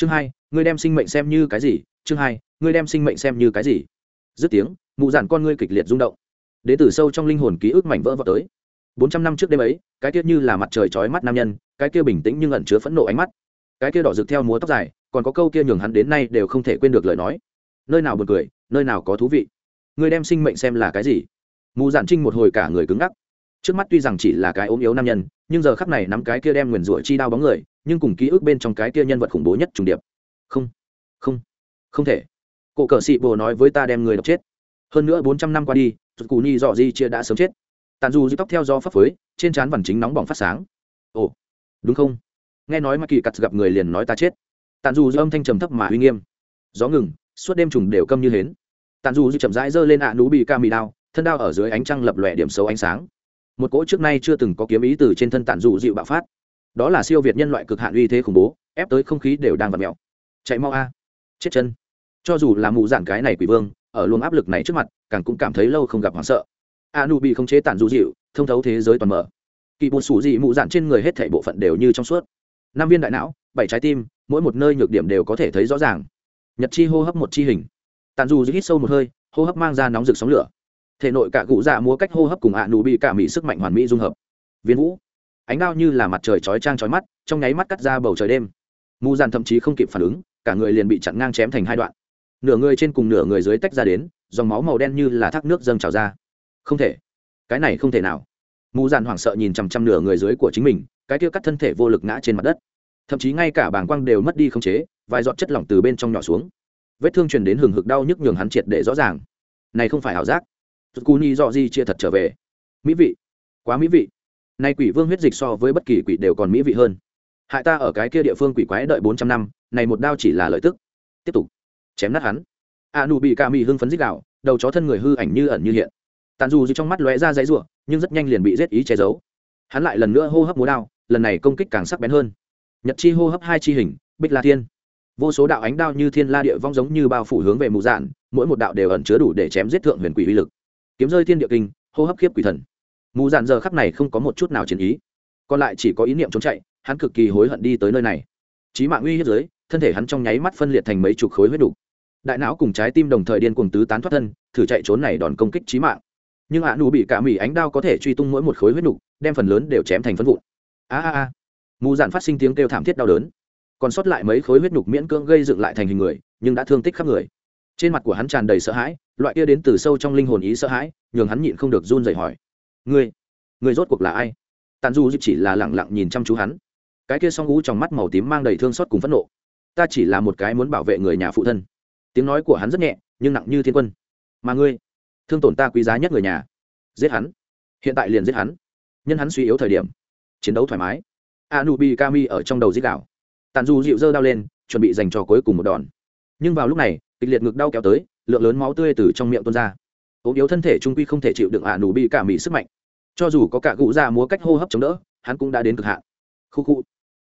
chương hai, ngươi đem sinh mệnh xem như cái gì? Chương hai, ngươi đem sinh mệnh xem như cái gì? Dứt tiếng, mụ giản con ngươi kịch liệt rung động. Đến từ sâu trong linh hồn ký ức mảnh vỡ vào tới. Bốn trăm năm trước đêm ấy, cái kia như là mặt trời chói mắt nam nhân, cái kia bình tĩnh nhưng ẩn chứa phẫn nộ ánh mắt. Cái kia đỏ rực theo múa tóc dài, còn có câu kia nhường hắn đến nay đều không thể quên được lời nói. Nơi nào buồn cười, nơi nào có thú vị. Ngươi đem sinh mệnh xem là cái gì? Mù giản trinh một hồi cả người cứng ngắc trước mắt tuy rằng chỉ là cái ốm yếu nam nhân, nhưng giờ khắc này nắm cái kia đem nguyền rủa chi đao bóng người, nhưng cùng ký ức bên trong cái kia nhân vật khủng bố nhất trùng điệp. Không không không thể. Cổ cờ sĩ bồ nói với ta đem người độc chết. Hơn nữa bốn trăm năm qua đi, tụt cù ni dọ di chia đã sớm chết. Tàn dù di tóc theo do phấp phới, trên trán vằn chính nóng bỏng phát sáng. Ồ, đúng không? Nghe nói mà kỳ cặt gặp người liền nói ta chết. Tàn dù di âm thanh trầm thấp mà uy nghiêm. Gió ngừng, suốt đêm trùng đều câm như hến. Tàn dù di chậm rãi giơ lên ạ nú bị ca mì đao, thân đao ở dưới ánh trăng lập lòe điểm xấu ánh sáng một cỗ trước nay chưa từng có kiếm ý từ trên thân tản dụ dịu bạo phát. Đó là siêu việt nhân loại cực hạn uy thế khủng bố, ép tới không khí đều đang vặt mèo. Chạy mau a. Chết chân. Cho dù là mù giản cái này quỷ vương, ở luồng áp lực này trước mặt, càng cũng cảm thấy lâu không gặp hoảng sợ. A nu bị không chế tản du dịu, thông thấu thế giới toàn mở. Kỳ bột sủ dị mụ giản trên người hết thảy bộ phận đều như trong suốt. Năm viên đại não, bảy trái tim, mỗi một nơi nhược điểm đều có thể thấy rõ ràng. Nhật chi hô hấp một chi hình. Tàn dù hít sâu một hơi, hô hấp mang ra nóng rực sóng lửa thể nội cả cụ dạ múa cách hô hấp cùng ạ nụ bị cả mỹ sức mạnh hoàn mỹ dung hợp. Viên vũ. Ánh đao như là mặt trời chói trang chói mắt, trong nháy mắt cắt ra bầu trời đêm. Mù dàn thậm chí không kịp phản ứng, cả người liền bị chặn ngang chém thành hai đoạn. Nửa người trên cùng nửa người dưới tách ra đến, dòng máu màu đen như là thác nước dâng trào ra. Không thể. Cái này không thể nào. Mù dàn hoảng sợ nhìn chằm chằm nửa người dưới của chính mình, cái kia cắt thân thể vô lực ngã trên mặt đất. Thậm chí ngay cả bàng quang đều mất đi không chế, vài giọt chất lỏng từ bên trong nhỏ xuống. Vết thương truyền đến hừng hực đau nhức nhường hắn triệt để rõ ràng. Này không phải ảo giác cú ni dọ di chia thật trở về. Mỹ vị. Quá mỹ vị. Nay quỷ vương huyết dịch so với bất kỳ quỷ đều còn mỹ vị hơn. Hại ta ở cái kia địa phương quỷ quái đợi bốn trăm năm, này một đao chỉ là lợi tức. Tiếp tục. Chém nát hắn. A nụ bị ca mì hưng phấn dích đạo đầu chó thân người hư ảnh như ẩn như hiện. Tàn dù trong mắt lóe ra giấy ruộng nhưng rất nhanh liền bị giết ý che giấu. Hắn lại lần nữa hô hấp múa đao, lần này công kích càng sắc bén hơn. Nhật chi hô hấp hai chi hình, bích la thiên. Vô số đạo ánh đao như thiên la địa vong giống như bao phủ hướng về mù dạn, mỗi một đạo đều ẩn chứa đủ để chém giết thượng huyền quỷ uy lực kiếm rơi thiên địa kinh hô hấp khiếp quỷ thần. Mù dạn giờ khắc này không có một chút nào chiến ý còn lại chỉ có ý niệm trốn chạy hắn cực kỳ hối hận đi tới nơi này. Trí mạng uy hiếp dưới thân thể hắn trong nháy mắt phân liệt thành mấy chục khối huyết đủ. đại não cùng trái tim đồng thời điên cuồng tứ tán thoát thân thử chạy trốn này đòn công kích trí mạng. Nhưng ạ nụ bị cả mỹ ánh đao có thể truy tung mỗi một khối huyết đủ, đem phần lớn đều chém thành phân vụn. A a a. Mù dạn phát sinh tiếng kêu thảm thiết đau đớn. Còn sót lại mấy khối huyết nhục miễn cưỡng gây dựng lại thành hình người nhưng đã thương tích khắp người trên mặt của hắn tràn đầy sợ hãi, loại kia đến từ sâu trong linh hồn ý sợ hãi, nhường hắn nhịn không được run rẩy hỏi. Ngươi ngươi rốt cuộc là ai? Tàn du chỉ là lẳng lặng nhìn chăm chú hắn. Cái kia song ú trong mắt màu tím mang đầy thương xót cùng phẫn nộ. Ta chỉ là một cái muốn bảo vệ người nhà phụ thân. Tiếng nói của hắn rất nhẹ, nhưng nặng như thiên quân. Mà ngươi, thương tổn ta quý giá nhất người nhà. Giết hắn. Hiện tại liền giết hắn. Nhân hắn suy yếu thời điểm. Chiến đấu thoải mái. Anubi kami ở trong đầu giết đảo tàn du dịu dơ đau lên, chuẩn bị dành cho cuối cùng một đòn. Nhưng vào lúc này kịch liệt ngực đau kéo tới, lượng lớn máu tươi từ trong miệng tuôn ra. Ốm yếu thân thể trung quy không thể chịu đựng ạ nụ bị cả mỹ sức mạnh. Cho dù có cả cụ già múa cách hô hấp chống đỡ, hắn cũng đã đến cực hạn. Khu khu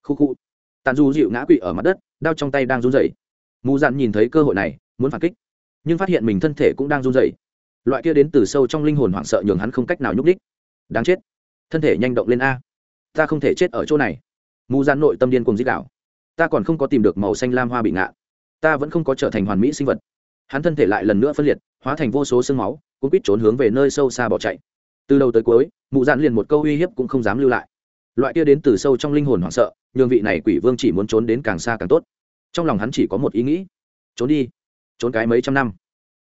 khu khu. Tàn du dịu ngã quỵ ở mặt đất, đau trong tay đang run rẩy. Mù dặn nhìn thấy cơ hội này, muốn phản kích. Nhưng phát hiện mình thân thể cũng đang run rẩy. Loại kia đến từ sâu trong linh hồn hoảng sợ nhường hắn không cách nào nhúc đích đáng chết. Thân thể nhanh động lên a. Ta không thể chết ở chỗ này. Mù dặn nội tâm điên cùng dích đạo ta còn không có tìm được màu xanh lam hoa bị ngạ ta vẫn không có trở thành hoàn mỹ sinh vật. Hắn thân thể lại lần nữa phân liệt, hóa thành vô số sương máu cũng quýt trốn hướng về nơi sâu xa bỏ chạy. Từ đầu tới cuối, mụ dạn liền một câu uy hiếp cũng không dám lưu lại. Loại kia đến từ sâu trong linh hồn hoảng sợ, nhường vị này quỷ vương chỉ muốn trốn đến càng xa càng tốt. Trong lòng hắn chỉ có một ý nghĩ. Trốn đi. Trốn cái mấy trăm năm.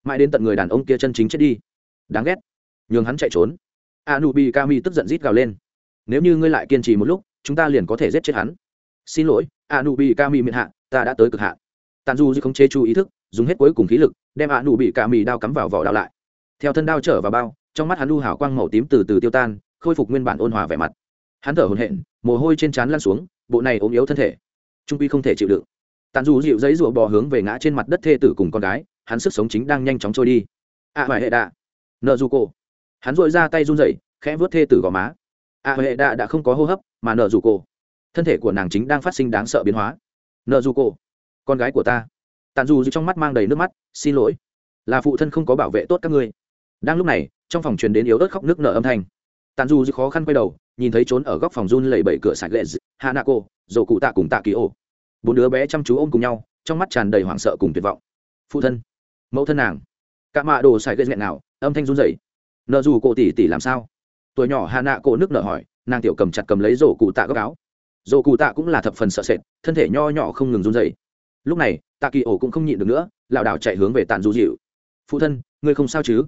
Mãi đến tận người đàn ông kia chân chính chết đi. Đáng ghét. Nhường hắn chạy trốn. Anubi kami tức giận rít gào lên. Nếu như ngươi lại kiên trì một lúc, chúng ta liền có thể giết chết hắn. Xin lỗi a nu bi ca miệng hạ, ta đã tới cực hạ tàn du không chế chu ý thức dùng hết cuối cùng khí lực đem a nụ bị cả mì đao cắm vào vỏ đao lại. Theo thân đao trở vào bao trong mắt hắn đu hảo quang màu tím từ từ tiêu tan khôi phục nguyên bản ôn hòa vẻ mặt. Hắn thở hồn hện mồ hôi trên trán lăn xuống bộ này ốm yếu thân thể. Trung quy không thể chịu đựng. Tàn du dịu giấy rụa bò hướng về ngã trên mặt đất thê tử cùng con gái hắn sức sống chính đang nhanh chóng trôi đi. Ạ à, hệ đạ. Nợ du cổ. Hắn dội ra tay run rẩy khẽ vớt thê tử gò má. Ạ à, hệ đạ đã không có hô hấp mà nợ du cổ. Thân thể của nàng chính đang phát sinh đáng sợ biến hóa. Nợ du cổ con gái của ta. Tàn dù trong mắt mang đầy nước mắt, xin lỗi, là phụ thân không có bảo vệ tốt các ngươi. Đang lúc này, trong phòng truyền đến yếu ớt khóc nước nở âm thanh. Tàn dù khó khăn quay đầu, nhìn thấy trốn ở góc phòng run lẩy bẩy cửa sạch lệ hà nạ cô dồ cụ tạ cùng tạ kỳ ô. Bốn đứa bé chăm chú ôm cùng nhau, trong mắt tràn đầy hoảng sợ cùng tuyệt vọng. Phụ thân, mẫu thân nàng. Cả mạ đồ xài gây nghẹn nào âm thanh run rẩy. Nợ dù cổ tỷ tỷ làm sao? Tuổi nhỏ hà nạ cổ nước nở hỏi, nàng tiểu cầm chặt cầm lấy rổ cụ tạ góc áo. Rổ cụ tạ cũng là thập phần sợ sệt, thân thể nho nhỏ không ngừng run rẩy lúc này tạ kỳ ổ cũng không nhịn được nữa, lảo đảo chạy hướng về tàn du dịu phụ thân, ngươi không sao chứ?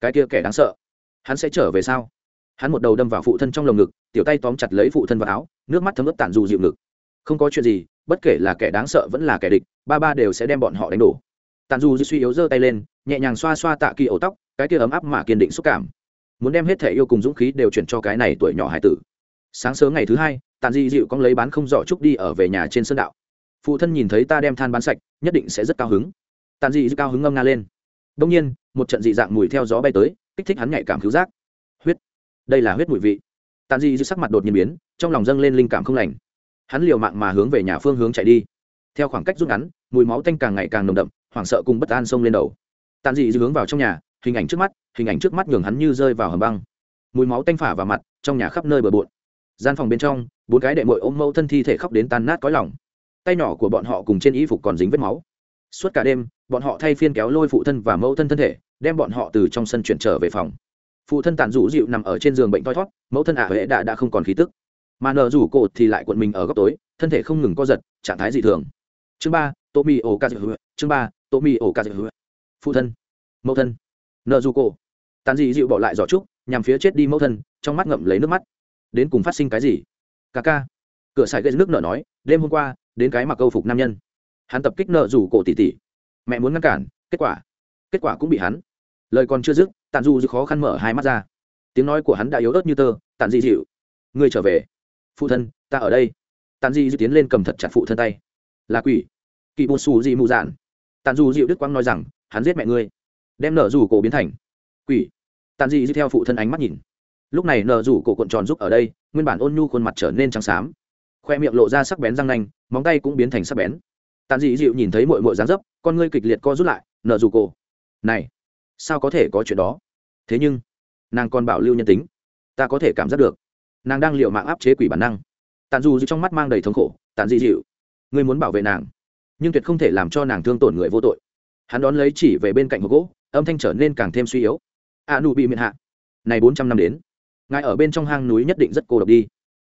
Cái kia kẻ đáng sợ, hắn sẽ trở về sao? Hắn một đầu đâm vào phụ thân trong lồng ngực, tiểu tay tóm chặt lấy phụ thân vào áo, nước mắt thấm ướt tàn du dịu ngực. Không có chuyện gì, bất kể là kẻ đáng sợ vẫn là kẻ địch, ba ba đều sẽ đem bọn họ đánh đổ. Tàn du suy yếu giơ tay lên, nhẹ nhàng xoa xoa tạ kỳ ổ tóc, cái kia ấm áp mà kiên định xúc cảm. Muốn đem hết thể yêu cùng dũng khí đều chuyển cho cái này tuổi nhỏ hải tử. Sáng sớm ngày thứ hai, tàn di dịu con lấy bán không giỏ trúc đi ở về nhà trên sơn đạo phụ thân nhìn thấy ta đem than bán sạch, nhất định sẽ rất cao hứng. Tàn dị cao hứng ngâm nga lên. Đông nhiên, một trận dị dạng mùi theo gió bay tới, kích thích hắn nhạy cảm cứu giác. Huyết. Đây là huyết mùi vị. Tàn dị sắc mặt đột nhiên biến, trong lòng dâng lên linh cảm không lành. Hắn liều mạng mà hướng về nhà phương hướng chạy đi. Theo khoảng cách rút ngắn, mùi máu tanh càng ngày càng nồng đậm, hoảng sợ cùng bất an xông lên đầu. Tàn dị hướng vào trong nhà, hình ảnh trước mắt, hình ảnh trước mắt nhường hắn như rơi vào hầm băng. Mùi máu tanh phả vào mặt, trong nhà khắp nơi bờ bộn. Gian phòng bên trong, bốn cái đệ mội ôm mẫu thân thi thể khóc đến tan nát cõi lòng tay nhỏ của bọn họ cùng trên y phục còn dính vết máu. Suốt cả đêm, bọn họ thay phiên kéo lôi phụ thân và mẫu thân thân thể, đem bọn họ từ trong sân chuyển trở về phòng. Phụ thân tàn rủ dịu nằm ở trên giường bệnh thoi thót mẫu thân ả huệ đã đã không còn khí tức. Mà nờ rủ cột thì lại cuộn mình ở góc tối, thân thể không ngừng co giật, trạng thái dị thường. Chương ba tô mi ổ ca dự chương ba tô mi ổ ca dự phụ thân, mẫu thân. Nờ rủ cổ tàn dị dịu bỏ lại giỏ trúc, nhằm phía chết đi mẫu thân, trong mắt ngậm lấy nước mắt. Đến cùng phát sinh cái gì? Ca ca. Cửa sài gây nước nở nói, đêm hôm qua đến cái mặc câu phục nam nhân. Hắn tập kích nợ rủ cổ tỷ tỷ. Mẹ muốn ngăn cản, kết quả. Kết quả cũng bị hắn. Lời còn chưa dứt tàn du khó khăn mở hai mắt ra. Tiếng nói của hắn đã yếu ớt như tơ tàn di dịu ngươi trở về. Phụ thân, ta ở đây. Tàn di dịu tiến lên cầm thật chặt phụ thân tay. Là quỷ. Kỵ bột xù dị mù dạn. Tàn du dịu đức quang nói rằng, hắn giết mẹ ngươi. Đem nợ rủ cổ biến thành quỷ. Tàn di dịu theo phụ thân ánh mắt nhìn. Lúc này nợ rủ cổ cuộn tròn giúp ở đây, nguyên bản ôn nhu khuôn mặt trở nên trắng xám khoe miệng lộ ra sắc bén răng nanh, móng tay cũng biến thành sắc bén. Tàn dị dịu nhìn thấy mội mội dáng dấp, con ngươi kịch liệt co rút lại nợ dù cổ. Này, sao có thể có chuyện đó? Thế nhưng, nàng còn bảo lưu nhân tính. Ta có thể cảm giác được, nàng đang liệu mạng áp chế quỷ bản năng. Tàn dù trong mắt mang đầy thống khổ, tàn dị dịu ngươi muốn bảo vệ nàng, nhưng tuyệt không thể làm cho nàng thương tổn người vô tội. Hắn đón lấy chỉ về bên cạnh hộp gỗ, âm thanh trở nên càng thêm suy yếu. A nụ bị miệng hạ, này bốn trăm năm đến, ngài ở bên trong hang núi nhất định rất cô độc đi.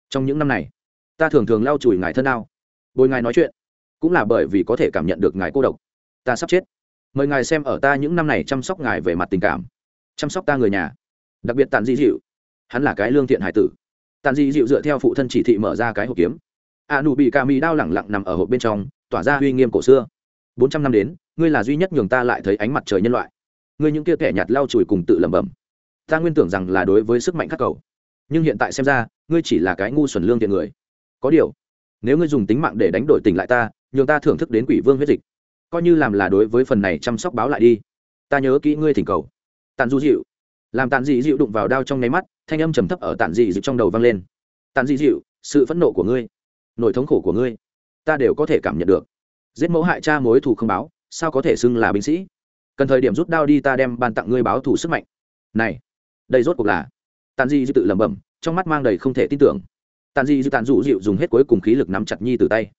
Trong những năm này ta thường thường lau chùi ngài thân ao, bồi ngài nói chuyện, cũng là bởi vì có thể cảm nhận được ngài cô độc. Ta sắp chết. Mời ngài xem ở ta những năm này chăm sóc ngài về mặt tình cảm, chăm sóc ta người nhà, đặc biệt tàn di dịu hắn là cái lương thiện hải tử. Tàn di dịu dựa theo phụ thân chỉ thị mở ra cái hộp kiếm. A nụ bị ca mỹ đao lẳng lặng nằm ở hộp bên trong, tỏa ra uy nghiêm cổ xưa. Bốn trăm năm đến, ngươi là duy nhất nhường ta lại thấy ánh mặt trời nhân loại. Ngươi những kia kẻ nhạt lau chùi cùng tự lẩm bẩm. Ta nguyên tưởng rằng là đối với sức mạnh khắc cầu. Nhưng hiện tại xem ra, ngươi chỉ là cái ngu xuẩn lương thiện người có điều, nếu ngươi dùng tính mạng để đánh đổi tỉnh lại ta, nhường ta thưởng thức đến quỷ vương huyết dịch. Coi như làm là đối với phần này chăm sóc báo lại đi. Ta nhớ kỹ ngươi thỉnh cầu. Tàn du dịu làm tàn dị dịu đụng vào đao trong nháy mắt, thanh âm trầm thấp ở tàn dị dịu trong đầu vang lên. Tàn dị dịu sự phẫn nộ của ngươi nỗi thống khổ của ngươi, ta đều có thể cảm nhận được. Giết mẫu hại cha mối thù không báo, sao có thể xưng là binh sĩ? Cần thời điểm rút đao đi ta đem ban tặng ngươi báo thù sức mạnh. Này, đây rốt cuộc là tàn dị dịu tự lẩm bẩm, trong mắt mang đầy không thể tin tưởng tàn dị dịu tàn dụ dịu dùng hết cuối cùng khí lực nắm chặt nhi từ tay.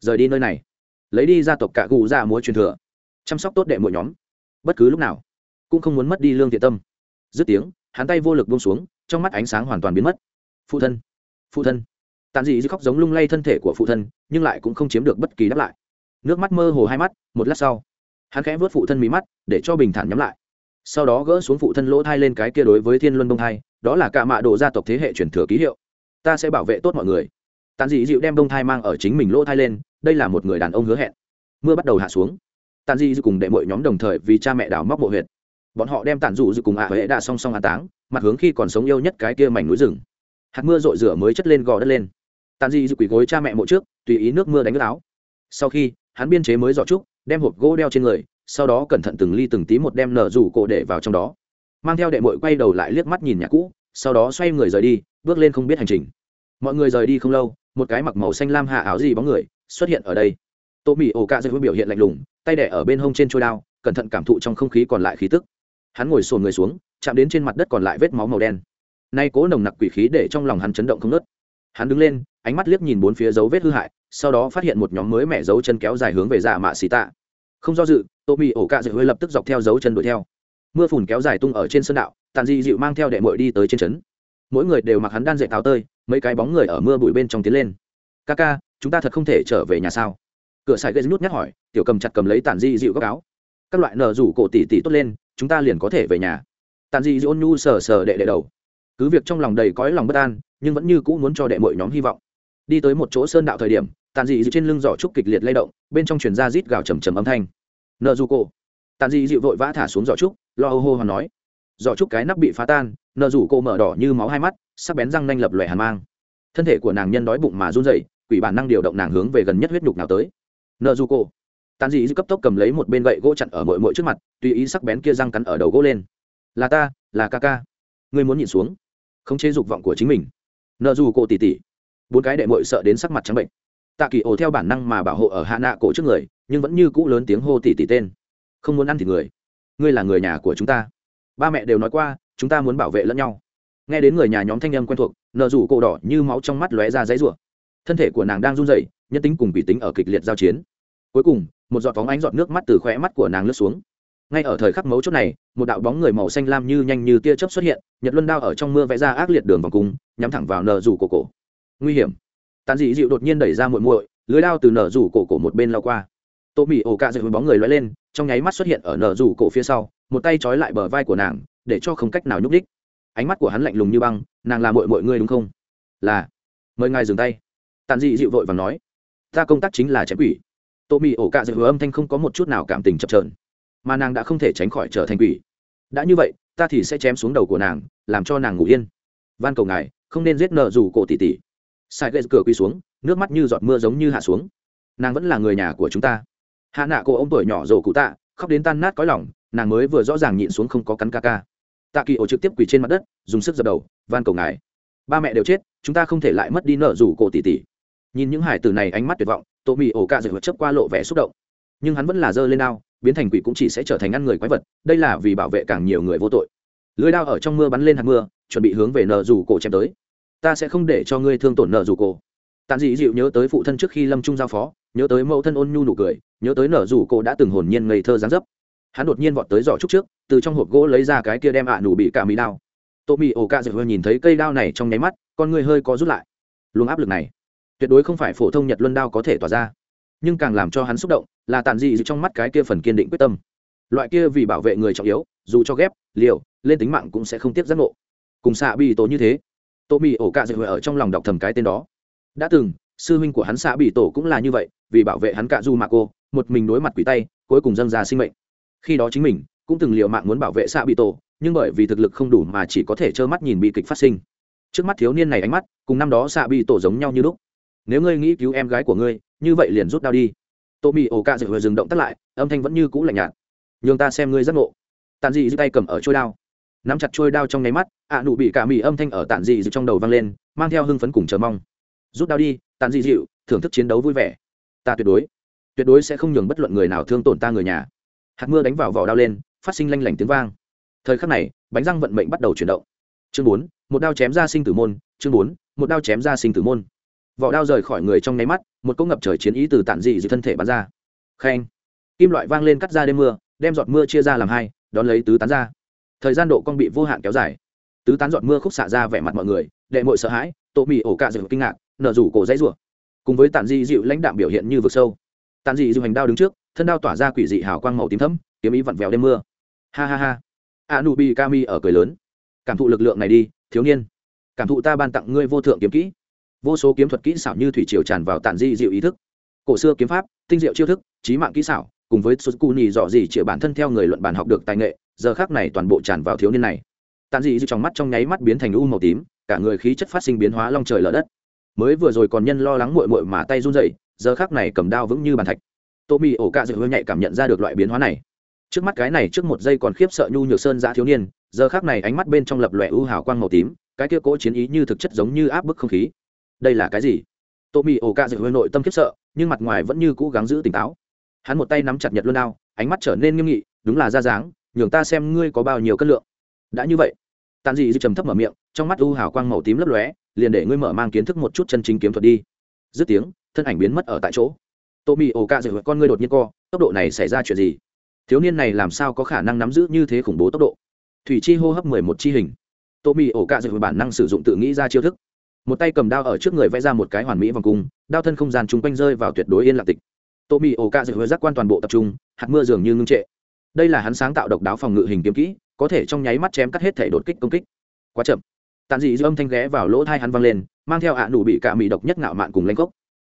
Rời đi nơi này. Lấy đi gia tộc cả gù ra múa truyền thừa. Chăm sóc tốt đệ mỗi nhóm. Bất cứ lúc nào, cũng không muốn mất đi lương thiện tâm. Dứt tiếng, hắn tay vô lực buông xuống, trong mắt ánh sáng hoàn toàn biến mất. Phụ thân phụ thân. Tàn dị khóc giống lung lay thân thể của phụ thân, nhưng lại cũng không chiếm được bất kỳ đáp lại. Nước mắt mơ hồ hai mắt, một lát sau, hắn khẽ vớt phụ thân mí mắt, để cho bình thản nhắm lại. Sau đó gỡ xuống phụ thân lỗ thai lên cái kia đối với thiên luân bông thai, đó là cả mạ độ gia tộc thế hệ truyền thừa ký hiệu ta sẽ bảo vệ tốt mọi người. Tàn dị dịu đem bông thai mang ở chính mình lỗ thai lên, đây là một người đàn ông hứa hẹn. Mưa bắt đầu hạ xuống. Tàn dị dịu cùng đệ mọi nhóm đồng thời vì cha mẹ đào móc mộ huyệt. Bọn họ đem tàn dụ dịu cùng ạ huệ đã song song hạ táng, mặt hướng khi còn sống yêu nhất cái kia mảnh núi rừng. Hạt mưa rội rửa mới chất lên gò đất lên. Tàn dị dịu quỳ gối cha mẹ mộ trước, tùy ý nước mưa đánh áo. Sau khi, hắn biên chế mới giỏ trúc, đem hộp gỗ đeo trên người, sau đó cẩn thận từng ly từng tí một đem nở rủ cổ để vào trong đó. Mang theo đệ mội quay đầu lại liếc mắt nhìn nhà cũ, sau đó xoay người rời đi bước lên không biết hành trình. Mọi người rời đi không lâu, một cái mặc màu xanh lam hạ áo gì bóng người xuất hiện ở đây. Tô mỹ ổ cạ dây biểu hiện lạnh lùng, tay đẻ ở bên hông trên trôi đao, cẩn thận cảm thụ trong không khí còn lại khí tức. Hắn ngồi sồn người xuống, chạm đến trên mặt đất còn lại vết máu màu đen. Nay cố nồng nặc quỷ khí để trong lòng hắn chấn động không nớt hắn đứng lên, ánh mắt liếc nhìn bốn phía dấu vết hư hại, sau đó phát hiện một nhóm mới mẹ dấu chân kéo dài hướng về dạ mạ xì tạ. Không do dự, tô mỹ ổ cạ dây hơi lập tức dọc theo dấu chân đuổi theo. Mưa phùn kéo dài tung ở trên sân đạo, tàn di dịu mang theo đệ mội đi tới trên trấn mỗi người đều mặc hắn đan dậy táo tơi, mấy cái bóng người ở mưa bụi bên trong tiến lên. Ca ca, chúng ta thật không thể trở về nhà sao? Cửa sải gây nút nhắc hỏi, tiểu cầm chặt cầm lấy tàn dị dịu góc áo. Các loại nở rủ cổ tỉ tỉ tốt lên, chúng ta liền có thể về nhà. Tàn dị dịu ôn nhu sờ sờ đệ đệ đầu. Cứ việc trong lòng đầy cõi lòng bất an, nhưng vẫn như cũ muốn cho đệ mọi nhóm hy vọng. Đi tới một chỗ sơn đạo thời điểm tàn dị dịu trên lưng giỏ trúc kịch liệt lay động, bên trong truyền ra rít gào trầm trầm âm thanh. Nợ rủ cổ. Tàn dị dịu vội vã thả xuống giỏ trúc, lo hô hô hoàn nói. Giỏ trúc cái nắp bị phá tan nợ rủ cô mở đỏ như máu hai mắt, sắc bén răng nanh lập lòe hàn mang. Thân thể của nàng nhân đói bụng mà run rẩy, quỷ bản năng điều động nàng hướng về gần nhất huyết nhục nào tới. Nợ rủ cô tàn dị cấp tốc cầm lấy một bên gậy gỗ chặn ở mội mội trước mặt, tùy ý sắc bén kia răng cắn ở đầu gỗ lên. Là ta, là ca ca. Ngươi muốn nhìn xuống không chế dục vọng của chính mình. Nợ dù cô tỉ tỉ. Bốn cái đệ mội sợ đến sắc mặt trắng bệnh. Tạ kỳ ổ theo bản năng mà bảo hộ ở hạ nạ cổ trước người, nhưng vẫn như cũ lớn tiếng hô tỉ tỉ tên. Không muốn ăn thì người. Ngươi là người nhà của chúng ta. Ba mẹ đều nói qua chúng ta muốn bảo vệ lẫn nhau. Nghe đến người nhà nhóm thanh âm quen thuộc, nợ rủ cổ đỏ như máu trong mắt lóe ra giấy rủa. Thân thể của nàng đang run rẩy, nhân tính cùng bị tính ở kịch liệt giao chiến. Cuối cùng, một giọt phóng ánh giọt nước mắt từ khóe mắt của nàng lướt xuống. Ngay ở thời khắc mấu chốt này, một đạo bóng người màu xanh lam như nhanh như tia chớp xuất hiện, nhật luân đao ở trong mưa vẽ ra ác liệt đường vòng cung, nhắm thẳng vào nợ rủ cổ cổ. Nguy hiểm. Tàn dị dịu đột nhiên đẩy ra muội muội, lưới đao từ nợ rủ cổ cổ một bên lao qua. Tô mỹ ổ cạ dậy bóng người lóe lên, trong nháy mắt xuất hiện ở nợ rủ cổ phía sau, một tay trói lại bờ vai của nàng để cho không cách nào nhúc đích ánh mắt của hắn lạnh lùng như băng, nàng là muội muội ngươi đúng không? Là. Mời ngài dừng tay. Tàn dị dịu vội và nói. Ta công tác chính là chém quỷ. Tô mỹ ổ cạ dậy âm thanh không có một chút nào cảm tình chập trờn mà nàng đã không thể tránh khỏi trở thành quỷ. Đã như vậy, ta thì sẽ chém xuống đầu của nàng, làm cho nàng ngủ yên. Van cầu ngài, không nên giết nợ dù cổ tỷ tỷ. Sai gây cửa quỳ xuống, nước mắt như giọt mưa giống như hạ xuống. Nàng vẫn là người nhà của chúng ta. Hạ nạ cô ông tuổi nhỏ rồ cụ tạ, khóc đến tan nát cõi lòng nàng mới vừa rõ ràng nhịn xuống không có cắn ca ca. Tạ kỳ ổ trực tiếp quỳ trên mặt đất, dùng sức dập đầu, van cầu ngài. Ba mẹ đều chết, chúng ta không thể lại mất đi nợ rủ cổ tỷ tỷ. Nhìn những hải tử này ánh mắt tuyệt vọng, tô mì ổ cạ dậy vật chấp qua lộ vẻ xúc động. Nhưng hắn vẫn là dơ lên đao, biến thành quỷ cũng chỉ sẽ trở thành ăn người quái vật, đây là vì bảo vệ càng nhiều người vô tội. Lưới đao ở trong mưa bắn lên hạt mưa, chuẩn bị hướng về nợ rủ cổ chém tới. Ta sẽ không để cho ngươi thương tổn nợ rủ cổ. Tàn dị dịu nhớ tới phụ thân trước khi lâm trung giao phó, nhớ tới mẫu thân ôn nhu nụ cười, nhớ tới nở rủ cổ đã từng hồn nhiên ngây thơ dáng dấp hắn đột nhiên vọt tới giỏ trúc trước, từ trong hộp gỗ lấy ra cái kia đem ạ nủ bị cả mỹ đao. Tô mì ổ cạ dược hơi nhìn thấy cây đao này trong nháy mắt, con người hơi có rút lại. Luồng áp lực này, tuyệt đối không phải phổ thông nhật luân đao có thể tỏa ra. Nhưng càng làm cho hắn xúc động là tàn dị dịu trong mắt cái kia phần kiên định quyết tâm. Loại kia vì bảo vệ người trọng yếu, dù cho ghép, liều, lên tính mạng cũng sẽ không tiếp giác ngộ. Cùng xạ bị tổ như thế, tô mì ổ cạ dịu ở trong lòng đọc thầm cái tên đó. Đã từng, sư huynh của hắn xã bị tổ cũng là như vậy, vì bảo vệ hắn cạ du mạ cô, một mình đối mặt quỷ tay, cuối cùng dâng ra sinh mệnh khi đó chính mình cũng từng liệu mạng muốn bảo vệ xạ bị tổ, nhưng bởi vì thực lực không đủ mà chỉ có thể trơ mắt nhìn bi kịch phát sinh. Trước mắt thiếu niên này ánh mắt, cùng năm đó xạ bị tổ giống nhau như lúc. Nếu ngươi nghĩ cứu em gái của ngươi, như vậy liền rút đao đi. Tô mì ổ cạ dịu dừng động tắt lại, âm thanh vẫn như cũ lạnh nhạt. Nhường ta xem ngươi rất ngộ. Tàn dị giữ tay cầm ở trôi đao. Nắm chặt trôi đao trong nháy mắt, ạ nụ bị cả mì âm thanh ở tàn dị giữ trong đầu vang lên, mang theo hưng phấn cùng chờ mong. Rút đao đi tàn dị dịu, thưởng thức chiến đấu vui vẻ. Ta tuyệt đối tuyệt đối sẽ không nhường bất luận người nào thương tổn ta người nhà hạt mưa đánh vào vỏ đao lên, phát sinh lanh lảnh tiếng vang. Thời khắc này, bánh răng vận mệnh bắt đầu chuyển động. Chương bốn, một đao chém ra sinh tử môn, chương bốn, một đao chém ra sinh tử môn. Vỏ đao rời khỏi người trong nháy mắt, một cỗ ngập trời chiến ý từ tản dị giữa thân thể bắn ra. Khen. Kim loại vang lên cắt ra đêm mưa, đem giọt mưa chia ra làm hai, đón lấy tứ tán ra. Thời gian độ con bị vô hạn kéo dài. Tứ tán giọt mưa khúc xạ ra vẻ mặt mọi người, đệ mội sợ hãi tổ mì ổ cạ dịu kinh ngạc, nở rủ cổ dãy rủa. Cùng với tản dị dịu lãnh đạm biểu hiện như vực sâu. Tản dị dịu hành đao đứng trước thân đao tỏa ra quỷ dị hào quang màu tím thấm kiếm ý vặn vẹo đêm mưa. Ha ha ha. A nu bi kami ở cười lớn. Cảm thụ lực lượng này đi, thiếu niên. Cảm thụ ta ban tặng ngươi vô thượng kiếm kỹ. Vô số kiếm thuật kỹ xảo như thủy triều tràn vào tản Di dịu ý thức. Cổ xưa kiếm pháp, tinh diệu chiêu thức, trí mạng kỹ xảo, cùng với sút cu nhì dọ gì chĩa bản thân theo người luận bản học được tài nghệ, giờ khác này toàn bộ tràn vào thiếu niên này. Tàn dị dịu trong mắt trong nháy mắt biến thành u màu tím, cả người khí chất phát sinh biến hóa long trời lở đất. Mới vừa rồi còn nhân lo lắng muội muội mà tay run rẩy, giờ khác này cầm đao vững như bàn thạch. Tommy mì ổ cạ dịu hơi nhạy cảm nhận ra được loại biến hóa này. Trước mắt cái này trước một giây còn khiếp sợ nhu nhược sơn giả thiếu niên, giờ khác này ánh mắt bên trong lập lòe u hào quang màu tím, cái kia cỗ chiến ý như thực chất giống như áp bức không khí. Đây là cái gì? Tommy mì ổ cạ dịu hơi nội tâm khiếp sợ, nhưng mặt ngoài vẫn như cũ gắng giữ tỉnh táo. Hắn một tay nắm chặt nhật luôn đao, ánh mắt trở nên nghiêm nghị, đúng là ra dáng, nhường ta xem ngươi có bao nhiêu cân lượng. Đã như vậy, tàn dị trầm thấp mở miệng, trong mắt u hào quang màu tím lấp lóe, liền để ngươi mở mang kiến thức một chút chân chính kiếm thuật đi. Dứt tiếng, thân ảnh biến mất ở tại chỗ tô mì ổ cạ dậy con ngươi đột nhiên co, tốc độ này xảy ra chuyện gì? Thiếu niên này làm sao có khả năng nắm giữ như thế khủng bố tốc độ? Thủy chi hô hấp mười một chi hình. Tô mì ổ cạ dậy bản năng sử dụng tự nghĩ ra chiêu thức. Một tay cầm đao ở trước người vẽ ra một cái hoàn mỹ vòng cung, đao thân không gian chung quanh rơi vào tuyệt đối yên lạc tịch. Tô mì ổ cạ dậy giác quan toàn bộ tập trung, hạt mưa dường như ngưng trệ. Đây là hắn sáng tạo độc đáo phòng ngự hình kiếm kỹ, có thể trong nháy mắt chém cắt hết thể đột kích công kích. Quá chậm. Tàn dị dư âm thanh ghé vào lỗ thai hắn văng lên, mang theo ạ nụ bị cả mị độc nhất ngạo mạn cùng lanh cốc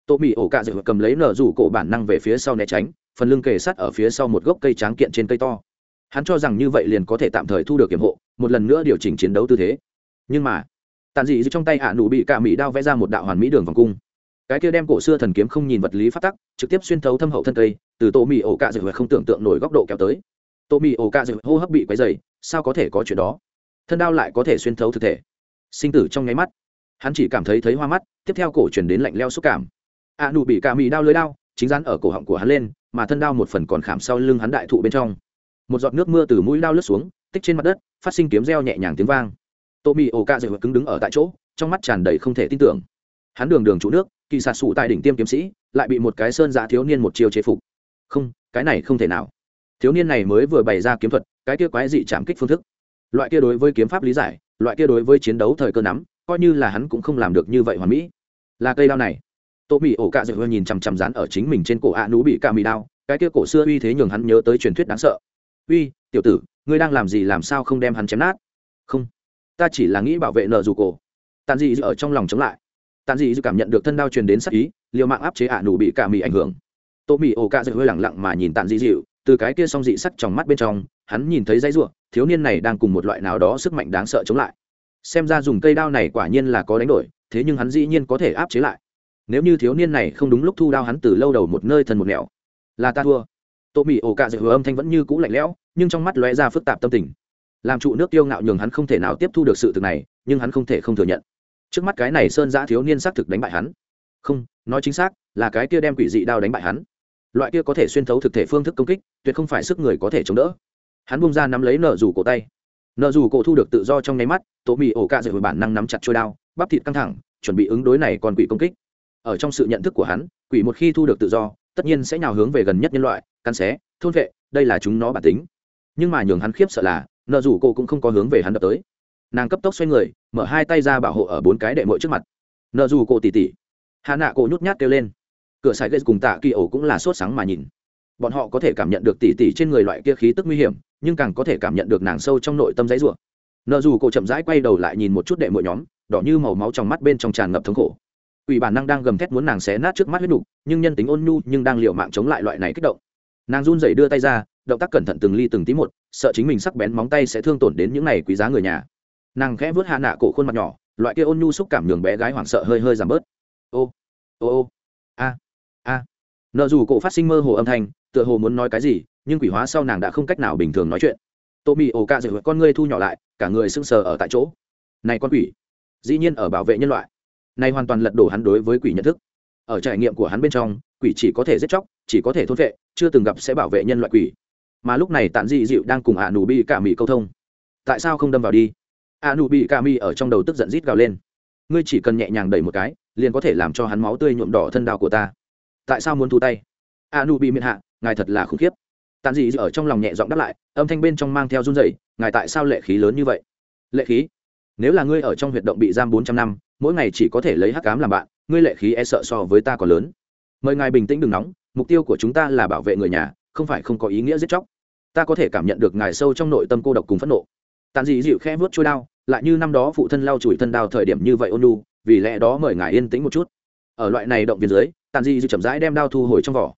tô mỹ ổ cạ dậy cầm lấy nở rủ cổ bản năng về phía sau né tránh, phần lưng kề sát ở phía sau một gốc cây tráng kiện trên cây to. Hắn cho rằng như vậy liền có thể tạm thời thu được kiểm hộ, một lần nữa điều chỉnh chiến đấu tư thế. Nhưng mà, tàn dị dư trong tay ạ nụ bị cả mỹ đao vẽ ra một đạo hoàn mỹ đường vòng cung. Cái kia đem cổ xưa thần kiếm không nhìn vật lý phát tắc, trực tiếp xuyên thấu thâm hậu thân cây, từ tô mỹ ổ cạ dậy không tưởng tượng nổi góc độ kéo tới. Tô mỹ ổ cạ dậy hô hấp bị quấy dày sao có thể có chuyện đó? Thân đao lại có thể xuyên thấu thực thể. Sinh tử trong nháy mắt. Hắn chỉ cảm thấy thấy hoa mắt, tiếp theo cổ chuyển đến lạnh leo xúc cảm a nụ bị cả mì đao lưới đao, chính rắn ở cổ họng của hắn lên, mà thân đao một phần còn khảm sau lưng hắn đại thụ bên trong. Một giọt nước mưa từ mũi đao lướt xuống, tích trên mặt đất, phát sinh kiếm reo nhẹ nhàng tiếng vang. Tô mì ổ cạ dậy cứng đứng ở tại chỗ, trong mắt tràn đầy không thể tin tưởng. Hắn đường đường trụ nước, kỳ sạt sụ tại đỉnh tiêm kiếm sĩ, lại bị một cái sơn giả thiếu niên một chiều chế phục. Không, cái này không thể nào. Thiếu niên này mới vừa bày ra kiếm thuật, cái kia quái dị chạm kích phương thức. Loại kia đối với kiếm pháp lý giải, loại kia đối với chiến đấu thời cơ nắm, coi như là hắn cũng không làm được như vậy hoàn mỹ. Là cây đao này tô mỹ ổ cạ dậy hơi nhìn chằm chằm rán ở chính mình trên cổ ạ à nú bị cạ mì đao, cái kia cổ xưa uy thế nhường hắn nhớ tới truyền thuyết đáng sợ. Uy, tiểu tử, ngươi đang làm gì làm sao không đem hắn chém nát? Không, ta chỉ là nghĩ bảo vệ nợ dù cổ. Tàn dị ở trong lòng chống lại. Tàn dị cảm nhận được thân đao truyền đến sắc ý, liều mạng áp chế ạ à bị cạ mì ảnh hưởng. Tô mỹ ổ cạ dậy hơi lẳng lặng mà nhìn tàn dị dịu từ cái kia song dị sắc trong mắt bên trong, hắn nhìn thấy dãy ruộng, thiếu niên này đang cùng một loại nào đó sức mạnh đáng sợ chống lại. Xem ra dùng cây đao này quả nhiên là có đánh đổi, thế nhưng hắn dĩ nhiên có thể áp chế lại nếu như thiếu niên này không đúng lúc thu đao hắn từ lâu đầu một nơi thần một nẻo. Là ta thua. Tô mỹ ổ cạ dạy hứa âm thanh vẫn như cũ lạnh lẽo, nhưng trong mắt lóe ra phức tạp tâm tình. Làm trụ nước tiêu ngạo nhường hắn không thể nào tiếp thu được sự thực này, nhưng hắn không thể không thừa nhận. Trước mắt cái này sơn giã thiếu niên xác thực đánh bại hắn. Không, nói chính xác, là cái kia đem quỷ dị đao đánh bại hắn. Loại kia có thể xuyên thấu thực thể phương thức công kích, tuyệt không phải sức người có thể chống đỡ. Hắn bung ra nắm lấy nợ rủ cổ tay. Nợ rủ cổ thu được tự do trong nháy mắt tổ mì ổ cạ dậy hồi bản năng nắm chặt trôi đao, bắp thịt căng thẳng, chuẩn bị ứng đối này còn quỷ công kích ở trong sự nhận thức của hắn, quỷ một khi thu được tự do, tất nhiên sẽ nhào hướng về gần nhất nhân loại căn xé, thôn vệ, đây là chúng nó bản tính. Nhưng mà nhường hắn khiếp sợ là, nợ rủ cô cũng không có hướng về hắn đập tới. Nàng cấp tốc xoay người, mở hai tay ra bảo hộ ở bốn cái đệ mội trước mặt. Nợ rủ cô tỉ tỉ. Hà nạ cô nhút nhát kêu lên. Cửa sải gây cùng tạ kỳ ổ cũng là sốt sáng mà nhìn. Bọn họ có thể cảm nhận được tỉ tỉ trên người loại kia khí tức nguy hiểm, nhưng càng có thể cảm nhận được nàng sâu trong nội tâm giấy rủa. Nợ dù cô chậm rãi quay đầu lại nhìn một chút đệ mỗi nhóm, đỏ như màu máu trong mắt bên trong tràn ngập thống khổ ủy bản năng đang gầm thét muốn nàng xé nát trước mắt huyết đục nhưng nhân tính ôn nhu nhưng đang liều mạng chống lại loại này kích động. Nàng run rẩy đưa tay ra, động tác cẩn thận từng ly từng tí một, sợ chính mình sắc bén móng tay sẽ thương tổn đến những này quý giá người nhà. Nàng khẽ vớt hạ nạ cổ khuôn mặt nhỏ, loại kia ôn nhu xúc cảm nhường bé gái hoảng sợ hơi hơi giảm bớt. Ô ô ô, a a. Nợ dù cổ phát sinh mơ hồ âm thanh, tựa hồ muốn nói cái gì, nhưng quỷ hóa sau nàng đã không cách nào bình thường nói chuyện. Tô mì ổ cạ dạy con ngươi thu nhỏ lại, cả người sưng sờ ở tại chỗ. Này con quỷ, dĩ nhiên ở bảo vệ nhân loại này hoàn toàn lật đổ hắn đối với quỷ nhận thức. Ở trải nghiệm của hắn bên trong, quỷ chỉ có thể giết chóc, chỉ có thể thôn vệ, chưa từng gặp sẽ bảo vệ nhân loại quỷ. Mà lúc này tản dị dịu đang cùng ạ nụ bị cả mỹ câu thông. Tại sao không đâm vào đi? Ạ nụ bị cả mỹ ở trong đầu tức giận rít gào lên. Ngươi chỉ cần nhẹ nhàng đẩy một cái, liền có thể làm cho hắn máu tươi nhuộm đỏ thân đao của ta. Tại sao muốn thu tay? A nu bị miệt hạ, ngài thật là khủng khiếp. Tàn dị ở trong lòng nhẹ giọng đáp lại, âm thanh bên trong mang theo run dày ngài tại sao lệ khí lớn như vậy? Lệ khí? Nếu là ngươi ở trong huyệt động bị giam bốn trăm năm mỗi ngày chỉ có thể lấy hắc cám làm bạn, ngươi lệ khí e sợ so với ta còn lớn. Mời ngài bình tĩnh đừng nóng, mục tiêu của chúng ta là bảo vệ người nhà, không phải không có ý nghĩa giết chóc. Ta có thể cảm nhận được ngài sâu trong nội tâm cô độc cùng phẫn nộ. Tàn dị dịu khẽ vớt trôi đao, lại như năm đó phụ thân lau chùi thân đao thời điểm như vậy ôn lu vì lẽ đó mời ngài yên tĩnh một chút. Ở loại này động viên dưới, tàn dị dịu chậm rãi đem đao thu hồi trong vỏ.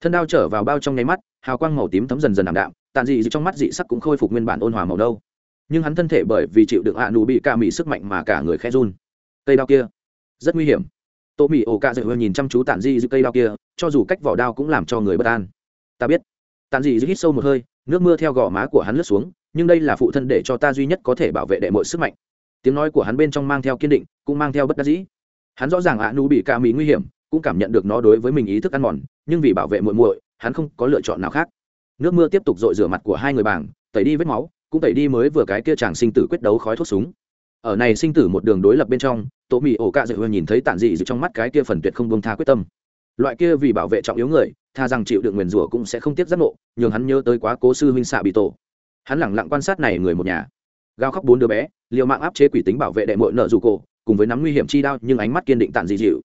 Thân đao trở vào bao trong nháy mắt, hào quang màu tím thấm dần dần ảm đạm, tàn dị dịu trong mắt dị sắc cũng khôi phục nguyên bản ôn hòa màu đâu nhưng hắn thân thể bởi vì chịu đựng hạ nụ bị ca mị sức mạnh mà cả người khẽ run cây đao kia. Rất nguy hiểm. Tô mỹ ổ cạ dậy nhìn chăm chú Tản dị giữ cây đao kia, cho dù cách vỏ đao cũng làm cho người bất an. Ta biết. Tản dị giữ hít sâu một hơi, nước mưa theo gò má của hắn lướt xuống, nhưng đây là phụ thân để cho ta duy nhất có thể bảo vệ đệ mọi sức mạnh. Tiếng nói của hắn bên trong mang theo kiên định, cũng mang theo bất đắc dĩ. Hắn rõ ràng ạ nu bị ca mỹ nguy hiểm, cũng cảm nhận được nó đối với mình ý thức ăn mòn, nhưng vì bảo vệ muội muội, hắn không có lựa chọn nào khác. Nước mưa tiếp tục dội rửa mặt của hai người bảng tẩy đi vết máu, cũng tẩy đi mới vừa cái kia chàng sinh tử quyết đấu khói thuốc súng. Ở này sinh tử một đường đối lập bên trong tổ mì ổ cạ dậy vừa nhìn thấy tản dị dự trong mắt cái kia phần tuyệt không bông tha quyết tâm. Loại kia vì bảo vệ trọng yếu người, tha rằng chịu được nguyền rủa cũng sẽ không tiếp giác nộ nhường hắn nhớ tới quá cố sư huynh xạ bị tổ. Hắn lẳng lặng quan sát này người một nhà. Gào khóc bốn đứa bé, liều mạng áp chế quỷ tính bảo vệ đệ mội nợ dù cổ, cùng với nắm nguy hiểm chi đao, nhưng ánh mắt kiên định tàn dị dịu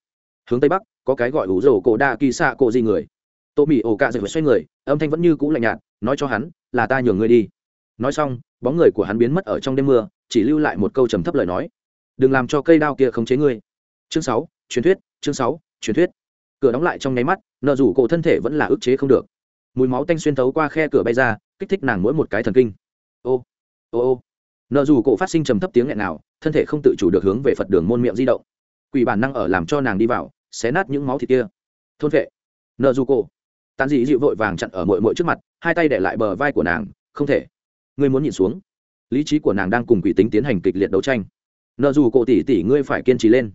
hướng tây bắc, có cái gọi ủ rổ cổ đa kỳ xạ cổ gì người. Tô mỹ ổ cạ dậy xoay người, âm thanh vẫn như cũ lạnh nhạt, nói cho hắn, là ta nhường ngươi đi. Nói xong, bóng người của hắn biến mất ở trong đêm mưa, chỉ lưu lại một câu trầm thấp lời nói đừng làm cho cây đao kia khống chế ngươi. Chương sáu, truyền thuyết, chương sáu, truyền thuyết. Cửa đóng lại trong nháy mắt, nợ rủ cổ thân thể vẫn là ức chế không được. Mùi máu tanh xuyên thấu qua khe cửa bay ra, kích thích nàng mỗi một cái thần kinh. Ô ô ô. Nợ rủ cổ phát sinh trầm thấp tiếng nghẹn nào thân thể không tự chủ được hướng về phật đường môn miệng di động. Quỷ bản năng ở làm cho nàng đi vào, xé nát những máu thịt kia. Thôn vệ. Nợ rủ cổ. Tàn dị dịu vội vàng chặn ở mội mội trước mặt, hai tay để lại bờ vai của nàng, không thể. Ngươi muốn nhìn xuống. Lý trí của nàng đang cùng quỷ tính tiến hành kịch liệt đấu tranh nợ dù cổ tỷ tỷ ngươi phải kiên trì lên.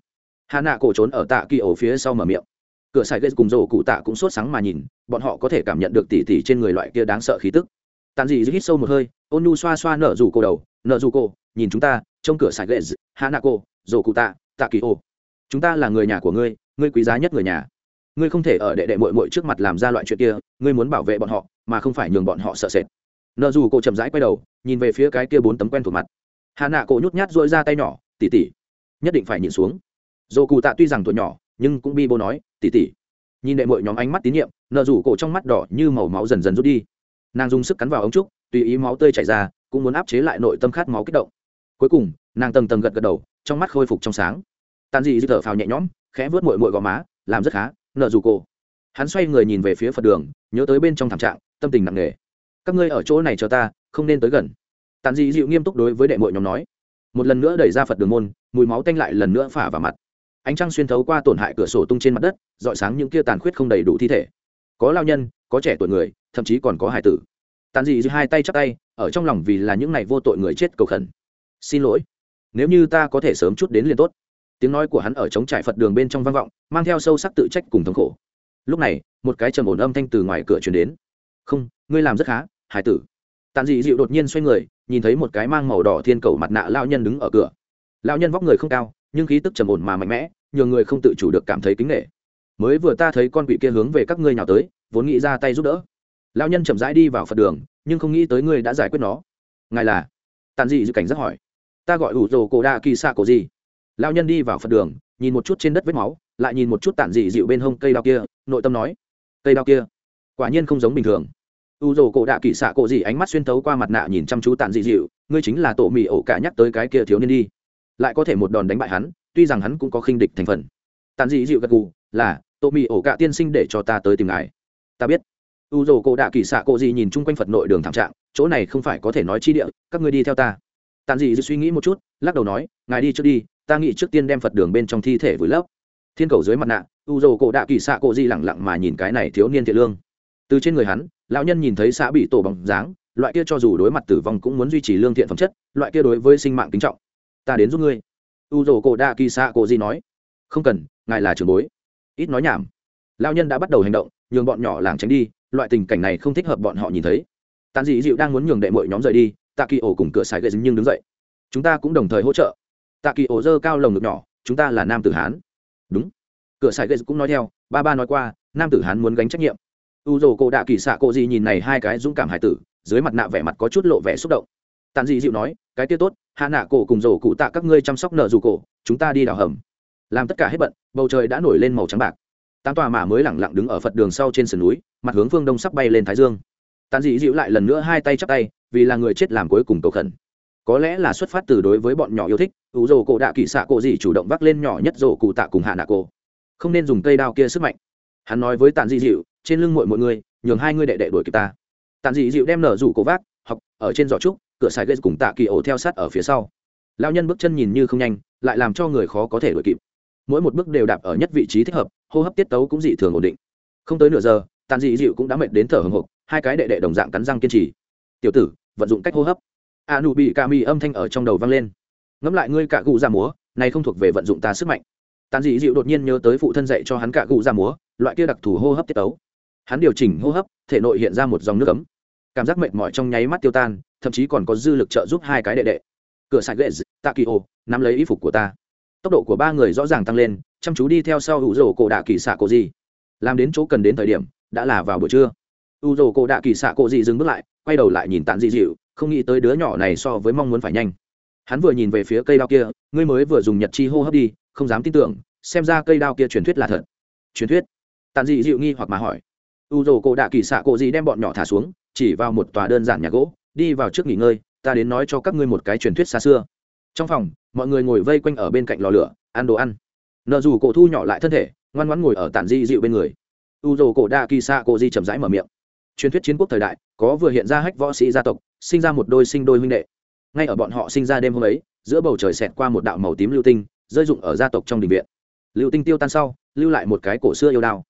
Hà nạ cổ trốn ở tạ kỳ ổ phía sau mở miệng. Cửa sải gây cùng rổ cụ tạ cũng sốt sáng mà nhìn, bọn họ có thể cảm nhận được tỷ tỷ trên người loại kia đáng sợ khí tức. Tàn dị hít sâu một hơi, ôn nhu xoa xoa nợ dù cổ đầu, Nợ dù cổ, nhìn chúng ta trong cửa sải gây hạ nạ cổ, rổ cụ tạ tạ kỳ ổ. Chúng ta là người nhà của ngươi ngươi quý giá nhất người nhà. Ngươi không thể ở đệ đệ mội mội trước mặt làm ra loại chuyện kia, ngươi muốn bảo vệ bọn họ, mà không phải nhường bọn họ sợ sệt. Nợ dù cổ chậm rãi quay đầu, nhìn về phía cái kia bốn tấm quen thuộc mặt. Hà nạ cổ nhút nhát dội ra tay nhỏ tỉ tỉ. Nhất định phải nhìn xuống. Dồ cụ tạ tuy rằng tuổi nhỏ, nhưng cũng bi bô nói, tỉ tỉ. Nhìn đệ mọi nhóm ánh mắt tín nhiệm, nợ rủ cổ trong mắt đỏ như màu máu dần dần rút đi. Nàng dùng sức cắn vào ống trúc, tùy ý máu tươi chảy ra, cũng muốn áp chế lại nội tâm khát máu kích động. Cuối cùng, nàng tầng tầng gật gật đầu, trong mắt khôi phục trong sáng. Tàn dị dư thở phào nhẹ nhõm, khẽ vớt mội mội gò má, làm rất khá, nợ dù cô hắn xoay người nhìn về phía phật đường, nhớ tới bên trong thảm trạng, tâm tình nặng nề. Các ngươi ở chỗ này chờ ta, không nên tới gần. Tàn dị dịu nghiêm túc đối với đệ mội nhóm nói một lần nữa đẩy ra phật đường môn mùi máu tanh lại lần nữa phả vào mặt ánh trăng xuyên thấu qua tổn hại cửa sổ tung trên mặt đất dọi sáng những kia tàn khuyết không đầy đủ thi thể có lao nhân có trẻ tuổi người thậm chí còn có hải tử tàn dị dịu hai tay chắp tay ở trong lòng vì là những này vô tội người chết cầu khẩn xin lỗi nếu như ta có thể sớm chút đến liền tốt tiếng nói của hắn ở chống trải phật đường bên trong vang vọng mang theo sâu sắc tự trách cùng thống khổ lúc này một cái trầm ổn âm thanh từ ngoài cửa truyền đến không ngươi làm rất khá hải tử tàn dị dịu đột nhiên xoay người nhìn thấy một cái mang màu đỏ thiên cầu mặt nạ lao nhân đứng ở cửa. Lao nhân vóc người không cao, nhưng khí tức trầm ổn mà mạnh mẽ nhiều người không tự chủ được cảm thấy kính nghệ mới vừa ta thấy con quỷ kia hướng về các ngươi nào tới, vốn nghĩ ra tay giúp đỡ. Lao nhân chậm rãi đi vào phật đường, nhưng không nghĩ tới ngươi đã giải quyết nó. Ngài là? Tàn dị dự cảnh giác hỏi. Ta gọi ủ rồ cổ đa kỳ xạ cổ gì lao nhân đi vào phật đường, nhìn một chút trên đất vết máu, lại nhìn một chút tàn dị dịu bên hông cây đao kia, nội tâm nói. Cây đao kia, quả nhiên không giống bình thường u dồ cổ đạ kỵ xạ cổ dị ánh mắt xuyên tấu qua mặt nạ nhìn chăm chú tàn dị dịu ngươi chính là tổ mì ổ cả nhắc tới cái kia thiếu niên đi. Lại có thể một đòn đánh bại hắn, tuy rằng hắn cũng có khinh địch thành phần. Tàn dị dịu gật gù, là, tổ mì ổ cả tiên sinh để cho ta tới tìm ngài. Ta biết. U dồ cổ đạ kỵ xạ cổ dị nhìn chung quanh phật nội đường thảm trạng, chỗ này không phải có thể nói chi địa, các ngươi đi theo ta. Tàn dị dịu suy nghĩ một chút, lắc đầu nói, ngài đi trước đi, ta nghĩ trước tiên đem phật đường bên trong thi thể vùi lấp. Thiên cầu dưới mặt nạ, u dồ cổ đạ kỳ xạ cổ di lẳng lặng mà nhìn cái này thiếu niên thiện lương. Từ trên người hắn lão nhân nhìn thấy xã bị tổ bóng dáng, loại kia cho dù đối mặt tử vong cũng muốn duy trì lương thiện phẩm chất, loại kia đối với sinh mạng kính trọng. Ta đến giúp ngươi. U rồ cổ Đa kỳ xạ cổ di nói. Không cần, ngài là trưởng bối. Ít nói nhảm. Lão nhân đã bắt đầu hành động, nhường bọn nhỏ làng tránh đi, loại tình cảnh này không thích hợp bọn họ nhìn thấy. Tàn dị dịu đang muốn nhường đệ mọi nhóm rời đi tạ kỳ ổ cùng cửa sải gậy dính nhưng đứng dậy. Chúng ta cũng đồng thời hỗ trợ. Tạ kỳ ổ dơ cao lồng ngực nhỏ, chúng ta là nam tử hán. Đúng. Cửa sải gậy cũng nói theo, ba ba nói qua, nam tử hán muốn gánh trách nhiệm u dồ cổ đạ kỳ xạ cổ gì nhìn này hai cái dũng cảm hải tử, dưới mặt nạ vẻ mặt có chút lộ vẻ xúc động. Tàn dị dịu nói, cái tiết tốt, hạ nạ cổ cùng rổ cụ tạ các ngươi chăm sóc nợ dù cổ, chúng ta đi đào hầm. Làm tất cả hết bận, bầu trời đã nổi lên màu trắng bạc. Tám tòa mã mới lẳng lặng đứng ở phật đường sau trên sườn núi, mặt hướng phương đông sắp bay lên thái dương. Tàn dị dịu lại lần nữa hai tay chắp tay, vì là người chết làm cuối cùng cầu khẩn. Có lẽ là xuất phát từ đối với bọn nhỏ yêu thích ủ rổ cổ đạ kỵ xạ cổ gì chủ động vác lên nhỏ nhất rổ cụ tạ cùng hạ nạ cổ. Không nên dùng cây đao kia sức mạnh. Hắn nói với tàn dị dịu trên lưng mội mọi người nhường hai người đệ đệ đuổi kịp ta. Tàn dị dịu đem nở rủ cổ vác, học, ở trên giỏ trúc, cửa sài gây cùng tạ kỳ ổ theo sát ở phía sau. Lao nhân bước chân nhìn như không nhanh, lại làm cho người khó có thể đuổi kịp. Mỗi một bước đều đạp ở nhất vị trí thích hợp, hô hấp tiết tấu cũng dị thường ổn định. Không tới nửa giờ tàn dị dịu cũng đã mệt đến thở hồng hộc, hai cái đệ đệ đồng dạng cắn răng kiên trì. Tiểu tử, vận dụng cách hô hấp. A nụ bị ca mi âm thanh ở trong đầu vang lên. Ngẫm lại ngươi cả cụ ra múa, này không thuộc về vận dụng ta sức mạnh. Tàn dị dịu đột nhiên nhớ tới phụ thân dạy cho hắn cả cụ ra múa, loại kia đặc thù hô hấp tiết tấu hắn điều chỉnh hô hấp, thể nội hiện ra một dòng nước ấm. Cảm giác mệt mỏi trong nháy mắt tiêu tan, thậm chí còn có dư lực trợ giúp hai cái đệ đệ. Cửa sạch lệ tạ kỳ ô nắm lấy y phục của ta. Tốc độ của ba người rõ ràng tăng lên, chăm chú đi theo sau hữu rổ cổ đạ kỳ xạ cổ gì làm đến chỗ cần đến thời điểm, đã là vào buổi trưa. U dồ cổ đạ kỳ xạ cổ dị dừng bước lại, quay đầu lại nhìn tàn dị dịu không nghĩ tới đứa nhỏ này so với mong muốn phải nhanh. Hắn vừa nhìn về phía cây đao kia, ngươi mới vừa dùng nhật chi hô hấp đi, không dám tin tưởng, xem ra cây đao kia truyền thuyết là thật. Truyền thuyết? Tàn dị dịu nghi hoặc mà hỏi u dồ cổ đạ kỳ xạ cổ gì đem bọn nhỏ thả xuống, chỉ vào một tòa đơn giản nhà gỗ, đi vào trước nghỉ ngơi, ta đến nói cho các ngươi một cái truyền thuyết xa xưa. Trong phòng, mọi người ngồi vây quanh ở bên cạnh lò lửa, ăn đồ ăn. Nợ dù cổ thu nhỏ lại thân thể, ngoan ngoãn ngồi ở tản di dịu bên người. U dồ cổ đa kỳ xạ cổ di chậm rãi mở miệng. Truyền thuyết chiến quốc thời đại, có vừa hiện ra hách võ sĩ gia tộc, sinh ra một đôi sinh đôi huynh đệ. Ngay ở bọn họ sinh ra đêm hôm ấy, giữa bầu trời xẹt qua một đạo màu tím lưu tinh, rơi rụng ở gia tộc trong đình viện. Lưu tinh tiêu tan sau, lưu lại một cái cổ xưa yêu đao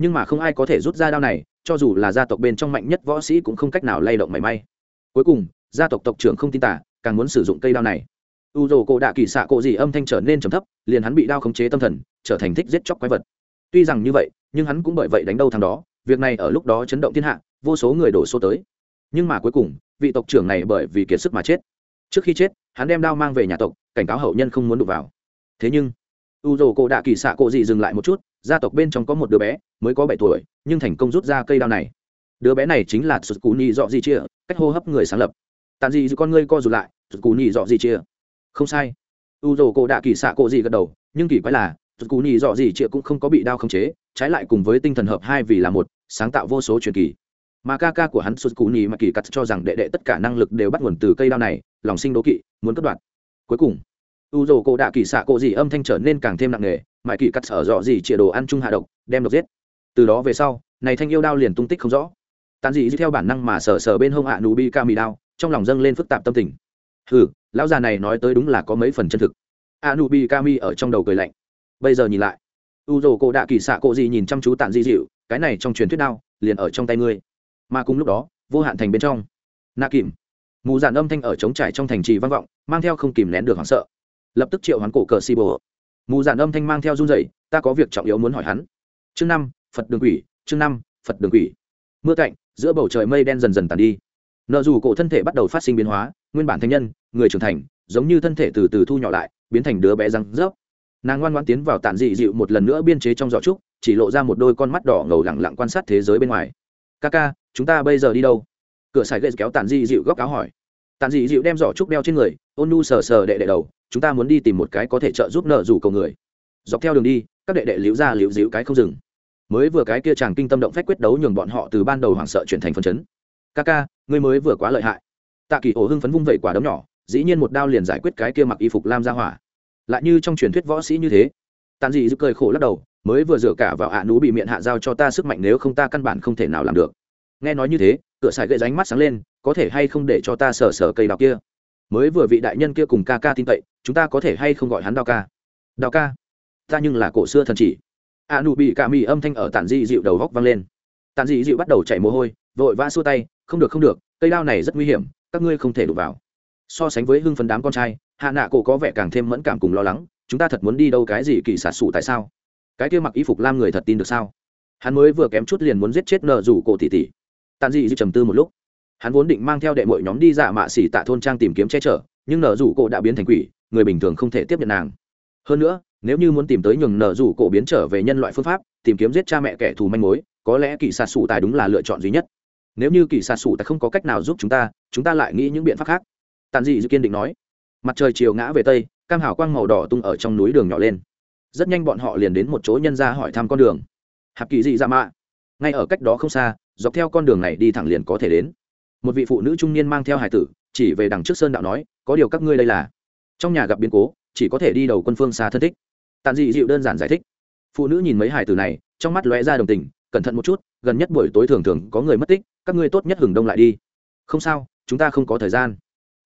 nhưng mà không ai có thể rút ra đao này, cho dù là gia tộc bên trong mạnh nhất võ sĩ cũng không cách nào lay động mảy may. Cuối cùng, gia tộc tộc trưởng không tin tả càng muốn sử dụng cây đao này. U dồ cổ đạ kỳ xạ cổ gì âm thanh trở nên trầm thấp, liền hắn bị đao khống chế tâm thần, trở thành thích giết chóc quái vật. Tuy rằng như vậy, nhưng hắn cũng bởi vậy đánh đâu thằng đó, việc này ở lúc đó chấn động thiên hạ, vô số người đổ xô tới. Nhưng mà cuối cùng, vị tộc trưởng này bởi vì kiệt sức mà chết. Trước khi chết, hắn đem đao mang về nhà tộc, cảnh cáo hậu nhân không muốn đụng vào. Thế nhưng u dồ cổ đạ kỳ xạ cổ dị dừng lại một chút, gia tộc bên trong có một đứa bé mới có bảy tuổi, nhưng thành công rút ra cây đao này. Đứa bé này chính là sụt cù nhị dọ di chia cách hô hấp người sáng lập. Tàn gì con ngươi co rụt lại sụt cù nhị dọ di chia không sai. U dồ cổ đạ kỳ xạ cổ dị gật đầu, nhưng kỳ quái là sụt cù nhị dọ di chia cũng không có bị đao khống chế, trái lại cùng với tinh thần hợp hai vì là một, sáng tạo vô số truyền kỳ. Mà ca ca của hắn sụt cù nhị mà kỳ cắt cho rằng đệ đệ tất cả năng lực đều bắt nguồn từ cây đao này, lòng sinh đố kỵ, muốn cất đoạt. Cuối cùng u rồ cổ đạ kỳ xạ cổ gì âm thanh trở nên càng thêm nặng nề, mãi kỳ cắt sở dọ gì chĩa đồ ăn chung hạ độc, đem độc giết. Từ đó về sau, này thanh yêu đao liền tung tích không rõ. Tàn dị theo bản năng mà sờ sờ bên hông hạ nụ bi ca mì đao trong lòng dâng lên phức tạp tâm tình. Hừ, lão già này nói tới đúng là có mấy phần chân thực. Hạ nụ bi ca mi ở trong đầu cười lạnh. Bây giờ nhìn lại, u rồ cổ đạ kỳ xạ cổ gì nhìn chăm chú tàn dị dịu, cái này trong truyền thuyết đao, liền ở trong tay ngươi. Mà cùng lúc đó, vô hạn thành bên trong. Nạ kìm, mù dạn âm thanh ở trống trải trong thành trì vang vọng, mang theo không kìm nén được hoảng sợ lập tức triệu hoán cổ cờ si bồ mù dàn âm thanh mang theo run dậy ta có việc trọng yếu muốn hỏi hắn. Chương năm, phật đường quỷ, chương năm, phật đường quỷ. Mưa cạnh, giữa bầu trời mây đen dần dần tàn đi. Nợ dù cổ thân thể bắt đầu phát sinh biến hóa, nguyên bản thanh nhân, người trưởng thành, giống như thân thể từ từ thu nhỏ lại, biến thành đứa bé răng rớp. Nàng ngoan ngoan tiến vào tản dị dịu một lần nữa biên chế trong giỏ trúc, chỉ lộ ra một đôi con mắt đỏ ngầu lẳng lặng quan sát thế giới bên ngoài. Ca ca, chúng ta bây giờ đi đâu? Cửa sải gậy kéo tản dị dịu góc áo hỏi. Tản dị dịu đem giỏ trúc đeo trên người, ôn nu sờ sờ đệ đệ đầu chúng ta muốn đi tìm một cái có thể trợ giúp nợ rủ cầu người. Dọc theo đường đi, các đệ đệ liễu ra liễu dịu cái không dừng. Mới vừa cái kia chàng kinh tâm động phách quyết đấu nhường bọn họ từ ban đầu hoảng sợ chuyển thành phân chấn. Ca ca, ngươi mới vừa quá lợi hại. Tạ kỳ ổ hưng phấn vung vẩy quả đấm nhỏ, dĩ nhiên một đao liền giải quyết cái kia mặc y phục lam ra hỏa. Lại như trong truyền thuyết võ sĩ như thế tàn dị giữ cười khổ lắc đầu, mới vừa rửa cả vào ạ à nú bị miệng hạ giao cho ta sức mạnh nếu không ta căn bản không thể nào làm được. Nghe nói như thế, cửa xài gậy ránh mắt sáng lên, có thể hay không để cho ta sờ sờ cây đào kia? Mới vừa vị đại nhân kia cùng ca ca tin cậy, chúng ta có thể hay không gọi hắn đao ca? Đao ca, ta nhưng là cổ xưa thần chỉ. A nụ bị cả mì âm thanh ở tản dị dịu đầu góc vang lên. Tản dị dịu bắt đầu chảy mồ hôi, vội vã xua tay, không được không được, cây đao này rất nguy hiểm, các ngươi không thể đụng vào. So sánh với hưng phấn đám con trai, hạ nạ cổ có vẻ càng thêm mẫn cảm cùng lo lắng, chúng ta thật muốn đi đâu cái gì kỳ xả sủ tại sao? Cái kia mặc y phục lam người thật tin được sao? Hắn mới vừa kém chút liền muốn giết chết nợ rủ cổ tỷ tỷ. Tàn dị dịu trầm tư một lúc hắn vốn định mang theo đệ mội nhóm đi dạ mạ xỉ tạ thôn trang tìm kiếm che chở, nhưng nở rủ cổ đã biến thành quỷ, người bình thường không thể tiếp nhận nàng. Hơn nữa, nếu như muốn tìm tới nhường nở rủ cổ biến trở về nhân loại phương pháp, tìm kiếm giết cha mẹ kẻ thù manh mối, có lẽ kỳ xạ sủ tài đúng là lựa chọn duy nhất. Nếu như kỳ xạ sủ tài không có cách nào giúp chúng ta chúng ta lại nghĩ những biện pháp khác. Tàn dị dự kiên định nói. Mặt trời chiều ngã về tây, cam hào quang màu đỏ tung ở trong núi đường nhỏ lên. Rất nhanh bọn họ liền đến một chỗ nhân ra hỏi thăm con đường. Hạp kỳ dị dạ mạ, ngay ở cách đó không xa, dọc theo con đường này đi thẳng liền có thể đến một vị phụ nữ trung niên mang theo hải tử, chỉ về đằng trước sơn đạo nói, có điều các ngươi đây là? Trong nhà gặp biến cố, chỉ có thể đi đầu quân phương xa thân thích. Tàn dị dịu đơn giản giải thích. Phụ nữ nhìn mấy hải tử này, trong mắt lóe ra đồng tình, cẩn thận một chút, gần nhất buổi tối thường thường có người mất tích, các ngươi tốt nhất hừng đông lại đi. Không sao, chúng ta không có thời gian.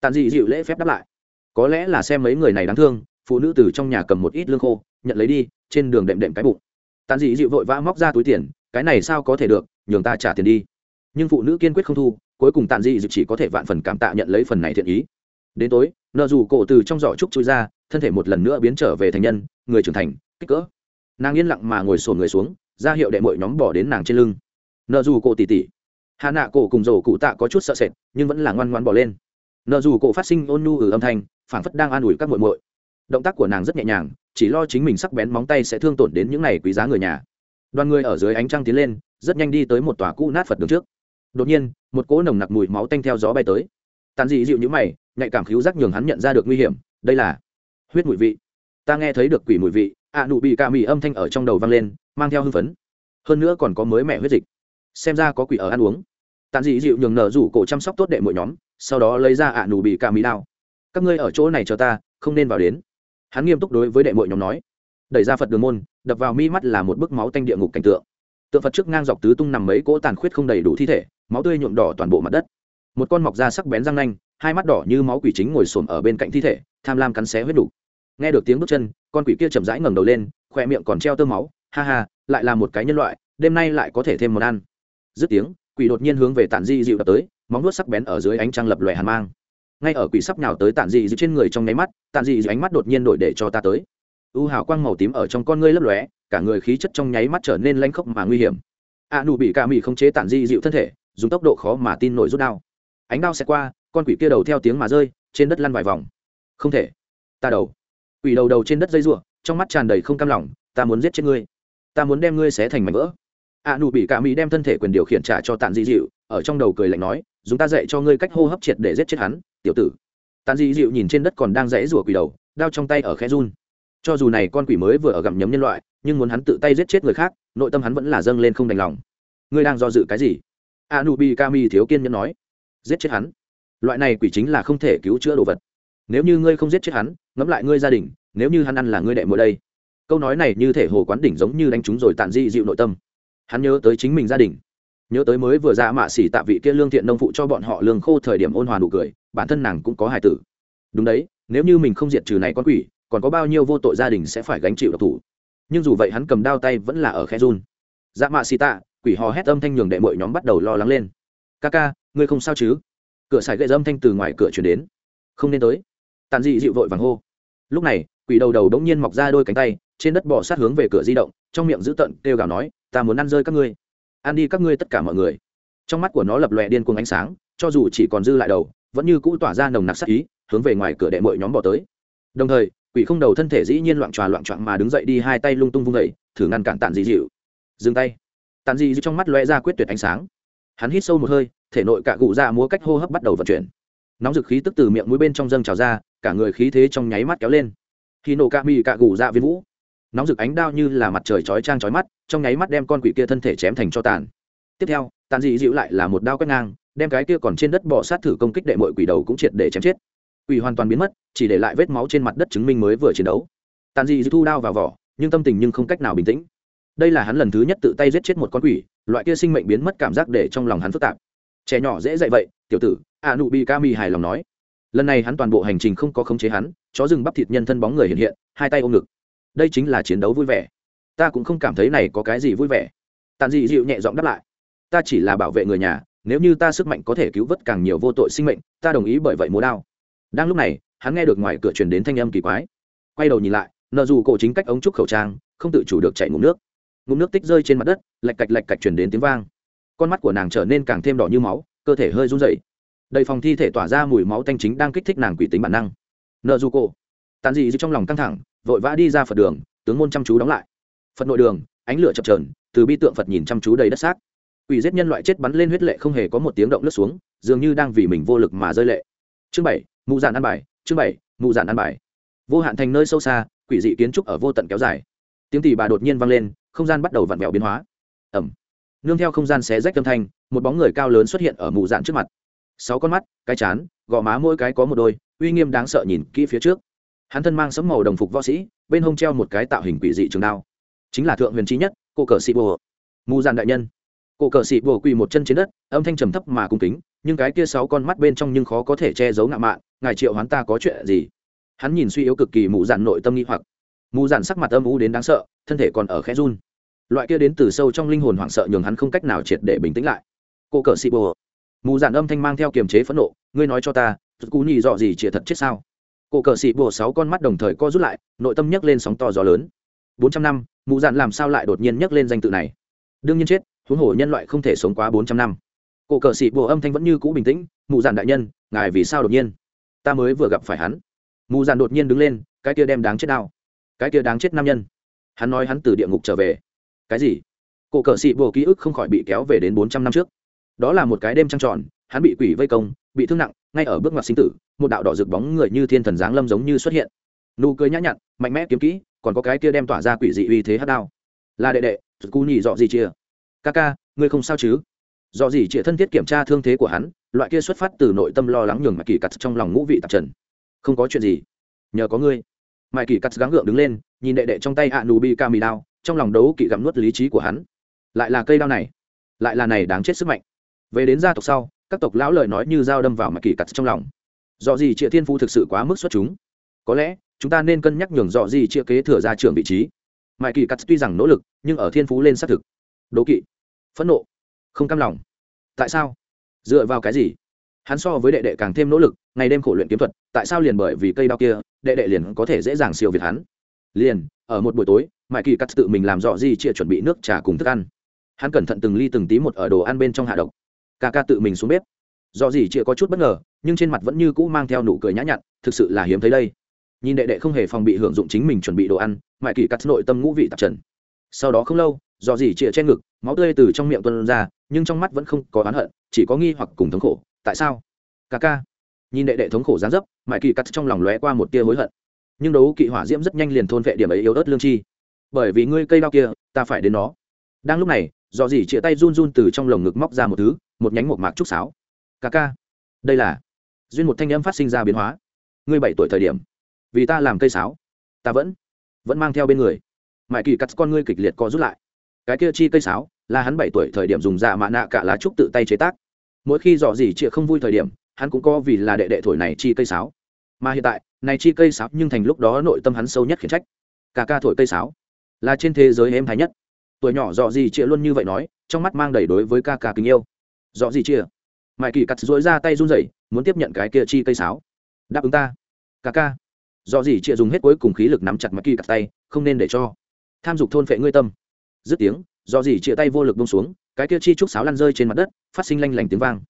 Tàn dị dịu lễ phép đáp lại. Có lẽ là xem mấy người này đáng thương, phụ nữ từ trong nhà cầm một ít lương khô, nhận lấy đi, trên đường đệm đệm cái bụng. Tàn dị dịu vội vã móc ra túi tiền, cái này sao có thể được, nhường ta trả tiền đi nhưng phụ nữ kiên quyết không thu, cuối cùng tàn dị dịu chỉ có thể vạn phần cảm tạ nhận lấy phần này thiện ý. Đến tối, nợ dù cổ từ trong giỏ trúc chui ra, thân thể một lần nữa biến trở về thành nhân, người trưởng thành, kích cỡ. Nàng yên lặng mà ngồi sồn người xuống, ra hiệu đệ mội nhóm bỏ đến nàng trên lưng. Nợ dù cổ tỉ tỉ. Hà nạ cổ cùng rổ cụ tạ có chút sợ sệt, nhưng vẫn là ngoan ngoan bỏ lên. Nợ dù cổ phát sinh ôn nhu ở âm thanh, phảng phất đang an ủi các muội muội. Động tác của nàng rất nhẹ nhàng, chỉ lo chính mình sắc bén móng tay sẽ thương tổn đến những này quý giá người nhà. Đoàn người ở dưới ánh trăng tiến lên, rất nhanh đi tới một tòa cũ nát phật đường trước đột nhiên, một cỗ nồng nặc mùi máu tanh theo gió bay tới. Tàn dị dịu như mày, nhạy cảm khíu giác nhường hắn nhận ra được nguy hiểm, đây là huyết mùi vị. Ta nghe thấy được quỷ mùi vị, ạ nụ bị ca mị âm thanh ở trong đầu vang lên, mang theo hưng phấn. Hơn nữa còn có mới mẹ huyết dịch. Xem ra có quỷ ở ăn uống. Tàn dị dịu nhường nở rủ cổ chăm sóc tốt đệ mỗi nhóm, sau đó lấy ra ạ nụ bị ca mị đao. Các ngươi ở chỗ này cho ta, không nên vào đến. Hắn nghiêm túc đối với đệ mỗi nhóm nói. Đẩy ra phật đường môn, đập vào mi mắt là một bức máu tanh địa ngục cảnh tượng. Tượng phật trước ngang dọc tứ tung nằm mấy cỗ tàn khuyết không đầy đủ thi thể máu tươi nhuộm đỏ toàn bộ mặt đất. Một con mọc da sắc bén răng nanh, hai mắt đỏ như máu quỷ chính ngồi xổm ở bên cạnh thi thể, tham lam cắn xé huyết đủ. Nghe được tiếng bước chân, con quỷ kia chậm rãi ngẩng đầu lên khoe miệng còn treo tơ máu, ha ha, lại là một cái nhân loại, đêm nay lại có thể thêm món ăn. Dứt tiếng, quỷ đột nhiên hướng về tản di dịu đập tới, móng nuốt sắc bén ở dưới ánh trăng lập lòe hàn mang. Ngay ở quỷ sắp nhào tới tản dị dịu trên người trong nháy mắt, tản dị dịu ánh mắt đột nhiên đổi để cho ta tới. U hào quang màu tím ở trong con ngươi lấp lóe, cả người khí chất trong nháy mắt trở nên lanh khốc mà nguy hiểm. A nụ bị cả mị không chế tản di dịu thân thể dùng tốc độ khó mà tin nổi rút đao. Ánh đao sẽ qua, con quỷ kia đầu theo tiếng mà rơi, trên đất lăn vài vòng. Không thể. Ta đầu. Quỷ đầu đầu trên đất dây ruộng trong mắt tràn đầy không cam lòng, ta muốn giết chết ngươi. Ta muốn đem ngươi xé thành mảnh vỡ. A nụ bị cả mỹ đem thân thể quyền điều khiển trả cho tản di dịu ở trong đầu cười lạnh nói, dùng ta dạy cho ngươi cách hô hấp triệt để giết chết hắn, tiểu tử. Tàn dị dịu nhìn trên đất còn đang rẽ rủa quỷ đầu, đao trong tay ở khe run. Cho dù này con quỷ mới vừa ở gặm nhấm nhân loại, nhưng muốn hắn tự tay giết chết người khác, nội tâm hắn vẫn là dâng lên không đành lòng. Ngươi đang do dự cái gì? A nu bi kami thiếu kiên nhẫn nói, giết chết hắn. Loại này quỷ chính là không thể cứu chữa đồ vật. Nếu như ngươi không giết chết hắn, ngẫm lại ngươi gia đình, nếu như hắn ăn là ngươi đệ muội đây. Câu nói này như thể hồ quán đỉnh giống như đánh trúng rồi tàn dị dịu nội tâm. Hắn nhớ tới chính mình gia đình. Nhớ tới mới vừa ra mạ xỉ tạ vị kia lương thiện nông phụ cho bọn họ lương khô thời điểm ôn hòa nụ cười, bản thân nàng cũng có hài tử. Đúng đấy, nếu như mình không diệt trừ này con quỷ, còn có bao nhiêu vô tội gia đình sẽ phải gánh chịu độc thủ? Nhưng dù vậy hắn cầm đao tay vẫn là ở khe run. Dạ mạ xì tạ quỷ hò hét âm thanh nhường đệ mọi nhóm bắt đầu lo lắng lên. Ca ca, ngươi không sao chứ? Cửa sải gậy âm thanh từ ngoài cửa chuyển đến. Không nên tới. Tàn dị dịu vội vàng hô. Lúc này, quỷ đầu đầu đống nhiên mọc ra đôi cánh tay, trên đất bỏ sát hướng về cửa di động, trong miệng giữ tận kêu gào nói, ta muốn ăn rơi các ngươi. Ăn đi các ngươi tất cả mọi người. Trong mắt của nó lập lòe điên cuồng ánh sáng, cho dù chỉ còn dư lại đầu, vẫn như cũ tỏa ra nồng nặc sắc ý, hướng về ngoài cửa đệ mội nhóm bỏ tới. Đồng thời, quỷ không đầu thân thể dĩ nhiên loạn tròa loạn trọn mà đứng dậy đi, hai tay lung tung vung dậy, thử ngăn cản tàn dị dịu. Dừng tay tàn dị dịu trong mắt lóe ra quyết tuyệt ánh sáng. Hắn hít sâu một hơi, thể nội cả cụ ra dạ múa cách hô hấp bắt đầu vận chuyển. Nóng dực khí tức từ miệng mũi bên trong dâng trào ra, cả người khí thế trong nháy mắt kéo lên. Khi nổ cạ mì cả gù ra viên vũ, nóng rực ánh đao như là mặt trời chói trang chói mắt, trong nháy mắt đem con quỷ kia thân thể chém thành cho tàn. Tiếp theo, tàn dị dịu lại là một đao quét ngang, đem cái kia còn trên đất bỏ sát thử công kích đệ mội quỷ đầu cũng triệt để chém chết. Quỷ hoàn toàn biến mất, chỉ để lại vết máu trên mặt đất chứng minh mới vừa chiến đấu. Tàn dị dịu thu đao vào vỏ, nhưng tâm tình nhưng không cách nào bình tĩnh đây là hắn lần thứ nhất tự tay giết chết một con quỷ, loại kia sinh mệnh biến mất cảm giác để trong lòng hắn phức tạp. Trẻ nhỏ dễ dạy vậy, tiểu tử a nụ bị ca mi hài lòng nói. Lần này hắn toàn bộ hành trình không có khống chế hắn, chó rừng bắp thịt nhân thân bóng người hiện hiện, hai tay ôm ngực. Đây chính là chiến đấu vui vẻ. Ta cũng không cảm thấy này có cái gì vui vẻ. Tàn dị dịu nhẹ giọng đáp lại. Ta chỉ là bảo vệ người nhà, nếu như ta sức mạnh có thể cứu vớt càng nhiều vô tội sinh mệnh, ta đồng ý bởi vậy múa đao. Đang lúc này, hắn nghe được ngoài cửa truyền đến thanh âm kỳ quái. Quay đầu nhìn lại, nợ dù cổ chính cách ống trúc khẩu trang, không tự chủ được chạy ngủ nước ngụm nước tích rơi trên mặt đất, lạch cạch lạch cạch truyền đến tiếng vang. Con mắt của nàng trở nên càng thêm đỏ như máu, cơ thể hơi run rẩy. Đầy phòng thi thể tỏa ra mùi máu tanh chính đang kích thích nàng quỷ tính bản năng. Nợ du cổ tàn dị trong lòng căng thẳng, vội vã đi ra phật đường, tướng môn chăm chú đóng lại. Phật nội đường, ánh lửa chập trờn từ bi tượng phật nhìn chăm chú đầy đất xác. Ủy giết nhân loại chết bắn lên huyết lệ không hề có một tiếng động lướt xuống, dường như đang vì mình vô lực mà rơi lệ. Chương bảy mụ giản ăn bài, chương bảy mụ giản ăn bài. Vô hạn thành nơi sâu xa, quỷ dị kiến trúc ở vô tận kéo dài. Tiếng tỉ bà đột nhiên vang lên không gian bắt đầu vặn vẹo biến hóa. Ẩm. Nương theo không gian xé rách âm thanh, một bóng người cao lớn xuất hiện ở mụ dạn trước mặt. Sáu con mắt, cái chán, gò má mỗi cái có một đôi, uy nghiêm đáng sợ nhìn kỹ phía trước. Hắn thân mang sấm màu đồng phục võ sĩ, bên hông treo một cái tạo hình quỷ dị trường đao. Chính là thượng huyền trí nhất, cô cờ sĩ bồ. Mù dạn đại nhân. Cô cờ sĩ bồ quỳ một chân trên đất, âm thanh trầm thấp mà cung kính, nhưng cái kia sáu con mắt bên trong nhưng khó có thể che giấu ngạo mạn, ngài triệu hắn ta có chuyện gì? Hắn nhìn suy yếu cực kỳ mù dạn nội tâm nghi hoặc mù dàn sắc mặt âm u đến đáng sợ, thân thể còn ở khẽ run. Loại kia đến từ sâu trong linh hồn hoảng sợ nhường hắn không cách nào triệt để bình tĩnh lại. Cô cờ xị bồ. Mù dàn âm thanh mang theo kiềm chế phẫn nộ, ngươi nói cho ta cú nhì dọ gì chĩa thật chết sao? Cô cờ xị bồ sáu con mắt đồng thời co rút lại, nội tâm nhấc lên sóng to gió lớn. Bốn trăm năm, mù dạn làm sao lại đột nhiên nhấc lên danh tự này? Đương nhiên chết, huống hồ nhân loại không thể sống quá bốn trăm năm. Cô cờ xị bồ âm thanh vẫn như cũ bình tĩnh, mù dạn đại nhân, ngài vì sao đột nhiên? Ta mới vừa gặp phải hắn. Mù dạn đột nhiên đứng lên, cái kia đem đáng chết đau cái kia đáng chết nam nhân. Hắn nói hắn từ địa ngục trở về. Cái gì? Cổ cờ xị bộ ký ức không khỏi bị kéo về đến bốn trăm năm trước. Đó là một cái đêm trăng tròn, hắn bị quỷ vây công, bị thương nặng, ngay ở bước ngoặt sinh tử, một đạo đỏ rực bóng người như thiên thần giáng lâm giống như xuất hiện. Nụ cười nhã nhặn, mạnh mẽ kiếm kỹ, còn có cái kia đem tỏa ra quỷ dị uy thế hát đao. Là đệ đệ cu nhỉ dọ gì chia ca ca, ngươi không sao chứ? Dọ gì chia thân thiết kiểm tra thương thế của hắn, loại kia xuất phát từ nội tâm lo lắng nhường mạch kỳ cắt trong lòng ngũ vị tạp trần. Không có chuyện gì. Nhờ có ngươi mãi kỳ cắt gắng gượng đứng lên, nhìn đệ đệ trong tay ạ nù bi ca mì đao trong lòng đấu kỵ gặm nuốt lý trí của hắn. Lại là cây đao này, lại là này đáng chết sức mạnh. Về đến gia tộc sau, các tộc lão lời nói như dao đâm vào mãi kỳ cắt trong lòng. Do gì triệu thiên phu thực sự quá mức xuất chúng. Có lẽ, chúng ta nên cân nhắc nhường dọ gì chia kế thừa ra trường vị trí. Mãi kỳ cắt tuy rằng nỗ lực, nhưng ở thiên phú lên xác thực. Đố kỵ, phẫn nộ, không cam lòng. Tại sao? Dựa vào cái gì? Hắn so với đệ đệ càng thêm nỗ lực, ngày đêm khổ luyện kiếm thuật, tại sao liền bởi vì cây đao kia đệ đệ liền có thể dễ dàng siêu việt hắn. Liền, ở một buổi tối mãi kỳ cắt tự mình làm dọ gì chia chuẩn bị nước trà cùng thức ăn. Hắn cẩn thận từng ly từng tí một ở đồ ăn bên trong hạ độc. Ca ca tự mình xuống bếp. Do gì chia có chút bất ngờ, nhưng trên mặt vẫn như cũ mang theo nụ cười nhã nhặn, thực sự là hiếm thấy đây. Nhìn đệ đệ không hề phòng bị hưởng dụng chính mình chuẩn bị đồ ăn mãi kỳ cắt nội tâm ngũ vị tạp trần. Sau đó không lâu, do gì chia trên ngực, máu tươi từ trong miệng tuân ra, nhưng trong mắt vẫn không có oán hận, chỉ có nghi hoặc cùng thống khổ. Tại sao? Ca ca nhìn đệ đệ thống khổ gián dấp, mãi kỳ cắt trong lòng lóe qua một tia hối hận. Nhưng đấu kỵ hỏa diễm rất nhanh liền thôn vệ điểm ấy yếu ớt lương chi. Bởi vì ngươi cây đao kia, ta phải đến nó. Đang lúc này dò dỉ chĩa tay run run từ trong lồng ngực móc ra một thứ, một nhánh một mạc trúc sáo. Ca ca. Đây là duyên một thanh âm phát sinh ra biến hóa. Ngươi bảy tuổi thời điểm, vì ta làm cây sáo, ta vẫn vẫn mang theo bên người. Mãi kỳ cắt con ngươi kịch liệt co rút lại. Cái kia chi cây sáo, là hắn bảy tuổi thời điểm dùng dạ mạ nạ cả lá trúc tự tay chế tác. Mỗi khi dò dỉ chịa không vui thời điểm hắn cũng có vì là đệ đệ thổi này chi cây sáo. Mà hiện tại, này chi cây sáo nhưng thành lúc đó nội tâm hắn sâu nhất khiển trách. Cả ca thổi cây sáo là trên thế giới êm thái nhất. Tuổi nhỏ dọ gì chịa luôn như vậy nói, trong mắt mang đầy đối với ca ca kính yêu. Dọ gì chịa? Mãi kỳ cắt dối ra tay run rẩy, muốn tiếp nhận cái kia chi cây sáo. Đáp ứng ta. Ca ca. Dọ gì chịa dùng hết cuối cùng khí lực nắm chặt mãi kỳ cặt tay, không nên để cho. Tham dục thôn phệ ngươi tâm. Dứt tiếng, dọ gì chịa tay vô lực bông xuống, cái kia chi trúc sáo lăn rơi trên mặt đất, phát sinh lanh lảnh tiếng vang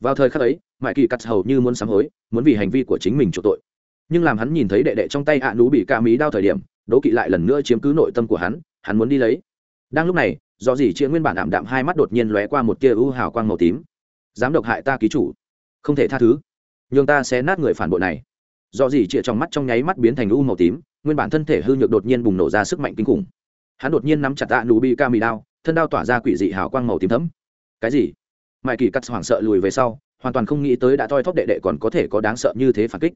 vào thời khắc ấy mãi kỳ cắt hầu như muốn sám hối, muốn vì hành vi của chính mình chuộc tội. Nhưng làm hắn nhìn thấy đệ đệ trong tay ạ à nú bị ca mí đao thời điểm đố kỵ lại lần nữa chiếm cứ nội tâm của hắn hắn muốn đi lấy. Đang lúc này, do gì chia nguyên bản ảm đạm hai mắt đột nhiên lóe qua một tia ưu hào quang màu tím. Dám độc hại ta ký chủ. Không thể tha thứ. Nhưng ta sẽ nát người phản bội này. Do gì chia trong mắt trong nháy mắt biến thành u màu tím, nguyên bản thân thể hư nhược đột nhiên bùng nổ ra sức mạnh kinh khủng. Hắn đột nhiên nắm chặt tạ nú bị ca mí đao thân đao tỏa ra quỷ dị hào quang màu tím thấm cái gì? Mãi kỳ cắt hoảng sợ lùi về sau, hoàn toàn không nghĩ tới đã thoi thóp đệ đệ còn có thể có đáng sợ như thế phản kích.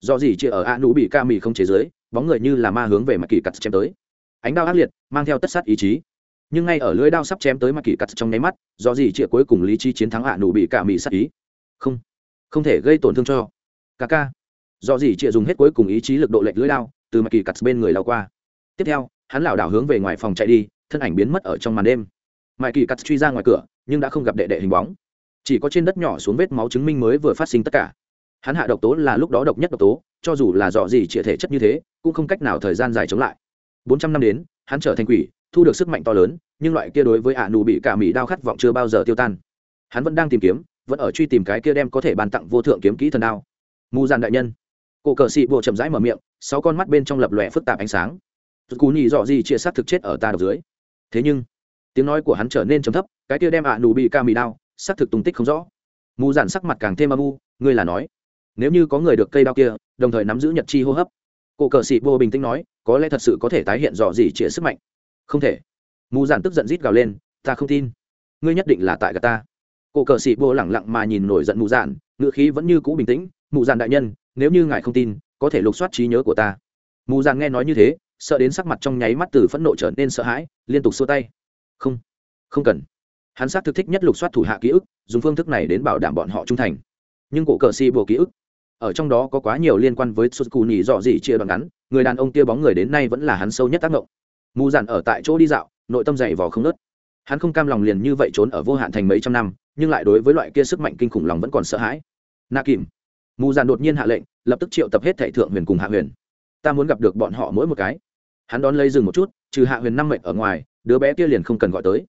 Do gì chỉ ở a nụ bị ca mì không chế giới, bóng người như là ma hướng về mặt kỳ cắt chém tới. Ánh đao ác liệt, mang theo tất sát ý chí. Nhưng ngay ở lưỡi đao sắp chém tới mặt kỳ cắt trong nháy mắt, do gì chỉ cuối cùng lý trí chiến thắng a nụ bị ca mì sát ý. Không không thể gây tổn thương cho. Ca ca. Do gì chịa dùng hết cuối cùng ý chí lực độ lệch lưỡi đao, từ mặt kỳ cắt bên người lao qua. Tiếp theo, hắn lảo đảo hướng về ngoài phòng chạy đi, thân ảnh biến mất ở trong màn đêm. Mãi kỳ cắt truy ra ngoài cửa nhưng đã không gặp đệ đệ hình bóng. Chỉ có trên đất nhỏ xuống vết máu chứng minh mới vừa phát sinh tất cả. Hắn hạ độc tố là lúc đó độc nhất độc tố, cho dù là dọ gì chĩa thể chất như thế, cũng không cách nào thời gian dài chống lại. Bốn trăm năm đến, hắn trở thành quỷ, thu được sức mạnh to lớn, nhưng loại kia đối với ả nụ bị cả mỹ đao khát vọng chưa bao giờ tiêu tan. Hắn vẫn đang tìm kiếm, vẫn ở truy tìm cái kia đem có thể bàn tặng vô thượng kiếm kỹ thần đao. Mù giàn đại nhân. Cổ cờ xị bộ chậm rãi mở miệng, sáu con mắt bên trong lập lòe phức tạp ánh sáng. Cú nhì dọ gì chia sát thực chết ở ta độc dưới. Thế nhưng, tiếng nói của hắn trở nên trầm thấp cái kia đem ạ nụ bị ca mì đao, xác thực tung tích không rõ. Mù giản sắc mặt càng thêm âm u, ngươi là nói, nếu như có người được cây đao kia, đồng thời nắm giữ nhật chi hô hấp. Cổ cờ Sĩ vô bình tĩnh nói, có lẽ thật sự có thể tái hiện dò gì chia sức mạnh. Không thể. Mù giản tức giận rít gào lên, ta không tin. Ngươi nhất định là tại gà ta. Cổ cờ Sĩ vô lẳng lặng mà nhìn nổi giận mù giản ngựa khí vẫn như cũ bình tĩnh, mù giản đại nhân, nếu như ngài không tin, có thể lục soát trí nhớ của ta. Mù giản nghe nói như thế, sợ đến sắc mặt trong nháy mắt từ phẫn nộ trở nên sợ hãi, liên tục xua tay. Không không cần hắn xác thực thích nhất lục soát thủ hạ ký ức, dùng phương thức này đến bảo đảm bọn họ trung thành. Nhưng cổ cờ si bồ ký ức, ở trong đó có quá nhiều liên quan với sút cù nhì dọ dỉ chia đoạn ngắn, người đàn ông tia bóng người đến nay vẫn là hắn sâu nhất tác động. Mù dàn ở tại chỗ đi dạo, nội tâm dày vò không nớt hắn không cam lòng liền như vậy trốn ở vô hạn thành mấy trăm năm, nhưng lại đối với loại kia sức mạnh kinh khủng lòng vẫn còn sợ hãi. Na kìm, mù dàn đột nhiên hạ lệnh, lập tức triệu tập hết thệ thượng huyền cùng hạ huyền. Ta muốn gặp được bọn họ mỗi một cái. Hắn đón lấy dừng một chút, trừ hạ huyền năm mệnh ở ngoài, đứa bé kia liền không cần gọi tới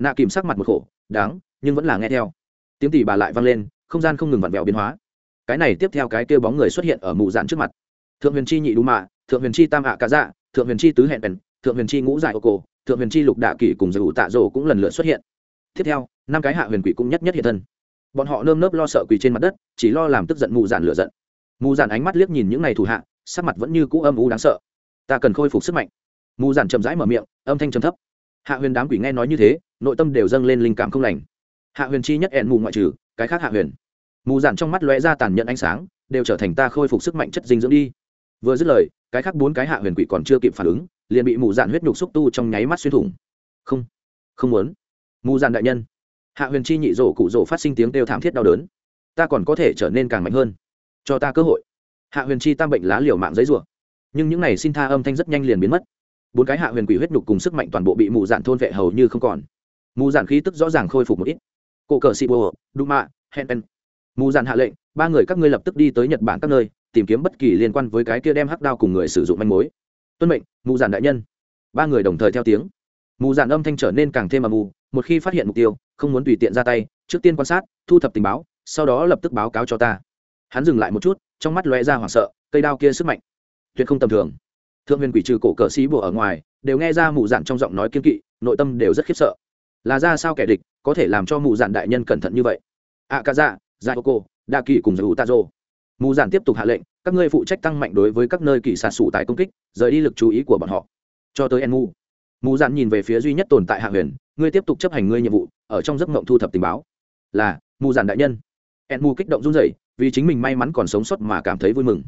nạ kìm sắc mặt một khổ, đáng, nhưng vẫn là nghe theo. Tiếng tỉ bà lại vang lên, không gian không ngừng vặn vẹo biến hóa. Cái này tiếp theo cái kêu bóng người xuất hiện ở mù dạn trước mặt. Thượng huyền chi nhị đu mạ, thượng huyền chi tam hạ cá dạ thượng huyền chi tứ hẹn bèn, thượng huyền chi ngũ dại ô cổ, thượng huyền chi lục đạ kỷ cùng giải ủ tạ rổ cũng lần lượt xuất hiện. Tiếp theo, năm cái hạ huyền quỷ cũng nhất nhất hiện thân. Bọn họ nơm nớp lo sợ quỳ trên mặt đất, chỉ lo làm tức giận mù dạn lửa giận. Mù dạn ánh mắt liếc nhìn những n à y thủ hạ, sắc mặt vẫn như cũ âm u đáng sợ. Ta cần khôi phục sức mạnh. Mù dạn chậm rãi mở miệng, âm thanh trầm thấp. Hạ huyền đám quỷ nghe nói như thế nội tâm đều dâng lên linh cảm không lành. Hạ huyền chi nhất ẹn mù ngoại trừ, cái khác hạ huyền. Mù giản trong mắt lóe ra tàn nhẫn ánh sáng, đều trở thành ta khôi phục sức mạnh chất dinh dưỡng đi. Vừa dứt lời, cái khác bốn cái hạ huyền quỷ còn chưa kịp phản ứng, liền bị mù dạn huyết nhục xúc tu trong nháy mắt xuyên thủng. Không không muốn. Mù dạn đại nhân. Hạ huyền chi nhị rổ cụ rổ phát sinh tiếng kêu thảm thiết đau đớn. Ta còn có thể trở nên càng mạnh hơn. Cho ta cơ hội. Hạ huyền chi tam bệnh lá liều mạng giấy rủa. Nhưng những này xin tha âm thanh rất nhanh liền biến mất. Bốn cái hạ huyền quỷ huyết nhục cùng sức mạnh toàn bộ bị mù dạn thôn vệ hầu như không còn mù dạn khí tức rõ ràng khôi phục một ít. Cổ cờ sĩ bồ đu mạ hẹn pen mù dạn hạ lệnh, ba người các ngươi lập tức đi tới nhật bản các nơi, tìm kiếm bất kỳ liên quan với cái kia đem hắc đao cùng người sử dụng manh mối. Tuân mệnh, mù dạn đại nhân. Ba người đồng thời theo tiếng. Mù dạn âm thanh trở nên càng thêm âm mù một khi phát hiện mục tiêu, không muốn tùy tiện ra tay, trước tiên quan sát, thu thập tình báo, sau đó lập tức báo cáo cho ta. Hắn dừng lại một chút, trong mắt lóe ra hoảng sợ, cây đao kia sức mạnh, tuyệt không tầm thường. Thượng huyền quỷ trừ cổ cờ sĩ bùa ở ngoài, đều nghe ra mù dạn trong giọng nói kiên kỵ, nội tâm đều rất khiếp sợ là ra sao kẻ địch, có thể làm cho mù dạn đại nhân cẩn thận như vậy? A ca dạ dạ cô đa kỳ cùng giải ta dô mù dạn tiếp tục hạ lệnh, các ngươi phụ trách tăng mạnh đối với các nơi kỳ xạ sủ tại công kích, rời đi lực chú ý của bọn họ. Cho tới en mu mù dạn nhìn về phía duy nhất tồn tại hạ huyền, ngươi tiếp tục chấp hành ngươi nhiệm vụ, ở trong giấc mộng thu thập tình báo. Là, mù dạn đại nhân. En mu kích động run rẩy, vì chính mình may mắn còn sống sót mà cảm thấy vui mừng.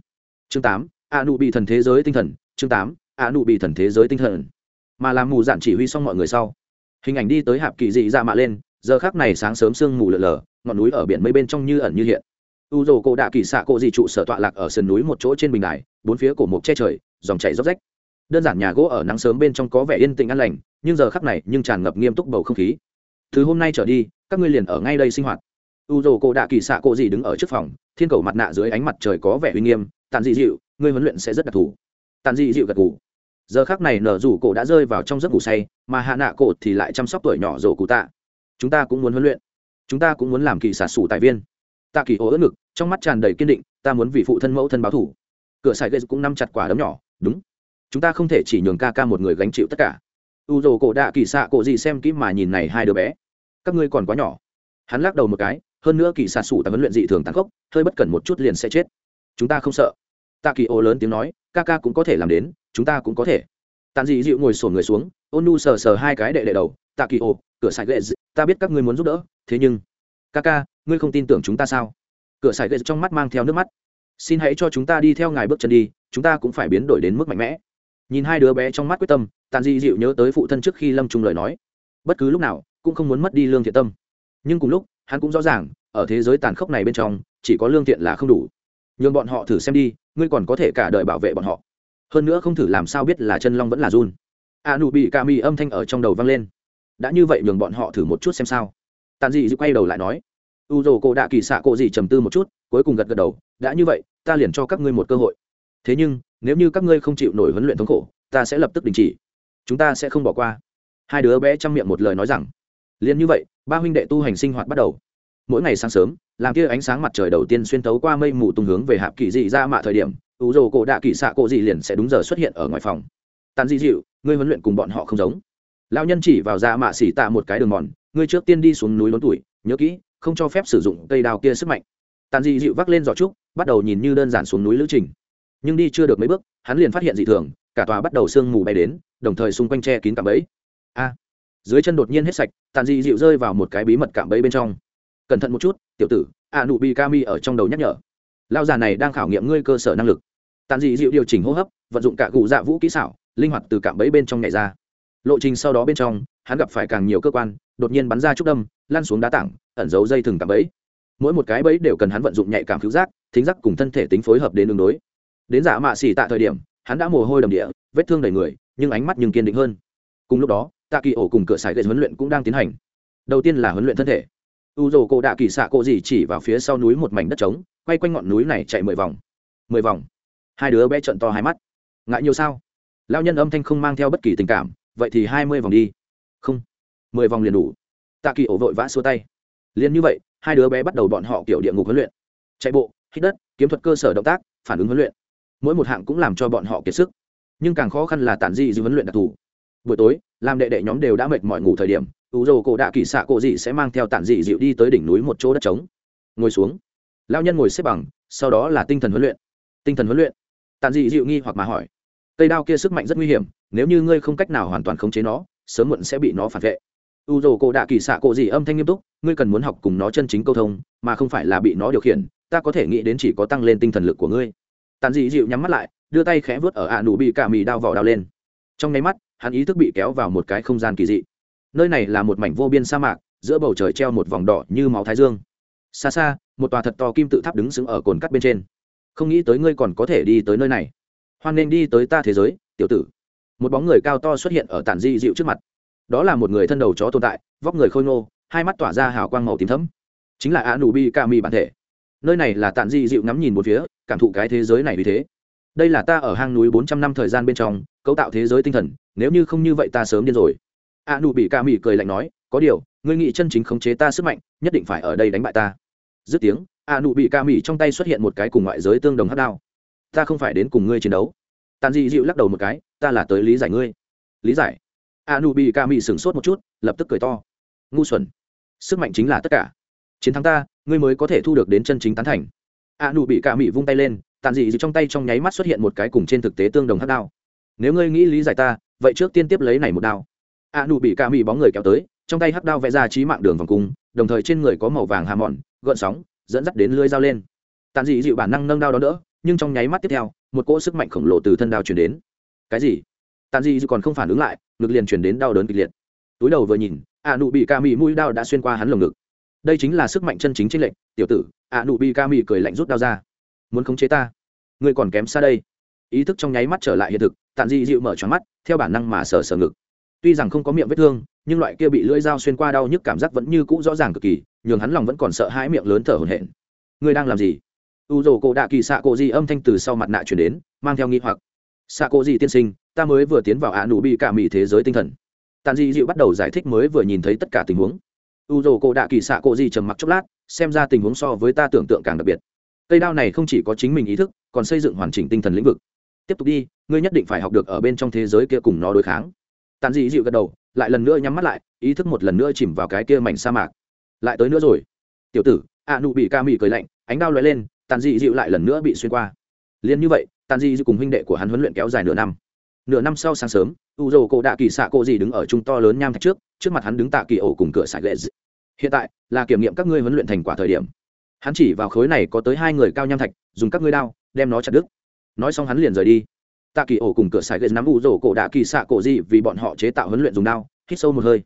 Chương tám a nụ bị thần thế giới tinh thần, chương tám a nụ bị thần thế giới tinh thần. Mà làm mù dạn chỉ huy xong mọi người sau hình ảnh đi tới hạp kỳ dị ra dạ mạ lên, giờ khác này sáng sớm sương mù lờ lờ ngọn núi ở biển mây bên trong như ẩn như hiện. U dồ cổ đạ kỳ xạ cổ dị trụ sở tọa lạc ở sườn núi một chỗ trên bình đài, bốn phía cổ mộc che trời, dòng chảy róc rách. Đơn giản nhà gỗ ở nắng sớm bên trong có vẻ yên tĩnh an lành, nhưng giờ khắc này nhưng tràn ngập nghiêm túc bầu không khí. Từ hôm nay trở đi, các ngươi liền ở ngay đây sinh hoạt. U dồ cổ đạ kỳ xạ cổ dị đứng ở trước phòng, thiên cầu mặt nạ dưới ánh mặt trời có vẻ uy nghiêm, tàn dị dịu, ngươi huấn luyện sẽ rất đặc thù. Tàn dị dịu gật ngủ giờ khác này nở rủ cổ đã rơi vào trong giấc ngủ say, mà hạ nạ cổ thì lại chăm sóc tuổi nhỏ rổ cụ tạ. Chúng ta cũng muốn huấn luyện. Chúng ta cũng muốn làm kỳ xả sủ tài viên. Tạ kỳ ố ớt ngực, trong mắt tràn đầy kiên định, ta muốn vì phụ thân mẫu thân báo thủ cửa sải gây cũng nắm chặt quả đấm nhỏ, đúng. Chúng ta không thể chỉ nhường ca ca một người gánh chịu tất cả. U dồ cổ đạ kỳ xạ cổ gì xem kỹ mà nhìn này hai đứa bé. Các ngươi còn quá nhỏ. Hắn lắc đầu một cái, hơn nữa kỳ xạ sủ tài huấn luyện dị thường tàn khốc, hơi bất cẩn một chút liền sẽ chết. Chúng ta không sợ. Tạ kỳ ô lớn tiếng nói ca ca cũng có thể làm đến, chúng ta cũng có thể. Tàn dị dịu ngồi sổ người xuống, ôn nu sờ sờ hai cái đệ đệ đầu, tạ kỳ ô cửa sải ghệ ta biết các ngươi muốn giúp đỡ, thế nhưng, ca ca, ngươi không tin tưởng chúng ta sao? Cửa sải ghệ trong mắt mang theo nước mắt. Xin hãy cho chúng ta đi theo ngài bước chân đi, chúng ta cũng phải biến đổi đến mức mạnh mẽ. Nhìn hai đứa bé trong mắt quyết tâm tàn dị dịu nhớ tới phụ thân trước khi lâm trung lời nói. Bất cứ lúc nào, cũng không muốn mất đi lương thiện tâm. Nhưng cùng lúc, hắn cũng rõ ràng, ở thế giới tàn khốc này bên trong, chỉ có lương thiện là không đủ nhường bọn họ thử xem đi, ngươi còn có thể cả đời bảo vệ bọn họ. Hơn nữa không thử làm sao biết là chân long vẫn là run. A nụ bị ca mi âm thanh ở trong đầu vang lên. Đã như vậy nhường bọn họ thử một chút xem sao. Tàn dị dịu quay đầu lại nói, u dồ cổ đạ kỳ xạ cổ gì trầm tư một chút, cuối cùng gật gật đầu, đã như vậy, ta liền cho các ngươi một cơ hội. Thế nhưng, nếu như các ngươi không chịu nổi huấn luyện thống khổ, ta sẽ lập tức đình chỉ. Chúng ta sẽ không bỏ qua. Hai đứa bé chăm miệng một lời nói rằng, liền như vậy, ba huynh đệ tu hành sinh hoạt bắt đầu. Mỗi ngày sáng sớm làm kia ánh sáng mặt trời đầu tiên xuyên tấu qua mây mù tung hướng về hạp kỳ dị ra mạ thời điểm u dồ cổ đạ kỳ xạ cổ dị liền sẽ đúng giờ xuất hiện ở ngoài phòng. Tàn dị dịu, ngươi huấn luyện cùng bọn họ không giống. Lão nhân chỉ vào ra mạ xỉ tạ một cái đường mòn, ngươi trước tiên đi xuống núi lớn tuổi, nhớ kỹ, không cho phép sử dụng cây đào kia sức mạnh. Tàn dị dịu vác lên giỏ trúc, bắt đầu nhìn như đơn giản xuống núi lữ trình. Nhưng đi chưa được mấy bước, hắn liền phát hiện dị thường, cả tòa bắt đầu sương mù bay đến, đồng thời xung quanh che kín cạm bẫy. A! Dưới chân đột nhiên hết sạch, tàn dị dịu rơi vào một cái bí mật cạm bẫy bên trong. Cẩn thận một chút tiểu tử a nụ bi kami ở trong đầu nhắc nhở. Lao già này đang khảo nghiệm ngươi cơ sở năng lực. Tàn dị dịu điều chỉnh hô hấp, vận dụng cả cụ dạ vũ kỹ xảo, linh hoạt từ cạm bẫy bên trong nhảy ra. Lộ trình sau đó bên trong, hắn gặp phải càng nhiều cơ quan, đột nhiên bắn ra trúc đâm, lăn xuống đá tảng, ẩn giấu dây thừng cạm bẫy. Mỗi một cái bẫy đều cần hắn vận dụng nhạy cảm cứu giác, thính giác cùng thân thể tính phối hợp đến đường đối. Đến giả mạ xỉ tạ thời điểm, hắn đã mồ hôi đầm địa, vết thương đầy người, nhưng ánh mắt nhưng kiên định hơn. Cùng lúc đó tạ kỳ ổ cùng cửa sải gậy huấn luyện cũng đang tiến hành. Đầu tiên là huấn luyện thân thể u dồ cổ đạ kỳ xạ cổ gì chỉ vào phía sau núi một mảnh đất trống, quay quanh ngọn núi này chạy mười vòng mười vòng. Hai đứa bé trận to hai mắt. Ngại nhiều sao? Lao nhân âm thanh không mang theo bất kỳ tình cảm, vậy thì hai mươi vòng đi. Không. Mười vòng liền đủ. Tạ kỳ ổ vội vã xua tay. Liền như vậy, hai đứa bé bắt đầu bọn họ kiểu địa ngục huấn luyện. Chạy bộ, hít đất, kiếm thuật cơ sở động tác, phản ứng huấn luyện. Mỗi một hạng cũng làm cho bọn họ kiệt sức. Nhưng càng khó khăn là tản di dư huấn luyện đặc thù buổi tối, làm đệ đệ nhóm đều đã mệt mỏi ngủ thời điểm u dô cổ đạ kỳ xạ cổ dị sẽ mang theo tản dị dịu đi tới đỉnh núi một chỗ đất trống. Ngồi xuống. Lao nhân ngồi xếp bằng, sau đó là tinh thần huấn luyện. Tinh thần huấn luyện? Tản dị dịu nghi hoặc mà hỏi. Cây đao kia sức mạnh rất nguy hiểm, nếu như ngươi không cách nào hoàn toàn khống chế nó, sớm muộn sẽ bị nó phản vệ. U dô cổ đạ kỳ xạ cổ dị âm thanh nghiêm túc, ngươi cần muốn học cùng nó chân chính câu thông, mà không phải là bị nó điều khiển, ta có thể nghĩ đến chỉ có tăng lên tinh thần lực của ngươi. Tản dị dịu nhắm mắt lại, đưa tay khẽ vớt ở ạ nụ bị cả mì đao vỏ đao lên. Trong nháy mắt hắn ý thức bị kéo vào một cái không gian kỳ dị. Nơi này là một mảnh vô biên sa mạc, giữa bầu trời treo một vòng đỏ như máu thái dương. Xa xa, một tòa thật to kim tự tháp đứng sững ở cồn cắt bên trên. Không nghĩ tới ngươi còn có thể đi tới nơi này. Hoan nên đi tới ta thế giới, tiểu tử. Một bóng người cao to xuất hiện ở tản di dịu trước mặt. Đó là một người thân đầu chó tồn tại, vóc người khôi ngô, hai mắt tỏa ra hào quang màu tím thấm chính là a nụ bi ca mi bản thể. Nơi này là tản di dịu ngắm nhìn một phía, cảm thụ cái thế giới này vì thế. Đây là ta ở hang núi bốn trăm năm thời gian bên trong cấu tạo thế giới tinh thần, nếu như không như vậy ta sớm điên rồi. A nụ bị ca mỉ cười lạnh nói, có điều, ngươi nghĩ chân chính khống chế ta sức mạnh, nhất định phải ở đây đánh bại ta. Dứt tiếng, a nụ bị ca mỉ trong tay xuất hiện một cái cùng ngoại giới tương đồng hát đao. Ta không phải đến cùng ngươi chiến đấu. Tàn dị dịu lắc đầu một cái, ta là tới lý giải ngươi. Lý giải. A nụ bị ca mỉ sửng sốt một chút, lập tức cười to. Ngu xuẩn. Sức mạnh chính là tất cả. Chiến thắng ta, ngươi mới có thể thu được đến chân chính tán thành. A nụ bị ca mỉ vung tay lên, tàn dị dịu trong tay trong nháy mắt xuất hiện một cái cùng trên thực tế tương đồng hát đao nếu ngươi nghĩ lý giải ta, vậy trước tiên tiếp lấy này một đao. A nụ bị ca mị bóng người kéo tới, trong tay hắc đao vẽ ra trí mạng đường vòng cung, đồng thời trên người có màu vàng hà mòn, gợn sóng, dẫn dắt đến lưới dao lên. Tàn dị dịu bản năng nâng đao đó đỡ, nhưng trong nháy mắt tiếp theo, một cỗ sức mạnh khổng lồ từ thân đao chuyển đến. Cái gì? Tàn dị dịu còn không phản ứng lại, ngực liền chuyển đến đau đớn kịch liệt. Túi đầu vừa nhìn, a nụ bị ca mị mũi đao đã xuyên qua hắn lồng ngực. Đây chính là sức mạnh chân chính trên lệnh tiểu tử. A nụ bị ca mị cười lạnh rút đao ra. Muốn khống chế ta? Ngươi còn kém xa đây ý thức trong nháy mắt trở lại hiện thực tàn dị dịu mở tròn mắt, theo bản năng mà sờ sờ ngực. Tuy rằng không có miệng vết thương, nhưng loại kia bị lưỡi dao xuyên qua đau nhức cảm giác vẫn như cũ rõ ràng cực kỳ, nhường hắn lòng vẫn còn sợ hãi miệng lớn thở hổn hển. Ngươi đang làm gì? U rồ cổ đạ kỳ xạ cổ gì âm thanh từ sau mặt nạ chuyển đến, mang theo nghi hoặc. Xạ cổ gì tiên sinh, ta mới vừa tiến vào ạ nụ bị cả mỹ thế giới tinh thần. Tàn dị dịu bắt đầu giải thích mới vừa nhìn thấy tất cả tình huống. U rồ cổ đạ kỳ xạ cổ gì trầm mặc chốc lát, xem ra tình huống so với ta tưởng tượng càng đặc biệt. Cây đao này không chỉ có chính mình ý thức, còn xây dựng hoàn chỉnh tinh thần lĩnh vực tiếp tục đi, ngươi nhất định phải học được ở bên trong thế giới kia cùng nó đối kháng. Tàn dị dịu gật đầu, lại lần nữa nhắm mắt lại, ý thức một lần nữa chìm vào cái kia mảnh sa mạc. Lại tới nữa rồi. Tiểu tử, a nụ bị ca mị cười lạnh, ánh đao lóe lên tàn dị dịu lại lần nữa bị xuyên qua. Liền như vậy tàn dị dịu cùng huynh đệ của hắn huấn luyện kéo dài nửa năm. Nửa năm sau sáng sớm, u dầu cổ đạ kỳ xạ cổ gì đứng ở trung to lớn nham thạch trước trước mặt hắn đứng tạ kỳ ổ cùng cửa sải lệ dị. hiện tại, là kiểm nghiệm các ngươi huấn luyện thành quả thời điểm. Hắn chỉ vào khối này có tới hai người cao nham thạch, dùng các ngươi đao, đem nó chặt đứt nói xong hắn liền rời đi. Tạ kỳ ổ cùng cửa sải gây nắm u rổ cổ đạ kỳ xạ cổ gì vì bọn họ chế tạo huấn luyện dùng đao, hít sâu một hơi.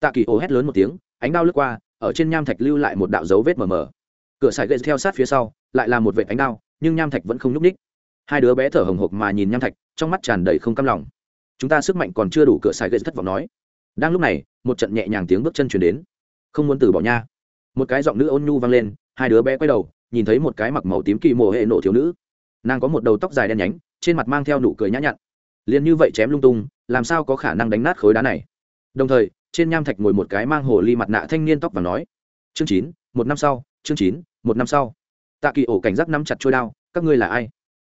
Tạ kỳ ổ hét lớn một tiếng, ánh đao lướt qua, ở trên nham thạch lưu lại một đạo dấu vết mờ mờ. Cửa sải gây theo sát phía sau, lại là một vệt ánh đao, nhưng nham thạch vẫn không nhúc ních hai đứa bé thở hồng hộc mà nhìn nham thạch, trong mắt tràn đầy không cam lòng. Chúng ta sức mạnh còn chưa đủ, cửa sải gây thất vọng nói. Đang lúc này, một trận nhẹ nhàng tiếng bước chân chuyển đến. Không muốn từ bỏ nha. Một cái giọng nữ ôn nhu vang lên, hai đứa bé quay đầu, nhìn thấy một cái mặc màu tím kỳ mồ hệ nổ thiếu nữ nàng có một đầu tóc dài đen nhánh, trên mặt mang theo nụ cười nhã nhặn. Liền như vậy chém lung tung, làm sao có khả năng đánh nát khối đá này? Đồng thời, trên nham thạch ngồi một cái mang hồ ly mặt nạ thanh niên tóc và nói, chương chín, một năm sau, chương chín, một năm sau. Tạ kỳ ổ cảnh giác nắm chặt trôi đao, các ngươi là ai?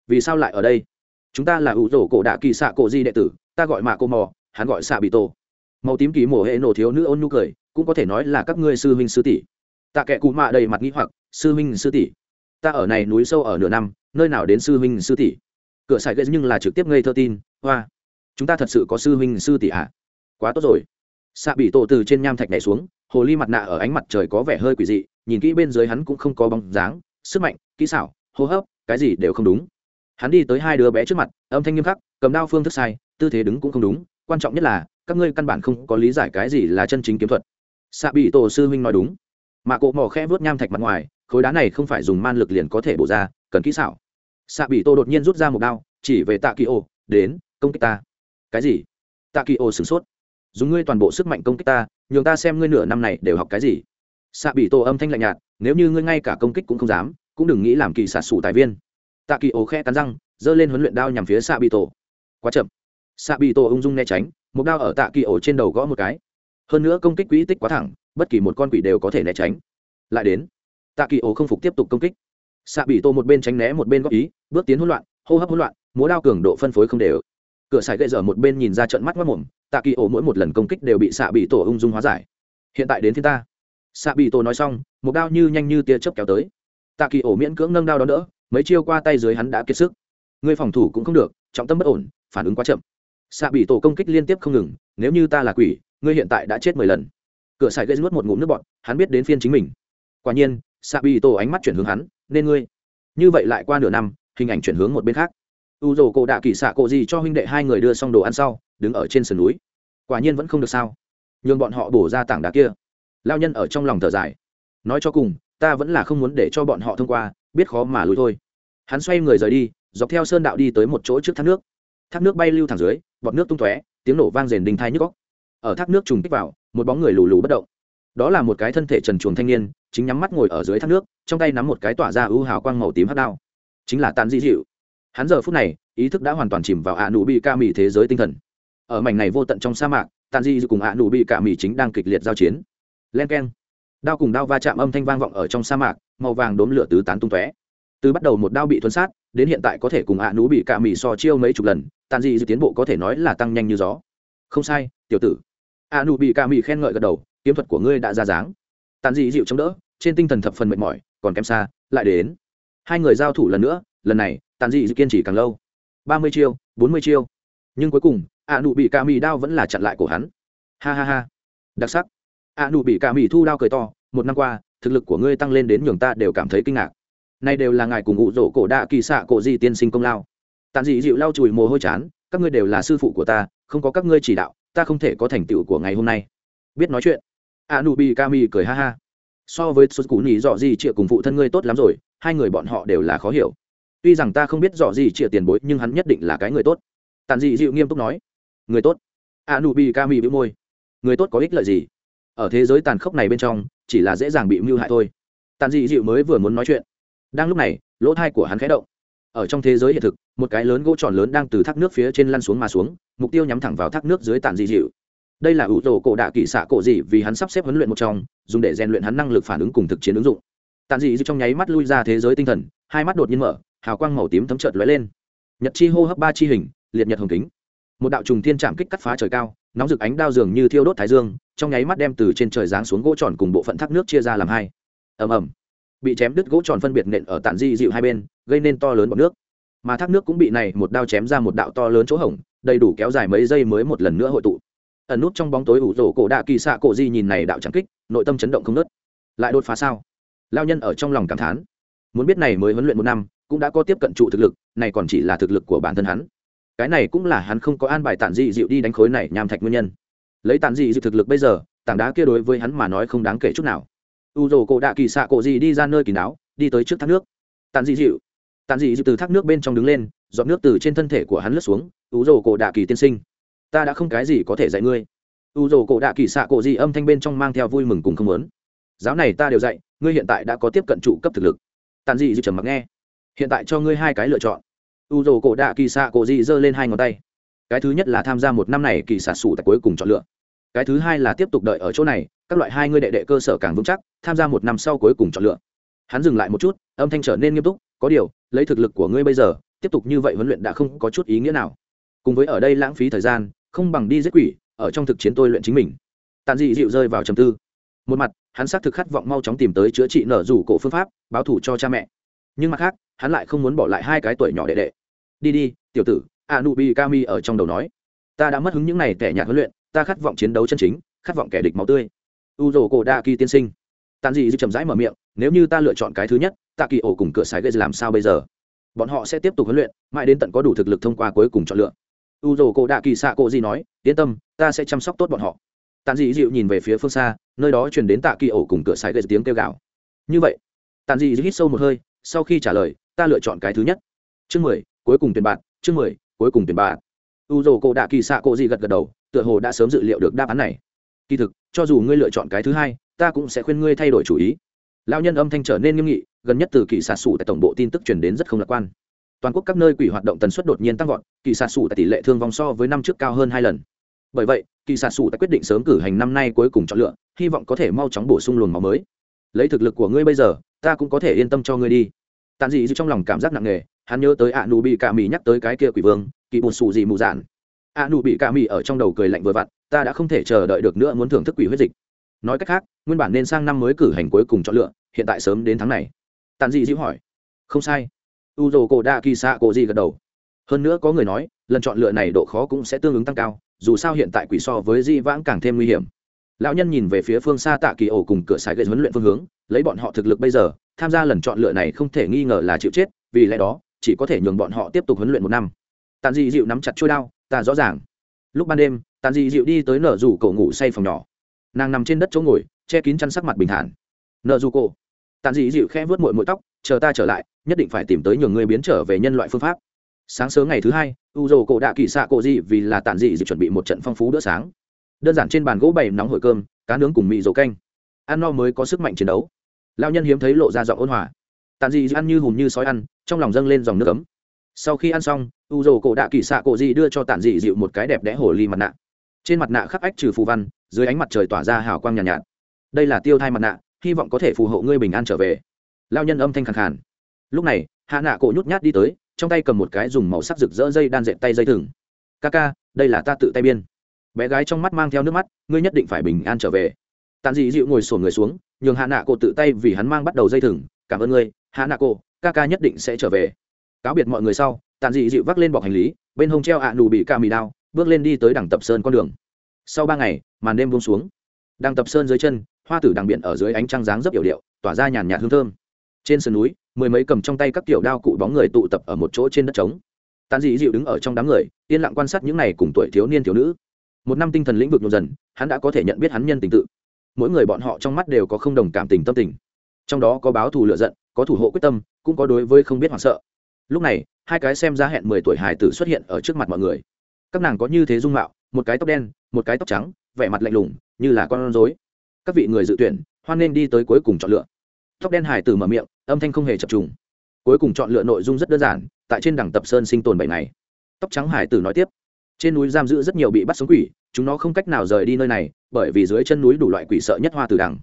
Vì sao lại ở đây? Chúng ta là ủ rổ cổ đạ kỳ xạ cổ di đệ tử, ta gọi mạ cô mò, hắn gọi xạ bị tổ màu tím kỳ mổ hệ nổ thiếu nữ ôn nhu cười, cũng có thể nói là các ngươi sư huynh sư tỷ. Tạ kệ cụ mạ đầy mặt nghĩ hoặc, sư huynh sư tỷ, ta ở này núi sâu ở nửa năm nơi nào đến sư huynh sư tỷ? Cửa sải gây nhưng là trực tiếp ngây thơ tin hoa chúng ta thật sự có sư huynh sư tỷ ạ à? quá tốt rồi. Xạ bị tổ từ trên nham thạch này xuống, hồ ly mặt nạ ở ánh mặt trời có vẻ hơi quỷ dị, nhìn kỹ bên dưới hắn cũng không có bóng dáng, sức mạnh, kỹ xảo, hô hấp, cái gì đều không đúng. Hắn đi tới hai đứa bé trước mặt, âm thanh nghiêm khắc, cầm đao phương thức sai, tư thế đứng cũng không đúng, quan trọng nhất là, các ngươi căn bản không có lý giải cái gì là chân chính kiếm thuật. Xạ bị tổ sư huynh nói đúng. Mà cộ mỏ khẽ vớt nham thạch mặt ngoài khối đá này không phải dùng man lực liền có thể bổ ra, cần kỹ xảo. Xạ bị tô đột nhiên rút ra một đao, chỉ về tạ kỳ ô, đến, công kích ta. Cái gì? Tạ kỳ ô sửng sốt. Dùng ngươi toàn bộ sức mạnh công kích ta, nhường ta xem ngươi nửa năm này đều học cái gì. Xạ bị tô âm thanh lạnh nhạt, nếu như ngươi ngay cả công kích cũng không dám, cũng đừng nghĩ làm kỳ xạ sủ tài viên. Tạ kỳ ô khe cắn răng, giơ lên huấn luyện đao nhằm phía xạ bị tổ quá chậm. Xạ bị tổ ung dung né tránh, một đao ở tạ kỳ ổ trên đầu gõ một cái. Hơn nữa công kích quỹ tích quá thẳng, bất kỳ một con quỷ đều có thể né tránh. Lại đến tạ kỳ ổ không phục tiếp tục công kích. Xạ bị tô một bên tránh né, một bên góp ý, bước tiến hỗn loạn, hô hấp hỗn loạn, múa đao cường độ phân phối không đều. Cửa sải gậy dở một bên nhìn ra trận mắt mất mồm, tạ kỳ ổ mỗi một lần công kích đều bị xạ bị tổ ung dung hóa giải. Hiện tại đến thiên ta. Xạ bị tổ nói xong, một đao như nhanh như tia chớp kéo tới. Tạ kỳ ổ miễn cưỡng nâng đao đó đỡ, mấy chiêu qua tay dưới hắn đã kiệt sức. Người phòng thủ cũng không được, trọng tâm bất ổn, phản ứng quá chậm. Xạ bị tổ công kích liên tiếp không ngừng, nếu như ta là quỷ, ngươi hiện tại đã chết mười lần. Cửa sải gây nuốt một ngụm nước bọt, hắn biết đến phiên chính mình. Quả nhiên xạ bị tổ ánh mắt chuyển hướng hắn, nên ngươi. Như vậy lại qua nửa năm, hình ảnh chuyển hướng một bên khác. U dồ cổ đạ kỳ xạ cổ gì cho huynh đệ hai người đưa xong đồ ăn sau, đứng ở trên sườn núi. Quả nhiên vẫn không được sao. Nhường bọn họ bổ ra tảng đá kia. Lao nhân ở trong lòng thở dài. Nói cho cùng, ta vẫn là không muốn để cho bọn họ thông qua, biết khó mà lùi thôi. Hắn xoay người rời đi, dọc theo sơn đạo đi tới một chỗ trước thác nước. Thác nước bay lưu thẳng dưới, bọt nước tung tóe, tiếng nổ vang rền đình thai nhức góc ở thác nước trùng kích vào, một bóng người lù lù bất động đó là một cái thân thể trần chuồng thanh niên, chính nhắm mắt ngồi ở dưới thác nước, trong tay nắm một cái tỏa ra ưu hào quang màu tím hát đao. Chính là tàn di dịu hắn giờ phút này, ý thức đã hoàn toàn chìm vào ạ nụ bị ca mì thế giới tinh thần. Ở mảnh này vô tận trong sa mạc tàn di cùng ạ nụ bị ca mì chính đang kịch liệt giao chiến. Len k e n đao cùng đao va chạm âm thanh vang vọng ở trong sa mạc, màu vàng đốm lửa tứ tán tung tóe. Từ bắt đầu một đao bị thuấn sát, đến hiện tại có thể cùng ạ nụ bị ca mì so chiêu mấy chục lần tàn di tiến bộ có thể nói là tăng nhanh như gió. Không sai, tiểu tử A nụ bị ca mỹ khen ngợi gật đầu, kiếm thuật của ngươi đã ra dáng. Tàn Dị dịu chống đỡ, trên tinh thần thập phần mệt mỏi, còn kém xa, lại đến. Hai người giao thủ lần nữa, lần này, tàn dị kiên trì càng lâu. Ba mươi chiêu, bốn mươi chiêu. Nhưng cuối cùng, a nụ bị ca mì đao vẫn là chặn lại của hắn. Ha ha ha. Đặc sắc. A nụ bị ca mì thu đao cười to, một năm qua, thực lực của ngươi tăng lên đến nhường ta đều cảm thấy kinh ngạc. Nay đều là ngài cùng ngụ rỗ cổ đạ kỳ xạ cổ di tiên sinh công lao. Tàn dị dịu lau chùi mồ hôi chán, các ngươi đều là sư phụ của ta, không có các ngươi chỉ đạo ta không thể có thành tựu của ngày hôm nay. Biết nói chuyện. A nu bi kami cười ha ha. So với sút cú nhì dọ gì chịa cùng phụ thân ngươi tốt lắm rồi, hai người bọn họ đều là khó hiểu. Tuy rằng ta không biết dọ gì chịa tiền bối, nhưng hắn nhất định là cái người tốt. Tàn dị dịu nghiêm túc nói. Người tốt. A nu bi kami bị môi. Người tốt có ích lợi gì? Ở thế giới tàn khốc này bên trong, chỉ là dễ dàng bị mưu hại thôi. Tàn dị dịu mới vừa muốn nói chuyện. Đang lúc này, lỗ thai của hắn khẽ động ở trong thế giới hiện thực, một cái lớn gỗ tròn lớn đang từ thác nước phía trên lăn xuống mà xuống, mục tiêu nhắm thẳng vào thác nước dưới tàn dị dịu. Đây là ủ rổ cổ đạ kỹ xạ cổ dị vì hắn sắp xếp huấn luyện một trong, dùng để rèn luyện hắn năng lực phản ứng cùng thực chiến ứng dụng. Tàn dị dịu trong nháy mắt lui ra thế giới tinh thần, hai mắt đột nhiên mở, hào quang màu tím thấm trợt lóe lên. Nhật chi hô hấp ba chi hình, liệt nhật hồng kính. Một đạo trùng thiên chạm kích cắt phá trời cao, nóng rực ánh đao dường như thiêu đốt thái dương, trong nháy mắt đem từ trên trời giáng xuống gỗ tròn cùng bộ phận thác nước chia ra làm hai. Ầm ầm bị chém đứt gỗ tròn phân biệt nện ở tản di dịu hai bên, gây nên to lớn bọt nước. Mà thác nước cũng bị này một đao chém ra một đạo to lớn chỗ hổng, đầy đủ kéo dài mấy giây mới một lần nữa hội tụ. Ẩn nút trong bóng tối ủ rổ cổ đạ kỳ xạ cổ di nhìn này đạo trắng kích, nội tâm chấn động không nớt lại đột phá sao? Lao nhân ở trong lòng cảm thán. Muốn biết này mới huấn luyện một năm, cũng đã có tiếp cận trụ thực lực, này còn chỉ là thực lực của bản thân hắn. Cái này cũng là hắn không có an bài tản dị dịu đi đánh khối này nham thạch nguyên nhân. Lấy tản dị dịu thực lực bây giờ, tảng đá kia đối với hắn mà nói không đáng kể chút nào u rồ cổ đạ kỳ xạ cổ gì đi ra nơi kỳ đáo, đi tới trước thác nước. Tàn dị dịu. Tàn dị dịu từ thác nước bên trong đứng lên dọn nước từ trên thân thể của hắn lướt xuống. U rồ cổ đạ kỳ tiên sinh, ta đã không cái gì có thể dạy ngươi. U rồ cổ đạ kỳ xạ cổ gì âm thanh bên trong mang theo vui mừng cùng không lớn giáo này ta đều dạy, ngươi hiện tại đã có tiếp cận trụ cấp thực lực. Tàn dị dịu trầm mặc nghe. Hiện tại cho ngươi hai cái lựa chọn. U rồ cổ đạ kỳ xạ cổ gì giơ lên hai ngón tay. Cái thứ nhất là tham gia một năm này kỳ xạ sủ tại cuối cùng chọn lựa. Cái thứ hai là tiếp tục đợi ở chỗ này các loại hai ngươi đệ đệ cơ sở càng vững chắc, tham gia một năm sau cuối cùng chọn lựa. Hắn dừng lại một chút, âm thanh trở nên nghiêm túc, có điều, lấy thực lực của ngươi bây giờ, tiếp tục như vậy huấn luyện đã không có chút ý nghĩa nào. Cùng với ở đây lãng phí thời gian, không bằng đi giết quỷ, ở trong thực chiến tôi luyện chính mình. Tàn dị dịu rơi vào trầm tư. Một mặt, hắn xác thực khát vọng mau chóng tìm tới chữa trị nở rủ cổ phương pháp, báo thủ cho cha mẹ. Nhưng mặt khác, hắn lại không muốn bỏ lại hai cái tuổi nhỏ đệ đệ. Đi đi, tiểu tử, anubi kami ở trong đầu nói. Ta đã mất hứng những này kẻ nhạt huấn luyện, ta khát vọng chiến đấu chân chính, khát vọng kẻ địch máu tươi u rồ cổ đa kỳ tiên sinh. Tàn dị dịu chậm rãi mở miệng, nếu như ta lựa chọn cái thứ nhất tạ kỳ ổ cùng cửa sải gây làm sao bây giờ? Bọn họ sẽ tiếp tục huấn luyện, mãi đến tận có đủ thực lực thông qua cuối cùng chọn lựa. U rồ cổ đa kỳ xạ cổ gì nói, yên tâm, ta sẽ chăm sóc tốt bọn họ. Tàn dị dịu nhìn về phía phương xa, nơi đó chuyển đến tạ kỳ ổ cùng cửa sải gây tiếng kêu gào. Như vậy tàn dị dịu hít sâu một hơi, sau khi trả lời, ta lựa chọn cái thứ nhất. Chương mười, cuối cùng tuyển bạn, chương mười, cuối cùng tuyển bạn. U rồ cổ đa kỳ xạ cổ gì gật gật đầu, tựa hồ đã sớm dự liệu được đáp án này kỳ thực, cho dù ngươi lựa chọn cái thứ hai, ta cũng sẽ khuyên ngươi thay đổi chủ ý. Lao nhân âm thanh trở nên nghiêm nghị, gần nhất từ kỳ xạ sủ tại tổng bộ tin tức truyền đến rất không lạc quan. Toàn quốc các nơi quỷ hoạt động tần suất đột nhiên tăng vọt, kỳ xạ sủ tại tỷ lệ thương vong so với năm trước cao hơn hai lần. Bởi vậy, kỳ xạ sủ tại quyết định sớm cử hành năm nay cuối cùng chọn lựa, hy vọng có thể mau chóng bổ sung luồng máu mới. Lấy thực lực của ngươi bây giờ, ta cũng có thể yên tâm cho ngươi đi. Tàn dị trong lòng cảm giác nặng nề, hắn nhớ tới ạ nụ bị cả mỹ nhắc tới cái kia quỷ vương kỳ bùn xù gì mù dạn a nụ bị ca mì ở trong đầu cười lạnh vừa vặn, ta đã không thể chờ đợi được nữa muốn thưởng thức quỷ huyết dịch. Nói cách khác, nguyên bản nên sang năm mới cử hành cuối cùng chọn lựa, hiện tại sớm đến tháng này. Tàn dị dịu hỏi. Không sai. U dồ cổ đa kỳ xạ cổ dị gật đầu. Hơn nữa có người nói, lần chọn lựa này độ khó cũng sẽ tương ứng tăng cao, dù sao hiện tại quỷ so với di vãng càng thêm nguy hiểm. Lão nhân nhìn về phía phương xa tạ kỳ ổ cùng cửa sải gây huấn luyện phương hướng, lấy bọn họ thực lực bây giờ, tham gia lần chọn lựa này không thể nghi ngờ là chịu chết, vì lẽ đó, chỉ có thể nhường bọn họ tiếp tục huấn luyện một năm. Tàn dị dịu nắm chặt trôi đao ta rõ ràng. Lúc ban đêm, tàn dị dịu đi tới nở rủ cổ ngủ say phòng nhỏ. Nàng nằm trên đất chỗ ngồi, che kín chăn sắc mặt bình thản. Nợ rủ cổ. Tàn dị dịu khẽ vớt mội mội tóc, chờ ta trở lại, nhất định phải tìm tới nhường người biến trở về nhân loại phương pháp. Sáng sớm ngày thứ hai, u dồ cổ đạ kỳ xạ cổ dị vì là tàn dị dịu chuẩn bị một trận phong phú bữa sáng. Đơn giản trên bàn gỗ bày nóng hổi cơm, cá nướng cùng mì dầu canh. Ăn no mới có sức mạnh chiến đấu. Lao nhân hiếm thấy lộ ra giọng ôn hòa. Tàn dị dịu ăn như hùm như sói ăn, trong lòng dâng lên dòng nước ấm sau khi ăn xong u dồ cổ đạ kỳ xạ cổ dị đưa cho tản dị dịu một cái đẹp đẽ hồ ly mặt nạ. Trên mặt nạ khắc ách trừ phù văn dưới ánh mặt trời tỏa ra hào quang nhàn nhạt, nhạt. Đây là tiêu thai mặt nạ hy vọng có thể phù hộ ngươi bình an trở về. Lao nhân âm thanh khẳng khàn. Lúc này hạ nạ cổ nhút nhát đi tới trong tay cầm một cái dùng màu sắc rực rỡ dây đan dệt tay dây thừng. Ca ca đây là ta tự tay biên. Bé gái trong mắt mang theo nước mắt ngươi nhất định phải bình an trở về. Tàn dị dịu ngồi sổn người xuống nhường hạ nạ cổ tự tay vì hắn mang bắt đầu dây thừng cảm ơn ngươi hạ nạ cổ ca ca nhất định sẽ trở về cáo biệt mọi người sau tàn dị dịu vác lên bọc hành lý, bên hông treo ạ nù bị ca mì đao, bước lên đi tới đằng tập sơn con đường. Sau ba ngày, màn đêm buông xuống. Đằng tập sơn dưới chân, hoa tử đằng biển ở dưới ánh trăng dáng rất yểu điệu, tỏa ra nhàn nhạt hương thơm. Trên sườn núi, mười mấy cầm trong tay các kiểu đao cụ bóng người tụ tập ở một chỗ trên đất trống. Tàn dị dịu đứng ở trong đám người, yên lặng quan sát những này cùng tuổi thiếu niên thiếu nữ. Một năm tinh thần lĩnh vực nhộn dần, hắn đã có thể nhận biết hắn nhân tình tự. Mỗi người bọn họ trong mắt đều có không đồng cảm tình tâm tình. Trong đó có báo thù lựa giận, có thủ hộ quyết tâm, cũng có đối với không biết hoảng sợ lúc này, hai cái xem ra hẹn mười tuổi hải tử xuất hiện ở trước mặt mọi người. Các nàng có như thế dung mạo, một cái tóc đen, một cái tóc trắng, vẻ mặt lạnh lùng, như là con rối. Các vị người dự tuyển, hoan nên đi tới cuối cùng chọn lựa. Tóc đen hải tử mở miệng, âm thanh không hề chập trùng. Cuối cùng chọn lựa nội dung rất đơn giản, tại trên đẳng tập sơn sinh tồn bảy ngày. Tóc trắng hải tử nói tiếp. Trên núi giam giữ rất nhiều bị bắt sống quỷ, chúng nó không cách nào rời đi nơi này, bởi vì dưới chân núi đủ loại quỷ sợ nhất hoa tử đằng.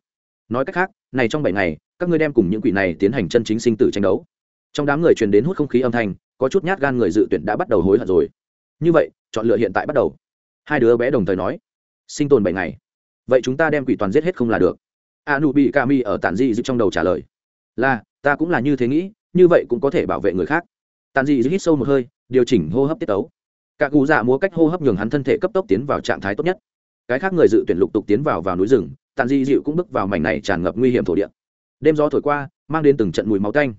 Nói cách khác, này trong bảy ngày, các ngươi đem cùng những quỷ này tiến hành chân chính sinh tử tranh đấu trong đám người truyền đến hút không khí âm thanh, có chút nhát gan người dự tuyển đã bắt đầu hối hận rồi. Như vậy, chọn lựa hiện tại bắt đầu. Hai đứa bé đồng thời nói, sinh tồn bảy ngày. Vậy chúng ta đem quỷ toàn giết hết không là được. A nu bị ca mi ở tản di giữ trong đầu trả lời, là, ta cũng là như thế nghĩ, như vậy cũng có thể bảo vệ người khác. Tản di giữ hít sâu một hơi, điều chỉnh hô hấp tiết tấu. Các cụ dạ múa cách hô hấp nhường hắn thân thể cấp tốc tiến vào trạng thái tốt nhất. Cái khác người dự tuyển lục tục tiến vào vào núi rừng, tản di dịu cũng bước vào mảnh này tràn ngập nguy hiểm thổ địa. Đêm gió thổi qua, mang đến từng trận mùi máu canh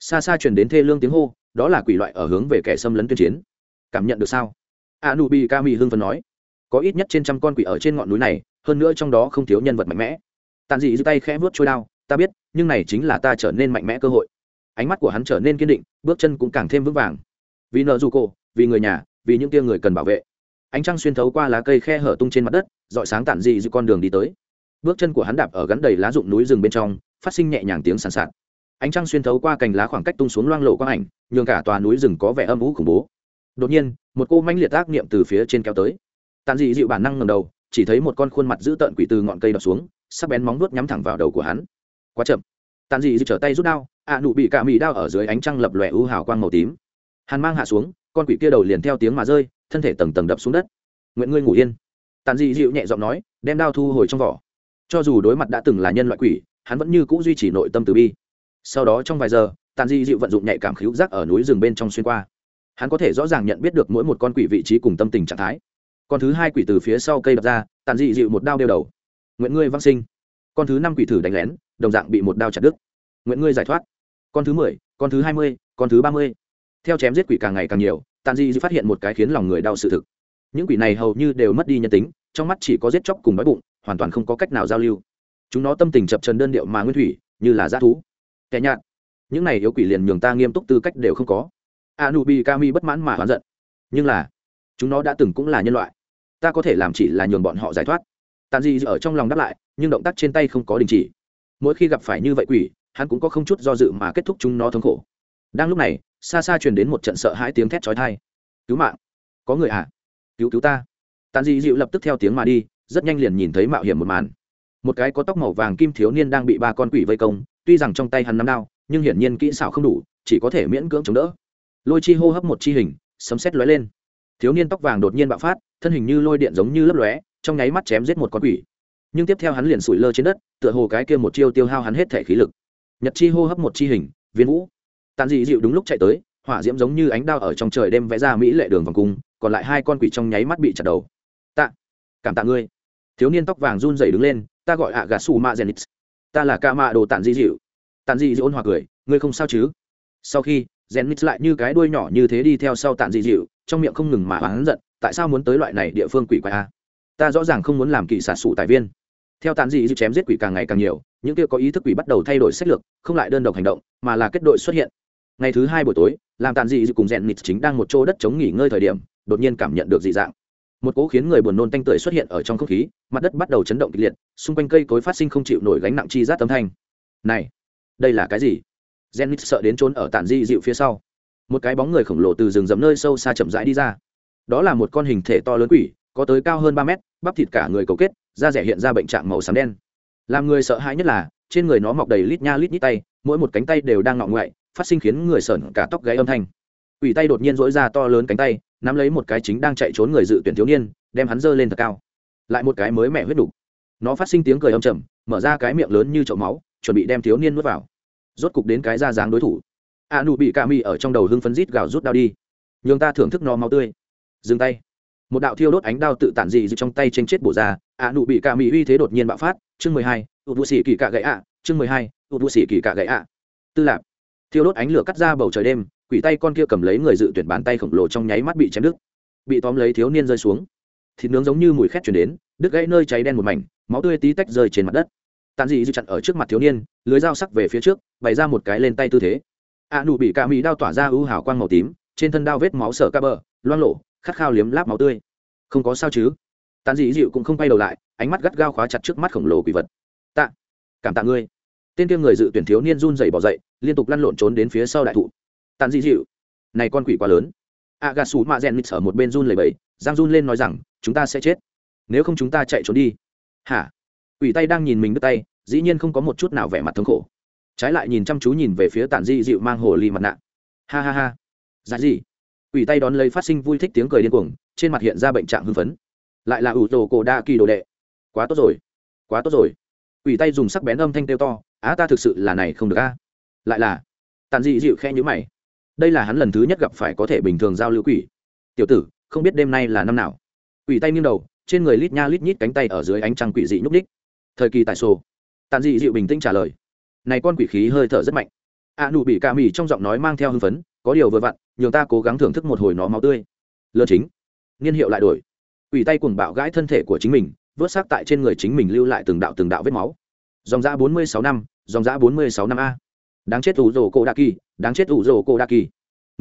xa xa truyền đến thê lương tiếng hô, đó là quỷ loại ở hướng về kẻ xâm lấn tuyên chiến. Cảm nhận được sao? A nu bi kami hưng phần nói. Có ít nhất trên trăm con quỷ ở trên ngọn núi này, hơn nữa trong đó không thiếu nhân vật mạnh mẽ. Tàn dị giữ tay khẽ vớt trôi đao, ta biết, nhưng này chính là ta trở nên mạnh mẽ cơ hội. Ánh mắt của hắn trở nên kiên định, bước chân cũng càng thêm vững vàng. Vì nợ dù cô vì người nhà, vì những tia người cần bảo vệ. Ánh trăng xuyên thấu qua lá cây khe hở tung trên mặt đất dọi sáng tản dị giữ con đường đi tới. Bước chân của hắn đạp ở gắn đầy lá rụng núi rừng bên trong, phát sinh nhẹ nhàng tiếng sàn sạt ánh trăng xuyên thấu qua cành lá khoảng cách tung xuống loang lộ quang ảnh, nhường cả tòa núi rừng có vẻ âm ú khủng bố. Đột nhiên, một cô manh liệt ác niệm từ phía trên kéo tới. Tàn dị dịu bản năng ngầm đầu, chỉ thấy một con khuôn mặt dữ tợn quỷ từ ngọn cây đập xuống, sắc bén móng vuốt nhắm thẳng vào đầu của hắn. Quá chậm. Tàn dị dịu trở tay rút đao, ạ nụ bị cả mì đao ở dưới ánh trăng lập lòe u hào quang màu tím. Hàn mang hạ xuống, con quỷ kia đầu liền theo tiếng mà rơi, thân thể tầng tầng đập xuống đất. Nguyện ngươi ngủ yên. Tàn dị dịu nhẹ giọng nói, đem đao thu hồi trong vỏ. Cho dù đối mặt đã từng là nhân loại quỷ, hắn vẫn như c ũ duy trì nội tâm từ bi sau đó trong vài giờ, tàn dị dịu vận dụng nhạy cảm khíu giác ở núi rừng bên trong xuyên qua. Hắn có thể rõ ràng nhận biết được mỗi một con quỷ vị trí cùng tâm tình trạng thái. Con thứ hai quỷ từ phía sau cây đập ra, tàn dị dịu một đao đeo đầu. Nguyện ngươi văng sinh. Con thứ năm quỷ thử đánh lén, đồng dạng bị một đao chặt đứt. Nguyện ngươi giải thoát. Con thứ mười, con thứ hai mươi, con thứ ba mươi. Theo chém giết quỷ càng ngày càng nhiều, tàn dị dịu phát hiện một cái khiến lòng người đau sự thực. Những quỷ này hầu như đều mất đi nhân tính, trong mắt chỉ có giết chóc cùng đói bụng, hoàn toàn không có cách nào giao lưu. Chúng nó tâm tình chập trần đơn điệu mà nguyên thủy, như là g thú kẻ nhạt. Những này yếu quỷ liền nhường ta nghiêm túc tư cách đều không có. A nu bi kami bất mãn mà oán giận. Nhưng là, chúng nó đã từng cũng là nhân loại. Ta có thể làm chỉ là nhường bọn họ giải thoát. Tàn di ở trong lòng đáp lại, nhưng động tác trên tay không có đình chỉ. Mỗi khi gặp phải như vậy quỷ, hắn cũng có không chút do dự mà kết thúc chúng nó thống khổ. Đang lúc này, xa xa truyền đến một trận sợ hãi tiếng thét chói tai. Cứu mạng! Có người à? Cứu cứu ta! Tàn di dịu lập tức theo tiếng mà đi, rất nhanh liền nhìn thấy mạo hiểm một màn. Một cái có tóc màu vàng kim thiếu niên đang bị ba con quỷ vây công tuy rằng trong tay hắn nắm đao, nhưng hiển nhiên kỹ xảo không đủ, chỉ có thể miễn cưỡng chống đỡ. Lôi chi hô hấp một chi hình, sấm xét lóe lên. Thiếu niên tóc vàng đột nhiên bạo phát, thân hình như lôi điện giống như lấp lóe, trong nháy mắt chém giết một con quỷ. Nhưng tiếp theo hắn liền sủi lơ trên đất, tựa hồ cái kia một chiêu tiêu hao hắn hết thể khí lực. Nhật chi hô hấp một chi hình, viên vũ. Tàn dị dịu đúng lúc chạy tới, hỏa diễm giống như ánh đao ở trong trời đêm vẽ ra mỹ lệ đường vòng cung, còn lại hai con quỷ trong nháy mắt bị chặt đầu. Tạ, cảm tạ ngươi. Thiếu niên tóc vàng run rẩy đứng lên, ta gọi ạ gà su ma genix ta là ca mạ đồ tàn dị dịu. Tàn dị dịu ôn hòa cười, ngươi không sao chứ? Sau khi genix lại như cái đuôi nhỏ như thế đi theo sau tàn dị dịu, trong miệng không ngừng mà hắn giận, tại sao muốn tới loại này địa phương quỷ quái a ta rõ ràng không muốn làm kỳ xả sụ tài viên. Theo tàn dị dịu chém giết quỷ càng ngày càng nhiều, những kia có ý thức quỷ bắt đầu thay đổi sách lược, không lại đơn độc hành động, mà là kết đội xuất hiện. Ngày thứ hai buổi tối, làm tàn dị cùng rèn nịt chính đang một chỗ đất chống nghỉ ngơi thời điểm, đột nhiên cảm nhận được dị dạng một cỗ khiến người buồn nôn tanh tưởi xuất hiện ở trong không khí, mặt đất bắt đầu chấn động kịch liệt, xung quanh cây cối phát sinh không chịu nổi gánh nặng chi rát âm thanh. Này, đây là cái gì? Rèn sợ đến trốn ở tản di dịu phía sau. Một cái bóng người khổng lồ từ rừng rậm nơi sâu xa chậm rãi đi ra. Đó là một con hình thể to lớn quỷ, có tới cao hơn ba mét, bắp thịt cả người cầu kết, da rẻ hiện ra bệnh trạng màu xám đen. Làm người sợ hãi nhất là, trên người nó mọc đầy lít nha lít nhít tay, mỗi một cánh tay đều đang ngọng ngoại, phát sinh khiến người sởn cả tóc gáy âm thanh. Quỷ tay đột nhiên dỗi ra to lớn cánh tay nắm lấy một cái chính đang chạy trốn người dự tuyển thiếu niên, đem hắn dơ lên thật cao. Lại một cái mới mẹ huyết đục. Nó phát sinh tiếng cười âm trầm, mở ra cái miệng lớn như chậu máu, chuẩn bị đem thiếu niên nuốt vào. Rốt cục đến cái ra dáng đối thủ. A nụ bị ca mi ở trong đầu hưng phấn rít gào rút đau đi. Nhường ta thưởng thức nó máu tươi. Dừng tay. Một đạo thiêu đốt ánh đao tự tản dị trong tay trên chết bổ ra, a nụ bị ca mi uy thế đột nhiên bạo phát, chương mười hai tụt vụ xỉ kỳ cạ gãy ạ, chương mười hai tụt vụ xỉ kỳ cạ gãy ạ. Tư lạc. thiêu đốt ánh lửa cắt ra bầu trời đêm quỷ tay con kia cầm lấy người dự tuyển bàn tay khổng lồ trong nháy mắt bị chém đứt. Bị tóm lấy thiếu niên rơi xuống. Thịt nướng giống như mùi khét chuyển đến, đứt gãy nơi cháy đen một mảnh, máu tươi tí tách rơi trên mặt đất. Tàn dị dư chặn ở trước mặt thiếu niên, lưới dao sắc về phía trước, bày ra một cái lên tay tư thế. A nụ bị ca mỹ đao tỏa ra ưu hào quang màu tím, trên thân đao vết máu sở ca bờ, loang lộ khát khao liếm láp máu tươi. Không có sao chứ? Tàn dị dịu cũng không quay đầu lại, ánh mắt gắt gao khóa chặt trước mắt khổng lồ quỷ vật. Tạ, cảm tạ ngươi. Tên kia người dự tuyển thiếu niên run rẩy bỏ dậy, liên tục lăn lộn trốn đến phía sau đại thụ tàn dị dịu. Này con quỷ quá lớn. A gà xù mạ rèn mít ở một bên run lầy bẫy giang run lên nói rằng, chúng ta sẽ chết. Nếu không chúng ta chạy trốn đi. Hả? Quỷ tay đang nhìn mình đứt tay, dĩ nhiên không có một chút nào vẻ mặt thống khổ. Trái lại nhìn chăm chú nhìn về phía tàn Di dịu mang hồ ly mặt nạ. Ha ha ha. Giá gì? Quỷ tay đón lấy phát sinh vui thích tiếng cười điên cuồng, trên mặt hiện ra bệnh trạng hưng phấn. Lại là ủ tổ cổ đa kỳ đồ đệ. Quá tốt rồi, quá tốt rồi. Quỷ tay dùng sắc bén âm thanh kêu to, á, ta thực sự là này không được a. Lại là, tàn dị dịu khe nhữ mày đây là hắn lần thứ nhất gặp phải có thể bình thường giao lưu quỷ. Tiểu tử, không biết đêm nay là năm nào. Quỷ tay nghiêng đầu, trên người lít nha lít nhít cánh tay ở dưới ánh trăng quỷ dị nhúc ních thời kỳ tại sổ. Tàn dị dịu bình tĩnh trả lời. Này con quỷ khí hơi thở rất mạnh. A nụ bị ca mì trong giọng nói mang theo hưng phấn, có điều vừa vặn, nhường ta cố gắng thưởng thức một hồi nó máu tươi. Lơ chính. Niên hiệu lại đổi. Quỷ tay cuồng bạo gãi thân thể của chính mình, vớt xác tại trên người chính mình lưu lại từng đạo từng đạo vết máu. Dòng giã bốn mươi sáu năm, dòng giã bốn mươi sáu năm a đáng chết ủ rồ cô đa kỳ đáng chết ủ rồ cô đa kỳ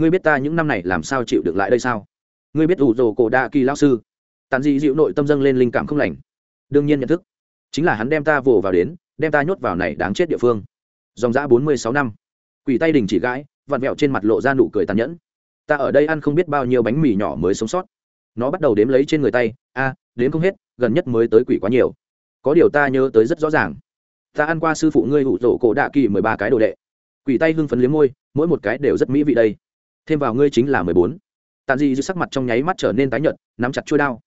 ngươi biết ta những năm này làm sao chịu được lại đây sao? Ngươi biết ủ rồ cô đa kỳ lao sư? Tàn dị dịu nội tâm dâng lên linh cảm không lành. Đương nhiên nhận thức. Chính là hắn đem ta vồ vào đến đem ta nhốt vào này đáng chết địa phương. Dòng dã bốn mươi sáu năm. Quỷ tay đình chỉ gãi vặn vẹo trên mặt lộ ra nụ cười tàn nhẫn. Ta ở đây ăn không biết bao nhiêu bánh mì nhỏ mới sống sót. Nó bắt đầu đếm lấy trên người tay. A à, đếm không hết gần nhất mới tới quỷ quá nhiều. Có điều ta nhớ tới rất rõ ràng. Ta ăn qua sư phụ ngươi hụ rổ cổ đạ kỳ mười ba cái đồ đệ quỷ tay hưng phấn liếm môi, mỗi một cái đều rất mỹ vị đây. Thêm vào ngươi chính là mười bốn. Tàn dị giữ sắc mặt trong nháy mắt trở nên tái nhợt, nắm chặt chuôi đao.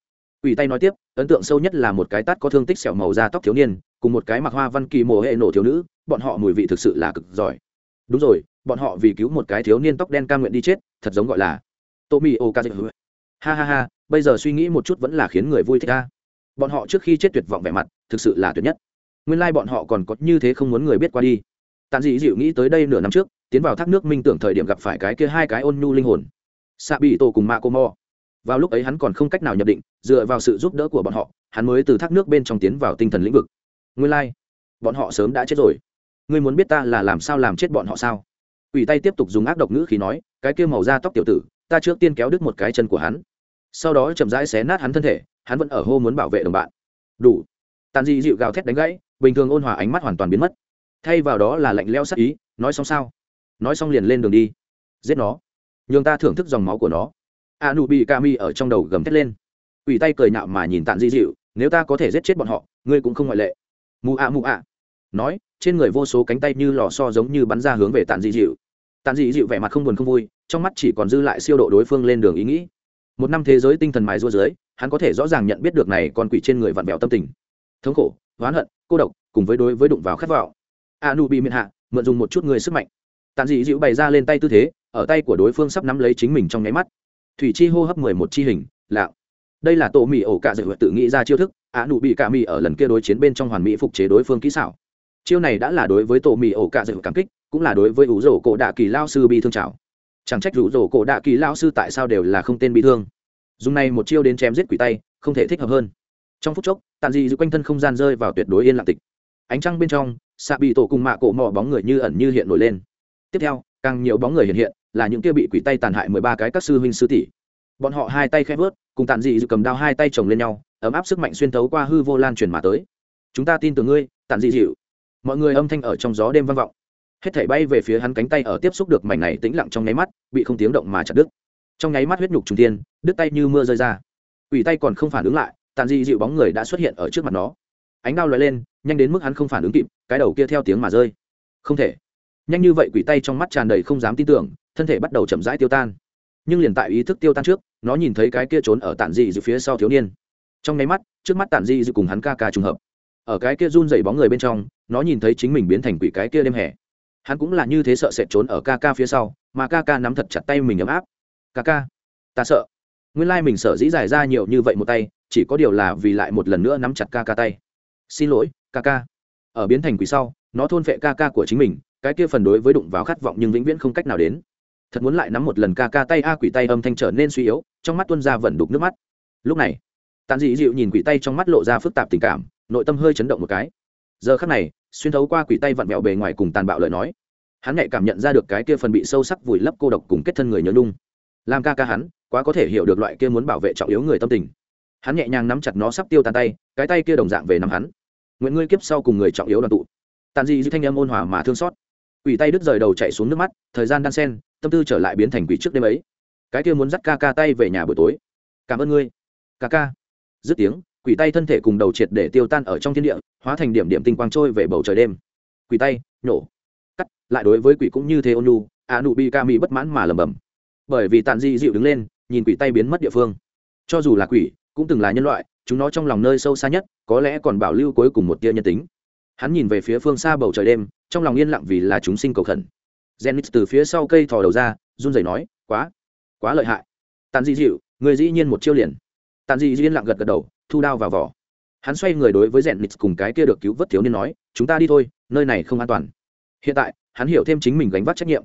Quỷ tay nói tiếp, ấn tượng sâu nhất là một cái tát có thương tích sẹo màu da tóc thiếu niên, cùng một cái mặc hoa văn kỳ mồ hệ nổ thiếu nữ, bọn họ mùi vị thực sự là cực giỏi. Đúng rồi, bọn họ vì cứu một cái thiếu niên tóc đen ca nguyện đi chết, thật giống gọi là tommy okazu ha ha ha, bây giờ suy nghĩ một chút vẫn là khiến người vui thích ta. Bọn họ trước khi chết tuyệt vọng vẻ mặt, thực sự là tuyệt nhất. Nguyên lai、like、bọn họ còn có như thế không muốn người biết qua đi tàn dị dịu nghĩ tới đây nửa năm trước, tiến vào thác nước minh tưởng thời điểm gặp phải cái kia hai cái ôn nhu linh hồn. Xạ bị tổ cùng ma cô mò vào lúc ấy hắn còn không cách nào nhập định, dựa vào sự giúp đỡ của bọn họ, hắn mới từ thác nước bên trong tiến vào tinh thần lĩnh vực. Nguyên lai、like. bọn họ sớm đã chết rồi. Ngươi muốn biết ta là làm sao làm chết bọn họ sao? Ủy tay tiếp tục dùng ác độc ngữ khi nói, cái kia màu da tóc tiểu tử, ta trước tiên kéo đứt một cái chân của hắn. Sau đó chậm rãi xé nát hắn thân thể, hắn vẫn ở hô muốn bảo vệ đồng bạn. Đủ. Tàn dị dịu gào thét đánh gãy, bình thường ôn hòa ánh mắt hoàn toàn biến mất thay vào đó là lạnh leo sắc ý, nói xong sao? Nói xong liền lên đường đi. Giết nó. Nhường ta thưởng thức dòng máu của nó. A nu bị ca mi ở trong đầu gầm thét lên. Ủy tay cười nhạo mà nhìn tàn Di dịu nếu ta có thể giết chết bọn họ, ngươi cũng không ngoại lệ. Mù ạ mù ạ. Nói, trên người vô số cánh tay như lò so giống như bắn ra hướng về tàn dị dịu tàn dị dịu vẻ mặt không buồn không vui, trong mắt chỉ còn dư lại siêu độ đối phương lên đường ý nghĩ. Một năm thế giới tinh thần mài rua dưới, hắn có thể rõ ràng nhận biết được này con quỷ trên người vặn vẹo tâm tình. Thống khổ, oán hận, cô độc, cùng với đối với đụng vào khát vọng a nu bị miệng hạ mượn dùng một chút người sức mạnh. Tàn dị dịu bày ra lên tay tư thế, ở tay của đối phương sắp nắm lấy chính mình trong nháy mắt. Thủy chi hô hấp mười một chi hình, lạo. Đây là tổ mỹ ổ cạ dự tự nghĩ ra chiêu thức a nu bị cạ mỹ ở lần kia đối chiến bên trong hoàn mỹ phục chế đối phương kỹ xảo. Chiêu này đã là đối với tổ mỹ ổ cạ dự cảm kích, cũng là đối với ủ rổ cổ đạ kỳ lao sư bị thương trào chẳng trách rủ rổ cổ đạ kỳ lao sư tại sao đều là không tên bị thương. Dùng này một chiêu đến chém giết quỷ tay, không thể thích hợp hơn. Trong phút chốc tàn dị giữ quanh thân không gian rơi vào tuyệt đối yên lặng tịch ánh trăng bên trong, xạ bị tổ cùng mạ cổ mò bóng người như ẩn như hiện nổi lên. Tiếp theo, càng nhiều bóng người hiện hiện, là những kia bị quỷ tay tàn hại mười ba cái các sư huynh sư tỷ. Bọn họ hai tay khẽ vớt, cùng tàn dị giữ cầm đao hai tay chồng lên nhau, ấm áp sức mạnh xuyên thấu qua hư vô lan truyền mà tới. Chúng ta tin tưởng ngươi, tàn dị dịu mọi người âm thanh ở trong gió đêm vang vọng. Hết thảy bay về phía hắn cánh tay ở tiếp xúc được mảnh này tĩnh lặng trong nháy mắt, bị không tiếng động mà chặt đứt. Trong nháy mắt huyết nhục trùng tiên đứt tay như mưa rơi ra. Ủy tay còn không phản ứng lại, tàn dị dịu bóng người đã xuất hiện ở trước mặt nó ánh đao lóe lên, nhanh đến mức hắn không phản ứng kịp, cái đầu kia theo tiếng mà rơi. Không thể. Nhanh như vậy quỷ tay trong mắt tràn đầy không dám tin tưởng, thân thể bắt đầu chậm rãi tiêu tan. Nhưng liền tại ý thức tiêu tan trước, nó nhìn thấy cái kia trốn ở tản dị dịu phía sau thiếu niên. Trong nháy mắt, trước mắt tản dị dịu cùng hắn ca ca trùng hợp. Ở cái kia run dày bóng người bên trong, nó nhìn thấy chính mình biến thành quỷ cái kia đêm hè. Hắn cũng là như thế sợ sệt trốn ở ca ca phía sau, mà ca ca nắm thật chặt tay mình ấm áp. Ca ca, ta sợ. Nguyên lai mình sợ dĩ dài ra nhiều như vậy một tay, chỉ có điều là vì lại một lần nữa nắm chặt ca ca tay xin lỗi, ca ca. Ở biến thành quỷ sau, nó thôn vệ ca ca của chính mình, cái kia phần đối với đụng vào khát vọng nhưng vĩnh viễn không cách nào đến. Thật muốn lại nắm một lần ca ca tay a quỷ tay âm thanh trở nên suy yếu, trong mắt tuân ra vẫn đục nước mắt. Lúc này tàn dị dịu nhìn quỷ tay trong mắt lộ ra phức tạp tình cảm, nội tâm hơi chấn động một cái. Giờ khắc này, xuyên thấu qua quỷ tay vặn vẹo bề ngoài cùng tàn bạo lời nói, hắn nhạy cảm nhận ra được cái kia phần bị sâu sắc vùi lấp cô độc cùng kết thân người nhớ nung làm ca ca hắn, quá có thể hiểu được loại kia muốn bảo vệ trọng yếu người tâm tình. Hắn nhẹ nhàng nắm chặt nó sắp tiêu tan tay, cái tay kia đồng dạng về nắm hắn nguyện ngươi kiếp sau cùng người trọng yếu đoàn tụ. Tàn dị dư thanh âm ôn hòa mà thương xót. Quỷ tay đứt rời đầu chạy xuống nước mắt, thời gian đan sen, tâm tư trở lại biến thành quỷ trước đêm ấy. Cái kia muốn dắt ca ca tay về nhà buổi tối. Cảm ơn ngươi. Ca ca. Dứt tiếng, quỷ tay thân thể cùng đầu triệt để tiêu tan ở trong thiên địa, hóa thành điểm điểm tinh quang trôi về bầu trời đêm. Quỷ tay nhổ cắt, lại đối với quỷ cũng như thế ôn nhu, a nụ bi ca mỹ bất mãn mà lầm bầm bởi vì tàn di dịu đứng lên, nhìn quỷ tay biến mất địa phương. Cho dù là quỷ, cũng từng là nhân loại chúng nó trong lòng nơi sâu xa nhất có lẽ còn bảo lưu cuối cùng một tia nhân tính hắn nhìn về phía phương xa bầu trời đêm trong lòng yên lặng vì là chúng sinh cầu khẩn Zenith từ phía sau cây thò đầu ra, run rẩy nói, "Quá, quá lợi hại." Tàn Dị dịu, người dĩ nhiên một chiêu liền. Tàn Dị yên lặng gật gật đầu, thu đao vào vỏ. Hắn xoay người đối với Zenith cùng cái kia được cứu vớt thiếu niên nói, "Chúng ta đi thôi, nơi này không an toàn." Hiện tại, hắn hiểu thêm chính mình gánh vác trách nhiệm.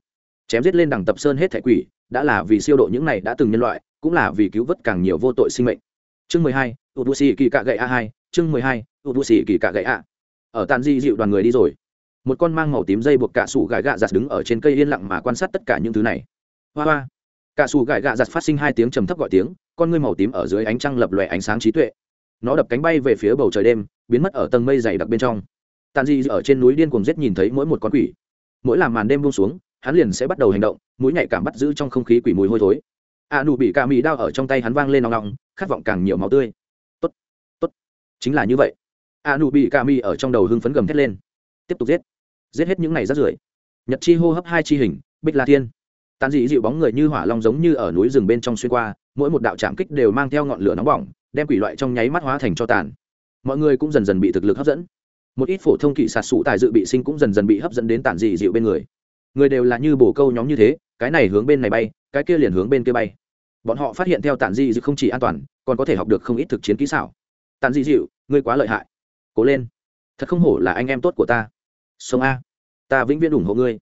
Chém giết lên đẳng tập sơn hết thẻ quỷ, đã là vì siêu độ những này đã từng nhân loại, cũng là vì cứu vớt càng nhiều vô tội sinh mệnh. Chương mười hai, Udusi kỳ cạ gậy a hai, chương mười hai, Udusi kỳ cạ gậy a. Ở Tàn di dịu đoàn người đi rồi. Một con mang màu tím dây buộc cạ sủ gãi gạ giặt đứng ở trên cây yên lặng mà quan sát tất cả những thứ này. Hoa hoa. Cạ sủ gãi gạ giặt phát sinh hai tiếng trầm thấp gọi tiếng con ngươi màu tím ở dưới ánh trăng lập lòe ánh sáng trí tuệ. Nó đập cánh bay về phía bầu trời đêm biến mất ở tầng mây dày đặc bên trong. Tàn di ở trên núi điên cuồng giết nhìn thấy mỗi một con quỷ. Mỗi làm màn đêm buông xuống hắn liền sẽ bắt đầu hành động mũi nhạy cảm bắt giữ trong không khí quỷ mùi hôi thối a nụ bị ca mỹ đao ở trong tay hắn vang lên nòng nòng khát vọng càng nhiều máu tươi. Tốt tốt, chính là như vậy. A nụ bị ca mỹ ở trong đầu hưng phấn gầm thét lên. Tiếp tục giết. Giết hết những này rát rưởi. Nhật chi hô hấp hai chi hình, bích la thiên. Tàn dị dịu bóng người như hỏa long giống như ở núi rừng bên trong xuyên qua, mỗi một đạo trạm kích đều mang theo ngọn lửa nóng bỏng, đem quỷ loại trong nháy mắt hóa thành cho tàn. Mọi người cũng dần dần bị thực lực hấp dẫn. Một ít phổ thông kỵ sạt sụ tài dự bị sinh cũng dần dần bị hấp dẫn đến tàn dị dịu bên người. Người đều là như bổ câu nhóm như thế, cái này hướng bên này bay, cái kia liền hướng bên kia bay bọn họ phát hiện theo tàn Di dịu không chỉ an toàn, còn có thể học được không ít thực chiến kỹ xảo. Tàn Di dịu, ngươi quá lợi hại. Cố lên. Thật không hổ là anh em tốt của ta. Sông a. Ta vĩnh viễn ủng hộ ngươi.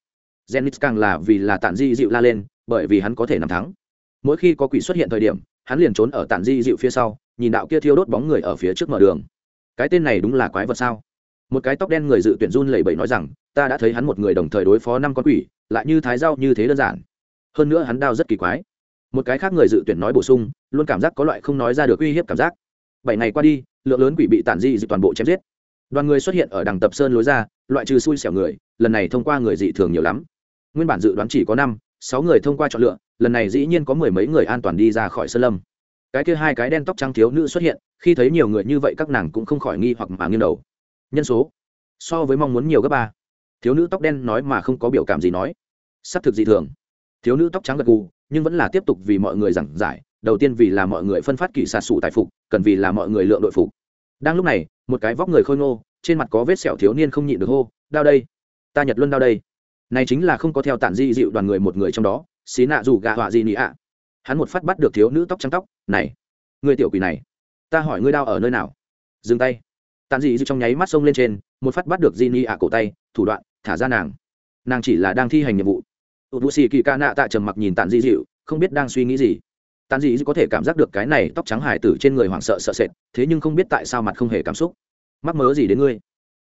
Zenith càng là vì là tản di dịu la lên, bởi vì hắn có thể nằm thắng. Mỗi khi có quỷ xuất hiện thời điểm, hắn liền trốn ở tản di dịu phía sau, nhìn đạo kia thiêu đốt bóng người ở phía trước mở đường. Cái tên này đúng là quái vật sao? Một cái tóc đen người dự tuyển run lẩy bẩy nói rằng, ta đã thấy hắn một người đồng thời đối phó năm con quỷ, lại như thái rau như thế đơn giản. Hơn nữa hắn đao rất kỳ quái một cái khác người dự tuyển nói bổ sung, luôn cảm giác có loại không nói ra được uy hiếp cảm giác. Bảy ngày qua đi, lượng lớn quỷ bị tản di dị toàn bộ chém giết. Đoàn người xuất hiện ở đằng tập sơn lối ra, loại trừ xui xẻo người, lần này thông qua người dị thường nhiều lắm. Nguyên bản dự đoán chỉ có năm, sáu người thông qua chọn lựa, lần này dĩ nhiên có mười mấy người an toàn đi ra khỏi sơn lâm. Cái kia hai cái đen tóc trắng thiếu nữ xuất hiện, khi thấy nhiều người như vậy các nàng cũng không khỏi nghi hoặc mà nghiêng đầu. Nhân số, so với mong muốn nhiều gấp ba. Thiếu nữ tóc đen nói mà không có biểu cảm gì nói. S ắ c thực dị thường. Thiếu nữ tóc trắng gật gù nhưng vẫn là tiếp tục vì mọi người giảng giải, đầu tiên vì là mọi người phân phát kỳ xạ sủ tài phục, cần vì là mọi người lượng đội phục. Đang lúc này, một cái vóc người khôi ngô, trên mặt có vết sẹo thiếu niên không nhịn được hô đau đây, ta nhật luân đau đây. Này chính là không có theo tản di dịu đoàn người một người trong đó, xí nạ dù gạ họa gì nị ạ. Hắn một phát bắt được thiếu nữ tóc trắng tóc, này, người tiểu quỷ này, ta hỏi ngươi đau ở nơi nào? Dừng tay. Tàn dị dịu trong nháy mắt sông lên trên, một phát bắt được di ni ạ cổ tay, thủ đoạn, thả ra nàng. Nàng chỉ là đang thi hành nhiệm vụ tụt vũ xì kỳ ca nạ tạ trầm mặc nhìn tàn di dịu không biết đang suy nghĩ gì. Tàn di dịu có thể cảm giác được cái này tóc trắng hải tử trên người hoảng sợ sợ sệt, thế nhưng không biết tại sao mặt không hề cảm xúc. Mắc mớ gì đến ngươi?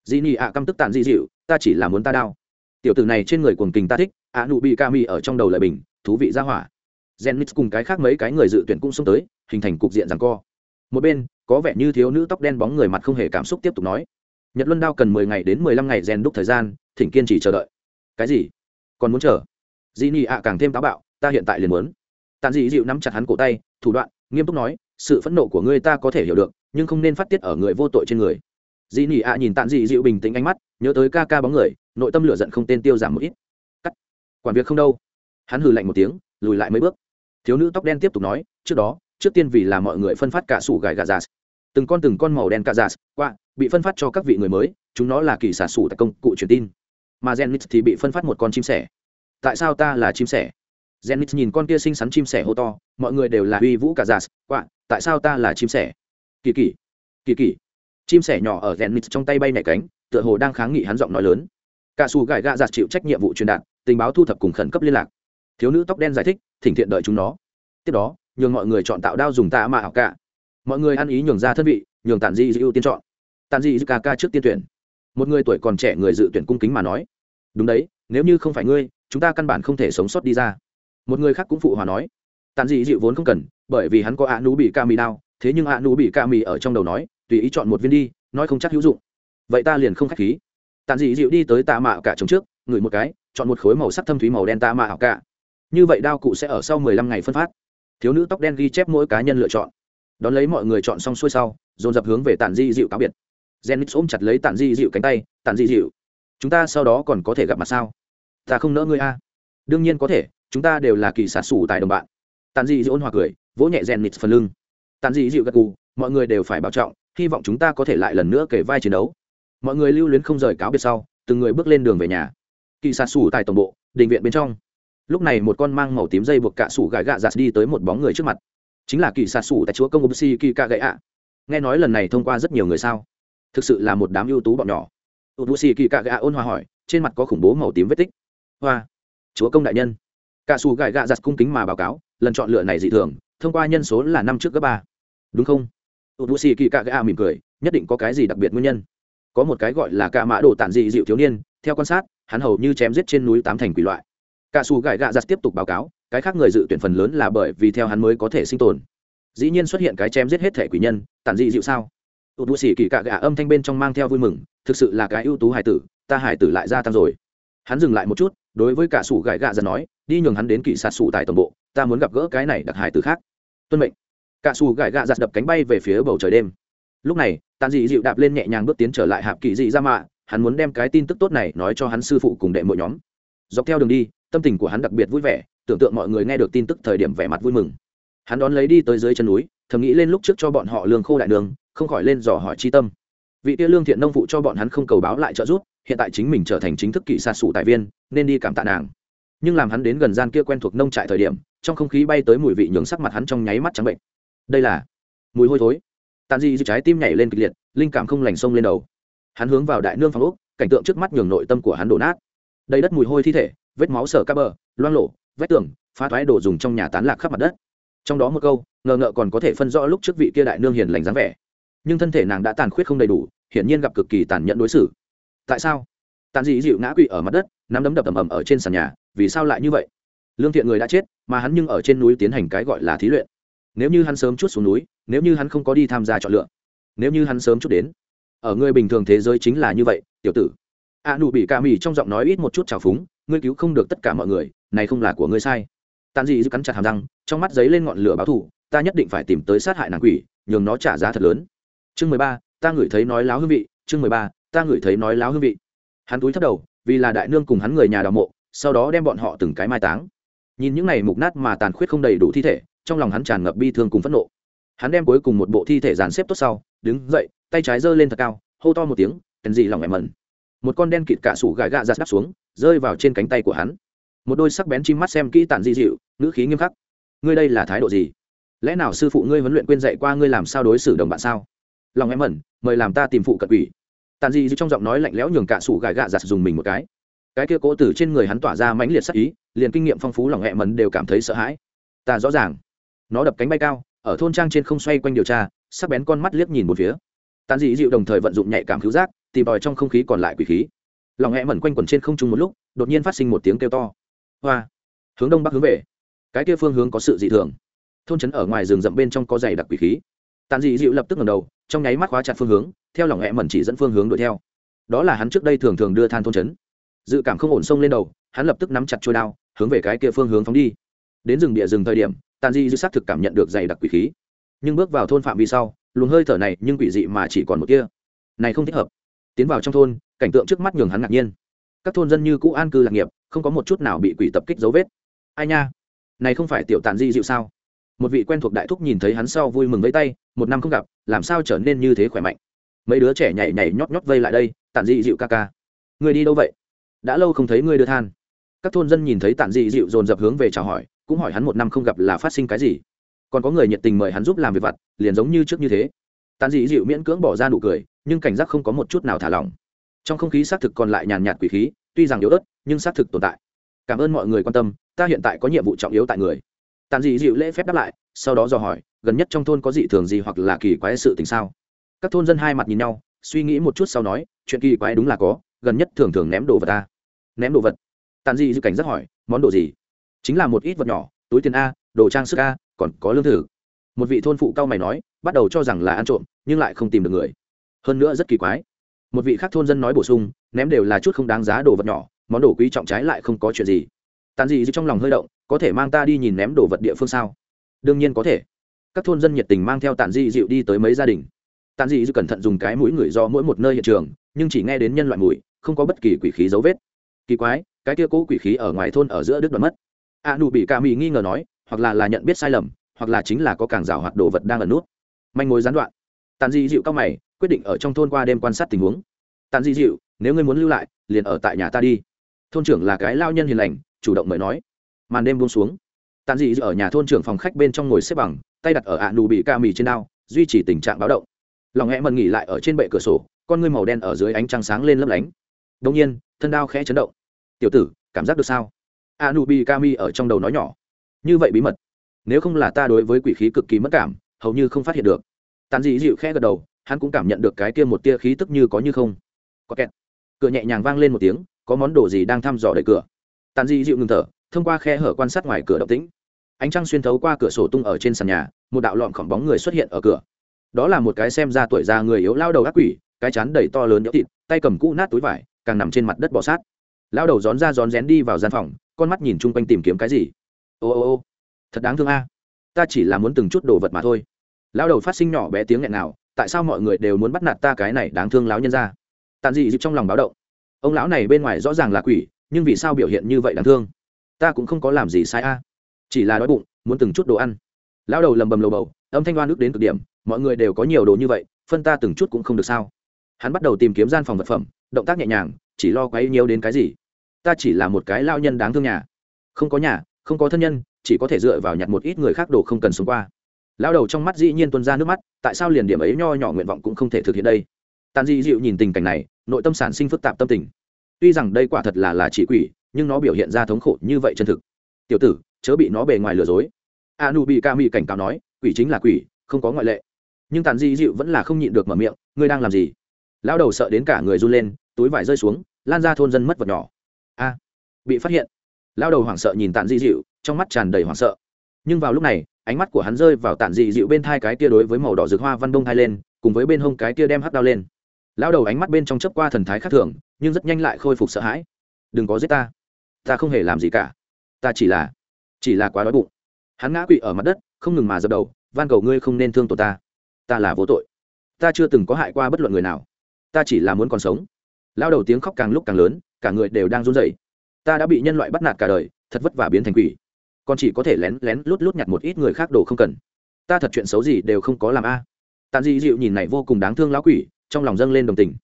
Di nị ạ căm tức tàn di dịu ta chỉ là muốn ta đau. Tiểu tử này trên người cuồng kình ta thích, ạ nụ bị ca mi ở trong đầu lời bình, thú vị ra hỏa. Gen mít cùng cái khác mấy cái người dự tuyển cũng xông tới, hình thành cục diện rằng co. Một bên, có vẻ như thiếu nữ tóc đen bóng người mặt không hề cảm xúc tiếp tục nói. Nhật luân đao cần mười ngày đến mười lăm ngày rèn đúc thời gian, thỉnh kiên trì chờ đợi. Cái gì? Còn muốn chờ? Di nị ạ càng thêm táo bạo, ta hiện tại liền muốn. Tàn dị dịu nắm chặt hắn cổ tay, thủ đoạn, nghiêm túc nói, sự phẫn nộ của ngươi ta có thể hiểu được, nhưng không nên phát tiết ở người vô tội trên người. Di nị ạ nhìn tàn dị dịu bình tĩnh ánh mắt, nhớ tới ca ca bóng người, nội tâm lửa giận không tên tiêu giảm một ít. Cắt. Quản việc không đâu. Hắn hừ lạnh một tiếng, lùi lại mấy bước. Thiếu nữ tóc đen tiếp tục nói, trước đó, trước tiên vì là mọi người phân phát cả sủ gài gà già. Từng con từng con màu đen cà già, qua, bị phân phát cho các vị người mới, chúng nó là kỳ xả sủ tại công cụ truyền tin. Mà Zenith thì bị phân phát một con chim sẻ tại sao ta là chim sẻ? Zenith nhìn con kia xinh xắn chim sẻ hô to, mọi người đều là uy vũ cả già quạ. tại sao ta là chim sẻ? Kỳ kỳ kỳ kỳ. Chim sẻ nhỏ ở Zenith trong tay bay nhảy cánh, tựa hồ đang kháng nghị hắn giọng nói lớn. Cả sủ gãi gạ giặt chịu trách nhiệm vụ truyền đạt, tình báo thu thập cùng khẩn cấp liên lạc. Thiếu nữ tóc đen giải thích, thỉnh thiện đợi chúng nó. Tiếp đó, nhường mọi người chọn tạo đao dùng tạ mạ học cả. Mọi người ăn ý nhường ra thân vị, nhường tản di ưu tiên chọn. Tản di ca ca trước tiên tuyển. Một người tuổi còn trẻ người dự tuyển cung kính mà nói, đúng đấy, nếu như không phải ngươi chúng ta căn bản không thể sống sót đi ra. Một người khác cũng phụ hòa nói tàn dị dịu vốn không cần, bởi vì hắn có ạ nú bị ca mì đao. Thế nhưng ạ nú bị ca mì ở trong đầu nói, tùy ý chọn một viên đi, nói không chắc hữu dụng. Vậy ta liền không k h á c h khí. Tàn dị dịu đi tới tạ mạ cả trống trước, ngửi một cái, chọn một khối màu sắc thâm thúy màu đen tạ mạ hảo cả. Như vậy đao cụ sẽ ở sau mười lăm ngày phân phát. Thiếu nữ tóc đen ghi chép mỗi cá nhân lựa chọn. Đón lấy mọi người chọn xong xuôi sau, dồn dập hướng về tản di dịu cáo biệt. Gen ôm chặt lấy tản di dịu cánh tay, tản di dịu, chúng ta sau đó còn có thể gặp mặt sao? Ta không nỡ ngươi a. Đương nhiên có thể, chúng ta đều là kỳ xạ sủ tại đồng bạn. Tàn dị dịu ôn hòa cười, vỗ nhẹ rèn nịt phần lưng. Tàn dị dịu gật cù mọi người đều phải bảo trọng, hy vọng chúng ta có thể lại lần nữa kể vai chiến đấu. Mọi người lưu luyến không rời cáo biệt sau, từng người bước lên đường về nhà. Kỳ xạ sủ tại tổng bộ định viện bên trong. Lúc này một con mang màu tím dây buộc cạ sủ gãi gạ giặt đi tới một bóng người trước mặt. Chính là kỳ xạ sủ tại chúa công ông si kỳ cạ gãy ạ nghe nói lần này thông qua rất nhiều người sao? Thực sự là một đám ưu tú bọn nhỏ. Ông si kỳ cạ gậy ạ ôn hòa hỏi, trên mặt có khủng bố màu tím vết tích hoa. Chúa công đại nhân. Cả xù gãi gạ giặt cung kính mà báo cáo, lần chọn lựa này dị thường, thông qua nhân số là năm trước gấp ba. Đúng không? Ông xì kỳ cạ gạ mỉm cười, nhất định có cái gì đặc biệt nguyên nhân? Có một cái gọi là cạ mã đồ tản dị dịu thiếu niên, theo quan sát, hắn hầu như chém giết trên núi tám thành quỷ loại. Cả xù gãi gạ giặt tiếp tục báo cáo, cái khác người dự tuyển phần lớn là bởi vì theo hắn mới có thể sinh tồn. Dĩ nhiên xuất hiện cái chém giết hết thể quỷ nhân, tản dị dịu sao? Tụt bụi xì kỳ cạ gạ âm thanh bên trong mang theo vui mừng, thực sự là cái ưu tú hải tử, ta hải tử lại gia tăng rồi. Hắn dừng lại một chút đối với cả sủ gãi gạ giặt nói, đi nhường hắn đến kỵ sạt sủ tại tổng bộ, ta muốn gặp gỡ cái này đặc hải tử khác. Tuân mệnh. Cả sủ gãi gạ giặt đập cánh bay về phía bầu trời đêm. Lúc này, tàn dị dịu đạp lên nhẹ nhàng bước tiến trở lại hạp kỳ dị ra mạ, hắn muốn đem cái tin tức tốt này nói cho hắn sư phụ cùng đệ mỗi nhóm. Dọc theo đường đi, tâm tình của hắn đặc biệt vui vẻ, tưởng tượng mọi người nghe được tin tức thời điểm vẻ mặt vui mừng. Hắn đón lấy đi tới dưới chân núi, thầm nghĩ lên lúc trước cho bọn họ lương khô đại đường, không khỏi lên dò hỏi chi tâm. Vị tia lương thiện nông phụ cho bọn hắn không cầu báo lại trợ giúp hiện tại chính mình trở thành chính thức kỵ xa sủ tại viên, nên đi cảm tạ nàng. Nhưng làm hắn đến gần gian kia quen thuộc nông trại thời điểm, trong không khí bay tới mùi vị nhường sắc mặt hắn trong nháy mắt trắng bệnh. Đây là mùi hôi thối. Tàn di trái tim nhảy lên kịch liệt, linh cảm không lành sông lên đầu. Hắn hướng vào đại nương phòng úc cảnh tượng trước mắt nhường nội tâm của hắn đổ nát. Đầy đất mùi hôi thi thể, vết máu sở các bờ, loang lộ vết tường, phá thoái đồ dùng trong nhà tán lạc khắp mặt đất. Trong đó một câu, ngờ ngợ còn có thể phân rõ lúc trước vị kia đại nương hiền lành dáng vẻ. Nhưng thân thể nàng đã tàn khuyết không đầy đủ, hiển nhiên gặp cực kỳ tàn nhẫn đối xử tại sao? Tàn dị dịu ngã quỵ ở mặt đất, nắm đấm đập ầm ầm ở trên sàn nhà, vì sao lại như vậy? Lương thiện người đã chết, mà hắn nhưng ở trên núi tiến hành cái gọi là thí luyện. Nếu như hắn sớm chút xuống núi, nếu như hắn không có đi tham gia chọn lựa, nếu như hắn sớm chút đến, ở người bình thường thế giới chính là như vậy, tiểu tử. A nụ bị ca mì trong giọng nói ít một chút trào phúng, ngươi cứu không được tất cả mọi người, này không là của ngươi sai. Tàn dị giữ cắn chặt hàm răng, trong mắt giấy lên ngọn lửa báo thù, ta nhất định phải tìm tới sát hại nàng quỷ, nhường nó trả giá thật lớn. Chương mười ba, ta ngửi thấy nói láo hương vị, chương mười ba ta ngửi thấy nói láo hương vị. Hắn túi thấp đầu, vì là đại nương cùng hắn người nhà đào mộ, sau đó đem bọn họ từng cái mai táng. Nhìn những này mục nát mà tàn khuyết không đầy đủ thi thể, trong lòng hắn tràn ngập bi thương cùng phẫn nộ. Hắn đem cuối cùng một bộ thi thể dàn xếp tốt sau, đứng dậy, tay trái giơ lên thật cao, hô to một tiếng kèn dị lòng mẹ mẩn một con đen kịt cả sủ gãi gạ giặt đắp xuống, rơi vào trên cánh tay của hắn. Một đôi sắc bén chim mắt xem kỹ tản di dịu, ngữ khí nghiêm khắc. Ngươi đây là thái độ gì? Lẽ nào sư phụ ngươi huấn luyện quên dạy qua ngươi làm sao đối xử đồng bạn sao? Lòng em mẩn mời làm ta tìm phụ cận ủy tàn dị trong giọng nói lạnh lẽo nhường cả sủ gãi gạ giặt dùng mình một cái. Cái kia cố tử trên người hắn tỏa ra mãnh liệt sắc ý, liền kinh nghiệm phong phú lòng hẹ mẩn đều cảm thấy sợ hãi. Ta rõ ràng. Nó đập cánh bay cao, ở thôn trang trên không xoay quanh điều tra, sắc bén con mắt liếc nhìn một phía. Tàn dị dịu đồng thời vận dụng nhạy cảm cứu giác, tìm tòi trong không khí còn lại quỷ khí. Lòng hẹ mẩn quanh quẩn trên không trung một lúc, đột nhiên phát sinh một tiếng kêu to. Hoa. Hướng đông bắc hướng về. Cái kia phương hướng có sự dị thường. Thôn trấn ở ngoài rừng rậm bên trong có dày đặc quỷ khí. Tàn dị dịu lập tức ngầm đầu, trong nháy mắt khóa chặt phương hướng theo lòng hẹ mẩn chỉ dẫn phương hướng đuổi theo. Đó là hắn trước đây thường thường đưa than thôn trấn. Dự cảm không ổn sông lên đầu, hắn lập tức nắm chặt trôi đao, hướng về cái kia phương hướng phóng đi. Đến rừng địa rừng thời điểm, tàn Di dị á c thực cảm nhận được dày đặc quỷ khí. Nhưng bước vào thôn phạm vi sau, luồng hơi thở này nhưng quỷ dị mà chỉ còn một kia. Này không thích hợp. Tiến vào trong thôn, cảnh tượng trước mắt nhường hắn ngạc nhiên. Các thôn dân như cũ an cư lạc nghiệp, không có một chút nào bị quỷ tập kích dấu vết. Ai nha? Này không phải tiểu tàn di dịu sao? Một vị quen thuộc đại thúc nhìn thấy hắn sau vui mừng với tay, một năm không gặp, làm sao trở nên như thế khỏe mạnh? Mấy đứa trẻ nhảy nhảy nhót nhót vây lại đây, tản dị dịu ca ca. Người đi đâu vậy? Đã lâu không thấy ngươi đưa than. Các thôn dân nhìn thấy tản dị dịu dồn dập hướng về chào hỏi, cũng hỏi hắn một năm không gặp là phát sinh cái gì. Còn có người nhiệt tình mời hắn giúp làm việc vặt, liền giống như trước như thế. Tản dị dịu miễn cưỡng bỏ ra nụ cười, nhưng cảnh giác không có một chút nào thả lỏng. Trong không khí xác thực còn lại nhàn nhạt quỷ khí, tuy rằng yếu ớt, nhưng xác thực tồn tại. Cảm ơn mọi người quan tâm, ta hiện tại có nhiệm vụ trọng yếu tại người. Tàn dị dịu lễ phép đáp lại, sau đó dò hỏi, gần nhất trong thôn có dị thường gì hoặc là kỳ quái sự tình sao? Các thôn dân hai mặt nhìn nhau, suy nghĩ một chút sau nói, chuyện kỳ quái đúng là có, gần nhất thường thường ném đồ vật ta. Ném đồ vật? Tàn dị dư cảnh giác hỏi, món đồ gì? Chính là một ít vật nhỏ, túi tiền a, đồ trang sức a, còn có lương thực một vị thôn phụ cao mày nói, bắt đầu cho rằng là ăn trộm, nhưng lại không tìm được người. Hơn nữa rất kỳ quái. Một vị khác thôn dân nói bổ sung, ném đều là chút không đáng giá đồ vật nhỏ, món đồ quý trọng trái lại không có chuyện gì. Tàn dị trong lòng hơi động, có thể mang ta đi nhìn ném đồ vật địa phương sao? Đương nhiên có thể. Các thôn dân nhiệt tình mang theo tàn dị dịu đi tới mấy gia đình tàn dị cẩn thận dùng cái mũi người do mỗi một nơi hiện trường, nhưng chỉ nghe đến nhân loại mùi, không có bất kỳ quỷ khí dấu vết. Kỳ quái, cái kia cố quỷ khí ở ngoài thôn ở giữa đứt đoạn mất. A nụ bị ca mì nghi ngờ nói, hoặc là là nhận biết sai lầm, hoặc là chính là có càng rào hoạt đồ vật đang ẩn nút. Manh mối gián đoạn. Tàn Dị dịu cao mày, quyết định ở trong thôn qua đêm quan sát tình huống. Tàn Dị dịu, nếu ngươi muốn lưu lại, liền ở tại nhà ta đi. Thôn trưởng là cái lao nhân hiền lành, chủ động mời nói. Màn đêm buông xuống. Tàn dị ở nhà thôn trưởng phòng khách bên trong ngồi xếp bằng, tay đặt ở ạ nụ bị ca mì trên đao, duy trì tình trạng báo động lòng hẹ mần nghỉ lại ở trên bệ cửa sổ, con ngươi màu đen ở dưới ánh trăng sáng lên lấp lánh. Đông nhiên, thân đao khẽ chấn động. Tiểu tử, cảm giác được sao? A nu bi kami ở trong đầu nói nhỏ. Như vậy bí mật, nếu không là ta đối với quỷ khí cực kỳ mất cảm, hầu như không phát hiện được. Tàn dị dịu khẽ gật đầu, hắn cũng cảm nhận được cái kia một tia khí tức như có như không. Có kẹt. Cửa nhẹ nhàng vang lên một tiếng, có món đồ gì đang thăm dò đẩy cửa. Tàn dị dịu ngừng thở, thông qua khe hở quan sát ngoài cửa động tĩnh. Ánh trăng xuyên thấu qua cửa sổ tung ở trên sàn nhà, một đạo lọn khỏng bóng người xuất hiện ở cửa đó là một cái xem ra tuổi già người yếu lao đầu ác quỷ, cái chán đầy to lớn nhỡ thịt, tay cầm cũ nát túi vải, càng nằm trên mặt đất bò sát. Lao đầu rón ra rón rén đi vào gian phòng, con mắt nhìn chung quanh tìm kiếm cái gì. Ô ô ô, thật đáng thương a. Ta chỉ là muốn từng chút đồ vật mà thôi. Lao đầu phát sinh nhỏ bé tiếng nghẹn nào tại sao mọi người đều muốn bắt nạt ta cái này đáng thương lão nhân ra tàn dị dịp trong lòng báo động. Ông lão này bên ngoài rõ ràng là quỷ, nhưng vì sao biểu hiện như vậy đáng thương? Ta cũng không có làm gì sai a. Chỉ là đói bụng, muốn từng chút đồ ăn. Lão đầu lầm bầm lầu bầu, âm thanh đoan ước đến cực điểm mọi người đều có nhiều đồ như vậy, phân ta từng chút cũng không được sao. Hắn bắt đầu tìm kiếm gian phòng vật phẩm, động tác nhẹ nhàng, chỉ lo quấy nhiều đến cái gì. Ta chỉ là một cái lao nhân đáng thương nhà. Không có nhà, không có thân nhân, chỉ có thể dựa vào nhặt một ít người khác đồ không cần sống qua. Lao đầu trong mắt dĩ nhiên tuân ra nước mắt, tại sao liền điểm ấy nho nhỏ nguyện vọng cũng không thể thực hiện đây? Tàn dị dịu nhìn tình cảnh này, nội tâm sản sinh phức tạp tâm tình. Tuy rằng đây quả thật là là chỉ quỷ, nhưng nó biểu hiện ra thống khổ như vậy chân thực. Tiểu tử, chớ bị nó bề ngoài lừa dối. A nu bị ca mỹ cảnh cáo nói, quỷ chính là quỷ, không có ngoại lệ nhưng tàn Di dịu vẫn là không nhịn được mở miệng, ngươi đang làm gì? Lao đầu sợ đến cả người run lên, túi vải rơi xuống, lan ra thôn dân mất vật nhỏ. A, bị phát hiện. Lao đầu hoảng sợ nhìn tàn Di dịu, trong mắt tràn đầy hoảng sợ. Nhưng vào lúc này, ánh mắt của hắn rơi vào tàn Di dịu bên thai cái kia đối với màu đỏ rực hoa văn đông thai lên, cùng với bên hông cái kia đem hắt đao lên. Lao đầu ánh mắt bên trong chớp qua thần thái khác thường, nhưng rất nhanh lại khôi phục sợ hãi. Đừng có giết ta. Ta không hề làm gì cả. Ta chỉ là chỉ là quá đói bụng. Hắn ngã quỵ ở mặt đất, không ngừng mà dập đầu, van cầu ngươi không nên thương tổ ta ta là vô tội. Ta chưa từng có hại qua bất luận người nào. Ta chỉ là muốn còn sống. Lao đầu tiếng khóc càng lúc càng lớn, cả người đều đang run rẩy. Ta đã bị nhân loại bắt nạt cả đời, thật vất vả biến thành quỷ. Còn chỉ có thể lén lén lút lút nhặt một ít người khác đồ không cần. Ta thật chuyện xấu gì đều không có làm a. Tàn dị dịu nhìn này vô cùng đáng thương lão quỷ, trong lòng dâng lên đồng tình.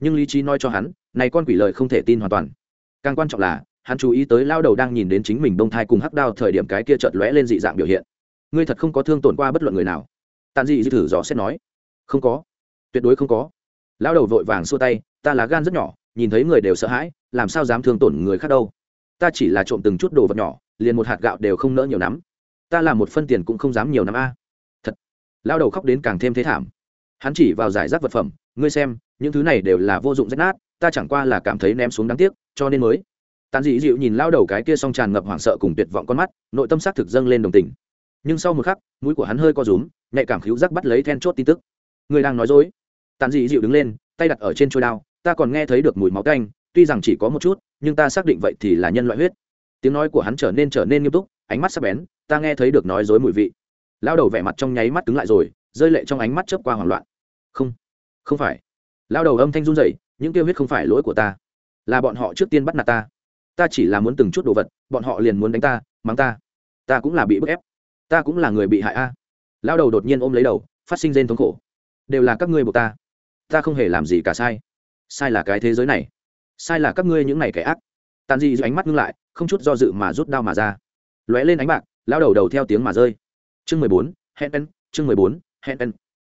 Nhưng lý trí nói cho hắn, này con quỷ lời không thể tin hoàn toàn. Càng quan trọng là, hắn chú ý tới lao đầu đang nhìn đến chính mình đông thai cùng hắc đao thời điểm cái kia chợt lóe lên dị dạng biểu hiện. Ngươi thật không có thương tổn qua bất luận người nào tàn dị dư thử dò xét nói, không có, tuyệt đối không có. Lao đầu vội vàng xua tay, ta là gan rất nhỏ, nhìn thấy người đều sợ hãi, làm sao dám thương tổn người khác đâu? Ta chỉ là trộm từng chút đồ vật nhỏ, liền một hạt gạo đều không nỡ nhiều lắm. Ta làm một phân tiền cũng không dám nhiều lắm a. Thật. Lao đầu khóc đến càng thêm thế thảm. Hắn chỉ vào giải rác vật phẩm, ngươi xem, những thứ này đều là vô dụng rách nát, ta chẳng qua là cảm thấy ném xuống đáng tiếc, cho nên mới. Tàn dị dịu nhìn lao đầu cái kia xong tràn ngập hoảng sợ cùng tuyệt vọng con mắt, nội tâm xác thực dâng lên đồng tình nhưng sau một khắc, mũi của hắn hơi co rúm, nhạy cảm khíu rắc bắt lấy then chốt tin tức. Người đang nói dối. Tàn dị dịu đứng lên, tay đặt ở trên trôi đao, ta còn nghe thấy được mùi máu canh, tuy rằng chỉ có một chút, nhưng ta xác định vậy thì là nhân loại huyết. Tiếng nói của hắn trở nên trở nên nghiêm túc, ánh mắt sắc bén, ta nghe thấy được nói dối mùi vị. Lao đầu vẻ mặt trong nháy mắt cứng lại rồi, rơi lệ trong ánh mắt chớp qua hoảng loạn. Không không phải. Lao đầu âm thanh run rẩy, những tiêu huyết không phải lỗi của ta. Là bọn họ trước tiên bắt nạt ta. Ta chỉ là muốn từng chút đồ vật, bọn họ liền muốn đánh ta, mắng ta. Ta cũng là bị bức ép ta cũng là người bị hại a. Lao đầu đột nhiên ôm lấy đầu, phát sinh rên thống khổ. Đều là các ngươi buộc ta. Ta không hề làm gì cả sai. Sai là cái thế giới này. Sai là các ngươi những này kẻ ác. Tàn dị ánh mắt ngưng lại, không chút do dự mà rút đao mà ra. Lóe lên ánh bạc lao đầu đầu theo tiếng mà rơi. Chương mười bốn, hẹn en chương mười bốn, hẹn en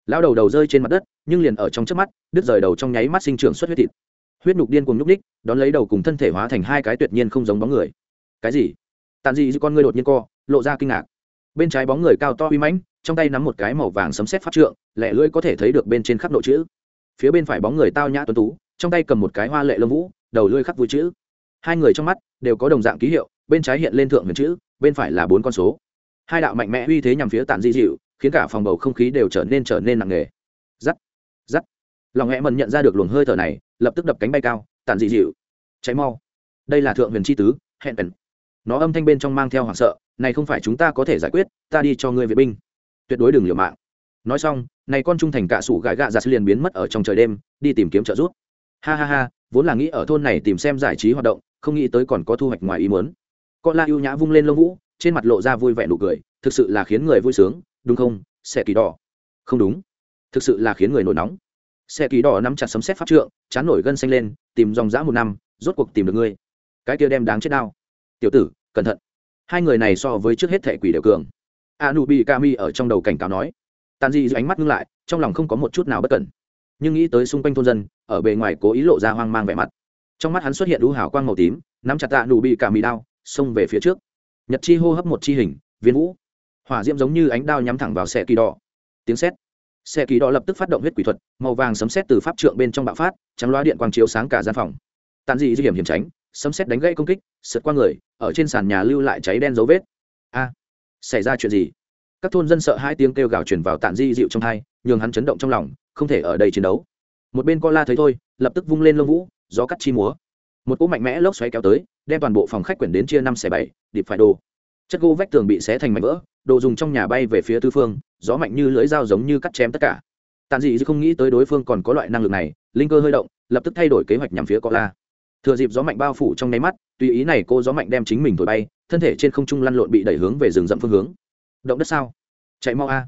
lao đầu đầu rơi trên mặt đất, nhưng liền ở trong trước mắt, đứt rời đầu trong nháy mắt sinh trưởng xuất huyết thịt. Huyết nhục điên cùng nhúc ních đón lấy đầu cùng thân thể hóa thành hai cái tuyệt nhiên không giống bóng người. Cái gì? Tàn dị con ngươi đột nhiên co, lộ ra kinh ngạc bên trái bóng người cao to uy mãnh, trong tay nắm một cái màu vàng sấm sét phát trượng lẹ lưỡi có thể thấy được bên trên khắp nội chữ. Phía bên phải bóng người tao nhã tuấn tú, trong tay cầm một cái hoa lệ lông vũ, đầu lưỡi khắc vui chữ. Hai người trong mắt đều có đồng dạng ký hiệu, bên trái hiện lên thượng huyền chữ, bên phải là bốn con số. Hai đạo mạnh mẽ uy thế nhằm phía tàn di dịu khiến cả phòng bầu không khí đều trở nên trở nên nặng nề. Giắt giắt lòng hẹ mần nhận ra được luồng hơi thở này, lập tức đập cánh bay cao tàn dị dịu cháy mau. Đây là thượng huyền c tứ, hẹn bèn nó âm thanh bên trong mang theo hoảng sợ, này không phải chúng ta có thể giải quyết, ta đi cho ngươi vệ binh. Tuyệt đối đừng liều mạng. Nói xong, này con trung thành cạ sủ gãi gạ ra liền biến mất ở trong trời đêm, đi tìm kiếm trợ giúp. Ha ha ha, vốn là nghĩ ở thôn này tìm xem giải trí hoạt động, không nghĩ tới còn có thu hoạch ngoài ý muốn. Con la ưu nhã vung lên lông vũ, trên mặt lộ ra vui vẻ nụ cười, thực sự là khiến người vui sướng, đúng không? Xe kỳ đỏ. Không đúng. Thực sự là khiến người nổi nóng. Xe kỳ đỏ nắm chặt sấm xét pháp trượng, chán nổi gân xanh lên, tìm dòng dã một năm, rốt cuộc tìm được ngươi. Cái kia đem đáng chết đau tiểu tử, cẩn thận. Hai người này so với trước hết thệ quỷ đều cường. A nu bị kami ở trong đầu cảnh cáo nói. Tàn dị ánh mắt ngưng lại, trong lòng không có một chút nào bất cẩn. Nhưng nghĩ tới xung quanh thôn dân, ở bề ngoài cố ý lộ ra hoang mang vẻ mặt. Trong mắt hắn xuất hiện đũ hào quang màu tím, nắm chặt tạ nụ bị cả mì đao, xông về phía trước. Nhật chi hô hấp một chi hình, viên vũ. Hỏa diễm giống như ánh đao nhắm thẳng vào xe kỳ đỏ. Tiếng sét. Xe kỳ đỏ lập tức phát động huyết quỷ thuật, màu vàng sấm sét từ pháp trượng bên trong bạo phát, trắng loa điện quang chiếu sáng cả gian phòng. Tàn dị di hiểm hiểm tránh sấm sét đánh gãy công kích, sượt qua người, ở trên sàn nhà lưu lại cháy đen dấu vết. A, xảy ra chuyện gì? Các thôn dân sợ hai tiếng kêu gào truyền vào tản di dịu trong hai, nhường hắn chấn động trong lòng, không thể ở đây chiến đấu. Một bên co la thấy thôi, lập tức vung lên lông vũ, gió cắt chi múa. Một cỗ mạnh mẽ lốc xoáy kéo tới, đem toàn bộ phòng khách quyển đến chia năm xẻ bảy, điệp phải đồ. Chất gỗ vách tường bị xé thành mảnh vỡ, đồ dùng trong nhà bay về phía tư phương, gió mạnh như lưỡi dao giống như cắt chém tất cả. Tàn dị không nghĩ tới đối phương còn có loại năng lực này, linh cơ hơi động, lập tức thay đổi kế hoạch nhằm phía co la thừa dịp gió mạnh bao phủ trong nháy mắt, tùy ý này cô gió mạnh đem chính mình thổi bay, thân thể trên không trung lăn lộn bị đẩy hướng về rừng rậm phương hướng. Động đất sao? Chạy mau a.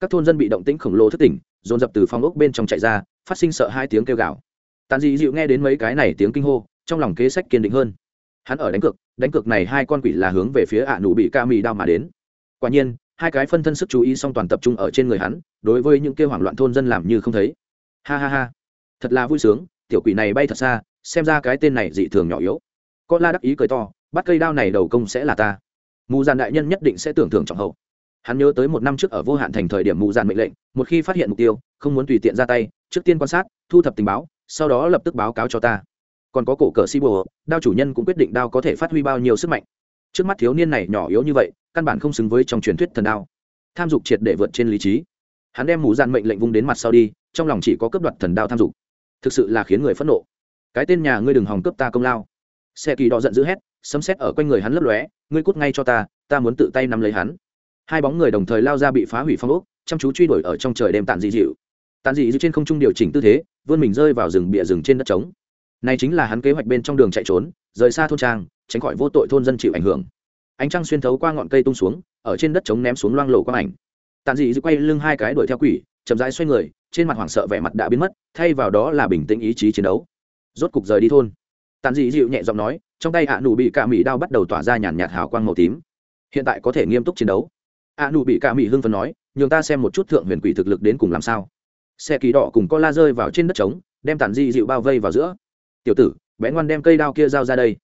Các thôn dân bị động tĩnh khổng lồ thất tỉnh, dồn dập từ phòng ốc bên trong chạy ra, phát sinh sợ hai tiếng kêu gào. Tàn dị dịu nghe đến mấy cái này tiếng kinh hô, trong lòng kế sách kiên định hơn. Hắn ở đánh cược đánh cược này hai con quỷ là hướng về phía ạ nụ bị ca mì đao mà đến. Quả nhiên, hai cái phân thân sức chú ý song toàn tập trung ở trên người hắn, đối với những kêu hoảng loạn thôn dân làm như không thấy. Ha ha ha. Thật là vui sướng tiểu quỷ này bay thật xa, xem ra cái tên này dị thường nhỏ yếu. Con la đắc ý cười to, bắt cây đao này đầu công sẽ là ta. Mù dàn đại nhân nhất định sẽ tưởng thưởng trọng hậu. Hắn nhớ tới một năm trước ở vô hạn thành thời điểm mù dàn mệnh lệnh, một khi phát hiện mục tiêu, không muốn tùy tiện ra tay, trước tiên quan sát, thu thập tình báo, sau đó lập tức báo cáo cho ta. Còn có cổ cờ si bồ đao chủ nhân cũng quyết định đao có thể phát huy bao nhiêu sức mạnh. Trước mắt thiếu niên này nhỏ yếu như vậy, căn bản không xứng với trong truyền thuyết thần đao. Tham dục triệt để vượt trên lý trí. Hắn đem mù dàn mệnh lệnh vung đến mặt sau đi, trong lòng chỉ có cướp đoạt thần đao tham dục thực sự là khiến người phẫn nộ. Cái tên nhà ngươi đừng hòng cướp ta công lao. Xe kỳ đỏ giận dữ hét, sấm xét ở quanh người hắn lấp lóe, ngươi cút ngay cho ta ta muốn tự tay nắm lấy hắn. Hai bóng người đồng thời lao ra bị phá hủy phong ốc, chăm chú truy đuổi ở trong trời đêm tàn dị dịu. Tàn dị dịu trên không trung điều chỉnh tư thế, vươn mình rơi vào rừng bịa rừng trên đất trống. Này chính là hắn kế hoạch bên trong đường chạy trốn, rời xa thôn trang, tránh khỏi vô tội thôn dân chịu ảnh hưởng. Ánh trăng xuyên thấu qua ngọn cây tung xuống, ở trên đất trống ném xuống loang lộ quang ảnh. Tàn dị dịu quay lưng hai cái đuổi theo quỷ, chậm rãi xoay người trên mặt hoảng sợ vẻ mặt đã biến mất, thay vào đó là bình tĩnh ý chí chiến đấu. Rốt cục rời đi thôn. Tàn dị dịu nhẹ giọng nói, trong tay ạ nụ bị cả mỹ đao bắt đầu tỏa ra nhàn nhạt hào quang màu tím. Hiện tại có thể nghiêm túc chiến đấu. Ạ nụ bị cả mỹ hưng phấn nói, nhường ta xem một chút thượng huyền quỷ thực lực đến cùng làm sao. Xe kỳ đỏ cùng con la rơi vào trên đất trống, đem tàn dị dịu bao vây vào giữa. Tiểu tử, bé ngoan đem cây đao kia giao ra đây.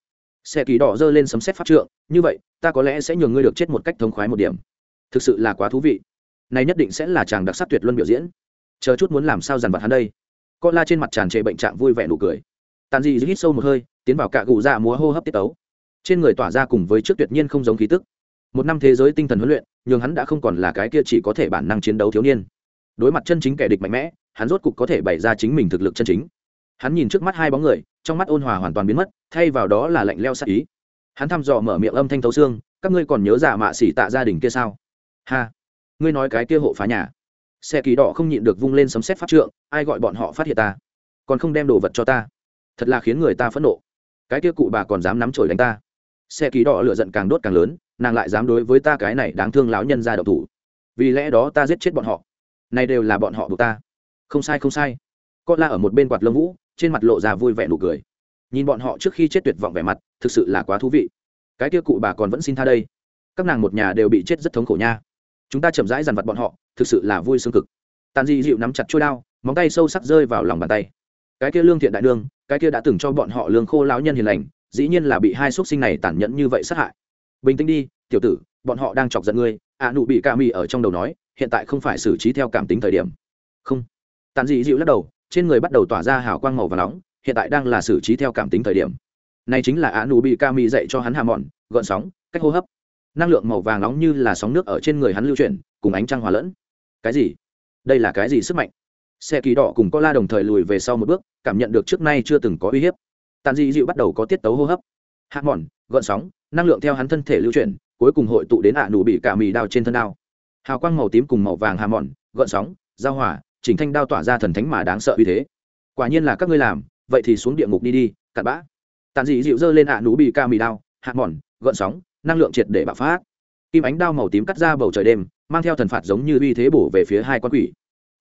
Xe kỳ đỏ giơ lên sấm xét pháp trượng, như vậy, ta có lẽ sẽ nhường ngươi được chết một cách thống khoái một điểm. Thực sự là quá thú vị. Này nhất định sẽ là chàng đặc sắc tuyệt luân biểu diễn chờ chút muốn làm sao dằn vặt hắn đây. Con la trên mặt tràn trề bệnh trạng vui vẻ nụ cười. Tàn dị hít sâu một hơi, tiến vào cạ gù dạ múa hô hấp tiết tấu. Trên người tỏa ra cùng với trước tuyệt nhiên không giống khí tức. Một năm thế giới tinh thần huấn luyện nhưng hắn đã không còn là cái kia chỉ có thể bản năng chiến đấu thiếu niên. Đối mặt chân chính kẻ địch mạnh mẽ, hắn rốt cục có thể bày ra chính mình thực lực chân chính. Hắn nhìn trước mắt hai bóng người, trong mắt ôn hòa hoàn toàn biến mất, thay vào đó là lạnh leo sắc ý. Hắn thăm dò mở miệng âm thanh thấu xương, các ngươi còn nhớ giả mạ xỉ tạ gia đình kia sao? Ha, ngươi nói cái kia hộ phá nhà xe kỳ đỏ không nhịn được vung lên sấm xét pháp trượng, ai gọi bọn họ phát hiện ta? Còn không đem đồ vật cho ta. Thật là khiến người ta phẫn nộ. Cái kia cụ bà còn dám nắm trổi đánh ta. Xe kỳ đỏ lựa giận càng đốt càng lớn, nàng lại dám đối với ta cái này đáng thương lão nhân ra độc thủ. Vì lẽ đó ta giết chết bọn họ. Này đều là bọn họ buộc ta. Không sai không sai. Con la ở một bên quạt lông vũ, trên mặt lộ ra vui vẻ nụ cười. Nhìn bọn họ trước khi chết tuyệt vọng vẻ mặt, thực sự là quá thú vị. Cái kia cụ bà còn vẫn xin tha đây. Các nàng một nhà đều bị chết rất thống khổ nha chúng ta chậm rãi dằn vặt bọn họ, thực sự là vui sướng cực. Tàn Di dịu nắm chặt trôi đao, móng tay sâu sắc rơi vào lòng bàn tay. Cái kia lương thiện đại đương cái kia đã từng cho bọn họ lương khô lão nhân hiền lành, dĩ nhiên là bị hai x sinh này tàn nhẫn như vậy sát hại. Bình tĩnh đi, tiểu tử, bọn họ đang chọc giận ngươi, ạ nụ bị ca mị ở trong đầu nói, hiện tại không phải xử trí theo cảm tính thời điểm. Không. Tàn dị dịu lắc đầu, trên người bắt đầu tỏa ra hào quang màu và nóng, hiện tại đang là xử trí theo cảm tính thời điểm. Này chính là ạ nụ bị ca mị dạy cho hắn hà mòn gợn sóng, cách hô hấp năng lượng màu vàng nóng như là sóng nước ở trên người hắn lưu chuyển, cùng ánh trăng hòa lẫn. Cái gì? Đây là cái gì sức mạnh? Xe kỳ đỏ cùng co la đồng thời lùi về sau một bước, cảm nhận được trước nay chưa từng có uy hiếp. Tàn dị dịu bắt đầu có tiết tấu hô hấp. Hạt mòn gợn sóng, năng lượng theo hắn thân thể lưu chuyển, cuối cùng hội tụ đến ạ nụ bị cả mì đao trên thân đao. Hào quang màu tím cùng màu vàng hà mòn gợn sóng, giao hỏa chỉnh thanh đao tỏa ra thần thánh mà đáng sợ uy thế. Quả nhiên là các ngươi làm, vậy thì xuống địa ngục đi đi, cặn bã. Tàn dị dịu dơ lên ạ nụ bị ca mì đao, hạ mòn gợn sóng năng lượng triệt để bạo phát. Kim ánh đao màu tím cắt ra bầu trời đêm, mang theo thần phạt giống như uy thế bổ về phía hai con quỷ.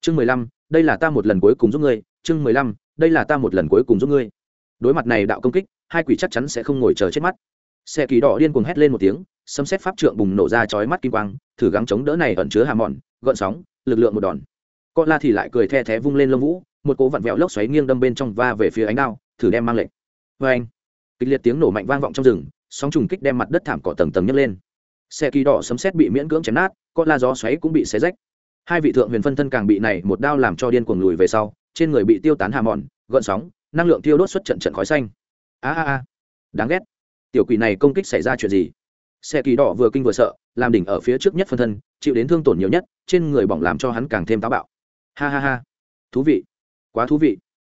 Chương mười lăm, đây là ta một lần cuối cùng giúp ngươi. Chương mười lăm, đây là ta một lần cuối cùng giúp ngươi. Đối mặt này đạo công kích, hai quỷ chắc chắn sẽ không ngồi chờ chết mắt. Xe kỳ đỏ điên cuồng hét lên một tiếng xâm xét pháp trượng bùng nổ ra chói mắt kim quang, thử gắng chống đỡ này ẩn chứa hà mòn, gợn sóng, lực lượng một đòn. Con la thì lại cười the thé vung lên lông vũ, một cố vặn vẹo lốc xoáy nghiêng đâm bên trong va về phía ánh đao, thử đem mang lệnh. Vê anh kịch liệt tiếng nổ mạnh vang vọng trong rừng sóng trùng kích đem mặt đất thảm cỏ tầng tầng nhấc lên. Xe kỳ đỏ sấm xét bị miễn cưỡng chém nát con la gió xoáy cũng bị xé rách. Hai vị thượng huyền phân thân càng bị này một đao làm cho điên cuồng lùi về sau, trên người bị tiêu tán hà mòn, gợn sóng, năng lượng tiêu đốt xuất trận trận khói xanh. A a a. Đáng ghét. Tiểu quỷ này công kích xảy ra chuyện gì? Xe kỳ đỏ vừa kinh vừa sợ, làm đỉnh ở phía trước nhất phân thân, chịu đến thương tổn nhiều nhất, trên người bỏng làm cho hắn càng thêm táo bạo. Ha ha ha. Thú vị. Quá thú vị.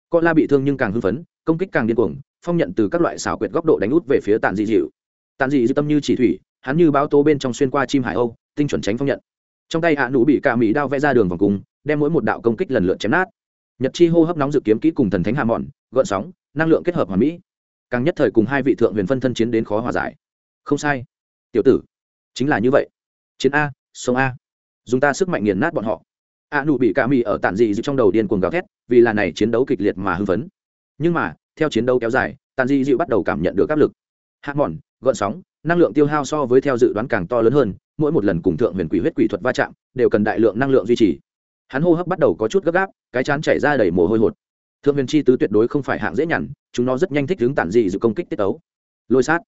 Con la bị thương nhưng càng hưng phấn, công kích càng điên cuồng phong nhận từ các loại xảo quyệt góc độ đánh út về phía tàn dị dịu. Tàn dị dịu tâm như chỉ thủy, hắn như báo tố bên trong xuyên qua chim hải âu, tinh chuẩn tránh phong nhận. Trong tay hạ nụ bị cả mỹ đao vẽ ra đường vòng cung, đem mỗi một đạo công kích lần lượt chém nát. Nhật chi hô hấp nóng dự kiếm kỹ cùng thần thánh hạ mòn, gợn sóng, năng lượng kết hợp hòa mỹ. Càng nhất thời cùng hai vị thượng huyền phân thân chiến đến khó hòa giải. Không sai. Tiểu tử, chính là như vậy. Chiến a, sông a. Dùng ta sức mạnh nghiền nát bọn họ. A nụ bị cả mì ở tản dị dịu trong đầu điên cuồng gào thét, vì là này chiến đấu kịch liệt mà hưng phấn. Nhưng mà theo chiến đấu kéo dài, tàn dị dịu bắt đầu cảm nhận được áp lực. Hạ mòn gợn sóng, năng lượng tiêu hao so với theo dự đoán càng to lớn hơn, mỗi một lần cùng thượng huyền quỷ huyết quỷ thuật va chạm, đều cần đại lượng năng lượng duy trì. Hắn hô hấp bắt đầu có chút gấp gáp, cái chán chảy ra đầy mồ hôi hột. Thượng huyền chi tứ tuyệt đối không phải hạng dễ nhằn, chúng nó rất nhanh thích hướng tản dị dự công kích tiết tấu. Lôi sát.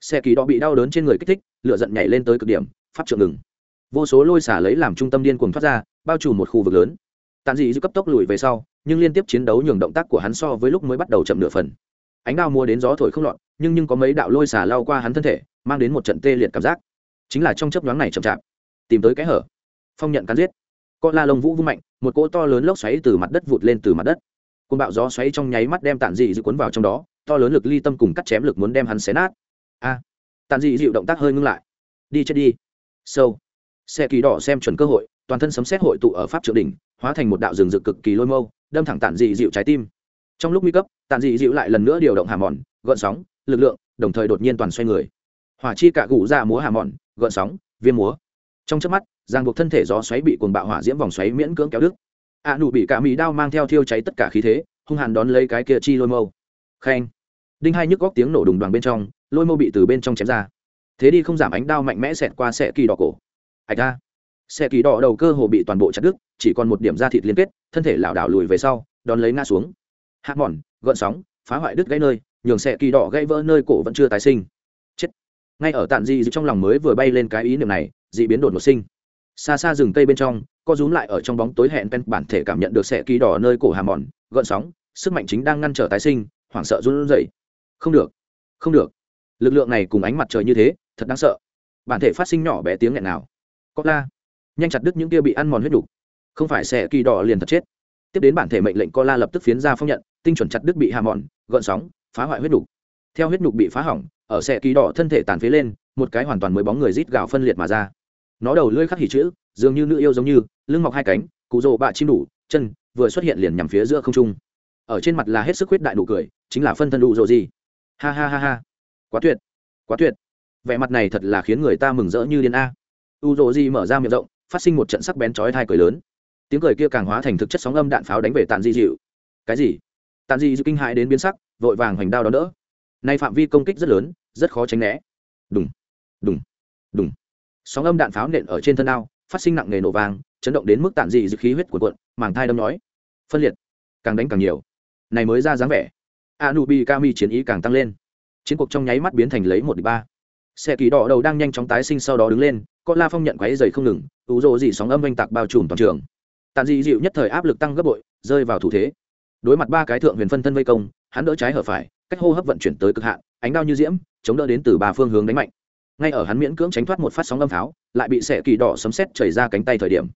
Xe kỳ đó bị đau đớn trên người kích thích, lửa giận nhảy lên tới cực điểm, pháp trượng ngừng. Vô số lôi xả lấy làm trung tâm điên cuồng thoát ra, bao trùm một khu vực lớn. Tàn dị giữ cấp tốc lùi về sau nhưng liên tiếp chiến đấu nhường động tác của hắn so với lúc mới bắt đầu chậm nửa phần. Ánh đao mua đến gió thổi không lọt nhưng nhưng có mấy đạo lôi xả lao qua hắn thân thể mang đến một trận tê liệt cảm giác. Chính là trong chấp nhoáng này chậm chạp tìm tới cái hở. Phong nhận cắn giết. Con la lông vũ vung mạnh một cỗ to lớn lốc xoáy từ mặt đất vụt lên từ mặt đất. Côn bạo gió xoáy trong nháy mắt đem tản dị dịu cuốn vào trong đó to lớn lực ly tâm cùng cắt chém lực muốn đem hắn xé nát. A! À, tản dị dịu động tác hơi ngưng lại. Đi chết đi. Sâu. Xe kỳ đỏ xem chuẩn cơ hội toàn thân sấm xét hội tụ ở pháp trượng đỉnh hóa thành một đạo rừng rực cực kỳ lôi mâu đâm thẳng tản dị dịu trái tim. Trong lúc nguy cấp, tản dị dịu lại lần nữa điều động hàm mòn gợn sóng, lực lượng, đồng thời đột nhiên toàn xoay người. Hỏa chi cạ gù ra múa hà mòn gợn sóng, viêm múa. Trong chớp mắt giang buộc thân thể gió xoáy bị cuồng bạo hỏa diễm vòng xoáy miễn cưỡng kéo đứt. A nụ bị cả mì đao mang theo thiêu cháy tất cả khí thế, hung hàn đón lấy cái kia chi lôi mâu. Khen. Đinh hai nhức góc tiếng nổ đùng đoàn bên trong, lôi mâu bị từ bên trong chém ra. Thế đi không giảm ánh đao mạnh mẽ xẹt qua xe kỳ đỏ cổ. Ạch ra xe kỳ đỏ đầu cơ hồ bị toàn bộ chặt đứt, chỉ còn một điểm da thịt liên kết, thân thể lảo đảo lùi về sau, đón lấy ngã xuống. Hạt mòn gợn sóng, phá hoại đứt gãy nơi, nhường xe kỳ đỏ gãy vỡ nơi cổ vẫn chưa tái sinh. Chết. Ngay ở tàn di trong lòng mới vừa bay lên cái ý niệm này, dị biến đột một sinh. Xa xa rừng cây bên trong, co rúm lại ở trong bóng tối hẹn pen, bản thể cảm nhận được xe kỳ đỏ nơi cổ hà mòn gợn sóng, sức mạnh chính đang ngăn trở tái sinh, hoảng sợ run rẩy. Không được. Không được. Lực lượng này cùng ánh mặt trời như thế, thật đáng sợ. Bản thể phát sinh nhỏ bé tiếng nghẹn nào có la nhanh chặt đứt những kia bị ăn mòn huyết đủ. không phải xe kỳ đỏ liền thật chết. Tiếp đến bản thể mệnh lệnh co la lập tức phiến ra phong nhận, tinh chuẩn chặt đứt bị hàm mòn, gợn sóng, phá hoại huyết đủ. theo huyết đục bị phá hỏng, ở xe kỳ đỏ thân thể tàn phế lên, một cái hoàn toàn mới bóng người rít gạo phân liệt mà ra. Nó đầu lưỡi khắc hỉ chữ, dường như nữ yêu giống như, lưng mọc hai cánh, cụ rồ bạ chim đủ, chân vừa xuất hiện liền nhằm phía giữa không trung. Ở trên mặt là hết sức huyết đại nụ cười, chính là phân thân đủ rồ gì. Ha ha ha ha. Quá tuyệt quá tuyệt. Vẻ mặt này thật là khiến người ta mừng rỡ như điên a. U rồ gì mở ra miệng rộng phát sinh một trận sắc bén chói thai cười lớn. Tiếng cười kia càng hóa thành thực chất sóng âm đạn pháo đánh về tàn di dịu cái gì? Tàn di dịu kinh hại đến biến sắc, vội vàng hoành đao đón đỡ. Nay phạm vi công kích rất lớn, rất khó tránh né. Đùng đùng đùng. Sóng âm đạn pháo nện ở trên thân đao, phát sinh nặng nề nổ vàng chấn động đến mức tàn dị dịu khí huyết của cuộn, màng thai đâm nói. Phân liệt, càng đánh càng nhiều. Này mới ra dáng vẻ. Anubi kami chiến ý càng tăng lên. Chiến cuộc trong nháy mắt biến thành lấy một đ ba. Xe kỳ đỏ đầu đang nhanh chóng tái sinh sau đó đứng lên con la phong nhận quáy dày không ngừng ủ rộ dị sóng âm oanh tạc bao trùm toàn trường. Tàn dị dịu nhất thời áp lực tăng gấp bội, rơi vào thủ thế. Đối mặt ba cái thượng huyền phân thân vây công, hắn đỡ trái hở phải, cách hô hấp vận chuyển tới cực hạn, ánh đao như diễm, chống đỡ đến từ ba phương hướng đánh mạnh. Ngay ở hắn miễn cưỡng tránh thoát một phát sóng âm pháo, lại bị sẻ kỳ đỏ sấm xét chảy ra cánh tay thời điểm.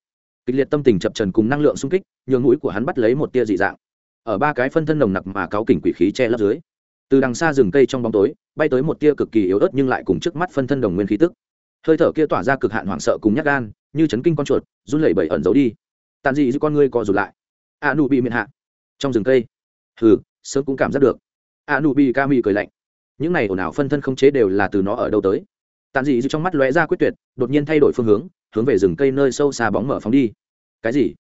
Kịch liệt tâm tình chập trần cùng năng lượng xung kích, nhường mũi của hắn bắt lấy một tia dị dạng. Ở ba cái phân thân nồng nặc mà cáo kỉnh quỷ khí che lấp dưới, từ đằng xa rừng cây trong bóng tối, bay tới một tia cực kỳ yếu ớt nhưng lại cùng trước mắt phân thân đồng nguyên khí tức hơi thở kia tỏa ra cực hạn hoảng sợ cùng nhát gan, như chấn kinh con chuột, run lẩy bẩy ẩn giấu đi. Tàn dị giữ con ngươi co rụt lại. A nụ bị miệng hạ. Trong rừng cây. Hừ, sớm cũng cảm giác được. A nụ bị ca mị cười lạnh. Những này ồn ào phân thân không chế đều là từ nó ở đâu tới. Tàn dị giữ trong mắt lóe ra quyết tuyệt, đột nhiên thay đổi phương hướng hướng về rừng cây nơi sâu xa bóng mở phóng đi. Cái gì?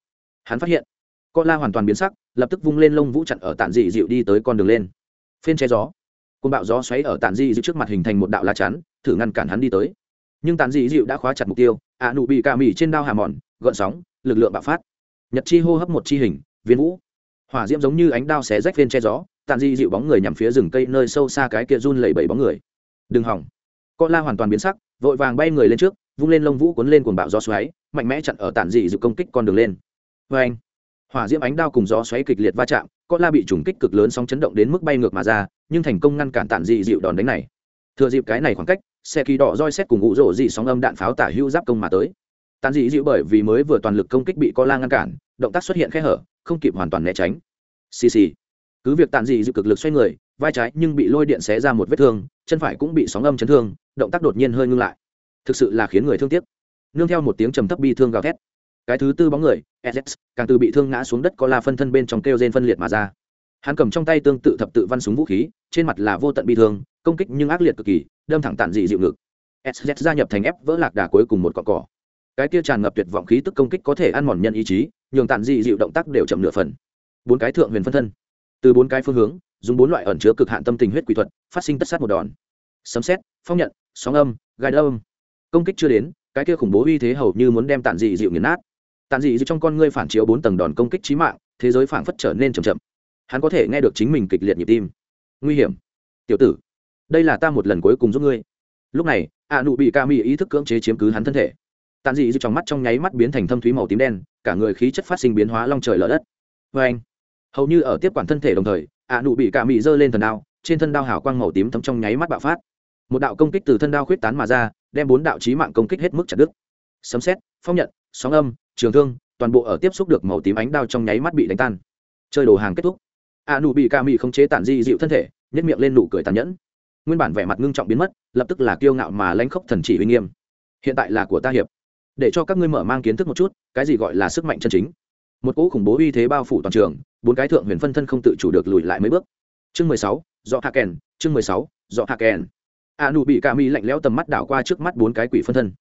Hắn phát hiện con la hoàn toàn biến sắc, lập tức vung lên lông vũ chặn ở tàn dị dịu đi tới con đường lên. Phên che gió. Côn bạo gió xoáy ở tàn dị dịu trước mặt hình thành một đạo lá chắn, thử ngăn cản hắn đi tới nhưng tàn dị dịu đã khóa chặt mục tiêu, ạ nụ bị cà mỉ trên đao hà mòn gợn sóng, lực lượng bạo phát. Nhật chi hô hấp một chi hình, viên vũ. Hỏa diễm giống như ánh đao xé rách viên che gió, tàn dị dịu bóng người nhằm phía rừng cây nơi sâu xa cái kia run lẩy bẩy bóng người. Đừng hỏng. Con la hoàn toàn biến sắc, vội vàng bay người lên trước, vung lên lông vũ cuốn lên cuồng bạo gió xoáy, mạnh mẽ chặn ở tản dị Dịu công kích con đường lên. Vê anh hỏa diễm ánh đao cùng gió xoáy kịch liệt va chạm con la bị trùng kích cực lớn sóng chấn động đến mức bay ngược mà ra, nhưng thành công ngăn cản tản dị dịu đòn đánh này. Thừa dịp cái này khoảng cách xe kỳ đỏ roi xét cùng ngụ rổ dị sóng âm đạn pháo tả hưu giáp công mà tới. Tàn dị dịu bởi vì mới vừa toàn lực công kích bị co la ngăn cản, động tác xuất hiện khe hở, không kịp hoàn toàn né tránh. Xì xì. Cứ việc tàn dị dịu cực lực xoay người, vai trái nhưng bị lôi điện xé ra một vết thương, chân phải cũng bị sóng âm chấn thương, động tác đột nhiên hơi ngưng lại. Thực sự là khiến người thương tiếc. Nương theo một tiếng trầm thấp bi thương gào thét, cái thứ tư bóng người ss càng từ bị thương ngã xuống đất có la phân thân bên trong kêu gen phân liệt mà ra hắn cầm trong tay tương tự thập tự văn súng vũ khí, trên mặt là vô tận bi thương, công kích nhưng ác liệt cực kỳ, đâm thẳng tản dị dịu ngực. Sz gia nhập thành ép vỡ lạc đà cuối cùng một cọn cỏ. Cái kia tràn ngập tuyệt vọng khí tức công kích có thể ăn mòn nhân ý chí, nhường tản dị dịu động tác đều chậm nửa phần. Bốn cái thượng huyền phân thân. Từ bốn cái phương hướng, dùng bốn loại ẩn chứa cực hạn tâm tình huyết quỷ thuật, phát sinh tất sát một đòn. Sấm xét phong nhận, sóng âm, gai âm công kích chưa đến, cái kia khủng bố uy thế hầu như muốn đem tản dị dịu nghiền nát. Tản dị dịu trong con ngươi phản chiếu bốn tầng đòn công kích trí mạng, thế giới phản phất trở nên chậm chậm hắn có thể nghe được chính mình kịch liệt nhịp tim. Nguy hiểm. Tiểu tử, đây là ta một lần cuối cùng giúp ngươi. Lúc này a nụ bị ca mi ý thức cưỡng chế chiếm cứ hắn thân thể. Tàn dị dịu trong mắt trong nháy mắt biến thành thâm thúy màu tím đen, cả người khí chất phát sinh biến hóa long trời lở đất. Vê anh, hầu như ở tiếp quản thân thể đồng thời a nụ bị ca mi giơ lên thần đao, trên thân đao hào quang màu tím thấm trong nháy mắt bạo phát. Một đạo công kích từ thân đao khuyết tán mà ra, đem bốn đạo chí mạng công kích hết mức chặt đứt. Sấm xét phong nhận, sóng âm, trường thương, toàn bộ ở tiếp xúc được màu tím ánh đao trong nháy mắt bị đánh tan. Chơi đồ hàng kết thúc a nụ bị ca mị không chế tản di dịu thân thể nhất miệng lên nụ cười tàn nhẫn. Nguyên bản vẻ mặt ngưng trọng biến mất, lập tức là kiêu ngạo mà lãnh khốc thần chỉ uy nghiêm. Hiện tại là của ta hiệp. Để cho các ngươi mở mang kiến thức một chút, cái gì gọi là sức mạnh chân chính. Một cỗ khủng bố uy thế bao phủ toàn trường, bốn cái thượng huyền phân thân không tự chủ được lùi lại mấy bước. Chương mười sáu dọ hạ kèn, chương mười sáu dọ hạ kèn. A nụ bị ca mỹ lạnh lẽo tầm mắt đảo qua trước mắt bốn cái quỷ phân thân.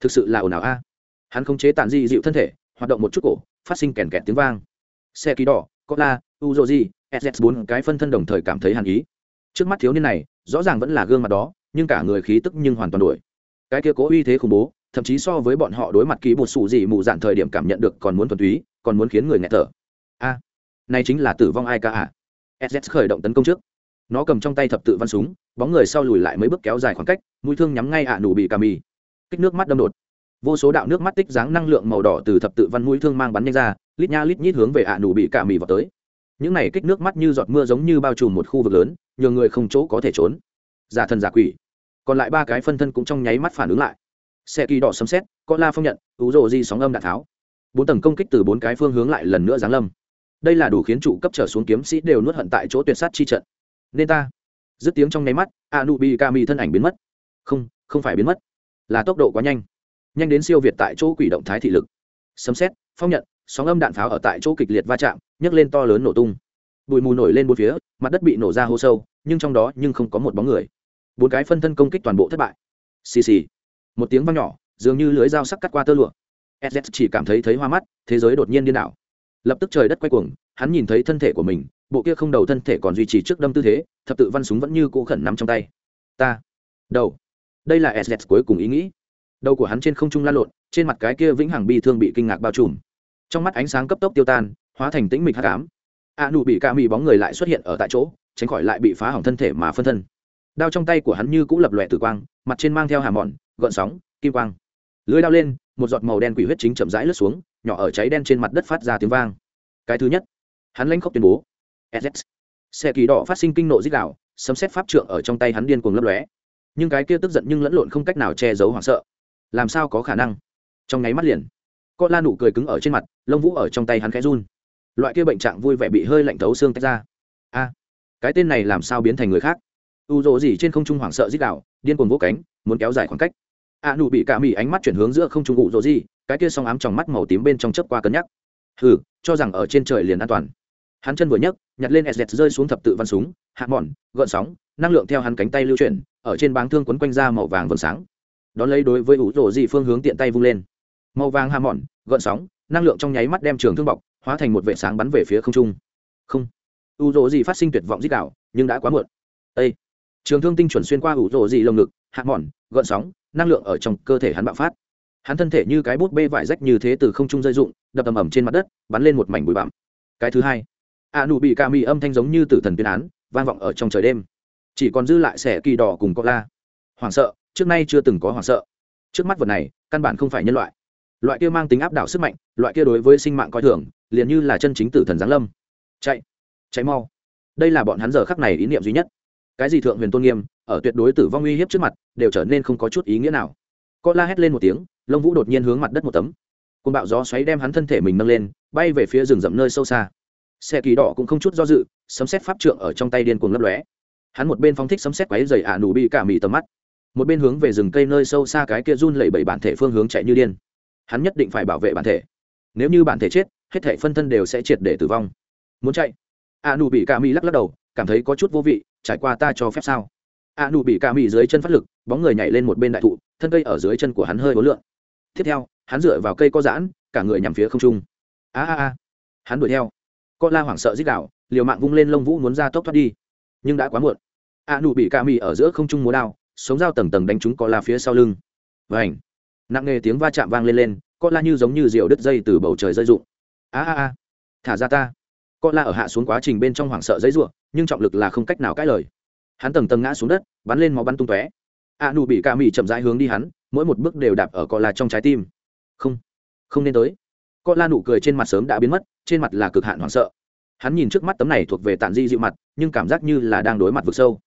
Thực sự là ồn ào a. Hắn không chế tàn di dịu thân thể, hoạt động một chút cổ, phát sinh kèn kẹt tiếng vang. Xe ký đỏ có la u dô di ss bốn cái phân thân đồng thời cảm thấy hàn ý. Trước mắt thiếu niên này, rõ ràng vẫn là gương mặt đó, nhưng cả người khí tức nhưng hoàn toàn đổi. Cái kia cố uy thế khủng bố, thậm chí so với bọn họ đối mặt ký bột sủ gì mù dạn thời điểm cảm nhận được còn muốn thuần túy, còn muốn khiến người nghẹt thở. A, này chính là tử vong ai ca à? ạ ss khởi động tấn công trước. Nó cầm trong tay thập tự văn súng, bóng người sau lùi lại mấy bước kéo dài khoảng cách, mũi thương nhắm ngay ạ à nụ bị cà mì. Kích nước mắt đâm đột. Vô số đạo nước mắt tích dáng năng lượng màu đỏ từ thập tự văn mũi thương mang bắn nhanh ra, lít nha lít nhít hướng về ạ à nụ bị cà mì vào tới những này kích nước mắt như giọt mưa giống như bao trùm một khu vực lớn nhờ người không chỗ có thể trốn. Giả thần giả quỷ. Còn lại ba cái phân thân cũng trong nháy mắt phản ứng lại. Xe kỳ đỏ sấm xét có la phong nhận ú rồ di sóng âm đạn tháo. Bốn tầng công kích từ bốn cái phương hướng lại lần nữa giáng lâm. Đây là đủ khiến trụ cấp trở xuống kiếm sĩ đều nuốt hận tại chỗ tuyệt sát chi trận. Nên ta. Dứt tiếng trong nháy mắt a nu bi kami thân ảnh biến mất. Không không phải biến mất. Là tốc độ quá nhanh. Nhanh đến siêu việt tại chỗ quỷ động thái thị lực. Sấm xét phong nhận sóng âm đạn pháo ở tại chỗ kịch liệt va chạm, nhấc lên to lớn nổ tung. Bụi mù nổi lên bốn phía, mặt đất bị nổ ra hô sâu, nhưng trong đó nhưng không có một bóng người. Bốn cái phân thân công kích toàn bộ thất bại. Xì xì. Một tiếng vang nhỏ, dường như lưới dao sắc cắt qua tơ lụa. Sz chỉ cảm thấy thấy hoa mắt, thế giới đột nhiên điên đảo. Lập tức trời đất quay cuồng, hắn nhìn thấy thân thể của mình, bộ kia không đầu thân thể còn duy trì trước đâm tư thế, thập tự văn súng vẫn như cũ khẩn nắm trong tay. Ta. Đầu. Đây là sz cuối cùng ý nghĩ. Đầu của hắn trên không trung la lộn, trên mặt cái kia vĩnh hằng bi thương bị kinh ngạc bao trùm trong mắt ánh sáng cấp tốc tiêu tan, hóa thành tĩnh mịch hát cám a nụ bị ca mị bóng người lại xuất hiện ở tại chỗ, tránh khỏi lại bị phá hỏng thân thể mà phân thân. Đao trong tay của hắn như cũng lập lòe tử quang, mặt trên mang theo hàm mòn, gợn sóng, kim quang. Lưới đao lên, một giọt màu đen quỷ huyết chính chậm rãi lướt xuống, nhỏ ở cháy đen trên mặt đất phát ra tiếng vang. Cái thứ nhất, hắn lãnh khóc tuyên bố. Ss xe kỳ đỏ phát sinh kinh nộ dích đạo, sấm xét pháp trượng ở trong tay hắn điên cuồng lấp lóe. Nhưng cái kia tức giận nhưng lẫn lộn không cách nào che giấu hoảng sợ. Làm sao có khả năng? Trong nháy mắt liền có la nụ cười cứng ở trên mặt, lông vũ ở trong tay hắn khẽ run. Loại kia bệnh trạng vui vẻ bị hơi lạnh thấu xương tách ra. A, cái tên này làm sao biến thành người khác? U rộ gì trên không trung hoảng sợ dích đạo điên cuồng vỗ cánh, muốn kéo dài khoảng cách. A nụ bị cả mỉ ánh mắt chuyển hướng giữa không trung u rộ gì cái kia song ám trong mắt màu tím bên trong chớp qua cân nhắc. Hừ, cho rằng ở trên trời liền an toàn. Hắn chân vừa nhấc, nhặt lên sd rơi xuống thập tự văn súng, hạ mòn, gợn sóng, năng lượng theo hắn cánh tay lưu chuyển, ở trên báng thương quấn quanh ra màu vàng vầng sáng. Đón lấy đối với ủ rộ gì phương hướng tiện tay vung lên màu vàng hạ mòn gợn sóng, năng lượng trong nháy mắt đem trường thương bọc, hóa thành một vệ sáng bắn về phía không trung. Không. U rỗ gì phát sinh tuyệt vọng dích đạo, nhưng đã quá muộn. Â trường thương tinh chuẩn xuyên qua ủ rỗ gì lồng ngực, hạ mòn gợn sóng, năng lượng ở trong cơ thể hắn bạo phát. Hắn thân thể như cái bút bê vải rách như thế từ không trung rơi rụng, đập ầm ầm trên mặt đất, bắn lên một mảnh bụi bặm. Cái thứ hai. A nụ bị ca mi âm thanh giống như tử thần tuyên án, vang vọng ở trong trời đêm. Chỉ còn dư lại sẻ kỳ đỏ cùng có la. Hoảng sợ, trước nay chưa từng có hoảng sợ. Trước mắt vật này, căn bản không phải nhân loại loại kia mang tính áp đảo sức mạnh, loại kia đối với sinh mạng coi thường, liền như là chân chính tử thần giáng lâm. Chạy chạy mau. Đây là bọn hắn giờ khắc này ý niệm duy nhất. Cái gì thượng huyền tôn nghiêm, ở tuyệt đối tử vong uy hiếp trước mặt, đều trở nên không có chút ý nghĩa nào. Có la hét lên một tiếng, lông vũ đột nhiên hướng mặt đất một tấm. Côn bạo gió xoáy đem hắn thân thể mình nâng lên, bay về phía rừng rậm nơi sâu xa. Xe kỳ đỏ cũng không chút do dự, sấm xét pháp trượng ở trong tay điên cuồng lấp lóe. Hắn một bên phóng thích sấm xét quáy dày ả à nụ bị cả mị tầm mắt, một bên hướng về rừng cây nơi sâu xa cái kia run lẩy bẩy bản thể phương hướng chạy như điên hắn nhất định phải bảo vệ bản thể. Nếu như bản thể chết, hết thể phân thân đều sẽ triệt để tử vong. Muốn chạy? A nụ bị ca mi lắc lắc đầu, cảm thấy có chút vô vị, trải qua ta cho phép sao? A nụ bị ca mi dưới chân phát lực, bóng người nhảy lên một bên đại thụ, thân cây ở dưới chân của hắn hơi hối lượn. Tiếp theo, hắn dựa vào cây có giãn, cả người nhằm phía không trung. A a a. Hắn đuổi theo. Con la hoảng sợ dích đạo liều mạng vung lên lông vũ muốn ra tốc thoát đi. Nhưng đã quá muộn. A nụ bị ca mi ở giữa không trung múa đao, sống dao tầng tầng đánh trúng con la phía sau lưng. Vảnh nặng nề tiếng va chạm vang lên lên con la như giống như diều đứt dây từ bầu trời rơi rụng. A a a, thả ra ta. Con la ở hạ xuống quá trình bên trong hoảng sợ dãy ruộng nhưng trọng lực là không cách nào cãi lời. Hắn tầng tầng ngã xuống đất, bắn lên máu bắn tung tóe. A nụ bị ca mị chậm rãi hướng đi hắn, mỗi một bước đều đạp ở con la trong trái tim. Không không nên tới. Con la nụ cười trên mặt sớm đã biến mất, trên mặt là cực hạn hoảng sợ. Hắn nhìn trước mắt tấm này thuộc về tàn di dịu mặt, nhưng cảm giác như là đang đối mặt vực sâu.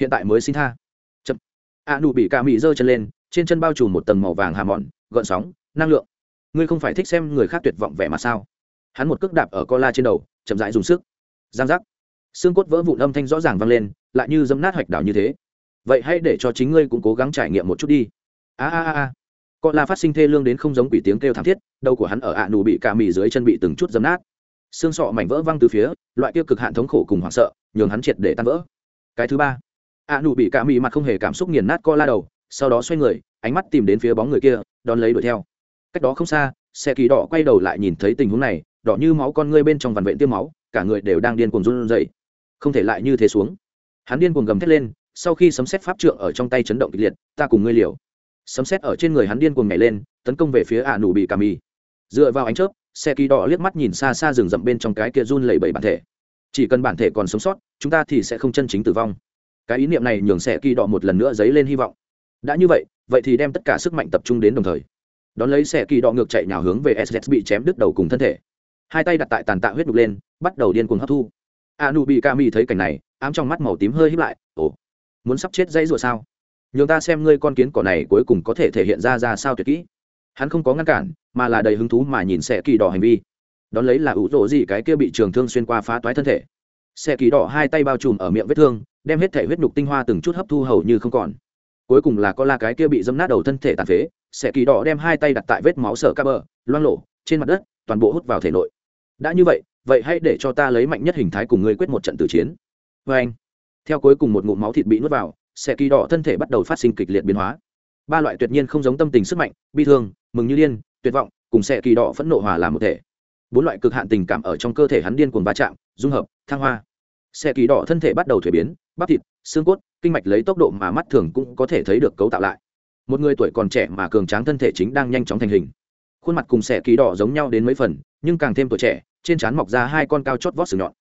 Hiện tại mới xin tha. Chậm. A nụ bị ca mị giơ chân lên trên chân bao trùm một tầng màu vàng hà mòn, gợn sóng, năng lượng. Ngươi không phải thích xem người khác tuyệt vọng vẻ mặt sao? Hắn một cước đạp ở co la trên đầu, chậm rãi dùng sức. Giang giác. Xương cốt vỡ vụn âm thanh rõ ràng vang lên, lại như dấm nát hoạch đảo như thế. Vậy hãy để cho chính ngươi cũng cố gắng trải nghiệm một chút đi. A a a co la phát sinh thê lương đến không giống quỷ tiếng kêu thảm thiết, đầu của hắn ở ạ nụ bị cà mì dưới chân bị từng chút dấm nát. Xương sọ mảnh vỡ văng từ phía, loại kia cực hạn thống khổ cùng hoảng sợ, nhường hắn triệt để tan vỡ. Cái thứ ba. Ạ nụ bị cà mì mặt không hề cảm xúc nghiền nát co la đầu sau đó xoay người, ánh mắt tìm đến phía bóng người kia, đón lấy đuổi theo. Cách đó không xa, xe kỳ đỏ quay đầu lại nhìn thấy tình huống này, đỏ như máu con ngươi bên trong vằn vện tiêm máu, cả người đều đang điên cuồng run rẩy. Không thể lại như thế xuống. Hắn điên cuồng gầm thét lên, sau khi sấm xét pháp trượng ở trong tay chấn động kịch liệt, ta cùng ngươi liều. Sấm xét ở trên người hắn điên cuồng nhảy lên, tấn công về phía ả nụ bị cà mì. Dựa vào ánh chớp, xe kỳ đỏ liếc mắt nhìn xa xa rừng rậm bên trong cái kia run lẩy bẩy bản thể. Chỉ cần bản thể còn sống sót, chúng ta thì sẽ không chân chính tử vong. Cái ý niệm này nhường xe kỳ đỏ một lần nữa dấy lên hy vọng đã như vậy vậy thì đem tất cả sức mạnh tập trung đến đồng thời. Đón lấy xe kỳ đỏ ngược chạy nhào hướng về ss bị chém đứt đầu cùng thân thể. Hai tay đặt tại tàn tạ huyết đục lên, bắt đầu điên cuồng hấp thu. A nu bị ca mi thấy cảnh này, ám trong mắt màu tím hơi hít lại, ồ, muốn sắp chết dãy rồi sao? Nhường ta xem ngươi con kiến cỏ này cuối cùng có thể thể hiện ra ra sao tuyệt kỹ. Hắn không có ngăn cản, mà là đầy hứng thú mà nhìn xe kỳ đỏ hành vi. Đón lấy là ủ rỗ gì cái kia bị trường thương xuyên qua phá toái thân thể. Xe kỳ đỏ hai tay bao trùm ở miệng vết thương, đem hết thể huyết nhục tinh hoa từng chút hấp thu hầu như không còn cuối cùng là có la cái kia bị dâm nát đầu thân thể tàn phế, sẽ kỳ đỏ đem hai tay đặt tại vết máu sở ca bờ loang lộ trên mặt đất, toàn bộ hút vào thể nội. Đã như vậy vậy hãy để cho ta lấy mạnh nhất hình thái cùng ngươi quyết một trận tử chiến. Vê anh, theo cuối cùng một ngụm máu thịt bị nuốt vào, sẽ kỳ đỏ thân thể bắt đầu phát sinh kịch liệt biến hóa. Ba loại tuyệt nhiên không giống tâm tình sức mạnh, bi thương, mừng như điên, tuyệt vọng, cùng sẽ kỳ đỏ phẫn nộ hòa làm một thể. Bốn loại cực hạn tình cảm ở trong cơ thể hắn điên cuồng va chạm, dung hợp, thăng hoa. Sẽ kỳ đỏ thân thể bắt đầu thuế biến, bắp thịt, xương cốt kinh mạch lấy tốc độ mà mắt thường cũng có thể thấy được cấu tạo lại. Một người tuổi còn trẻ mà cường tráng thân thể chính đang nhanh chóng thành hình. Khuôn mặt cùng xẻ ký đỏ giống nhau đến mấy phần, nhưng càng thêm tuổi trẻ, trên trán mọc ra hai con cao chót vót sừng nhọn.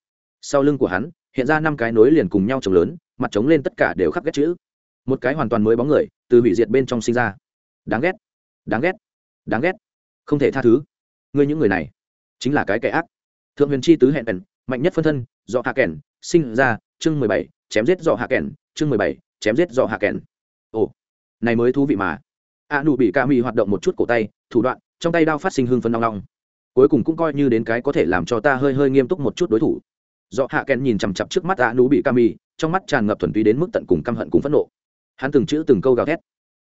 Sau lưng của hắn, hiện ra năm cái nối liền cùng nhau trồng lớn, mặt trống lên tất cả đều khắc ghét chữ. Một cái hoàn toàn mới bóng người, từ hủy diệt bên trong sinh ra. Đáng ghét đáng ghét đáng ghét. Không thể tha thứ. Ngươi những người này, chính là cái kẻ ác. Thượng huyền chi tứ hẹn bèn, mạnh nhất phân thân do hạ kèn, sinh ra chương mười bảy, chém giết do hạ kèn chương mười bảy, chém giết do hạ kèn. Ồ, này mới thú vị mà. A nụ bị ca mi hoạt động một chút cổ tay, thủ đoạn, trong tay đao phát sinh hương phân long long. Cuối cùng cũng coi như đến cái có thể làm cho ta hơi hơi nghiêm túc một chút đối thủ. Do hạ kèn nhìn chằm chặp trước mắt a nụ bị ca mi trong mắt tràn ngập thuần túy đến mức tận cùng căm hận cùng phẫn nộ. Hắn từng chữ từng câu gào thét.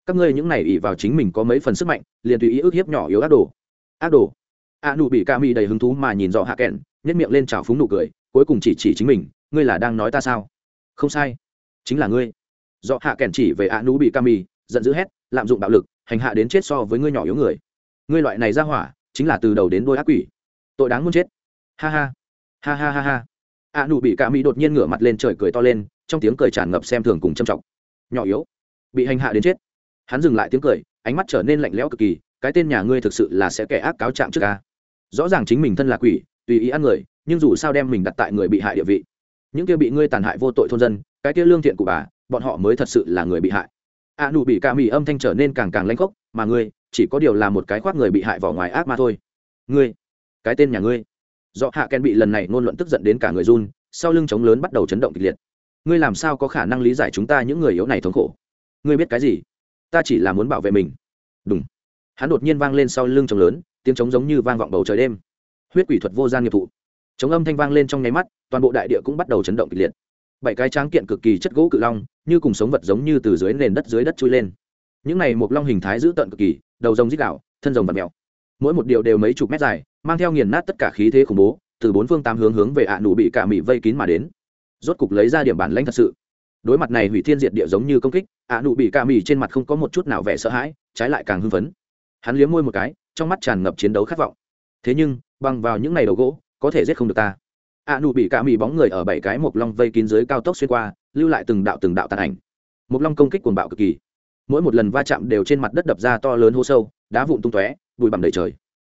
Các ngươi những này ỉ vào chính mình có mấy phần sức mạnh, liền tùy ý ức hiếp nhỏ yếu ác đồ. Ác đồ. A nụ bị ca mi đầy hứng thú mà nhìn dọ hạ kèn nhất miệng lên trào phúng nụ cười, cuối cùng chỉ chỉ chính mình, ngươi là đang nói ta sao? Không sai chính là ngươi. Do hạ kèn chỉ về a nú bị ca mì giận dữ hét, lạm dụng bạo lực, hành hạ đến chết so với ngươi nhỏ yếu người. Ngươi loại này ra hỏa, chính là từ đầu đến đôi ác quỷ. Tội đáng muốn chết. Ha ha. Ha ha ha ha. A nụ bị ca mì đột nhiên ngửa mặt lên trời cười to lên, trong tiếng cười tràn ngập xem thường cùng châm trọng. Nhỏ yếu. Bị hành hạ đến chết. Hắn dừng lại tiếng cười, ánh mắt trở nên lạnh lẽo cực kỳ, cái tên nhà ngươi thực sự là sẽ kẻ ác cáo trạng trước ca rõ ràng chính mình thân là quỷ, tùy ý ăn người, nhưng dù sao đem mình đặt tại người bị hại địa vị. Những kia bị ngươi tàn hại vô tội thôn dân cái kia lương thiện của bà, bọn họ mới thật sự là người bị hại. A nụ bị ca mì âm thanh trở nên càng càng lanh khốc, mà ngươi, chỉ có điều là một cái khoác người bị hại vỏ ngoài ác mà thôi. Ngươi, cái tên nhà ngươi. Do hạ ken bị lần này ngôn luận tức giận đến cả người run, sau lưng trống lớn bắt đầu chấn động kịch liệt. Ngươi làm sao có khả năng lý giải chúng ta những người yếu này thống khổ? Ngươi biết cái gì? Ta chỉ là muốn bảo vệ mình. Đúng hắn đột nhiên vang lên sau lưng trống lớn, tiếng trống giống như vang vọng bầu trời đêm. Huyết quỷ thuật vô gian nghiệp thụ chống âm thanh vang lên trong nháy mắt, toàn bộ đại địa cũng bắt đầu chấn động kịch liệt bảy cái tráng kiện cực kỳ chất gỗ cự long, như cùng sống vật giống như từ dưới nền đất dưới đất chui lên. Những này một long hình thái dữ tợn cực kỳ, đầu rồng rít gạo thân rồng vật mèo. Mỗi một điều đều mấy chục mét dài, mang theo nghiền nát tất cả khí thế khủng bố, từ bốn phương tám hướng hướng về ạ nụ bị cả mỹ vây kín mà đến. Rốt cục lấy ra điểm bản lãnh thật sự. Đối mặt này hủy thiên diệt địa giống như công kích, ạ nụ bị cả mỹ trên mặt không có một chút nào vẻ sợ hãi, trái lại càng hưng phấn. Hắn liếm môi một cái, trong mắt tràn ngập chiến đấu khát vọng. Thế nhưng, bằng vào những ngày đầu gỗ, có thể giết không được ta ạ nụ bị cả mì bóng người ở bảy cái mộc long vây kín dưới cao tốc xuyên qua, lưu lại từng đạo từng đạo tàn ảnh. Mộc long công kích cuồng bạo cực kỳ. Mỗi một lần va chạm đều trên mặt đất đập ra to lớn hô sâu, đá vụn tung tóe, bụi bặm đầy trời.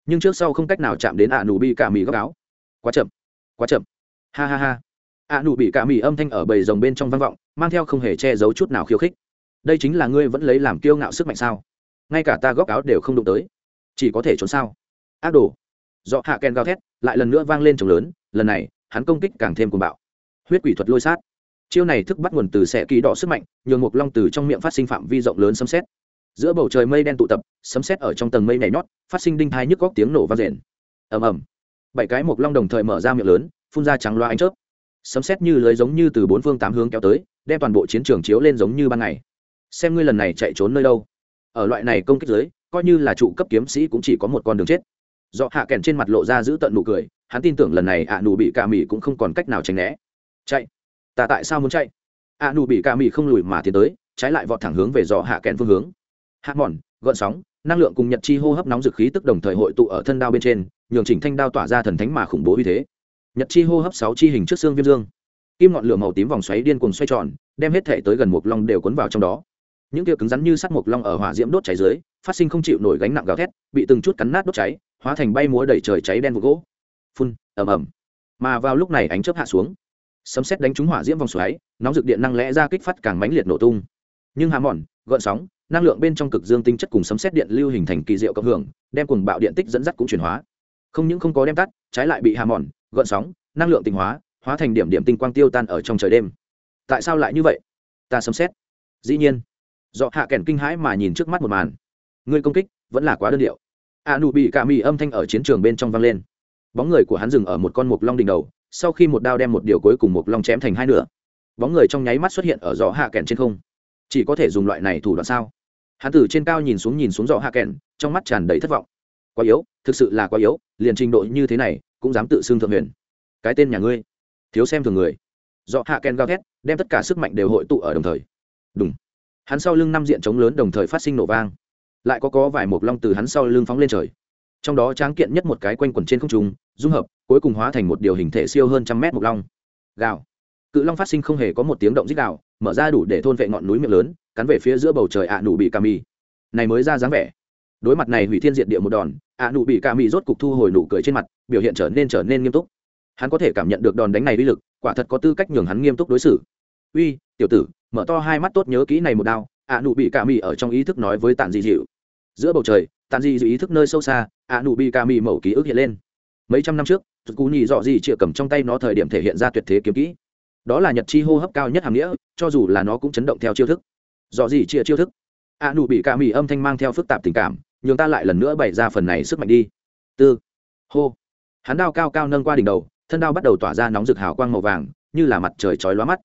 Nhưng trước sau không cách nào chạm đến a nụ bị cả mì góc áo. Quá chậm quá chậm. Ha ha ha. A nụ bị cả mì âm thanh ở bầy rồng bên trong vang vọng, mang theo không hề che giấu chút nào khiêu khích. Đây chính là ngươi vẫn lấy làm kiêu ngạo sức mạnh sao? Ngay cả ta góc áo đều không đụng tới. Chỉ có thể trốn sao? Ác đồ. Do hạ ken gào thét, lại lần nữa vang lên trồng lớn lần này, hắn công kích càng thêm cuồng bạo. Huyết quỷ thuật lôi sát. Chiêu này thức bắt nguồn từ xẻ kỳ đỏ sức mạnh, nhường mục long từ trong miệng phát sinh phạm vi rộng lớn sấm xét giữa bầu trời mây đen tụ tập, sấm xét ở trong tầng mây nhảy nhót, phát sinh đinh thai nhức góc tiếng nổ vang rền. Ầm ầm. Bảy cái mục long đồng thời mở ra miệng lớn, phun ra trắng loa ánh chớp. Sấm xét như lưới giống như từ bốn phương tám hướng kéo tới, đem toàn bộ chiến trường chiếu lên giống như ban ngày. Xem ngươi lần này chạy trốn nơi đâu. Ở loại này công kích giới coi như là trụ cấp kiếm sĩ cũng chỉ có một con đường chết. Do hạ kèn trên mặt lộ ra giữ tận nụ cười hắn tin tưởng lần này ạ nụ bị cả mỹ cũng không còn cách nào tránh né. Chạy. Ta tại sao muốn chạy? a nụ bị ca mì không lùi mà tiến tới, trái lại vọt thẳng hướng về dò hạ kèn phương hướng. Hạ mòn gợn sóng, năng lượng cùng nhật chi hô hấp nóng dực khí tức đồng thời hội tụ ở thân đao bên trên, nhường chỉnh thanh đao tỏa ra thần thánh mà khủng bố uy thế. Nhật chi hô hấp sáu chi hình trước xương viêm dương. Kim ngọn lửa màu tím vòng xoáy điên cuồng xoay tròn, đem hết thể tới gần một long đều cuốn vào trong đó. Những kia cứng rắn như sắt mộc long ở hỏa diễm đốt cháy dưới, phát sinh không chịu nổi gánh nặng gào thét, bị từng chút cắn nát đốt cháy, hóa thành bay múa đầy trời cháy đen vụ gỗ phun, ầm ầm. Mà vào lúc này ánh chớp hạ xuống. Sấm xét đánh trúng hỏa diễm vòng xoáy, nóng dực điện năng lẽ ra kích phát càng mãnh liệt nổ tung. Nhưng hà mòn gợn sóng, năng lượng bên trong cực dương tinh chất cùng sấm xét điện lưu hình thành kỳ diệu cộng hưởng, đem cùng bạo điện tích dẫn dắt cũng chuyển hóa. Không những không có đem tắt, trái lại bị hà mòn gợn sóng, năng lượng tinh hóa hóa thành điểm điểm tinh quang tiêu tan ở trong trời đêm. Tại sao lại như vậy? Ta sấm xét dĩ nhiên. Do hạ kèn kinh hãi mà nhìn trước mắt một màn. Ngươi công kích, vẫn là quá đơn điệu. A nụ bị cả mì âm thanh ở chiến trường bên trong vang lên bóng người của hắn dừng ở một con mục long đỉnh đầu, sau khi một đao đem một điều cuối cùng mục long chém thành hai nửa. Bóng người trong nháy mắt xuất hiện ở gió hạ kèn trên không. Chỉ có thể dùng loại này thủ đoạn sao? Hắn từ trên cao nhìn xuống nhìn xuống gió hạ kèn, trong mắt tràn đầy thất vọng. Quá yếu, thực sự là quá yếu, liền trình độ như thế này, cũng dám tự xưng thượng huyền. Cái tên nhà ngươi, thiếu xem thường người. Do hạ kèn gào thét, đem tất cả sức mạnh đều hội tụ ở đồng thời. Đúng hắn sau lưng năm diện chống lớn đồng thời phát sinh nổ vang. Lại có có vài mộc long từ hắn sau lưng phóng lên trời. Trong đó tráng kiện nhất một cái quanh quẩn trên không trung dung hợp, cuối cùng hóa thành một điều hình thể siêu hơn trăm mét mục long. Gào. Cự long phát sinh không hề có một tiếng động dích đạo mở ra đủ để thôn vệ ngọn núi miệng lớn, cắn về phía giữa bầu trời ạ nụ bị cà mì. Này mới ra dáng vẻ. Đối mặt này hủy thiên diệt địa một đòn, ạ nụ bị cà mì rốt cục thu hồi nụ cười trên mặt, biểu hiện trở nên trở nên nghiêm túc. Hắn có thể cảm nhận được đòn đánh này uy lực, quả thật có tư cách nhường hắn nghiêm túc đối xử. Uy, tiểu tử, mở to hai mắt tốt nhớ kỹ này một đao. ạ nụ bị cà mì ở trong ý thức nói với tàn dị dịu giữa bầu trời tàn dị dịu ý thức nơi sâu xa, ạ nụ bị cà mì mẩu ký ức hiện lên mấy trăm năm trước cú nhì dọ gì chịa cầm trong tay nó thời điểm thể hiện ra tuyệt thế kiếm kỹ. Đó là nhật chi hô hấp cao nhất hàm nghĩa, cho dù là nó cũng chấn động theo chiêu thức. Dọ gì chia chiêu thức. À nụ bị cà mì âm thanh mang theo phức tạp tình cảm, nhường ta lại lần nữa bày ra phần này sức mạnh đi. Tư. Hô. Hắn đao cao cao nâng qua đỉnh đầu, thân đao bắt đầu tỏa ra nóng rực hào quang màu vàng, như là mặt trời chói lóa mắt.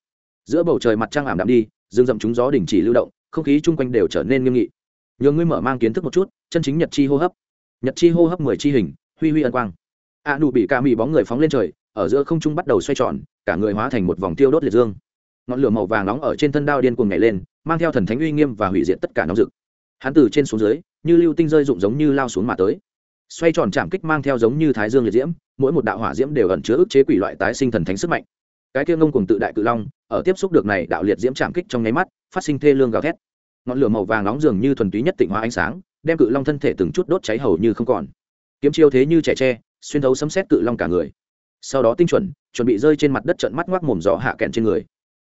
Giữa bầu trời mặt trăng ảm đạm đi dương rậm chúng gió đình chỉ lưu động, không khí chung quanh đều trở nên nghiêm nghị. Nhường ngươi mở mang kiến thức một chút, chân chính nhật chi hô hấp. Nhật chi hô hấp mười chi hình, huy huy ân quang a nụ bị ca mì bóng người phóng lên trời, ở giữa không trung bắt đầu xoay tròn, cả người hóa thành một vòng tiêu đốt liệt dương. Ngọn lửa màu vàng nóng ở trên thân đao điên cuồng nhảy lên, mang theo thần thánh uy nghiêm và hủy diệt tất cả nóng rực. Hắn từ trên xuống dưới, như lưu tinh rơi rụng giống như lao xuống mà tới. Xoay tròn chạm kích mang theo giống như thái dương liệt diễm, mỗi một đạo hỏa diễm đều ẩn chứa ức chế quỷ loại tái sinh thần thánh sức mạnh. Cái kia ngông cùng tự đại cự long, ở tiếp xúc được này đạo liệt diễm chạm kích trong nháy mắt, phát sinh thê lương gào thét. Ngọn lửa màu vàng nóng dường như thuần túy nhất tịnh hóa ánh sáng, đem cự long thân thể từng chút đốt cháy hầu như không còn. Kiếm chiêu thế như trẻ tre xuyên thấu sấm xét cự long cả người. Sau đó tinh chuẩn chuẩn bị rơi trên mặt đất trận mắt ngoác mồm dọ hạ kèn trên người.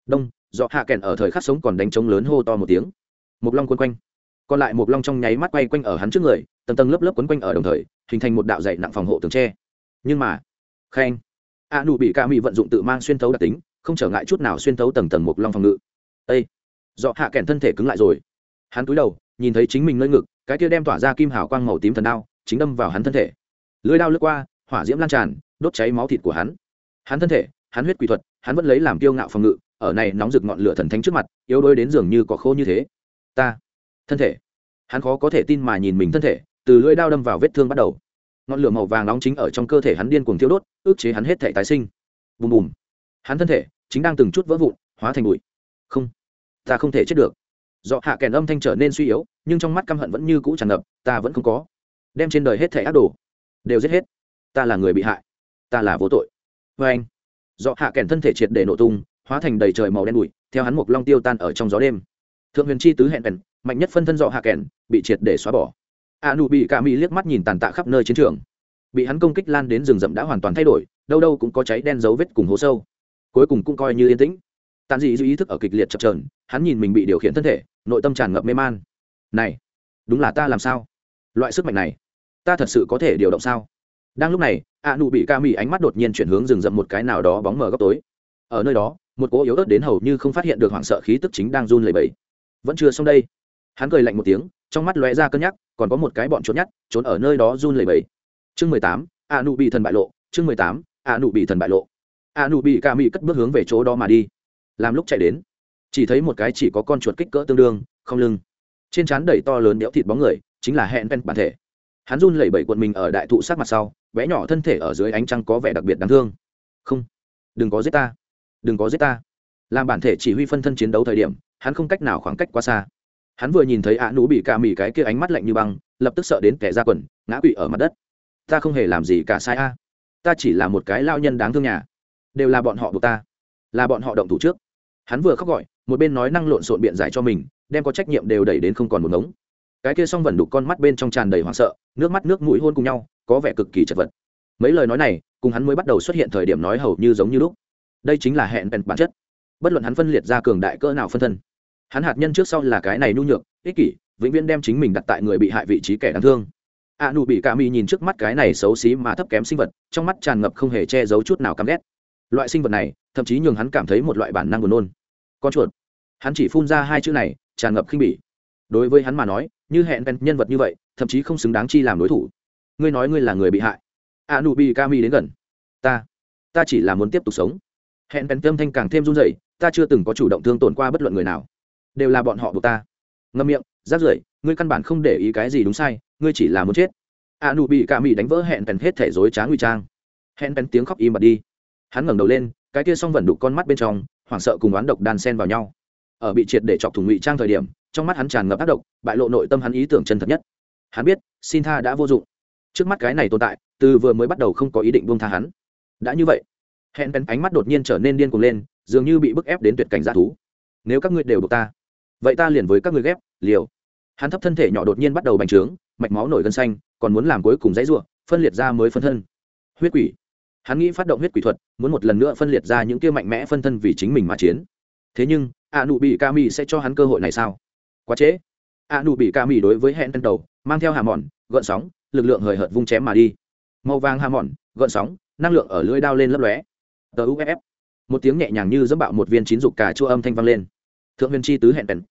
Đông, dọ hạ kèn ở thời khắc sống còn đánh trống lớn hô to một tiếng. Một long quân quanh. Còn lại một long trong nháy mắt quay quanh ở hắn trước người, tầng tầng lớp lớp quấn quanh ở đồng thời, hình thành một đạo dày nặng phòng hộ tường tre. Nhưng mà, khen, a nụ bị ca mỹ vận dụng tự mang xuyên thấu đặc tính, không trở ngại chút nào xuyên thấu tầng tầng một long phòng ngự. Ây dọ hạ kèn thân thể cứng lại rồi. Hắn cúi đầu, nhìn thấy chính mình nơi ngực, cái kia đem tỏa ra kim hào quang màu tím thần đao, chính đâm vào hắn thân thể lưới đao lướt qua, hỏa diễm lan tràn, đốt cháy máu thịt của hắn. Hắn thân thể, hắn huyết quỷ thuật, hắn vẫn lấy làm kiêu ngạo phòng ngự, ở này nóng rực ngọn lửa thần thánh trước mặt, yếu đuối đến dường như có khô như thế. Ta, thân thể. Hắn khó có thể tin mà nhìn mình thân thể, từ lưỡi đao đâm vào vết thương bắt đầu. Ngọn lửa màu vàng nóng chính ở trong cơ thể hắn điên cuồng thiêu đốt ước chế hắn hết thể tái sinh. Bùm bùm. Hắn thân thể chính đang từng chút vỡ vụn, hóa thành bụi. Không, ta không thể chết được. Do hạ kèn âm thanh trở nên suy yếu, nhưng trong mắt căm hận vẫn như cũ tràn ngập, ta vẫn không có. Đem trên đời hết thể ác đồ đều giết hết. Ta là người bị hại. Ta là vô tội. Vê anh, do hạ kèn thân thể triệt để nổ tung, hóa thành đầy trời màu đen bụi, theo hắn một long tiêu tan ở trong gió đêm. Thượng huyền chi tứ hẹn kèn mạnh nhất phân thân dọ hạ kèn, bị triệt để xóa bỏ. A nụ bị cả mỹ liếc mắt nhìn tàn tạ khắp nơi chiến trường. Bị hắn công kích lan đến rừng rậm đã hoàn toàn thay đổi, đâu đâu cũng có cháy đen dấu vết cùng hố sâu. Cuối cùng cũng coi như yên tĩnh. Tàn dị giữ ý thức ở kịch liệt chập trờn hắn nhìn mình bị điều khiển thân thể, nội tâm tràn ngập mê man. Này, đúng là ta làm sao? Loại sức mạnh này ta thật sự có thể điều động sao? Đang lúc này, ạ nụ bị ca mỹ ánh mắt đột nhiên chuyển hướng rừng rậm một cái nào đó bóng mờ góc tối. Ở nơi đó, một cỗ yếu ớt đến hầu như không phát hiện được hoảng sợ khí tức chính đang run lẩy bẩy. Vẫn chưa xong đây. Hắn cười lạnh một tiếng, trong mắt lóe ra cân nhắc, còn có một cái bọn trốn nhát, trốn ở nơi đó run lẩy bẩy. Chương mười tám, ạ nụ bị thần bại lộ. Chương mười tám, ạ nụ bị thần bại lộ. Ạ nụ bị ca mỹ cất bước hướng về chỗ đó mà đi. Làm lúc chạy đến, chỉ thấy một cái chỉ có con chuột kích cỡ tương đương, không lưng. Trên trán đầy to lớn đẽo thịt bóng người, chính là hẹn pen bản thể hắn run lẩy bẩy cuộn mình ở đại thụ sát mặt sau vẽ nhỏ thân thể ở dưới ánh trăng có vẻ đặc biệt đáng thương. Không, đừng có giết ta, đừng có giết ta. Làm bản thể chỉ huy phân thân chiến đấu thời điểm, hắn không cách nào khoảng cách quá xa. Hắn vừa nhìn thấy ạ nú bị ca mì cái kia ánh mắt lạnh như băng, lập tức sợ đến kẻ ra quần, ngã quỵ ở mặt đất. Ta không hề làm gì cả sai a. Ta chỉ là một cái lao nhân đáng thương nhà. Đều là bọn họ buộc ta, là bọn họ động thủ trước. Hắn vừa khóc gọi, một bên nói năng lộn xộn biện giải cho mình, đem có trách nhiệm đều đẩy đến không còn một ngống cái kia xong vẩn đục con mắt bên trong tràn đầy hoảng sợ, nước mắt nước mũi hôn cùng nhau, có vẻ cực kỳ chật vật. Mấy lời nói này, cùng hắn mới bắt đầu xuất hiện thời điểm nói hầu như giống như lúc. Đây chính là hẹn bèn bản chất. Bất luận hắn phân liệt ra cường đại cỡ nào phân thân, hắn hạt nhân trước sau là cái này nhu nhược, ích kỷ, vĩnh viễn đem chính mình đặt tại người bị hại vị trí kẻ đáng thương. A nụ bị cả mi nhìn trước mắt cái này xấu xí mà thấp kém sinh vật, trong mắt tràn ngập không hề che giấu chút nào căm ghét. Loại sinh vật này, thậm chí nhường hắn cảm thấy một loại bản năng buồn nôn. Con chuột. Hắn chỉ phun ra hai chữ này, tràn ngập khinh bỉ. Đối với hắn mà nói như hẹn ven nhân vật như vậy, thậm chí không xứng đáng chi làm đối thủ. Ngươi nói ngươi là người bị hại. A nu bi ca mi đến gần. Ta ta chỉ là muốn tiếp tục sống. Hẹn ven tâm thanh càng thêm run rẩy, ta chưa từng có chủ động thương tổn qua bất luận người nào. Đều là bọn họ buộc ta. Ngâm miệng rát rưởi, ngươi căn bản không để ý cái gì đúng sai, ngươi chỉ là muốn chết. A nu bị ca mi đánh vỡ hẹn pen hết thể dối trá nguy trang. Hẹn pen tiếng khóc im bật đi. Hắn ngẩng đầu lên, cái kia xong vẩn đục con mắt bên trong, hoảng sợ cùng oán độc đan sen vào nhau. Ở bị triệt để chọc thủng ngụy trang thời điểm trong mắt hắn tràn ngập ác độc, bại lộ nội tâm hắn ý tưởng chân thật nhất. Hắn biết, xin tha đã vô dụng. Trước mắt cái này tồn tại, từ vừa mới bắt đầu không có ý định buông tha hắn. Đã như vậy, hẹn bèn ánh mắt đột nhiên trở nên điên cuồng lên, dường như bị bức ép đến tuyệt cảnh g thú. Nếu các ngươi đều buộc ta, vậy ta liền với các ngươi ghép, liều. Hắn thấp thân thể nhỏ đột nhiên bắt đầu bành trướng, mạch máu nổi gân xanh, còn muốn làm cuối cùng dãy ruộng phân liệt ra mới phân thân. Huyết quỷ. Hắn nghĩ phát động huyết quỷ thuật, muốn một lần nữa phân liệt ra những kia mạnh mẽ phân thân vì chính mình mà chiến. Thế nhưng a nụ bị ca mi sẽ cho hắn cơ hội này sao? Quá trễ. A nụ bị ca mì đối với hẹn tân đầu, mang theo hà mòn gợn sóng, lực lượng hời hợt vung chém mà đi. Màu vàng hà mòn gợn sóng, năng lượng ở lưỡi đao lên lấp lóe. Tờ uff một tiếng nhẹ nhàng như dẫm bạo một viên chín dục cà chua âm thanh vang lên. Thượng huyền chi tứ hẹn tần.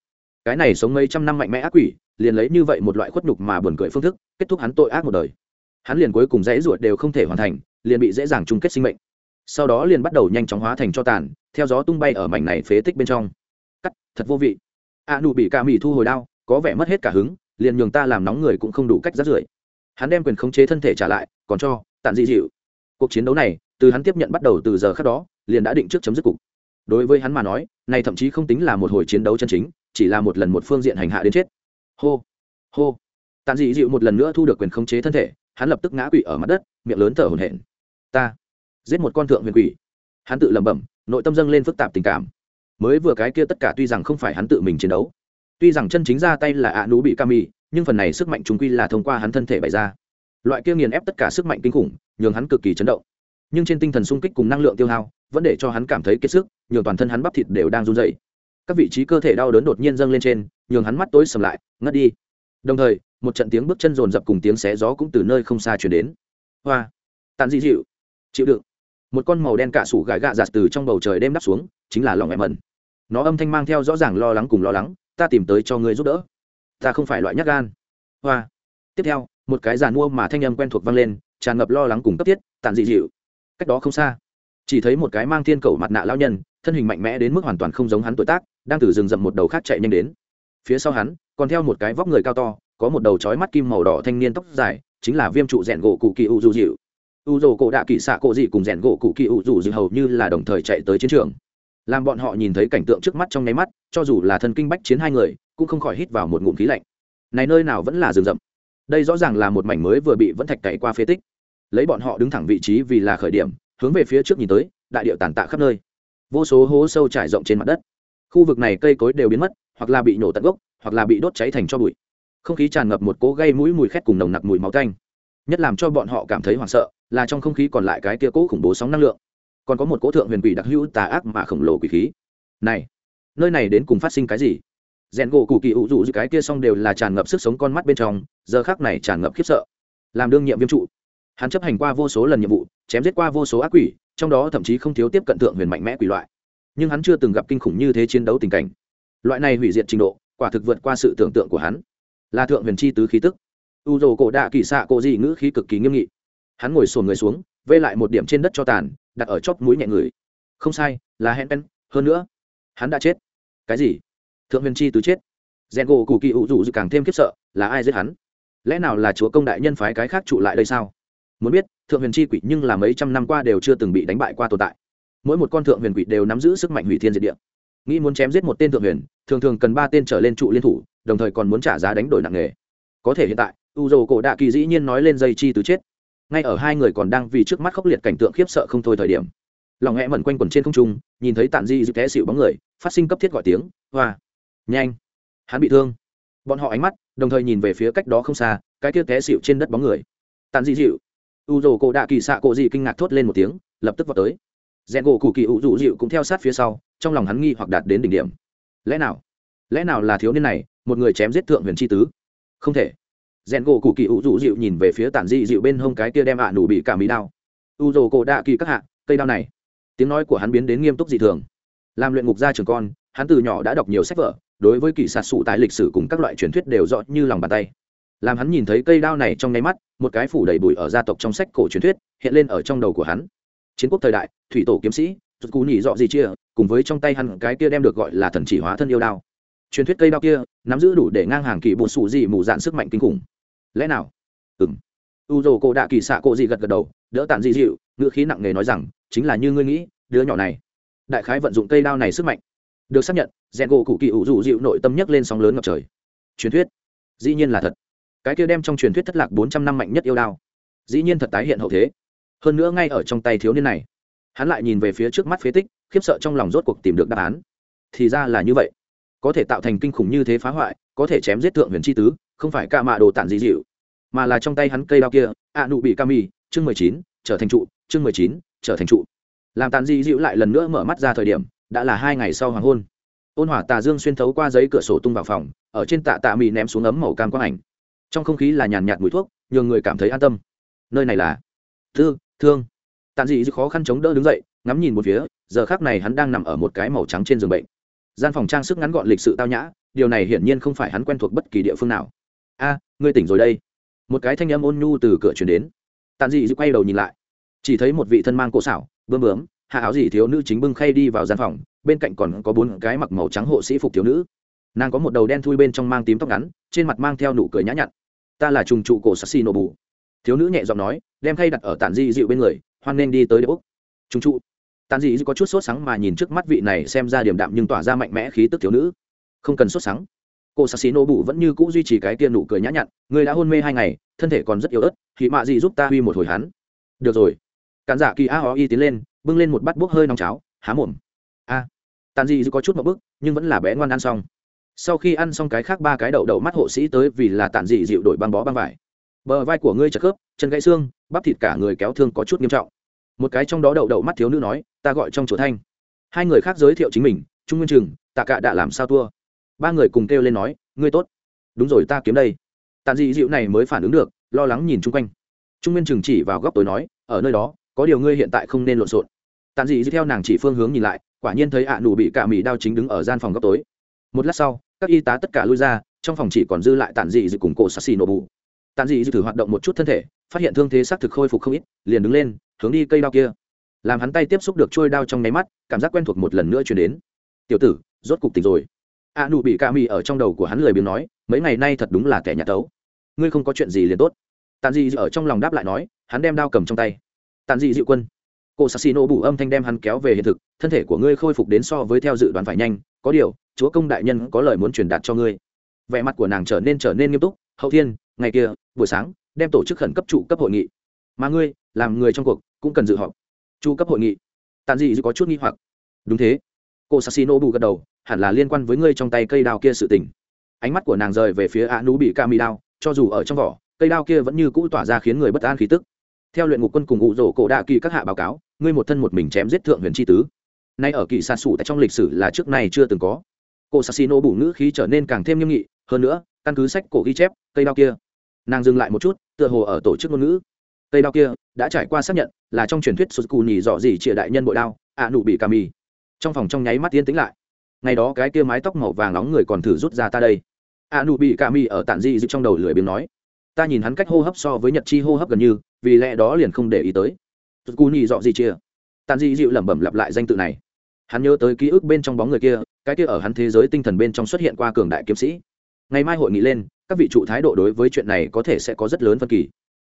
Cái này sống mấy trăm năm mạnh mẽ ác quỷ, liền lấy như vậy một loại khuất nhục mà buồn cười phương thức, kết thúc hắn tội ác một đời. Hắn liền cuối cùng dãy ruột đều không thể hoàn thành, liền bị dễ dàng chung kết sinh mệnh. Sau đó liền bắt đầu nhanh chóng hóa thành cho tàn, theo gió tung bay ở mảnh này phế tích bên trong. Cắt, thật vô vị a nụ bị ca mỹ thu hồi đao, có vẻ mất hết cả hứng, liền nhường ta làm nóng người cũng không đủ cách rát rưởi. Hắn đem quyền khống chế thân thể trả lại, còn cho tàn dị dịu cuộc chiến đấu này, từ hắn tiếp nhận bắt đầu từ giờ khác đó, liền đã định trước chấm dứt cục. Đối với hắn mà nói, này thậm chí không tính là một hồi chiến đấu chân chính, chỉ là một lần một phương diện hành hạ đến chết. Hô hô. Tàn dị dịu một lần nữa thu được quyền khống chế thân thể, hắn lập tức ngã quỵ ở mặt đất, miệng lớn thở hổn hển. Ta giết một con thượng huyền quỷ. Hắn tự lẩm bẩm, nội tâm dâng lên phức tạp tình cảm mới vừa cái kia tất cả tuy rằng không phải hắn tự mình chiến đấu, tuy rằng chân chính ra tay là ạ nú bị kami nhưng phần này sức mạnh chúng quy là thông qua hắn thân thể bày ra. Loại kia nghiền ép tất cả sức mạnh kinh khủng, nhường hắn cực kỳ chấn động. Nhưng trên tinh thần sung kích cùng năng lượng tiêu hao, vẫn để cho hắn cảm thấy kiệt sức, nhường toàn thân hắn bắp thịt đều đang run dày các vị trí cơ thể đau đớn đột nhiên dâng lên trên, nhường hắn mắt tối sầm lại, ngất đi. Đồng thời, một trận tiếng bước chân rồn rập cùng tiếng xé gió cũng từ nơi không xa chuyển đến. Hoa! Tàn dị dịu! Chịu đựng! Một con màu đen cả sủ gãi gạ giặt từ trong bầu trời đêm đắp xuống, chính là lòng em mẩn nó âm thanh mang theo rõ ràng lo lắng cùng lo lắng, ta tìm tới cho ngươi giúp đỡ. Ta không phải loại nhát gan. Hoa. Tiếp theo, một cái giàn mua mà thanh âm quen thuộc vang lên, tràn ngập lo lắng cùng cấp thiết, tàn dị dịu. Cách đó không xa, chỉ thấy một cái mang thiên cầu mặt nạ lão nhân, thân hình mạnh mẽ đến mức hoàn toàn không giống hắn tuổi tác, đang từ rừng rậm một đầu khác chạy nhanh đến. Phía sau hắn, còn theo một cái vóc người cao to, có một đầu trói mắt kim màu đỏ thanh niên tóc dài, chính là viêm trụ rèn gỗ cụ kỳ u dù dịu. U dồ cổ đạ kỵ xạ cổ dị cùng rèn gỗ cụ kỳ u dù dịu hầu như là đồng thời chạy tới chiến trường làm bọn họ nhìn thấy cảnh tượng trước mắt trong nháy mắt, cho dù là thân kinh bách chiến hai người, cũng không khỏi hít vào một ngụm khí lạnh. Này nơi nào vẫn là rừng rậm? Đây rõ ràng là một mảnh mới vừa bị vẫn thạch cày qua phế tích. Lấy bọn họ đứng thẳng vị trí vì là khởi điểm, hướng về phía trước nhìn tới, đại điệu tàn tạ khắp nơi. Vô số hố sâu trải rộng trên mặt đất. Khu vực này cây cối đều biến mất, hoặc là bị nổ tận gốc, hoặc là bị đốt cháy thành cho bụi. Không khí tràn ngập một cỗ gây mũi mùi khét cùng nồng nặc mùi máu canh nhất làm cho bọn họ cảm thấy hoảng sợ, là trong không khí còn lại cái tia cỗ khủng bố sóng năng lượng còn có một cỗ thượng huyền quỷ đặc hữu tà ác mà khổng lồ quỷ khí. Này, nơi này đến cùng phát sinh cái gì? Rèn gỗ cụ kỳ ủ dụ cái kia xong đều là tràn ngập sức sống con mắt bên trong, giờ khác này tràn ngập khiếp sợ. Làm đương nhiệm viêm trụ. Hắn chấp hành qua vô số lần nhiệm vụ, chém giết qua vô số ác quỷ, trong đó thậm chí không thiếu tiếp cận thượng huyền mạnh mẽ quỷ loại. Nhưng hắn chưa từng gặp kinh khủng như thế chiến đấu tình cảnh. Loại này hủy diệt trình độ, quả thực vượt qua sự tưởng tượng của hắn. Là thượng huyền chi tứ khí tức. U dồ cổ đạ kỳ xạ cổ dị ngữ khí cực kỳ nghiêm nghị. Hắn ngồi sồn người xuống, vê lại một điểm trên đất cho tàn đặt ở chóp mũi nhẹ người. Không sai, là hẹn pen hơn nữa, hắn đã chết. Cái gì? Thượng huyền chi tứ chết. Rèn gỗ cụ kỳ ủ dù càng thêm khiếp sợ, là ai giết hắn? Lẽ nào là chúa công đại nhân phái cái khác trụ lại đây sao? Muốn biết, thượng huyền chi quỷ nhưng là mấy trăm năm qua đều chưa từng bị đánh bại qua tồn tại. Mỗi một con thượng huyền quỷ đều nắm giữ sức mạnh hủy thiên diệt địa. Nghĩ muốn chém giết một tên thượng huyền, thường thường cần ba tên trở lên trụ liên thủ, đồng thời còn muốn trả giá đánh đổi nặng nề. Có thể hiện tại u dồ cổ đạ kỳ dĩ nhiên nói lên dây chi tứ chết ngay ở hai người còn đang vì trước mắt khốc liệt cảnh tượng khiếp sợ không thôi thời điểm. Lòng hẹ mẩn quanh quẩn trên không trung, nhìn thấy tàn di dự té xịu bóng người, phát sinh cấp thiết gọi tiếng, hoa, nhanh, hắn bị thương. Bọn họ ánh mắt, đồng thời nhìn về phía cách đó không xa, cái kia té xịu trên đất bóng người. Tàn di dịu. U rồ cổ đạ kỳ xạ cổ dị kinh ngạc thốt lên một tiếng, lập tức vào tới. Rèn gỗ cụ kỳ u rủ dịu cũng theo sát phía sau, trong lòng hắn nghi hoặc đạt đến đỉnh điểm. Lẽ nào lẽ nào là thiếu niên này, một người chém giết thượng huyền chi tứ? Không thể rèn gỗ cụ kỳ u rủ dịu nhìn về phía tản di dịu bên hông cái kia đem ạ à nủ bị cả mỹ đao. U rồ cổ đạ kỳ các hạ, cây đao này. Tiếng nói của hắn biến đến nghiêm túc dị thường. Làm luyện ngục gia trường con, hắn từ nhỏ đã đọc nhiều sách vở, đối với kỳ sạt sụ tại lịch sử cùng các loại truyền thuyết đều rõ như lòng bàn tay. Làm hắn nhìn thấy cây đao này trong nháy mắt, một cái phủ đầy bụi ở gia tộc trong sách cổ truyền thuyết, hiện lên ở trong đầu của hắn. Chiến quốc thời đại, thủy tổ kiếm sĩ rút cú nhị dọ gì chia, cùng với trong tay hắn cái kia đem được gọi là thần chỉ hóa thân yêu đao. Truyền thuyết cây đao kia, nắm giữ đủ để ngang hàng kỳ bột sụ gì mù dạn sức mạnh kinh khủng lẽ nào? Ừng u dồ cổ đạ kỳ xạ cổ gì gật gật đầu, đỡ tàn dị dịu, ngữ khí nặng nề nói rằng, chính là như ngươi nghĩ, đứa nhỏ này. Đại khái vận dụng cây đao này sức mạnh. Được xác nhận rèn gỗ cụ kỳ ủ dụ dịu nội tâm nhấc lên sóng lớn ngập trời. Truyền thuyết. Dĩ nhiên là thật. Cái kia đem trong truyền thuyết thất lạc bốn trăm năm mạnh nhất yêu đao. Dĩ nhiên thật tái hiện hậu thế. Hơn nữa ngay ở trong tay thiếu niên này. Hắn lại nhìn về phía trước mắt phế tích, khiếp sợ trong lòng rốt cuộc tìm được đáp án. Thì ra là như vậy. Có thể tạo thành kinh khủng như thế phá hoại, có thể chém giết tượng huyền c h i tứ không phải ca mạ đồ tản dị dịu, mà là trong tay hắn cây đao kia, ạ nụ bị ca mi, chương mười chín, trở thành trụ, chương mười chín, trở thành trụ. Làm tàn dị dịu lại lần nữa mở mắt ra thời điểm, đã là hai ngày sau hoàng hôn. Ôn hỏa tà dương xuyên thấu qua giấy cửa sổ tung vào phòng, ở trên tạ tạ mì ném xuống ấm màu cam quang ảnh. Trong không khí là nhàn nhạt mùi thuốc, nhường người cảm thấy an tâm. Nơi này là thư, thương. Tàn dị khó khăn chống đỡ đứng dậy, ngắm nhìn một phía, giờ khác này hắn đang nằm ở một cái màu trắng trên giường bệnh. Gian phòng trang sức ngắn gọn lịch sự tao nhã, điều này hiển nhiên không phải hắn quen thuộc bất kỳ địa phương nào a, ngươi tỉnh rồi đây. Một cái thanh âm ôn nhu từ cửa chuyển đến. Tàn dị quay đầu nhìn lại. Chỉ thấy một vị thân mang cổ xảo, bướm bướm, hạ áo dị thiếu nữ chính bưng khay đi vào gian phòng, bên cạnh còn có bốn cái mặc màu trắng hộ sĩ phục thiếu nữ. Nàng có một đầu đen thui bên trong mang tím tóc ngắn, trên mặt mang theo nụ cười nhã nhặn. Ta là trùng trụ cổ sassi nổ bù. Thiếu nữ nhẹ giọng nói, đem khay đặt ở tàn dị dịu bên người, hoan nên đi tới đế úc trùng trụ. Tàn dị dịu có chút sốt sáng mà nhìn trước mắt vị này xem ra điểm đạm nhưng tỏa ra mạnh mẽ khí tức thiếu nữ. Không cần sốt sáng cô sassi nổ bù vẫn như cũ duy trì cái tiên nụ cười nhã nhặn người đã hôn mê hai ngày, thân thể còn rất yếu ớt, thì mạ gì giúp ta huy một hồi hắn. Được rồi. Cản giả kỳ a ho y tiến lên, bưng lên một bát bốc hơi nóng cháo, há mồm. A. Tàn dị có chút một bức nhưng vẫn là bé ngoan ăn xong. Sau khi ăn xong cái khác ba cái đậu đậu mắt hộ sĩ tới vì là tàn dị dịu đổi băng bó băng vải. Bờ vai của ngươi chật khớp, chân gãy xương, bắp thịt cả người kéo thương có chút nghiêm trọng. Một cái trong đó đậu đậu mắt thiếu nữ nói, ta gọi trong chỗ thanh. Hai người khác giới thiệu chính mình, trung nguyên trường tạ cạ đã làm sao tua ba người cùng kêu lên nói, ngươi tốt. Đúng rồi, ta kiếm đây. Tàn dị dịu này mới phản ứng được, lo lắng nhìn chung quanh. Trung nguyên trừng chỉ vào góc tối nói, ở nơi đó, có điều ngươi hiện tại không nên lộn xộn. Tàn dị dịu theo nàng chỉ phương hướng nhìn lại, quả nhiên thấy ạ à nụ bị cả mỹ đao chính đứng ở gian phòng góc tối. Một lát sau, các y tá tất cả lui ra, trong phòng chỉ còn dư lại tàn dị dịu cùng cổ sassi nổ bù. Tàn dị dịu thử hoạt động một chút thân thể, phát hiện thương thế xác thực khôi phục không ít, liền đứng lên, hướng đi cây đao kia. Làm hắn tay tiếp xúc được trôi đao trong nháy mắt, cảm giác quen thuộc một lần nữa chuyển đến. Tiểu tử, rốt cục tỉnh rồi a nụ bị ca mì ở trong đầu của hắn lời biếng nói, mấy ngày nay thật đúng là kẻ nhà tấu. Ngươi không có chuyện gì liền tốt. Tàn dị ở trong lòng đáp lại nói, hắn đem đao cầm trong tay. Tàn dị dịu quân. Cô sassino bù âm thanh đem hắn kéo về hiện thực, thân thể của ngươi khôi phục đến so với theo dự đoán phải nhanh, có điều, chúa công đại nhân có lời muốn truyền đạt cho ngươi. Vẻ mặt của nàng trở nên trở nên nghiêm túc, hậu thiên, ngày kia, buổi sáng, đem tổ chức khẩn cấp trụ cấp hội nghị. Mà ngươi, làm người trong cuộc, cũng cần dự họp. Trụ cấp hội nghị. Tàn dị có chút nghi hoặc. Đúng thế. Cô sassino bù gật đầu hẳn là liên quan với ngươi trong tay cây đao kia sự tình. Ánh mắt của nàng rời về phía a nú bị ca mi đao, cho dù ở trong vỏ, cây đao kia vẫn như cũ tỏa ra khiến người bất an khí tức. Theo luyện ngục quân cùng ngụ rổ cổ đạ kỳ các hạ báo cáo, ngươi một thân một mình chém giết thượng huyền chi tứ. Nay ở kỳ xa xù tại trong lịch sử là trước này chưa từng có. Cô sassino bủ ngữ khí trở nên càng thêm nghiêm nghị, hơn nữa, căn cứ sách cổ ghi chép, cây đao kia. Nàng dừng lại một chút, tựa hồ ở tổ chức ngôn ngữ. Cây đao kia đã trải qua xác nhận, là trong truyền thuyết sụt cù nhì dọ gì trịa đại nhân bội đao ạ nụ bị cà mì trong phòng trong nháy mắt tiến tĩnh lại ngày đó cái kia mái tóc màu vàng nóng người còn thử rút ra ta đây. A nụ bị ca mi ở tản di dịu trong đầu lười biếng nói. Ta nhìn hắn cách hô hấp so với nhật chi hô hấp gần như, vì lẽ đó liền không để ý tới. Cù nhì dọ gì chia tản di dịu lẩm bẩm lặp lại danh tự này. Hắn nhớ tới ký ức bên trong bóng người kia, cái kia ở hắn thế giới tinh thần bên trong xuất hiện qua cường đại kiếm sĩ. Ngày mai hội nghị lên, các vị trụ thái độ đối với chuyện này có thể sẽ có rất lớn phân kỳ.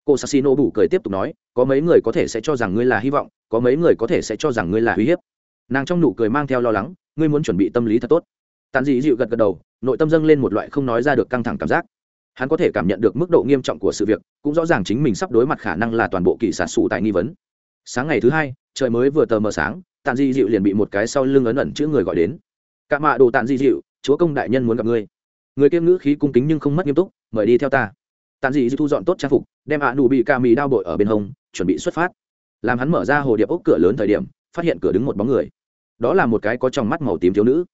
Cô sassino bù cười tiếp tục nói, có mấy người có thể sẽ cho rằng ngươi là hy vọng, có mấy người có thể sẽ cho rằng ngươi là uy hiếp. Nàng trong nụ cười mang theo lo lắng ngươi muốn chuẩn bị tâm lý thật tốt. Tàn dị dịu gật gật đầu, nội tâm dâng lên một loại không nói ra được căng thẳng cảm giác. Hắn có thể cảm nhận được mức độ nghiêm trọng của sự việc, cũng rõ ràng chính mình sắp đối mặt khả năng là toàn bộ kỳ sạt sụ tại nghi vấn. Sáng ngày thứ hai, trời mới vừa tờ mờ sáng tàn di dịu liền bị một cái sau lưng ấn ẩn chữ người gọi đến. C mạ đồ tàn di dịu chúa công đại nhân muốn gặp ngươi. Người kiêm ngữ khí cung kính nhưng không mất nghiêm túc, mời đi theo ta. Tàn dị thu dọn tốt trang phục, đem ạ nụ bị ca mì đao bội ở bên hông, chuẩn bị xuất phát. Làm hắn mở ra hồ điệp ốc cửa lớn thời điểm, phát hiện cửa đứng một bóng người đó là một cái có trong mắt màu tím thiếu nữ.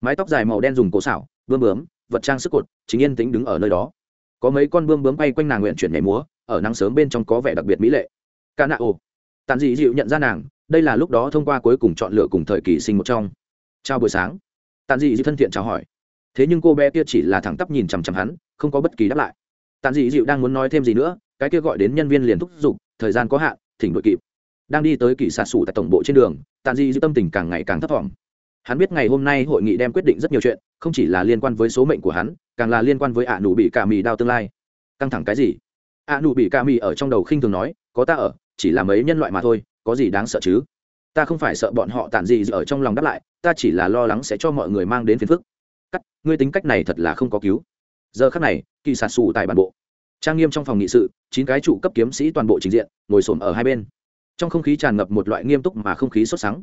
Mái tóc dài màu đen dùng cổ xảo, bươm bướm, vật trang sức cột, chính yên tĩnh đứng ở nơi đó. Có mấy con bươm bướm bay quanh nàng nguyện chuyển nhảy múa, ở nắng sớm bên trong có vẻ đặc biệt mỹ lệ. Ca nạ ồ. Tàn dị dịu nhận ra nàng, đây là lúc đó thông qua cuối cùng chọn lựa cùng thời kỳ sinh một trong. Chào buổi sáng. Tàn dị dịu thân thiện chào hỏi. Thế nhưng cô bé kia chỉ là thẳng tắp nhìn chằm chằm hắn, không có bất kỳ đáp lại. Tàn dị dịu đang muốn nói thêm gì nữa, cái kia gọi đến nhân viên liền thúc giục, thời gian có hạn, thỉnh đội kịp đang đi tới kỳ xạ sủ tại tổng bộ trên đường, tàn Di giữ tâm tình càng ngày càng thấp thỏm. Hắn biết ngày hôm nay hội nghị đem quyết định rất nhiều chuyện, không chỉ là liên quan với số mệnh của hắn, càng là liên quan với ạ nụ bị cả mì đao tương lai. Căng thẳng cái gì? ạ nụ bị cả mì ở trong đầu khinh thường nói, có ta ở, chỉ là mấy nhân loại mà thôi, có gì đáng sợ chứ? Ta không phải sợ bọn họ tàn gì ở trong lòng đáp lại, ta chỉ là lo lắng sẽ cho mọi người mang đến phiền phức. Cắt, ngươi tính cách này thật là không có cứu. Giờ khắc này, kỳ sạt xù tại bản bộ. Trang nghiêm trong phòng nghị sự, chín cái trụ cấp kiếm sĩ toàn bộ trình diện, ngồi xổm ở hai bên trong không khí tràn ngập một loại nghiêm túc mà không khí sốt sắng.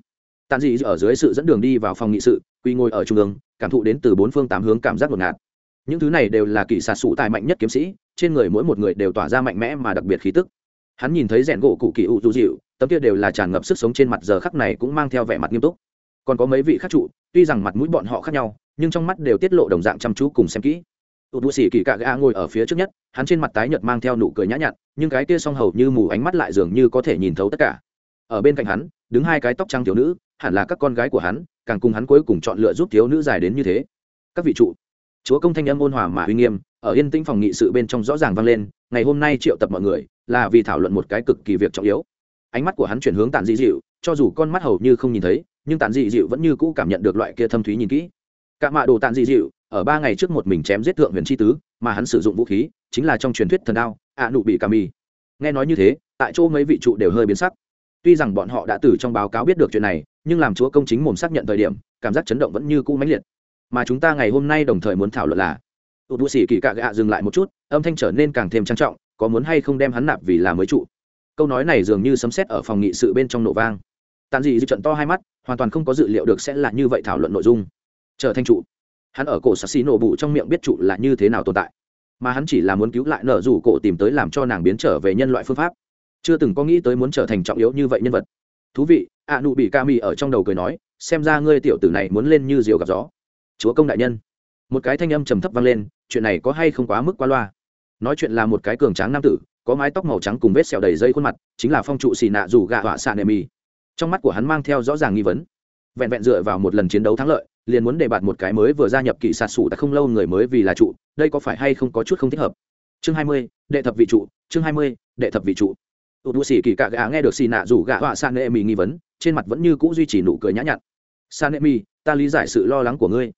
Tàn dị ở dưới sự dẫn đường đi vào phòng nghị sự quy ngồi ở trung ương, cảm thụ đến từ bốn phương tám hướng cảm giác ngột ngạt. Những thứ này đều là kỳ sạt sụ tài mạnh nhất kiếm sĩ, trên người mỗi một người đều tỏa ra mạnh mẽ mà đặc biệt khí tức. Hắn nhìn thấy rèn gỗ cụ kỳ ụ dù dịu, tấm kia đều là tràn ngập sức sống trên mặt giờ khắc này cũng mang theo vẻ mặt nghiêm túc. Còn có mấy vị khác trụ, tuy rằng mặt mũi bọn họ khác nhau, nhưng trong mắt đều tiết lộ đồng dạng chăm chú cùng xem kỹ tụt bụi xỉ kỳ cạ gà ngồi ở phía trước nhất, hắn trên mặt tái nhợt mang theo nụ cười nhã nhặn, nhưng cái kia song hầu như mù ánh mắt lại dường như có thể nhìn thấu tất cả. Ở bên cạnh hắn, đứng hai cái tóc trắng thiếu nữ, hẳn là các con gái của hắn, càng cùng hắn cuối cùng chọn lựa giúp thiếu nữ dài đến như thế. Các vị trụ, chúa công thanh âm ôn hòa mà uy nghiêm, ở yên tĩnh phòng nghị sự bên trong rõ ràng vang lên, ngày hôm nay triệu tập mọi người, là vì thảo luận một cái cực kỳ việc trọng yếu. Ánh mắt của hắn chuyển hướng tàn dị dịu cho dù con mắt hầu như không nhìn thấy, nhưng tàn dị dịu vẫn như cũ cảm nhận được loại kia thâm thúy nhìn kỹ. Cả mạ đồ tàn dị dịu ở ba ngày trước một mình chém giết thượng huyền chi tứ, mà hắn sử dụng vũ khí chính là trong truyền thuyết thần đao, ạ nụ bị cà mì. Nghe nói như thế, tại chỗ mấy vị trụ đều hơi biến sắc. Tuy rằng bọn họ đã từ trong báo cáo biết được chuyện này, nhưng làm chúa công chính mồm xác nhận thời điểm, cảm giác chấn động vẫn như cũ mãnh liệt. Mà chúng ta ngày hôm nay đồng thời muốn thảo luận là, tụt bụi xỉ kỳ cạ gạ dừng lại một chút, âm thanh trở nên càng thêm trang trọng, có muốn hay không đem hắn nạp vì là mới trụ? Câu nói này dường như sấm sét ở phòng nghị sự bên trong nổ vang. Tàn dị dư trận to hai mắt, hoàn toàn không có dự liệu được sẽ là như vậy thảo luận nội dung. Trở thành trụ hắn ở cổ sạc xì nổ bụ trong miệng biết trụ là như thế nào tồn tại. Mà hắn chỉ là muốn cứu lại nở rủ cổ tìm tới làm cho nàng biến trở về nhân loại phương pháp. Chưa từng có nghĩ tới muốn trở thành trọng yếu như vậy nhân vật. Thú vị a nụ bị ca mi ở trong đầu cười nói, xem ra ngươi tiểu tử này muốn lên như diều gặp gió. Chúa công đại nhân. Một cái thanh âm trầm thấp vang lên, chuyện này có hay không quá mức qua loa. Nói chuyện là một cái cường tráng nam tử, có mái tóc màu trắng cùng vết sẹo đầy dây khuôn mặt, chính là phong trụ xì nạ dù gạ họa xạ nệ mi trong mắt của hắn mang theo rõ ràng nghi vấn. Vẹn vẹn dựa vào một lần chiến đấu thắng lợi liền muốn đề bạt một cái mới vừa gia nhập kỳ sạt sủ tại không lâu người mới vì là trụ, đây có phải hay không có chút không thích hợp? Chương hai mươi, đệ thập vị trụ, chương hai mươi, đệ thập vị trụ. Tụt đua xỉ kỳ cạ gà nghe được xì nạ rủ gạ họa san nệ mì nghi vấn, trên mặt vẫn như c ũ duy trì nụ cười nhã nhặn. San nệ mì ta lý giải sự lo lắng của ngươi.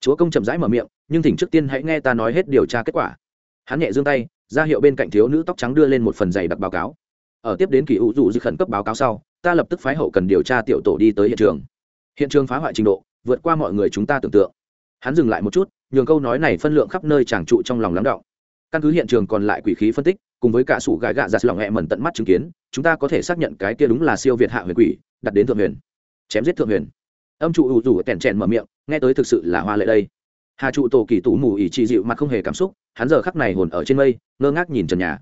Chúa công chậm rãi mở miệng, nhưng thỉnh trước tiên hãy nghe ta nói hết điều tra kết quả. Hắn nhẹ giương tay, ra hiệu bên cạnh thiếu nữ tóc trắng đưa lên một phần giày đặc báo cáo. Ở tiếp đến kỳ ủ dù dư khẩn cấp báo cáo sau, ta lập tức phái hậu cần điều tra tiểu tổ đi tới hiện trường. Hiện trường phá hoại trình độ vượt qua mọi người chúng ta tưởng tượng. Hắn dừng lại một chút, nhường câu nói này phân lượng khắp nơi tràng trụ trong lòng lắng động. Căn cứ hiện trường còn lại quỷ khí phân tích, cùng với cả sủ gãi gạ giặt lòng hẹ mẩn tận mắt chứng kiến, chúng ta có thể xác nhận cái kia đúng là siêu việt hạ huyền quỷ, đặt đến thượng huyền. Chém giết thượng huyền. Âm trụ ủ rủ tẻn trẻn mở miệng, nghe tới thực sự là hoa lệ đây. Hà trụ tổ kỳ tủ mù ỉ trị dịu mặt không hề cảm xúc, hắn giờ khắc này hồn ở trên mây, ngơ ngác nhìn trần nhà.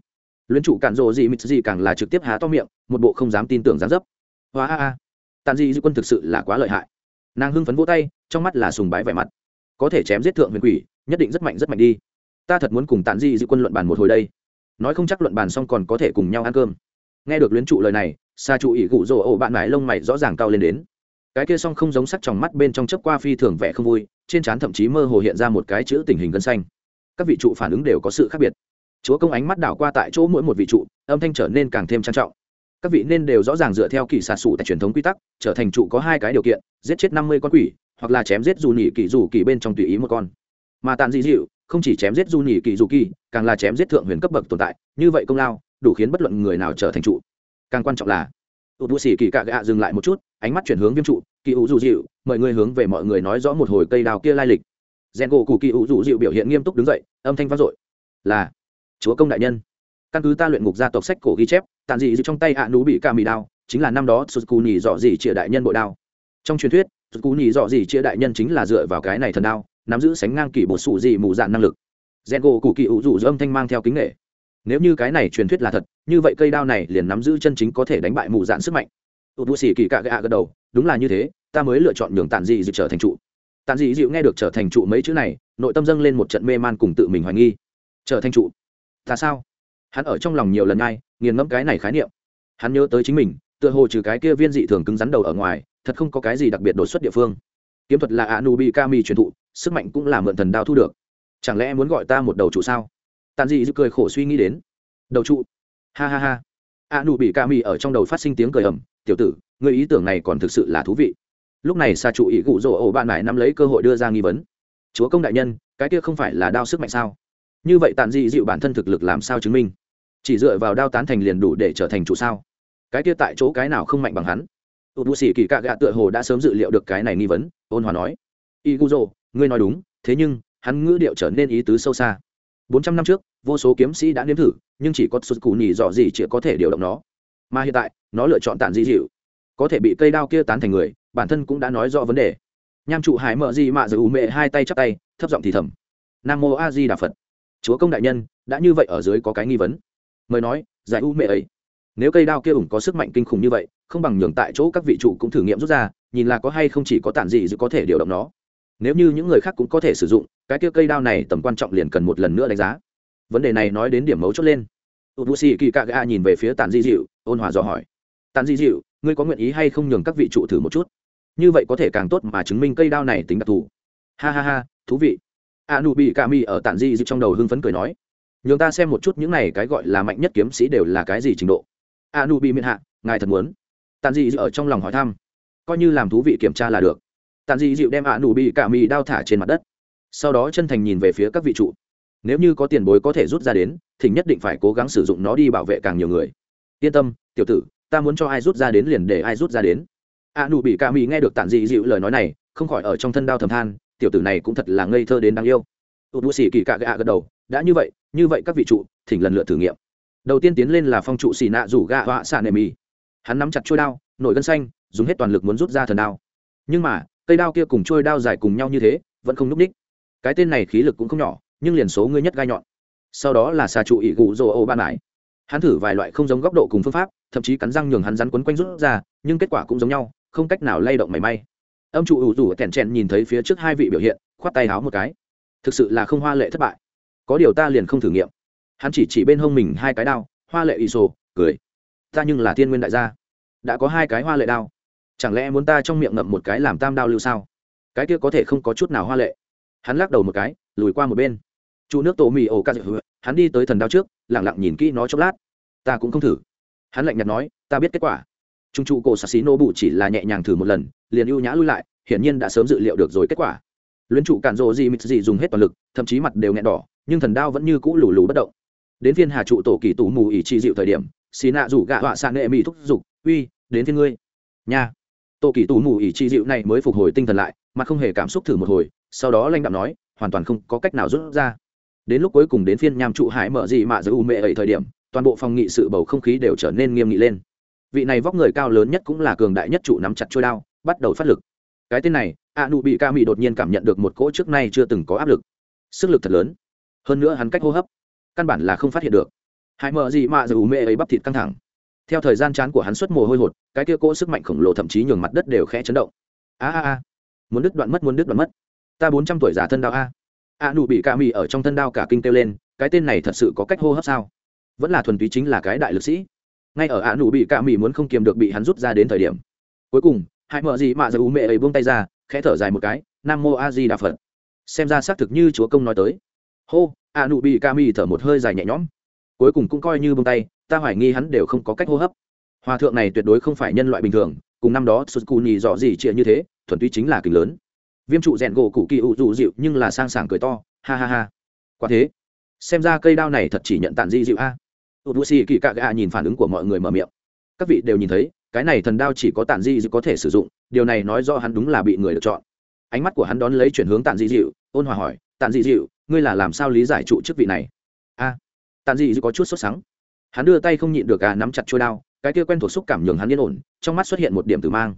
Luyện trụ cản rộ gì mịt gì càng là trực tiếp há to miệng, một bộ không dám tin tưởng dám dấp. Hoa a a. Tàn dị dư quân thực sự là quá lợi hại nàng hưng phấn vỗ tay, trong mắt là sùng bái vẻ mặt. Có thể chém giết thượng huyền quỷ, nhất định rất mạnh rất mạnh đi. Ta thật muốn cùng Tản Di dư quân luận bàn một hồi đây. Nói không chắc luận bàn xong còn có thể cùng nhau ăn cơm. Nghe được luyến trụ lời này xa trụ ỉ gụ rồ ổ bạn mải lông mày rõ ràng cao lên đến. Cái kia song không giống sắc trong mắt bên trong chớp qua phi thường vẻ không vui, trên trán thậm chí mơ hồ hiện ra một cái chữ tình hình gân xanh. Các vị trụ phản ứng đều có sự khác biệt. Chúa công ánh mắt đảo qua tại chỗ mỗi một vị trụ, âm thanh trở nên càng thêm trang trọng các vị nên đều rõ ràng dựa theo kỳ xạ sủ tại truyền thống quy tắc, trở thành trụ có hai cái điều kiện, giết chết năm mươi con quỷ, hoặc là chém giết dù nhỉ kỳ dù kỳ bên trong tùy ý một con. Mà tàn dị dịu không chỉ chém giết du nhỉ kỳ dù kỳ, càng là chém giết thượng huyền cấp bậc tồn tại, như vậy công lao, đủ khiến bất luận người nào trở thành trụ. Càng quan trọng là tụt bù xì kỳ cạ gạ dừng lại một chút, ánh mắt chuyển hướng viêm trụ, kỳ ủ dù dịu mời người hướng về mọi người nói rõ một hồi cây đào kia lai lịch. Rèn gỗ cụ kỳ ủ dù dịu biểu hiện nghiêm túc đứng dậy, âm thanh vang dội. Là, chúa công đại nhân căn cứ ta luyện ngục gia tộc sách cổ ghi chép, tàn dị trong tay ạ nú bị ca mì đao, chính là năm đó sụt cù nhì dọ dỉ chia đại nhân bội đao. Trong truyền thuyết sụt cù nhì dọ dỉ chia đại nhân chính là dựa vào cái này thần đao, nắm giữ sánh ngang kỷ bột sụ dị mù dạn năng lực. Rèn gỗ cụ kỳ ủ dù âm thanh mang theo kính nghệ nếu như cái này truyền thuyết là thật, như vậy cây đao này liền nắm giữ chân chính có thể đánh bại mù dạn sức mạnh. Tụt bù xỉ kỳ cạ gạ gật đầu, đúng là như thế, ta mới lựa chọn nhường tàn dị dịu trở thành trụ. Tàn dị dịu nghe được trở thành trụ mấy chữ này, nội tâm dâng lên một trận mê man cùng tự mình hoài nghi. Trở thành trụ? Ta sao? Hắn ở trong lòng nhiều lần ngay nghiền ngẫm cái này khái niệm. Hắn nhớ tới chính mình, tựa hồ trừ cái kia viên dị thường cứng rắn đầu ở ngoài, thật không có cái gì đặc biệt đột xuất địa phương. Kiếm thuật là anubi kami truyền thụ, sức mạnh cũng là mượn thần đao thu được. Chẳng lẽ muốn gọi ta một đầu trụ sao? Tàn dị cười khổ suy nghĩ đến. Đầu trụ. Ha ha ha. A nụ bị ca mi ở trong đầu phát sinh tiếng cười ầm. Tiểu tử người ý tưởng này còn thực sự là thú vị. Lúc này xa trụ ý cụ rỗ ổ bạn mải nắm lấy cơ hội đưa ra nghi vấn. Chúa công đại nhân, cái kia không phải là đao sức mạnh sao? Như vậy tàn dị dịu bản thân thực lực làm sao chứng minh? Chỉ dựa vào đao tán thành liền đủ để trở thành chủ sao? Cái kia tại chỗ cái nào không mạnh bằng hắn? Tụt bù xì kỳ cạ gạ tựa hồ đã sớm dự liệu được cái này nghi vấn, ôn hòa nói. Y gu rỗ ngươi nói đúng, thế nhưng, hắn ngữ điệu trở nên ý tứ sâu xa. Bốn trăm năm trước, vô số kiếm sĩ đã nếm thử, nhưng chỉ có sụt cù nhì dọ gì chỉ có thể điều động nó. Mà hiện tại, nó lựa chọn tàn dị dịu. Có thể bị cây đao kia tán thành người, bản thân cũng đã nói rõ vấn đề. Nham trụ hải mợ gì mạ giữ ù mệ hai tay chắp tay, thấp giọng thì thầm. Nam mô a di đà phật. Chúa công đại nhân, đã như vậy ở dưới có cái nghi vấn mời nói, giải u mẹ ấy. Nếu cây đao kia ủng có sức mạnh kinh khủng như vậy, không bằng nhường tại chỗ các vị trụ cũng thử nghiệm rút ra, nhìn là có hay không chỉ có tản dị dự có thể điều động nó. Nếu như những người khác cũng có thể sử dụng, cái kia cây đao này tầm quan trọng liền cần một lần nữa đánh giá. Vấn đề này nói đến điểm mấu chốt lên. Tụt bù kỳ cạ gà nhìn về phía Tản Dị dịu ôn hòa dò hỏi. Tản Dị dịu ngươi có nguyện ý hay không nhường các vị trụ thử một chút? Như vậy có thể càng tốt mà chứng minh cây đao này tính đặc thù. Ha ha ha, thú vị. A nu bị cạ mi ở Tản Dị dịu trong đầu hưng phấn cười nói nhường ta xem một chút những này cái gọi là mạnh nhất kiếm sĩ đều là cái gì trình độ. A nu bị miệng hạ, ngài thật muốn. Tàn dị dịu ở trong lòng hỏi thăm. Coi như làm thú vị kiểm tra là được. Tàn dị dịu đem a nu bị cả mì đao thả trên mặt đất. Sau đó chân thành nhìn về phía các vị trụ. Nếu như có tiền bối có thể rút ra đến, thì nhất định phải cố gắng sử dụng nó đi bảo vệ càng nhiều người. Yên tâm, tiểu tử, ta muốn cho ai rút ra đến liền để ai rút ra đến. A nu bị cả mì nghe được tàn dị dịu lời nói này, không khỏi ở trong thân đao thầm than, tiểu tử này cũng thật là ngây thơ đến đáng yêu tụt bù xì kỳ cạ gạ gật đầu, đã như vậy như vậy các vị trụ, thỉnh lần lượt thử nghiệm. Đầu tiên tiến lên là phong trụ xì nạ rủ gạ họa xạ nề mì. Hắn nắm chặt trôi đao, nổi gân xanh, dùng hết toàn lực muốn rút ra thần đao. Nhưng mà, cây đao kia cùng trôi đao dài cùng nhau như thế, vẫn không núp ních cái tên này khí lực cũng không nhỏ, nhưng liền số ngươi nhất gai nhọn. Sau đó là xà trụ ỵ gụ rồ ô ban mãi hắn thử vài loại không giống góc độ cùng phương pháp, thậm chí cắn răng nhường hắn rắn quấn quanh rút ra, nhưng kết quả cũng giống nhau, không cách nào lay động mảy may. Âm trụ ủ rủ kèn trẹn nhìn thấy phía trước hai vị biểu hiện, khoát tay háo một cái thực sự là không hoa lệ thất bại. Có điều ta liền không thử nghiệm. Hắn chỉ chỉ bên hông mình hai cái đao, hoa lệ ỷ sổ, cười. Ta nhưng là thiên nguyên đại gia. Đã có hai cái hoa lệ đao. Chẳng lẽ muốn ta trong miệng ngậm một cái làm tam đao lưu sao? Cái kia có thể không có chút nào hoa lệ. Hắn lắc đầu một cái, lùi qua một bên. Trụ nước tổ mì ổ ca dự hắn đi tới thần đao trước lẳng lặng nhìn kỹ nó chốc lát. Ta cũng không thử. Hắn lạnh nhạt nói, ta biết kết quả. Trung trụ cổ sạc xí nô bụ chỉ là nhẹ nhàng thử một lần, liền ưu nhã lui lại, hiển nhiên đã sớm dự liệu được rồi kết quả luyến trụ cản rộ gì mịt gì dùng hết toàn lực, thậm chí mặt đều nghẹn đỏ, nhưng thần đao vẫn như cũ lù lù bất động. Đến phiên hà trụ tổ kỳ tủ mù ỉ trị dịu thời điểm, xì nạ rủ gạ họa xạ nệ mỹ thúc giục, uy, đến thiên ngươi. Nha. Tổ kỳ tủ mù ỉ trị dịu này mới phục hồi tinh thần lại mà không hề cảm xúc thử một hồi, sau đó lanh đạm nói, hoàn toàn không có cách nào rút ra. Đến lúc cuối cùng đến phiên nham trụ hải mở gì mà giữ u mệ ấy thời điểm, toàn bộ phòng nghị sự bầu không khí đều trở nên nghiêm nghị lên. Vị này vóc người cao lớn nhất cũng là cường đại nhất trụ nắm chặt trôi đao, bắt đầu phát lực. Cái tên này a nụ bị ca Mị đột nhiên cảm nhận được một cỗ trước nay chưa từng có áp lực. Sức lực thật lớn. Hơn nữa hắn cách hô hấp, căn bản là không phát hiện được. Hải mở gì mà giữ u mệ ấy bắp thịt căng thẳng. Theo thời gian chán của hắn xuất mồ hôi hột, cái kia cỗ sức mạnh khổng lồ thậm chí nhường mặt đất đều khẽ chấn động. A a a. Muốn đứt đoạn mất, muốn đứt đoạn mất. Ta bốn trăm tuổi già thân đao a. A nụ bị ca Mị ở trong thân đao cả kinh kêu lên, cái tên này thật sự có cách hô hấp sao? Vẫn là thuần túy chính là cái đại lực sĩ. Ngay ở a nụ bị ca Mị muốn không kiềm được bị hắn rút ra đến thời điểm. Cuối cùng hãy mợ gì mạ giờ u mẹ ấy buông tay ra khẽ thở dài một cái, nam mô a di đà phật. Xem ra xác thực như chúa công nói tới. Hô a nụ bị ca mi thở một hơi dài nhẹ nhõm. Cuối cùng cũng coi như buông tay, ta hoài nghi hắn đều không có cách hô hấp. Hòa thượng này tuyệt đối không phải nhân loại bình thường, cùng năm đó sút cù nhì dọ gì trịa như thế, thuần túy chính là kính lớn. Viêm trụ rèn gỗ cụ kỳ ụ dụ dịu, nhưng là sang sảng cười to, ha ha ha. Quả thế, xem ra cây đao này thật chỉ nhận tàn di dịu a. Tụt bụi xì kỳ cạ gà nhìn phản ứng của mọi người mở miệng. Các vị đều nhìn thấy cái này thần đao chỉ có tản di dịu có thể sử dụng điều này nói do hắn đúng là bị người được chọn. Ánh mắt của hắn đón lấy chuyển hướng tản di dịu ôn hòa hỏi tản di dịu ngươi là làm sao lý giải trụ chức vị này? A à, tản di dịu có chút sốt sắng. Hắn đưa tay không nhịn được à nắm chặt trôi đao cái kia quen thuộc xúc cảm nhường hắn yên ổn trong mắt xuất hiện một điểm tử mang.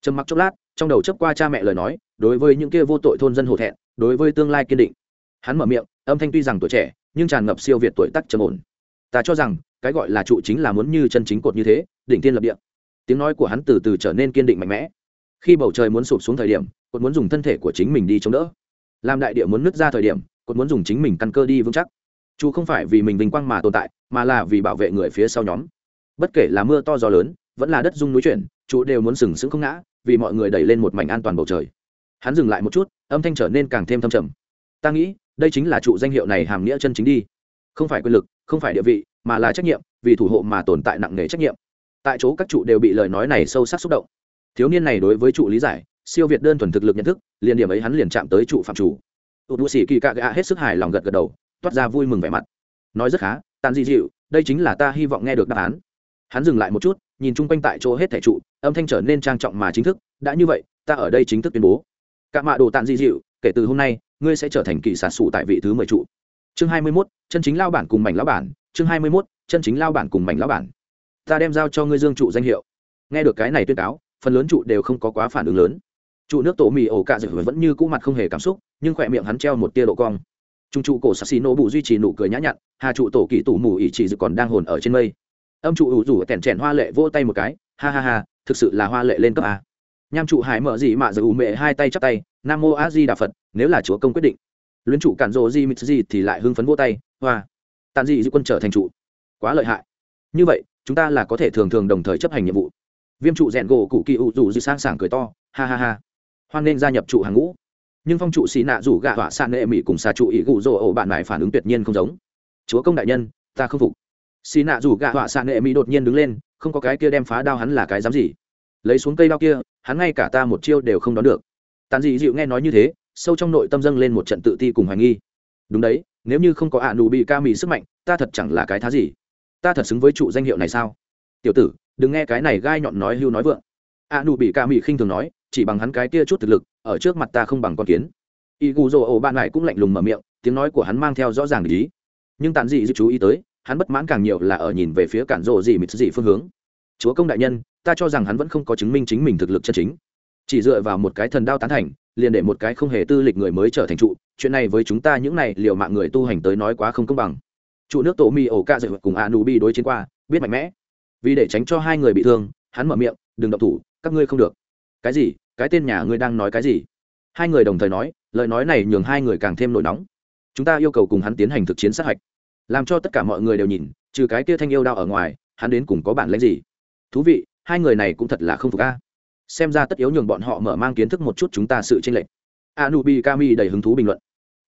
Trầm mặc chốc lát trong đầu chấp qua cha mẹ lời nói đối với những kia vô tội thôn dân hổ thẹn đối với tương lai kiên định. Hắn mở miệng âm thanh tuy rằng tuổi trẻ nhưng tràn ngập siêu việt tuổi tác trầm ổn. Ta cho rằng cái gọi là trụ chính là muốn như chân chính cột như thế đỉnh tiên lập địa tiếng nói của hắn từ từ trở nên kiên định mạnh mẽ. Khi bầu trời muốn sụp xuống thời điểm, cột muốn dùng thân thể của chính mình đi chống đỡ. Làm đại địa muốn nứt ra thời điểm, cột muốn dùng chính mình căn cơ đi vững chắc. Chú không phải vì mình vinh quang mà tồn tại, mà là vì bảo vệ người phía sau nhóm. Bất kể là mưa to gió lớn, vẫn là đất rung núi chuyển chú đều muốn sừng sững không ngã, vì mọi người đẩy lên một mảnh an toàn bầu trời. Hắn dừng lại một chút, âm thanh trở nên càng thêm thâm trầm. Ta nghĩ, đây chính là trụ danh hiệu này hàm nghĩa chân chính đi. Không phải quyền lực, không phải địa vị, mà là trách nhiệm, vì thủ hộ mà tồn tại nặng nề trách nhiệm tại chỗ các trụ đều bị lời nói này sâu sắc xúc động. Thiếu niên này đối với trụ lý giải, siêu việt đơn thuần thực lực nhận thức, liền điểm ấy hắn liền chạm tới trụ phạm chủ. Tụt bụi xỉ kỳ cạ gạ hết sức hài lòng gật gật đầu, toát ra vui mừng vẻ mặt. Nói rất khá, tàn di dịu, đây chính là ta hy vọng nghe được đáp án. Hắn dừng lại một chút, nhìn chung quanh tại chỗ hết thẻ trụ, âm thanh trở nên trang trọng mà chính thức, đã như vậy, ta ở đây chính thức tuyên bố. Cạ mạ đồ tàn di dịu, kể từ hôm nay, ngươi sẽ trở thành kỳ sản sụ tại vị thứ mười trụ. Chương hai mươi mốt, chân chính lao bản cùng mảnh lão bản. Chương hai mươi mốt, chân chính lao bản cùng mảnh lão bản ta đem giao cho ngươi dương trụ danh hiệu. Nghe được cái này tuyên cáo, phần lớn trụ đều không có quá phản ứng lớn. Trụ nước tổ mì ổ cạ dịu vẫn như cũ mặt không hề cảm xúc, nhưng khỏe miệng hắn treo một tia độ cong. Trung trụ cổ sắc xì nổ bụ duy trì nụ cười nhã nhặn, hà trụ tổ kỳ tủ mù ỉ chỉ dự còn đang hồn ở trên mây. Âm trụ ủ rủ tẻn trẻn hoa lệ vỗ tay một cái, ha ha ha, thực sự là hoa lệ lên cấp a. Nham trụ hải mở dị mà giờ ủ mệ hai tay chắp tay, nam mô a di đà phật, nếu là chúa công quyết định. Luyến trụ cản rộ di mít di thì lại hưng phấn vỗ tay, hoa. Tàn dị dư quân trở thành trụ. Quá lợi hại. Như vậy chúng ta là có thể thường thường đồng thời chấp hành nhiệm vụ. Viêm trụ rèn gỗ cụ kỳ ủ dù dư sang sảng cười to, ha ha ha. Hoan nên gia nhập trụ hàng ngũ. Nhưng phong trụ xì nạ rủ gạ họa xạ nệ mỹ cùng xà trụ ý gụ rỗ ổ bạn mải phản ứng tuyệt nhiên không giống. Chúa công đại nhân, ta không phục. Xì nạ rủ gạ họa xạ nệ mỹ đột nhiên đứng lên, không có cái kia đem phá đao hắn là cái dám gì. Lấy xuống cây đao kia, hắn ngay cả ta một chiêu đều không đón được. Tàn dị dịu nghe nói như thế, sâu trong nội tâm dâng lên một trận tự ti cùng hoài nghi. Đúng đấy, nếu như không có ạ nụ bị ca mỹ sức mạnh, ta thật chẳng là cái thá gì ta thật xứng với trụ danh hiệu này sao? Tiểu tử đừng nghe cái này gai nhọn nói hưu nói vượng. À, nụ bị ca mì khinh thường nói chỉ bằng hắn cái kia chút thực lực ở trước mặt ta không bằng con kiến. Y gu dô ổ bạn lại cũng lạnh lùng mở miệng tiếng nói của hắn mang theo rõ ràng ý. Nhưng tàn dị dư chú ý tới hắn bất mãn càng nhiều là ở nhìn về phía cản rộ gì mịt dị phương hướng. Chúa công đại nhân ta cho rằng hắn vẫn không có chứng minh chính mình thực lực chân chính. Chỉ dựa vào một cái thần đao tán thành liền để một cái không hề tư lịch người mới trở thành trụ. Chuyện này với chúng ta những này liệu mạng người tu hành tới nói quá không công bằng trụ nước tổ mi ổ ca dạy cùng a nu bi đối chiến qua, biết mạnh mẽ. Vì để tránh cho hai người bị thương, hắn mở miệng, đừng động thủ, các ngươi không được. Cái gì? Cái tên nhà ngươi đang nói cái gì? Hai người đồng thời nói, lời nói này nhường hai người càng thêm nổi nóng. Chúng ta yêu cầu cùng hắn tiến hành thực chiến sát hạch, làm cho tất cả mọi người đều nhìn, trừ cái kia thanh yêu đao ở ngoài, hắn đến cùng có bản lãnh gì? Thú vị, hai người này cũng thật là không phục a. Xem ra tất yếu nhường bọn họ mở mang kiến thức một chút chúng ta sự tranh lệch. Anubi kami đầy hứng thú bình luận.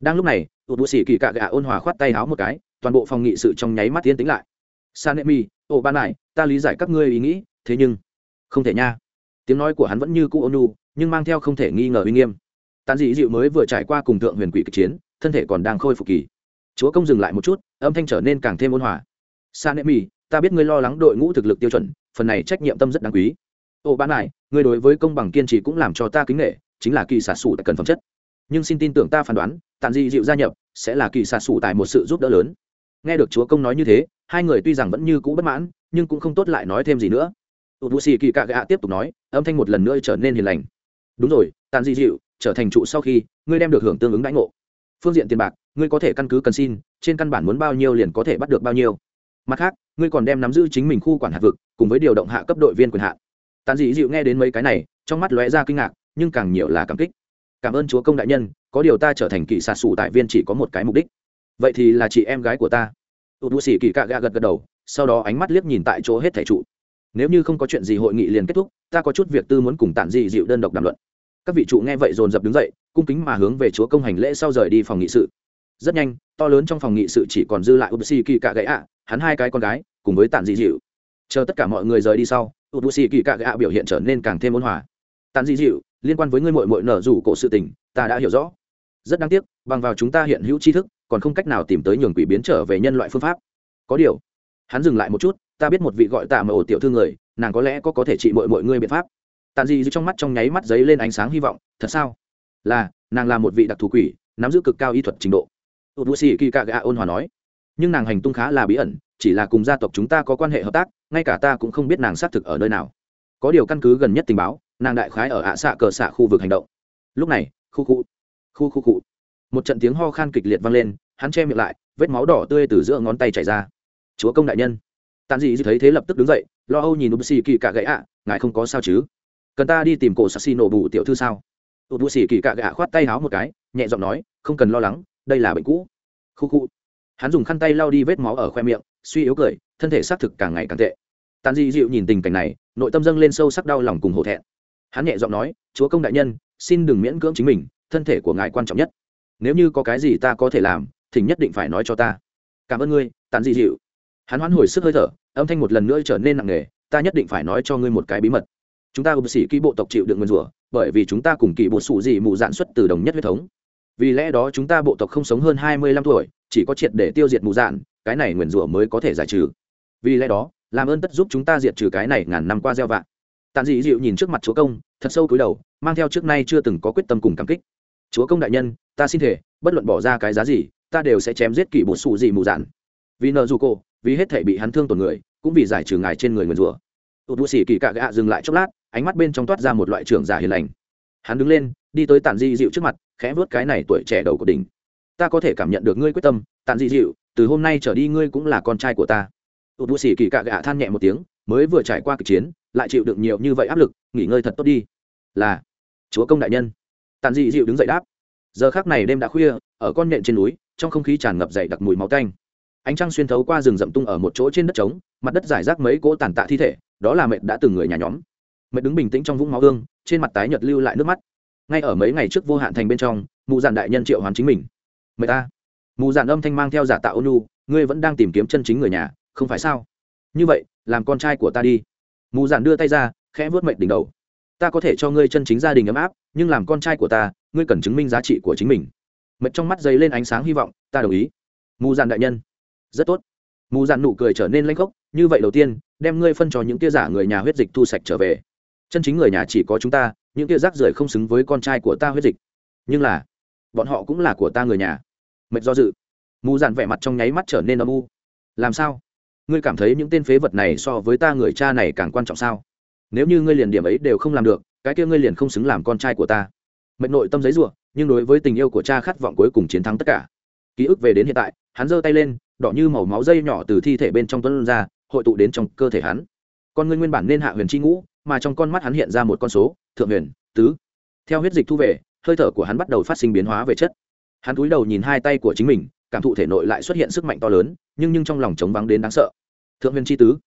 Đang lúc này tụt bụi xỉ kỳ cạ gạ ôn hòa khoát tay háo một cái toàn bộ phòng nghị sự trong nháy mắt tiến tĩnh lại. Sanemi ổ ban này, ta lý giải các ngươi ý nghĩ, thế nhưng không thể nha. Tiếng nói của hắn vẫn như cũ ônu nhưng mang theo không thể nghi ngờ uy nghiêm. Tàn dị dịu mới vừa trải qua cùng thượng huyền quỷ kịch chiến, thân thể còn đang khôi phục kỳ. Chúa công dừng lại một chút, âm thanh trở nên càng thêm ôn hòa. Sanemi ta biết ngươi lo lắng đội ngũ thực lực tiêu chuẩn, phần này trách nhiệm tâm rất đáng quý. Ô bán lại ngươi đối với công bằng kiên trì cũng làm cho ta kính nghệ chính là kỳ xả sủ tại cần phẩm chất. Nhưng xin tin tưởng ta phán đoán tàn dị dịu gia nhập sẽ là kỳ xả sủ tại một sự giúp đỡ lớn nghe được chúa công nói như thế, hai người tuy rằng vẫn như cũ bất mãn, nhưng cũng không tốt lại nói thêm gì nữa. Tụt bù xì kỳ cạ gạ tiếp tục nói, âm thanh một lần nữa trở nên hiền lành. Đúng rồi, tàn di dịu trở thành trụ sau khi, ngươi đem được hưởng tương ứng đãi ngộ. Phương diện tiền bạc, ngươi có thể căn cứ cần xin, trên căn bản muốn bao nhiêu liền có thể bắt được bao nhiêu. Mặt khác, ngươi còn đem nắm giữ chính mình khu quản hạt vực, cùng với điều động hạ cấp đội viên quyền hạn. Tàn dị dịu nghe đến mấy cái này, trong mắt lóe ra kinh ngạc, nhưng càng nhiều là cảm kích. Cảm ơn chúa công đại nhân, có điều ta trở thành kỵ xạ sủ tại viên chỉ có một cái mục đích. Vậy thì là chị em gái của ta tụt bù xỉ kỳ cạ gạ gật gật đầu, sau đó ánh mắt liếc nhìn tại chỗ hết thẻ trụ. Nếu như không có chuyện gì hội nghị liền kết thúc, ta có chút việc tư muốn cùng tản dị dịu đơn độc đàm luận. Các vị trụ nghe vậy dồn dập đứng dậy, cung kính mà hướng về chúa công hành lễ sau rời đi phòng nghị sự. Rất nhanh, to lớn trong phòng nghị sự chỉ còn dư lại upsi kỳ cạ gãy ạ, hắn hai cái con gái, cùng với tản dị dịu. Chờ tất cả mọi người rời đi sau upsi kỳ cạ gãy ạ biểu hiện trở nên càng thêm ôn hòa. Tản dị dịu, liên quan với ngươi mội mội nở rủ cổ sự tình, ta đã hiểu rõ. Rất đáng tiếc, bằng vào chúng ta hiện hữu tri thức còn không cách nào tìm tới nhường quỷ biến trở về nhân loại phương pháp. Có điều, hắn dừng lại một chút, ta biết một vị gọi tạ mà ổ tiểu thư người, nàng có lẽ có có thể trị mọi mọi người biện pháp. Tàn dị trong mắt trong nháy mắt giấy lên ánh sáng hy vọng, thật sao? Là, nàng là một vị đặc thù quỷ, nắm giữ cực cao y thuật trình độ. Tụt bù xì kỳ cạ gạ ôn hòa nói. Nhưng nàng hành tung khá là bí ẩn, chỉ là cùng gia tộc chúng ta có quan hệ hợp tác, ngay cả ta cũng không biết nàng xác thực ở nơi nào. Có điều căn cứ gần nhất tình báo, nàng đại khái ở ạ xạ cờ xạ khu vực hành động. Lúc này, khu khu. Khu khu khu một trận tiếng ho khan kịch liệt vang lên, hắn che miệng lại, vết máu đỏ tươi từ giữa ngón tay chảy ra. Chúa công đại nhân. Tàn dị thấy thế lập tức đứng dậy, lo âu nhìn ubusi kỳ cạ gãy ạ, ngài không có sao chứ? Cần ta đi tìm cổ sassi nổ bù tiểu thư sao? Ubusi kỳ cạ gạ khoát tay háo một cái, nhẹ giọng nói, không cần lo lắng, đây là bệnh cũ. Khu khu. Hắn dùng khăn tay lau đi vết máu ở khoe miệng, suy yếu cười, thân thể xác thực càng ngày càng tệ. Tàn dị dịu nhìn tình cảnh này, nội tâm dâng lên sâu sắc đau lòng cùng hổ thẹn. Hắn nhẹ giọng nói, chúa công đại nhân, xin đừng miễn cưỡng chính mình, thân thể của ngài quan trọng nhất nếu như có cái gì ta có thể làm thỉnh nhất định phải nói cho ta. Cảm ơn ngươi tàn dị dịu. Hắn hoán hồi sức hơi thở, âm thanh một lần nữa trở nên nặng nề, ta nhất định phải nói cho ngươi một cái bí mật. Chúng ta gồm sĩ kỹ bộ tộc chịu được nguyên rủa, bởi vì chúng ta cùng kỳ bộ sủ dị mù dạn xuất từ đồng nhất huyết thống. Vì lẽ đó chúng ta bộ tộc không sống hơn hai mươi lăm tuổi, chỉ có triệt để tiêu diệt mù dạn, cái này nguyền rủa mới có thể giải trừ. Vì lẽ đó, làm ơn tất giúp chúng ta diệt trừ cái này ngàn năm qua gieo vạn tàn dị dịu nhìn trước mặt chúa công, thật sâu cúi đầu, mang theo trước nay chưa từng có quyết tâm cùng cảm kích chúa công đại nhân, ta xin thể bất luận bỏ ra cái giá gì, ta đều sẽ chém giết kỷ bột xù gì mù dạn. Vì nợ dù cô vì hết thể bị hắn thương tổn người, cũng vì giải trừ ngài trên người nguyền rủa. Tụt bụi xỉ kỳ cạ gạ dừng lại chốc lát, ánh mắt bên trong toát ra một loại trưởng giả hiền lành. Hắn đứng lên, đi tới tàn di dịu trước mặt, khẽ vớt cái này tuổi trẻ đầu của đỉnh. Ta có thể cảm nhận được ngươi quyết tâm tàn di dịu từ hôm nay trở đi ngươi cũng là con trai của ta. Tụt bụi xỉ kỳ cạ gạ than nhẹ một tiếng, mới vừa trải qua kịch chiến, lại chịu được nhiều như vậy áp lực, nghỉ ngơi thật tốt đi. Là, chúa công đại nhân tàn dị dịu đứng dậy đáp. Giờ khác này đêm đã khuya, ở con nện trên núi, trong không khí tràn ngập dậy đặc mùi máu tanh. Ánh trăng xuyên thấu qua rừng rậm tung ở một chỗ trên đất trống, mặt đất giải rác mấy cỗ tàn tạ thi thể, đó là mệt đã từng người nhà nhóm. Mệt đứng bình tĩnh trong vũng máu ương trên mặt tái nhợt lưu lại nước mắt. Ngay ở mấy ngày trước vô hạn thành bên trong mụ giản đại nhân triệu hoàn chính mình. Mệt ta. Mụ giản âm thanh mang theo giả tạo ônu, ngươi vẫn đang tìm kiếm chân chính người nhà, không phải sao? Như vậy, làm con trai của ta đi. Mụ giản đưa tay ra, khẽ vớt mệnh đỉnh đầu. Ta có thể cho ngươi chân chính gia đình ấm áp nhưng làm con trai của ta, ngươi cần chứng minh giá trị của chính mình. Mật trong mắt dấy lên ánh sáng hy vọng, ta đồng ý. Mù giản đại nhân. Rất tốt. Mù giản nụ cười trở nên lanh khốc, như vậy đầu tiên, đem ngươi phân cho những tia giả người nhà huyết dịch thu sạch trở về. Chân chính người nhà chỉ có chúng ta, những tia rác rưởi không xứng với con trai của ta huyết dịch. Nhưng là, bọn họ cũng là của ta người nhà. Mệt do dự. Mù giản vẻ mặt trong nháy mắt trở nên âm u. Làm sao? Ngươi cảm thấy những tên phế vật này so với ta người cha này càng quan trọng sao? Nếu như ngươi liền điểm ấy đều không làm được cái kia ngươi liền không xứng làm con trai của ta. Mệnh nội tâm giấy ruộng nhưng đối với tình yêu của cha khát vọng cuối cùng chiến thắng tất cả. Ký ức về đến hiện tại, hắn giơ tay lên, đỏ như màu máu dây nhỏ từ thi thể bên trong tuấn ra, hội tụ đến trong cơ thể hắn. Con ngươi nguyên bản nên hạ huyền c h i ngũ, mà trong con mắt hắn hiện ra một con số, thượng huyền, tứ. Theo huyết dịch thu về, hơi thở của hắn bắt đầu phát sinh biến hóa về chất. Hắn cúi đầu nhìn hai tay của chính mình, cảm thụ thể nội lại xuất hiện sức mạnh to lớn, nhưng nhưng trong lòng trống vắng đến đáng sợ. Thượng huyền c h i tứ.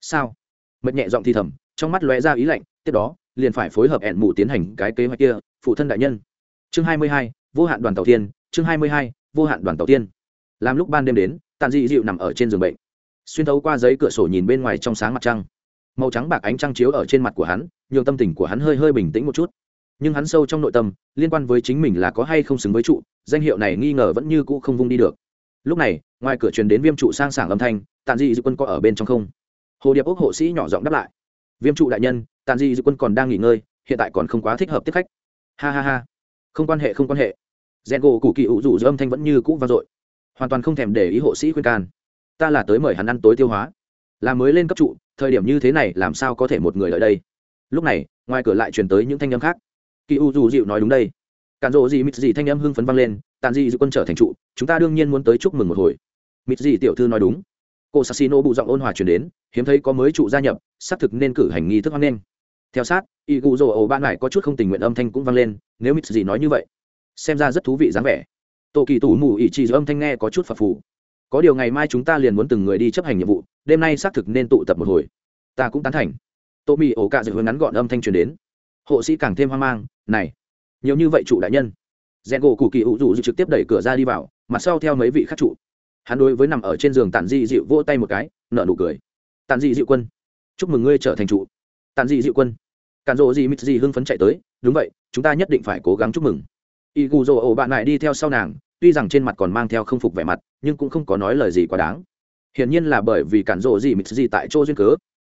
Sao? Mệnh nhẹ giọng thi thầm, trong mắt lóe ra ý lạnh, tiếp đó liền phải phối hợp ẹn mù tiến hành cái kế hoạch kia, phụ thân đại nhân. Chương hai mươi hai, vô hạn đoàn tàu tiên, chương hai mươi hai, vô hạn đoàn tàu tiên. Làm lúc ban đêm đến tàn dị dịu nằm ở trên giường bệnh. Xuyên thấu qua giấy cửa sổ nhìn bên ngoài trong sáng mặt trăng. Màu trắng bạc ánh trăng chiếu ở trên mặt của hắn, nhường tâm tình của hắn hơi hơi bình tĩnh một chút. Nhưng hắn sâu trong nội tâm, liên quan với chính mình là có hay không xứng với trụ, danh hiệu này nghi ngờ vẫn như cũ không vung đi được. Lúc này, ngoài cửa truyền đến viêm trụ sang sảng âm thanh tàn dị dịu quân có ở bên trong không? Hồ điệp ốc hộ sĩ nhỏ giọng đáp lại. Viêm trụ đại nhân tàn Di dư quân còn đang nghỉ ngơi, hiện tại còn không quá thích hợp tiếp khách. Ha ha ha. Không quan hệ, không quan hệ. Rèn gỗ củ kỳ ủ rủ âm thanh vẫn như cũ vang dội. Hoàn toàn không thèm để ý hộ sĩ khuyên can. Ta là tới mời hắn ăn tối tiêu hóa. Là mới lên cấp trụ, thời điểm như thế này làm sao có thể một người ở đây? Lúc này, ngoài cửa lại truyền tới những thanh âm khác. Kỳ u dù dịu nói đúng đây. Cản rộ gì mít gì thanh âm hưng phấn vang lên tàn dị dự quân trở thành trụ, chúng ta đương nhiên muốn tới chúc mừng một hồi. Mít gì tiểu thư nói đúng. Cô sassino bụ giọng ôn hòa chuyển đến, hiếm thấy có mới trụ gia nhập, xác thực nên cử hành nghi thức hoan nghênh theo sát y cụ rồ ổ ban lại có chút không tình nguyện âm thanh cũng vang lên, nếu mít gì nói như vậy, xem ra rất thú vị dáng vẻ. Tổ kỳ tủ mù ỉ chỉ âm thanh nghe có chút phập phù. Có điều ngày mai chúng ta liền muốn từng người đi chấp hành nhiệm vụ, đêm nay xác thực nên tụ tập một hồi. Ta cũng tán thành. Tô mì ổ cạ dự hướng ngắn gọn âm thanh truyền đến. Hộ sĩ càng thêm hoang mang, này, nhiều như vậy trụ đại nhân. Rèn gỗ cụ kỳ ủ rủ trực tiếp đẩy cửa ra đi vào mặt sau theo mấy vị khắc trụ. Hắn đối với nằm ở trên giường Tản di dịu vỗ tay một cái, nở nụ cười. Tản di dịu quân, chúc mừng ngươi trở thành trụ tàn dị dịu quân. Càn rộ gì mịt gì hưng phấn chạy tới, đúng vậy, chúng ta nhất định phải cố gắng chúc mừng. Y gù rồ ổ bạn lại đi theo sau nàng, tuy rằng trên mặt còn mang theo không phục vẻ mặt, nhưng cũng không có nói lời gì quá đáng. Hiển nhiên là bởi vì cản rộ gì mịt gì tại chỗ duyên cớ.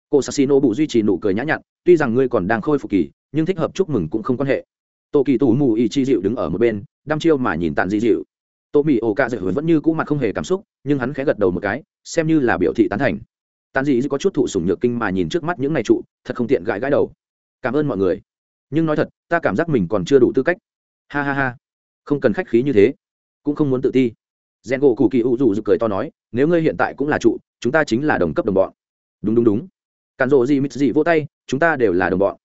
Cô sassino bụ duy trì nụ cười nhã nhặn, tuy rằng ngươi còn đang khôi phục kỳ, nhưng thích hợp chúc mừng cũng không quan hệ. Tô kỳ tù mù y chi dịu đứng ở một bên, đăm chiêu mà nhìn tàn dị dịu. Tô mỹ ổ cạ dịu vẫn như cũ mặt không hề cảm xúc, nhưng hắn khẽ gật đầu một cái, xem như là biểu thị tán thành tàn dị có chút thụ sủng nhược kinh mà nhìn trước mắt những ngày trụ, thật không tiện gãi gãi đầu. Cảm ơn mọi người. Nhưng nói thật, ta cảm giác mình còn chưa đủ tư cách. Ha ha ha. Không cần khách khí như thế. Cũng không muốn tự ti. Rèn gỗ cụ kỳ u dù cười to nói, nếu ngươi hiện tại cũng là trụ, chúng ta chính là đồng cấp đồng bọn. Đúng đúng đúng. Cản rộ gì mít gì vô tay, chúng ta đều là đồng bọn.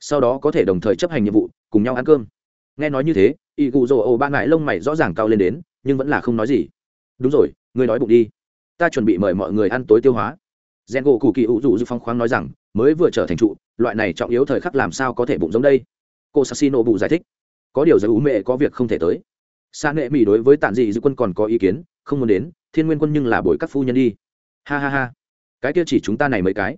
Sau đó có thể đồng thời chấp hành nhiệm vụ, cùng nhau ăn cơm. Nghe nói như thế y cụ rồ ồ ba ngại lông mày rõ ràng cao lên đến, nhưng vẫn là không nói gì. Đúng rồi, ngươi nói bụng đi. Ta chuẩn bị mời mọi người ăn tối tiêu hóa rèn gỗ cụ kỳ ủ dụ dư phong khoáng nói rằng, mới vừa trở thành trụ, loại này trọng yếu thời khắc làm sao có thể bụng giống đây? Cô sassino bù giải thích. Có điều giới ú mẹ có việc không thể tới. Sa nệ mỹ đối với tản dị dư quân còn có ý kiến, không muốn đến, thiên nguyên quân nhưng là bồi các phu nhân đi. Ha ha ha. Cái kia chỉ chúng ta này mấy cái.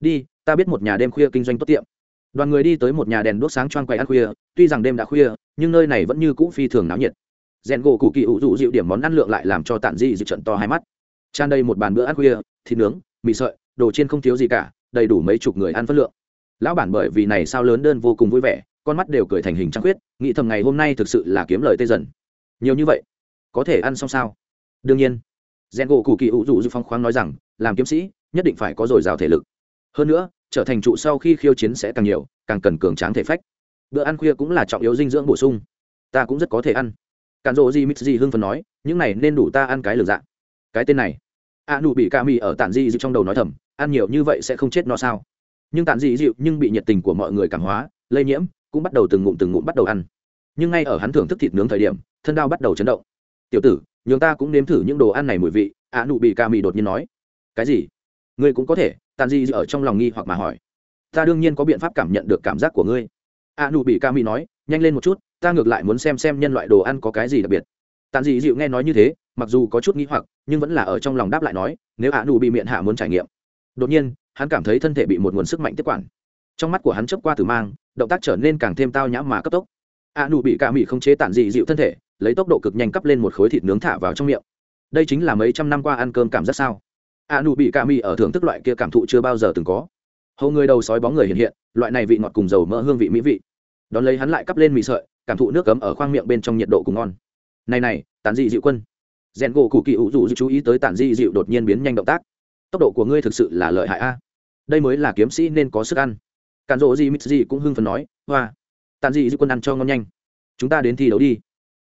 Đi, ta biết một nhà đêm khuya kinh doanh tốt tiệm. Đoàn người đi tới một nhà đèn đốt sáng choang quay ăn khuya, tuy rằng đêm đã khuya, nhưng nơi này vẫn như cũ phi thường náo nhiệt. Rèn gỗ cụ kỳ ủ dụ dịu điểm món ăn lượng lại làm cho tản dị dự trận to hai mắt. Tràn đầy một bàn bữa ăn khuya, thịt nướng mì sợi, đồ trên không thiếu gì cả, đầy đủ mấy chục người ăn phất lượng. Lão bản bởi vì này sao lớn đơn vô cùng vui vẻ, con mắt đều cười thành hình trăng khuyết, nghĩ thầm ngày hôm nay thực sự là kiếm lời tê dần. Nhiều như vậy, có thể ăn xong sao? Đương nhiên. Rèn gỗ cụ kỳ ủ dụ dư phong khoáng nói rằng, làm kiếm sĩ, nhất định phải có dồi dào thể lực. Hơn nữa, trở thành trụ sau khi khiêu chiến sẽ càng nhiều, càng cần cường tráng thể phách. Bữa ăn khuya cũng là trọng yếu dinh dưỡng bổ sung. Ta cũng rất có thể ăn. Cản rộ gì mít gì hưng phần nói, những này nên đủ ta ăn cái lược dạng cái tên này a nụ bị ca mì ở tản di dịu trong đầu nói thầm, ăn nhiều như vậy sẽ không chết no sao? Nhưng tản di dịu nhưng bị nhiệt tình của mọi người cảm hóa, lây nhiễm, cũng bắt đầu từng ngụm từng ngụm bắt đầu ăn. Nhưng ngay ở hắn thưởng thức thịt nướng thời điểm, thân đao bắt đầu chấn động. Tiểu tử, nhường ta cũng nếm thử những đồ ăn này mùi vị a nụ bị ca mì đột nhiên nói. Cái gì? Ngươi cũng có thể? Tản di ở trong lòng nghi hoặc mà hỏi. Ta đương nhiên có biện pháp cảm nhận được cảm giác của ngươi. A nụ bị ca Mì nói, nhanh lên một chút, ta ngược lại muốn xem xem nhân loại đồ ăn có cái gì đặc biệt. Tàn dị dịu nghe nói như thế mặc dù có chút nghi hoặc, nhưng vẫn là ở trong lòng đáp lại nói, nếu hạ nụ bị miệng hạ muốn trải nghiệm. Đột nhiên, hắn cảm thấy thân thể bị một nguồn sức mạnh tiếp quản. Trong mắt của hắn chấp qua từ mang, động tác trở nên càng thêm tao nhã mà cấp tốc. Hạ nụ bị cả mỹ không chế tản dị dịu thân thể, lấy tốc độ cực nhanh cắp lên một khối thịt nướng thả vào trong miệng. Đây chính là mấy trăm năm qua ăn cơm cảm giác sao? Hạ nụ bị cả mỹ ở thưởng thức loại kia cảm thụ chưa bao giờ từng có. Hầu người đầu sói bóng người hiện hiện, loại này vị ngọt cùng dầu mỡ hương vị mỹ vị. Đón lấy hắn lại cắp lên mì sợi, cảm thụ nước cấm ở khoang miệng bên trong nhiệt độ cùng ngon. Này này tàn dị dịu quân rèn gỗ cụ kỳ ủ dụ chú ý tới Tản Di dịu đột nhiên biến nhanh động tác. Tốc độ của ngươi thực sự là lợi hại a. Đây mới là kiếm sĩ nên có sức ăn. Cản rỗ gì mít gì cũng hưng phần nói, hoa, tản di dịu quân ăn cho ngon nhanh. Chúng ta đến thi đấu đi.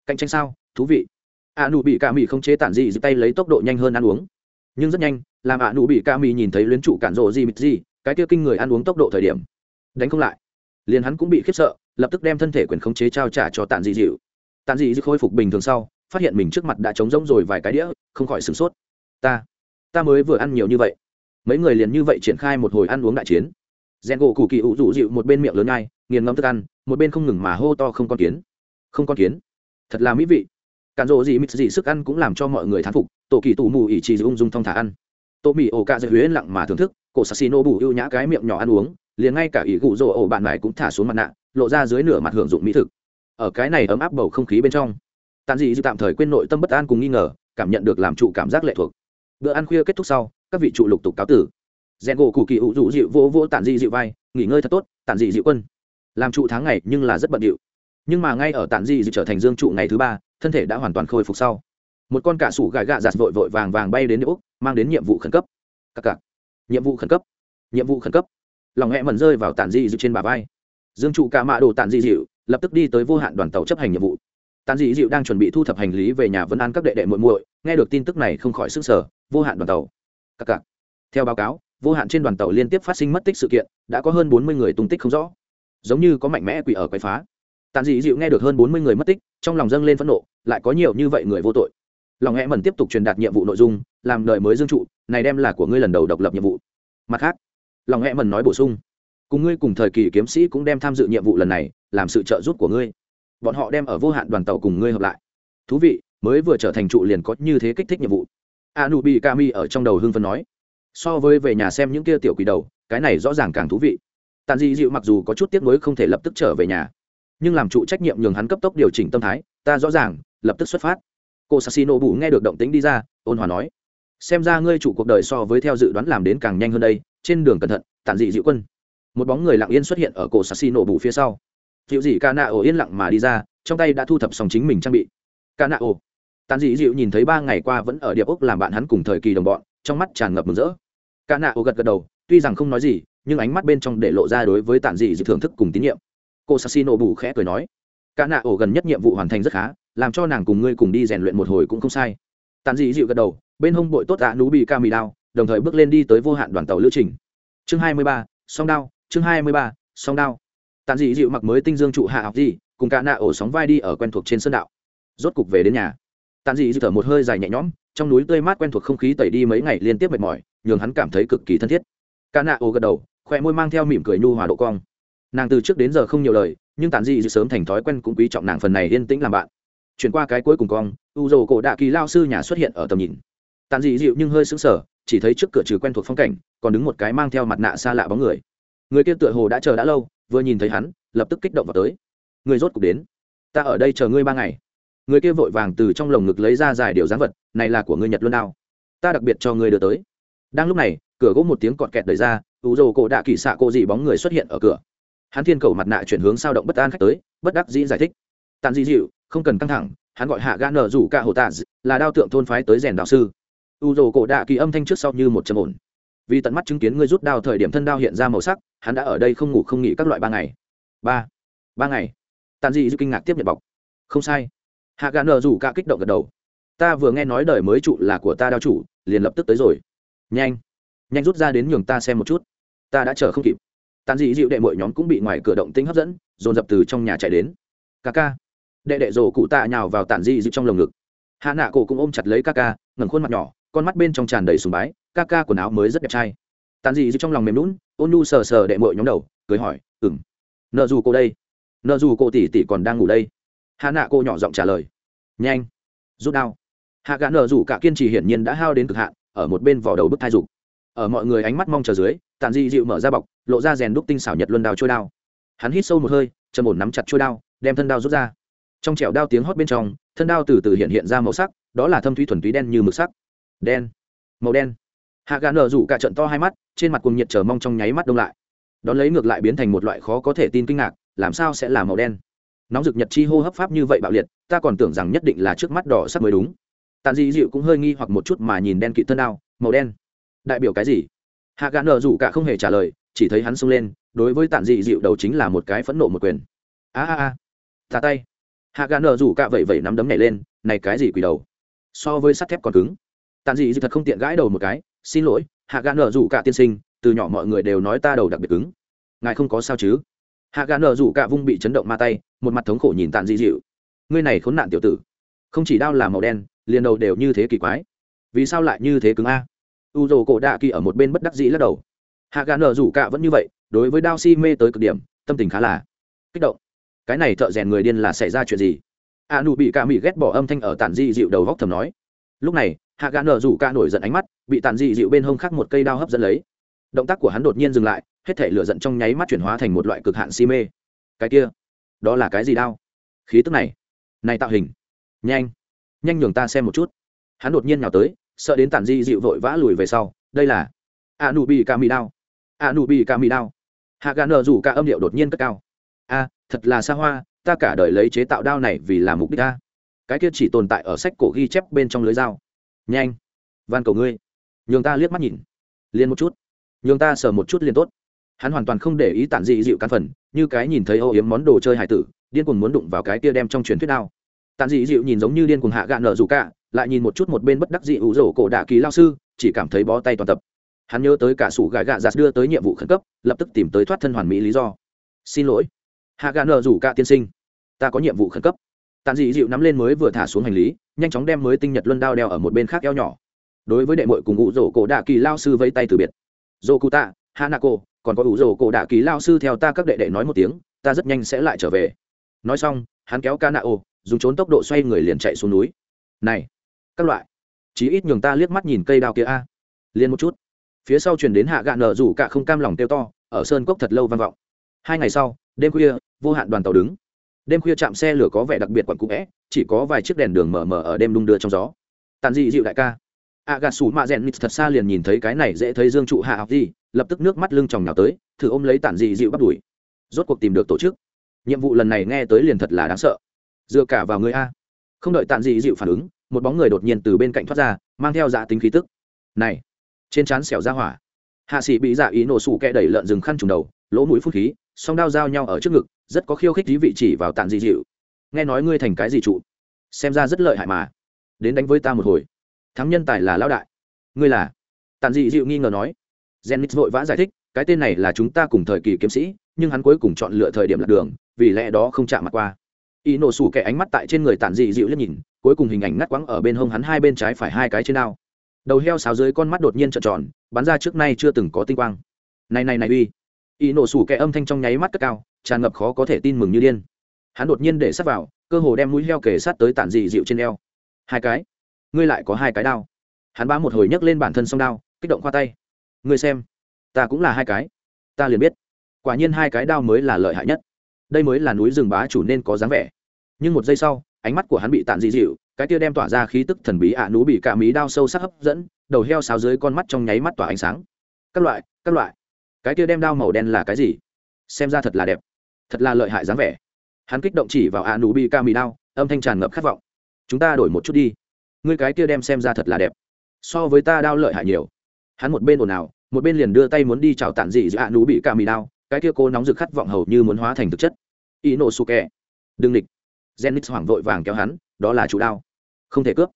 Cạnh tranh sao? Thú vị. A nụ bị ca mì không chế tản Di dịu tay lấy tốc độ nhanh hơn ăn uống. Nhưng rất nhanh, làm a nụ bị ca mì nhìn thấy luyến trụ cản rỗ gì mít gì, cái kia kinh người ăn uống tốc độ thời điểm, đánh không lại. Liền hắn cũng bị khiếp sợ, lập tức đem thân thể quyền khống chế trao trả cho Tản Di dịu. Tản dị dịu khôi phục bình thường sau phát hiện mình trước mặt đã trống rỗng rồi vài cái đĩa, không khỏi sửng sốt. Ta ta mới vừa ăn nhiều như vậy. Mấy người liền như vậy triển khai một hồi ăn uống đại chiến. Rèn gỗ cụ kỳ ủ rủ dịu một bên miệng lớn ngay nghiền ngẫm thức ăn, một bên không ngừng mà hô to không con kiến. Không con kiến? Thật là mỹ vị. Cản rộ gì mít gì sức ăn cũng làm cho mọi người thán phục, tổ kỳ tù mù ỉ trì ung dung thong thả ăn. Tô mì ổ cạ dạy huyến lặng mà thưởng thức, cổ sassino bù ưu nhã cái miệng nhỏ ăn uống, liền ngay cả ỷ cụ rồ ổ bạn này cũng thả xuống mặt nạ, lộ ra dưới nửa mặt hưởng dụng mỹ thực. Ở cái này ấm áp bầu không khí bên trong tàn dị dư tạm thời quên nội tâm bất an cùng nghi ngờ, cảm nhận được làm trụ cảm giác lệ thuộc. Bữa ăn khuya kết thúc sau, các vị trụ lục tục cáo tử. Rèn gỗ cụ kỳ hữu dụ dịu vô vô tản dị dịu vai, nghỉ ngơi thật tốt, tản dị dịu quân. Làm trụ tháng ngày nhưng là rất bận điệu. Nhưng mà ngay ở tản dị dịu trở thành dương trụ ngày thứ ba, thân thể đã hoàn toàn khôi phục sau. Một con cả sủ gà gà giạt vội vội vàng vàng bay đến úc mang đến nhiệm vụ khẩn cấp. Cặc cặc. Nhiệm vụ khẩn cấp. Nhiệm vụ khẩn cấp. Lòng hẹ mẩn rơi vào tản dị dịu trên bà vai. Dương trụ cả mạ đồ tản dị dịu, lập tức đi tới vô hạn đoàn tàu chấp hành nhiệm vụ. Tàn dị dịu đang chuẩn bị thu thập hành lý về nhà vân an các đệ đệ muội muội, nghe được tin tức này không khỏi sức sở vô hạn đoàn tàu. Các cặc theo báo cáo, vô hạn trên đoàn tàu liên tiếp phát sinh mất tích sự kiện, đã có hơn bốn mươi người tung tích không rõ. Giống như có mạnh mẽ quỷ ở quậy phá. Tàn dị dịu nghe được hơn bốn mươi người mất tích, trong lòng dâng lên phẫn nộ, lại có nhiều như vậy người vô tội. Lòng hẹ mẩn tiếp tục truyền đạt nhiệm vụ nội dung, làm đời mới dương trụ, này đem là của ngươi lần đầu độc lập nhiệm vụ. Mặt khác, lòng hẹ mẩn nói bổ sung, cùng ngươi cùng thời kỳ kiếm sĩ cũng đem tham dự nhiệm vụ lần này, làm sự trợ giúp của ngươi bọn họ đem ở vô hạn đoàn tàu cùng ngươi hợp lại. Thú vị, mới vừa trở thành trụ liền có như thế kích thích nhiệm vụ. Anubi kami ở trong đầu hưng phân nói. So với về nhà xem những kia tiểu quỷ đầu, cái này rõ ràng càng thú vị. Tàn dị dịu mặc dù có chút tiếc nuối không thể lập tức trở về nhà, nhưng làm trụ trách nhiệm nhường hắn cấp tốc điều chỉnh tâm thái, ta rõ ràng, lập tức xuất phát. Cô sassino bù nghe được động tính đi ra, ôn hòa nói. Xem ra ngươi chủ cuộc đời so với theo dự đoán làm đến càng nhanh hơn đây, trên đường cẩn thận, tàn dị dịu quân. Một bóng người lặng yên xuất hiện ở cổ sassi bù phía sau dịu dị ca nạ ổ yên lặng mà đi ra, trong tay đã thu thập xong chính mình trang bị. Ca nạ ổ tàn dị dịu nhìn thấy ba ngày qua vẫn ở điệp ốc làm bạn hắn cùng thời kỳ đồng bọn, trong mắt tràn ngập mừng rỡ. Ca nạ ổ gật gật đầu, tuy rằng không nói gì, nhưng ánh mắt bên trong để lộ ra đối với tàn dị dịu thưởng thức cùng tín nhiệm. Cô sassino bù khẽ cười nói ca nạ ổ gần nhất nhiệm vụ hoàn thành rất khá, làm cho nàng cùng ngươi cùng đi rèn luyện một hồi cũng không sai. Tàn dị dịu gật đầu, bên hông bội tốt ạ nú bị ca mì đao, đồng thời bước lên đi tới vô hạn đoàn tàu lữ trình. Chương hai mươi ba, song đao, chương hai mươi ba, song đao tàn dị dịu mặc mới tinh dương trụ hạ học gì, cùng cả nạ ổ sóng vai đi ở quen thuộc trên sân đạo. Rốt cục về đến nhà. Tàn dị dịu thở một hơi dài nhẹ nhõm, trong núi tươi mát quen thuộc không khí tẩy đi mấy ngày liên tiếp mệt mỏi, nhường hắn cảm thấy cực kỳ thân thiết. Cả nạ ổ gật đầu, khoe môi mang theo mỉm cười nhu hòa độ cong. Nàng từ trước đến giờ không nhiều lời, nhưng tàn dị dịu sớm thành thói quen cũng quý trọng nàng phần này yên tĩnh làm bạn. Chuyển qua cái cuối cùng cong u dầu cổ đạ kỳ lao sư nhà xuất hiện ở tầm nhìn. Tàn dị dịu nhưng hơi sững sờ, chỉ thấy trước cửa trừ quen thuộc phong cảnh, còn đứng một cái mang theo mặt nạ xa lạ bóng người người kia tựa hồ đã chờ đã lâu, vừa nhìn thấy hắn, lập tức kích động vào tới. Người rốt cục đến. Ta ở đây chờ ngươi ba ngày. Người kia vội vàng từ trong lồng ngực lấy ra dài điều dáng vật, này là của ngươi nhật luân đao. Ta đặc biệt cho ngươi đưa tới. Đang lúc này, cửa gỗ một tiếng cọt kẹt đẩy ra ủ rồ cổ đạ kỳ xạ cô dị bóng người xuất hiện ở cửa. Hắn thiên cầu mặt nạ chuyển hướng sao động bất an khách tới, bất đắc dĩ giải thích. Tàn dị dịu không cần căng thẳng, hắn gọi hạ gã nở rủ cả hồ tạ là đao tượng thôn phái tới rèn đạo sư. U rồ cổ đạ kỳ âm thanh trước sau như một trầm ổn vì tận mắt chứng kiến ngươi rút đao thời điểm thân đao hiện ra màu sắc, hắn đã ở đây không ngủ không nghỉ các loại ba ngày. Ba. Ba ngày. Tàn dị dịu kinh ngạc tiếp nhận bọc. Không sai. Hạ gà nờ rủ cả kích động gật đầu. Ta vừa nghe nói đời mới trụ là của ta đao chủ, liền lập tức tới rồi. Nhanh. Nhanh rút ra đến nhường ta xem một chút. Ta đã chờ không kịp. Tàn dị dịu đệ mọi nhóm cũng bị ngoài cửa động tính hấp dẫn, dồn dập từ trong nhà chạy đến. Ca ca. Đệ đệ rổ cụ tạ nhào vào tàn dị dịu trong lồng ngực. Hạ nạ cổ cũng ôm chặt lấy ca ca, ngẩng khuôn mặt nhỏ con mắt bên trong tràn đầy sùng bái, ca ca quần áo mới rất đẹp trai. Tàn dị dịu trong lòng mềm lún ôn nu sờ sờ đệ mội nhóm đầu, cười hỏi ừng nợ dù cô đây? Nợ dù cô tỷ tỷ còn đang ngủ đây? Hạ nạ cô nhỏ giọng trả lời, nhanh, rút đao. Hạ gã nợ dù cả kiên trì hiển nhiên đã hao đến cực hạn, ở một bên vỏ đầu bức thai dục. Ở mọi người ánh mắt mong chờ dưới, tàn dị dịu mở ra bọc, lộ ra rèn đúc tinh xảo nhật luân đao trôi đao. Hắn hít sâu một hơi chầm ổn nắm chặt trôi đao, đem thân đao rút ra. Trong trẻo đao tiếng hót bên trong, thân đao từ từ hiện hiện ra màu sắc, đó là thâm thúy thuần túy đen như mực sắc đen. Màu đen. Hạ gà nở rủ cả trận to hai mắt, trên mặt cùng nhiệt chờ mong trong nháy mắt đông lại. Đón lấy ngược lại biến thành một loại khó có thể tin kinh ngạc, làm sao sẽ là màu đen? Nóng rực nhật chi hô hấp pháp như vậy bạo liệt, ta còn tưởng rằng nhất định là trước mắt đỏ sắc mới đúng. Tàn dị dịu cũng hơi nghi hoặc một chút mà nhìn đen kỵ thân ao, màu đen. Đại biểu cái gì? Hạ gã nở rủ cả không hề trả lời, chỉ thấy hắn xông lên, đối với tàn dị dịu đầu chính là một cái phẫn nộ một quyền. A a a. Tà tay. Hạ gã nở rủ cả vậy vậy nắm đấm này lên, này cái gì quỷ đầu? So với sắt thép còn cứng tàn dị dịu thật không tiện gãi đầu một cái, xin lỗi, hạ gã nợ rủ cả tiên sinh, từ nhỏ mọi người đều nói ta đầu đặc biệt cứng. Ngài không có sao chứ? Hạ gã nợ rủ cả vung bị chấn động ma tay, một mặt thống khổ nhìn tàn dị dịu. Ngươi này khốn nạn tiểu tử, không chỉ đau là màu đen, liền đầu đều như thế kỳ quái. Vì sao lại như thế cứng a? U dồ cổ đạ kỳ ở một bên bất đắc dĩ lắc đầu. Hạ gà nợ rủ cả vẫn như vậy, đối với đao si mê tới cực điểm, tâm tình khá là kích động. Cái này thợ rèn người điên là xảy ra chuyện gì? A nụ bị cả mỹ ghét bỏ âm thanh ở tản di dịu đầu góc thầm nói lúc này, hạ gã nở rủ ca nổi giận ánh mắt, bị tàn dị dịu bên hông khắc một cây đao hấp dẫn lấy. Động tác của hắn đột nhiên dừng lại, hết thể lửa giận trong nháy mắt chuyển hóa thành một loại cực hạn si mê. Cái kia, đó là cái gì đao? Khí tức này này tạo hình. Nhanh nhanh nhường ta xem một chút. Hắn đột nhiên nhào tới, sợ đến tản di dịu vội vã lùi về sau. Đây là a nụ bị ca mì đao. A nụ bị ca mì đao. Hạ gà nở rủ ca âm điệu đột nhiên cất cao. A, thật là xa hoa, ta cả đời lấy chế tạo đao này vì làm mục đích ta cái kia chỉ tồn tại ở sách cổ ghi chép bên trong lưới dao. Nhanh, van cầu ngươi. Nhường ta liếc mắt nhìn. Liền một chút. Nhường ta sờ một chút liền tốt. Hắn hoàn toàn không để ý tản dị dịu căn phần, như cái nhìn thấy âu yếm món đồ chơi hải tử, điên cuồng muốn đụng vào cái kia đem trong truyền thuyết đao. Tản dị dịu nhìn giống như điên cuồng hạ gạn nở rủ cả, lại nhìn một chút một bên bất đắc dị ủ rổ cổ đạ kỳ lao sư, chỉ cảm thấy bó tay toàn tập. Hắn nhớ tới cả sủ gà gà giạt đưa tới nhiệm vụ khẩn cấp, lập tức tìm tới thoát thân hoàn mỹ lý do. Xin lỗi. Hạ gạn nở rủ cả tiên sinh. Ta có nhiệm vụ khẩn cấp tàn dị dịu nắm lên mới vừa thả xuống hành lý, nhanh chóng đem mới tinh nhật luân đao đeo ở một bên khác eo nhỏ. Đối với đệ mội cùng ủ rổ cổ đạ kỳ lao sư vây tay từ biệt. Dô cụ tạ, hanako, còn có ủ rổ cổ đạ kỳ lao sư theo ta các đệ đệ nói một tiếng, ta rất nhanh sẽ lại trở về. Nói xong, hắn kéo ca nạ ô dùng trốn tốc độ xoay người liền chạy xuống núi. Này, các loại, chí ít nhường ta liếc mắt nhìn cây đao kia a. À. liền một chút. Phía sau chuyển đến hạ gạ nở rủ cả không cam lòng tiêu to, ở sơn cốc thật lâu vang vọng. Hai ngày sau, đêm khuya, vô hạn đoàn tàu đứng đêm khuya chạm xe lửa có vẻ đặc biệt quặn cũ vẽ, chỉ có vài chiếc đèn đường mờ mờ ở đêm đung đưa trong gió. Tàn dị dịu đại ca. A gà sủ mạ rèn nít thật xa liền nhìn thấy cái này dễ thấy dương trụ hạ học gì lập tức nước mắt lưng tròng nhào tới, thử ôm lấy tản dị dịu bắt đuổi. Rốt cuộc tìm được tổ chức. Nhiệm vụ lần này nghe tới liền thật là đáng sợ. Dựa cả vào người a. Không đợi tản dị dịu phản ứng, một bóng người đột nhiên từ bên cạnh thoát ra, mang theo dạ tính khí tức. Này, trên trán xẻo ra hỏa. Hạ sĩ bị dạ ý nổ sủ kẹ đẩy lợn rừng khăn trùng đầu, lỗ mũi phun khí, song đao giao nhau ở trước ngực rất có khiêu khích tí vị chỉ vào tàn dị dịu. Nghe nói ngươi thành cái gì trụ? Xem ra rất lợi hại mà. Đến đánh với ta một hồi. Thắng nhân tài là lão đại. Ngươi là? Tàn dị dịu nghi ngờ nói. Jennix vội vã giải thích, cái tên này là chúng ta cùng thời kỳ kiếm sĩ, nhưng hắn cuối cùng chọn lựa thời điểm lạc đường, vì lẽ đó không chạm mặt qua. Y nổ sủ kẻ ánh mắt tại trên người tàn dị dịu liếc nhìn, cuối cùng hình ảnh ngắt quãng ở bên hông hắn hai bên trái phải hai cái trên ao. đầu heo sáo dưới con mắt đột nhiên trợn tròn, bắn ra trước nay chưa từng có tinh quang. Này này này uy. Y nổ sủ kẻ âm thanh trong nháy mắt cất cao tràn ngập khó có thể tin mừng như điên. Hắn đột nhiên để sát vào, cơ hồ đem mũi heo kề sát tới tản dị dịu trên eo. Hai cái? Ngươi lại có hai cái đao. Hắn bá một hồi nhấc lên bản thân song đao, kích động khoa tay. Ngươi xem, ta cũng là hai cái. Ta liền biết. Quả nhiên hai cái đao mới là lợi hại nhất. Đây mới là núi rừng bá chủ nên có dáng vẻ. Nhưng một giây sau, ánh mắt của hắn bị tản dị dịu, cái kia đem tỏa ra khí tức thần bí ạ nú bị cả mí đao sâu sắc hấp dẫn, đầu heo sáo dưới con mắt trong nháy mắt tỏa ánh sáng. Các loại các loại. Cái kia đem đao màu đen là cái gì? Xem ra thật là đẹp thật là lợi hại dáng vẻ hắn kích động chỉ vào a nú bi ca mì đao âm thanh tràn ngập khát vọng chúng ta đổi một chút đi ngươi cái kia đem xem ra thật là đẹp so với ta đao lợi hại nhiều hắn một bên ồn ào một bên liền đưa tay muốn đi chào tản dị giữa a nú bị ca mì đao cái kia cô nóng rực khát vọng hầu như muốn hóa thành thực chất ý nổ su kẹ đừng địch genix hoảng vội vàng kéo hắn, đó là chủ đao. Không thể cướp.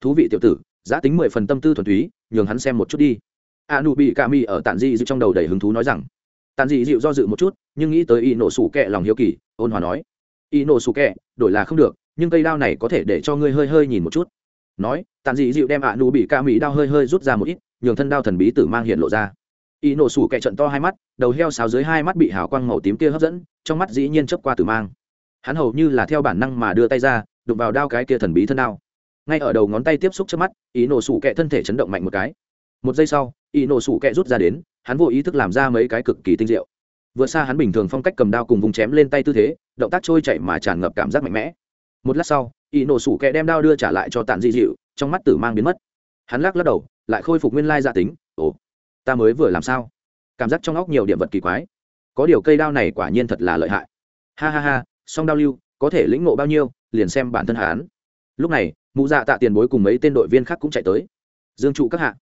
Thú vị tiểu tử, giá tính mười phần tâm tư thuần túy, nhường hắn xem một chút đi. Anubi Kami ở tản dị dịu trong đầu đầy hứng thú nói rằng tàn dị dịu do dự một chút, nhưng nghĩ tới y nổ sủ kẹ lòng hiếu kỳ, ôn hòa nói: "Y nổ sủ kẹ, đổi là không được, nhưng cây đao này có thể để cho ngươi hơi hơi nhìn một chút." Nói, tàn dị dịu đem ạ nụ bị ca mỹ đao hơi hơi rút ra một ít, nhường thân đao thần bí tử mang hiện lộ ra. Y nổ sủ kẹ trận to hai mắt, đầu heo sáo dưới hai mắt bị hào quang màu tím kia hấp dẫn, trong mắt dĩ nhiên chớp qua tử mang hắn hầu như là theo bản năng mà đưa tay ra đụng vào đao cái kia thần bí thân đao ngay ở đầu ngón tay tiếp xúc trước mắt ý nổ sủ kẹ thân thể chấn động mạnh một cái một giây sau ý nổ sủ kẹ rút ra đến hắn vô ý thức làm ra mấy cái cực kỳ tinh diệu. Vượt xa hắn bình thường phong cách cầm đao cùng vùng chém lên tay tư thế, động tác trôi chảy mà tràn ngập cảm giác mạnh mẽ. Một lát sau ý nổ sủ kẹ đem đao đưa trả lại cho tàn di dịu trong mắt tử mang biến mất. Hắn lắc lắc đầu, lại khôi phục nguyên lai gia tính, ồ, ta mới vừa làm sao? Cảm giác trong óc nhiều điểm vật kỳ quái. Có điều cây đao này quả nhiên thật là lợi hại. Ha ha ha, song đao lưu, có thể lĩnh ngộ bao nhiêu, liền xem bản thân hắn. lúc này, mụ dạ tạ tiền bối cùng mấy tên đội viên khác cũng chạy tới. Dương trụ các hạ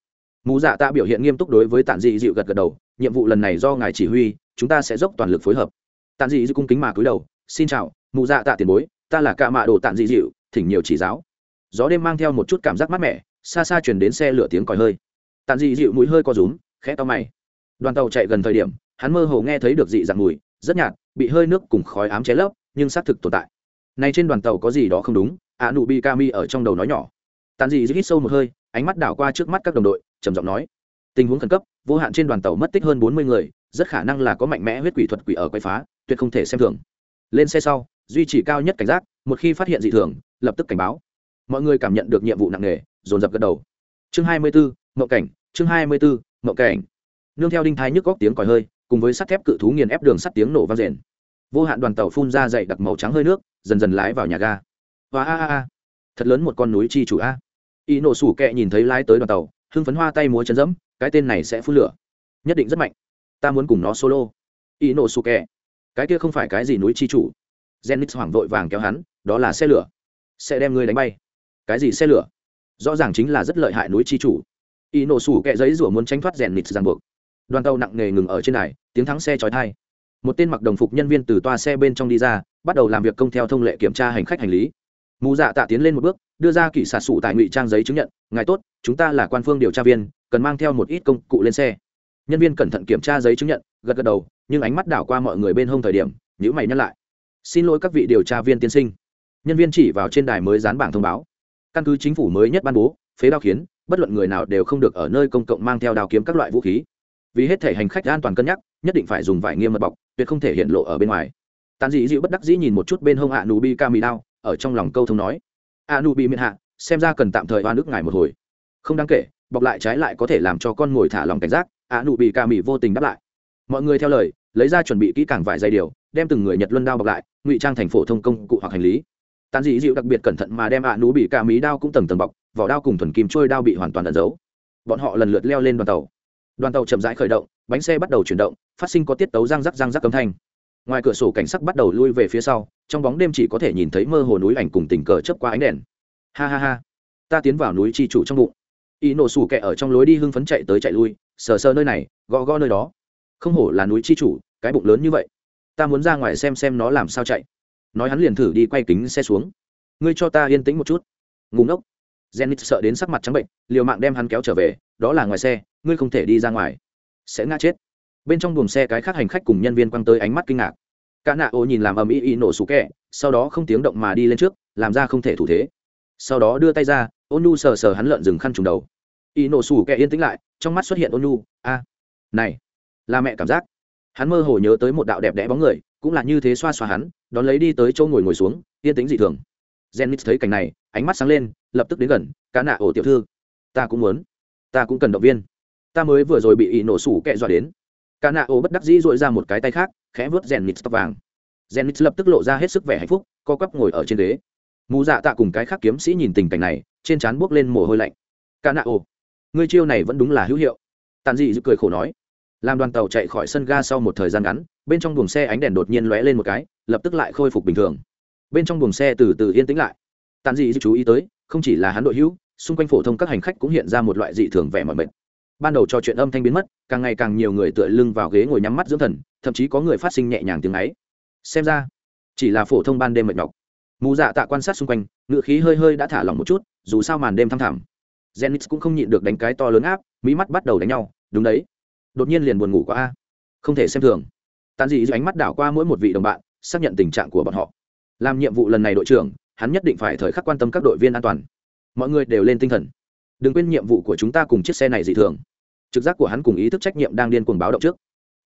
mụ dạ tạ biểu hiện nghiêm túc đối với tản dị dịu gật gật đầu, nhiệm vụ lần này do ngài chỉ huy, chúng ta sẽ dốc toàn lực phối hợp. Tản dị dịu cung kính mà cúi đầu, xin chào mụ dạ tạ tiền bối, ta là ca mạ đồ tản dị dịu, thỉnh nhiều chỉ giáo. Gió đêm mang theo một chút cảm giác mát mẻ, xa xa chuyển đến xe lửa tiếng còi hơi. Tản dị dịu mũi hơi co rúm, khẽ to mày. Đoàn tàu chạy gần thời điểm, hắn mơ hồ nghe thấy được dị dạng mùi, rất nhạt, bị hơi nước cùng khói ám cháy lấp, nhưng xác thực tồn tại. Này trên đoàn tàu có gì đó không đúng a nụ bi kami ở trong đầu nói nhỏ. Tàn dị hít sâu một hơi, ánh mắt đảo qua trước mắt các đồng đội trầm giọng nói. Tình huống khẩn cấp, vô hạn trên đoàn tàu mất tích hơn bốn mươi người, rất khả năng là có mạnh mẽ huyết quỷ thuật quỷ ở quay phá, tuyệt không thể xem thường. Lên xe sau, duy trì cao nhất cảnh giác, một khi phát hiện dị thường, lập tức cảnh báo. Mọi người cảm nhận được nhiệm vụ nặng nề, dồn dập gật đầu. Chương hai mươi bốn mậu cảnh, chương hai mươi bốn mậu cảnh. Nương theo đinh thái nhức góc tiếng còi hơi, cùng với sắt thép cự thú nghiền ép đường sắt tiếng nổ vang rền. Vô hạn đoàn tàu phun ra dậy đặc màu trắng hơi nước, dần dần lái vào nhà ga. Và a a a. Thật lớn một con núi chi chủ a. Y nổ sủ kẹ nhìn thấy lái tới đoàn tàu hưng phấn hoa tay múa chân dẫm cái tên này sẽ phun lửa nhất định rất mạnh ta muốn cùng nó solo y nổ sủ kẹ cái kia không phải cái gì núi chi chủ genix hoảng vội vàng kéo hắn, đó là xe lửa. Sẽ đem ngươi đánh bay. Cái gì xe lửa? Rõ ràng chính là rất lợi hại núi chi chủ. Y nổ sủ kẹ giấy rủa muốn tránh thoát Zenith ràng buộc. Đoàn tàu nặng nề ngừng ở trên này, tiếng thắng xe chói tai một tên mặc đồng phục nhân viên từ toa xe bên trong đi ra bắt đầu làm việc công theo thông lệ kiểm tra hành khách hành lý mù dạ tạ tiến lên một bước, đưa ra kỷ xạ sụ tại ngụy trang giấy chứng nhận, ngài tốt, chúng ta là quan phương điều tra viên, cần mang theo một ít công cụ lên xe. Nhân viên cẩn thận kiểm tra giấy chứng nhận, gật gật đầu, nhưng ánh mắt đảo qua mọi người bên hông thời điểm nhữ mày nhắc lại. Xin lỗi các vị điều tra viên tiên sinh. Nhân viên chỉ vào trên đài mới dán bảng thông báo. Căn cứ chính phủ mới nhất ban bố, phế đao khiến, bất luận người nào đều không được ở nơi công cộng mang theo đao kiếm các loại vũ khí. Vì hết thể hành khách an toàn cân nhắc, nhất định phải dùng vải nghiêm mật bọc, tuyệt không thể hiện lộ ở bên ngoài. Tàn dị dịu bất đắc dĩ nhìn một chút bên hông hạ nù bi ca mì đao ở trong lòng câu thông nói. Ạ nu bị miệng hạ, xem ra cần tạm thời oan nước ngài một hồi. Không đáng kể, bọc lại trái lại có thể làm cho con ngồi thả lòng cảnh giác ạ nu bị ca mì vô tình đáp lại. Mọi người theo lời, lấy ra chuẩn bị kỹ càng vài dây điều, đem từng người nhật luân đao bọc lại, ngụy trang thành phổ thông công cụ hoặc hành lý. Tàn dị dịu đặc biệt cẩn thận mà đem ạ nụ bị ca mí đao cũng tầng tầng bọc, vỏ đao cùng thuần kim trôi đao bị hoàn toàn ẩn giấu. Bọn họ lần lượt leo lên đoàn tàu. Đoàn tàu chậm rãi khởi động, bánh xe bắt đầu chuyển động, phát sinh có tiết tấu răng rắc răng rắc cấm thanh ngoài cửa sổ cảnh sắc bắt đầu lui về phía sau trong bóng đêm chỉ có thể nhìn thấy mơ hồ núi ảnh cùng tình cờ chớp qua ánh đèn. Ha ha ha. Ta tiến vào núi chi chủ trong bụng. Y nổ sủ kẹ ở trong lối đi hưng phấn chạy tới chạy lui sờ sờ nơi này gõ gõ nơi đó. Không hổ là núi chi chủ cái bụng lớn như vậy. Ta muốn ra ngoài xem xem nó làm sao chạy. Nói hắn liền thử đi quay kính xe xuống. Ngươi cho ta yên tĩnh một chút. Ngủ ngốc. Zenith sợ đến sắc mặt trắng bệnh, liều mạng đem hắn kéo trở về, đó là ngoài xe, ngươi không thể đi ra ngoài, sẽ ngã chết. Bên trong buồng xe cái khác hành khách cùng nhân viên quăng tới ánh mắt kinh ngạc. Cả nạ ô nhìn làm ầm ĩ ĩ nổ sủ kẹ, sau đó không tiếng động mà đi lên trước, làm ra không thể thủ thế. Sau đó đưa tay ra, Ôn Nhu sờ sờ hắn lợn rừng khăn trùng đầu. Y nổ sủ kẹ yên tĩnh lại, trong mắt xuất hiện Ôn Nhu, a, này, là mẹ cảm giác. Hắn mơ hồ nhớ tới một đạo đẹp đẽ bóng người, cũng là như thế xoa xoa hắn, đón lấy đi tới chỗ ngồi ngồi xuống, yên tĩnh dị thường. Zenith thấy cảnh này, ánh mắt sáng lên, lập tức đến gần, "Cá nạ ổ tiểu thư, ta cũng muốn, ta cũng cần động viên. Ta mới vừa rồi bị ỷ nổ sủ kẹ dọa đến." Cả nạ ổ bất đắc dĩ duỗi ra một cái tay khác, khẽ vuốt nịt tóc vàng. Zenith lập tức lộ ra hết sức vẻ hạnh phúc, co quắp ngồi ở trên ghế. Mù Dạ Tạ cùng cái khác kiếm sĩ nhìn tình cảnh này, trên trán buốc lên mồ hôi lạnh. Cả nạ ổ, ngươi chiêu này vẫn đúng là hữu hiệu." Tàn dị cười khổ nói. Làm đoàn tàu chạy khỏi sân ga sau một thời gian ngắn, bên trong buồng xe ánh đèn đột nhiên lóe lên một cái, lập tức lại khôi phục bình thường bên trong buồng xe từ từ yên tĩnh lại tàn dị chú ý tới không chỉ là hắn đội hữu xung quanh phổ thông các hành khách cũng hiện ra một loại dị thường vẻ mỏi mệt ban đầu trò chuyện âm thanh biến mất, càng ngày càng nhiều người tựa lưng vào ghế ngồi nhắm mắt dưỡng thần, thậm chí có người phát sinh nhẹ nhàng tiếng ấy. Xem ra, chỉ là phổ thông ban đêm mệt nhọc. Mù dạ tạ quan sát xung quanh, ngựa khí hơi hơi đã thả lỏng một chút, dù sao màn đêm thăm thẳm. Zenith cũng không nhịn được đánh cái to lớn áp, mỹ mắt bắt đầu đánh nhau, đúng đấy, đột nhiên liền buồn ngủ quá a. Không thể xem thường. Tàn dị ánh mắt đảo qua mỗi một vị đồng bạn, xác nhận tình trạng của bọn họ. Làm nhiệm vụ lần này đội trưởng, hắn nhất định phải thời khắc quan tâm các đội viên an toàn. Mọi người đều lên tinh thần đừng quên nhiệm vụ của chúng ta cùng chiếc xe này dị thường. Trực giác của hắn cùng ý thức trách nhiệm đang điên cuồng báo động trước.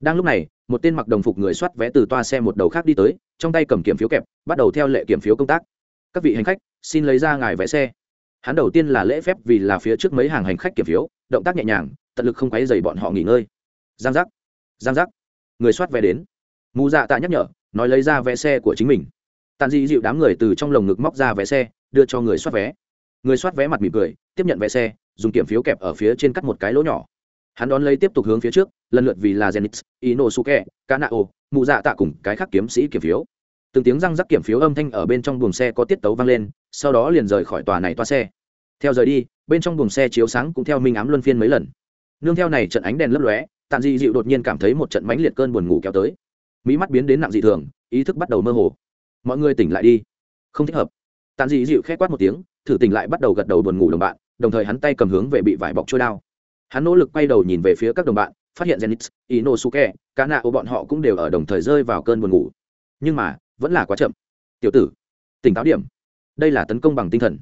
Đang lúc này, một tên mặc đồng phục người soát vé từ toa xe một đầu khác đi tới, trong tay cầm kiểm phiếu kẹp, bắt đầu theo lệ kiểm phiếu công tác. Các vị hành khách, xin lấy ra ngài vé xe. Hắn đầu tiên là lễ phép vì là phía trước mấy hàng hành khách kiểm phiếu, động tác nhẹ nhàng, tận lực không quấy dày bọn họ nghỉ ngơi. Giang giác giang giác. Người soát vé đến. Mù dạ tạ nhắc nhở, nói lấy ra vé xe của chính mình. Tàn dị dịu đám người từ trong lồng ngực móc ra vé xe, đưa cho người soát vé người soát vé mặt mỉm cười tiếp nhận vé xe dùng kiểm phiếu kẹp ở phía trên cắt một cái lỗ nhỏ. Hắn đón lấy tiếp tục hướng phía trước lần lượt vì là Ino Suke, kanao mụ dạ tạ cùng cái khác kiếm sĩ kiểm phiếu. Từng tiếng răng rắc kiểm phiếu âm thanh ở bên trong buồng xe có tiết tấu vang lên sau đó liền rời khỏi tòa này toa xe. Theo rời đi bên trong buồng xe chiếu sáng cũng theo minh ám luân phiên mấy lần. Nương theo này trận ánh đèn lấp lóe tàn dị dịu đột nhiên cảm thấy một trận mãnh liệt cơn buồn ngủ kéo tới. Mỹ mắt biến đến nặng dị thường ý thức bắt đầu mơ hồ. Mọi người tỉnh lại đi. Không thích hợp. Tàn dị dịu khét quát một tiếng thử tỉnh lại bắt đầu gật đầu buồn ngủ đồng bạn, đồng thời hắn tay cầm hướng về bị vải bọc trôi đao. Hắn nỗ lực quay đầu nhìn về phía các đồng bạn, phát hiện zenith, inosuke cá nạ của bọn họ cũng đều ở đồng thời rơi vào cơn buồn ngủ. Nhưng mà, vẫn là quá chậm. Tiểu tử, tỉnh táo điểm. Đây là tấn công bằng tinh thần.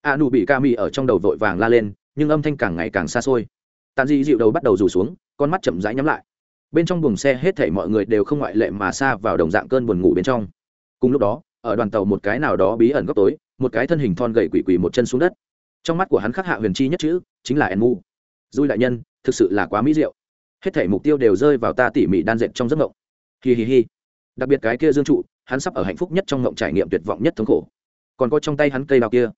A nụ bị ca mi ở trong đầu vội vàng la lên, nhưng âm thanh càng ngày càng xa xôi. Tàn di dịu đầu bắt đầu rủ xuống, con mắt chậm rãi nhắm lại. Bên trong buồng xe hết thảy mọi người đều không ngoại lệ mà xa vào đồng dạng cơn buồn ngủ bên trong. Cùng lúc đó, ở đoàn tàu một cái nào đó bí ẩn góc tối một cái thân hình thon gậy quỷ quỷ một chân xuống đất. Trong mắt của hắn khắc hạ huyền chi nhất chữ, chính là enmu. Dui đại nhân, thực sự là quá mỹ diệu. Hết thảy mục tiêu đều rơi vào ta tỉ mỉ đan dệt trong giấc mộng. Hi hi hi. Đặc biệt cái kia dương trụ, hắn sắp ở hạnh phúc nhất trong mộng trải nghiệm tuyệt vọng nhất thống khổ. Còn có trong tay hắn cây đào kia.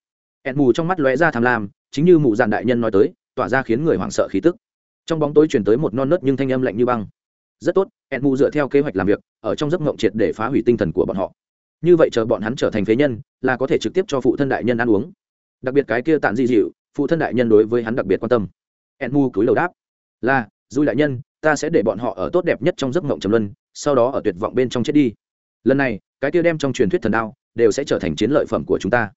Enmu trong mắt lóe ra tham lam, chính như mụ giàn đại nhân nói tới, tỏa ra khiến người hoảng sợ khí tức. Trong bóng tối truyền tới một non nớt nhưng thanh âm lạnh như băng. Rất tốt, enmu dựa theo kế hoạch làm việc, ở trong giấc mộng triệt để phá hủy tinh thần của bọn họ như vậy chờ bọn hắn trở thành phế nhân, là có thể trực tiếp cho phụ thân đại nhân ăn uống. Đặc biệt cái kia tàn di dịu, phụ thân đại nhân đối với hắn đặc biệt quan tâm. Enmu cúi đầu đáp, là, dui đại nhân, ta sẽ để bọn họ ở tốt đẹp nhất trong giấc mộng trầm luân, sau đó ở tuyệt vọng bên trong chết đi. Lần này, cái kia đem trong truyền thuyết thần đao, đều sẽ trở thành chiến lợi phẩm của chúng ta.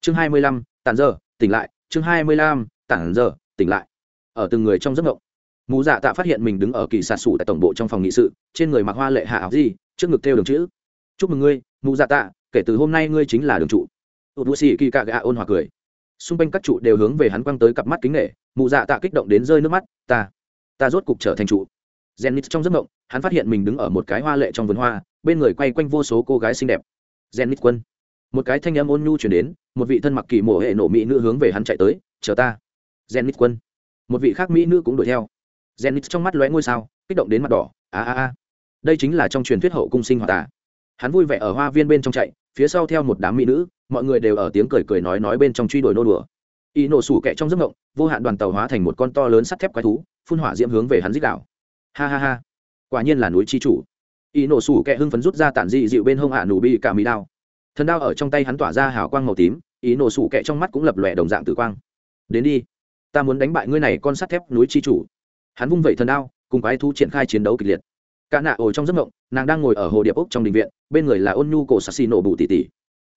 Chương hai mươi lăm tàn giờ, tỉnh lại. Chương hai mươi lăm tàn giờ, tỉnh lại. Ở từng người trong giấc mộng, mù dạ tạ phát hiện mình đứng ở kỳ sạt sủ tại tổng bộ trong phòng nghị sự, trên người mặc hoa lệ hạ áo gì, trước ngực theo đường chữ. Chúc mừng ngươi mụ dạ tạ kể từ hôm nay ngươi chính là đường trụ ụt bụi xì kỳ cạ gạ ôn hòa cười xung quanh các trụ đều hướng về hắn quăng tới cặp mắt kính nghệ mụ dạ tạ kích động đến rơi nước mắt ta ta rốt cục trở thành trụ Zenith trong giấc mộng, hắn phát hiện mình đứng ở một cái hoa lệ trong vườn hoa, bên người quay quanh vô số cô gái xinh đẹp. Zenith quân. Một cái thanh âm ôn nhu truyền đến, một vị thân mặc kỳ mổ hệ nổ mỹ nữ hướng về hắn chạy tới, "Chờ ta." Zenith quân. Một vị khác mỹ nữ cũng đuổi theo. Zenith trong mắt lóe ngôi sao, kích động đến mặt đỏ, "A a a." Đây chính là trong truyền thuyết hậu cung sinh hoạt à? Hắn vui vẻ ở hoa viên bên trong chạy, phía sau theo một đám mỹ nữ, mọi người đều ở tiếng cười cười nói nói bên trong truy đuổi nô đùa. Y nổ sủ kẹ trong giấc mộng, vô hạn đoàn tàu hóa thành một con to lớn sắt thép quái thú, phun hỏa diễm hướng về hắn dích đảo ha ha ha. Quả nhiên là núi chi chủ. Y nổ sủ kẹ hưng phấn rút ra tản dị dịu bên hông hạ nụ bị cả mỹ đao. Thần đao ở trong tay hắn tỏa ra hào quang màu tím ý nổ sủ kẹ trong mắt cũng lập lòe đồng dạng tử quang. Đến đi. Ta muốn đánh bại ngươi này con sắt thép núi chi chủ. Hắn vung vẩy thần đao, cùng quái thú triển khai chiến đấu kịch liệt cả nạ ồ trong giấc mộng, nàng đang ngồi ở hồ điệp úc trong đình viện, bên người là ôn nhu cổ sassi nổ bụ tỉ tỉ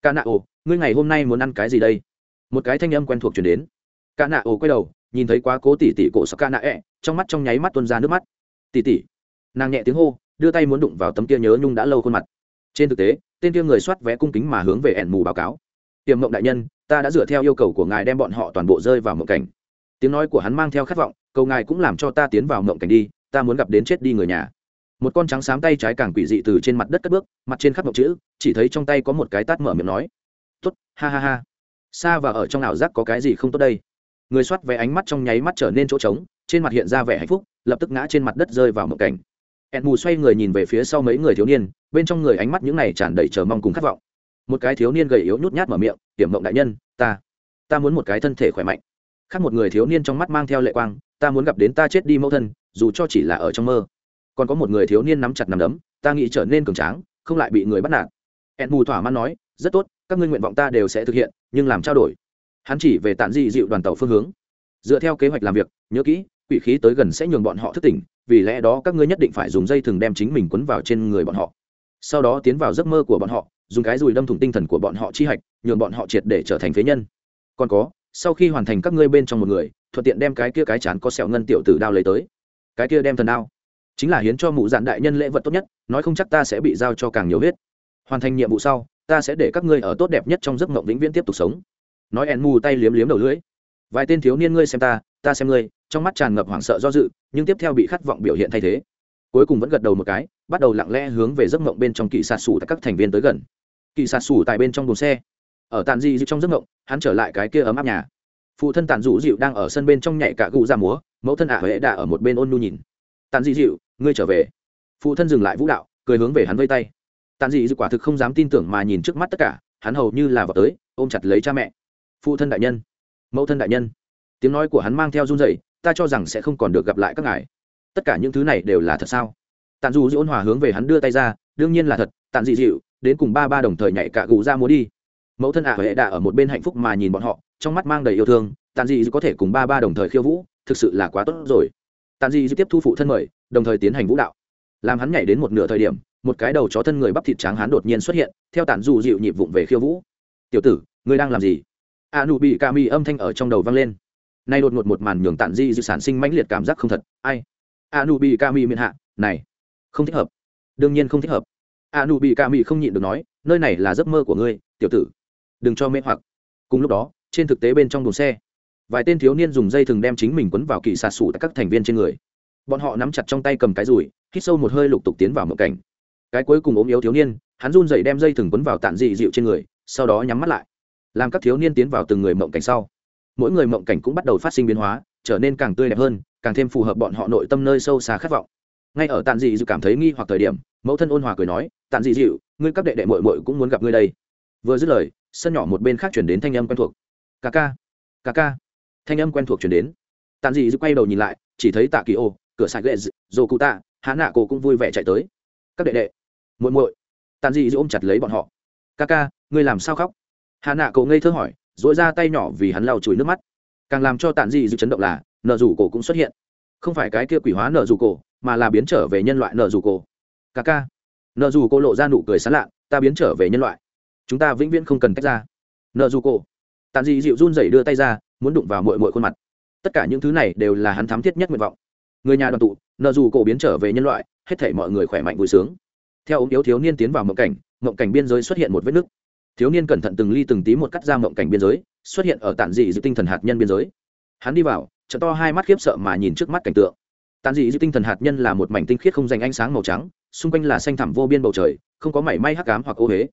cả nạ ồ, ngươi ngày hôm nay muốn ăn cái gì đây? Một cái thanh âm quen thuộc chuyển đến. Cả nạ ồ quay đầu, nhìn thấy quá cố tỉ tỉ cổ sắc cả nạ ẹ, trong mắt trong nháy mắt tuôn ra nước mắt. Tỉ tỉ nàng nhẹ tiếng hô, đưa tay muốn đụng vào tấm kia nhớ nhung đã lâu khuôn mặt. Trên thực tế, tên kia người soát vé cung kính mà hướng về ẻn mù báo cáo. Tiềm mộng đại nhân, ta đã dựa theo yêu cầu của ngài đem bọn họ toàn bộ rơi vào mộng cảnh. Tiếng nói của hắn mang theo khát vọng, cầu ngài cũng làm cho ta tiến vào mộng cảnh đi, ta muốn gặp đến chết đi người nhà một con trắng xám tay trái càng quỷ dị từ trên mặt đất cất bước, mặt trên khắc mộng chữ, chỉ thấy trong tay có một cái tát mở miệng nói. Tốt, ha ha ha. Xa và ở trong ảo giác có cái gì không tốt đây? Người soát vé ánh mắt trong nháy mắt trở nên chỗ trống, trên mặt hiện ra vẻ hạnh phúc, lập tức ngã trên mặt đất rơi vào mộng cảnh. Ẹn mù xoay người nhìn về phía sau mấy người thiếu niên, bên trong người ánh mắt những này tràn đầy chờ mong cùng khát vọng. Một cái thiếu niên gầy yếu nhút nhát mở miệng hiểm mộng đại nhân, ta ta muốn một cái thân thể khỏe mạnh. Khác một người thiếu niên trong mắt mang theo lệ quang, ta muốn gặp đến ta chết đi mẫu thân, dù cho chỉ là ở trong mơ còn có một người thiếu niên nắm chặt nằm đấm, ta nghĩ trở nên cường tráng, không lại bị người bắt nạt. Ẹn mù thỏa mãn nói, rất tốt, các ngươi nguyện vọng ta đều sẽ thực hiện, nhưng làm trao đổi. Hắn chỉ về tản dị dịu đoàn tàu phương hướng. Dựa theo kế hoạch làm việc, nhớ kỹ, quỷ khí tới gần sẽ nhường bọn họ thức tỉnh, vì lẽ đó các ngươi nhất định phải dùng dây thừng đem chính mình quấn vào trên người bọn họ. Sau đó tiến vào giấc mơ của bọn họ, dùng cái dùi đâm thủng tinh thần của bọn họ chi hạch, nhường bọn họ triệt để trở thành phế nhân. Còn có, sau khi hoàn thành các ngươi bên trong một người, thuận tiện đem cái kia cái chán có sẹo ngân tiểu tử đao lấy tới. Cái kia đem thần đao chính là hiến cho mụ dạn đại nhân lễ vật tốt nhất, nói không chắc ta sẽ bị giao cho càng nhiều huyết. Hoàn thành nhiệm vụ sau, ta sẽ để các ngươi ở tốt đẹp nhất trong giấc mộng vĩnh viễn tiếp tục sống. Nói en mù tay liếm liếm đầu lưỡi. Vài tên thiếu niên ngươi xem ta ta xem ngươi, trong mắt tràn ngập hoảng sợ do dự, nhưng tiếp theo bị khát vọng biểu hiện thay thế. Cuối cùng vẫn gật đầu một cái, bắt đầu lặng lẽ hướng về giấc mộng bên trong kỳ sạt sủ tại các thành viên tới gần. Kỳ sạt sủ tại bên trong đồn xe. Ở tàn di trong giấc mộng, hắn trở lại cái kia ấm áp nhà. Phụ thân tàn rủ dịu đang ở sân bên trong nhảy cả gụ ra múa, mẫu thân ả huệ đã ở một bên ôn nu nhìn tàn dị dịu ngươi trở về. Phụ thân dừng lại vũ đạo cười hướng về hắn vây tay. Tàn dị dịu quả thực không dám tin tưởng mà nhìn trước mắt tất cả hắn hầu như là vào tới ôm chặt lấy cha mẹ. Phụ thân đại nhân. Mẫu thân đại nhân. Tiếng nói của hắn mang theo run rẩy ta cho rằng sẽ không còn được gặp lại các ngài. Tất cả những thứ này đều là thật sao? Tàn dù dịu ôn hòa hướng về hắn đưa tay ra đương nhiên là thật tàn dị dịu đến cùng ba ba đồng thời nhảy cả gù ra múa đi. Mẫu thân ạ, huệ đã ở một bên hạnh phúc mà nhìn bọn họ trong mắt mang đầy yêu thương tàn dị có thể cùng ba ba đồng thời khiêu vũ thực sự là quá tốt rồi tàn dị tiếp thu phụ thân mời, đồng thời tiến hành vũ đạo. Làm hắn nhảy đến một nửa thời điểm, một cái đầu chó thân người bắp thịt trắng hắn đột nhiên xuất hiện, theo tàn dù dịu nhịp vụng về khiêu vũ. Tiểu tử, ngươi đang làm gì? A nụ bị ca mi âm thanh ở trong đầu vang lên. Nay đột ngột một màn nhường tàn di dịu sản sinh mãnh liệt cảm giác không thật. Ai? A nụ bị ca mi miệng hạ, này, không thích hợp. Đương nhiên không thích hợp. A nụ bị ca mi không nhịn được nói, nơi này là giấc mơ của ngươi, tiểu tử. Đừng cho mê hoặc. Cùng lúc đó, trên thực tế bên trong đồn xe vài tên thiếu niên dùng dây thừng đem chính mình quấn vào kỳ xà sủ tại các thành viên trên người. Bọn họ nắm chặt trong tay cầm cái rùi, hít sâu một hơi lục tục tiến vào mộng cảnh. Cái cuối cùng ốm yếu thiếu niên, hắn run dậy đem dây thừng quấn vào tản dị dịu trên người, sau đó nhắm mắt lại. Làm các thiếu niên tiến vào từng người mộng cảnh sau, mỗi người mộng cảnh cũng bắt đầu phát sinh biến hóa, trở nên càng tươi đẹp hơn, càng thêm phù hợp bọn họ nội tâm nơi sâu xa khát vọng. Ngay ở tàn dị dịu cảm thấy nghi hoặc thời điểm, mẫu thân ôn hòa cười nói tàn dị dịu, ngươi các đệ đệ mội mội cũng muốn gặp ngươi đây. Vừa dứt lời, sân nhỏ một bên khác chuyển đến thanh âm quen thuộc. Ca ca ca ca thanh âm quen thuộc chuyển đến. Tàn dị dịu quay đầu nhìn lại, chỉ thấy tạ kỳ ô, cửa sạch ghệ dồ cụ tạ hạ nạ cô cũng vui vẻ chạy tới. Các đệ đệ, muội muội. Tàn dị ôm chặt lấy bọn họ. Ca ca, ngươi làm sao khóc? Hạ nạ Cổ ngây thơ hỏi dội ra tay nhỏ vì hắn lau chùi nước mắt. Càng làm cho tàn dị dịu chấn động là, nợ rủ cổ cũng xuất hiện. Không phải cái kia quỷ hóa nợ rủ cổ, mà là biến trở về nhân loại nợ rủ cổ. Ca ca. Nợ rủ cổ lộ ra nụ cười sán lạ, ta biến trở về nhân loại. Chúng ta vĩnh viễn không cần tách ra. Nợ rủ cổ. Tàn dị dịu run rẩy đưa tay ra muốn đụng vào mội mội khuôn mặt. Tất cả những thứ này đều là hắn thám thiết nhất nguyện vọng. Người nhà đoàn tụ, nợ dù cổ biến trở về nhân loại, hết thể mọi người khỏe mạnh vui sướng. Theo ống yếu thiếu niên tiến vào mộng cảnh mộng cảnh biên giới xuất hiện một vết nứt. Thiếu niên cẩn thận từng ly từng tí một cắt ra mộng cảnh biên giới, xuất hiện ở tản dị giữ tinh thần hạt nhân biên giới. Hắn đi vào chợ to hai mắt khiếp sợ mà nhìn trước mắt cảnh tượng. Tản dị giữ tinh thần hạt nhân là một mảnh tinh khiết không dành ánh sáng màu trắng, xung quanh là xanh thẳm vô biên bầu trời, không có mảy may hắc ám hoặc ô huế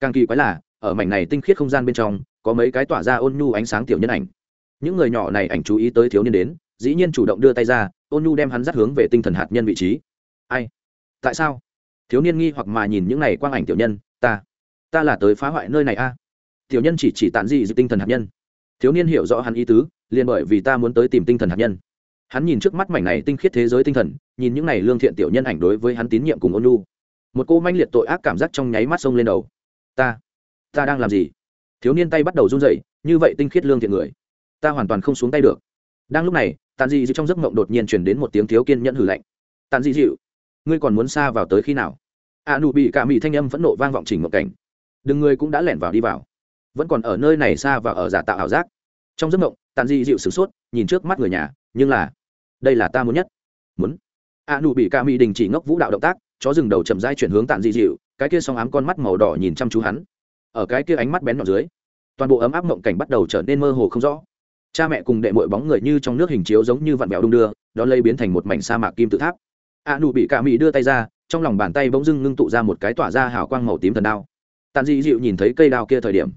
càng kỳ quái là, ở mảnh này tinh khiết không gian bên trong, có mấy cái tỏa ra ôn nhu ánh sáng tiểu nhân ảnh những người nhỏ này ảnh chú ý tới thiếu niên đến, dĩ nhiên chủ động đưa tay ra, ôn nhu đem hắn dắt hướng về tinh thần hạt nhân vị trí. Ai? Tại sao? Thiếu niên nghi hoặc mà nhìn những này quang ảnh tiểu nhân, ta ta là tới phá hoại nơi này a. Tiểu nhân chỉ chỉ tản dị dự tinh thần hạt nhân. Thiếu niên hiểu rõ hắn ý tứ, liền bởi vì ta muốn tới tìm tinh thần hạt nhân. Hắn nhìn trước mắt mảnh này tinh khiết thế giới tinh thần, nhìn những này lương thiện tiểu nhân ảnh đối với hắn tín nhiệm cùng ôn nhu. một cô manh liệt tội ác cảm giác trong nháy mắt sông lên đầu. Ta ta đang làm gì? Thiếu niên tay bắt đầu run rẩy, như vậy tinh khiết lương thiện người ta hoàn toàn không xuống tay được. Đang lúc này tàn dị dịu trong giấc mộng đột nhiên chuyển đến một tiếng thiếu kiên nhẫn hử lạnh. Tàn dị dịu ngươi còn muốn xa vào tới khi nào? A nụ bị cả mỹ thanh âm phẫn nộ vang vọng chỉnh mộng cảnh. Đừng người cũng đã lẻn vào đi vào. Vẫn còn ở nơi này xa và ở giả tạo ảo giác. Trong giấc mộng tàn dị dịu sửng sốt, nhìn trước mắt người nhà, nhưng là, đây là ta muốn nhất. Muốn. A nụ bị cả mỹ đình chỉ ngốc vũ đạo động tác, chó dừng đầu chậm dai chuyển hướng tàn dị dịu cái kia song ám con mắt màu đỏ nhìn chăm chú hắn. Ở cái kia ánh mắt bén nhọn dưới, toàn bộ ấm áp mộng cảnh bắt đầu trở nên mơ hồ không rõ cha mẹ cùng đệ mội bóng người như trong nước hình chiếu giống như vặn vẹo đung đưa, đó lây biến thành một mảnh sa mạc kim tự tháp. A nụ bị cả mỹ đưa tay ra, trong lòng bàn tay bỗng dưng ngưng tụ ra một cái tỏa ra hào quang màu tím thần đao. Tàn dị dịu nhìn thấy cây đao kia thời điểm,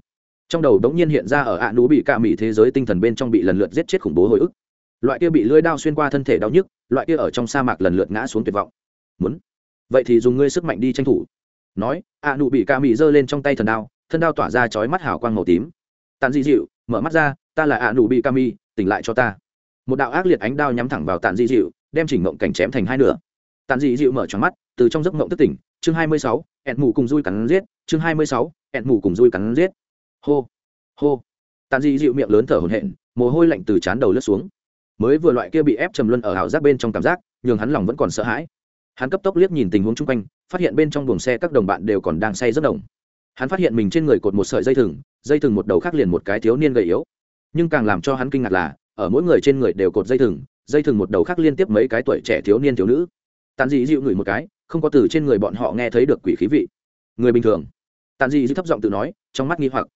trong đầu đống nhiên hiện ra ở a nụ bị cả mỹ thế giới tinh thần bên trong bị lần lượt giết chết khủng bố hồi ức. Loại kia bị lưỡi đao xuyên qua thân thể đau nhức, loại kia ở trong sa mạc lần lượt ngã xuống tuyệt vọng. Muốn? Vậy thì dùng ngươi sức mạnh đi tranh thủ. Nói, a nụ bị ca Mị giơ lên trong tay thần đao, thân đao tỏa ra chói mắt hào quang màu tím. Tàn dị dịu mở mắt ra ta là a nụ bị kami, tỉnh lại cho ta. Một đạo ác liệt ánh đao nhắm thẳng vào tàn di dịu đem chỉnh mộng cảnh chém thành hai nửa. Tàn dị dịu mở tròn mắt từ trong giấc mộng thức tỉnh chương hai mươi sáu ẹn mù cùng dui cắn giết chương hai mươi sáu ẹn mù cùng dui cắn giết. Hô hô. Tàn dị dịu miệng lớn thở hổn hển mồ hôi lạnh từ trán đầu lướt xuống. Mới vừa loại kia bị ép trầm luân ở ảo giác bên trong cảm giác nhường hắn lòng vẫn còn sợ hãi. Hắn cấp tốc liếc nhìn tình huống chung quanh phát hiện bên trong buồng xe các đồng bạn đều còn đang say rất đồng hắn phát hiện mình trên người cột một sợi dây thừng dây thừng một đầu khác liền một cái thiếu niên gầy yếu nhưng càng làm cho hắn kinh ngạc là, ở mỗi người trên người đều cột dây thừng dây thừng một đầu khác liên tiếp mấy cái tuổi trẻ thiếu niên thiếu nữ. Tàn dị dịu ngửi một cái, không có từ trên người bọn họ nghe thấy được quỷ khí vị. Người bình thường. Tàn dị dịu thấp giọng tự nói, trong mắt nghi hoặc.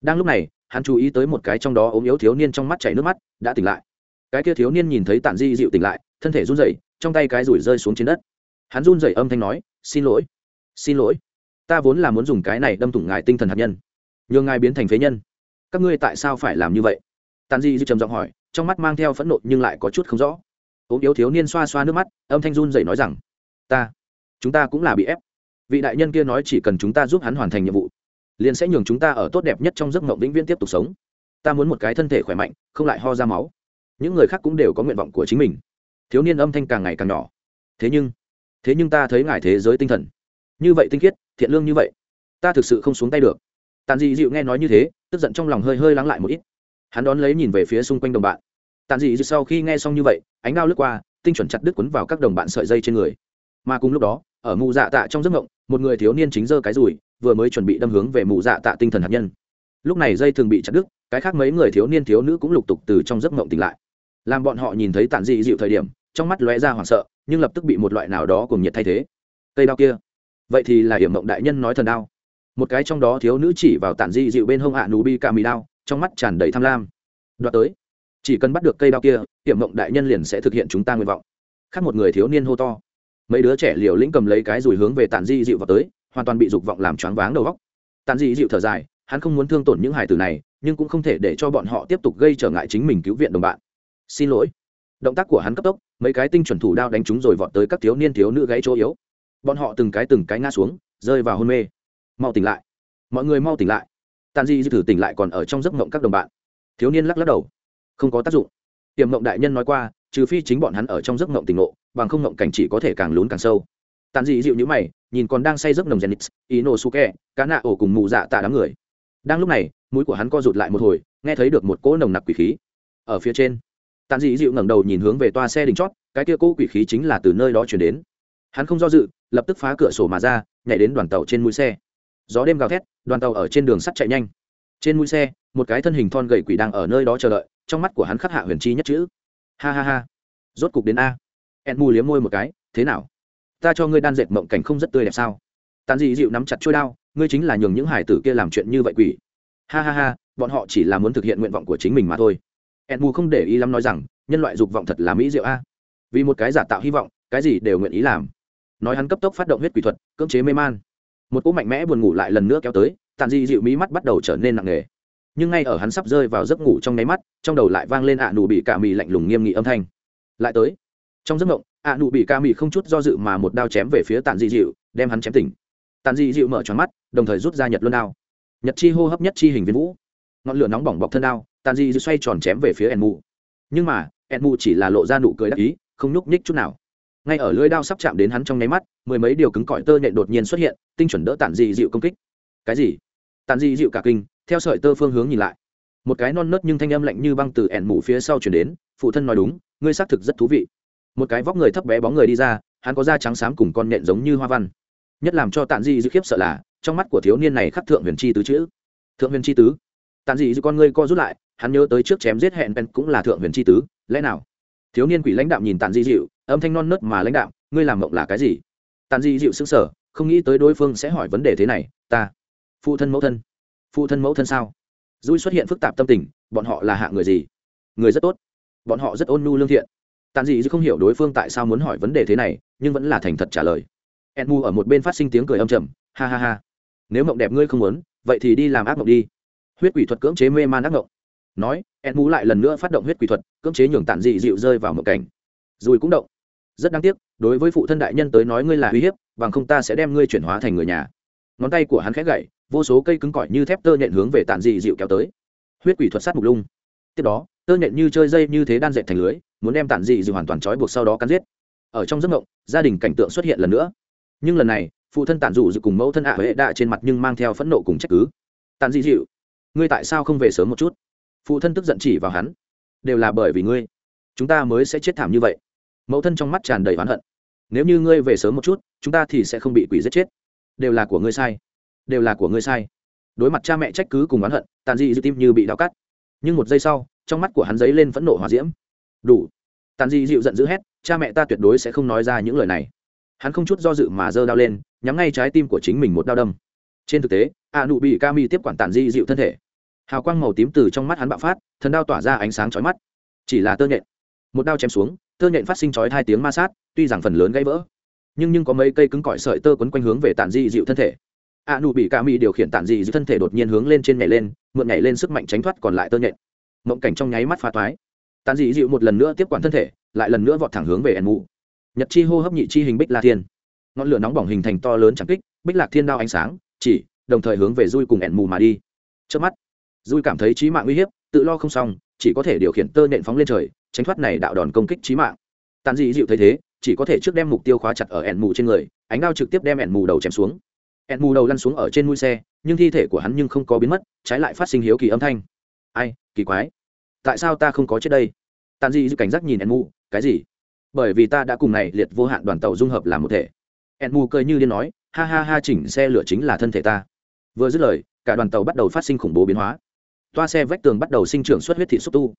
Đang lúc này, hắn chú ý tới một cái trong đó ốm yếu thiếu niên trong mắt chảy nước mắt, đã tỉnh lại. Cái kia thiếu niên nhìn thấy tàn dị dịu tỉnh lại, thân thể run rẩy, trong tay cái rủi rơi xuống trên đất. Hắn run rẩy âm thanh nói, xin lỗi xin lỗi. Ta vốn là muốn dùng cái này đâm thủng ngài tinh thần hạt nhân nhường ngài biến thành phế nhân các ngươi tại sao phải làm như vậy? Tàn di trầm giọng hỏi, trong mắt mang theo phẫn nộ nhưng lại có chút không rõ. Ốm yếu thiếu niên xoa xoa nước mắt, âm thanh run rẩy nói rằng, ta, chúng ta cũng là bị ép. Vị đại nhân kia nói chỉ cần chúng ta giúp hắn hoàn thành nhiệm vụ, liền sẽ nhường chúng ta ở tốt đẹp nhất trong giấc mộng vĩnh viễn tiếp tục sống. Ta muốn một cái thân thể khỏe mạnh, không lại ho ra máu. Những người khác cũng đều có nguyện vọng của chính mình. Thiếu niên âm thanh càng ngày càng nhỏ. Thế nhưng thế nhưng ta thấy ngài thế giới tinh thần. Như vậy tinh khiết, thiện lương như vậy, ta thực sự không xuống tay được tàn dị dịu nghe nói như thế, tức giận trong lòng hơi hơi lắng lại một ít. Hắn đón lấy nhìn về phía xung quanh đồng bạn. Tàn dị dịu sau khi nghe xong như vậy, ánh đao lướt qua, tinh chuẩn chặt đứt quấn vào các đồng bạn sợi dây trên người. Mà cùng lúc đó, ở mù dạ tạ trong giấc ngộng một người thiếu niên chính giơ cái rùi, vừa mới chuẩn bị đâm hướng về mù dạ tạ tinh thần hạt nhân. Lúc này dây thường bị chặt đứt, cái khác mấy người thiếu niên thiếu nữ cũng lục tục từ trong giấc ngộng tỉnh lại. Làm bọn họ nhìn thấy tàn dị dịu thời điểm, trong mắt lóe ra hoảng sợ, nhưng lập tức bị một loại nào đó cùng nhiệt thay thế. Cây đao kia, vậy thì là hiểm mộng đại nhân nói thần đao một cái trong đó thiếu nữ chỉ vào tản di dịu bên hông hạ nú bi ca mì đao, trong mắt tràn đầy tham lam. Đoạt tới. Chỉ cần bắt được cây đao kia hiểm mộng đại nhân liền sẽ thực hiện chúng ta nguyện vọng. Khác một người thiếu niên hô to. Mấy đứa trẻ liều lĩnh cầm lấy cái rùi hướng về tản di dịu vào tới, hoàn toàn bị dục vọng làm choáng váng đầu góc tản di dịu thở dài, hắn không muốn thương tổn những hải tử này, nhưng cũng không thể để cho bọn họ tiếp tục gây trở ngại chính mình cứu viện đồng bạn. Xin lỗi. Động tác của hắn cấp tốc, mấy cái tinh chuẩn thủ đao đánh chúng rồi vọt tới các thiếu niên thiếu nữ gãy chỗ yếu. Bọn họ từng cái từng cái ngã xuống, rơi vào hôn mê mau tỉnh lại. Mọi người mau tỉnh lại. Tàn di dư thử tỉnh lại còn ở trong giấc mộng các đồng bạn. Thiếu niên lắc lắc đầu. Không có tác dụng. Tiềm mộng đại nhân nói qua, trừ phi chính bọn hắn ở trong giấc mộng tỉnh ngộ, bằng không mộng cảnh chỉ có thể càng lún càng sâu. Tàn dị dịu như mày, nhìn còn đang say giấc nồng genix ino suke cá nạ ổ cùng mụ dạ tạ đám người. Đang lúc này, mũi của hắn co rụt lại một hồi, nghe thấy được một cỗ nồng nặc quỷ khí. Ở phía trên, tàn dị dịu ngẩng đầu nhìn hướng về toa xe đỉnh chót, cái kia cỗ quỷ khí chính là từ nơi đó chuyển đến. Hắn không do dự, lập tức phá cửa sổ mà ra, nhảy đến đoàn tàu trên mũi xe gió đêm gào thét, đoàn tàu ở trên đường sắt chạy nhanh. Trên mũi xe, một cái thân hình thon gầy quỷ đang ở nơi đó chờ đợi, trong mắt của hắn khắc hạ huyền chi nhất chữ. Ha ha ha. Rốt cục đến a. En mù liếm môi một cái, thế nào? Ta cho ngươi đan dệt mộng cảnh không rất tươi đẹp sao? Tàn dị dịu nắm chặt trôi đao, ngươi chính là nhường những hải tử kia làm chuyện như vậy quỷ. Ha ha ha, bọn họ chỉ là muốn thực hiện nguyện vọng của chính mình mà thôi. En mù không để ý lắm nói rằng, nhân loại dục vọng thật là mỹ diệu a. Vì một cái giả tạo hy vọng, cái gì đều nguyện ý làm. Nói hắn cấp tốc phát động huyết quỷ thuật, cưỡng chế mê man một cỗ mạnh mẽ buồn ngủ lại lần nữa kéo tới, tàn di dịu mí mắt bắt đầu trở nên nặng nề. Nhưng ngay ở hắn sắp rơi vào giấc ngủ trong nháy mắt, trong đầu lại vang lên ạ nụ bị cả mì lạnh lùng nghiêm nghị âm thanh. Lại tới. Trong giấc ngộng ạ nụ bị ca mì không chút do dự mà một đao chém về phía tàn di dịu, đem hắn chém tỉnh. Tàn di dịu mở tròn mắt, đồng thời rút ra nhật luân đao. Nhật chi hô hấp nhất chi hình viên vũ. Ngọn lửa nóng bỏng bọc thân đao, tàn dị xoay tròn chém về phía ẻn mù nhưng mà ẻn mù chỉ là lộ ra nụ cười đắc ý, không nhúc nhích chút nào ngay ở lưỡi đao sắp chạm đến hắn trong nháy mắt, mười mấy điều cứng cỏi tơ nhện đột nhiên xuất hiện, tinh chuẩn đỡ tản dị dịu công kích. Cái gì? Tản dị dịu cả kinh, theo sợi tơ phương hướng nhìn lại. Một cái non nớt nhưng thanh âm lạnh như băng từ ẻn mủ phía sau chuyển đến, phụ thân nói đúng, ngươi xác thực rất thú vị. Một cái vóc người thấp bé bóng người đi ra, hắn có da trắng xám cùng con nhện giống như hoa văn. Nhất làm cho tản dị dịu khiếp sợ là, trong mắt của thiếu niên này khắc thượng huyền chi tứ chữ. Thượng huyền chi tứ? Tản dị dịu con ngươi co rút lại, hắn nhớ tới trước chém giết hẹn pen cũng là thượng huyền chi tứ, lẽ nào? Thiếu niên quỷ lãnh đạm nhìn tàn di dịu âm thanh non nớt mà lãnh đạm, ngươi làm mộng là cái gì? Tàn di dịu sững sờ, không nghĩ tới đối phương sẽ hỏi vấn đề thế này, ta, phụ thân mẫu thân, phụ thân mẫu thân sao? Dui xuất hiện phức tạp tâm tình, bọn họ là hạ người gì? Người rất tốt, bọn họ rất ôn nhu lương thiện. Tàn dị dịu không hiểu đối phương tại sao muốn hỏi vấn đề thế này, nhưng vẫn là thành thật trả lời. Edmu ở một bên phát sinh tiếng cười âm trầm, ha ha ha, nếu mộng đẹp ngươi không muốn, vậy thì đi làm ác mộng đi. Huyết quỷ thuật cưỡng chế mê man ác mộng nói edmu lại lần nữa phát động huyết quỷ thuật, cưỡng chế nhường tản dị dịu rơi vào mộng cảnh. Dùi cũng động. Rất đáng tiếc, đối với phụ thân đại nhân tới nói ngươi là uy hiếp, bằng không ta sẽ đem ngươi chuyển hóa thành người nhà. Ngón tay của hắn khẽ gậy, vô số cây cứng cỏi như thép tơ nhện hướng về tản dị dịu kéo tới. Huyết quỷ thuật sát mục lung. Tiếp đó, tơ nhện như chơi dây như thế đan dệt thành lưới, muốn đem tản dị dịu hoàn toàn trói buộc sau đó cắn giết. Ở trong giấc mộng, gia đình cảnh tượng xuất hiện lần nữa. Nhưng lần này, phụ thân tàn dụ dự cùng mẫu thân ạ huệ đạ trên mặt nhưng mang theo phẫn nộ cùng trách cứ. Tản dị dịu, ngươi tại sao không về sớm một chút? Phụ thân tức giận chỉ vào hắn. Đều là bởi vì ngươi. Chúng ta mới sẽ chết thảm như vậy. Mẫu thân trong mắt tràn đầy oán hận. Nếu như ngươi về sớm một chút, chúng ta thì sẽ không bị quỷ giết chết. Đều là của ngươi sai. Đều là của ngươi sai. Đối mặt cha mẹ trách cứ cùng oán hận, tàn dị dịu tim như bị đau cắt. Nhưng một giây sau, trong mắt của hắn dấy lên phẫn nộ hòa diễm. Đủ. Tàn dị dịu giận dữ hét, cha mẹ ta tuyệt đối sẽ không nói ra những lời này. Hắn không chút do dự mà giơ đao lên, nhắm ngay trái tim của chính mình một đao đâm. Trên thực tế a nụ bị ca mi tiếp quản tàn di dịu thân thể hào quang màu tím từ trong mắt hắn bạo phát, thần đao tỏa ra ánh sáng chói mắt. Chỉ là tơ nhện. Một đao chém xuống, tơ nhện phát sinh chói hai tiếng ma sát, tuy rằng phần lớn gãy vỡ, nhưng nhưng có mấy cây cứng cỏi sợi tơ quấn quanh hướng về tản di dịu thân thể. A nụ bị ca mi điều khiển tản di dịu thân thể đột nhiên hướng lên trên nhảy lên, mượn nhảy lên sức mạnh tránh thoát còn lại tơ nhện. Mộng cảnh trong nháy mắt phá toái. Tản dị dịu một lần nữa tiếp quản thân thể, lại lần nữa vọt thẳng hướng về ẩn mụ. Nhật chi hô hấp nhị chi hình bích la thiên. Ngọn lửa nóng bỏng hình thành to lớn chẳng kích, bích lạc thiên đao ánh sáng, chỉ, đồng thời hướng về dui cùng ẩn mù mà đi. Trước mắt dùi cảm thấy trí mạng uy hiếp, tự lo không xong, chỉ có thể điều khiển tơ nện phóng lên trời, tránh thoát này đạo đòn công kích trí mạng. Tàn dị dịu thấy thế, chỉ có thể trước đem mục tiêu khóa chặt ở ẻn mù trên người, ánh đao trực tiếp đem ẻn mù đầu chém xuống. Ẻn mù đầu lăn xuống ở trên mũi xe, nhưng thi thể của hắn nhưng không có biến mất, trái lại phát sinh hiếu kỳ âm thanh. Ai, kỳ quái. Tại sao ta không có chết đây? Tàn dị dịu cảnh giác nhìn ẻn mù, cái gì? Bởi vì ta đã cùng này liệt vô hạn đoàn tàu dung hợp làm một thể. Ẻn mù cười như điên nói, ha ha ha, chỉnh xe lửa chính là thân thể ta. Vừa dứt lời, cả đoàn tàu bắt đầu phát sinh khủng bố biến hóa toa xe vách tường bắt đầu sinh trưởng xuất huyết thị xúc tu.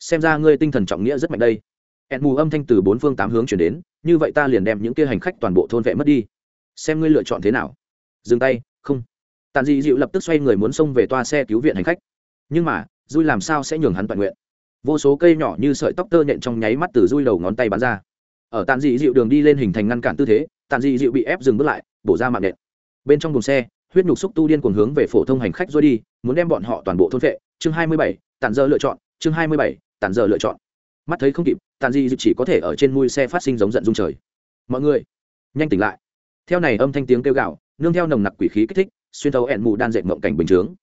Xem ra ngươi tinh thần trọng nghĩa rất mạnh đây. Ed mù âm thanh từ bốn phương tám hướng chuyển đến, như vậy ta liền đem những kia hành khách toàn bộ thôn vệ mất đi. Xem ngươi lựa chọn thế nào. Dừng tay, không. Tàn dị dịu lập tức xoay người muốn xông về toa xe cứu viện hành khách. Nhưng mà, dui làm sao sẽ nhường hắn toàn nguyện? Vô số cây nhỏ như sợi tóc tơ nhện trong nháy mắt từ dui đầu ngón tay bắn ra. Ở tàn dị dịu đường đi lên hình thành ngăn cản tư thế tàn dị dịu bị ép dừng bước lại, bổ ra mạng nện bên trong buồng xe huyết nhục xúc tu điên cuồng hướng về phổ thông hành khách rồi đi, muốn đem bọn họ toàn bộ thôn vệ. Chương hai mươi bảy tàn giờ lựa chọn. Chương hai mươi bảy tàn giờ lựa chọn. Mắt thấy không kịp tàn Di chỉ có thể ở trên mui xe phát sinh giống giận dung trời. Mọi người, nhanh tỉnh lại. Theo này âm thanh tiếng kêu gạo nương theo nồng nặc quỷ khí kích thích, xuyên thấu ẹn mù đan dệt mộng cảnh bình chướng.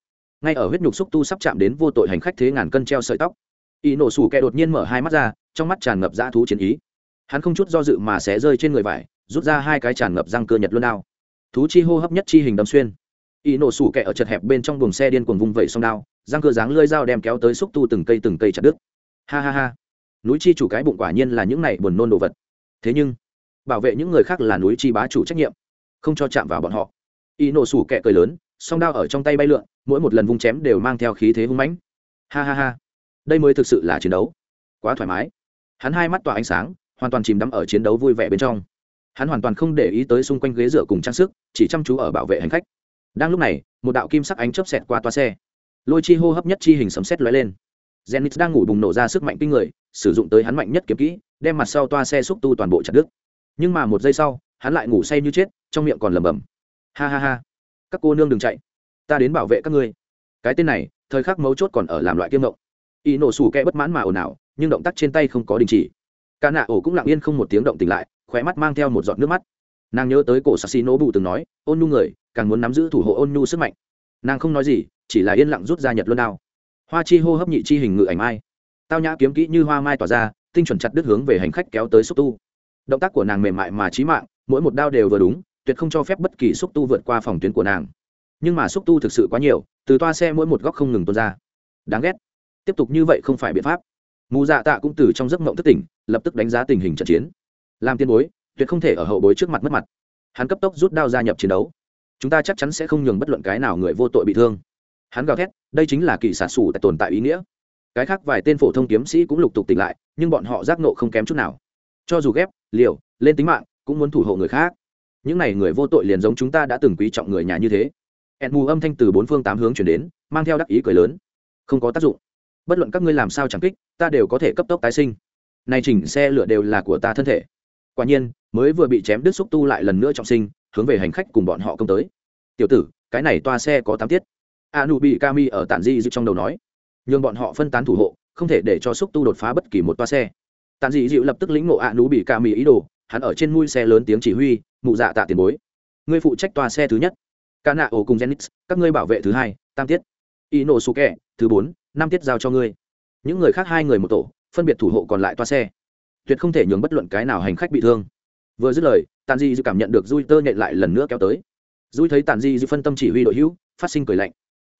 Ngay ở huyết nhục xúc tu sắp chạm đến vô tội hành khách thế ngàn cân treo sợi tóc, y nổ sủ kẹ đột nhiên mở hai mắt ra, trong mắt tràn ngập dã thú chiến ý. Hắn không chút do dự mà sẽ rơi trên người vải, rút ra hai cái tràn ngập răng cơ nhật luôn đao. Thú chi hô hấp nhất chi hình đâm xuyên y nổ sủ kẹ ở chật hẹp bên trong buồng xe điên cuồng vung vẩy song đao răng cơ dáng lơi dao đem kéo tới xúc tu từng cây từng cây chặt đứt. Ha ha ha. Núi chi chủ cái bụng quả nhiên là những này buồn nôn đồ vật. Thế nhưng, bảo vệ những người khác là núi chi bá chủ trách nhiệm, không cho chạm vào bọn họ. Y nổ sủ kẹ cười lớn, song đao ở trong tay bay lượn, mỗi một lần vung chém đều mang theo khí thế hung mãnh. Ha ha ha. Đây mới thực sự là chiến đấu. Quá thoải mái. Hắn hai mắt tỏa ánh sáng, hoàn toàn chìm đắm ở chiến đấu vui vẻ bên trong. Hắn hoàn toàn không để ý tới xung quanh ghế dựa cùng trang sức, chỉ chăm chú ở bảo vệ hành khách đang lúc này một đạo kim sắc ánh chớp xẹt qua toa xe. Lôi chi hô hấp nhất chi hình sấm xét lóe lên. Zenith đang ngủ bùng nổ ra sức mạnh kinh người, sử dụng tới hắn mạnh nhất kiếm kỹ, đem mặt sau toa xe xúc tu toàn bộ chặt đứt. Nhưng mà một giây sau, hắn lại ngủ say như chết, trong miệng còn lẩm bẩm: "Ha ha ha, các cô nương đừng chạy, ta đến bảo vệ các ngươi." Cái tên này, thời khắc mấu chốt còn ở làm loại kiêm ngộng. Y nổ sủ kẽ bất mãn mà ồn ào nhưng động tác trên tay không có đình chỉ. Ca nạ ổ cũng lặng yên không một tiếng động tỉnh lại khóe mắt mang theo một giọt nước mắt nàng nhớ tới cổ sassy nỗ bù từng nói, ôn nhu người, càng muốn nắm giữ thủ hộ ôn nhu sức mạnh. Nàng không nói gì, chỉ là yên lặng rút ra nhật luân đao. Hoa chi hô hấp nhị chi hình ngự ảnh mai. Tao nhã kiếm kỹ như hoa mai tỏa ra, tinh chuẩn chặt đứt hướng về hành khách kéo tới xúc tu. Động tác của nàng mềm mại mà trí mạng, mỗi một đao đều vừa đúng, tuyệt không cho phép bất kỳ xúc tu vượt qua phòng tuyến của nàng. Nhưng mà xúc tu thực sự quá nhiều, từ toa xe mỗi một góc không ngừng tuôn ra. Đáng ghét. Tiếp tục như vậy không phải biện pháp. Mù dạ tạ cũng từ trong giấc mộng thất tỉnh, lập tức đánh giá tình hình trận chiến. Làm tiên bối tuyệt không thể ở hậu bối trước mặt mất mặt. Hắn cấp tốc rút đao gia nhập chiến đấu. Chúng ta chắc chắn sẽ không nhường bất luận cái nào người vô tội bị thương. Hắn gào thét, đây chính là kỳ xả sủ tại tồn tại ý nghĩa. Cái khác vài tên phổ thông kiếm sĩ cũng lục tục tỉnh lại, nhưng bọn họ giác nộ không kém chút nào. Cho dù ghép, liều, lên tính mạng, cũng muốn thủ hộ người khác. Những n à y người vô tội liền giống chúng ta đã từng quý trọng người nhà như thế. Ẹn mù âm thanh từ bốn phương tám hướng chuyển đến, mang theo đắc ý cười lớn. Không có tác dụng. Bất luận các ngươi làm sao chẳng kích, ta đều có thể cấp tốc tái sinh. Này chỉnh xe lửa đều là của ta thân thể. Quả nhiên mới vừa bị chém đứt xúc tu lại lần nữa trọng sinh, hướng về hành khách cùng bọn họ công tới. Tiểu tử, cái này toa xe có tám tiết. A nu bị kami ở tản di dịu trong đầu nói. Nhường bọn họ phân tán thủ hộ, không thể để cho xúc tu đột phá bất kỳ một toa xe. Tản di dịu lập tức lĩnh ngộ a nu bị kami ý đồ, hắn ở trên mui xe lớn tiếng chỉ huy, mụ dạ tạ tiền bối. Ngươi phụ trách toa xe thứ nhất. Ca nạ ổ cùng genix, các ngươi bảo vệ thứ hai, tam tiết. Y nổ su kẹ thứ bốn, năm tiết giao cho ngươi. Những người khác hai người một tổ, phân biệt thủ hộ còn lại toa xe. Tuyệt không thể nhường bất luận cái nào hành khách bị thương vừa dứt lời tàn di dư cảm nhận được dui tơ nhện lại lần nữa kéo tới. Dui thấy tàn di dư phân tâm chỉ huy đội hữu, phát sinh cười lạnh.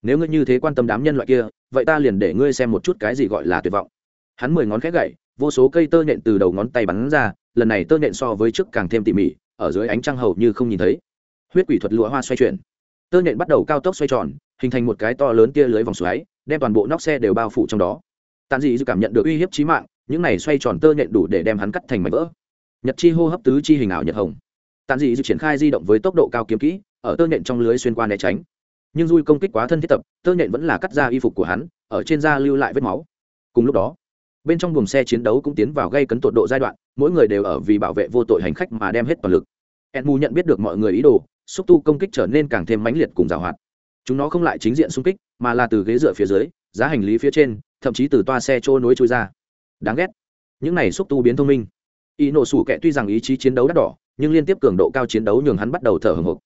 Nếu ngươi như thế quan tâm đám nhân loại kia, vậy ta liền để ngươi xem một chút cái gì gọi là tuyệt vọng. Hắn mười ngón khét gậy, vô số cây tơ nhện từ đầu ngón tay bắn ra, lần này tơ nhện so với trước càng thêm tỉ mỉ, ở dưới ánh trăng hầu như không nhìn thấy. Huyết quỷ thuật lụa hoa xoay chuyển. Tơ nhện bắt đầu cao tốc xoay tròn, hình thành một cái to lớn tia lưới vòng xoáy, đem toàn bộ nóc xe đều bao phủ trong đó. Tàn dị dư cảm nhận được uy hiếp trí mạng, những này xoay tròn tơ nhện đủ để đem hắn cắt thành mảnh vỡ nhật chi hô hấp tứ chi hình ảo nhật hồng. Tàn dị dự triển khai di động với tốc độ cao kiếm kỹ, ở tơ nhện trong lưới xuyên qua né tránh. Nhưng dui công kích quá thân thiết tập, tơ nhện vẫn là cắt ra y phục của hắn, ở trên da lưu lại vết máu. Cùng lúc đó, bên trong buồng xe chiến đấu cũng tiến vào gây cấn tột độ giai đoạn, mỗi người đều ở vì bảo vệ vô tội hành khách mà đem hết toàn lực. Edmu nhận biết được mọi người ý đồ, xúc tu công kích trở nên càng thêm mãnh liệt cùng giảo hoạt. Chúng nó không lại chính diện xung kích, mà là từ ghế dựa phía dưới, giá hành lý phía trên, thậm chí từ toa xe trôi nối trôi ra. Đáng ghét. Những này xúc tu biến thông minh y nổ sủ kệ tuy rằng ý chí chiến đấu đắt đỏ, nhưng liên tiếp cường độ cao chiến đấu nhường hắn bắt đầu thở hồng hộc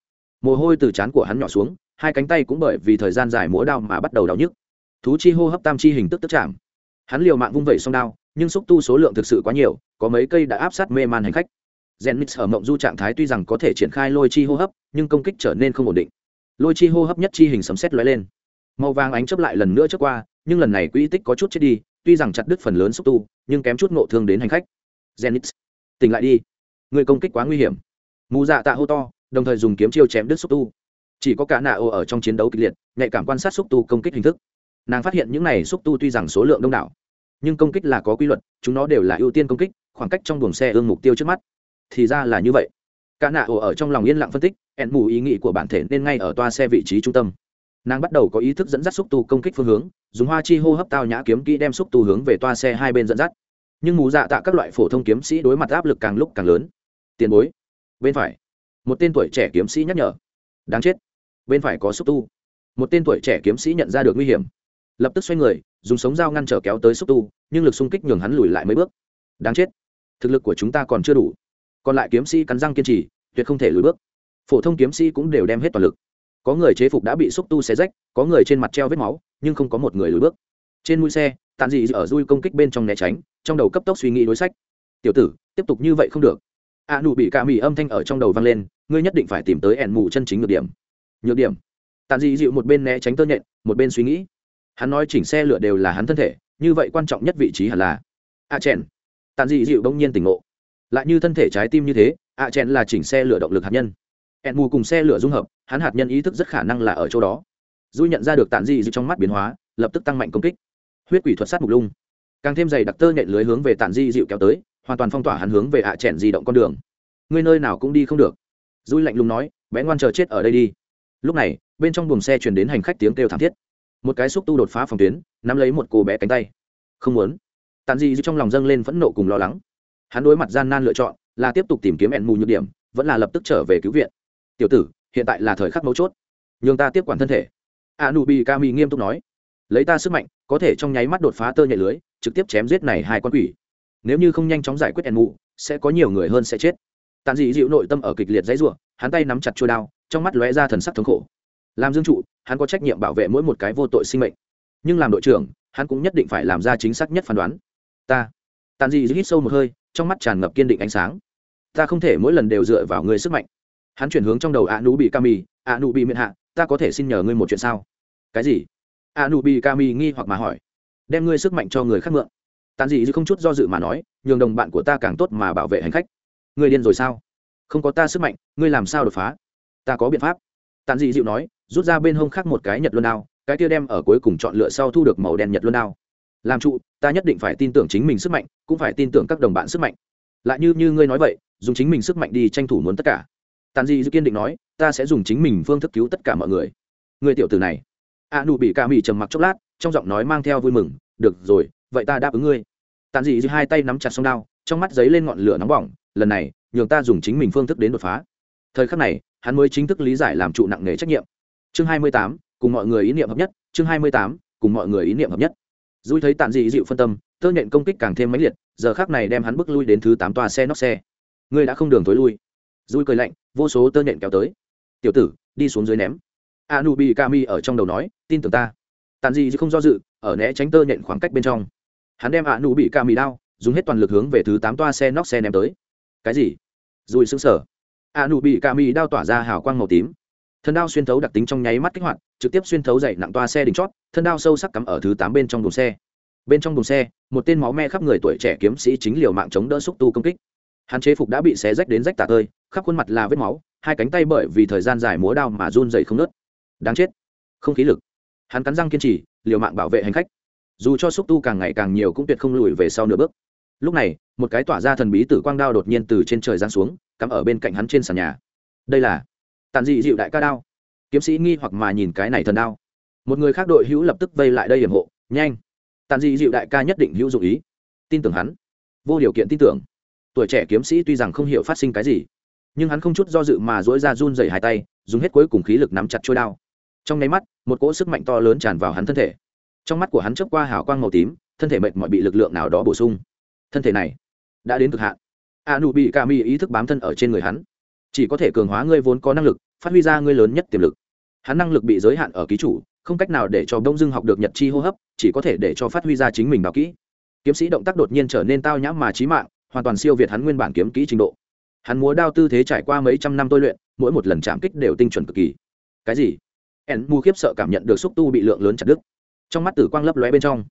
mồ hôi từ trán của hắn nhỏ xuống, hai cánh tay cũng bởi vì thời gian dài múa đao mà bắt đầu đau nhức. Thú chi hô hấp tam chi hình tức tức chạm. Hắn liều mạng vung vẩy song đao, nhưng xúc tu số lượng thực sự quá nhiều, có mấy cây đã áp sát mê man hành khách. Gen mix ở mộng du trạng thái tuy rằng có thể triển khai lôi chi hô hấp, nhưng công kích trở nên không ổn định. Lôi chi hô hấp nhất chi hình sấm xét lóe lên. Màu vàng ánh chấp lại lần nữa trước qua, nhưng lần này quỹ tích có chút chết đi, tuy rằng chặt đứt phần lớn xúc tu, nhưng kém chút ngộ thương đến hành khách. Genix tỉnh lại đi. Người công kích quá nguy hiểm. Mù dạ tạ hô to, đồng thời dùng kiếm chiêu chém đứt xúc tu. Chỉ có cả nạ ô ở trong chiến đấu kịch liệt, nhạy cảm quan sát xúc tu công kích hình thức. Nàng phát hiện những này xúc tu tuy rằng số lượng đông đảo, nhưng công kích là có quy luật, chúng nó đều là ưu tiên công kích, khoảng cách trong buồng xe ương mục tiêu trước mắt. Thì ra là như vậy. Cả nạ ổ ở trong lòng yên lặng phân tích, ẹn mù ý nghĩ của bản thể nên ngay ở toa xe vị trí trung tâm. Nàng bắt đầu có ý thức dẫn dắt xúc tu công kích phương hướng, dùng hoa chi hô hấp tao nhã kiếm kỹ đem xúc tu hướng về toa xe hai bên dẫn dắt nhưng mù dạ tạ các loại phổ thông kiếm sĩ đối mặt áp lực càng lúc càng lớn. Tiền bối, bên phải. Một tên tuổi trẻ kiếm sĩ nhắc nhở. Đáng chết. Bên phải có xúc tu. Một tên tuổi trẻ kiếm sĩ nhận ra được nguy hiểm. Lập tức xoay người, dùng sống dao ngăn trở kéo tới xúc tu, nhưng lực xung kích nhường hắn lùi lại mấy bước. Đáng chết. Thực lực của chúng ta còn chưa đủ. Còn lại kiếm sĩ cắn răng kiên trì, tuyệt không thể lùi bước. Phổ thông kiếm sĩ cũng đều đem hết toàn lực. Có người chế phục đã bị xúc tu xé rách, có người trên mặt treo vết máu, nhưng không có một người lùi bước. Trên mũi xe tàn dị ở dui công kích bên trong né tránh trong đầu cấp tốc suy nghĩ đối sách. Tiểu tử, tiếp tục như vậy không được. A nụ bị cả mì âm thanh ở trong đầu vang lên, ngươi nhất định phải tìm tới ẻn mù chân chính nhược điểm. Nhược điểm? Tàn dị dịu một bên né tránh tơ nhện, một bên suy nghĩ. Hắn nói chỉnh xe lửa đều là hắn thân thể, như vậy quan trọng nhất vị trí hẳn là a chèn tàn dị dịu đông nhiên tỉnh ngộ. Lại như thân thể trái tim như thế, a chèn là chỉnh xe lửa động lực hạt nhân. Ẻn mù cùng xe lửa dung hợp, hắn hạt nhân ý thức rất khả năng là ở chỗ đó. Du nhận ra được tàn dị dịu trong mắt biến hóa, lập tức tăng mạnh công kích. Huyết quỷ thuật sát mục lung càng thêm dày đặc tơ nhện lưới hướng về tản di dịu kéo tới, hoàn toàn phong tỏa hắn hướng về ạ chèn di động con đường. Ngươi nơi nào cũng đi không được. Dui lạnh lùng nói, bé ngoan chờ chết ở đây đi. Lúc này, bên trong buồng xe chuyển đến hành khách tiếng kêu thảm thiết. Một cái xúc tu đột phá phòng tuyến, nắm lấy một cô bé cánh tay. Không muốn. Tàn di trong lòng dâng lên phẫn nộ cùng lo lắng. Hắn đối mặt gian nan lựa chọn, là tiếp tục tìm kiếm ẹn mù nhược điểm, vẫn là lập tức trở về cứu viện. Tiểu tử, hiện tại là thời khắc mấu chốt. Nhường ta tiếp quản thân thể. A nu bi kami nghiêm túc nói lấy ta sức mạnh có thể trong nháy mắt đột phá tơ nhảy lưới trực tiếp chém giết này hai con quỷ. Nếu như không nhanh chóng giải quyết ẹn mụ sẽ có nhiều người hơn sẽ chết. Tàn dị dịu nội tâm ở kịch liệt dãy ruộng hắn tay nắm chặt trôi đao trong mắt lóe ra thần sắc thống khổ. Làm dương trụ hắn có trách nhiệm bảo vệ mỗi một cái vô tội sinh mệnh. Nhưng làm đội trưởng hắn cũng nhất định phải làm ra chính xác nhất phán đoán. Ta. Tàn dị hít sâu một hơi trong mắt tràn ngập kiên định ánh sáng. Ta không thể mỗi lần đều dựa vào người sức mạnh. Hắn chuyển hướng trong đầu ạ nú bị Cami, ạ nú bị miệng hạ ta có thể xin nhờ ngươi một chuyện sao? Cái gì? Anubi kami nghi hoặc mà hỏi. Đem ngươi sức mạnh cho người khác mượn. Tàn dị không chút do dự mà nói, nhường đồng bạn của ta càng tốt mà bảo vệ hành khách. Ngươi điên rồi sao? Không có ta sức mạnh, ngươi làm sao đột phá? Ta có biện pháp. Tàn dị dịu nói, rút ra bên hông khác một cái nhật luân đao, cái kia đem ở cuối cùng chọn lựa sau thu được màu đen nhật luân đao. Làm trụ, ta nhất định phải tin tưởng chính mình sức mạnh, cũng phải tin tưởng các đồng bạn sức mạnh. Lại như như ngươi nói vậy, dùng chính mình sức mạnh đi tranh thủ muốn tất cả. Tàn dị kiên định nói, ta sẽ dùng chính mình phương thức cứu tất cả mọi người. Người tiểu tử này a nụ bị ca mì trầm mặc chốc lát, trong giọng nói mang theo vui mừng, được rồi, vậy ta đáp ứng ngươi. Tàn dị hai tay nắm chặt song đao, trong mắt giấy lên ngọn lửa nóng bỏng, lần này, nhường ta dùng chính mình phương thức đến đột phá. Thời khắc này, hắn mới chính thức lý giải làm trụ nặng nề trách nhiệm. Chương hai mươi tám, cùng mọi người ý niệm hợp nhất, chương hai mươi tám, cùng mọi người ý niệm hợp nhất. Dùi thấy tàn dị dịu phân tâm tơ nhện công kích càng thêm mãnh liệt, giờ khác này đem hắn bước lui đến thứ tám toa xe nóc xe. Ngươi đã không đường tối lui. Dùi cười lạnh, vô số tơ nhện kéo tới. Tiểu tử, đi xuống dưới ném a nu bi kami ở trong đầu nói, tin tưởng ta. Tàn gì chứ không do dự, ở né tránh tơ nhện khoảng cách bên trong. Hắn đem a nu bị kami đao, dùng hết toàn lực hướng về thứ tám toa xe nóc xe ném tới. Cái gì? Dùi xương sở a nu bị kami đao tỏa ra hào quang màu tím. Thân đao xuyên thấu đặc tính trong nháy mắt kích hoạt, trực tiếp xuyên thấu dậy nặng toa xe đỉnh chót, thân đao sâu sắc cắm ở thứ tám bên trong đồn xe. Bên trong đồn xe, một tên máu me khắp người tuổi trẻ kiếm sĩ chính liều mạng chống đỡ xúc tu công kích. Hắn chế phục đã bị xé rách đến rách tả tơi, khắp khuôn mặt là vết máu, hai cánh tay bởi vì thời gian dài múa đao mà run dày không nớt đáng chết. Không khí lực. Hắn cắn răng kiên trì, liều mạng bảo vệ hành khách. Dù cho xúc tu càng ngày càng nhiều cũng tuyệt không lùi về sau nửa bước. Lúc này, một cái tỏa ra thần bí tử quang đao đột nhiên từ trên trời giáng xuống, cắm ở bên cạnh hắn trên sàn nhà. Đây là tàn dị dịu đại ca đao. Kiếm sĩ nghi hoặc mà nhìn cái này thần đao. Một người khác đội hữu lập tức vây lại đây hiểm hộ. Nhanh. Tàn dị dịu đại ca nhất định hữu dụng ý. Tin tưởng hắn. Vô điều kiện tin tưởng. Tuổi trẻ kiếm sĩ tuy rằng không hiểu phát sinh cái gì, nhưng hắn không chút do dự mà dỗi ra run dày hai tay, dùng hết cuối cùng khí lực nắm chặt trôi đao trong nháy mắt, một cỗ sức mạnh to lớn tràn vào hắn thân thể. Trong mắt của hắn chớp qua hào quang màu tím, thân thể mệt mỏi bị lực lượng nào đó bổ sung. Thân thể này đã đến cực hạn. A nụ bị ca mi ý thức bám thân ở trên người hắn. Chỉ có thể cường hóa ngươi vốn có năng lực, phát huy ra ngươi lớn nhất tiềm lực. Hắn năng lực bị giới hạn ở ký chủ, không cách nào để cho đông dưng học được nhật chi hô hấp, chỉ có thể để cho phát huy ra chính mình đào kỹ. Kiếm sĩ động tác đột nhiên trở nên tao nhãm mà trí mạng, hoàn toàn siêu việt hắn nguyên bản kiếm kỹ trình độ. Hắn múa đao tư thế trải qua mấy trăm năm tôi luyện, mỗi một lần chạm kích đều tinh chuẩn cực kỳ. Cái gì? Ẻn mù khiếp sợ cảm nhận được xúc tu bị lượng lớn chặt đứt. Trong mắt tử quang lấp lóe bên trong,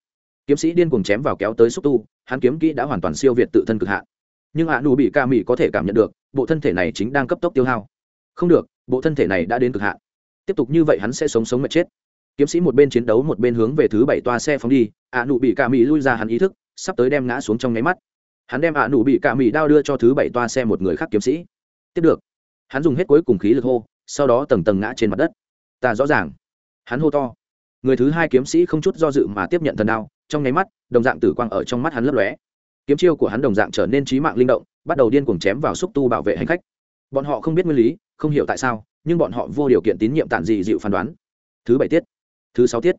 kiếm sĩ điên cuồng chém vào kéo tới xúc tu, hắn kiếm kỹ đã hoàn toàn siêu việt tự thân cực hạn. Nhưng hạ nù bị ca mỹ có thể cảm nhận được, bộ thân thể này chính đang cấp tốc tiêu hao. Không được, bộ thân thể này đã đến cực hạn. Tiếp tục như vậy hắn sẽ sống sống mệt chết. Kiếm sĩ một bên chiến đấu một bên hướng về thứ bảy toa xe phóng đi ạ nụ bị ca mỹ lui ra hắn ý thức, sắp tới đem ngã xuống trong nháy mắt. Hắn đem ạ nụ bị ca mỹ đao đưa cho thứ bảy toa xe một người khác kiếm sĩ. Tiếp được, hắn dùng hết cuối cùng khí lực hô, sau đó tầng tầng ngã trên mặt đất ta rõ ràng. Hắn hô to. Người thứ hai kiếm sĩ không chút do dự mà tiếp nhận thần đao, trong nháy mắt, đồng dạng tử quang ở trong mắt hắn lấp lóe. Kiếm chiêu của hắn đồng dạng trở nên trí mạng linh động, bắt đầu điên cuồng chém vào xúc tu bảo vệ hành khách. Bọn họ không biết nguyên lý, không hiểu tại sao, nhưng bọn họ vô điều kiện tín nhiệm tản dị dịu phán đoán. Thứ bảy tiết, thứ sáu tiết,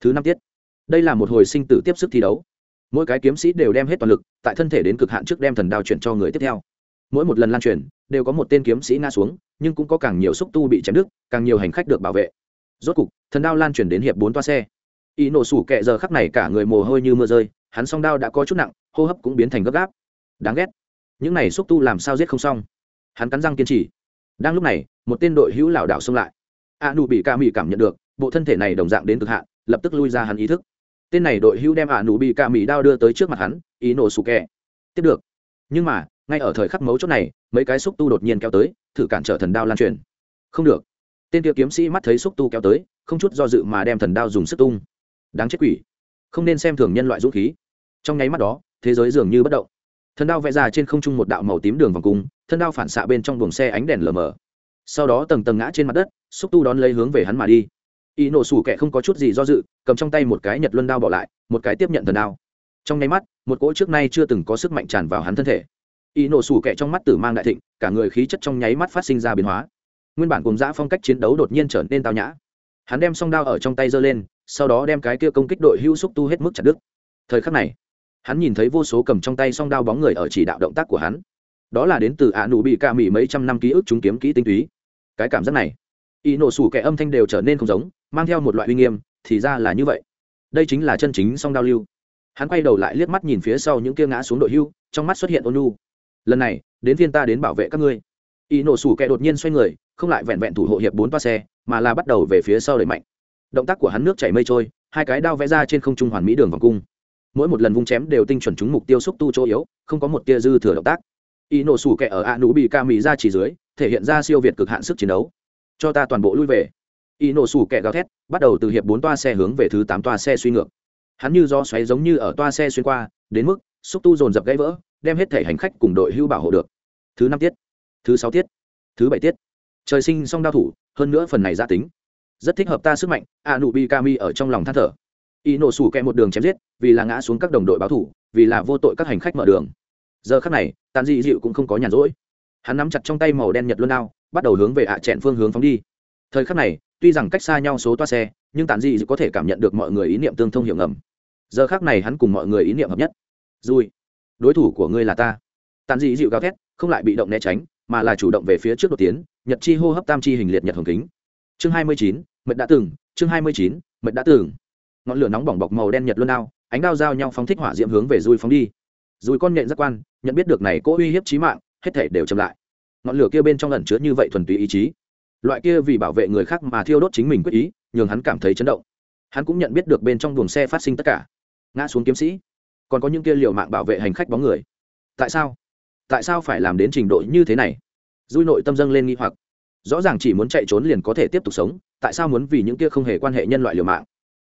thứ năm tiết. Đây là một hồi sinh tử tiếp sức thi đấu. Mỗi cái kiếm sĩ đều đem hết toàn lực, tại thân thể đến cực hạn trước đem thần đao chuyển cho người tiếp theo mỗi một lần lan truyền đều có một tên kiếm sĩ ngã xuống, nhưng cũng có càng nhiều xúc tu bị chém đứt, càng nhiều hành khách được bảo vệ. Rốt cục, thần đao lan truyền đến hiệp bốn toa xe. Y nổ sủ kệ giờ khắc này cả người mồ hôi như mưa rơi, hắn song đao đã có chút nặng, hô hấp cũng biến thành gấp gáp. Đáng ghét. Những này xúc tu làm sao giết không xong? Hắn cắn răng kiên trì. Đang lúc này, một tên đội hữu lảo đảo xông lại. A nụ bị ca mỹ cảm nhận được, bộ thân thể này đồng dạng đến cực hạn, lập tức lui ra hắn ý thức. Tên này đội hữu đem a nụ bị ca mỹ đao đưa tới trước mặt hắn, ý nổ sủ kẹ. Tiếp được. Nhưng mà ngay ở thời khắc mấu chốt này, mấy cái xúc tu đột nhiên kéo tới, thử cản trở thần đao lan truyền. Không được. Tên kia kiếm sĩ mắt thấy xúc tu kéo tới, không chút do dự mà đem thần đao dùng sức tung. Đáng chết quỷ. Không nên xem thường nhân loại dũng khí. Trong nháy mắt đó, thế giới dường như bất động. Thần đao vẽ ra trên không trung một đạo màu tím đường vòng cung thân đao phản xạ bên trong buồng xe ánh đèn lờ mờ. Sau đó tầng tầng ngã trên mặt đất, xúc tu đón lấy hướng về hắn mà đi. Y nổ sủ kẻ không có chút gì do dự, cầm trong tay một cái nhật luân đao bỏ lại, một cái tiếp nhận thần đao. Trong nháy mắt, một cỗ trước nay chưa từng có sức mạnh tràn vào hắn thân thể y nổ sủ kẹ trong mắt tử mang đại thịnh, cả người khí chất trong nháy mắt phát sinh ra biến hóa. Nguyên bản cùng dã phong cách chiến đấu đột nhiên trở nên tao nhã. Hắn đem song đao ở trong tay giơ lên, sau đó đem cái kia công kích đội hữu xúc tu hết mức chặt đứt. Thời khắc này, hắn nhìn thấy vô số cầm trong tay song đao bóng người ở chỉ đạo động tác của hắn. Đó là đến từ ạ nụ bị ca mỹ mấy trăm năm ký ức chúng kiếm kỹ tinh túy. Cái cảm giác này y nổ sủ kẻ âm thanh đều trở nên không giống, mang theo một loại uy nghiêm, thì ra là như vậy. Đây chính là chân chính song đao lưu. Hắn quay đầu lại liếc mắt nhìn phía sau những kia ngã xuống đội hưu, trong mắt xuất hiện ôn lu lần này, đến viên ta đến bảo vệ các ngươi. Y nổ sủ kẹ đột nhiên xoay người, không lại vẹn vẹn thủ hộ hiệp bốn toa xe, mà là bắt đầu về phía sau đẩy mạnh. Động tác của hắn nước chảy mây trôi, hai cái đao vẽ ra trên không trung hoàn mỹ đường vòng cung. Mỗi một lần vung chém đều tinh chuẩn trúng mục tiêu xúc tu chỗ yếu, không có một tia dư thừa động tác. Y nổ sủ kẹ ở a nú bị ca mỹ ra chỉ dưới, thể hiện ra siêu việt cực hạn sức chiến đấu. Cho ta toàn bộ lui về. Y nổ sủ kẹ gào thét, bắt đầu từ hiệp bốn toa xe hướng về thứ tám toa xe suy ngược. Hắn như do xoáy giống như ở toa xe xuyên qua, đến mức xúc tu dồn dập gãy vỡ đem hết thể hành khách cùng đội hưu bảo hộ được. Thứ năm tiết, thứ sáu tiết, thứ bảy tiết. Trời sinh song đao thủ, hơn nữa phần này gia tính. Rất thích hợp ta sức mạnh a nụ bi kami ở trong lòng than thở. Y nổ sủ kẹ một đường chém giết, vì là ngã xuống các đồng đội báo thủ, vì là vô tội các hành khách mở đường. Giờ khắc này, tàn dị dịu cũng không có nhàn rỗi. Hắn nắm chặt trong tay màu đen nhật luôn đao, bắt đầu hướng về ạ à chẹn phương hướng phóng đi. Thời khắc này, tuy rằng cách xa nhau số toa xe, nhưng tàn dị dịu có thể cảm nhận được mọi người ý niệm tương thông hiệu ngầm. Giờ khắc này hắn cùng mọi người ý niệm hợp nhất. Rui đối thủ của ngươi là ta. Tàn dị dịu gào thét, không lại bị động né tránh, mà là chủ động về phía trước đột tiến, nhật chi hô hấp tam chi hình liệt nhật hồng kính. Chương hai mươi chín mật đã từng, chương hai mươi chín mật đã từng. Ngọn lửa nóng bỏng bọc màu đen nhật luôn đao ánh đao giao nhau phóng thích hỏa diễm hướng về dùi phóng đi. Dùi con nhện giác quan, nhận biết được này cố uy hiếp chí mạng, hết thể đều chậm lại. Ngọn lửa kia bên trong ẩn chứa như vậy thuần túy ý chí. Loại kia vì bảo vệ người khác mà thiêu đốt chính mình quyết ý, nhường hắn cảm thấy chấn động. Hắn cũng nhận biết được bên trong buồng xe phát sinh tất cả. Ngã xuống kiếm sĩ còn có những kia liều mạng bảo vệ hành khách bóng người. Tại sao? Tại sao phải làm đến trình độ như thế này? Dui nội tâm dâng lên nghi hoặc. Rõ ràng chỉ muốn chạy trốn liền có thể tiếp tục sống, tại sao muốn vì những kia không hề quan hệ nhân loại liều mạng?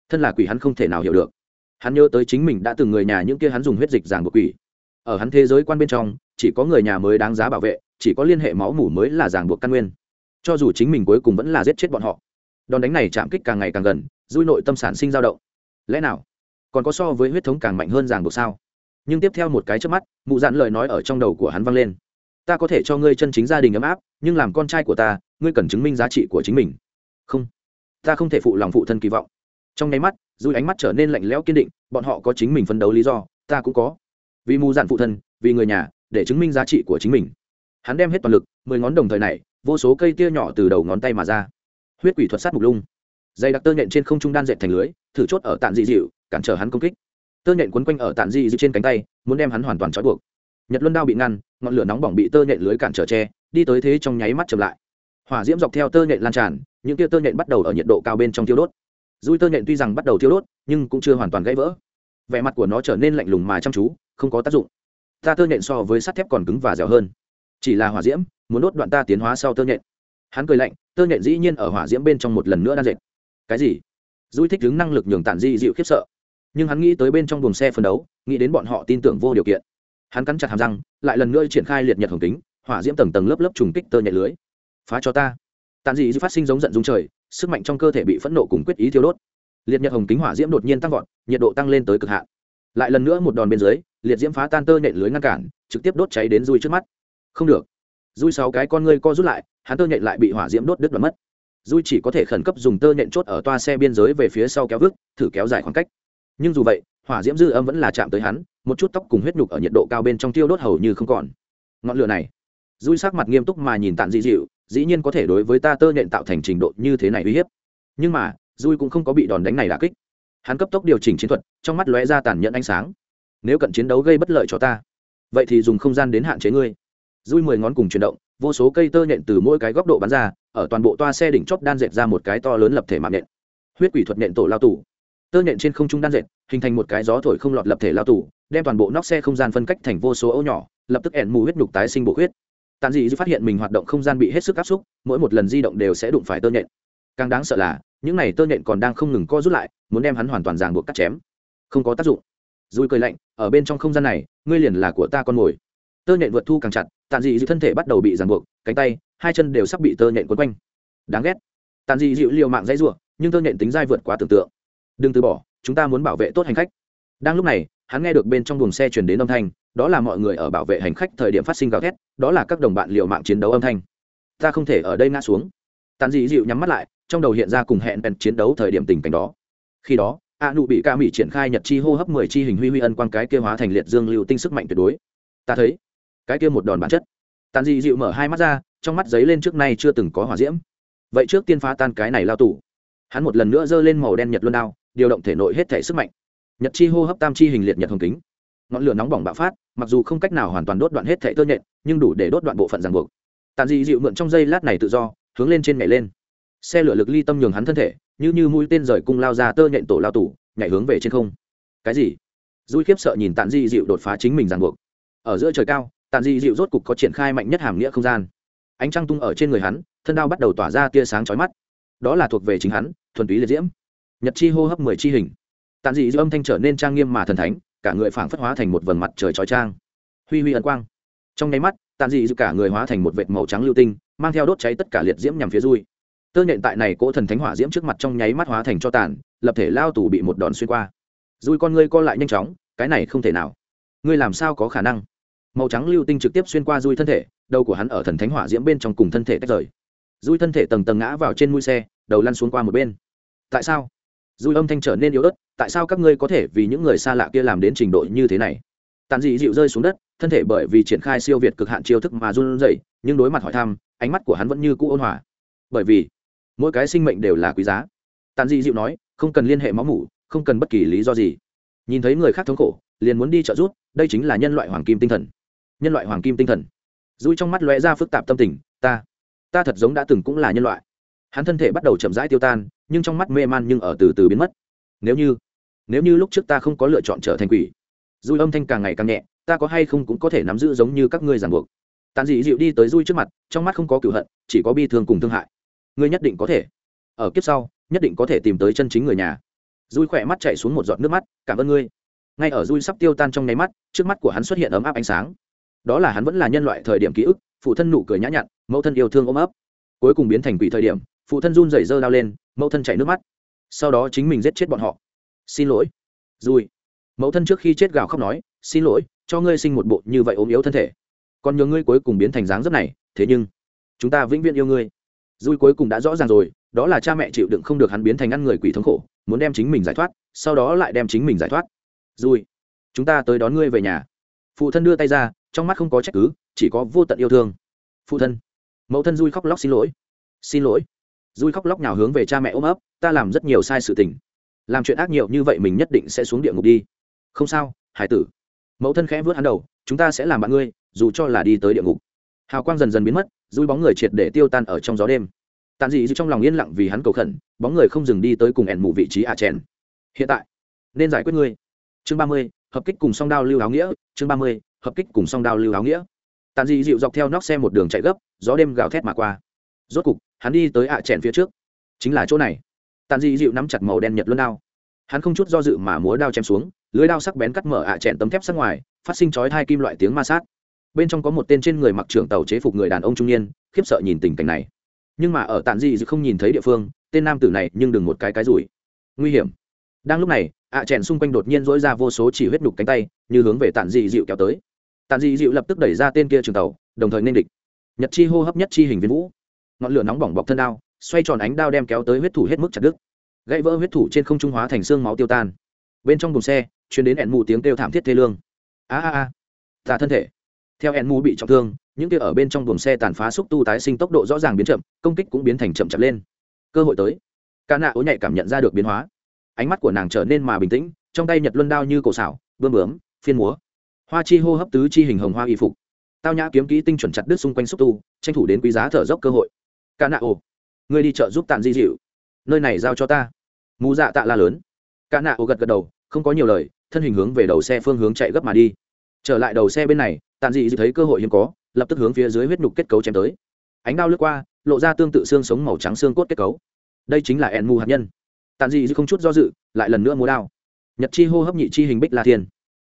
Thân là quỷ hắn không thể nào hiểu được. Hắn nhớ tới chính mình đã từng người nhà những kia hắn dùng huyết dịch giảng buộc quỷ. Ở hắn thế giới quan bên trong, chỉ có người nhà mới đáng giá bảo vệ, chỉ có liên hệ máu mủ mới là giảng buộc căn nguyên. Cho dù chính mình cuối cùng vẫn là giết chết bọn họ. Đòn đánh này chạm kích càng ngày càng gần, dui nội tâm sản sinh dao động. Lẽ nào? Còn có so với huyết thống càng mạnh hơn ràng buộc sao? Nhưng tiếp theo một cái trước mắt, mụ dạn lời nói ở trong đầu của hắn vang lên. Ta có thể cho ngươi chân chính gia đình ấm áp, nhưng làm con trai của ta, ngươi cần chứng minh giá trị của chính mình. Không. Ta không thể phụ lòng phụ thân kỳ vọng. Trong nháy mắt, dùi ánh mắt trở nên lạnh lẽo kiên định, bọn họ có chính mình phấn đấu lý do, ta cũng có. Vì mù dạn phụ thân, vì người nhà, để chứng minh giá trị của chính mình. Hắn đem hết toàn lực, mười ngón đồng thời này, vô số cây tia nhỏ từ đầu ngón tay mà ra. Huyết quỷ thuật sát mục lung. Dây đặc tơ nhện trên không trung đan dệt thành lưới, thử chốt ở tàn dị dịu cản trở hắn công kích. Tơ nhện quấn quanh ở tàn di dịu trên cánh tay, muốn đem hắn hoàn toàn trói buộc. Nhật luân đao bị ngăn, ngọn lửa nóng bỏng bị tơ nhện lưới cản trở tre đi tới thế trong nháy mắt chậm lại. Hỏa diễm dọc theo tơ nhện lan tràn, những tia tơ nhện bắt đầu ở nhiệt độ cao bên trong tiêu đốt. Dùi tơ nhện tuy rằng bắt đầu thiêu đốt, nhưng cũng chưa hoàn toàn gãy vỡ. Vẻ mặt của nó trở nên lạnh lùng mà chăm chú, không có tác dụng. Ta tơ nhện so với sắt thép còn cứng và dẻo hơn. Chỉ là hỏa diễm, muốn đốt đoạn ta tiến hóa sau tơ nhện. Hắn cười lạnh, tơ nhện dĩ nhiên ở hỏa diễm bên trong một lần nữa đang dệt. Cái gì? Dùi thích đứng năng lực nhường tản di dịu khiếp sợ nhưng hắn nghĩ tới bên trong buồng xe phân đấu, nghĩ đến bọn họ tin tưởng vô điều kiện. Hắn cắn chặt hàm răng, lại lần nữa triển khai liệt nhật hồng kính, hỏa diễm tầng tầng lớp lớp trùng kích tơ nhện lưới. Phá cho ta. Tàn dị phát sinh giống giận dung trời, sức mạnh trong cơ thể bị phẫn nộ cùng quyết ý thiêu đốt. Liệt nhật hồng kính hỏa diễm đột nhiên tăng vọt, nhiệt độ tăng lên tới cực hạn. Lại lần nữa một đòn bên dưới, liệt diễm phá tan tơ nhện lưới ngăn cản, trực tiếp đốt cháy đến dùi trước mắt. Không được. Dùi sáu cái con ngươi co rút lại, hắn tơ nhện lại bị hỏa diễm đốt đứt và mất. Dùi chỉ có thể khẩn cấp dùng tơ nhện chốt ở toa xe biên giới về phía sau kéo vứt, thử kéo dài khoảng cách nhưng dù vậy, hỏa diễm dư âm vẫn là chạm tới hắn, một chút tóc cùng huyết nhục ở nhiệt độ cao bên trong tiêu đốt hầu như không còn. Ngọn lửa này, dui sắc mặt nghiêm túc mà nhìn tàn dị dịu dĩ nhiên có thể đối với ta tơ nhện tạo thành trình độ như thế này uy hiếp. Nhưng mà, dui cũng không có bị đòn đánh này đà kích. Hắn cấp tốc điều chỉnh chiến thuật, trong mắt lóe ra tàn nhẫn ánh sáng. Nếu cận chiến đấu gây bất lợi cho ta, vậy thì dùng không gian đến hạn chế ngươi. Dui mười ngón cùng chuyển động, vô số cây tơ nhện từ mỗi cái góc độ bắn ra, ở toàn bộ toa xe đỉnh chóp đan dệt ra một cái to lớn lập thể mạng nhện. Huyết quỷ thuật nhện tổ lao tủ tơ nện trên không trung đan dệt, hình thành một cái gió thổi không lọt lập thể lao tủ đem toàn bộ nóc xe không gian phân cách thành vô số ấu nhỏ, lập tức ẻn mù huyết nhục tái sinh bộ huyết tàn dị phát hiện mình hoạt động không gian bị hết sức áp xúc, mỗi một lần di động đều sẽ đụng phải tơ nhện. Càng đáng sợ là, những này tơ nhện còn đang không ngừng co rút lại, muốn đem hắn hoàn toàn ràng buộc cắt chém. Không có tác dụng. Dùi cười lạnh, ở bên trong không gian này, ngươi liền là của ta con mồi. Tơ nhện vượt thu càng chặt tàn dị dịu thân thể bắt đầu bị ràng buộc, cánh tay, hai chân đều sắp bị tơ nhện quấn quanh. Đáng ghét. Tàn dị dịu liều mạng dãy ruộng nhưng tơ nhện tính dai vượt quá tưởng tượng đừng từ bỏ, chúng ta muốn bảo vệ tốt hành khách. Đang lúc này, hắn nghe được bên trong buồng xe chuyển đến âm thanh, đó là mọi người ở bảo vệ hành khách thời điểm phát sinh gào thét, đó là các đồng bạn liều mạng chiến đấu âm thanh. Ta không thể ở đây ngã xuống. Tàn dị dịu nhắm mắt lại, trong đầu hiện ra cùng hẹn bèn chiến đấu thời điểm tình cảnh đó. Khi đó, a nụ bị ca mỹ triển khai nhật chi hô hấp mười chi hình huy huy ân quang cái kia hóa thành liệt dương lưu tinh sức mạnh tuyệt đối. Ta thấy, cái kia một đòn bản chất. Tàn dị dịu mở hai mắt ra, trong mắt giấy lên trước nay chưa từng có hỏa diễm. Vậy trước tiên phá tan cái này lao tủ hắn một lần nữa giơ lên màu đen nhật luân đao điều động thể nội hết thể sức mạnh. Nhật chi hô hấp tam chi hình liệt nhật hồng kính. Ngọn lửa nóng bỏng bạo phát, mặc dù không cách nào hoàn toàn đốt đoạn hết thể tơ nhện, nhưng đủ để đốt đoạn bộ phận ràng buộc. Tàn dị dịu mượn trong giây lát này tự do, hướng lên trên nhảy lên. Xe lửa lực ly tâm nhường hắn thân thể, như như mũi tên rời cung lao ra tơ nhện tổ lao tủ nhảy hướng về trên không. Cái gì? Dui khiếp sợ nhìn tàn dị dịu đột phá chính mình ràng buộc. Ở giữa trời cao, tàn dị dịu rốt cục có triển khai mạnh nhất hàm nghĩa không gian. Ánh trăng tung ở trên người hắn, thân đao bắt đầu tỏa ra tia sáng chói mắt. Đó là thuộc về chính hắn, thuần túy liệt diễm nhật chi hô hấp mười chi hình. Tàn dị dư âm thanh trở nên trang nghiêm mà thần thánh, cả người phảng phất hóa thành một vầng mặt trời trói trang huy huy ấn quang. Trong nháy mắt tàn dị dư cả người hóa thành một vệt màu trắng lưu tinh, mang theo đốt cháy tất cả liệt diễm nhằm phía dui. Tơ nhện tại này cỗ thần thánh hỏa diễm trước mặt trong nháy mắt hóa thành cho tàn, lập thể lao tù bị một đòn xuyên qua. Dui con ngươi co lại nhanh chóng, cái này không thể nào. Ngươi làm sao có khả năng? Màu trắng lưu tinh trực tiếp xuyên qua dui thân thể, đầu của hắn ở thần thánh hỏa diễm bên trong cùng thân thể tách rời. Dui thân thể tầng tầng ngã vào trên mũi xe, đầu lăn xuống qua một bên. Tại sao? Dui âm thanh trở nên yếu ớt, tại sao các ngươi có thể vì những người xa lạ kia làm đến trình độ như thế này? Tàn dị dịu rơi xuống đất, thân thể bởi vì triển khai siêu việt cực hạn chiêu thức mà run rẩy, nhưng đối mặt hỏi thăm, ánh mắt của hắn vẫn như cũ ôn hòa. Bởi vì, mỗi cái sinh mệnh đều là quý giá. Tàn dị dịu nói, không cần liên hệ máu mủ, không cần bất kỳ lý do gì. Nhìn thấy người khác thống khổ, liền muốn đi trợ giúp, đây chính là nhân loại hoàng kim tinh thần. Nhân loại hoàng kim tinh thần. Dùi trong mắt lóe ra phức tạp tâm tình, ta ta thật giống đã từng cũng là nhân loại hắn thân thể bắt đầu chậm rãi tiêu tan, nhưng trong mắt mê man nhưng ở từ từ biến mất. Nếu như nếu như lúc trước ta không có lựa chọn trở thành quỷ dui âm thanh càng ngày càng nhẹ, ta có hay không cũng có thể nắm giữ giống như các ngươi giàn buộc. Tàn dị dịu đi tới dui trước mặt, trong mắt không có cựu hận, chỉ có bi thương cùng thương hại. Ngươi nhất định có thể. Ở kiếp sau, nhất định có thể tìm tới chân chính người nhà. Dui khỏe mắt chạy xuống một giọt nước mắt, cảm ơn ngươi. Ngay ở dui sắp tiêu tan trong nháy mắt, trước mắt của hắn xuất hiện ấm áp ánh sáng. Đó là hắn vẫn là nhân loại thời điểm ký ức, phụ thân nụ cười nhã nhặn, mẫu thân yêu thương ôm ấp. Cuối cùng biến thành quỷ thời điểm phụ thân run rẩy dơ lao lên, mẫu thân chảy nước mắt. Sau đó chính mình giết chết bọn họ. Xin lỗi. Rồi mẫu thân trước khi chết gào khóc nói, xin lỗi, cho ngươi sinh một bộ như vậy ốm yếu thân thể. Còn nhờ ngươi cuối cùng biến thành dáng dấp này, thế nhưng chúng ta vĩnh viễn yêu ngươi. Dui cuối cùng đã rõ ràng rồi, đó là cha mẹ chịu đựng không được hắn biến thành ăn người quỷ thống khổ, muốn đem chính mình giải thoát, sau đó lại đem chính mình giải thoát. Dui chúng ta tới đón ngươi về nhà. Phụ thân đưa tay ra, trong mắt không có trách cứ, chỉ có vô tận yêu thương. Phụ thân. Mẫu thân rui khóc lóc, xin lỗi. Xin lỗi dùi khóc lóc nào hướng về cha mẹ ôm ấp, ta làm rất nhiều sai sự tình. Làm chuyện ác nhiều như vậy mình nhất định sẽ xuống địa ngục đi. Không sao, hải tử. Mẫu thân khẽ vớt hắn đầu, chúng ta sẽ làm bạn ngươi, dù cho là đi tới địa ngục. Hào quang dần dần biến mất dùi bóng người triệt để tiêu tan ở trong gió đêm. Tàn dị trong lòng yên lặng vì hắn cầu khẩn, bóng người không dừng đi tới cùng ẻn mụ vị trí a chèn. Hiện tại, nên giải quyết ngươi. Chương ba mươi, hợp kích cùng song đao lưu áo nghĩa. Chương ba mươi, hợp kích cùng song đao lưu áo nghĩa. Tàn dị dịu dọc theo nóc xe một đường chạy gấp, gió đêm gào thét mà qua rốt cục, hắn đi tới ạ chèn phía trước. Chính là chỗ này. Tàn dị dịu nắm chặt màu đen nhật luân đao. Hắn không chút do dự mà múa đao chém xuống, lưới đao sắc bén cắt mở ạ chèn tấm thép sắc ngoài, phát sinh chói hai kim loại tiếng ma sát. Bên trong có một tên trên người mặc trưởng tàu chế phục người đàn ông trung niên, khiếp sợ nhìn tình cảnh này. Nhưng mà ở tàn dị dịu không nhìn thấy địa phương, tên nam tử này nhưng đừng một cái cái rủi. Nguy hiểm. Đang lúc này, ạ chèn xung quanh đột nhiên dỗi ra vô số chỉ huyết đục cánh tay, như hướng về tàn dị dịu kéo tới. Tàn dị dịu lập tức đẩy ra tên kia trường tàu, đồng thời nên địch. Nhật chi hô hấp nhất chi hình viên vũ ngọn lửa nóng bỏng bọc thân đao, xoay tròn ánh đao đem kéo tới huyết thủ hết mức chặt đứt. Gãy vỡ huyết thủ trên không trung hóa thành xương máu tiêu tan. Bên trong buồng xe chuyển đến ẹn mù tiếng kêu thảm thiết thê lương. A a a, tà thân thể. Theo ẹn mù bị trọng thương, những kia ở bên trong buồng xe tàn phá xúc tu tái sinh tốc độ rõ ràng biến chậm, công kích cũng biến thành chậm chậm lên. Cơ hội tới. Ca nạ ố nhạy cảm nhận ra được biến hóa. Ánh mắt của nàng trở nên mà bình tĩnh, trong tay nhật luân đao như cổ xảo, bươm bướm, phiên múa. Hoa chi hô hấp tứ chi hình hồng hoa y phục. Tao nhã kiếm kỹ tinh chuẩn chặt đứt xung quanh xúc tu, tranh thủ đến quý giá thở dốc cơ hội. Cả nạ ồ, ngươi đi chợ giúp tàn di dịu. Nơi này giao cho ta. Mù dạ tạ la lớn. Cả nạ ồ gật gật đầu, không có nhiều lời, thân hình hướng về đầu xe phương hướng chạy gấp mà đi. Trở lại đầu xe bên này, tàn dị dịu thấy cơ hội hiếm có, lập tức hướng phía dưới huyết nhục kết cấu chém tới. Ánh đao lướt qua, lộ ra tương tự xương sống màu trắng xương cốt kết cấu. Đây chính là en mù hạt nhân. Tàn dị dịu không chút do dự, lại lần nữa múa đao. Nhật chi hô hấp nhị chi hình bích la thiên.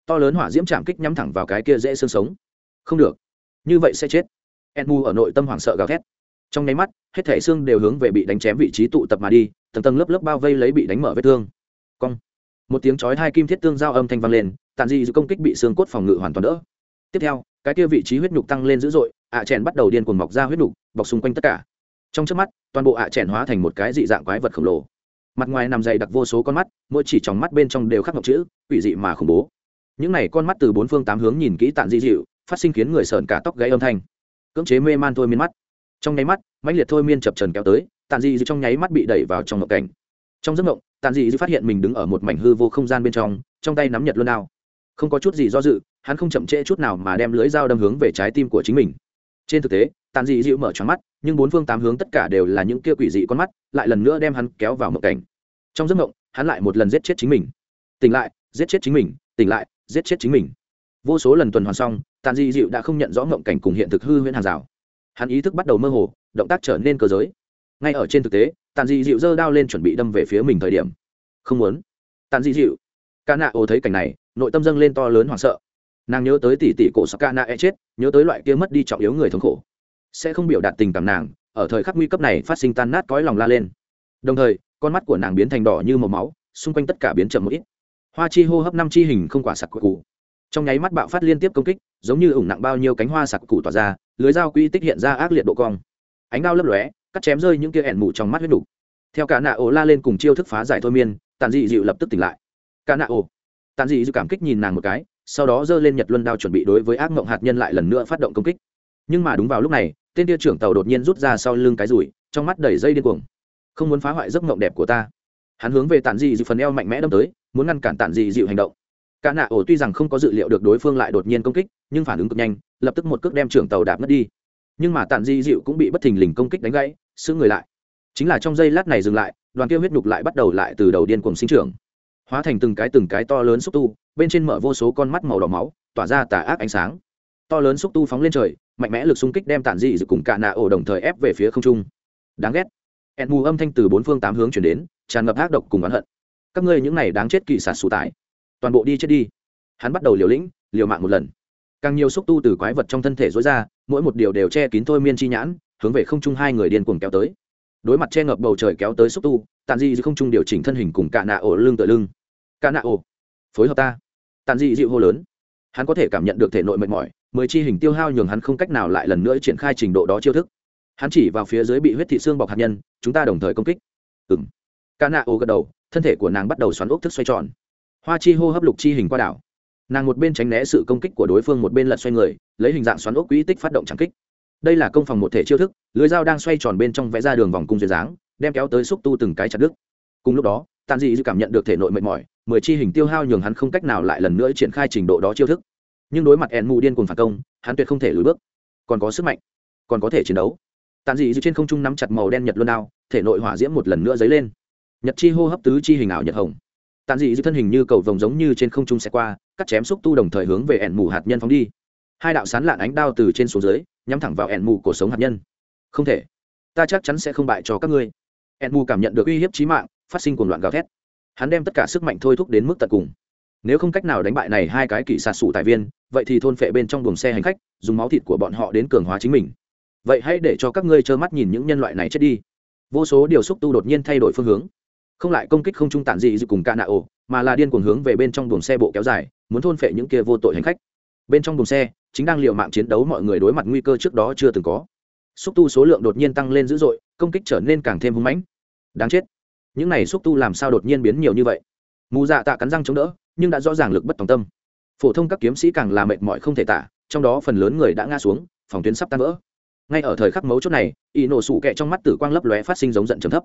To lớn hỏa diễm chạm kích nhắm thẳng vào cái kia dễ xương sống. Không được. Như vậy sẽ chết. Edmu ở nội tâm hoảng sợ gào thét trong nháy mắt, hết thẻ xương đều hướng về bị đánh chém vị trí tụ tập mà đi, tầng tầng lớp lớp bao vây lấy bị đánh mở vết thương. Cong. Một tiếng chói hai kim thiết tương giao âm thanh vang lên tàn dị giữ công kích bị xương cốt phòng ngự hoàn toàn đỡ. Tiếp theo, cái kia vị trí huyết nhục tăng lên dữ dội, ạ à chèn bắt đầu điên cuồng mọc ra huyết nhục, bọc xung quanh tất cả. Trong trước mắt, toàn bộ ạ à chèn hóa thành một cái dị dạng quái vật khổng lồ. Mặt ngoài nằm dày đặc vô số con mắt, mỗi chỉ trong mắt bên trong đều khắc ngọc chữ, quỷ dị mà khủng bố. Những này con mắt từ bốn phương tám hướng nhìn kỹ tàn dị dịu, phát sinh khiến người sợn cả tóc gáy âm thanh. Cưỡng chế mê man thôi miên mắt trong nháy mắt, mãnh liệt thôi miên chập trần kéo tới tàn dị dư trong nháy mắt bị đẩy vào trong ngộng cảnh. Trong giấc ngộng tàn dị phát hiện mình đứng ở một mảnh hư vô không gian bên trong trong tay nắm nhật luôn đao. Không có chút gì do dự, hắn không chậm trễ chút nào mà đem lưới dao đâm hướng về trái tim của chính mình. Trên thực tế tàn dị dịu mở tròn mắt, nhưng bốn phương tám hướng tất cả đều là những kia quỷ dị con mắt, lại lần nữa đem hắn kéo vào mộng cảnh. Trong giấc mộng hắn lại một lần giết chết chính mình. Tỉnh lại, giết chết chính mình, tỉnh lại, giết chết chính mình. Vô số lần tuần hoàn xong tàn dị dịu đã không nhận rõ mộng cảnh cùng hiện thực hư huyễn hàng rào hắn ý thức bắt đầu mơ hồ, động tác trở nên cơ giới. Ngay ở trên thực tế, tàn dị dịu giơ đao lên chuẩn bị đâm về phía mình thời điểm. Không muốn. Tàn dị dịu ca nạ ô thấy cảnh này, nội tâm dâng lên to lớn hoảng sợ. Nàng nhớ tới tỷ tỷ cổ sắc ca nạ e chết, nhớ tới loại kia mất đi trọng yếu người thống khổ. Sẽ không biểu đạt tình cảm nàng, ở thời khắc nguy cấp này phát sinh tan nát cõi lòng la lên. Đồng thời, con mắt của nàng biến thành đỏ như màu máu, xung quanh tất cả biến chậm một ít. Hoa chi hô hấp năm chi hình không quả sặc cụ trong nháy mắt bạo phát liên tiếp công kích, giống như ủng nặng bao nhiêu cánh hoa sặc củ tỏa ra, lưới dao quy tích hiện ra ác liệt độ cong. Ánh đao lấp lóe, cắt chém rơi những kia ẻn mù trong mắt huyết đục theo cả nạ ổ la lên cùng chiêu thức phá giải thôi miên tàn dị dịu lập tức tỉnh lại. Cả nạ ổ. Tàn dị dịu cảm kích nhìn nàng một cái, sau đó giơ lên nhật luân đao chuẩn bị đối với ác mộng hạt nhân lại lần nữa phát động công kích. Nhưng mà đúng vào lúc này, tên tia trưởng tàu đột nhiên rút ra sau lưng cái rủi, trong mắt đầy dây điên cuồng. Không muốn phá hoại giấc mộng đẹp của ta. Hắn hướng về tàn dị dịu phần eo mạnh mẽ đâm tới, muốn ngăn cản tàn dị dịu hành động cả nạ ổ tuy rằng không có dự liệu được đối phương lại đột nhiên công kích, nhưng phản ứng cực nhanh, lập tức một cước đem trưởng tàu đạp mất đi. Nhưng mà tàn Di dịu cũng bị bất thình lình công kích đánh gãy giữ người lại. Chính là trong giây lát này dừng lại, đoàn kia huyết nhục lại bắt đầu lại từ đầu điên cuồng sinh trưởng. Hóa thành từng cái từng cái to lớn xúc tu, bên trên mở vô số con mắt màu đỏ máu, tỏa ra tà ác ánh sáng. To lớn xúc tu phóng lên trời, mạnh mẽ lực xung kích đem tản dị dự cùng cả nạ ổ đồng thời ép về phía không trung. Đáng ghét. Ẹn mù âm thanh từ bốn phương tám hướng chuyển đến, tràn ngập ác độc cùng oán hận. Các ngươi những này đáng chết kỳ sạt sủ tải toàn bộ đi chết đi. Hắn bắt đầu liều lĩnh, liều mạng một lần. Càng nhiều xúc tu từ quái vật trong thân thể dối ra, mỗi một điều đều che kín thôi miên chi nhãn, hướng về không trung hai người điên cuồng kéo tới. Đối mặt che ngập bầu trời kéo tới xúc tu tàn dị không trung điều chỉnh thân hình cùng cả nạ ổ lưng tựa lưng. Cả nạ ổ, phối hợp ta. Tàn dị dịu hô lớn. Hắn có thể cảm nhận được thể nội mệt mỏi, mười chi hình tiêu hao nhường hắn không cách nào lại lần nữa triển khai trình độ đó chiêu thức. Hắn chỉ vào phía dưới bị huyết thị xương bọc hạt nhân, chúng ta đồng thời công kích. Ừng cả nạ ổ gật đầu, thân thể của nàng bắt đầu xoắn ốc thức xoay tròn hoa chi hô hấp lục chi hình qua đảo. Nàng một bên tránh né sự công kích của đối phương, một bên lật xoay người, lấy hình dạng xoắn ốc quỹ tích phát động trắng kích. Đây là công phòng một thể chiêu thức, lưới dao đang xoay tròn bên trong vẽ ra đường vòng cung duyên dáng, đem kéo tới xúc tu từng cái chặt đứt. Cùng lúc đó, tàn dị cảm nhận được thể nội mệt mỏi, mười chi hình tiêu hao nhường hắn không cách nào lại lần nữa triển khai trình độ đó chiêu thức. Nhưng đối mặt ẻn mù điên cùng phản công, hắn tuyệt không thể lùi bước. Còn có sức mạnh, còn có thể chiến đấu. Tàn dị trên không trung nắm chặt màu đen nhật luôn đao, thể nội hỏa diễm một lần nữa dấy lên. Nhật chi hô hấp tứ chi hình ảo nhật hồng tàn dị thân hình như cầu vồng giống như trên không trung xe qua, cắt chém xúc tu đồng thời hướng về ẻn mù hạt nhân phóng đi. Hai đạo sán lạn ánh đao từ trên xuống dưới, nhắm thẳng vào ẻn mù cuộc sống hạt nhân. Không thể. Ta chắc chắn sẽ không bại cho các ngươi. Ẻn mù cảm nhận được uy hiếp trí mạng, phát sinh cuồng loạn gào thét. Hắn đem tất cả sức mạnh thôi thúc đến mức tận cùng. Nếu không cách nào đánh bại này hai cái kỵ sạt sủ tài viên, vậy thì thôn phệ bên trong buồng xe hành khách, dùng máu thịt của bọn họ đến cường hóa chính mình. Vậy hãy để cho các ngươi trơ mắt nhìn những nhân loại này chết đi. Vô số điều xúc tu đột nhiên thay đổi phương hướng không lại công kích không trung tản dị dự cùng ca nạ ổ mà là điên cuồng hướng về bên trong buồng xe bộ kéo dài, muốn thôn phệ những kia vô tội hành khách. Bên trong buồng xe, chính đang liều mạng chiến đấu mọi người đối mặt nguy cơ trước đó chưa từng có. Xúc tu số lượng đột nhiên tăng lên dữ dội, công kích trở nên càng thêm hung mãnh. Đáng chết. Những này xúc tu làm sao đột nhiên biến nhiều như vậy? Mù dạ tạ cắn răng chống đỡ, nhưng đã rõ ràng lực bất tòng tâm. Phổ thông các kiếm sĩ càng là mệt mỏi không thể tả, trong đó phần lớn người đã ngã xuống, phòng tuyến sắp tan vỡ. Ngay ở thời khắc mấu chốt này y nổ sủ kẹ trong mắt tử quang lấp lóe phát sinh giống giận trầm thấp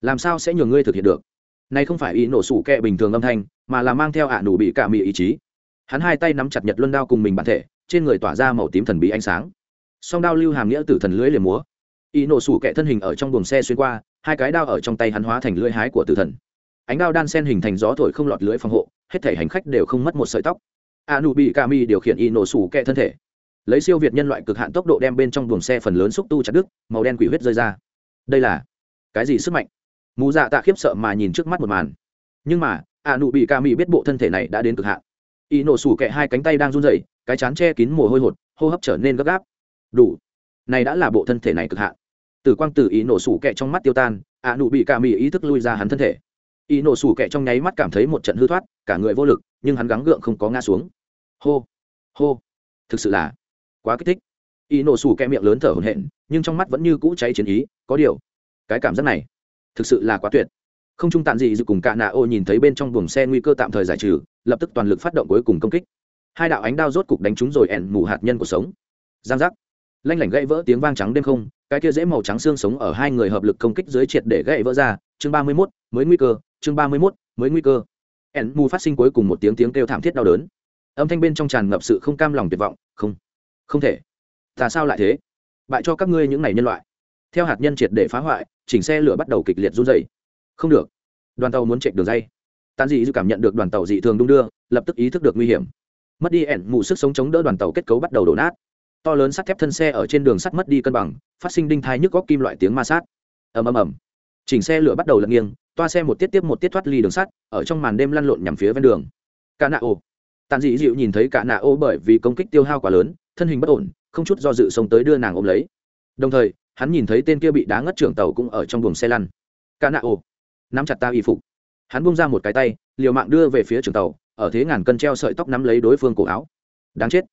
làm sao sẽ nhường ngươi thực hiện được? Này không phải ý nổ sủ kẹ bình thường âm thanh, mà là mang theo ả nụ bị cả mị ý chí. Hắn hai tay nắm chặt nhật luân đao cùng mình bản thể, trên người tỏa ra màu tím thần bí ánh sáng. Song đao lưu hàm nghĩa tử thần lưới liềm múa. Ý nổ sủ kẹ thân hình ở trong buồng xe xuyên qua, hai cái đao ở trong tay hắn hóa thành lưỡi hái của tử thần. Ánh đao đan sen hình thành gió thổi không lọt lưới phòng hộ, hết thể hành khách đều không mất một sợi tóc. A nụ bị ca mi điều khiển y nổ sủ kẹ thân thể. Lấy siêu việt nhân loại cực hạn tốc độ đem bên trong buồng xe phần lớn xúc tu chặt đứt, màu đen quỷ huyết rơi ra. Đây là cái gì sức mạnh? Mù dạ tạ khiếp sợ mà nhìn trước mắt một màn. Nhưng mà, ạ nụ bị ca mị biết bộ thân thể này đã đến cực hạn. Y nổ sủ kẹ hai cánh tay đang run rẩy, cái chán che kín mồ hôi hột, hô hấp trở nên gấp gáp. Đủ. Này đã là bộ thân thể này cực hạn. Tử quang tử ý nổ sủ kẹ trong mắt tiêu tan, ạ nụ bị ca mị ý thức lui ra hắn thân thể. Y nổ sủ kẹ trong nháy mắt cảm thấy một trận hư thoát, cả người vô lực, nhưng hắn gắng gượng không có ngã xuống. Hô. Hô. Thực sự là quá kích thích. Y nổ sủ kẹ miệng lớn thở hổn hển, nhưng trong mắt vẫn như cũ cháy chiến ý, có điều, cái cảm giác này thực sự là quá tuyệt. Không trung tàn dị dự cùng cả nạ ô nhìn thấy bên trong buồng xe nguy cơ tạm thời giải trừ, lập tức toàn lực phát động cuối cùng công kích. Hai đạo ánh đao rốt cục đánh trúng rồi ẻn mù hạt nhân của sống. Giang giác. Lanh lảnh gãy vỡ tiếng vang trắng đêm không, cái kia dễ màu trắng xương sống ở hai người hợp lực công kích dưới triệt để gãy vỡ ra. Chương ba mươi mốt, mới nguy cơ, chương ba mươi mốt, mới nguy cơ. Ẻn mù phát sinh cuối cùng một tiếng tiếng kêu thảm thiết đau đớn. Âm thanh bên trong tràn ngập sự không cam lòng tuyệt vọng. Không không thể. Ta sao lại thế? Bại cho các ngươi những này nhân loại. Theo hạt nhân triệt để phá hoại chỉnh xe lửa bắt đầu kịch liệt run dày không được. Đoàn tàu muốn chạy đường dây. Tàn dị dư cảm nhận được đoàn tàu dị thường đung đưa, lập tức ý thức được nguy hiểm. Mất đi ẻn mù sức sống chống đỡ đoàn tàu kết cấu bắt đầu đổ nát. To lớn sắt thép thân xe ở trên đường sắt mất đi cân bằng, phát sinh đinh thai nhức góc kim loại tiếng ma sát. Ầm ầm ầm. Chỉnh xe lửa bắt đầu lật nghiêng, toa xe một tiết tiếp một tiết thoát ly đường sắt, ở trong màn đêm lăn lộn nhằm phía ven đường. Cả nạ ô. Tàn dị dịu nhìn thấy cả nạ ô bởi vì công kích tiêu hao quá lớn, thân hình bất ổn, không chút do dự sống tới đưa nàng ôm lấy. Đồng thời hắn nhìn thấy tên kia bị đá ngất trưởng tàu cũng ở trong buồng xe lăn. Ca nạ ô nắm chặt ta y phục. Hắn bung ra một cái tay, liều mạng đưa về phía trưởng tàu, ở thế ngàn cân treo sợi tóc nắm lấy đối phương cổ áo. Đáng chết.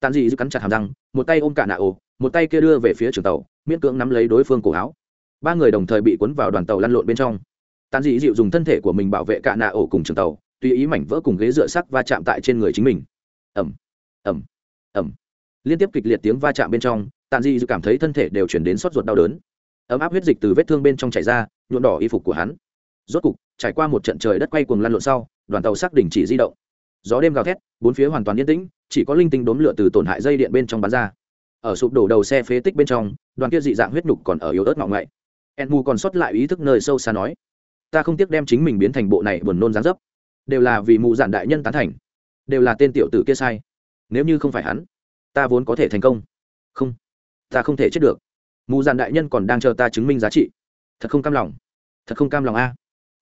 Tàn dị dịu cắn chặt hàm răng, một tay ôm cả nạ ô một tay kia đưa về phía trưởng tàu, miễn cưỡng nắm lấy đối phương cổ áo. Ba người đồng thời bị cuốn vào đoàn tàu lăn lộn bên trong. Tàn dị dịu dùng thân thể của mình bảo vệ cả nạ ổ cùng trường tàu, tùy ý mảnh vỡ cùng ghế dựa sắc va chạm tại trên người chính mình. Ẩm ẩm ẩm liên tiếp kịch liệt tiếng va chạm bên trong tàn dị dự cảm thấy thân thể đều chuyển đến sốt ruột đau đớn. Ấm áp huyết dịch từ vết thương bên trong chảy ra nhuộn đỏ y phục của hắn. Rốt cục, trải qua một trận trời đất quay cuồng lăn lộn sau, đoàn tàu xác đỉnh chỉ di động. Gió đêm gào thét, bốn phía hoàn toàn yên tĩnh, chỉ có linh tinh đốn lửa từ tổn hại dây điện bên trong bắn ra. Ở sụp đổ đầu xe phế tích bên trong, đoàn kia dị dạng huyết nhục còn ở yếu ớt ngọng ngậy. Enmu còn sót lại ý thức nơi sâu xa nói, ta không tiếc đem chính mình biến thành bộ này buồn nôn dáng dấp. Đều là vì mù giản đại nhân tán thành. Đều là tên tiểu tử kia sai. Nếu như không phải hắn, ta vốn có thể thành công. Không ta không thể chết được. Mù dàn đại nhân còn đang chờ ta chứng minh giá trị. Thật không cam lòng. Thật không cam lòng a.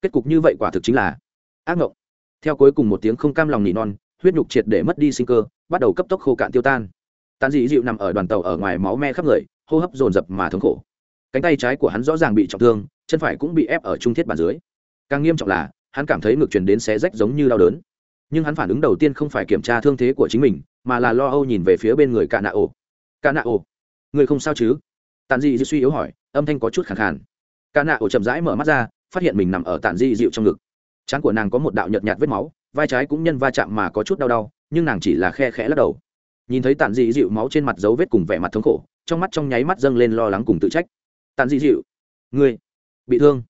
Kết cục như vậy quả thực chính là ác mộng theo cuối cùng một tiếng không cam lòng nỉ non, huyết nhục triệt để mất đi sinh cơ, bắt đầu cấp tốc khô cạn tiêu tan. Tàn dị dịu nằm ở đoàn tàu ở ngoài máu me khắp người, hô hấp dồn dập mà thống khổ. Cánh tay trái của hắn rõ ràng bị trọng thương, chân phải cũng bị ép ở trung thiết bàn dưới. Càng nghiêm trọng là, hắn cảm thấy ngực truyền đến xé rách giống như đau đớn. Nhưng hắn phản ứng đầu tiên không phải kiểm tra thương thế của chính mình, mà là lo âu nhìn về phía bên người ca nạ ổ. Ca nạ ổ người không sao chứ? Tàn dị dịu suy yếu hỏi, âm thanh có chút khẳng khàn. Ca nạ ổ chậm rãi mở mắt ra, phát hiện mình nằm ở tàn dị dịu trong ngực. Trán của nàng có một đạo nhợt nhạt vết máu, vai trái cũng nhân va chạm mà có chút đau đau, nhưng nàng chỉ là khe khẽ lắc đầu. Nhìn thấy tàn dị dịu máu trên mặt dấu vết cùng vẻ mặt thống khổ, trong mắt trong nháy mắt dâng lên lo lắng cùng tự trách. Tàn dị dịu người bị thương.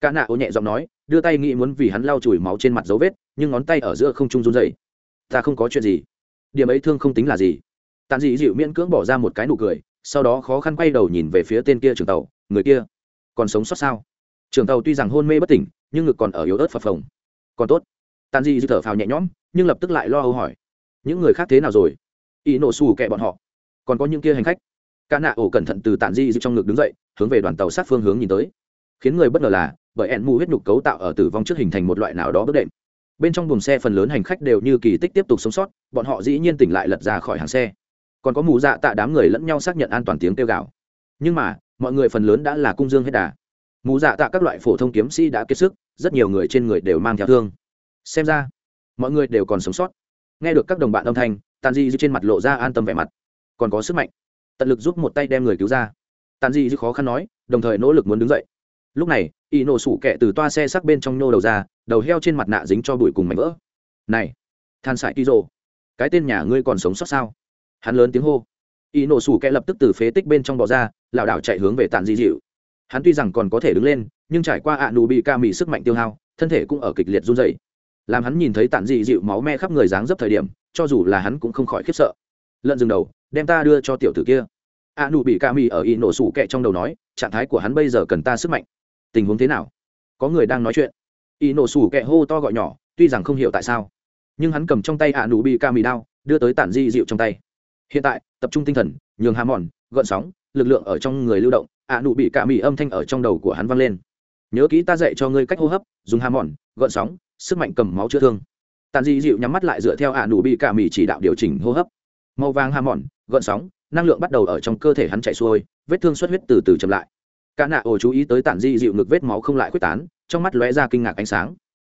Cả nạ ô nhẹ giọng nói, đưa tay nghĩ muốn vì hắn lau chùi máu trên mặt dấu vết, nhưng ngón tay ở giữa không trung run dày ta không có chuyện gì. Điểm ấy thương không tính là gì. Tàn dị dịu miễn cưỡng bỏ ra một cái nụ cười sau đó khó khăn quay đầu nhìn về phía tên kia trường tàu, người kia còn sống sót sao? Trường tàu tuy rằng hôn mê bất tỉnh, nhưng ngực còn ở yếu ớt phập phồng. Còn tốt. Tàn dị dư thở phào nhẹ nhõm, nhưng lập tức lại lo âu hỏi, những người khác thế nào rồi? Ý nổ xù kẹ bọn họ. Còn có những kia hành khách. Cả nạ ổ cẩn thận từ tàn di trong ngực đứng dậy, hướng về đoàn tàu sát phương hướng nhìn tới. Khiến người bất ngờ là, bởi ẹn mù huyết nhục cấu tạo ở tử vong trước hình thành một loại nào đó bất đệm. Bên trong buồng xe phần lớn hành khách đều như kỳ tích tiếp tục sống sót, bọn họ dĩ nhiên tỉnh lại lật ra khỏi hàng xe còn có mù dạ tạ đám người lẫn nhau xác nhận an toàn tiếng kêu gào. Nhưng mà, mọi người phần lớn đã là cung dương hết đà. Mù dạ tạ các loại phổ thông kiếm sĩ đã kiệt sức, rất nhiều người trên người đều mang theo thương. Xem ra, mọi người đều còn sống sót. Nghe được các đồng bạn âm thanh, tàn di trên mặt lộ ra an tâm vẻ mặt. Còn có sức mạnh. Tận lực giúp một tay đem người cứu ra. Tàn di khó khăn nói, đồng thời nỗ lực muốn đứng dậy. Lúc này, y nổ sủ kẹ từ toa xe sắc bên trong nhô đầu ra, đầu heo trên mặt nạ dính cho bụi cùng mảnh vỡ. Này, than sải kỳ rồ cái tên nhà ngươi còn sống sót sao? Hắn lớn tiếng hô. Y nổ sủ kẻ lập tức từ phế tích bên trong bò ra, lảo đảo chạy hướng về tàn di dịu. Hắn tuy rằng còn có thể đứng lên, nhưng trải qua ạ nụ bị ca mì sức mạnh tiêu hao, thân thể cũng ở kịch liệt run dày làm hắn nhìn thấy tàn Di dịu máu me khắp người dáng dấp thời điểm, cho dù là hắn cũng không khỏi khiếp sợ. Lợn dừng đầu, đem ta đưa cho tiểu tử kia. A nụ bị ca Mì ở y nổ sủ kẻ trong đầu nói, trạng thái của hắn bây giờ cần ta sức mạnh. Tình huống thế nào? Có người đang nói chuyện. Y nổ sủ kẻ hô to gọi nhỏ, tuy rằng không hiểu tại sao, nhưng hắn cầm trong tay a nụ bị ca Mì đao, đưa tới tản di dịu trong tay hiện tại, tập trung tinh thần, nhường hà mòn, gợn sóng, lực lượng ở trong người lưu động, ạ nụ bị cả mi âm thanh ở trong đầu của hắn vang lên. Nhớ kỹ ta dạy cho ngươi cách hô hấp, dùng hà mòn, gợn sóng, sức mạnh cầm máu chữa thương. Tàn di dịu nhắm mắt lại dựa theo ạ nụ bị cả mì chỉ đạo điều chỉnh hô hấp. Màu vàng hà mòn, gợn sóng, năng lượng bắt đầu ở trong cơ thể hắn chạy xuôi, vết thương xuất huyết từ từ chậm lại. Cả nạ ồ chú ý tới tản di dịu ngực vết máu không lại quyết tán, trong mắt lóe ra kinh ngạc ánh sáng.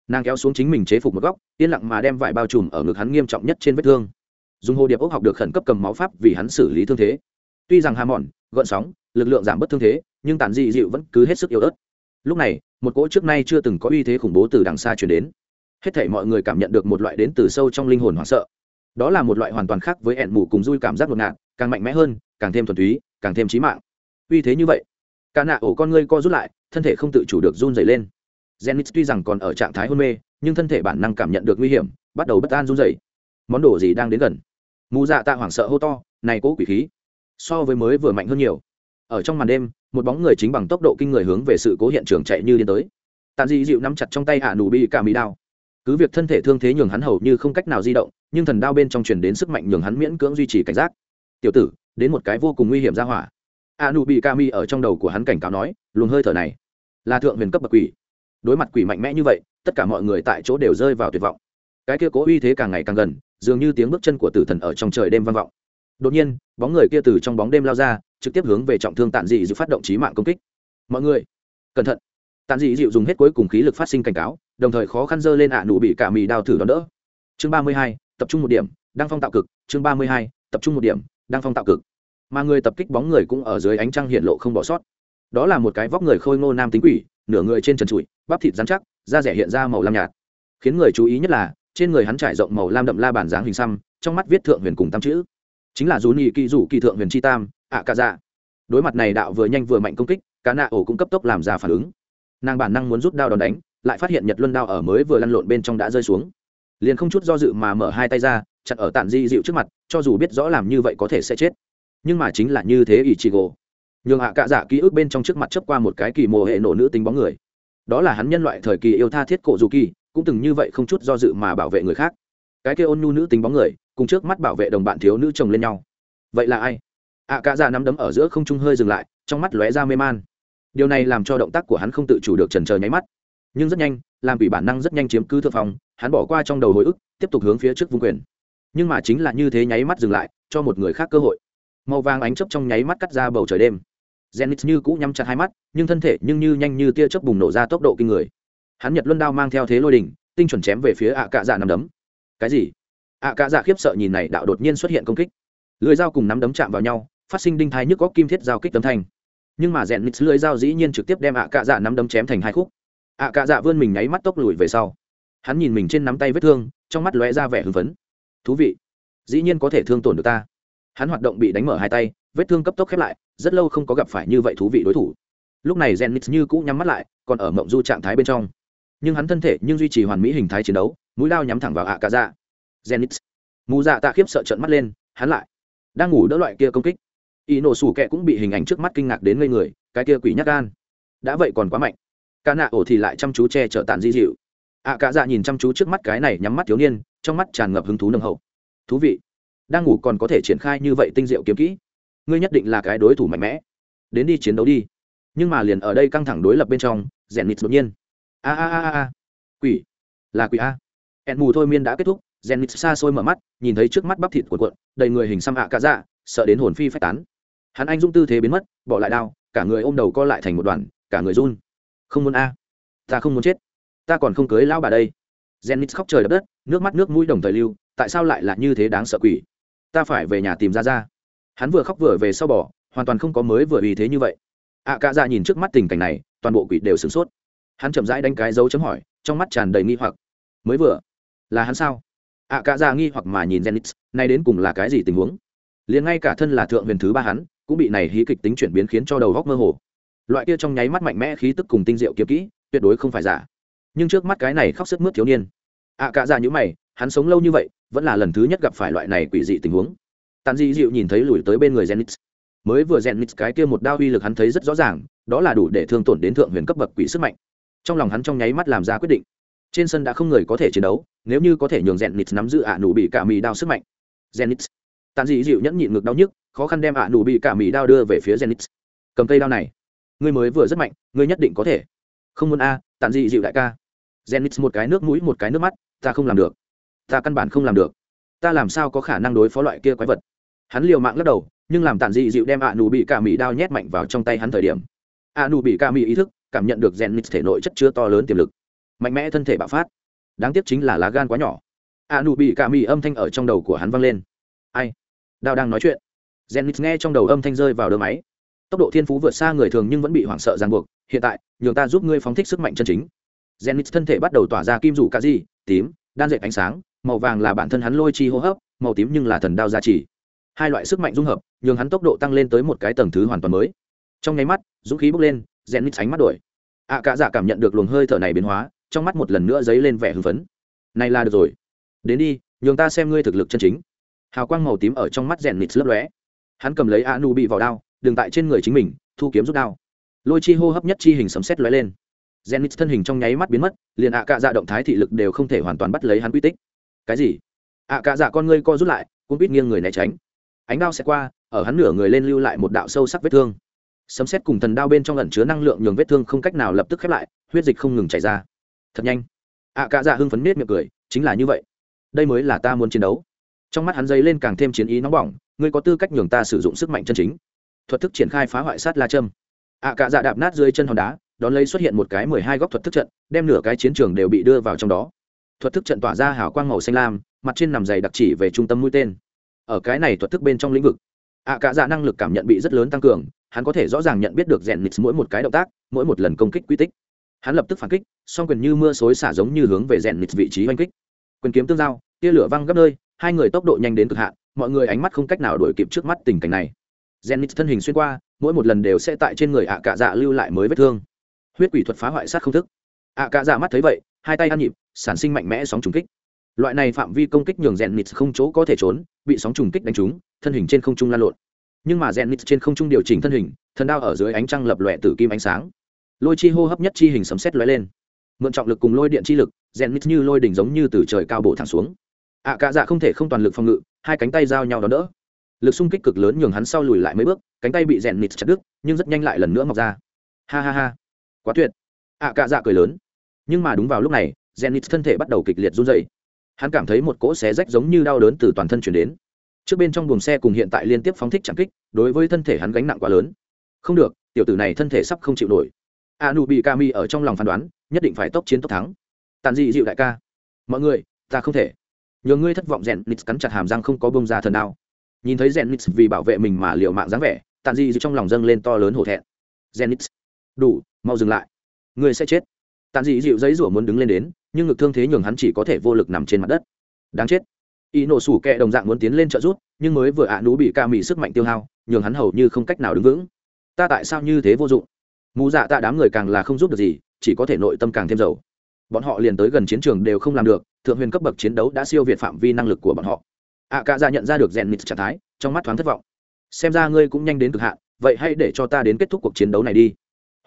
Nàng kéo xuống chính mình chế phục một góc, yên lặng mà đem vải bao trùm ở ngực hắn nghiêm trọng nhất trên vết thương dùng hồ điệp ốc học được khẩn cấp cầm máu pháp vì hắn xử lý thương thế. Tuy rằng hà mòn gợn sóng lực lượng giảm bất thương thế nhưng tản dị dịu vẫn cứ hết sức yếu ớt. Lúc này một cỗ trước nay chưa từng có uy thế khủng bố từ đằng xa chuyển đến. Hết thể mọi người cảm nhận được một loại đến từ sâu trong linh hồn hoảng sợ. Đó là một loại hoàn toàn khác với ẹn mù cùng vui cảm giác ngột ngạt càng mạnh mẽ hơn càng thêm thuần túy càng thêm trí mạng. Uy thế như vậy cả nạ ổ con ngươi co rút lại thân thể không tự chủ được run dày lên. Zenith tuy rằng còn ở trạng thái hôn mê, nhưng thân thể bản năng cảm nhận được nguy hiểm, bắt đầu bất an run rẩy. Món đồ gì đang đến gần? Mù Dạ Tạ hoảng sợ hô to, này cố quỷ khí, so với mới vừa mạnh hơn nhiều. Ở trong màn đêm, một bóng người chính bằng tốc độ kinh người hướng về sự cố hiện trường chạy như điên tới. Tàn Dị dịu nắm chặt trong tay hạ nù bị cả mỹ đao. Cứ việc thân thể thương thế nhường hắn hầu như không cách nào di động, nhưng thần đao bên trong truyền đến sức mạnh nhường hắn miễn cưỡng duy trì cảnh giác. Tiểu tử, đến một cái vô cùng nguy hiểm ra hỏa. A nụ bị Mi ở trong đầu của hắn cảnh cáo nói, luồng hơi thở này là thượng huyền cấp bậc quỷ đối mặt quỷ mạnh mẽ như vậy tất cả mọi người tại chỗ đều rơi vào tuyệt vọng cái kia cố uy thế càng ngày càng gần dường như tiếng bước chân của tử thần ở trong trời đêm vang vọng. Đột nhiên, bóng người kia từ trong bóng đêm lao ra, trực tiếp hướng về trọng thương tàn dị dịu phát động trí mạng công kích. Mọi người, cẩn thận! Tàn dị dịu dùng hết cuối cùng khí lực phát sinh cảnh cáo, đồng thời khó khăn dơ lên ạ à nụ bị cả mì đao thử đón đỡ. Chương ba mươi hai, tập trung một điểm, đang phong tạo cực. Chương ba mươi hai, tập trung một điểm, đang phong tạo cực. Mà người tập kích bóng người cũng ở dưới ánh trăng hiện lộ không bỏ sót. Đó là một cái vóc người khôi ngô nam tính quỷ, nửa người trên trần trụi, bắp thịt rắn chắc, da rẻ hiện ra màu lam nhạt. Khiến người chú ý nhất là trên người hắn trải rộng màu lam đậm la bản dáng hình xăm, trong mắt viết thượng huyền cùng tam chữ. Chính là dù nhị kỳ rủ kỳ thượng huyền chi tam, ạ cả dạ. Đối mặt này đạo vừa nhanh vừa mạnh công kích cá nạ ổ cũng cấp tốc làm ra phản ứng. Nàng bản năng muốn rút đao đòn đánh, lại phát hiện nhật luân đao ở mới vừa lăn lộn bên trong đã rơi xuống. Liền không chút do dự mà mở hai tay ra chặt ở tản di dịu trước mặt, cho dù biết rõ làm như vậy có thể sẽ chết. Nhưng mà chính là như thế ỷ chị gỗ nhường hạ cạ dạ ký ức bên trong trước mặt chấp qua một cái kỳ mồ hệ nổ nữ tính bóng người. Đó là hắn nhân loại thời kỳ yêu tha thiết cổ dù kỳ cũng từng như vậy không chút do dự mà bảo vệ người khác. Cái kia ôn nhu nữ tính bóng người cùng trước mắt bảo vệ đồng bạn thiếu nữ chồng lên nhau. Vậy là ai? Ạ cả già dạ nắm đấm ở giữa không trung hơi dừng lại trong mắt lóe ra mê man. Điều này làm cho động tác của hắn không tự chủ được trần trờ nháy mắt. Nhưng rất nhanh làm bị bản năng rất nhanh chiếm cứ thượng phòng hắn bỏ qua trong đầu hồi ức tiếp tục hướng phía trước vung quyền. Nhưng mà chính là như thế nháy mắt dừng lại cho một người khác cơ hội. Màu vàng ánh chớp trong nháy mắt cắt ra bầu trời đêm. Zenith như cũ nhắm chặt hai mắt, nhưng thân thể nhưng như nhanh như tia chớp bùng nổ ra tốc độ kinh người. Hắn Nhật Luân đao mang theo thế lôi đỉnh, tinh chuẩn chém về phía ạ cạ dạ nắm đấm. Cái gì? ạ cạ dạ khiếp sợ nhìn này đạo đột nhiên xuất hiện công kích. Lưỡi dao cùng nắm đấm chạm vào nhau, phát sinh đinh thái nhức có kim thiết giao kích tấm thành. Nhưng mà Zenith lưỡi dao dĩ nhiên trực tiếp đem ạ cạ dạ nắm đấm chém thành hai khúc. ạ cạ dạ vươn mình nháy mắt tốc lùi về sau. Hắn nhìn mình trên nắm tay vết thương, trong mắt lóe ra vẻ hưng phấn. Thú vị, dĩ nhiên có thể thương tổn được ta. Hắn hoạt động bị đánh mở hai tay, vết thương cấp tốc khép lại rất lâu không có gặp phải như vậy thú vị đối thủ lúc này gen như cũ nhắm mắt lại còn ở mộng du trạng thái bên trong nhưng hắn thân thể nhưng duy trì hoàn mỹ hình thái chiến đấu, mũi lao nhắm thẳng vào ạ cả dạ genix mù dạ tạ khiếp sợ trận mắt lên, hắn lại đang ngủ đỡ loại kia công kích. Y nổ sủ kẹ cũng bị hình ảnh trước mắt kinh ngạc đến ngây người, cái kia quỷ nhắc gan. Đã vậy còn quá mạnh. Ca nạ ổ thì lại chăm chú che chở tàn di dịu. Ạ cả dạ nhìn chăm chú trước mắt cái này nhắm mắt thiếu niên, trong mắt tràn ngập hứng thú nâng hậu. Thú vị. Đang ngủ còn có thể triển khai như vậy tinh diệu kiếm kỹ. Ngươi nhất định là cái đối thủ mạnh mẽ. Đến đi chiến đấu đi. Nhưng mà liền ở đây căng thẳng đối lập bên trong rèn nịt đột nhiên a a a a quỷ. Là quỷ a. Ẹn mù thôi miên đã kết thúc gen nít xa xôi mở mắt nhìn thấy trước mắt bắp thịt cuộn cuộn đầy người hình xăm ạ cả dạ sợ đến hồn phi phách tán. Hắn anh dung tư thế biến mất bỏ lại đao cả người ôm đầu co lại thành một đoàn cả người run. Không muốn a. Ta không muốn chết. Ta còn không cưới lao bà đây. Zenith khóc trời đập đất, nước mắt nước mũi đồng thời lưu, tại sao lại là như thế đáng sợ quỷ? Ta phải về nhà tìm ra ra hắn vừa khóc vừa về sau bỏ hoàn toàn không có mới vừa vì thế như vậy. Ạ à, cả dạ nhìn trước mắt tình cảnh này toàn bộ quỷ đều sửng sốt hắn chậm rãi đánh cái dấu chấm hỏi trong mắt tràn đầy nghi hoặc. Mới vừa là hắn sao? Ạ à, cả già nghi hoặc mà nhìn genix nay đến cùng là cái gì tình huống? Liền ngay cả thân là thượng huyền thứ ba hắn cũng bị này hí kịch tính chuyển biến khiến cho đầu góc mơ hồ. Loại kia trong nháy mắt mạnh mẽ khí tức cùng tinh diệu kiếm kỹ tuyệt đối không phải giả. Nhưng trước mắt cái này khóc sức mướt thiếu niên. Ạ à, cả già như mày hắn sống lâu như vậy vẫn là lần thứ nhất gặp phải loại này quỷ dị tình huống. Tàn dị dịu nhìn thấy lùi tới bên người genix mới vừa genix cái kia một đao uy lực hắn thấy rất rõ ràng đó là đủ để thương tổn đến thượng huyền cấp bậc quỷ sức mạnh trong lòng hắn trong nháy mắt làm ra quyết định. Trên sân đã không người có thể chiến đấu nếu như có thể nhường zenith nắm giữ ạ nụ bị cả mì đao sức mạnh. Zenith tàn dị dịu nhẫn nhịn ngực đau nhức khó khăn đem ạ nụ bị cả mì đao đưa về phía zenith cầm cây đao này. Ngươi mới vừa rất mạnh ngươi nhất định có thể. Không muốn a à, tàn dị dịu đại ca. Zenith một cái nước mũi một cái nước mắt ta không làm được. Ta căn bản không làm được. Ta làm sao có khả năng đối phó loại kia quái vật? Hắn liều mạng lắc đầu nhưng làm tàn dị dịu đem ạ nụ bị cả mì đao nhét mạnh vào trong tay hắn thời điểm. ạ nụ bị cả mì ý thức cảm nhận được rèn nít thể nội chất chứa to lớn tiềm lực. Mạnh mẽ thân thể bạo phát. Đáng tiếc chính là lá gan quá nhỏ. Ạ nụ bị cả mì âm thanh ở trong đầu của hắn vang lên. Ai? Đao đang nói chuyện. Rèn nít nghe trong đầu âm thanh rơi vào đơ máy. Tốc độ thiên phú vượt xa người thường nhưng vẫn bị hoảng sợ ràng buộc. Hiện tại, nhường ta giúp ngươi phóng thích sức mạnh chân chính. Rèn nít thân thể bắt đầu tỏa ra kim rủ cà di tím, đan dệt ánh sáng, màu vàng là bản thân hắn lôi chi hô hấp, màu tím nhưng là thần đao gia trì. Hai loại sức mạnh dung hợp, nhường hắn tốc độ tăng lên tới một cái tầng thứ hoàn toàn mới. Trong nháy mắt, dũng khí bốc lên rèn nít sánh mắt đổi. Ạ cạ dạ cảm nhận được luồng hơi thở này biến hóa, trong mắt một lần nữa dấy lên vẻ hưng phấn. Này là được rồi. Đến đi, nhường ta xem ngươi thực lực chân chính. Hào quang màu tím ở trong mắt rèn nít lấp lóe. Hắn cầm lấy a nu bị vào đao, đừng tại trên người chính mình, thu kiếm rút đao. Lôi chi hô hấp nhất chi hình sấm xét lóe lên. Rèn thân hình trong nháy mắt biến mất, liền ạ cạ dạ động thái thị lực đều không thể hoàn toàn bắt lấy hắn quy tích. Cái gì? Ạ cạ dạ con ngươi co rút lại cũng biết nghiêng người né tránh. Ánh đao sẽ qua, ở hắn nửa người lên lưu lại một đạo sâu sắc vết thương sấm xét cùng thần đao bên trong ẩn chứa năng lượng nhường vết thương không cách nào lập tức khép lại, huyết dịch không ngừng chảy ra. Thật nhanh. Ạ cạ dạ hưng phấn nết miệng cười, chính là như vậy. Đây mới là ta muốn chiến đấu. Trong mắt hắn dấy lên càng thêm chiến ý nóng bỏng, ngươi có tư cách nhường ta sử dụng sức mạnh chân chính. Thuật thức triển khai phá hoại sát la châm. Ạ cạ dạ đạp nát dưới chân hòn đá, đón lấy xuất hiện một cái mười hai góc thuật thức trận, đem nửa cái chiến trường đều bị đưa vào trong đó. Thuật thức trận tỏa ra hào quang màu xanh lam, mặt trên nằm dày đặc chỉ về trung tâm mũi tên. Ở cái này thuật thức bên trong lĩnh vực ạ cạ dạ năng lực cảm nhận bị rất lớn tăng cường hắn có thể rõ ràng nhận biết được rèn nix mỗi một cái động tác, mỗi một lần công kích quy tích. Hắn lập tức phản kích, song quyền như mưa xối xả giống như hướng về rèn nix vị trí oanh kích. Quyền kiếm tương giao, tia lửa văng gấp nơi, hai người tốc độ nhanh đến cực hạn, mọi người ánh mắt không cách nào đuổi kịp trước mắt tình cảnh này. Rèn nix thân hình xuyên qua, mỗi một lần đều sẽ tại trên người ạ cạ dạ lưu lại mới vết thương. Huyết quỷ thuật phá hoại sát không thức. Ạ cạ dạ mắt thấy vậy, hai tay ăn nhịp, sản sinh mạnh mẽ sóng trùng kích. Loại này phạm vi công kích nhường rèn nịt không chỗ có thể trốn, bị sóng trùng kích đánh trúng, thân hình trên không trung lan lộn nhưng mà rèn nít trên không trung điều chỉnh thân hình thần đao ở dưới ánh trăng lập lòe tử kim ánh sáng. Lôi chi hô hấp nhất chi hình sấm xét lóe lên. Mượn trọng lực cùng lôi điện chi lực rèn nít như lôi đỉnh giống như từ trời cao bổ thẳng xuống. Ạ à, cả dạ không thể không toàn lực phòng ngự hai cánh tay giao nhau đón đỡ. Lực xung kích cực lớn nhường hắn sau lùi lại mấy bước cánh tay bị rèn nít chặt đứt nhưng rất nhanh lại lần nữa mọc ra. Ha ha ha. Quá tuyệt. Ạ à, cả dạ cười lớn. Nhưng mà đúng vào lúc này rèn nít thân thể bắt đầu kịch liệt run dày hắn cảm thấy một cỗ xé rách giống như đau đớn từ toàn thân chuyển đến trước bên trong buồng xe cùng hiện tại liên tiếp phóng thích trạng kích, đối với thân thể hắn gánh nặng quá lớn. Không được, tiểu tử này thân thể sắp không chịu nổi. A nu bị ca mi ở trong lòng phán đoán, nhất định phải tốc chiến tốc thắng. Tàn dị dịu đại ca. Mọi người, ta không thể. Nhờ ngươi thất vọng rèn nix cắn chặt hàm răng không có bông ra thần đao. Nhìn thấy rèn nix vì bảo vệ mình mà liệu mạng dáng vẻ, tàn dị dịu trong lòng dâng lên to lớn hổ thẹn. Rèn nix đủ, mau dừng lại. Ngươi sẽ chết. Tàn dị dịu giấy rủa muốn đứng lên đến, nhưng ngực thương thế nhường hắn chỉ có thể vô lực nằm trên mặt đất. Đáng chết y nổ sủ kẹ đồng dạng muốn tiến lên trợ rút nhưng mới vừa ạ nú bị ca mị sức mạnh tiêu hao, nhường hắn hầu như không cách nào đứng vững. Ta tại sao như thế vô dụng? Mù dạ tạ đám người càng là không giúp được gì, chỉ có thể nội tâm càng thêm dầu bọn họ liền tới gần chiến trường đều không làm được, thượng huyền cấp bậc chiến đấu đã siêu việt phạm vi năng lực của bọn họ. Ạ cạ dạ ra nhận ra được rèn nịt trạng thái, trong mắt thoáng thất vọng. Xem ra ngươi cũng nhanh đến cực hạn, vậy hãy để cho ta đến kết thúc cuộc chiến đấu này đi.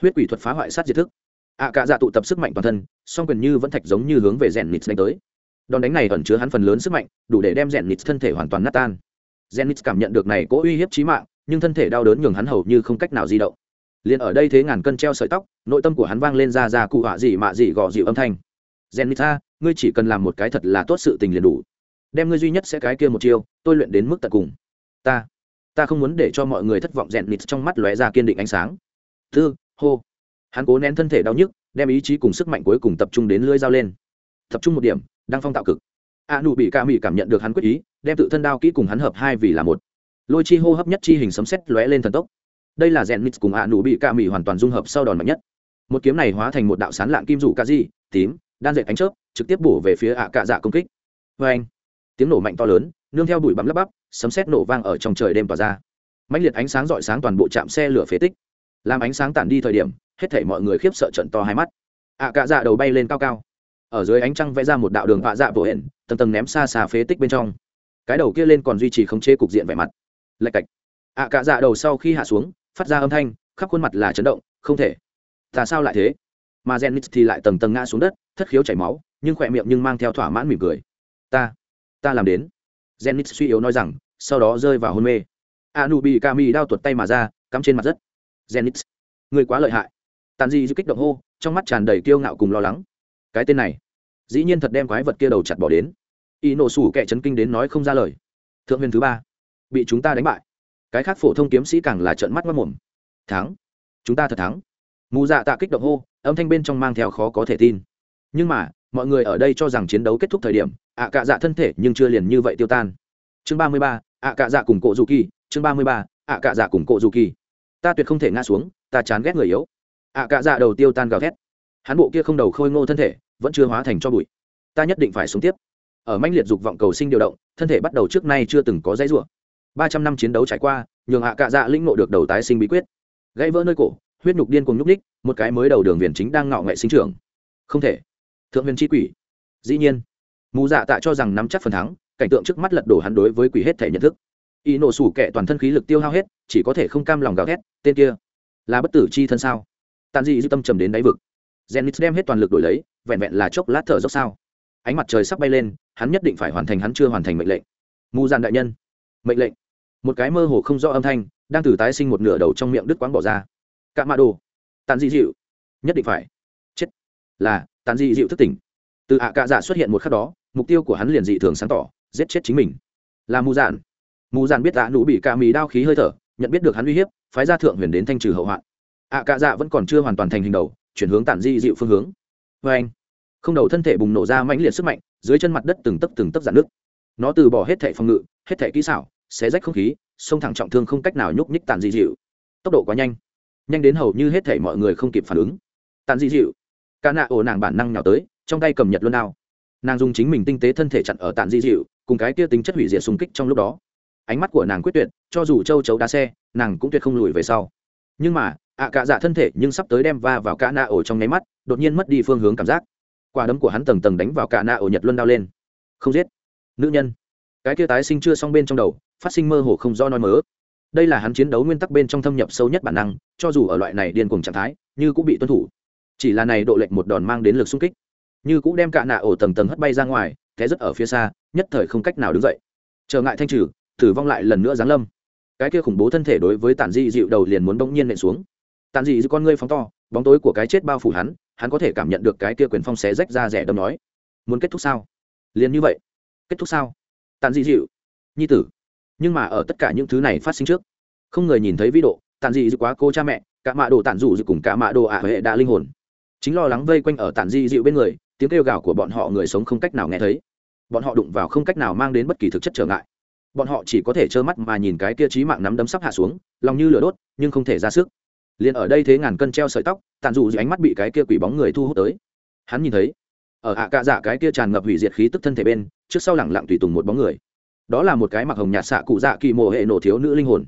Huyết quỷ thuật phá hoại sát diệt thức. Ạ cạ dạ tụ tập sức mạnh toàn thân, song quyền như vẫn thạch giống như hướng về rèn nịt đánh tới đòn đánh này ẩn chứa hắn phần lớn sức mạnh, đủ để đem rèn nít thân thể hoàn toàn nát tan. Rèn nít cảm nhận được này cố uy hiếp chí mạng, nhưng thân thể đau đớn nhường hắn hầu như không cách nào di động. Liền ở đây thế ngàn cân treo sợi tóc, nội tâm của hắn vang lên ra ra cụ họa gì mạ gì gò dịu âm thanh. Rèn nít a ngươi chỉ cần làm một cái thật là tốt sự tình liền đủ. Đem ngươi duy nhất sẽ cái kia một chiêu, tôi luyện đến mức tận cùng. Ta ta không muốn để cho mọi người thất vọng rèn nít trong mắt lóe ra kiên định ánh sáng. Thư hô. Hắn cố nén thân thể đau nhức, đem ý chí cùng sức mạnh cuối cùng tập trung đến lưỡi dao lên tập trung một điểm, đang phong tạo cực. A nụ bị ca mỹ cảm nhận được hắn quyết ý, đem tự thân đao kỹ cùng hắn hợp hai vì là một. Lôi chi hô hấp nhất chi hình sấm xét lóe lên thần tốc. Đây là rèn mít cùng a nụ bị ca mỹ hoàn toàn dung hợp sau đòn mạnh nhất. Một kiếm này hóa thành một đạo sán lạng kim rủ ca di, tím, đan dệt ánh chớp, trực tiếp bổ về phía ạ cạ dạ công kích. Vê anh, tiếng nổ mạnh to lớn, nương theo bụi bắm lắp bắp, sấm xét nổ vang ở trong trời đêm tỏa ra. Mạnh liệt ánh sáng rọi sáng toàn bộ trạm xe lửa phế tích. Làm ánh sáng tản đi thời điểm, hết thảy mọi người khiếp sợ trận to hai mắt. Ạ cạ dạ đầu bay lên cao cao ở dưới ánh trăng vẽ ra một đạo đường vạ dạ bộ hển tầng tầng ném xa xa phế tích bên trong. Cái đầu kia lên còn duy trì khống chế cục diện vẻ mặt. Lạch cạch. Ạ à, cả dạ đầu sau khi hạ xuống phát ra âm thanh khắp khuôn mặt là chấn động không thể. Ta sao lại thế? Mà gen thì lại tầng tầng ngã xuống đất thất khiếu chảy máu nhưng khỏe miệng nhưng mang theo thỏa mãn mỉm cười. Ta ta làm đến. Gen suy yếu nói rằng sau đó rơi vào hôn mê. A nu bị kami đao tuột tay mà ra cắm trên mặt đất. Gen người quá lợi hại. Tàn di kích động hô trong mắt tràn đầy kiêu ngạo cùng lo lắng cái tên này. Dĩ nhiên thật đem quái vật kia đầu chặt bỏ đến. Y nổ sủ kẻ chấn kinh đến nói không ra lời. Thượng huyền thứ ba. Bị chúng ta đánh bại. Cái khác phổ thông kiếm sĩ càng là trợn mắt mất mồm thắng. Chúng ta thật thắng. Mù dạ tạ kích động hô, âm thanh bên trong mang theo khó có thể tin. Nhưng mà, mọi người ở đây cho rằng chiến đấu kết thúc thời điểm, ạ cạ dạ thân thể nhưng chưa liền như vậy tiêu tan. Chương ba mươi ba, ạ cạ dạ cùng cộ dù kỳ. Chương ba mươi ba, ạ cạ dạ cùng cộ dù kỳ. Ta tuyệt không thể ngã xuống, ta chán ghét người yếu. Ạ cạ dạ đầu tiêu tan gào thét. Hắn bộ kia không đầu khôi ngô thân thể vẫn chưa hóa thành cho bụi. Ta nhất định phải sống tiếp. Ở manh liệt dục vọng cầu sinh điều động, thân thể bắt đầu trước nay chưa từng có dãy rủa. Ba trăm năm chiến đấu trải qua, nhường hạ cạ dạ lĩnh ngộ được đầu tái sinh bí quyết. Gãy vỡ nơi cổ, huyết nhục điên cùng nhúc ních một cái mới đầu đường viền chính đang ngạo nghệ sinh trưởng. Không thể. Thượng huyền chi quỷ. Dĩ nhiên. Mù dạ tạ cho rằng nắm chắc phần thắng, cảnh tượng trước mắt lật đổ hắn đối với quỷ hết thể nhận thức. Y nổ sủ kệ toàn thân khí lực tiêu hao hết, chỉ có thể không cam lòng gào thét, tên kia là bất tử chi thân sao? Tàn dị dư tâm trầm đến đáy vực. Zenith đem hết toàn lực đổi lấy vẹn vẹn là chốc lát thở dốc sao. Ánh mặt trời sắp bay lên, hắn nhất định phải hoàn thành, hắn chưa hoàn thành mệnh lệnh. Mù dàn đại nhân. Mệnh lệnh. Một cái mơ hồ không rõ âm thanh, đang từ tái sinh một nửa đầu trong miệng đứt quãng bỏ ra. Cạ mạ đồ. Tàn dị dịu. Nhất định phải. Chết. Là, tàn dị dịu thức tỉnh. Từ ạ cạ dạ xuất hiện một khắc đó, mục tiêu của hắn liền dị thường sáng tỏ, giết chết chính mình. Là mù dạn mù dạn biết ạ nụ bị cạ mì đao khí hơi thở, nhận biết được hắn uy hiếp, phái ra thượng huyền đến thanh trừ hậu hoạn. Ạ cạ dạ vẫn còn chưa hoàn toàn thành hình đầu, chuyển hướng tản di dịu phương hướng vê anh, không đầu thân thể bùng nổ ra mãnh liệt sức mạnh, dưới chân mặt đất từng tấc từng tấc dạn nước. Nó từ bỏ hết thể phòng ngự, hết thể kỹ xảo, xé rách không khí xông thẳng trọng thương không cách nào nhúc nhích tàn di dịu. Tốc độ quá nhanh nhanh đến hầu như hết thể mọi người không kịp phản ứng. Tàn di dịu. Ca nạ ổ nàng bản năng nhào tới, trong tay cầm nhật luôn nào nàng dùng chính mình tinh tế thân thể chặn ở tàn di dịu, cùng cái kia tính chất hủy diệt xung kích trong lúc đó. Ánh mắt của nàng quyết tuyệt, cho dù châu chấu đá xe, nàng cũng tuyệt không lùi về sau. Nhưng mà ạ cả dạ thân thể nhưng sắp tới đem va vào cả nạ ổ trong nháy mắt, đột nhiên mất đi phương hướng cảm giác. Quả đấm của hắn tầng tầng đánh vào cả nạ ổ nhật luân đao lên. Không giết. Nữ nhân. Cái kia tái sinh chưa xong bên trong đầu, phát sinh mơ hồ không do nói mớ. Đây là hắn chiến đấu nguyên tắc bên trong thâm nhập sâu nhất bản năng, cho dù ở loại này điên cuồng trạng thái, như cũng bị tuân thủ. Chỉ là này độ lệnh một đòn mang đến lực xung kích. Như cũng đem cả nạ ổ tầng tầng hất bay ra ngoài, té rất ở phía xa, nhất thời không cách nào đứng dậy. Trở ngại thanh trừ, tử vong lại lần nữa giáng lâm. Cái kia khủng bố thân thể đối với tản di dịu đầu liền muốn bỗng nhiên nện xuống. Tàn dị dịu con ngươi phóng to, bóng tối của cái chết bao phủ hắn hắn có thể cảm nhận được cái kia quyền phong xé rách ra rẻ đâm nói. Muốn kết thúc sao? Liền như vậy. Kết thúc sao? Tàn dị dịu. Nhi tử. Nhưng mà ở tất cả những thứ này phát sinh trước, không người nhìn thấy vĩ độ Tàn dị dịu quá cô cha mẹ, cả mạ đồ tàn dù dịu cùng cả mạ đồ ả hệ đã linh hồn. Chính lo lắng vây quanh ở tàn dị dịu bên người, tiếng kêu gào của bọn họ người sống không cách nào nghe thấy. Bọn họ đụng vào không cách nào mang đến bất kỳ thực chất trở ngại. Bọn họ chỉ có thể trơ mắt mà nhìn cái kia trí mạng nắm đấm sắp hạ xuống, lòng như lửa đốt, nhưng không thể ra sức liền ở đây thế ngàn cân treo sợi tóc, tàn dù dưới ánh mắt bị cái kia quỷ bóng người thu hút tới. Hắn nhìn thấy, ở hạ cạ dạ cái kia tràn ngập hủy diệt khí tức thân thể bên, trước sau lẳng lặng tùy tùng một bóng người. Đó là một cái mặc hồng nhạt xạ cụ dạ kỳ mộ hệ nổ thiếu nữ linh hồn.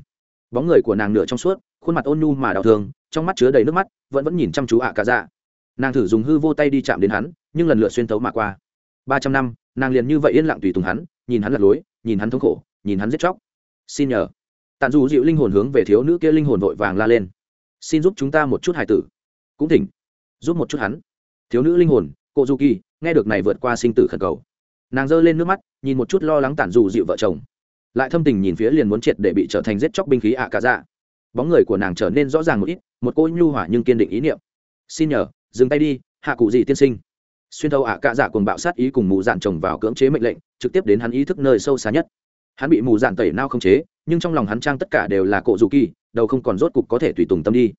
Bóng người của nàng nửa trong suốt, khuôn mặt ôn nhu mà đau thương, trong mắt chứa đầy nước mắt, vẫn vẫn nhìn chăm chú ạ cạ dạ. Nàng thử dùng hư vô tay đi chạm đến hắn, nhưng lần lượt xuyên thấu mà qua. Ba trăm năm, nàng liền như vậy yên lặng tùy tùng hắn, nhìn hắn lật lối, nhìn hắn thống khổ, nhìn hắn giết chóc. Xin nhờ. Tàn dù dịu linh hồn hướng về thiếu nữ kia linh hồn vội vàng la lên xin giúp chúng ta một chút hài tử. Cũng thỉnh, giúp một chút hắn. Thiếu nữ linh hồn, cô du kỳ, nghe được này vượt qua sinh tử khẩn cầu. Nàng giơ lên nước mắt, nhìn một chút lo lắng tản dù dịu vợ chồng. Lại thâm tình nhìn phía liền muốn triệt để bị trở thành giết chóc binh khí ạ cả dạ. Bóng người của nàng trở nên rõ ràng một ít, một cô nhu hỏa nhưng kiên định ý niệm. Xin nhờ, dừng tay đi, hạ cụ gì tiên sinh. Xuyên thâu ạ cả dạ cùng bạo sát ý cùng mù dạn chồng vào cưỡng chế mệnh lệnh, trực tiếp đến hắn ý thức nơi sâu xa nhất. Hắn bị mù dạn tẩy nao không chế, nhưng trong lòng hắn trang tất cả đều là cổ dù kỳ đầu không còn rốt cục có thể tùy tùng tâm đi.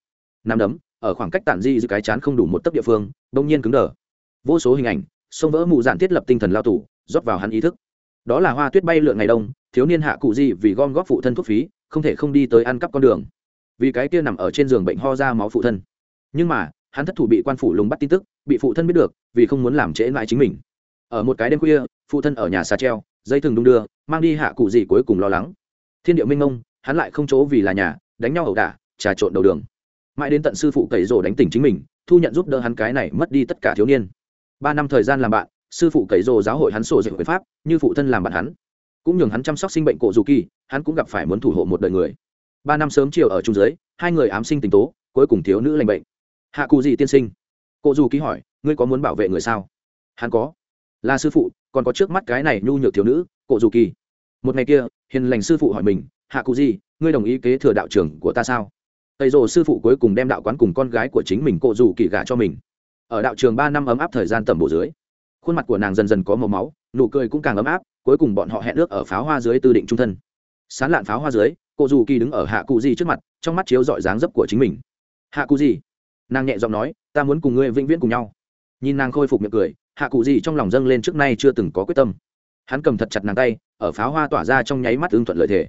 Nằm đấm, ở khoảng cách tản di giữa cái chán không đủ một tấc địa phương, bỗng nhiên cứng đờ. Vô số hình ảnh xông vỡ mù dạn thiết lập tinh thần lao tù, rót vào hắn ý thức. Đó là hoa tuyết bay lượn ngày đông, thiếu niên hạ cụ di vì gom góp phụ thân thuốc phí, không thể không đi tới ăn cắp con đường. Vì cái kia nằm ở trên giường bệnh ho ra máu phụ thân. Nhưng mà, hắn thất thủ bị quan phủ lùng bắt tin tức, bị phụ thân biết được, vì không muốn làm trễ lại chính mình. Ở một cái đêm khuya, phụ thân ở nhà xà treo, dây thừng đung đưa, mang đi hạ cụ gì cuối cùng lo lắng. Thiên điệu minh ông hắn lại không chỗ vì là nhà đánh nhau ẩu đả, trà trộn đầu đường. Mãi đến tận sư phụ cậy rổ đánh tỉnh chính mình, thu nhận giúp đỡ hắn cái này mất đi tất cả thiếu niên. Ba năm thời gian làm bạn, sư phụ cậy rổ giáo hội hắn sổ dạy quyền pháp, như phụ thân làm bạn hắn. Cũng nhường hắn chăm sóc sinh bệnh cổ dù kỳ, hắn cũng gặp phải muốn thủ hộ một đời người. Ba năm sớm chiều ở trung giới hai người ám sinh tình tố, cuối cùng thiếu nữ lành bệnh. Hạ cụ gì tiên sinh. Cổ dù kỳ hỏi, ngươi có muốn bảo vệ người sao? Hắn có. Là sư phụ, còn có trước mắt cái này nhu nhược thiếu nữ, cổ dù kỳ. Một ngày kia, hiền lành sư phụ hỏi mình, hạ cụ gì ngươi đồng ý kế thừa đạo trưởng của ta sao? Tây rồ sư phụ cuối cùng đem đạo quán cùng con gái của chính mình cộ dù kỳ gả cho mình. Ở đạo trường ba năm ấm áp thời gian tầm bổ dưới khuôn mặt của nàng dần dần có màu máu nụ cười cũng càng ấm áp cuối cùng bọn họ hẹn ước ở pháo hoa dưới tư định trung thân. Sán lạn pháo hoa dưới cô dù kỳ đứng ở hạ cụ Di trước mặt trong mắt chiếu dọi dáng dấp của chính mình. Hạ cụ Di, nàng nhẹ giọng nói ta muốn cùng ngươi vĩnh viễn cùng nhau. Nhìn nàng khôi phục miệng cười hạ cụ Di trong lòng dâng lên trước nay chưa từng có quyết tâm. Hắn cầm thật chặt nàng tay ở pháo hoa tỏa ra trong nháy mắt ứng thuận lợi thể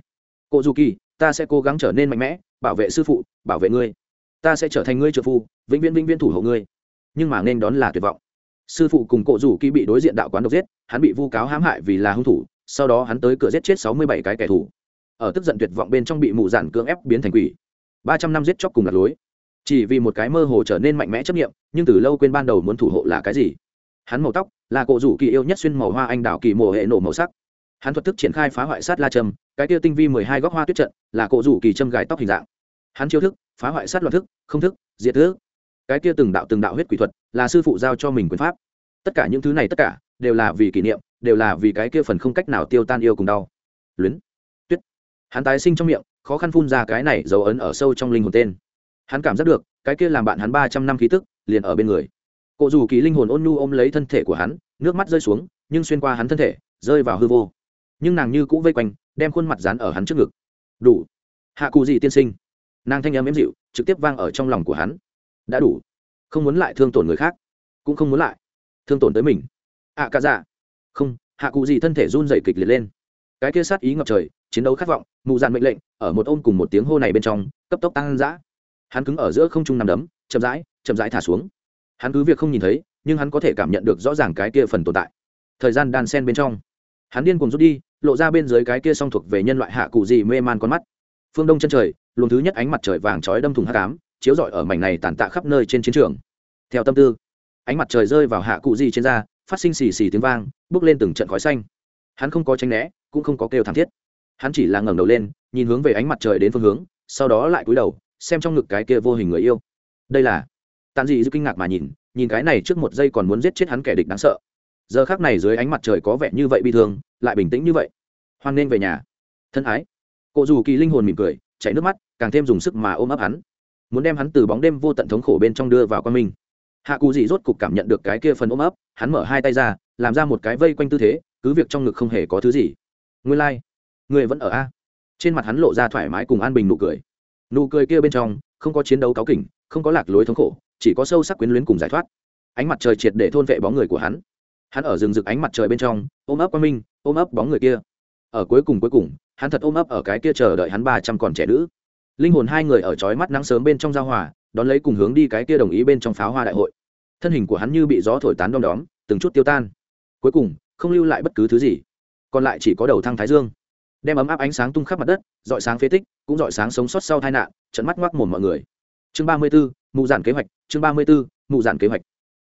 cô dù kỳ ta sẽ cố gắng trở nên mạnh mẽ, bảo vệ sư phụ, bảo vệ ngươi. Ta sẽ trở thành ngươi trợ phu, vĩnh viễn vĩnh viễn thủ hộ ngươi. Nhưng mà nên đón là tuyệt vọng. Sư phụ cùng cộ rủ kỳ bị đối diện đạo quán độc giết, hắn bị vu cáo hãm hại vì là hung thủ, sau đó hắn tới cửa giết chết sáu mươi bảy cái kẻ thù. Ở tức giận tuyệt vọng bên trong bị mụ dạn cưỡng ép biến thành quỷ. ba trăm năm giết chóc cùng lạc lối. Chỉ vì một cái mơ hồ trở nên mạnh mẽ chấp nghiệm nhưng từ lâu quên ban đầu muốn thủ hộ là cái gì? Hắn màu tóc, là cộ rủ kỳ yêu nhất xuyên màu hoa anh đào kỳ mùa hệ nổ màu sắc hắn thuật thức triển khai phá hoại sát la trầm, cái tiêu tinh vi mười hai góc hoa tuyết trận là cổ rủ kỳ châm gài tóc hình dạng. Hắn chiêu thức phá hoại sát loạn thức không thức diệt thức. Cái kia từng đạo từng đạo huyết quỷ thuật là sư phụ giao cho mình quyền pháp. Tất cả những thứ này tất cả đều là vì kỷ niệm đều là vì cái kia phần không cách nào tiêu tan yêu cùng đau. Luyến tuyết. Hắn tái sinh trong miệng khó khăn phun ra cái này dấu ấn ở sâu trong linh hồn tên. Hắn cảm giác được cái kia làm bạn hắn ba trăm năm khí tức liền ở bên người. Cụ dù kỳ linh hồn ôn nhu ôm lấy thân thể của hắn nước mắt rơi xuống nhưng xuyên qua hắn thân thể rơi vào hư vô nhưng nàng như cũ vây quanh đem khuôn mặt dán ở hắn trước ngực. Đủ. Hạ cụ gì tiên sinh. Nàng thanh âm êm dịu trực tiếp vang ở trong lòng của hắn. Đã đủ. Không muốn lại thương tổn người khác. Cũng không muốn lại thương tổn tới mình. Ạ à, cả dạ. Không. Hạ cụ gì thân thể run dày kịch liệt lên. Cái kia sát ý ngập trời chiến đấu khát vọng mụ dạn mệnh lệnh ở một ôm cùng một tiếng hô này bên trong cấp tốc tăng dã hắn cứng ở giữa không trung nằm đấm chậm rãi chậm rãi thả xuống. Hắn cứ việc không nhìn thấy nhưng hắn có thể cảm nhận được rõ ràng cái kia phần tồn tại. Thời gian đan sen bên trong hắn điên cùng rút đi lộ ra bên dưới cái kia song thuộc về nhân loại hạ cụ gì mê man con mắt. Phương đông chân trời, luồng thứ nhất ánh mặt trời vàng chói đâm thùng hát cám chiếu rọi ở mảnh này tàn tạ khắp nơi trên chiến trường. Theo tâm tư, ánh mặt trời rơi vào hạ cụ gì trên da, phát sinh xì xì tiếng vang bước lên từng trận khói xanh. Hắn không có tranh né, cũng không có kêu thảm thiết. Hắn chỉ là ngẩng đầu lên, nhìn hướng về ánh mặt trời đến phương hướng, sau đó lại cúi đầu, xem trong ngực cái kia vô hình người yêu. Đây là tàn dị dư kinh ngạc mà nhìn nhìn cái này trước một giây còn muốn giết chết hắn kẻ địch đáng sợ giờ khác này dưới ánh mặt trời có vẻ như vậy bi thương, lại bình tĩnh như vậy. Hoan nên về nhà. Thân ái. Cụ dù kỳ linh hồn mỉm cười, chảy nước mắt, càng thêm dùng sức mà ôm ấp hắn. Muốn đem hắn từ bóng đêm vô tận thống khổ bên trong đưa vào con mình hạ cụ dị rốt cục cảm nhận được cái kia phần ôm ấp, hắn mở hai tay ra, làm ra một cái vây quanh tư thế, cứ việc trong ngực không hề có thứ gì. Nguyên lai、like. người vẫn ở a. Trên mặt hắn lộ ra thoải mái cùng an bình nụ cười. Nụ cười kia bên trong, không có chiến đấu cáo kỉnh, không có lạc lối thống khổ, chỉ có sâu sắc quyến luyến cùng giải thoát. Ánh mặt trời triệt để thôn vệ bóng người của hắn hắn ở rừng rực ánh mặt trời bên trong, ôm ấp quang minh, ôm ấp bóng người kia. Ở cuối cùng cuối cùng, hắn thật ôm ấp ở cái kia chờ đợi hắn ba trăm còn trẻ nữ. Linh hồn hai người ở trói mắt nắng sớm bên trong giao hòa, đón lấy cùng hướng đi cái kia đồng ý bên trong pháo hoa đại hội. Thân hình của hắn như bị gió thổi tán đom đóm, từng chút tiêu tan. Cuối cùng, không lưu lại bất cứ thứ gì. Còn lại chỉ có đầu thăng thái dương. Đem ấm áp ánh sáng tung khắp mặt đất, dọi sáng phế tích, cũng dọi sáng sống sót sau tai nạn, trận mắt ngoác mồm mọi người. Chương ba mươi b ố mụ giản kế hoạch, chương ba mươi b ố mụ giản kế hoạch.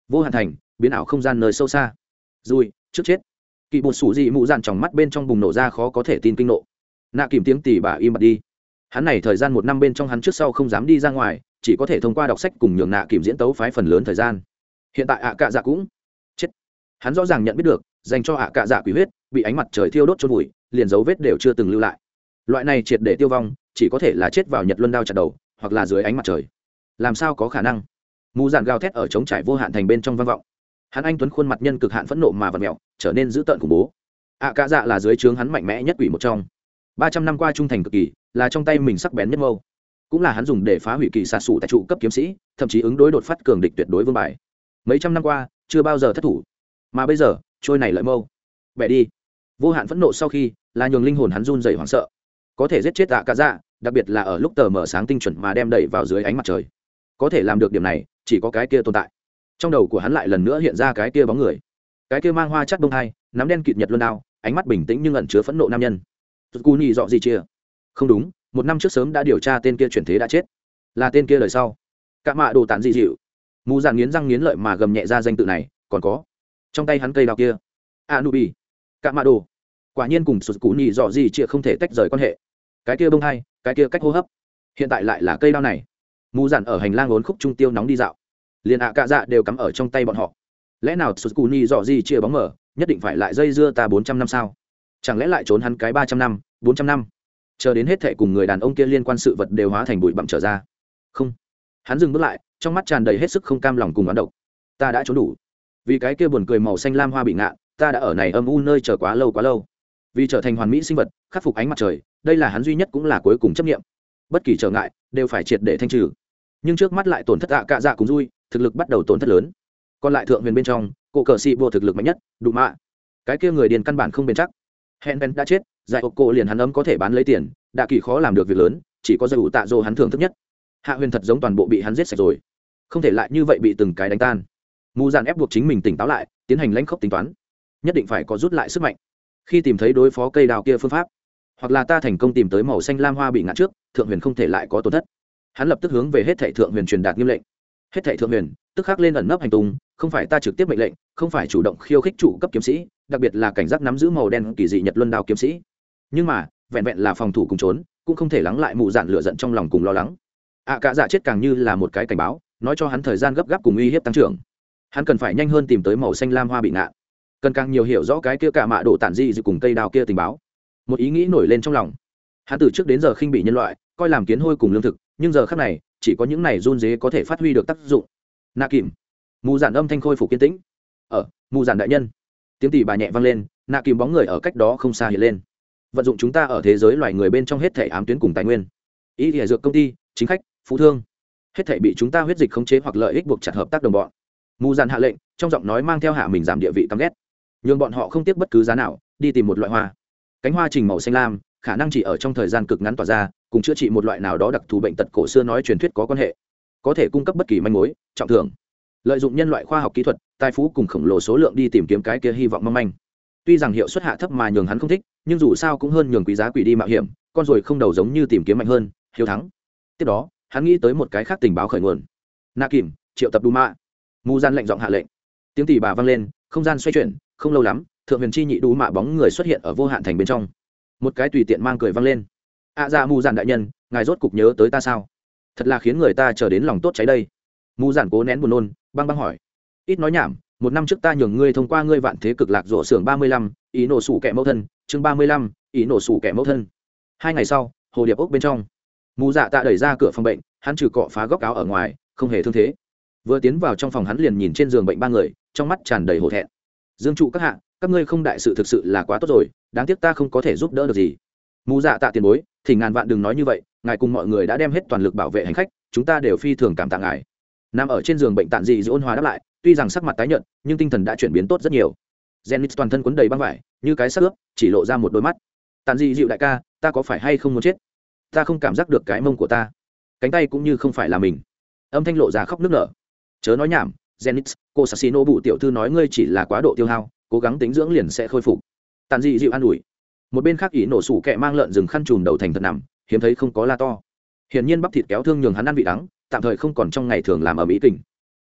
Vô hạn thành, biến ảo không gian nơi sâu xa rui, trước chết. Kỵ bột sủ dị mụ dạn tròng mắt bên trong bùng nổ ra khó có thể tin kinh nộ. Nạ kìm tiếng tỉ bà im bặt đi. Hắn này thời gian một năm bên trong hắn trước sau không dám đi ra ngoài chỉ có thể thông qua đọc sách cùng nhường nạ kìm diễn tấu phái phần lớn thời gian. Hiện tại ạ cạ dạ cũng chết. Hắn rõ ràng nhận biết được dành cho ạ cạ dạ quỷ huyết bị ánh mặt trời thiêu đốt trôn vùi liền dấu vết đều chưa từng lưu lại. Loại này triệt để tiêu vong chỉ có thể là chết vào nhật luân đao chặt đầu hoặc là dưới ánh mặt trời. Làm sao có khả năng? Mù dạn gào thét ở trống trải vô hạn thành bên trong vang vọng hắn anh tuấn khuôn mặt nhân cực hạn phẫn nộ mà vật mẹo, trở nên dữ tợn khủng bố. Ạ Cả dạ là dưới trướng hắn mạnh mẽ nhất quỷ một trong. Ba trăm năm qua trung thành cực kỳ, là trong tay mình sắc bén nhất mâu. Cũng là hắn dùng để phá hủy kỳ xạ sủ tại trụ cấp kiếm sĩ, thậm chí ứng đối đột phát cường địch tuyệt đối vương bài. Mấy trăm năm qua, chưa bao giờ thất thủ. Mà bây giờ, trôi này lợi mâu. Bẻ đi. Vô hạn phẫn nộ sau khi, là nhường linh hồn hắn run dày hoảng sợ. Có thể giết chết tạ cả dạ đặc biệt là ở lúc tờ mở sáng tinh chuẩn mà đem đẩy vào dưới ánh mặt trời. Có thể làm được điểm này, chỉ có cái kia tồn tại trong đầu của hắn lại lần nữa hiện ra cái kia bóng người. Cái kia mang hoa chắc đông hai nắm đen kịt nhật luôn đao, ánh mắt bình tĩnh nhưng ẩn chứa phẫn nộ nam nhân. Cù nhị dọ gì chia không đúng, một năm trước sớm đã điều tra tên kia chuyển thế đã chết. Là tên kia lời sau. Cạ mạ đồ tản dị dịu. Mù dạn nghiến răng nghiến lợi mà gầm nhẹ ra danh tự này, còn có. Trong tay hắn cây đao kia. À, Anubi cạ mạ đồ. Quả nhiên cùng sụt cú nhị dọ gì chia không thể tách rời quan hệ. Cái kia bông hai cái kia cách hô hấp. Hiện tại lại là cây đao này. Mù dạn ở hành lang ốn khúc trung tiêu nóng đi dạo liền ạ cạ dạ đều cắm ở trong tay bọn họ. Lẽ nào sụt cù ni dọ gì chia bóng mở, nhất định phải lại dây dưa ta bốn trăm năm sao? Chẳng lẽ lại trốn hắn cái ba trăm năm, bốn trăm năm? Chờ đến hết thệ cùng người đàn ông kia liên quan sự vật đều hóa thành bụi bặm trở ra. Không. Hắn dừng bước lại, trong mắt tràn đầy hết sức không cam lòng cùng oán độc. Ta đã trốn đủ. Vì cái kia buồn cười màu xanh lam hoa bị ngạn ta đã ở này âm u nơi chờ quá lâu quá lâu. Vì trở thành hoàn mỹ sinh vật, khắc phục ánh mặt trời, đây là hắn duy nhất cũng là cuối cùng chấp nghiệm bất kỳ trở ngại, đều phải triệt để thanh trừ. Nhưng trước mắt lại tổn thất tạ cạ dạ cùng vui thực lực bắt đầu tổn thất lớn. Còn lại thượng huyền bên trong, cổ cờ sĩ vô thực lực mạnh nhất đủ mạ. Cái kia người điền căn bản không bền chắc. Hẹn ben đã chết, giải ộc cổ liền hắn ấm có thể bán lấy tiền, đạ kỳ khó làm được việc lớn, chỉ có giải ủ tạ dô hắn thưởng thức nhất. Hạ huyền thật giống toàn bộ bị hắn giết sạch rồi. Không thể lại như vậy bị từng cái đánh tan. Mù dàn ép buộc chính mình tỉnh táo lại, tiến hành lãnh khốc tính toán. Nhất định phải có rút lại sức mạnh. Khi tìm thấy đối phó cây đào kia phương pháp, hoặc là ta thành công tìm tới màu xanh lam hoa bị ngã trước, thượng huyền không thể lại có tổn thất. Hắn lập tức hướng về hết thệ thượng huyền truyền đạt nghiêm lệnh hết thệ thượng huyền, tức khắc lên ẩn nấp hành tung, không phải ta trực tiếp mệnh lệnh, không phải chủ động khiêu khích chủ cấp kiếm sĩ, đặc biệt là cảnh giác nắm giữ màu đen kỳ dị nhật luân đao kiếm sĩ. Nhưng mà, vẹn vẹn là phòng thủ cùng trốn, cũng không thể lắng lại mụ dạn lửa giận trong lòng cùng lo lắng. Ạ cả dạ chết càng như là một cái cảnh báo, nói cho hắn thời gian gấp gáp cùng uy hiếp tăng trưởng. Hắn cần phải nhanh hơn tìm tới màu xanh lam hoa bị nạn cần càng nhiều hiểu rõ cái kia cả mạ đổ tản di dự cùng cây đào kia tình báo. Một ý nghĩ nổi lên trong lòng. Hắn từ trước đến giờ khinh bị nhân loại, coi làm kiến hôi cùng lương thực, nhưng giờ khác này chỉ có những này run dế có thể phát huy được tác dụng. Nạ kìm. Mù giản âm thanh khôi phục kiên tĩnh. Ở, mù giản đại nhân. Tiếng tỉ bà nhẹ vang lên, nạ kìm bóng người ở cách đó không xa hiện lên. Vận dụng chúng ta ở thế giới loài người bên trong hết thể ám tuyến cùng tài nguyên. Ý địa dược công ty, chính khách, phú thương. Hết thể bị chúng ta huyết dịch khống chế hoặc lợi ích buộc chặt hợp tác đồng bọn. Mù giản hạ lệnh, trong giọng nói mang theo hạ mình giảm địa vị căm ghét. Nhường bọn họ không tiếp bất cứ giá nào, đi tìm một loại hoa. Cánh hoa trình màu xanh lam khả năng chỉ ở trong thời gian cực ngắn tỏa ra, cùng chữa trị một loại nào đó đặc thù bệnh tật cổ xưa nói truyền thuyết có quan hệ. Có thể cung cấp bất kỳ manh mối, trọng thưởng. Lợi dụng nhân loại khoa học kỹ thuật, tài phú cùng khổng lồ số lượng đi tìm kiếm cái kia hy vọng mong manh. Tuy rằng hiệu suất hạ thấp mà nhường hắn không thích, nhưng dù sao cũng hơn nhường quý giá quỷ đi mạo hiểm, con rồi không đầu giống như tìm kiếm mạnh hơn, hiếu thắng. Tiếp đó, hắn nghĩ tới một cái khác tình báo khởi nguồn. Na kìm, triệu tập đu mạ mu gian lệnh giọng hạ lệnh. Tiếng tỷ bà vang lên, không gian xoay chuyển, không lâu lắm, thượng huyền chi nhị đu mạ bóng người xuất hiện ở vô hạn thành bên trong một cái tùy tiện mang cười vang lên. Ạ à ra mù giản đại nhân, ngài rốt cục nhớ tới ta sao? Thật là khiến người ta chờ đến lòng tốt cháy đây. Mù giản cố nén buồn nôn, băng băng hỏi. Ít nói nhảm, một năm trước ta nhường ngươi thông qua ngươi vạn thế cực lạc rổ xưởng ba mươi lăm, ý nổ sủ kẻ mẫu thân, chương ba mươi lăm, ý nổ sủ kẻ mẫu thân. Hai ngày sau, hồ điệp ốc bên trong. Mù dạ tạ đẩy ra cửa phòng bệnh, hắn trừ cọ phá góc áo ở ngoài, không hề thương thế. Vừa tiến vào trong phòng hắn liền nhìn trên giường bệnh ba người, trong mắt tràn đầy hổ thẹn. Dương trụ các hạ các ngươi không đại sự thực sự là quá tốt rồi, đáng tiếc ta không có thể giúp đỡ được gì. Mù dạ tạ tiền bối, thì ngàn vạn đừng nói như vậy, ngài cùng mọi người đã đem hết toàn lực bảo vệ hành khách, chúng ta đều phi thường cảm tạ ngài. Nằm ở trên giường bệnh tạn dị giữa ôn hòa đáp lại, tuy rằng sắc mặt tái nhợt, nhưng tinh thần đã chuyển biến tốt rất nhiều. Zenith toàn thân quấn đầy băng vải, như cái sắc ướp, chỉ lộ ra một đôi mắt. Tàn dị dịu đại ca, ta có phải hay không muốn chết? Ta không cảm giác được cái mông của ta. Cánh tay cũng như không phải là mình. Âm thanh lộ ra khóc nức nở. Chớ nói nhảm, Zenith, cô sassino bụ tiểu thư nói ngươi chỉ là quá độ tiêu hao cố gắng tính dưỡng liền sẽ khôi phục. Tàn dị dịu an ủi. Một bên khác ý nổ sủ kẹ mang lợn rừng khăn trùm đầu thành thật nằm, hiếm thấy không có la to. Hiển nhiên bắp thịt kéo thương nhường hắn ăn vị đắng, tạm thời không còn trong ngày thường làm ở mỹ kình.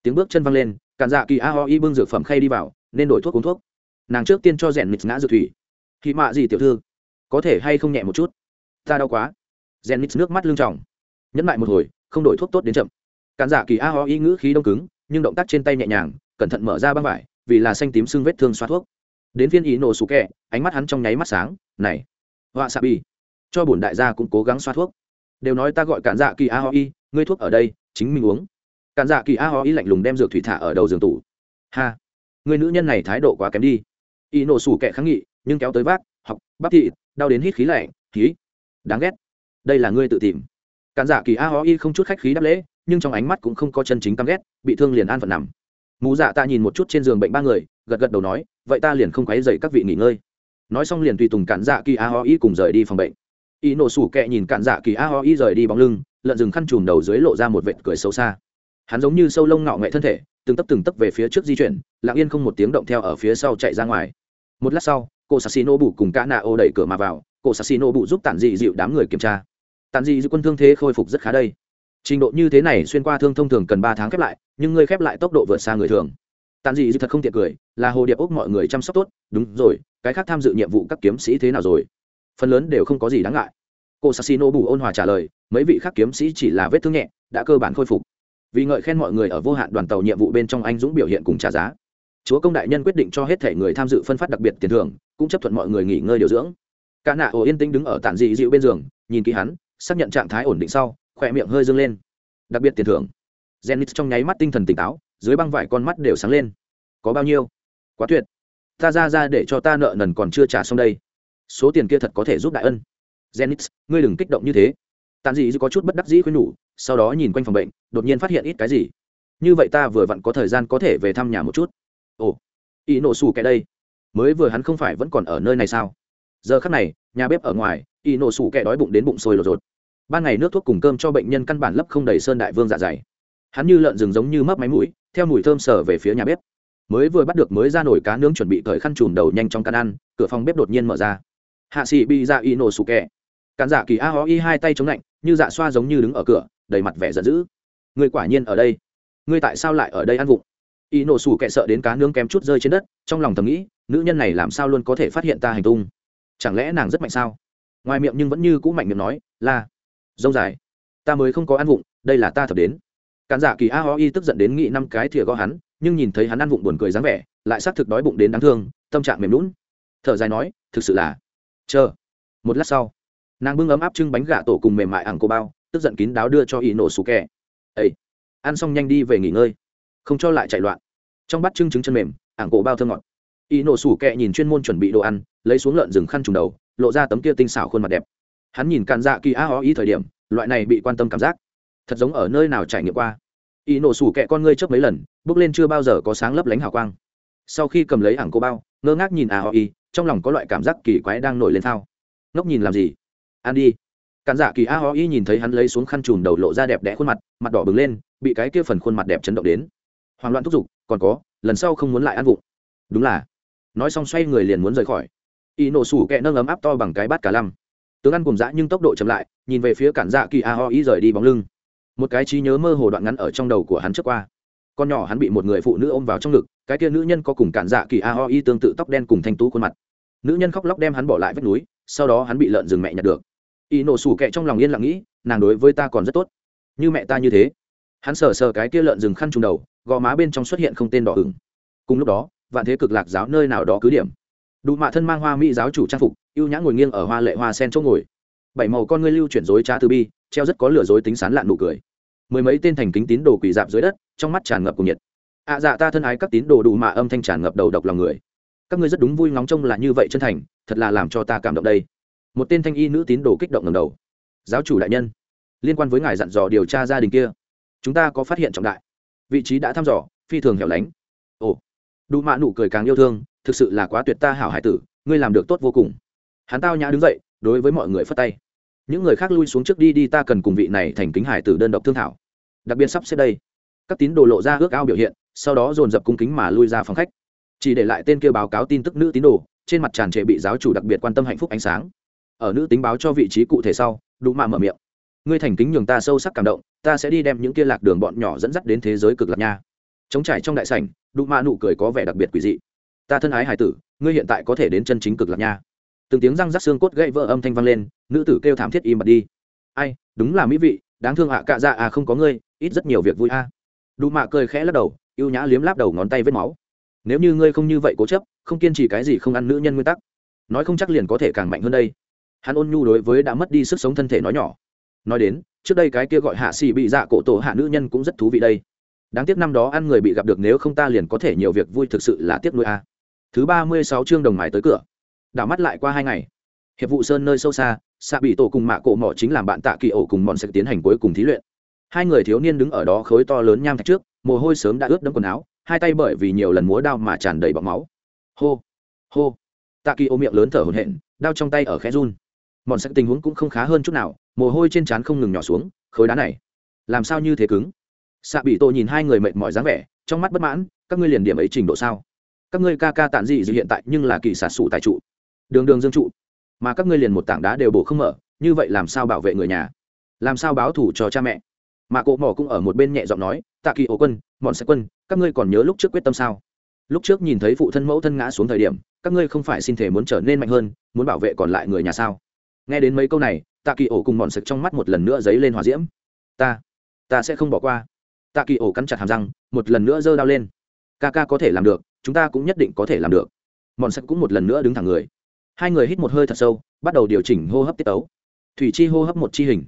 Tiếng bước chân văng lên càn dạ kỳ a ho y bưng dược phẩm khay đi vào, nên đổi thuốc uống thuốc. Nàng trước tiên cho rèn nịt ngã dược thủy. Thì mạ gì tiểu thư? Có thể hay không nhẹ một chút? Ta đau quá. Rèn nịt nước mắt lưng tròng. Nhẫn lại một hồi, không đổi thuốc tốt đến chậm. Càn dạ kỳ a ho y ngữ khí đông cứng, nhưng động tác trên tay nhẹ nhàng, cẩn thận mở ra băng vải vì là xanh tím sưng vết thương xoa thuốc. Đến phiên ý nổ sủ kẹ, ánh mắt hắn trong nháy mắt sáng, này họa xạ bi, cho bổn đại gia cũng cố gắng xoa thuốc. Đều nói ta gọi cản dạ kỳ a ho y, ngươi thuốc ở đây, chính mình uống. Cản dạ kỳ a ho y lạnh lùng đem dược thủy thả ở đầu giường tủ. Ha, người nữ nhân này thái độ quá kém đi. Y nổ sủ kẻ kháng nghị, nhưng kéo tới vác, học, bắp thị đau đến hít khí lạnh, khí, đáng ghét. Đây là ngươi tự tìm. Cản dạ kỳ a ho y không chút khách khí đáp lễ, nhưng trong ánh mắt cũng không có chân chính căm ghét, bị thương liền an phận nằm mụ dạ ta nhìn một chút trên giường bệnh ba người, gật gật đầu nói, vậy ta liền không quấy dậy các vị nghỉ ngơi. Nói xong liền tùy tùng cản dạ kỳ a ho y cùng rời đi phòng bệnh. Y nổ sủ kẹ nhìn cản dạ kỳ a ho y rời đi bóng lưng, lợn rừng khăn chùm đầu dưới lộ ra một vệt cười xấu xa. Hắn giống như sâu lông ngạo nghệ thân thể, từng tấp từng tấp về phía trước di chuyển, lặng yên không một tiếng động theo ở phía sau chạy ra ngoài. Một lát sau, cô sassino bụ cùng cả nạ ô đẩy cửa mà vào, cô sassino bụ giúp tản dị dịu đám người kiểm tra. Tản dị dịu quân thương thế khôi phục rất khá đây trình độ như thế này xuyên qua thương thông thường cần ba tháng khép lại, nhưng ngươi khép lại tốc độ vượt xa người thường. Tàn dị dịu thật không tiện cười, là hồ điệp úc mọi người chăm sóc tốt, đúng rồi, cái khác tham dự nhiệm vụ các kiếm sĩ thế nào rồi? Phần lớn đều không có gì đáng ngại. Cô sassino bù ôn hòa trả lời, mấy vị khác kiếm sĩ chỉ là vết thương nhẹ, đã cơ bản khôi phục. Vì ngợi khen mọi người ở vô hạn đoàn tàu nhiệm vụ bên trong anh dũng biểu hiện cùng trả giá. Chúa công đại nhân quyết định cho hết thể người tham dự phân phát đặc biệt tiền thưởng, cũng chấp thuận mọi người nghỉ ngơi điều dưỡng. Cả nạ ổ yên tĩnh đứng ở tản dị dịu bên giường, nhìn kỹ hắn, xác nhận trạng thái ổn định sau khỏe miệng hơi dâng lên. Đặc biệt tiền thưởng. Zenith trong nháy mắt tinh thần tỉnh táo dưới băng vải con mắt đều sáng lên. Có bao nhiêu? Quá tuyệt. Ta ra ra để cho ta nợ nần còn chưa trả xong đây. Số tiền kia thật có thể giúp đại ân. Zenith, ngươi đừng kích động như thế. Tàn dị có chút bất đắc dĩ khuyên nhủ sau đó nhìn quanh phòng bệnh đột nhiên phát hiện ít cái gì. Như vậy ta vừa vặn có thời gian có thể về thăm nhà một chút. Ồ ý nổ xù kẻ đây. Mới vừa hắn không phải vẫn còn ở nơi này sao? Giờ khắc này nhà bếp ở ngoài ý nổ xù kẻ đói bụng đến bụng sôi lột rột ban ngày nước thuốc cùng cơm cho bệnh nhân căn bản lấp không đầy sơn đại vương dạ dày. Hắn như lợn rừng giống như mấp máy mũi, theo mùi thơm sở về phía nhà bếp. Mới vừa bắt được mới ra nổi cá nướng chuẩn bị cởi khăn chùm đầu nhanh trong căn ăn, cửa phòng bếp đột nhiên mở ra. Hạ sĩ bị dạ y nổ sụ kẹ. Cản dạ kỳ a ho y hai tay chống lạnh, như dạ xoa giống như đứng ở cửa, đầy mặt vẻ giận dữ. Người quả nhiên ở đây. Ngươi tại sao lại ở đây ăn vụng? Y nổ sủ kệ sợ đến cá nướng kém chút rơi trên đất, trong lòng thầm nghĩ, nữ nhân này làm sao luôn có thể phát hiện ta hành tung? Chẳng lẽ nàng rất mạnh sao? Ngoài miệng nhưng vẫn như cũ mạnh miệng nói là rông dài. Ta mới không có ăn vụng, đây là ta thật đến. Cản giả kỳ a ho y tức giận đến nghị năm cái thìa gõ hắn, nhưng nhìn thấy hắn ăn vụng buồn cười dáng vẻ, lại xác thực đói bụng đến đáng thương, tâm trạng mềm lún thở dài nói, thực sự là chờ, một lát sau, nàng bưng ấm áp trưng bánh gà tổ cùng mềm mại ẳng cô bao, tức giận kín đáo đưa cho y nổ sủ kẹ ây ăn xong nhanh đi về nghỉ ngơi, không cho lại chạy loạn. Trong bát trưng trứng chân mềm, ảng cổ bao thơ ngọt. Y nổ sủ kẹ nhìn chuyên môn chuẩn bị đồ ăn, lấy xuống lợn rừng khăn trùng đầu, lộ ra tấm kia tinh xảo khuôn mặt đẹp hắn nhìn càn dạ kỳ a ó ý thời điểm, loại này bị quan tâm cảm giác, thật giống ở nơi nào trải nghiệm qua. Y nổ sủ kẹ con ngươi chớp mấy lần, bước lên chưa bao giờ có sáng lấp lánh hào quang. Sau khi cầm lấy ảng cô bao, ngơ ngác nhìn a ó ý trong lòng có loại cảm giác kỳ quái đang nổi lên thao. Ngốc nhìn làm gì? Ăn đi. Cản dạ kỳ a ho y nhìn thấy hắn lấy xuống khăn chùm đầu lộ ra đẹp đẽ khuôn mặt mặt đỏ bừng lên, bị cái kia phần khuôn mặt đẹp chấn động đến. Hoảng loạn thúc giục, còn có, lần sau không muốn lại ăn vụng. Đúng là. Nói xong xoay người liền muốn rời khỏi. Y nổ sủ kẹ nâng ấm áp to bằng cái bát cả lăm tướng ăn cùng dã nhưng tốc độ chậm lại, nhìn về phía cản dạ kỳ a ho ý rời đi bóng lưng. Một cái trí nhớ mơ hồ đoạn ngắn ở trong đầu của hắn trước qua. Con nhỏ hắn bị một người phụ nữ ôm vào trong ngực, cái kia nữ nhân có cùng cản dạ kỳ a ho y tương tự tóc đen cùng thanh tú khuôn mặt. Nữ nhân khóc lóc đem hắn bỏ lại vách núi, sau đó hắn bị lợn rừng mẹ nhặt được. Y nổ sủ kẹ trong lòng yên lặng nghĩ, nàng đối với ta còn rất tốt. Như mẹ ta như thế. Hắn sờ sờ cái kia lợn rừng khăn trùng đầu, gò má bên trong xuất hiện không tên đỏ ửng. Cùng lúc đó, vạn thế cực lạc giáo nơi nào đó cứ điểm đủ mạ thân mang hoa mỹ giáo chủ trang phục, ưu nhã ngồi nghiêng ở hoa lệ hoa sen chỗ ngồi. Bảy màu con ngươi lưu chuyển dối trá từ bi, treo rất có lửa dối tính sán lạn nụ cười. Mười mấy tên thành kính tín đồ quỳ dạp dưới đất, trong mắt tràn ngập cùng nhiệt. Ạ à dạ ta thân ái các tín đồ đủ mạ âm thanh tràn ngập đầu độc lòng người. Các ngươi rất đúng vui ngóng trông là như vậy chân thành, thật là làm cho ta cảm động đây. Một tên thanh y nữ tín đồ kích động ngầm đầu. Giáo chủ đại nhân, liên quan với ngài dặn dò điều tra gia đình kia, chúng ta có phát hiện trọng đại. Vị trí đã thăm dò, phi thường hẻo lánh. Ồ. Đủ mạ nụ cười càng yêu thương thực sự là quá tuyệt ta hảo hải tử, ngươi làm được tốt vô cùng. Hắn tao nhã đứng dậy, đối với mọi người phất tay. Những người khác lui xuống trước đi đi, ta cần cùng vị này thành kính hải tử đơn độc thương thảo. Đặc biệt sắp xếp đây. Các tín đồ lộ ra ước ao biểu hiện, sau đó dồn dập cung kính mà lui ra phòng khách. Chỉ để lại tên kia báo cáo tin tức nữ tín đồ, trên mặt tràn trề bị giáo chủ đặc biệt quan tâm hạnh phúc ánh sáng. Ở nữ tính báo cho vị trí cụ thể sau đủ mà mở miệng. Ngươi thành kính nhường ta sâu sắc cảm động, ta sẽ đi đem những kia lạc đường bọn nhỏ dẫn dắt đến thế giới cực lạc nha. Chống trải trong đại sảnh đủ mà nụ cười có vẻ đặc biệt quỷ dị ta thân ái hải tử, ngươi hiện tại có thể đến chân chính cực lạc nha. Từng tiếng răng rắc xương cốt gãy vỡ âm thanh vang lên, nữ tử kêu thảm thiết im bặt đi. Ai, đúng là mỹ vị, đáng thương ạ, cạ dạ à không có ngươi, ít rất nhiều việc vui a. À. đủ mạ cười khẽ lắc đầu y ê u nhã liếm láp đầu ngón tay vết máu. Nếu như ngươi không như vậy cố chấp, không kiên trì cái gì không ăn nữ nhân nguyên tắc. Nói không chắc liền có thể càng mạnh hơn đây. Hắn ôn nhu đối với đã mất đi sức sống thân thể nói nhỏ. Nói đến, trước đây cái kia gọi hạ xì bị dạ cổ tổ hạ nữ nhân cũng rất thú vị đây. Đáng tiếc năm đó ăn người bị gặp được, nếu không ta liền có thể nhiều việc vui thực sự là tiếc nuôi a thứ ba mươi sáu chương đồng mài tới cửa. Đảo mắt lại qua hai ngày. Hiệp vụ sơn nơi sâu xa xạ bị tổ cùng mạ cổ mỏ chính làm bạn tạ kỳ ổ cùng mòn sẽ tiến hành cuối cùng thí luyện. Hai người thiếu niên đứng ở đó khối to lớn nham thạch trước, mồ hôi sớm đã ướt đẫm quần áo, hai tay bởi vì nhiều lần múa đao mà tràn đầy bọc máu. Hô hô. Tạ kỳ ô miệng lớn thở hổn hển, đao trong tay ở khẽ run. Mòn sẽ tình huống cũng không khá hơn chút nào, mồ hôi trên trán không ngừng nhỏ xuống, khối đá này. Làm sao như thế cứng? Xạ bị tổ nhìn hai người mệt mỏi dáng vẻ, trong mắt bất mãn, các ngươi liền điểm ấy trình độ sao? Các ngươi ca ca tản dị dị hiện tại nhưng là kỳ xả sủ tại trụ. Đường đường dương trụ. Mà các ngươi liền một tảng đá đều bổ không mở, như vậy làm sao bảo vệ người nhà? Làm sao báo thủ cho cha mẹ? Mà cộ mỏ cũng ở một bên nhẹ giọng nói, tạ kỳ ổ quân, mọn sẽ quân, các ngươi còn nhớ lúc trước quyết tâm sao? Lúc trước nhìn thấy phụ thân mẫu thân ngã xuống thời điểm, các ngươi không phải xin thể muốn trở nên mạnh hơn, muốn bảo vệ còn lại người nhà sao? Nghe đến mấy câu này, tạ kỳ ổ cùng mọn sực trong mắt một lần nữa dấy lên hòa diễm. Ta ta sẽ không bỏ qua. Tạ kỳ ổ cắn chặt hàm răng, một lần nữa giơ đao lên. Ca ca có thể làm được chúng ta cũng nhất định có thể làm được. Mòn sắt cũng một lần nữa đứng thẳng người. Hai người hít một hơi thật sâu, bắt đầu điều chỉnh hô hấp tiết tấu. Thủy chi hô hấp một chi hình.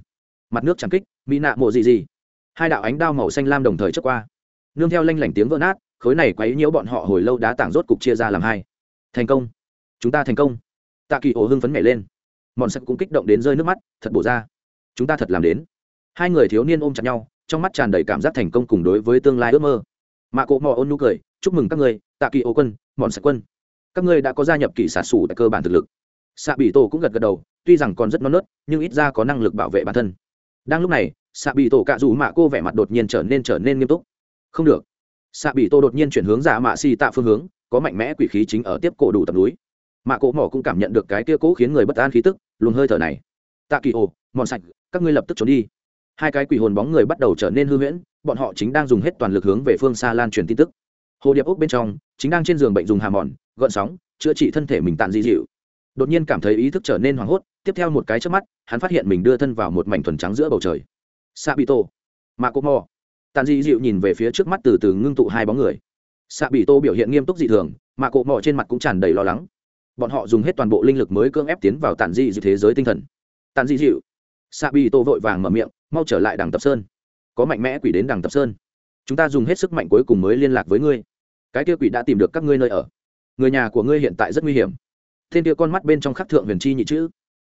Mặt nước chẳng kích, mỹ nạ mộ gì gì hai đạo ánh đao màu xanh lam đồng thời trước qua. Nương theo lanh lảnh tiếng vỡ nát, khối này quấy nhiễu bọn họ hồi lâu đá tảng rốt cục chia ra làm hai. Thành công. Chúng ta thành công. Tạ kỳ ổ hưng phấn mẻ lên. Mòn sắt cũng kích động đến rơi nước mắt, thật bổ ra. Chúng ta thật làm đến. Hai người thiếu niên ôm chặt nhau, trong mắt tràn đầy cảm giác thành công cùng đối với tương lai ước mơ. Mạ cộ mò ôn nụ cười chúc mừng các người tạ kỳ ô quân mòn sạch quân. Các ngươi đã có gia nhập kỳ xạ sủ tại cơ bản thực lực. Xạ bị tổ cũng gật gật đầu, tuy rằng còn rất non nớt, nhưng ít ra có năng lực bảo vệ bản thân. Đang lúc này, xạ bị tổ cạ dù mạ cô vẻ mặt đột nhiên trở nên trở nên nghiêm túc. Không được. Xạ bị tổ đột nhiên chuyển hướng giả mạ xì tạ phương hướng, có mạnh mẽ quỷ khí chính ở tiếp cổ đủ tập núi. Mạ cổ mỏ cũng cảm nhận được cái kia cố khiến người bất an khí tức, luồng hơi thở này. Tạ kỳ ồ mòn sạch, các ngươi lập tức trốn đi. Hai cái quỷ hồn bóng người bắt đầu trở nên hư huyễn, bọn họ chính đang dùng hết toàn lực hướng về phương xa lan truyền tin tức hồ điệp ốc bên trong, chính đang trên giường bệnh dùng hà mòn gợn sóng, chữa trị thân thể mình tàn di dịu. Đột nhiên cảm thấy ý thức trở nên hoảng hốt, tiếp theo một cái trước mắt, hắn phát hiện mình đưa thân vào một mảnh thuần trắng giữa bầu trời. Sa bị tô mạ cô mò tàn di dịu nhìn về phía trước mắt từ từ ngưng tụ hai bóng người. Sa bị tô biểu hiện nghiêm túc dị thường mà cô mò trên mặt cũng tràn đầy lo lắng. Bọn họ dùng hết toàn bộ linh lực mới cưỡng ép tiến vào tàn Di dịu thế giới tinh thần. Tàn Di dịu. Sa bị tô vội vàng mở miệng, mau trở lại đằng tập sơn. Có mạnh mẽ quỷ đến đằng tập sơn chúng ta dùng hết sức mạnh cuối cùng mới liên lạc với ngươi. Cái kia quỷ đã tìm được các ngươi nơi ở. Người nhà của ngươi hiện tại rất nguy hiểm. Thiên kia con mắt bên trong khắc thượng huyền chi nhị chữ.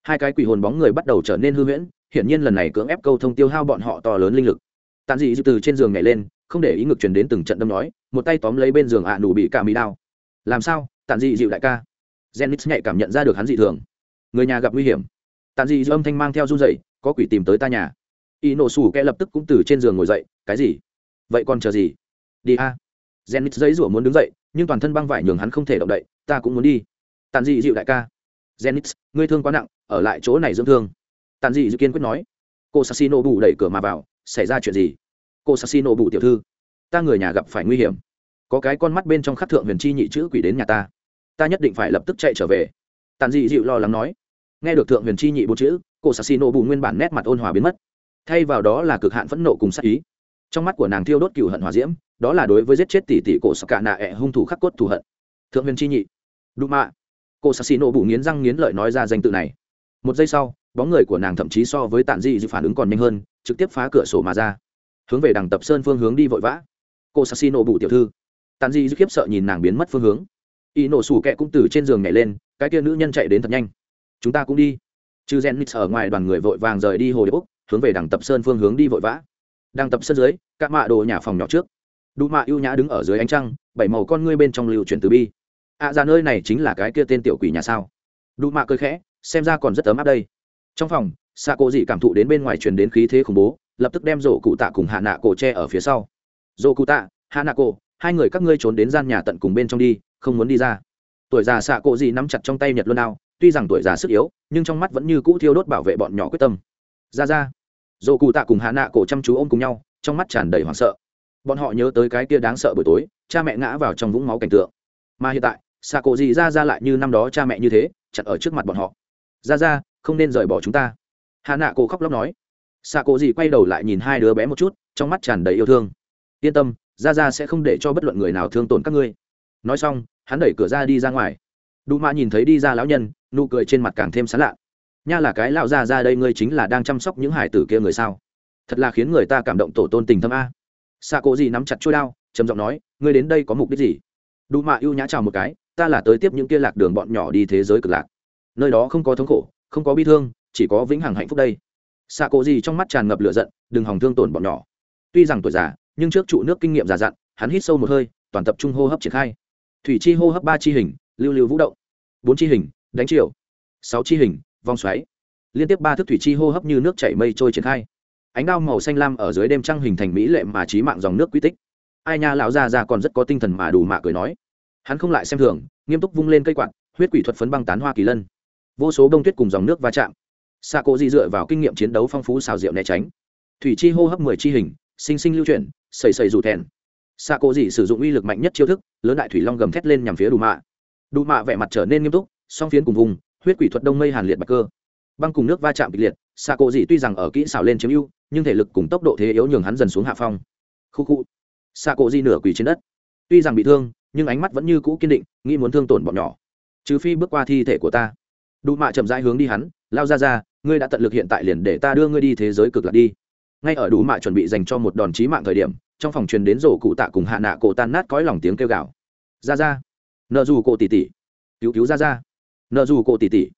Hai cái quỷ hồn bóng người bắt đầu trở nên hư huyễn, hiển nhiên lần này cưỡng ép câu thông tiêu hao bọn họ to lớn linh lực. Tàn dị từ trên giường nhảy lên, không để ý ngực truyền đến từng trận đâm nói, một tay tóm lấy bên giường ạ à nủ bị cả mỹ đao. Làm sao? Tàn dị dịu đại ca. Genix nhạy cảm nhận ra được hắn dị thường. Người nhà gặp nguy hiểm. Tàn dị âm thanh mang theo run dậy có quỷ tìm tới ta nhà. Y nổ sủ kẽ lập tức cũng từ trên giường ngồi dậy, cái gì? Vậy còn chờ gì? Đi a. À. Zenith giấy rủa muốn đứng dậy, nhưng toàn thân băng vải nhường hắn không thể động đậy, ta cũng muốn đi. Tàn dị dịu đại ca. Zenith, ngươi thương quá nặng, ở lại chỗ này dưỡng thương. Tàn dị dự kiên quyết nói. Cô sassino bù đẩy cửa mà vào, xảy ra chuyện gì? Cô sassino bù tiểu thư, ta người nhà gặp phải nguy hiểm. Có cái con mắt bên trong khắc thượng huyền chi nhị chữ quỷ đến nhà ta. Ta nhất định phải lập tức chạy trở về. Tàn dị dịu lo lắng nói. Nghe được thượng huyền chi nhị bốn chữ, cô sassino bù nguyên bản nét mặt ôn hòa biến mất. Thay vào đó là cực hạn phẫn nộ cùng sắc ý trong mắt của nàng thiêu đốt cựu hận hòa diễm, đó là đối với giết chết tỷ tỷ cổ sắc cả nạ ẹ hung thủ khắc cốt thù hận. Thượng huyền chi nhị, đụ mạ. Cô nổ bù nghiến răng nghiến lợi nói ra danh tự này. Một giây sau, bóng người của nàng thậm chí so với tản dị dị phản ứng còn nhanh hơn, trực tiếp phá cửa sổ mà ra. Hướng về đằng tập sơn phương hướng đi vội vã. Cô sassino bù tiểu thư. Tàn di dị khiếp sợ nhìn nàng biến mất phương hướng. Y nổ sủ kẹ cũng từ trên giường nhảy lên, cái kia nữ nhân chạy đến thật nhanh. Chúng ta cũng đi. Chứ gen nix ở ngoài đoàn người vội vàng rời đi hồ điệp úc, hướng về đằng tập sơn phương hướng đi vội vã đang tập sân dưới các mạ đồ nhà phòng nhỏ trước. Đủ mạ ưu nhã đứng ở dưới ánh trăng bảy màu con ngươi bên trong lưu chuyển từ bi. Ạ à, ra nơi này chính là cái kia tên tiểu quỷ nhà sao? Đủ mạ cười khẽ xem ra còn rất ấm áp đây. Trong phòng xạ cổ dị cảm thụ đến bên ngoài truyền đến khí thế khủng bố lập tức đem rổ cụ tạ cùng hạ nạ cổ tre ở phía sau. Rổ cụ tạ hạ nạ cổ hai người các ngươi trốn đến gian nhà tận cùng bên trong đi không muốn đi ra. Tuổi già xạ cổ dị nắm chặt trong tay nhật luôn nào tuy rằng tuổi già sức yếu nhưng trong mắt vẫn như cũ thiêu đốt bảo vệ bọn nhỏ quyết tâm. Ra ra rổ cụ tạ cùng hạ nạ cổ chăm chú ôm cùng nhau, trong mắt tràn đầy hoảng sợ. Bọn họ nhớ tới cái kia đáng sợ buổi tối, cha mẹ ngã vào trong vũng máu cảnh tượng. Mà hiện tại xạ cổ dị ra ra lại như năm đó cha mẹ như thế chặt ở trước mặt bọn họ. Ra ra, không nên rời bỏ chúng ta. Hà nạ cổ khóc lóc nói. Xạ cổ dị quay đầu lại nhìn hai đứa bé một chút, trong mắt tràn đầy yêu thương. Yên tâm, ra ra sẽ không để cho bất luận người nào thương tổn các ngươi. Nói xong, hắn đẩy cửa ra đi ra ngoài. Đu mạ nhìn thấy đi ra lão nhân, nụ cười trên mặt càng thêm sán lạ nha là cái lão già ra đây, ngươi chính là đang chăm sóc những hải tử kia người sao? Thật là khiến người ta cảm động tổ tôn tình thâm a. Xạ cổ gì nắm chặt chuôi đao, trầm giọng nói, ngươi đến đây có mục đích gì? Đủ mạ ưu nhã chào một cái, ta là tới tiếp những kia lạc đường bọn nhỏ đi thế giới cực lạc. Nơi đó không có thống khổ, không có bi thương, chỉ có vĩnh hằng hạnh phúc đây. Xạ cổ gì trong mắt tràn ngập lửa giận, đừng hòng thương tổn bọn nhỏ. Tuy rằng tuổi già, nhưng trước trụ nước kinh nghiệm già dặn, hắn hít sâu một hơi, toàn tập trung hô hấp triển khai. Thủy chi hô hấp ba chi hình, lưu lưu vũ động. Bốn chi hình, đánh chiều. Sáu chi hình vòng xoáy. Liên tiếp ba thước thủy chi hô hấp như nước chảy mây trôi triển khai. Ánh đao màu xanh lam ở dưới đêm trăng hình thành mỹ lệ mà trí mạng dòng nước quy tích. Ai nha lão già già còn rất có tinh thần mà đủ mạ cười nói. Hắn không lại xem thường, nghiêm túc vung lên cây quạt, huyết quỷ thuật phấn băng tán hoa kỳ lân. Vô số bông tuyết cùng dòng nước va chạm. Xạ cổ di dựa vào kinh nghiệm chiến đấu phong phú xào rượu né tránh. Thủy chi hô hấp mười chi hình, sinh sinh lưu chuyển, sầy sầy rủ thèn xạ cổ di sử dụng uy lực mạnh nhất chiêu thức, lớn đại thủy long gầm thét lên nhằm phía đủ mạ. Đủ mạ vẻ mặt trở nên nghiêm túc, song phiến cùng vùng huyết quỷ thuật đông mây hàn liệt bạch cơ. Băng cùng nước va chạm kịch liệt xạ cổ di tuy rằng ở kỹ xảo lên chiếm ưu, nhưng thể lực cùng tốc độ thế yếu nhường hắn dần xuống hạ phong. Khu khu. Xạ cổ di nửa quỳ trên đất. Tuy rằng bị thương, nhưng ánh mắt vẫn như cũ kiên định, nghĩ muốn thương tổn bọn nhỏ. Trừ phi bước qua thi thể của ta. Đủ mạ chậm rãi hướng đi hắn, lao ra ra, ngươi đã tận lực hiện tại liền để ta đưa ngươi đi thế giới cực lạc đi. Ngay ở đủ mạ chuẩn bị dành cho một đòn chí mạng thời điểm, trong phòng truyền đến rổ cụ tạ cùng hạ nạ cổ tan nát cõi lòng tiếng kêu gào. Ra ra. Nợ dù cổ tỉ tỉ cứu cứu ra ra nợ dù cổ tỉ tỉ.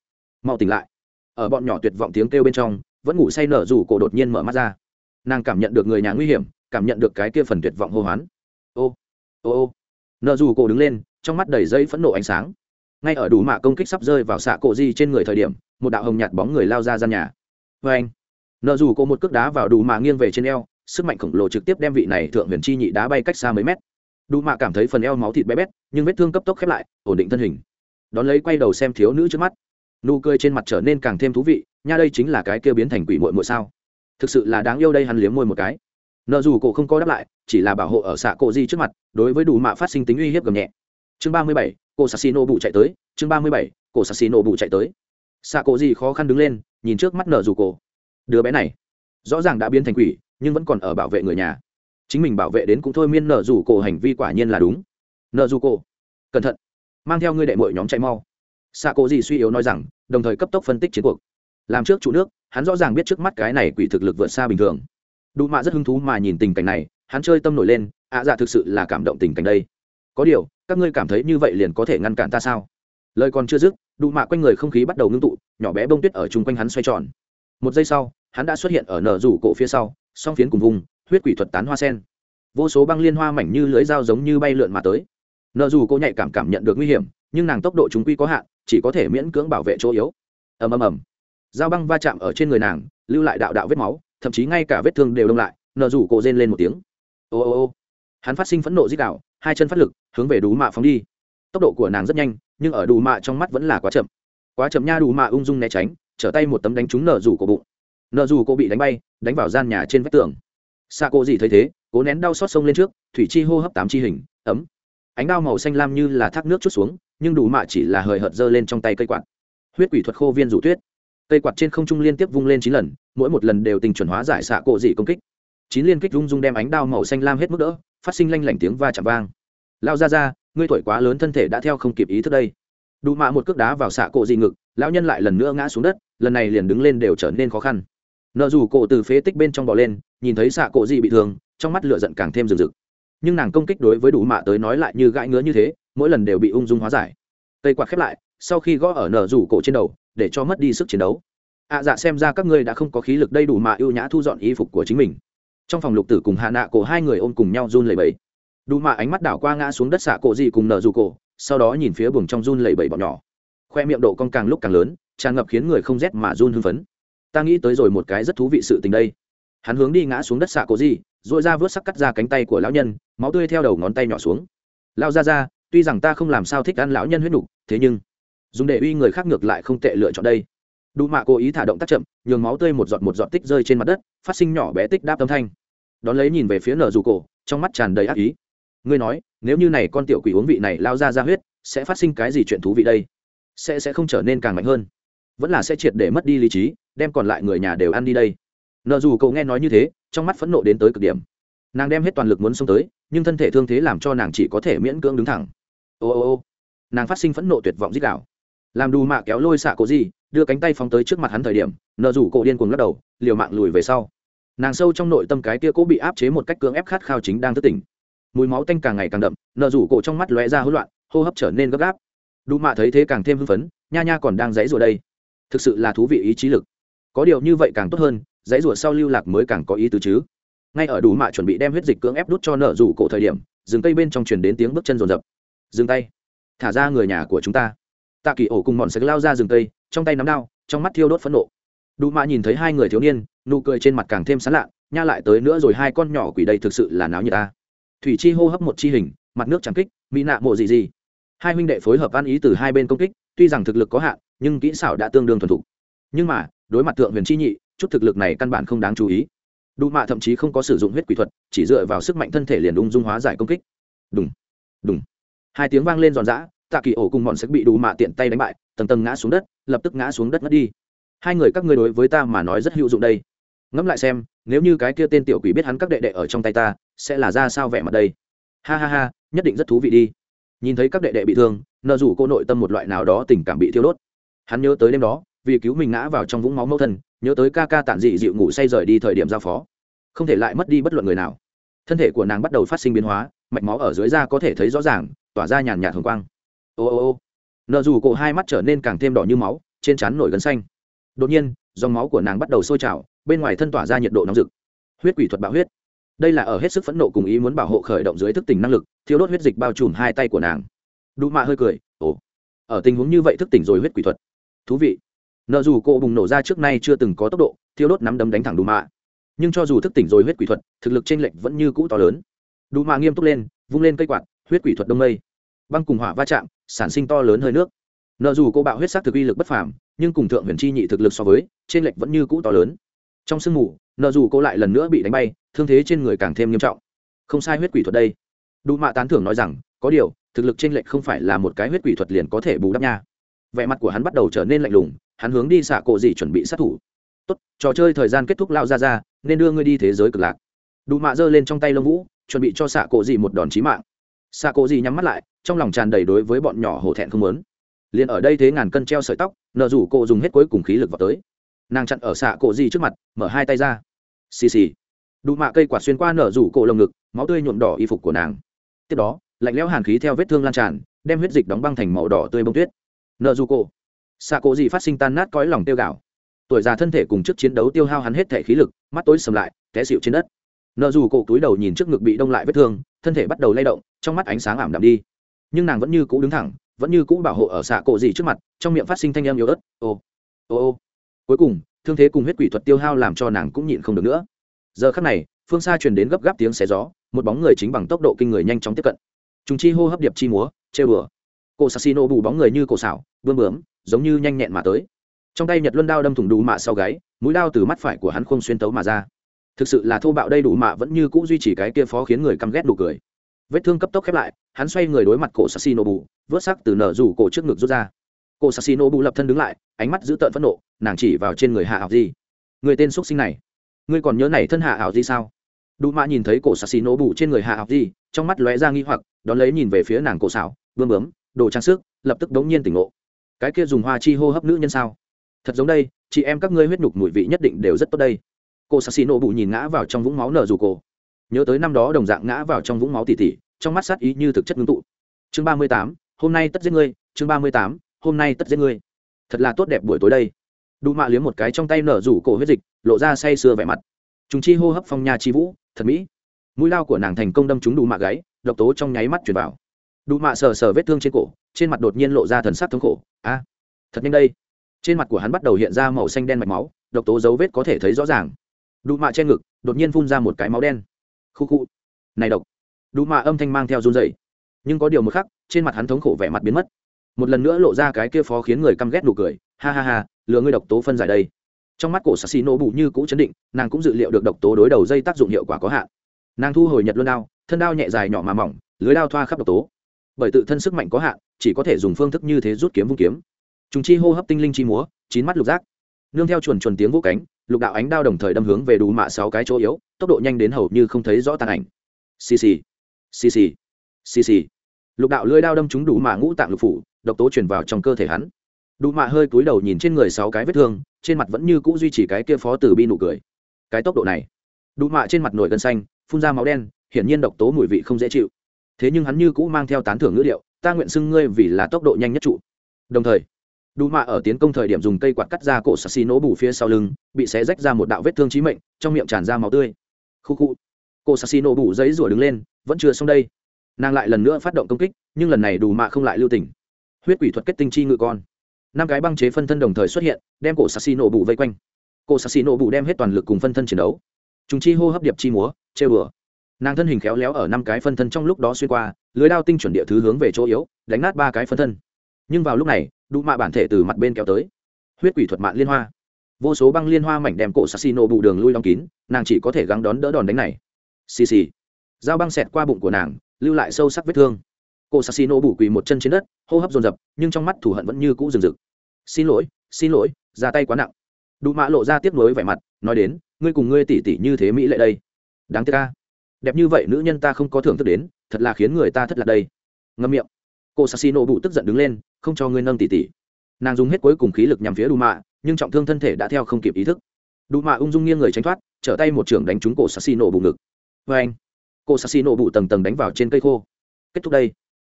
Mau tỉnh lại. Ở bọn nhỏ tuyệt vọng tiếng kêu bên trong, vẫn ngủ say nở dù cổ đột nhiên mở mắt ra. Nàng cảm nhận được người nhà nguy hiểm, cảm nhận được cái kia phần tuyệt vọng hô hoán. Ô ô ô. Nợ dù cổ đứng lên, trong mắt đầy dây phẫn nộ ánh sáng. Ngay ở đủ mạ công kích sắp rơi vào xạ cổ di trên người thời điểm, một đạo hồng nhạt bóng người lao ra gian nhà. Vê anh, nợ dù cổ một cước đá vào đủ mạ nghiêng về trên eo, sức mạnh khổng lồ trực tiếp đem vị này thượng huyền chi nhị đá bay cách xa mấy mét. Đủ mạ cảm thấy phần eo máu thịt bé bét, nhưng vết thương cấp tốc khép lại, ổn định thân hình đón lấy quay đầu xem thiếu nữ trước mắt. Nụ cười trên mặt trở nên càng thêm thú vị, nha đây chính là cái kia biến thành quỷ muội muội sao? Thực sự là đáng yêu đây hắn liếm môi một cái. Nợ dù cổ không có đáp lại, chỉ là bảo hộ ở xạ cổ di trước mặt, đối với đủ mạ phát sinh tính uy hiếp gầm nhẹ. Chương ba mươi bảy cổ sassino bụ chạy tới, chương ba mươi bảy cổ sassino bụ chạy tới. Xạ cổ di khó khăn đứng lên, nhìn trước mắt nợ dù cổ. Đứa bé này, rõ ràng đã biến thành quỷ, nhưng vẫn còn ở bảo vệ người nhà. Chính mình bảo vệ đến cũng thôi miên nợ dù cổ hành vi quả nhiên là đúng. Nợ dù cổ, cẩn thận mang theo ngươi đệ mội nhóm chạy mau. Xạ cổ di suy yếu nói rằng, đồng thời cấp tốc phân tích chiến cuộc. Làm trước trụ nước, hắn rõ ràng biết trước mắt cái này quỷ thực lực vượt xa bình thường. Đủ mạ rất hứng thú mà nhìn tình cảnh này, hắn chơi tâm nổi lên, ạ dạ thực sự là cảm động tình cảnh đây. Có điều, các ngươi cảm thấy như vậy liền có thể ngăn cản ta sao? Lời còn chưa dứt đủ mạ quanh người không khí bắt đầu ngưng tụ, nhỏ bé bông tuyết ở chung quanh hắn xoay tròn. Một giây sau, hắn đã xuất hiện ở nở rủ cổ phía sau, song phiến cùng vùng, huyết quỷ thuật tán hoa sen. Vô số băng liên hoa mảnh như lưới dao giống như bay lượn mà tới nợ dù cô nhạy cảm cảm nhận được nguy hiểm, nhưng nàng tốc độ chúng quy có hạn, chỉ có thể miễn cưỡng bảo vệ chỗ yếu. Ầm ầm ầm. Dao băng va chạm ở trên người nàng, lưu lại đạo đạo vết máu, thậm chí ngay cả vết thương đều đông lại, nợ rủ cổ rên lên một tiếng. Ô ô ô. Hắn phát sinh phẫn nộ dích đạo hai chân phát lực, hướng về đủ mạ phóng đi. Tốc độ của nàng rất nhanh, nhưng ở đủ mạ trong mắt vẫn là quá chậm. Quá chậm nha đủ mạ ung dung né tránh, trở tay một tấm đánh trúng nợ rủ cổ bụng. Nợ rủ cổ bị đánh bay, đánh vào gian nhà trên vách tường. Xa cô gì thấy thế, cố nén đau xót sông lên trước, thủy chi hô hấp tám chi hình, ấm ánh đao màu xanh lam như là thác nước chút xuống, nhưng đủ mạ chỉ là hời hợt giơ lên trong tay cây quạt. Huyết quỷ thuật khô viên rủ tuyết. Cây quạt trên không trung liên tiếp vung lên chín lần, mỗi một lần đều tình chuẩn hóa giải xạ cộ dị công kích. Chín liên kích rung rung đem ánh đao màu xanh lam hết mức đỡ, phát sinh lanh lảnh tiếng va chạm vang. Lao ra ra ngươi tuổi quá lớn thân thể đã theo không kịp ý thức đây. Đủ mạ một cước đá vào xạ cộ dị ngực, lão nhân lại lần nữa ngã xuống đất, lần này liền đứng lên đều trở nên khó khăn. Nợ dù cổ từ phế tích bên trong bò lên, nhìn thấy xạ cộ dị bị thương, trong mắt lửa giận càng thêm rừng rực nhưng nàng công kích đối với đủ mạ tới nói lại như gãi ngứa như thế, mỗi lần đều bị ung dung hóa giải. Cây quạt khép lại, sau khi gõ ở nở rủ cổ trên đầu, để cho mất đi sức chiến đấu. Ạ à dạ xem ra các ngươi đã không có khí lực đầy đủ mà ưu nhã thu dọn y phục của chính mình. Trong phòng lục tử cùng hạ nạ cổ hai người ôm cùng nhau run lẩy bẩy. Đủ mạ ánh mắt đảo qua ngã xuống đất xạ cổ gì cùng nở rủ cổ, sau đó nhìn phía buồng trong run lẩy bẩy bọn nhỏ. Khoe miệng độ cong càng lúc càng lớn, tràn ngập khiến người không rét mà run hưng phấn. Ta nghĩ tới rồi một cái rất thú vị sự tình đây. Hắn hướng đi ngã xuống đất xạ cổ gì rồi ra vớt sắc cắt ra cánh tay của lão nhân máu tươi theo đầu ngón tay nhỏ xuống. Lao ra ra tuy rằng ta không làm sao thích ăn lão nhân huyết đủ, thế nhưng dùng để uy người khác ngược lại không tệ lựa chọn đây. Đủ mạ cố ý thả động tác chậm nhường máu tươi một giọt một giọt tích rơi trên mặt đất phát sinh nhỏ bé tích đáp âm thanh. Đón lấy nhìn về phía nở dù cổ trong mắt tràn đầy ác ý. Ngươi nói nếu như này con tiểu quỷ uống vị này lao ra ra huyết sẽ phát sinh cái gì chuyện thú vị đây? Sẽ sẽ không trở nên càng mạnh hơn. Vẫn là sẽ triệt để mất đi lý trí đem còn lại người nhà đều ăn đi đây nợ dù cậu nghe nói như thế, trong mắt phẫn nộ đến tới cực điểm. Nàng đem hết toàn lực muốn xông tới, nhưng thân thể thương thế làm cho nàng chỉ có thể miễn cưỡng đứng thẳng. Ô ô ô, nàng phát sinh phẫn nộ tuyệt vọng dích đạo làm đù mạ kéo lôi xạ cổ gì, đưa cánh tay phóng tới trước mặt hắn thời điểm, nợ rủ cổ điên cuồng lắc đầu, liều mạng lùi về sau. Nàng sâu trong nội tâm cái kia cố bị áp chế một cách cưỡng ép khát khao chính đang thức tỉnh. Mùi máu tanh càng ngày càng đậm, nợ rủ cổ trong mắt lóe ra hỗn loạn, hô hấp trở nên gấp gáp. Đù mạ thấy thế càng thêm hưng phấn, nha nha còn đang dãy rồi đây. Thực sự là thú vị ý chí lực. Có điều như vậy càng tốt hơn dãy rủa sau lưu lạc mới càng có ý tứ chứ. Ngay ở đủ mạ chuẩn bị đem huyết dịch cưỡng ép đút cho nợ rủ cổ thời điểm dừng cây bên trong truyền đến tiếng bước chân rồn rập. Dừng tay. Thả ra người nhà của chúng ta. Tạ kỳ ổ cùng mòn sẽ lao ra rừng cây, trong tay nắm đao, trong mắt thiêu đốt phẫn nộ. Đủ mạ nhìn thấy hai người thiếu niên, nụ cười trên mặt càng thêm sán lạ nha lại tới nữa rồi, hai con nhỏ quỷ đây thực sự là náo như ta. Thủy chi hô hấp một chi hình, mặt nước chẳng kích, mỹ nạ mộ gì gì hai huynh đệ phối hợp ăn ý từ hai bên công kích, tuy rằng thực lực có hạn, nhưng kỹ xảo đã tương đương thuần thục. Nhưng mà, đối mặt thượng huyền chi nhị chút thực lực này căn bản không đáng chú ý. Đủ mạ thậm chí không có sử dụng huyết quỷ thuật, chỉ dựa vào sức mạnh thân thể liền ung dung hóa giải công kích. Đúng đúng hai tiếng vang lên giòn giã, tạ kỳ ổ cùng bọn sức bị đủ mạ tiện tay đánh bại, tầng tầng ngã xuống đất, lập tức ngã xuống đất mất đi. Hai người các ngươi đối với ta mà nói rất hữu dụng đây. Ngẫm lại xem, nếu như cái kia tên tiểu quỷ biết hắn các đệ đệ ở trong tay ta, sẽ là ra sao vẻ mặt đây? Ha ha ha, nhất định rất thú vị đi. Nhìn thấy các đệ đệ bị thương, nợ rủ cô nội tâm một loại nào đó tình cảm bị thiêu đốt. Hắn nhớ tới đêm đó, vì cứu mình ngã vào trong vũng máu mẫu thân nhớ tới ca ca tản dị dịu ngủ say rời đi thời điểm giao phó. Không thể lại mất đi bất luận người nào. Thân thể của nàng bắt đầu phát sinh biến hóa, mạch máu ở dưới da có thể thấy rõ ràng, tỏa ra nhàn nhạt hồng quang. Ô ô ô. Nợ dù cổ hai mắt trở nên càng thêm đỏ như máu, trên trán nổi gân xanh. Đột nhiên, dòng máu của nàng bắt đầu sôi trào, bên ngoài thân tỏa ra nhiệt độ nóng rực. Huyết quỷ thuật bạo huyết. Đây là ở hết sức phẫn nộ cùng ý muốn bảo hộ khởi động dưới thức tỉnh năng lực thiếu đốt huyết dịch bao trùm hai tay của nàng. Đu mạ hơi cười, ồ, ở tình huống như vậy thức tỉnh rồi huyết quỷ thuật. Thú vị nợ dù cô bùng nổ ra trước nay chưa từng có tốc độ thiếu đốt nắm đấm đánh thẳng đu mạ. Nhưng cho dù thức tỉnh rồi huyết quỷ thuật, thực lực t r ê n lệch vẫn như cũ to lớn. Đu mạ nghiêm túc lên, vung lên cây quạt, huyết quỷ thuật đông mây. Băng cùng hỏa va chạm, sản sinh to lớn hơi nước. Nợ dù cô bạo huyết sắc thực uy lực bất phàm, nhưng cùng thượng huyền chi nhị thực lực so với trên lệch vẫn như cũ to lớn. Trong sương mù, nợ dù cô lại lần nữa bị đánh bay, thương thế trên người càng thêm nghiêm trọng. Không sai huyết quỷ thuật đây. Đủ mạ tán thưởng nói rằng, có điều, thực lực trên lệch không phải là một cái huyết quỷ thuật liền có thể bù đắp nha. Vẻ mặt của hắn bắt đầu trở nên lạnh lùng hắn hướng đi xạ cổ gì chuẩn bị sát thủ. Tốt, trò chơi thời gian kết thúc lao ra ra nên đưa ngươi đi thế giới cực lạc. Đủ mạ giơ lên trong tay lông vũ, chuẩn bị cho xạ cổ gì một đòn chí mạng. Xạ cổ gì nhắm mắt lại, trong lòng tràn đầy đối với bọn nhỏ hổ thẹn không lớn liền ở đây thế ngàn cân treo sợi tóc, nợ rủ cô dùng hết cuối cùng khí lực vào tới. Nàng chặn ở xạ cổ gì trước mặt, mở hai tay ra. Xì xì. Đủ mạ cây quạt xuyên qua nở rủ cổ lồng ngực, máu tươi nhuộm đỏ y phục của nàng. Tiếp đó, lạnh lẽo hàn khí theo vết thương lan tràn, đem huyết dịch đóng băng thành màu đỏ tươi bông tuyết. Nợ rủ cổ xạ cổ gì phát sinh tan nát cõi lòng tiêu gạo. Tuổi già thân thể cùng trước chiến đấu tiêu hao hắn hết thể khí lực, mắt tối sầm lại, té xịu trên đất. Nợ dù cổ túi đầu nhìn trước ngực bị đông lại vết thương, thân thể bắt đầu lay động, trong mắt ánh sáng ảm đạm đi. Nhưng nàng vẫn như cũ đứng thẳng, vẫn như cũ bảo hộ ở xạ cổ gì trước mặt, trong miệng phát sinh thanh âm yếu ớt, ô ô ô. Cuối cùng, thương thế cùng huyết quỷ thuật tiêu hao làm cho nàng cũng nhịn không được nữa. Giờ khắc này, phương xa truyền đến gấp gáp tiếng xé gió, một bóng người chính bằng tốc độ kinh người nhanh chóng tiếp cận. Chúng chi hô hấp điệp chi múa chê bừa cổ sassino bù bóng người như cổ xảo, bươm bướm giống như nhanh nhẹn mà tới. Trong tay nhật luân đao đâm thủng đủ mạ sau gáy, mũi đao từ mắt phải của hắn không xuyên tấu mà ra. Thực sự là thô bạo đây đủ mạ vẫn như cũ duy trì cái kia phó khiến người căm ghét đủ cười. Vết thương cấp tốc khép lại, hắn xoay người đối mặt cổ sassi bù vớt sắc từ nở rủ cổ trước ngực rút ra. Cổ sassi bù lập thân đứng lại, ánh mắt giữ tợn phẫn nộ, nàng chỉ vào trên người hạ học gì người tên x sinh này, ngươi còn nhớ này thân hạ ảo gì sao? Đủ mạ nhìn thấy cổ sassi bù trên người hạ học gì trong mắt lóe ra nghi hoặc, đón lấy nhìn về phía nàng cổ xảo, bươm bướm, đồ trang sức, lập tức đống nhiên tỉnh ngộ cái kia dùng hoa chi hô hấp nữ nhân sao? Thật giống đây, chị em các ngươi huyết nhục mùi vị nhất định đều rất tốt đây. Cô sassino bụ nhìn ngã vào trong vũng máu nở dù cổ. Nhớ tới năm đó đồng dạng ngã vào trong vũng máu tỉ tỉ, trong mắt sát ý như thực chất ngưng tụ. Chương ba mươi tám, hôm nay tất giết ngươi, chương ba mươi tám, hôm nay tất giết ngươi. Thật là tốt đẹp buổi tối đây. Đủ mạ liếm một cái trong tay nở rủ cổ huyết dịch, lộ ra say sưa vẻ mặt. Chúng chi hô hấp phong nha chi vũ, thật mỹ. Mũi lao của nàng thành công đâm trúng đủ mạ gáy, độc tố trong nháy mắt chuyển vào. Đủ mạ sờ sờ vết thương trên cổ trên mặt đột nhiên lộ ra thần sắc thống khổ. A thật nhanh đây. Trên mặt của hắn bắt đầu hiện ra màu xanh đen mạch máu, độc tố dấu vết có thể thấy rõ ràng. Đủ mạ trên ngực, đột nhiên phun ra một cái máu đen. Khu khu. Này độc. Đủ mạ âm thanh mang theo run dày nhưng có điều một khắc, trên mặt hắn thống khổ vẻ mặt biến mất. Một lần nữa lộ ra cái kia phó khiến người căm ghét nụ cười. Ha ha ha, lừa ngươi độc tố phân giải đây. Trong mắt cổ sassi nổ bù như cũ chấn định, nàng cũng dự liệu được độc tố đối đầu dây tác dụng hiệu quả có hạn. Nàng thu hồi nhật luôn đao, thân đao nhẹ dài nhỏ mà mỏng, lưới đao thoa khắp độc tố. Bởi tự thân sức mạnh có hạn chỉ có thể dùng phương thức như thế rút kiếm vung kiếm. Chúng chi hô hấp tinh linh chi múa, chín mắt lục giác. Nương theo chuồn chuồn tiếng vỗ cánh, lục đạo ánh đao đồng thời đâm hướng về đủ mạ sáu cái chỗ yếu, tốc độ nhanh đến hầu như không thấy rõ tàn ảnh. Xì xì xì xì xì xì. Lục đạo lưỡi đao đâm trúng đủ mạ ngũ tạng lục phủ, độc tố chuyển vào trong cơ thể hắn. Đủ mạ hơi cúi đầu nhìn trên người sáu cái vết thương, trên mặt vẫn như cũ duy trì cái kia phó từ bi nụ cười. Cái tốc độ này đủ mạ trên mặt nổi gân xanh, phun ra máu đen, hiển nhiên độc tố mùi vị không dễ chịu. Thế nhưng hắn như cũ mang theo tán thưởng ngữ điệu ta nguyện xưng ngươi vì là tốc độ nhanh nhất trụ. Đồng thời đủ mạ ở tiến công thời điểm dùng cây quạt cắt ra cổ xà nổ bù phía sau lưng, bị xé rách ra một đạo vết thương trí mệnh, trong miệng tràn ra máu tươi. Khu khu. Cổ xà nổ bù giấy rủa đứng lên, vẫn chưa xong đây. Nàng lại lần nữa phát động công kích, nhưng lần này đủ mạ không lại lưu tình. Huyết quỷ thuật kết tinh chi ngự con. Năm cái băng chế phân thân đồng thời xuất hiện, đem cổ xà nổ bù vây quanh. Cổ xà nổ bù đem hết toàn lực cùng phân thân chiến đấu. Chúng chi hô hấp điệp chi múa chê bừa nàng thân hình khéo léo ở năm cái phân thân trong lúc đó xuyên qua, lưới đao tinh chuẩn địa thứ hướng về chỗ yếu, đánh nát ba cái phân thân. Nhưng vào lúc này, đụ mạ bản thể từ mặt bên kéo tới. Huyết quỷ thuật mạng liên hoa. Vô số băng liên hoa mảnh đem cổ sassino bù đường lui đóng kín, nàng chỉ có thể gắng đón đỡ đòn đánh này. Xì xì. Dao băng xẹt qua bụng của nàng, lưu lại sâu sắc vết thương. Cổ sassino bù quỳ một chân trên đất, hô hấp dồn dập, nhưng trong mắt thủ hận vẫn như cũ rừng rực. Xin lỗi xin lỗi, ra tay quá nặng. Đụ mạ lộ ra tiếp nối vẻ mặt, nói đến, ngươi cùng ngươi tỉ tỉ như thế mỹ lệ đây. Đáng tiếc ca đẹp như vậy nữ nhân ta không có thưởng thức đến, thật là khiến người ta thất lạc đây. Ngâm miệng. Cô sassino bụ tức giận đứng lên, không cho ngươi nâng tỉ tỉ. Nàng dùng hết cuối cùng khí lực nhằm phía đù mạ, nhưng trọng thương thân thể đã theo không kịp ý thức. Đù mạ ung dung nghiêng người tránh thoát, trở tay một trưởng đánh trúng cổ sassino bụ ngực. Vê anh, cô sassino bụ tầng tầng đánh vào trên cây khô. Kết thúc đây.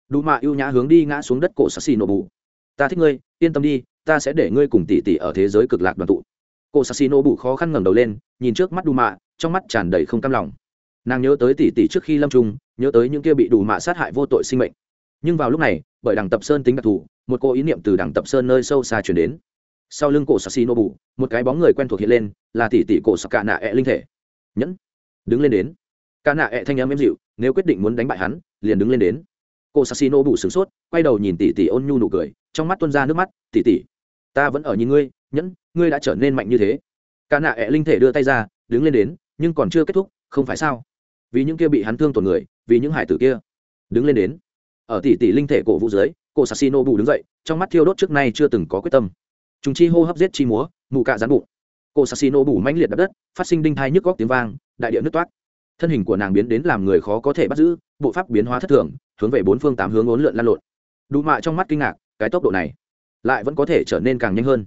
Đù mạ ưu nhã hướng đi ngã xuống đất cổ sassino bụ. Ta thích ngươi, yên tâm đi, ta sẽ để ngươi cùng tỷ tỷ ở thế giới cực lạc đoàn tụ. Cô sassino bụ khó khăn ngẩng đầu lên, nhìn trước mắt đù mạ, trong mắt tràn đầy không cam lòng nàng nhớ tới tỷ tỷ trước khi lâm trung, nhớ tới những kia bị đủ mạ sát hại vô tội sinh mệnh. Nhưng vào lúc này, bởi đảng tập sơn tính đặc thù, một cô ý niệm từ đảng tập sơn nơi sâu xa chuyển đến. Sau lưng cổ sassi nobu bù một cái bóng người quen thuộc hiện lên, là tỷ tỷ cổ sắc cạ nạ ẹ、e、linh linh thể. Nhẫn. Đứng lên đến. Cạ nạ ẹ、e、thanh thanh âm êm dịu, nếu quyết định muốn đánh bại hắn, liền đứng lên đến. Cô sassi nobu bù sửng sốt, quay đầu nhìn tỷ tỷ ôn nhu nụ cười, trong mắt tuân ra nước mắt, tỷ tỷ, ta vẫn ở nhìn ngươi, nhẫn, ngươi đã trở nên mạnh như thế. Cạ nạ ẹ、e、linh linh thể đưa tay ra, đứng lên đến, nhưng còn chưa kết thúc, không phải sao? Vì những kia bị hắn thương tổn người, vì những hải tử kia. Đứng lên đến. Ở tỷ tỷ linh thể cổ vũ dưới cổ sassino bù đứng dậy, trong mắt thiêu đốt trước nay chưa từng có quyết tâm. Chúng chi hô hấp giết chi múa mụ cạ rán bụng. Cổ sassino bù mãnh liệt đập đất, phát sinh đinh thai nhức góc tiếng vang, đại địa nước toát thân hình của nàng biến đến làm người khó có thể bắt giữ, bộ pháp biến hóa thất thường, hướng về bốn phương tám hướng ốn lượn lan lộn. Đủ mạ trong mắt kinh ngạc, cái tốc độ này lại vẫn có thể trở nên càng nhanh hơn.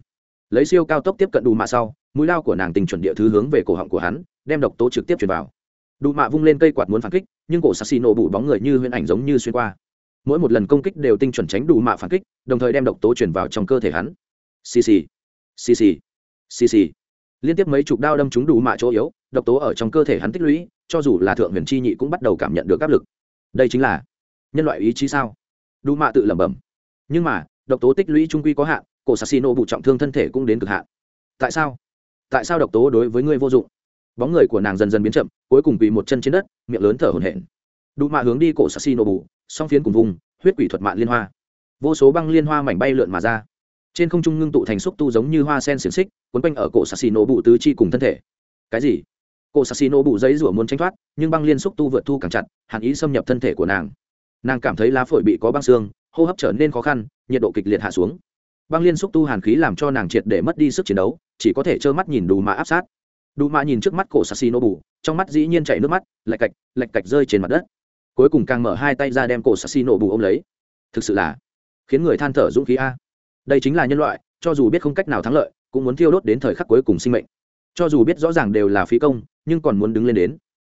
Lấy siêu cao tốc tiếp cận đủ mạ sau, mũi lao của nàng tình chuẩn địa thứ hướng về cổ họng của hắn, đem độc tố trực tiếp truyền vào đủ mạ vung lên cây quạt muốn phản kích, nhưng cổ sassi nổ bụ bóng người như huyễn ảnh giống như xuyên qua. Mỗi một lần công kích đều tinh chuẩn tránh đủ mạ phản kích, đồng thời đem độc tố truyền vào trong cơ thể hắn. Xì xì xì xì xì xì. Liên tiếp mấy chục đao đâm trúng đủ mạ chỗ yếu, độc tố ở trong cơ thể hắn tích lũy, cho dù là thượng huyền chi nhị cũng bắt đầu cảm nhận được áp lực. Đây chính là nhân loại ý chí sao? Đủ mạ tự lẩm bẩm. Nhưng mà, độc tố tích lũy trung quy có hạn, cổ sassino bụ trọng thương thân thể cũng đến cực hạn. Tại sao? Tại sao độc tố đối với ngươi vô dụng? Bóng người của nàng dần dần biến chậm, cuối cùng bị một chân trên đất, miệng lớn thở hổn hển. Đủ mạ hướng đi cổ sassino bụ song phiến cùng vùng, huyết quỷ thuật mạng liên hoa. Vô số băng liên hoa mảnh bay lượn mà ra. Trên không trung ngưng tụ thành xúc tu giống như hoa sen xiềng xích quấn quanh ở cổ sassino bụ tứ chi cùng thân thể. Cái gì? Cổ sassino bụ giấy rủa muốn tranh thoát, nhưng băng liên xúc tu vượt thu càng chặt, hàn ý xâm nhập thân thể của nàng. Nàng cảm thấy lá phổi bị có băng xương, hô hấp trở nên khó khăn, nhiệt độ kịch liệt hạ xuống. Băng liên xúc tu hàn khí làm cho nàng triệt để mất đi sức chiến đấu, chỉ có thể trơ mắt nhìn đủ mạ áp sát đủ mạ nhìn trước mắt cổ sassi nobu trong mắt dĩ nhiên chảy nước mắt, lạch cạch lạch cạch rơi trên mặt đất. Cuối cùng càng mở hai tay ra đem cổ sassino bù ôm lấy. Thực sự là khiến người than thở dũng khí a. Đây chính là nhân loại, cho dù biết không cách nào thắng lợi, cũng muốn thiêu đốt đến thời khắc cuối cùng sinh mệnh. Cho dù biết rõ ràng đều là phí công, nhưng còn muốn đứng lên đến.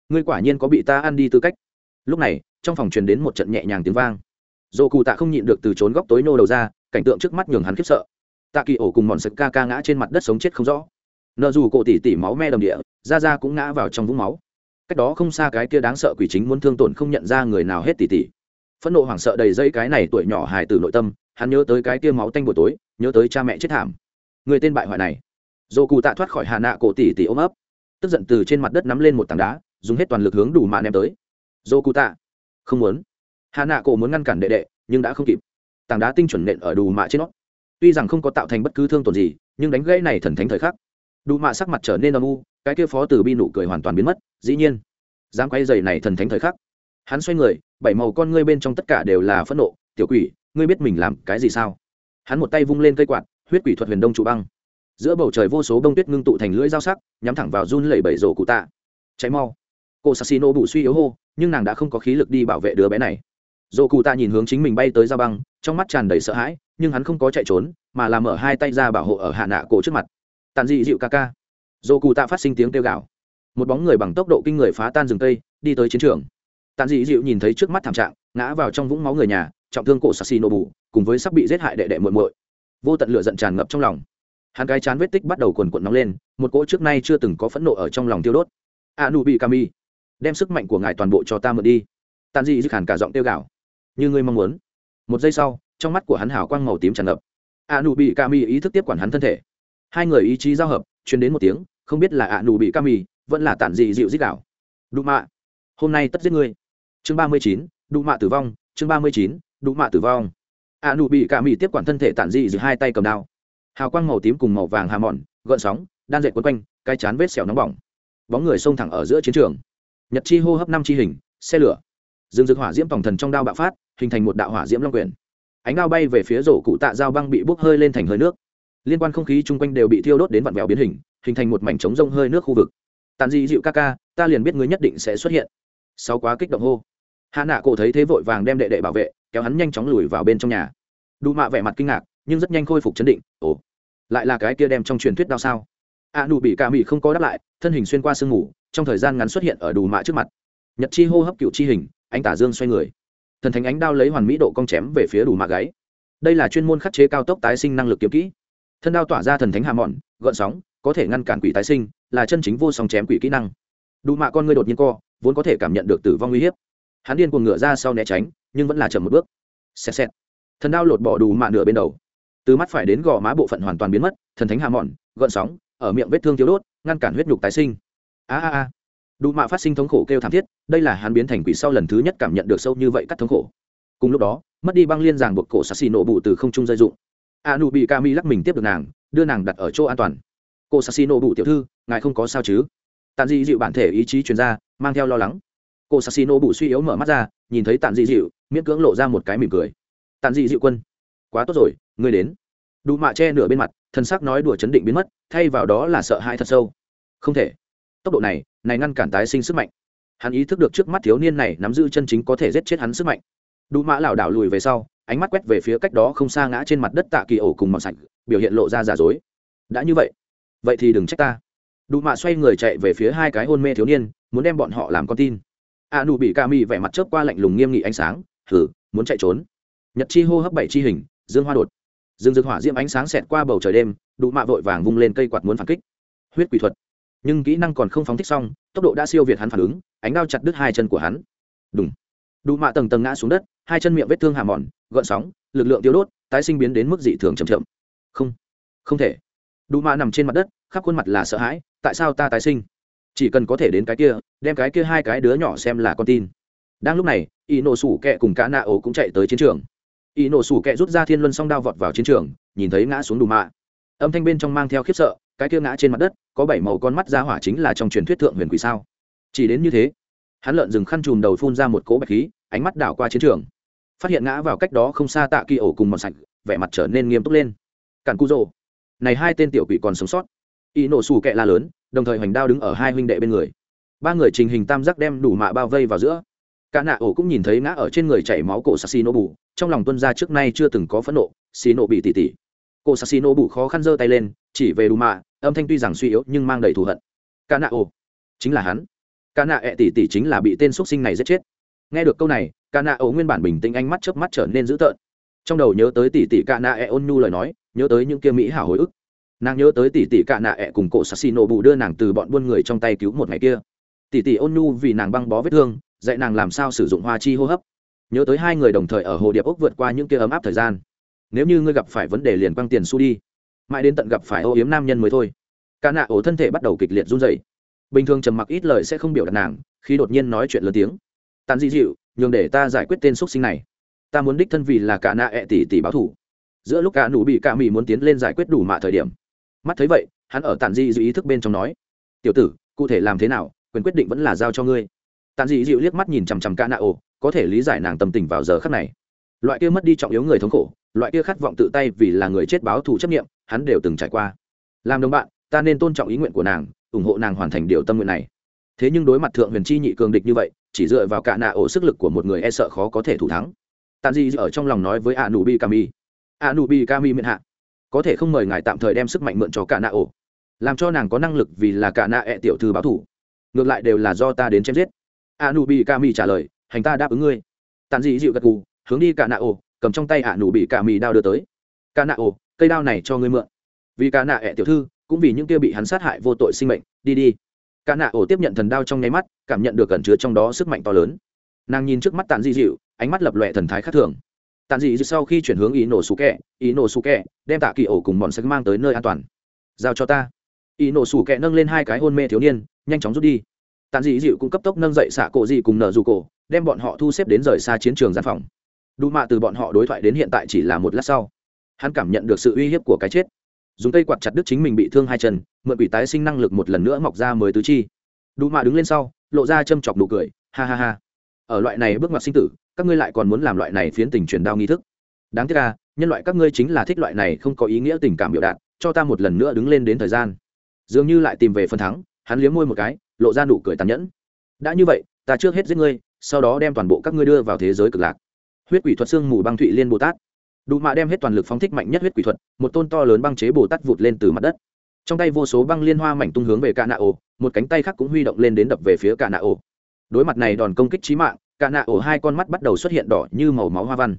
Ngươi quả nhiên có bị ta ăn đi tư cách. Lúc này, trong phòng truyền đến một trận nhẹ nhàng tiếng vang. Dồ cụ tạ không nhịn được từ trốn góc tối nô đầu ra, cảnh tượng trước mắt nhường hắn khiếp sợ. Tạ kỳ ổ cùng mòn sực ca ca ngã trên mặt đất sống chết không rõ nợ dù cổ tỉ tỉ máu me đầm địa ra ra cũng ngã vào trong vũng máu. Cách đó không xa cái kia đáng sợ quỷ chính muốn thương tổn không nhận ra người nào hết tỉ tỉ. Phẫn nộ hoảng sợ đầy dây cái này tuổi nhỏ hài từ nội tâm, hắn nhớ tới cái kia máu tanh buổi tối, nhớ tới cha mẹ chết thảm. Người tên bại hoại này. Dồ cụ tạ thoát khỏi Hà nạ cổ tỉ tỉ ôm ấp. Tức giận từ trên mặt đất nắm lên một tảng đá, dùng hết toàn lực hướng đủ mạ ném tới. Dồ cụ tạ. Không muốn. Hà nạ cổ muốn ngăn cản đệ đệ, nhưng đã không kịp. Tảng đá tinh chuẩn nện ở đủ mạ trên nó. Tuy rằng không có tạo thành bất cứ thương tổn gì, nhưng đánh gãy này thần thánh thời khắc đủ mạ sắc mặt trở nên âm u, cái kia phó từ bi nụ cười hoàn toàn biến mất, dĩ nhiên, dám quay dày này thần thánh thời khắc. Hắn xoay người, bảy màu con ngươi bên trong tất cả đều là phẫn nộ, tiểu quỷ, ngươi biết mình làm cái gì sao? Hắn một tay vung lên cây quạt, huyết quỷ thuật huyền đông trụ băng. Giữa bầu trời vô số bông tuyết ngưng tụ thành lưỡi dao sắc, nhắm thẳng vào run lẩy bẩy rổ cụ tạ. Cháy mau. Cô sassino bụ suy yếu hô, nhưng nàng đã không có khí lực đi bảo vệ đứa bé này. Rổ cụ tạ nhìn hướng chính mình bay tới dao băng, trong mắt tràn đầy sợ hãi, nhưng hắn không có chạy trốn, mà làm mở hai tay ra bảo hộ ở hạ nạ cổ trước mặt tàn dị dịu ca ca. Dô cụ tạ phát sinh tiếng kêu gào. Một bóng người bằng tốc độ kinh người phá tan rừng cây, đi tới chiến trường. Tàn dị dịu nhìn thấy trước mắt thảm trạng, ngã vào trong vũng máu người nhà, trọng thương cổ sassi nổ bù cùng với sắp bị giết hại đệ đệ muội muội. Vô tận lửa giận tràn ngập trong lòng. Hắn cái chán vết tích bắt đầu quần quận nóng lên, một cỗ trước nay chưa từng có phẫn nộ ở trong lòng tiêu đốt. A nu bị kami đem sức mạnh của ngài toàn bộ cho ta mượn đi. Tàn dị dịu hẳn cả giọng tiêu gạo như ngươi mong muốn. Một giây sau, trong mắt của hắn hào quang màu tím tràn ngập. A nu bị kami ý thức tiếp quản hắn thân thể hai người ý chí giao hợp chuyến đến một tiếng, không biết là a nù bị ca mì, vẫn là tản dị dịu dít đạo đụ mạ, hôm nay tất giết ngươi. Chương ba mươi chín, đụ mạ tử vong, chương ba mươi chín, đụ mạ tử vong. A nù bị ca mì tiếp quản thân thể tản dị giữa hai tay cầm đao. Hào quang màu tím cùng màu vàng hà mòn, gợn sóng, đan dệt quấn quanh, cái chán vết sẹo nóng bỏng. Bóng người xông thẳng ở giữa chiến trường. Nhật chi hô hấp năm chi hình, xe lửa. Dương dực hỏa diễm tổng thần trong đao bạo phát, hình thành một đạo hỏa diễm long quyển ánh đao bay về phía rổ cụ tạ dao băng bị bốc hơi lên thành hơi nước liên quan không khí chung quanh đều bị thiêu đốt đến vặn vẹo biến hình hình thành một mảnh trống rông hơi nước khu vực. Tàn dị dịu ca ca, ta liền biết ngươi nhất định sẽ xuất hiện. Sau quá kích động hô. Hạ nạ cổ thấy thế vội vàng đem đệ đệ bảo vệ, kéo hắn nhanh chóng lùi vào bên trong nhà. Đủ mạ vẻ mặt kinh ngạc, nhưng rất nhanh khôi phục chấn định, ồ, lại là cái kia đem trong truyền thuyết đao sao? A nụ bị ca mị không có đáp lại, thân hình xuyên qua sương ngủ trong thời gian ngắn xuất hiện ở đủ mạ trước mặt. Nhật chi hô hấp cựu chi hình anh tả dương xoay người. Thần thánh ánh đao lấy hoàn mỹ độ cong chém về phía đủ mạ gáy. Đây là chuyên môn khắc chế cao tốc tái sinh năng lực kiếm kỹ thân đao tỏa ra thần thánh hà mòn gợn sóng, có thể ngăn cản quỷ tái sinh, là chân chính vô song chém quỷ kỹ năng. Đủ mạ con ngươi đột nhiên co, vốn có thể cảm nhận được tử vong uy hiếp. Hắn điên cuồng ngựa ra sau né tránh, nhưng vẫn là chậm một bước. Xẹt xẹt. Thần đao lột bỏ đủ mạ nửa bên đầu. Từ mắt phải đến gò má bộ phận hoàn toàn biến mất, thần thánh hà mòn gợn sóng, ở miệng vết thương thiếu đốt, ngăn cản huyết nhục tái sinh. A a a. Đủ mạ phát sinh thống khổ kêu thảm thiết, đây là hắn biến thành quỷ sau lần thứ nhất cảm nhận được sâu như vậy cắt thống khổ. Cùng lúc đó, mất đi băng liên giảng buộc cổ sassi nổ bụ từ không trung dây dụng a nụ bị ca mi lắc mình tiếp được nàng, đưa nàng đặt ở chỗ an toàn. Cô sassino bụ tiểu thư, ngài không có sao chứ? Tàn dị dịu bản thể ý chí chuyên gia mang theo lo lắng. Cô sassino bù suy yếu mở mắt ra, nhìn thấy tàn dị dịu, miễn cưỡng lộ ra một cái mỉm cười. Tàn dị dịu quân, quá tốt rồi, ngươi đến. Đủ mạ che nửa bên mặt, thân xác nói đùa chấn định biến mất, thay vào đó là sợ hãi thật sâu. Không thể. Tốc độ này này ngăn cản tái sinh sức mạnh. Hắn ý thức được trước mắt thiếu niên này nắm giữ chân chính có thể giết chết hắn sức mạnh đủ mã lảo đảo lùi về sau, ánh mắt quét về phía cách đó không xa ngã trên mặt đất tạ kỳ ổ cùng mọc sạch, biểu hiện lộ ra giả dối. Đã như vậy vậy thì đừng trách ta. Đủ mạ xoay người chạy về phía hai cái hôn mê thiếu niên, muốn đem bọn họ làm con tin. A nụ bị ca mi vẻ mặt chớp qua lạnh lùng nghiêm nghị ánh sáng thử muốn chạy trốn. Nhật chi hô hấp bảy chi hình, dương hoa đột. Dương dược hỏa diễm ánh sáng xẹt qua bầu trời đêm đủ mạ vội vàng vung lên cây quạt muốn phản kích. Huyết quỷ thuật. Nhưng kỹ năng còn không phóng thích xong, tốc độ đã siêu việt hắn phản ứng, ánh đao chặt đứt hai chân của hắn. Đúng đủ mạ tầng tầng ngã xuống đất, hai chân miệng vết thương hà mòn, gợn sóng, lực lượng tiêu đốt, tái sinh biến đến mức dị thường chậm chậm. Không không thể. Đủ mạ nằm trên mặt đất, khắp khuôn mặt là sợ hãi, tại sao ta tái sinh? Chỉ cần có thể đến cái kia, đem cái kia hai cái đứa nhỏ xem là con tin. Đang lúc này y nổ sủ kẹ cùng cá nạ ổ cũng chạy tới chiến trường. Y nổ sủ kẹ rút ra thiên luân song đao vọt vào chiến trường, nhìn thấy ngã xuống đủ mạ. Âm thanh bên trong mang theo khiếp sợ, cái kia ngã trên mặt đất, có bảy màu con mắt ra hỏa chính là trong truyền thuyết thượng huyền quỷ sao? Chỉ đến như thế hắn lợn dừng khăn chùm đầu phun ra một cỗ bạch khí, ánh mắt đảo qua chiến trường. Phát hiện ngã vào cách đó không xa tạ kỳ ổ cùng mọt sạch, vẻ mặt trở nên nghiêm túc lên. Cản cu rồ này hai tên tiểu quỷ còn sống sót. Y nổ xù kẹ la lớn, đồng thời hoành đao đứng ở hai huynh đệ bên người. Ba người trình hình tam giác đem đủ mạ bao vây vào giữa. Cả nạ ổ cũng nhìn thấy ngã ở trên người chảy máu cổ sassi nổ bù trong lòng tuân ra trước nay chưa từng có phẫn nộ xì nổ bị tỉ tỉ. Cổ sassi nổ bù khó khăn giơ tay lên, chỉ về đủ mạ, âm thanh tuy rằng suy yếu nhưng mang đầy thù hận. Cả nạ ổ. Chính là hắn cả nạ ẹ tỉ tỉ chính là bị tên x sinh này giết chết. Nghe được câu này, cả nạ ấu nguyên bản bình tĩnh ánh mắt chớp mắt trở nên dữ tợn. Trong đầu nhớ tới tỉ tỉ cả nạ ẹ ôn nhu lời nói, nhớ tới những kia mỹ hảo hồi ức. Nàng nhớ tới tỷ tỷ ca nạ ẹ cùng cổ sassi nổ bù đưa nàng từ bọn buôn người trong tay cứu một ngày kia. Tỷ tỷ ôn nhu vì nàng băng bó vết thương, dạy nàng làm sao sử dụng hoa chi hô hấp. Nhớ tới hai người đồng thời ở hồ điệp ốc vượt qua những kia ấm áp thời gian. Nếu như ngươi gặp phải vấn đề liền quăng tiền su đi. Mãi đến tận gặp phải ô yếm nam nhân mới thôi. Cả nạ ổ thân thể bắt đầu kịch liệt run dày bình thường trầm mặc ít lời sẽ không biểu đạt nàng, khi đột nhiên nói chuyện lớn tiếng. Tàn dị dịu, nhường để ta giải quyết tên x sinh này. Ta muốn đích thân vì là cả nạ ẹ tỷ tỷ báo thủ. Giữa lúc cả nụ bị cả mỹ muốn tiến lên giải quyết đủ mạ thời điểm. Mắt thấy vậy, hắn ở tàn dị dịu ý thức bên trong nói, tiểu tử, cụ thể làm thế nào, quyền quyết định vẫn là giao cho ngươi. Tàn dị dịu liếc mắt nhìn chằm chằm cả nạ ồ, có thể lý giải nàng tâm tình vào giờ khắc này. Loại kia mất đi trọng yếu người thống khổ, loại kia khát vọng tự tay vì là người chết báo thù chấp nghiệm hắn đều từng trải qua. Làm đồng bạn, ta nên tôn trọng ý nguyện của nàng ủng hộ nàng hoàn thành điều tâm nguyện này. Thế nhưng đối mặt thượng huyền chi nhị cường địch như vậy, chỉ dựa vào cả nạ ổ sức lực của một người e sợ khó có thể thủ thắng. Tàn dị ở trong lòng nói với a nu bi kami a nu bi kami miệng hạ, có thể không mời ngài tạm thời đem sức mạnh mượn cho cả nạ ổ, làm cho nàng có năng lực vì là cả nạ ẹ、e、tiểu tiểu thư báo thủ. Ngược lại đều là do ta đến chém giết. A nu bi kami mi trả lời, hành ta đáp ứng ngươi. Tàn dị dịu gật cù hướng đi cả nạ ổ, cầm trong tay a nu bị ca mi đao đưa tới. Cả nạ ổ, cây đao này cho ngươi mượn. Vì cả nạ ẹ、e、tiểu tiểu thư cũng vì những kia bị hắn sát hại vô tội sinh mệnh, đi đi. Cả nạ ổ tiếp nhận thần đao trong nháy mắt, cảm nhận được cẩn chứa trong đó sức mạnh to lớn. Nàng nhìn trước mắt tàn dị dịu, ánh mắt lập lòe thần thái khác thường. Tàn dị sau khi chuyển hướng ý nổ sủ kẹ, ý nổ sủ kẹ đem tạ kỳ ổ cùng bọn sách mang tới nơi an toàn. Giao cho ta. Ý nổ sủ kẹ nâng lên hai cái hôn mê thiếu niên, nhanh chóng rút đi. Tàn dị dịu cũng cấp tốc nâng dậy xạ cổ dị cùng nở dù cổ, đem bọn họ thu xếp đến rời xa chiến trường gian phòng. Đủ mạ từ bọn họ đối thoại đến hiện tại chỉ là một lát sau. Hắn cảm nhận được sự uy hiếp của cái chết dùng tay quạt chặt đứt chính mình bị thương hai chân, mượn bị tái sinh năng lực một lần nữa mọc ra mới tứ chi. Đủ mạ đứng lên sau, lộ ra châm chọc nụ cười, ha ha ha. Ở loại này bước ngoặt sinh tử, các ngươi lại còn muốn làm loại này phiến tình truyền đao nghi thức. Đáng tiếc là nhân loại các ngươi chính là thích loại này không có ý nghĩa tình cảm biểu đạt, cho ta một lần nữa đứng lên đến thời gian. Dường như lại tìm về phần thắng, hắn liếm môi một cái, lộ ra nụ cười tàn nhẫn. Đã như vậy, ta trước hết giết ngươi, sau đó đem toàn bộ các ngươi đưa vào thế giới cực lạc. Huyết quỷ thuật xương mù băng thụy liên bồ tát đủ mạ đem hết toàn lực phóng thích mạnh nhất huyết quỷ thuật, một tôn to lớn băng chế bồ tát vụt lên từ mặt đất. Trong tay vô số băng liên hoa mảnh tung hướng về cả nạ ổ, một cánh tay khác cũng huy động lên đến đập về phía cả nạ ổ. Đối mặt này đòn công kích trí mạng cả nạ ổ hai con mắt bắt đầu xuất hiện đỏ như màu máu hoa văn.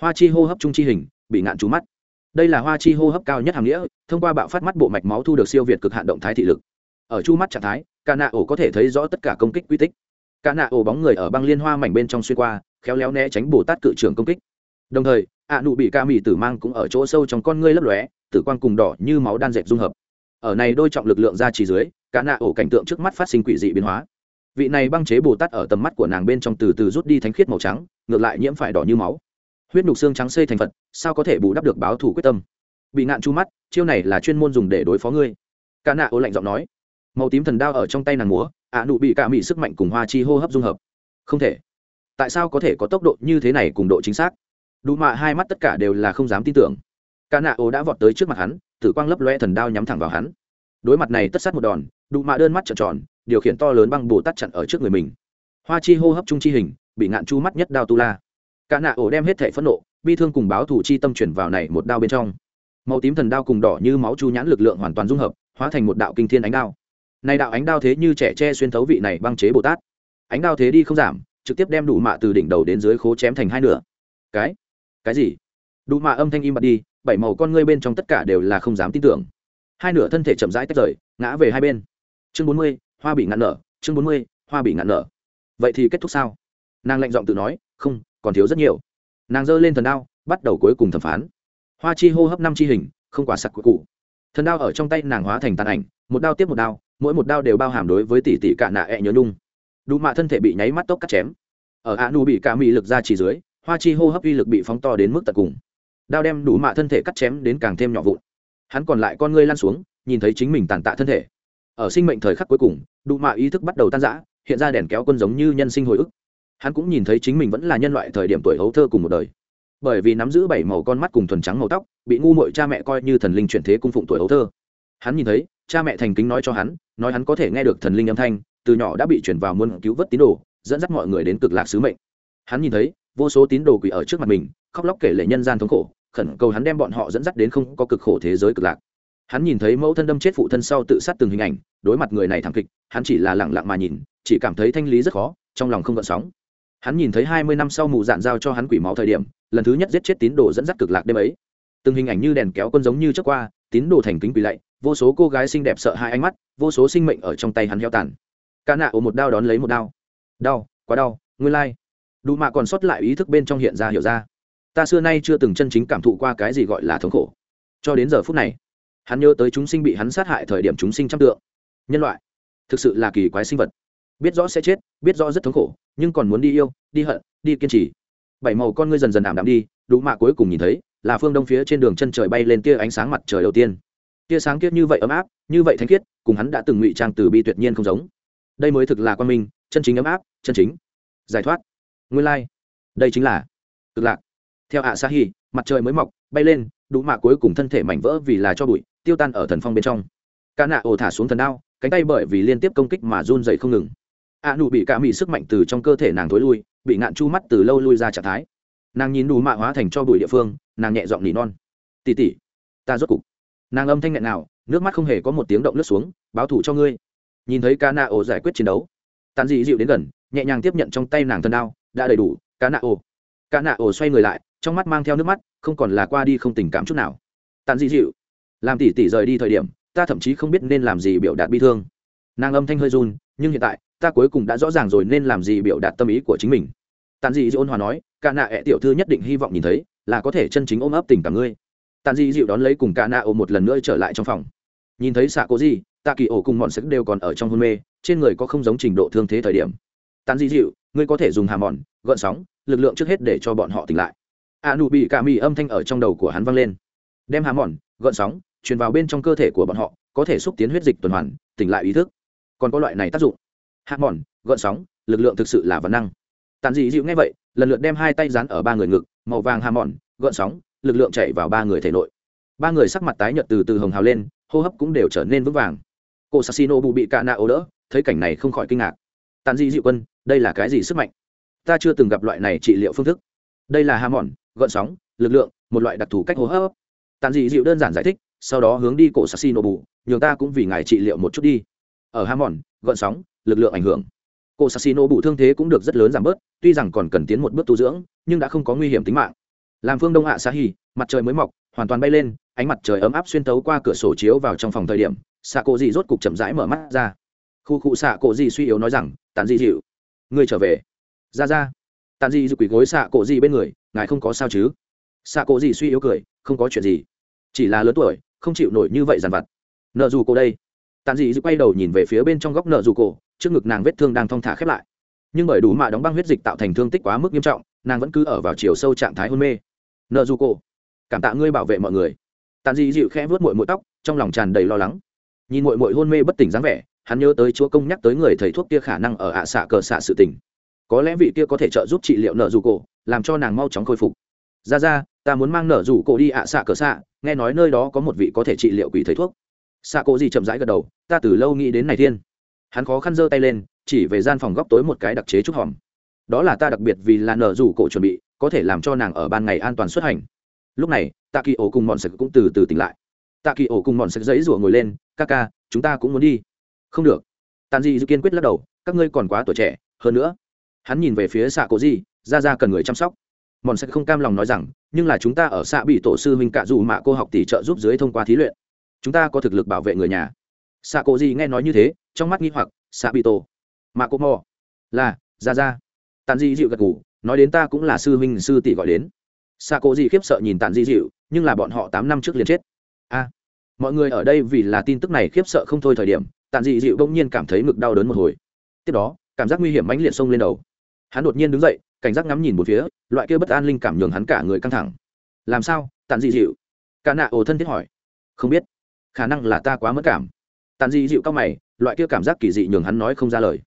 Hoa chi hô hấp trung chi hình, bị ngạn trú mắt. Đây là hoa chi hô hấp cao nhất hàm nghĩa, thông qua bạo phát mắt bộ mạch máu thu được siêu việt cực hạn động thái thị lực. Ở chu mắt trạng thái cả nạ ổ có thể thấy rõ tất cả công kích quy tích. Cả nạ ổ bóng người ở băng liên hoa mảnh bên trong xuyên qua, khéo léo né tránh bồ tát cự trường công kích. Đồng thời ạ nụ bị ca mị tử mang cũng ở chỗ sâu trong con ngươi lấp lóe, tử quang cùng đỏ như máu đan dệt dung hợp. Ở này đôi trọng lực lượng ra chỉ dưới, cả nạ ổ cảnh tượng trước mắt phát sinh quỷ dị biến hóa. Vị này băng chế bồ tát ở tầm mắt của nàng bên trong từ từ rút đi thánh khiết màu trắng, ngược lại nhiễm phải đỏ như máu. Huyết nhục xương trắng xây thành phật, sao có thể bù đắp được báo thủ quyết tâm? Bị ngạn chu mắt, chiêu này là chuyên môn dùng để đối phó ngươi. Cả nạ ổ lạnh giọng nói. Màu tím thần đao ở trong tay nàng múa, ạ nụ bị cả mị sức mạnh cùng hoa chi hô hấp dung hợp. Không thể. Tại sao có thể có tốc độ như thế này cùng độ chính xác? Đủ mạ hai mắt tất cả đều là không dám tin tưởng. Ca nạ ổ đã vọt tới trước mặt hắn, tử quang lấp loe thần đao nhắm thẳng vào hắn. Đối mặt này tất sát một đòn đủ mạ đơn mắt trợn tròn, điều khiển to lớn băng bồ tắt chặn ở trước người mình. Hoa chi hô hấp trung chi hình, bị ngạn chu mắt nhất đao tu la. Ca nạ ổ đem hết thể phẫn nộ, bi thương cùng báo thủ chi tâm chuyển vào này một đao bên trong. Màu tím thần đao cùng đỏ như máu chu nhãn lực lượng hoàn toàn dung hợp, hóa thành một đạo kinh thiên ánh đao. Này đạo ánh đao thế như trẻ tre xuyên thấu vị này băng chế bồ tát. Ánh đao thế đi không giảm, trực tiếp đem đủ mạ từ đỉnh đầu đến dưới khố chém thành hai nửa. Cái cái gì? Đủ mạ âm thanh im bặt đi, bảy màu con ngươi bên trong tất cả đều là không dám tin tưởng. Hai nửa thân thể chậm rãi tách rời, ngã về hai bên. Chương bốn mươi, hoa bị ngạn nở, chương bốn mươi, hoa bị ngạn nở. Vậy thì kết thúc sao? Nàng lạnh giọng tự nói, không, còn thiếu rất nhiều. Nàng giơ lên thần đao, bắt đầu cuối cùng thẩm phán. Hoa chi hô hấp năm chi hình, không quả sặc cuối cụ. Thần đao ở trong tay nàng hóa thành tàn ảnh, một đao tiếp một đao, mỗi một đao đều bao hàm đối với tỷ tỷ cạn nạ ẹ、e、nhớ nhung. Đủ mạ thân thể bị nháy mắt tốc cắt chém. Ở a nu bị cả mị lực ra chỉ dưới hoa chi hô hấp uy lực bị phóng to đến mức tận cùng. Đao đem đủ mạ thân thể cắt chém đến càng thêm nhỏ vụn. Hắn còn lại con ngươi lăn xuống, nhìn thấy chính mình tàn tạ thân thể. Ở sinh mệnh thời khắc cuối cùng, đủ mạ ý thức bắt đầu tan rã, hiện ra đèn kéo quân giống như nhân sinh hồi ức. Hắn cũng nhìn thấy chính mình vẫn là nhân loại thời điểm tuổi hấu thơ cùng một đời. Bởi vì nắm giữ bảy màu con mắt cùng thuần trắng màu tóc, bị ngu mội cha mẹ coi như thần linh chuyển thế cung phụng tuổi hấu thơ. Hắn nhìn thấy, cha mẹ thành kính nói cho hắn, nói hắn có thể nghe được thần linh âm thanh, từ nhỏ đã bị chuyển vào muôn cứu vớt tín đồ, dẫn dắt mọi người đến cực lạc sứ mệnh. Hắn nhìn thấy vô số tín đồ quỷ ở trước mặt mình, khóc lóc kể lệ nhân gian thống khổ, khẩn cầu hắn đem bọn họ dẫn dắt đến không có cực khổ thế giới cực lạc. Hắn nhìn thấy mẫu thân đâm chết phụ thân sau tự sát từng hình ảnh, đối mặt người này thảm kịch, hắn chỉ là lẳng lặng mà nhìn, chỉ cảm thấy thanh lý rất khó, trong lòng không gợn sóng. Hắn nhìn thấy hai mươi năm sau mù dạn giao cho hắn quỷ máu thời điểm, lần thứ nhất giết chết tín đồ dẫn dắt cực lạc đêm ấy. Từng hình ảnh như đèn kéo quân giống như trước qua, tín đồ thành kính quỷ lạy, vô số cô gái xinh đẹp sợ hai ánh mắt, vô số sinh mệnh ở trong tay hắn heo tàn. Ca nạ ồ một đao đón lấy một đao. Đau, quá đau, nguyên lai、like đủ mạ còn sót lại ý thức bên trong hiện ra hiểu ra. Ta xưa nay chưa từng chân chính cảm thụ qua cái gì gọi là thống khổ. Cho đến giờ phút này, hắn nhớ tới chúng sinh bị hắn sát hại thời điểm chúng sinh trăm tượng. Nhân loại, thực sự là kỳ quái sinh vật. Biết rõ sẽ chết, biết rõ rất thống khổ, nhưng còn muốn đi yêu, đi hận, đi kiên trì. Bảy màu con ngươi dần dần ảm đạm đi đủ mạ cuối cùng nhìn thấy, là phương đông phía trên đường chân trời bay lên tia ánh sáng mặt trời đầu tiên. Tia sáng kiết như vậy ấm áp, như vậy thanh khiết, cùng hắn đã từng ngụy trang từ bi tuyệt nhiên không giống. Đây mới thực là quan minh, chân chính ấm áp, chân chính. Giải thoát nguyên lai、like. đây chính là cực lạc. Theo ạ sa hi mặt trời mới mọc, bay lên đủ mạ cuối cùng thân thể mảnh vỡ vì là cho bụi, tiêu tan ở thần phong bên trong. Ca nạ ồ thả xuống thần đao, cánh tay bởi vì liên tiếp công kích mà run dậy không ngừng. Ạ nụ bị cả mị sức mạnh từ trong cơ thể nàng thối lui, bị ngạn chu mắt từ lâu lui ra trạng thái. Nàng nhìn đủ mạ hóa thành cho bụi địa phương, nàng nhẹ giọng nỉ non. Tỉ tỉ ta rốt cục. Nàng âm thanh nghẹn nào nước mắt không hề có một tiếng động lướt xuống, báo thủ cho ngươi. Nhìn thấy ca nạ ồ giải quyết chiến đấu tàn dị dịu đến gần, nhẹ nhàng tiếp nhận trong tay nàng thân đao đã đầy đủ, cá nạ ồ. Cá nạ ồ xoay người lại, trong mắt mang theo nước mắt, không còn là qua đi không tình cảm chút nào. Tàn dị dịu. Làm tỉ tỉ rời đi thời điểm, ta thậm chí không biết nên làm gì biểu đạt bi thương. Nàng âm thanh hơi run, nhưng hiện tại, ta cuối cùng đã rõ ràng rồi nên làm gì biểu đạt tâm ý của chính mình. Tàn dị dịu ôn hòa nói cả nạ ẹ, tiểu thư nhất định hy vọng nhìn thấy, là có thể chân chính ôm ấp tình cảm ngươi. Tàn dị dịu đón lấy cùng cả nạ ổ một lần nữa trở lại trong phòng. Nhìn thấy xạ cố gì tạ kỳ ổ cùng mọn sức đều còn ở trong hôn mê, trên người có không giống trình độ thương thế thời điểm. Tàn dị dịu ngươi có thể dùng hàm mòn gợn sóng, lực lượng trước hết để cho bọn họ tỉnh lại. A nụ bị cả mì âm thanh ở trong đầu của hắn vang lên. Đem hàm mòn gợn sóng, truyền vào bên trong cơ thể của bọn họ, có thể xúc tiến huyết dịch tuần hoàn, tỉnh lại ý thức. Còn có loại này tác dụng. Hàm mòn gợn sóng, lực lượng thực sự là văn năng. Tàn dị dịu nghe vậy, lần lượt đem hai tay dán ở ba người ngực, màu vàng hàm mòn gợn sóng, lực lượng chạy vào ba người thể nội. Ba người sắc mặt tái nhợt từ từ hồng hào lên, hô hấp cũng đều trở nên vững vàng. Cô sassino bù bị cạ nạ ô đỡ thấy cảnh này không khỏi kinh ngạc tàn dị dịu quân, đây là cái gì sức mạnh? Ta chưa từng gặp loại này trị liệu phương thức. Đây là ham mòn gợn sóng, lực lượng, một loại đặc thù cách hô hấp. Tàn dị dịu đơn giản giải thích, sau đó hướng đi cổ sassino bù, nhường ta cũng vì ngài trị liệu một chút đi. Ở ham mòn gợn sóng, lực lượng ảnh hưởng. Cổ sassino bù thương thế cũng được rất lớn giảm bớt, tuy rằng còn cần tiến một bước tu dưỡng, nhưng đã không có nguy hiểm tính mạng. Làm phương đông hạ sa hi, mặt trời mới mọc, hoàn toàn bay lên, ánh mặt trời ấm áp xuyên tấu qua cửa sổ chiếu vào trong phòng thời điểm xạ cổ dị rốt cục chậm rãi mở mắt ra. Khu cụ xạ cổ dị suy yếu nói rằng tàn dị dịu. Ngươi trở về. Ra ra. Tàn dị dịu quỳ gối xạ cổ dị bên người, ngài không có sao chứ? Xạ cổ dị suy yếu cười, không có chuyện gì. Chỉ là lớn tuổi, không chịu nổi như vậy dằn vặt. Nợ dù Cổ đây. Tàn dị dịu quay đầu nhìn về phía bên trong góc nợ dù cổ, trước ngực nàng vết thương đang thong thả khép lại. Nhưng bởi đủ mạ đóng băng huyết dịch tạo thành thương tích quá mức nghiêm trọng, nàng vẫn cứ ở vào chiều sâu trạng thái hôn mê. Nợ dù cổ. Cảm tạ ngươi bảo vệ mọi người. Tàn dị dịu khẽ vớt mội mội tóc, trong lòng tràn đầy lo lắng. Nhìn mội mội hôn mê bất tỉnh dáng vẻ hắn nhớ tới chúa công nhắc tới người thầy thuốc kia khả năng ở ạ xạ cờ xạ sự tình. Có lẽ vị kia có thể trợ giúp trị liệu nợ dù cổ, làm cho nàng mau chóng khôi phục. Ra ra, ta muốn mang nợ rủ cổ đi ạ xạ cờ xạ, nghe nói nơi đó có một vị có thể trị liệu quỷ thầy thuốc. Xạ cổ gì chậm rãi gật đầu, ta từ lâu nghĩ đến này thiên. Hắn khó khăn giơ tay lên, chỉ về gian phòng góc tối một cái đặc chế trúc hòm. Đó là ta đặc biệt vì là nợ rủ cổ chuẩn bị, có thể làm cho nàng ở ban ngày an toàn xuất hành. Lúc này tạ kỳ ổ cùng mòn sạch cũng từ từ tỉnh lại. Tạ kỳ ổ cùng mòn sạch giấy rủa ngồi lên ca ca chúng ta cũng muốn đi không được. Tàn dị dự kiên quyết lắc đầu, các ngươi còn quá tuổi trẻ, hơn nữa. Hắn nhìn về phía xạ cổ di, ra ra cần người chăm sóc. Mòn sẽ không cam lòng nói rằng, nhưng là chúng ta ở xạ bị tổ sư huynh cạ dù mạ cô học tỷ trợ giúp dưới thông qua thí luyện. Chúng ta có thực lực bảo vệ người nhà. Xạ cổ di nghe nói như thế, trong mắt nghi hoặc xạ bị tổ. Mạ cô mò. Là, ra ra. Tàn di dịu gật ngủ nói đến ta cũng là sư huynh sư tỷ gọi đến. Xạ cổ di khiếp sợ nhìn tàn di dịu, nhưng là bọn họ tám năm trước liền chết. A, mọi người ở đây vì là tin tức này khiếp sợ không thôi thời điểm tàn dị dịu bỗng nhiên cảm thấy ngực đau đớn một hồi. Tiếp đó, cảm giác nguy hiểm mãnh liệt xông lên đầu. Hắn đột nhiên đứng dậy, cảnh giác ngắm nhìn một phía, loại kia bất an linh cảm nhường hắn cả người căng thẳng. Làm sao tàn dị dịu? Cả nạ ồ thân thiết hỏi. Không biết. Khả năng là ta quá mất cảm. Tàn dị dịu cao mày, loại kia cảm giác kỳ dị nhường hắn nói không ra lời.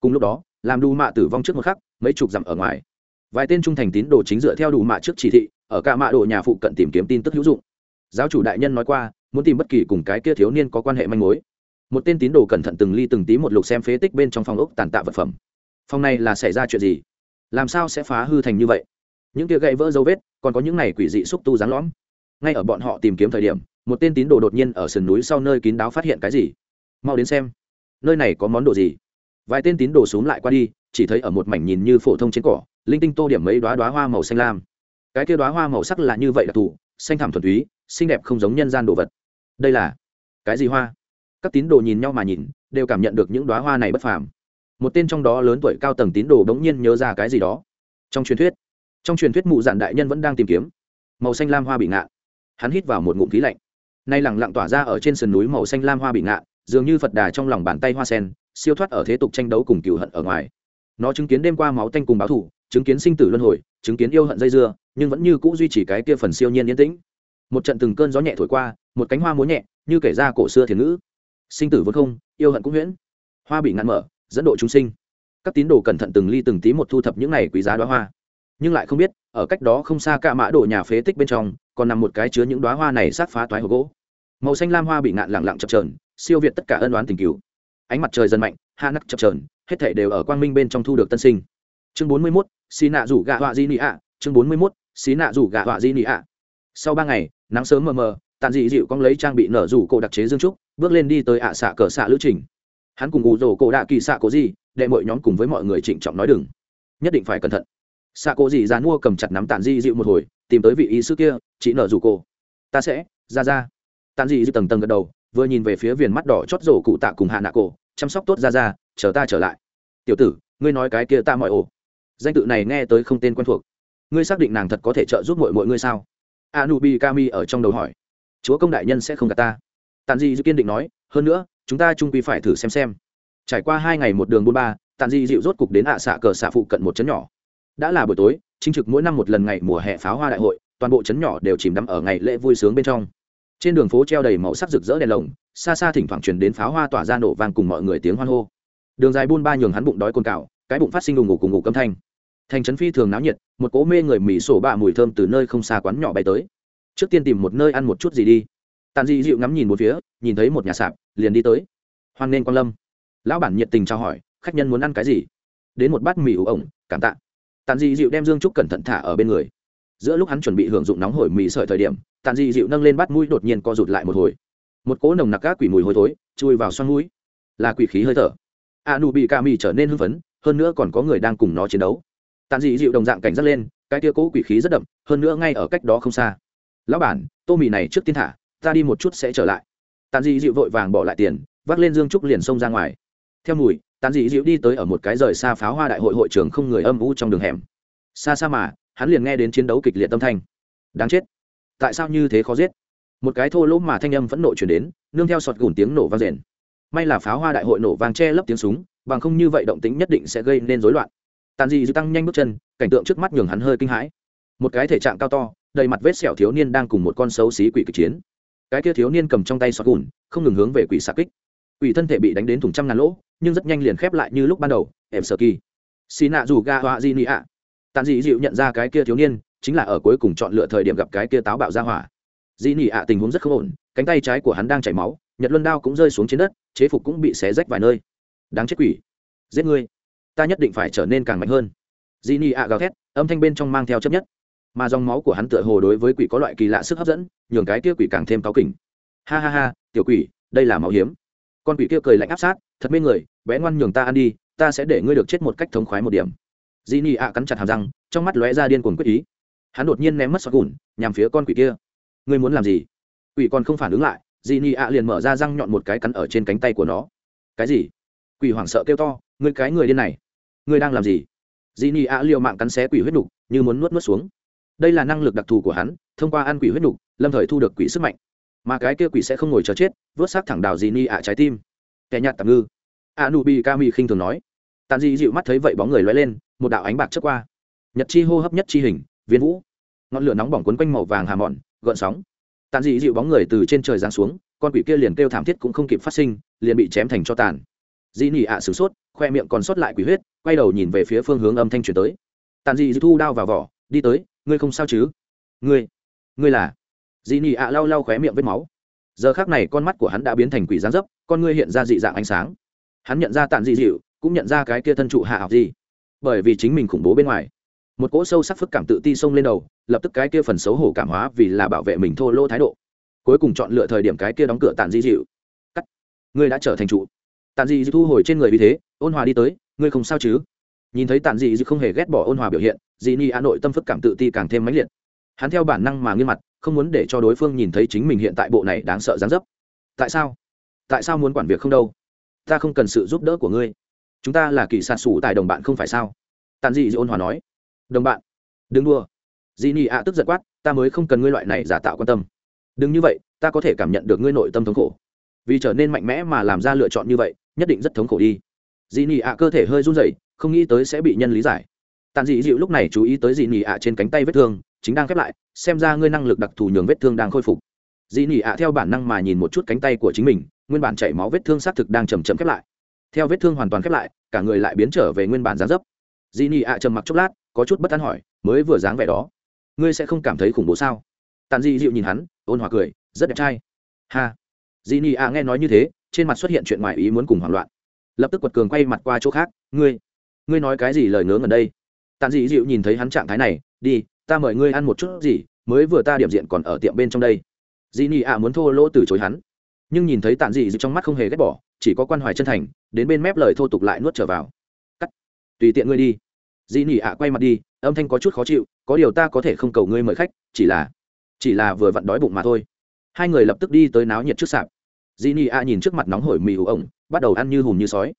Cùng lúc đó, làm đủ mạ tử vong trước một khắc, mấy chục dặm ở ngoài. Vài tên trung thành tín đồ chính dựa theo đủ mạ trước chỉ thị, ở cả mạ đồ nhà phụ cận tìm kiếm tin tức hữu dụng. Giáo chủ đại nhân nói qua, muốn tìm bất kỳ cùng cái kia thiếu niên có quan hệ manh mối một tên tín đồ cẩn thận từng ly từng tí một lục xem phế tích bên trong phòng ốc tàn tạ vật phẩm. Phòng này là xảy ra chuyện gì? Làm sao sẽ phá hư thành như vậy? Những kia gãy vỡ dấu vết, còn có những này quỷ dị xúc tu rán lõm. Ngay ở bọn họ tìm kiếm thời điểm, một tên tín đồ đột nhiên ở sườn núi sau nơi kín đáo phát hiện cái gì? Mau đến xem, nơi này có món đồ gì? Vài tên tín đồ xuống lại qua đi, chỉ thấy ở một mảnh nhìn như phổ thông trên cỏ, linh tinh tô điểm mấy đoá đoá hoa màu xanh lam. Cái kia đoá hoa màu sắc là như vậy đặc thù xanh thảm thuần túy, xinh đẹp không giống nhân gian đồ vật. Đây là cái gì hoa? Các tín đồ nhìn nhau mà nhìn, đều cảm nhận được những đoá hoa này bất phàm. Một tên trong đó lớn tuổi cao tầng tín đồ bỗng nhiên nhớ ra cái gì đó. Trong truyền thuyết, trong truyền thuyết mụ dạn đại nhân vẫn đang tìm kiếm. Màu xanh lam hoa bị ngạn hắn hít vào một ngụm khí lạnh. Nay lẳng lặng tỏa ra ở trên sườn núi màu xanh lam hoa bị ngạn dường như phật đà trong lòng bàn tay hoa sen, siêu thoát ở thế tục tranh đấu cùng cựu hận ở ngoài. Nó chứng kiến đêm qua máu tanh cùng báo thủ chứng kiến sinh tử luân hồi, chứng kiến yêu hận dây dưa, nhưng vẫn như cũ duy trì cái kia phần siêu nhiên yên tĩnh. Một trận từng cơn gió nhẹ thổi qua, một cánh hoa múa nhẹ, như kể ra cổ xưa thiền ngữ sinh tử vốn không yêu hận cũng huyễn. Hoa bị ngăn mở dẫn độ chúng sinh. Các tín đồ cẩn thận từng ly từng tí một thu thập những này quý giá đoá hoa. Nhưng lại không biết ở cách đó không xa cả mã đổ nhà phế tích bên trong còn nằm một cái chứa những đoá hoa này sát phá toái hộp gỗ. Màu xanh lam hoa bị ngạn lặng lặng chập trờn siêu việt tất cả ân đoán tình cứu ánh mặt trời dần mạnh hạ nắc chập trờn hết thể đều ở quang minh bên trong thu được tân sinh. Chương bốn mươi 41, xí nạ rủ gạ họa di nị ạ. Chương bốn mươi 41, xí nạ rủ gạ họa di nị ạ. Sau ba ngày nắng sớm mờ mờ tàn dị dịu cong lấy trang bị nở rủ cổ đặc chế dương trúc bước lên đi tới ạ à xạ cờ xạ lữ trình. Hắn cùng ủ rồ cổ đạ kỳ xạ cố gì đệ mọi nhóm cùng với mọi người trịnh trọng nói đừng. Nhất định phải cẩn thận. Xạ cố gì dán mua cầm chặt nắm tàn di dịu một hồi, tìm tới vị ý sư kia, chị nở rủ cổ ta sẽ, ra ra. Tàn di dịu tầng tầng gật đầu, vừa nhìn về phía viền mắt đỏ chót rổ cụ tạ cùng hạ nạ cổ, chăm sóc tốt ra ra, chờ ta trở lại. Tiểu tử, ngươi nói cái kia ta mọi ổ. Danh tự này nghe tới không tên quen thuộc. Ngươi xác định nàng thật có thể trợ giúp mọi mọi ngươi sao? Anubi kami ở trong đầu hỏi. Chúa công đại nhân sẽ không gạt ta tàn di kiên định nói, hơn nữa, chúng ta trung quy phải thử xem xem. Trải qua hai ngày một đường buôn ba tàn di dịu rốt cục đến ạ xạ cờ xạ phụ cận một chấn nhỏ. Đã là buổi tối, chính trực mỗi năm một lần ngày mùa hè pháo hoa đại hội, toàn bộ chấn nhỏ đều chìm đắm ở ngày lễ vui sướng bên trong. Trên đường phố treo đầy màu sắc rực rỡ đèn lồng, xa xa thỉnh thoảng truyền đến pháo hoa tỏa ra nổ vang cùng mọi người tiếng hoan hô. Đường dài buôn ba nhường hắn bụng đói cồn cào, cái bụng phát sinh đùng ngủ cùng ngủ câm thanh. Thành trấn phi thường náo nhiệt, một cố mê người mì sổ bạ mùi thơm từ nơi không xa quán nhỏ bay tới. Trước tiên tìm một nơi ăn một chút gì đi tàn dị dịu ngắm nhìn một phía, nhìn thấy một nhà sạp, liền đi tới. Hoan nên quan lâm. Lão bản nhiệt tình trao hỏi, khách nhân muốn ăn cái gì? Đến một bát mì ủ ổng, cảm tạ. Tàn dị dịu đem dương trúc cẩn thận thả ở bên người. Giữa lúc hắn chuẩn bị hưởng dụng nóng hổi mì sợi thời điểm, tàn dị dịu nâng lên bát mũi đột nhiên co rụt lại một hồi. Một cỗ nồng nặc các quỷ mùi hôi thối, chui vào xoăn mũi. Là quỷ khí hơi thở. A nu bị ca mì trở nên hưng phấn, hơn nữa còn có người đang cùng nó chiến đấu. Tàn dị dịu đồng dạng cảnh giác lên, cái tia cỗ quỷ khí rất đậm, hơn nữa ngay ở cách đó không xa. Lão bản, tô mì này trước tiên thả ta đi một chút sẽ trở lại. Tàn dị dịu vội vàng bỏ lại tiền, vác lên dương trúc liền xông ra ngoài. Theo mùi, tàn dị dịu đi tới ở một cái rời xa pháo hoa đại hội hội trường không người âm u trong đường hẻm. Xa xa mà, hắn liền nghe đến chiến đấu kịch liệt tâm thanh. Đáng chết. Tại sao như thế khó giết? Một cái thô lỗ mà thanh âm vẫn nộ chuyển đến, nương theo sọt gùn tiếng nổ vang rền. May là pháo hoa đại hội nổ vàng che lấp tiếng súng, bằng không như vậy động tính nhất định sẽ gây nên rối loạn. Tàn dị dịu tăng nhanh bước chân, cảnh tượng trước mắt nhường hắn hơi kinh hãi. Một cái thể trạng cao to, đầy mặt vết sẹo thiếu niên đang cùng một con xấu xí quỷ kịch chiến cái kia thiếu niên cầm trong tay sọt gùn, không ngừng hướng về quỷ xạ kích. Quỷ thân thể bị đánh đến thùng trăm ngàn lỗ, nhưng rất nhanh liền khép lại như lúc ban đầu, em sợ kỳ. Xì nạ dù ga họa di nị ạ. Tàn dị dịu nhận ra cái kia thiếu niên, chính là ở cuối cùng chọn lựa thời điểm gặp cái kia táo bạo ra hỏa. Di nị ạ tình huống rất không ổn, cánh tay trái của hắn đang chảy máu, nhật luân đao cũng rơi xuống trên đất, chế phục cũng bị xé rách vài nơi. Đáng chết quỷ. Giết ngươi. Ta nhất định phải trở nên càng mạnh hơn. Di nị ạ gào thét, âm thanh bên trong mang theo chấp nhất mà dòng máu của hắn tựa hồ đối với quỷ có loại kỳ lạ sức hấp dẫn, nhường cái kia quỷ càng thêm cáu kỉnh. Ha ha ha, tiểu quỷ, đây là máu hiếm con quỷ kia cười lạnh áp sát, thật mê người, bé ngoan nhường ta ăn đi, ta sẽ để ngươi được chết một cách thống khoái một điểm. Dĩ nị ạ cắn chặt hàm răng, trong mắt lóe ra điên cuồng quyết ý. Hắn đột nhiên ném mất sọt gùn, nhằm phía con quỷ kia. Ngươi muốn làm gì? Quỷ còn không phản ứng lại Dĩ nị ạ liền mở ra răng nhọn một cái cắn ở trên cánh tay của nó. Cái gì? Quỷ hoảng sợ kêu to, ngươi cái người điên này. Ngươi đang làm gì? Dĩ nị ạ liều mạng cắn xé quỷ huyết đục như muốn nuốt nuốt xuống đây là năng lực đặc thù của hắn, thông qua ăn quỷ huyết nục lâm thời thu được quỷ sức mạnh. Mà cái kia quỷ sẽ không ngồi chờ chết, vớt xác thẳng đào dì ni ạ trái tim. Kẻ nhạt tạm ngư. A nu bi ca mi khinh thường nói. Tàn dị dịu mắt thấy vậy bóng người loay lên, một đạo ánh bạc chớp qua. Nhật chi hô hấp nhất chi hình, viên vũ. Ngọn lửa nóng bỏng quấn quanh màu vàng hà mòn, gợn sóng. Tàn dị dịu bóng người từ trên trời giáng xuống, con quỷ kia liền kêu thảm thiết cũng không kịp phát sinh, liền bị chém thành cho tàn. Dị nỉ ạ à sửng sốt, khoe miệng còn sót lại quỷ huyết, quay đầu nhìn về phía phương hướng âm thanh chuyển tới. Tàn dị thu đao vào vỏ, đi tới ngươi không sao chứ? Ngươi ngươi là? Dị nị ạ lau lau khóe miệng vết máu. Giờ khác này con mắt của hắn đã biến thành quỷ giáng dấp, con ngươi hiện ra dị dạng ánh sáng. Hắn nhận ra tàn dị dịu, cũng nhận ra cái kia thân trụ hạ học gì. Bởi vì chính mình khủng bố bên ngoài. Một cỗ sâu sắc phức cảm tự ti xông lên đầu, lập tức cái kia phần xấu hổ cảm hóa vì là bảo vệ mình thô lỗ thái độ. Cuối cùng chọn lựa thời điểm cái kia đóng cửa tàn di dịu. Cắt. Ngươi đã trở thành trụ tàn di dịu thu hồi trên người vì thế, ôn hòa đi tới, ngươi không sao chứ? Nhìn thấy tàn Dị Dị không hề ghét bỏ ôn hòa biểu hiện, dị ni a nội tâm phức cảm tự ti càng thêm mãnh liệt. Hắn theo bản năng mà nghiêm mặt, không muốn để cho đối phương nhìn thấy chính mình hiện tại bộ này đáng sợ gián dấp. Tại sao? Tại sao muốn quản việc không đâu? Ta không cần sự giúp đỡ của ngươi. Chúng ta là kỳ sạt sủ tại đồng bạn không phải sao? Tàn dị Dị ôn hòa nói. Đồng bạn, đừng đua dị nị a tức giật quát, ta mới không cần ngươi loại này giả tạo quan tâm. Đừng như vậy, ta có thể cảm nhận được ngươi nội tâm thống khổ. Vì trở nên mạnh mẽ mà làm ra lựa chọn như vậy, nhất định rất thống khổ đi. Dị nị ạ cơ thể hơi run rẩy không nghĩ tới sẽ bị nhân lý giải. Tàn dị dịu lúc này chú ý tới dị nỉ ạ trên cánh tay vết thương, chính đang khép lại, xem ra ngươi năng lực đặc thù nhường vết thương đang khôi phục. Dị nỉ ạ theo bản năng mà nhìn một chút cánh tay của chính mình, nguyên bản chảy máu vết thương xác thực đang chầm chậm khép lại. Theo vết thương hoàn toàn khép lại, cả người lại biến trở về nguyên bản dáng dấp. Dị nỉ ạ trầm mặc chốc lát, có chút bất an hỏi, mới vừa dáng vẻ đó, ngươi sẽ không cảm thấy khủng bố sao? Tàn dị dịu nhìn hắn, ôn hòa cười, rất đẹp trai. Ha. Dị nỉ ạ nghe nói như thế, trên mặt xuất hiện chuyện ngoài ý muốn cùng hoảng loạn. Lập tức quật cường quay mặt qua chỗ khác, ngươi ngươi nói cái gì lời ngớ ngẩn đây? Tàn dị dịu nhìn thấy hắn trạng thái này, đi, ta mời ngươi ăn một chút gì, mới vừa ta điểm diện còn ở tiệm bên trong đây. Dị nị ạ muốn thô lỗ từ chối hắn. Nhưng nhìn thấy tàn dị dịu trong mắt không hề ghét bỏ, chỉ có quan hoài chân thành, đến bên mép lời thô tục lại nuốt trở vào. Cắt. Tùy tiện ngươi đi. Dị nị ạ quay mặt đi, âm thanh có chút khó chịu, có điều ta có thể không cầu ngươi mời khách, chỉ là chỉ là vừa vặn đói bụng mà thôi. Hai người lập tức đi tới náo nhiệt trước sạp. Dị nị ạ nhìn trước mặt nóng hổi mì ủ ổng, bắt đầu ăn như hùm như sói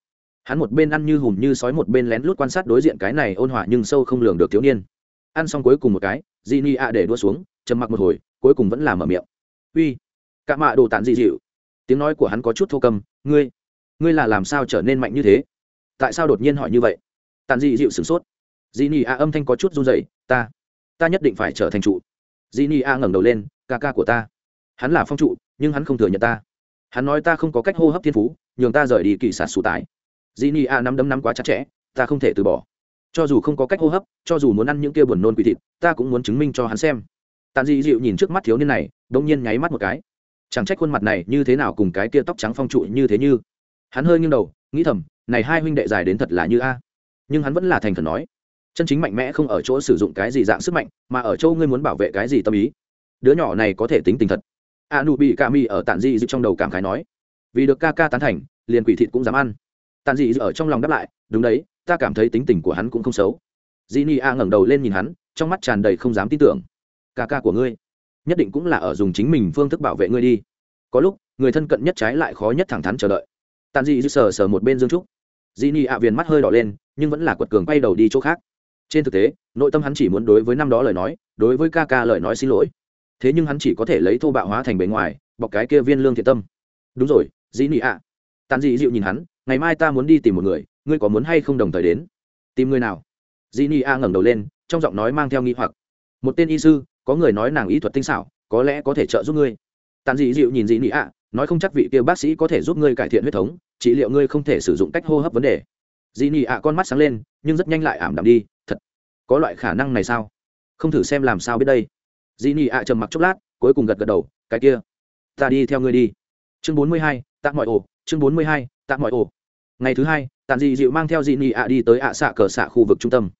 hắn một bên ăn như hùm như sói một bên lén lút quan sát đối diện cái này ôn hòa nhưng sâu không lường được thiếu niên. Ăn xong cuối cùng một cái, di ni ạ để đua xuống, trầm mặc một hồi, cuối cùng vẫn làm mở miệng. Uy cạ mạ đồ tản dị dịu. Tiếng nói của hắn có chút thô cầm, ngươi ngươi là làm sao trở nên mạnh như thế? Tại sao đột nhiên hỏi như vậy? Tàn dị dịu sửng sốt. Di ni a âm thanh có chút run dậy ta ta nhất định phải trở thành trụ di ni a ngẩng đầu lên, ca ca của ta. Hắn là phong trụ, nhưng hắn không thừa nhận ta. Hắn nói ta không có cách hô hấp thiên phú, nhường ta rời đi kỳ sạt sụ tải dị nị a nắm đấm nắm quá chặt chẽ, ta không thể từ bỏ. Cho dù không có cách hô hấp, cho dù muốn ăn những kia buồn nôn quỷ thịt, ta cũng muốn chứng minh cho hắn xem. Tàn dị dịu nhìn trước mắt thiếu niên này đ ỗ n g nhiên nháy mắt một cái. Chẳng trách khuôn mặt này như thế nào cùng cái kia tóc trắng phong trụ như thế như. Hắn hơi nghiêng đầu, nghĩ thầm, này hai huynh đệ dài đến thật là như a. Nhưng hắn vẫn là thành thần nói, chân chính mạnh mẽ không ở chỗ sử dụng cái gì dạng sức mạnh, mà ở chỗ ngươi muốn bảo vệ cái gì tâm ý. Đứa nhỏ này có thể tính tình thật. A nụ bị ca mi ở tàn dị dịu trong đầu cảm khái nói, vì được ca ca tán thành, liền quỷ thịt cũng dám ăn tàn dị dự ở trong lòng đáp lại, đúng đấy, ta cảm thấy tính tình của hắn cũng không xấu. Dị ni a ngẩng đầu lên nhìn hắn, trong mắt tràn đầy không dám tin tưởng. Ca ca của ngươi, nhất định cũng là ở dùng chính mình phương thức bảo vệ ngươi đi. Có lúc, người thân cận nhất trái lại khó nhất thẳng thắn chờ đợi. Tàn dị dự sờ sờ một bên dương trúc. Dị ni a viền mắt hơi đỏ lên, nhưng vẫn là quật cường quay đầu đi chỗ khác. Trên thực tế, nội tâm hắn chỉ muốn đối với năm đó lời nói, đối với ca ca lời nói xin lỗi. Thế nhưng hắn chỉ có thể lấy thô bạo hóa thành bề ngoài, bọc cái kia viên lương thiện tâm. Đúng rồi dĩ nị ạ tàn dị dịu nhìn hắn ngày mai ta muốn đi tìm một người, ngươi có muốn hay không đồng thời đến? Tìm người nào? Dĩ ni a ngẩng đầu lên, trong giọng nói mang theo nghi hoặc. Một tên y sư, có người nói nàng y thuật tinh xảo, có lẽ có thể trợ giúp ngươi. Tàn dị dịu nhìn dĩ nị ạ nói không chắc vị kia bác sĩ có thể giúp ngươi cải thiện huyết thống, trị liệu ngươi không thể sử dụng cách hô hấp vấn đề. Dị nị ạ con mắt sáng lên, nhưng rất nhanh lại ảm đạm đi, thật, có loại khả năng này sao? Không thử xem làm sao biết đây. Dị nị ạ trầm mặc chốc lát, cuối cùng gật gật đầu, cái kia, ta đi theo ngươi đi. Chương bốn mươi hai tạm mọi ổ chương bốn mươi hai tạm mọi ổ ngày thứ hai tàn dị dịu mang theo dị nị ạ đi tới ạ xạ cờ xạ khu vực trung tâm.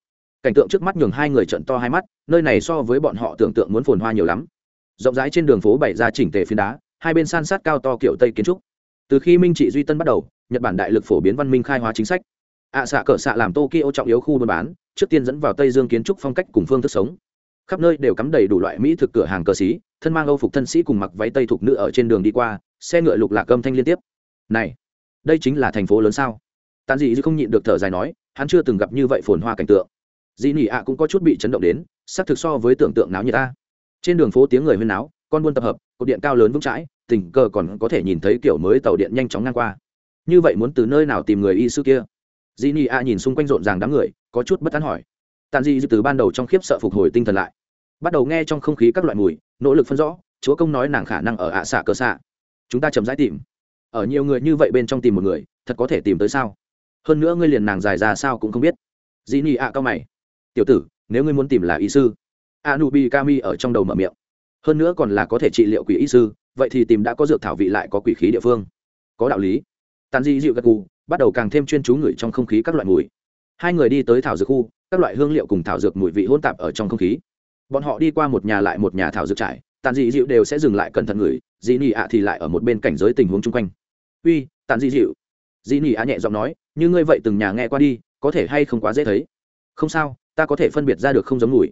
Cảnh tượng trước mắt nhường hai người trận to hai mắt, nơi này so với bọn họ tưởng tượng muốn phồn hoa nhiều lắm. Rộng rãi trên đường phố bày ra chỉnh tề phiến đá, hai bên san sát cao to kiểu tây kiến trúc. Từ khi minh trị duy tân bắt đầu, nhật bản đại lực phổ biến văn minh khai hóa chính sách. Ạ xạ cờ xạ làm tokyo trọng yếu khu buôn bán, trước tiên dẫn vào tây dương kiến trúc phong cách cùng phương thức sống. Khắp nơi đều cắm đầy đủ loại mỹ thực cửa hàng cờ xí, thân mang âu phục thân sĩ cùng mặc váy tây thục nữ ở trên đường đi qua, xe ngựa lục lạc âm thanh liên tiếp. Này đây chính là thành phố lớn sao? Tàn dị không nhịn được thở dài nói, hắn chưa từng gặp như vậy phồn hoa cảnh tượng. Dị nỉ ạ cũng có chút bị chấn động đến, xác thực so với tưởng tượng náo như ta. Trên đường phố tiếng người huyên náo, con buôn tập hợp, cột điện cao lớn vững chãi, tình cờ còn có thể nhìn thấy kiểu mới tàu điện nhanh chóng ngang qua. Như vậy muốn từ nơi nào tìm người y sư kia? Dị nỉ ạ nhìn xung quanh rộn ràng đám người, có chút bất tán hỏi. Tàn dị từ ban đầu trong khiếp sợ phục hồi tinh thần lại. Bắt đầu nghe trong không khí các loại mùi, nỗ lực phân rõ, chúa công nói nàng khả năng ở ạ xạ cơ xạ. Chúng ta chậm rãi tìm ở nhiều người như vậy bên trong tìm một người, thật có thể tìm tới sao? Hơn nữa ngươi liền nàng dài ra sao cũng không biết. Dĩ nỉ ạ, cao mày. Tiểu tử, nếu ngươi muốn tìm là y sư anubi kami ở trong đầu mở miệng. Hơn nữa còn là có thể trị liệu quỷ y sư, vậy thì tìm đã có dược thảo vị lại có quỷ khí địa phương. Có đạo lý. Tàn di dịu gật cù bắt đầu càng thêm chuyên chú ngửi trong không khí các loại mùi. Hai người đi tới thảo dược khu, các loại hương liệu cùng thảo dược mùi vị hôn tạp ở trong không khí. Bọn họ đi qua một nhà lại một nhà thảo dược trải tàn dị dịu đều sẽ dừng lại cẩn thận người, dị nị ạ thì lại ở một bên cảnh giới tình huống chung quanh. Uy, tàn dị dịu. Dị nị ạ nhẹ giọng nói, như ngươi vậy từng nhà nghe qua đi, có thể hay không quá dễ thấy? Không sao, ta có thể phân biệt ra được không giống mùi.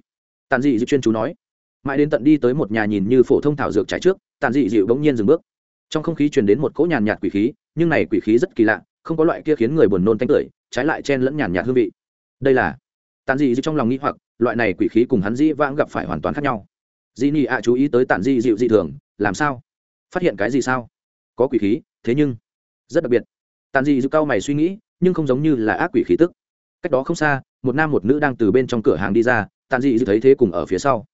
Tàn dị dịu chuyên chú nói. Mãi đến tận đi tới một nhà nhìn như phổ thông thảo dược trải trước, tàn dị dịu bỗng nhiên dừng bước. Trong không khí truyền đến một cỗ nhàn nhạt quỷ khí, nhưng này quỷ khí rất kỳ lạ, không có loại kia khiến người buồn nôn tanh tưởi, trái lại chen lẫn nhàn nhạt hương vị. Đây là tàn dị dịu trong lòng nghĩ hoặc, loại này quỷ khí cùng hắn dĩ vãng gặp phải hoàn toàn khác nhau dĩ nị ạ chú ý tới tản di dịu dị thường, làm sao? Phát hiện cái gì sao? Có quỷ khí, thế nhưng rất đặc biệt. Tản di dịu cao mày suy nghĩ, nhưng không giống như là ác quỷ khí tức. Cách đó không xa, một nam một nữ đang từ bên trong cửa hàng đi ra, Tản di dịu thấy thế cùng ở phía sau.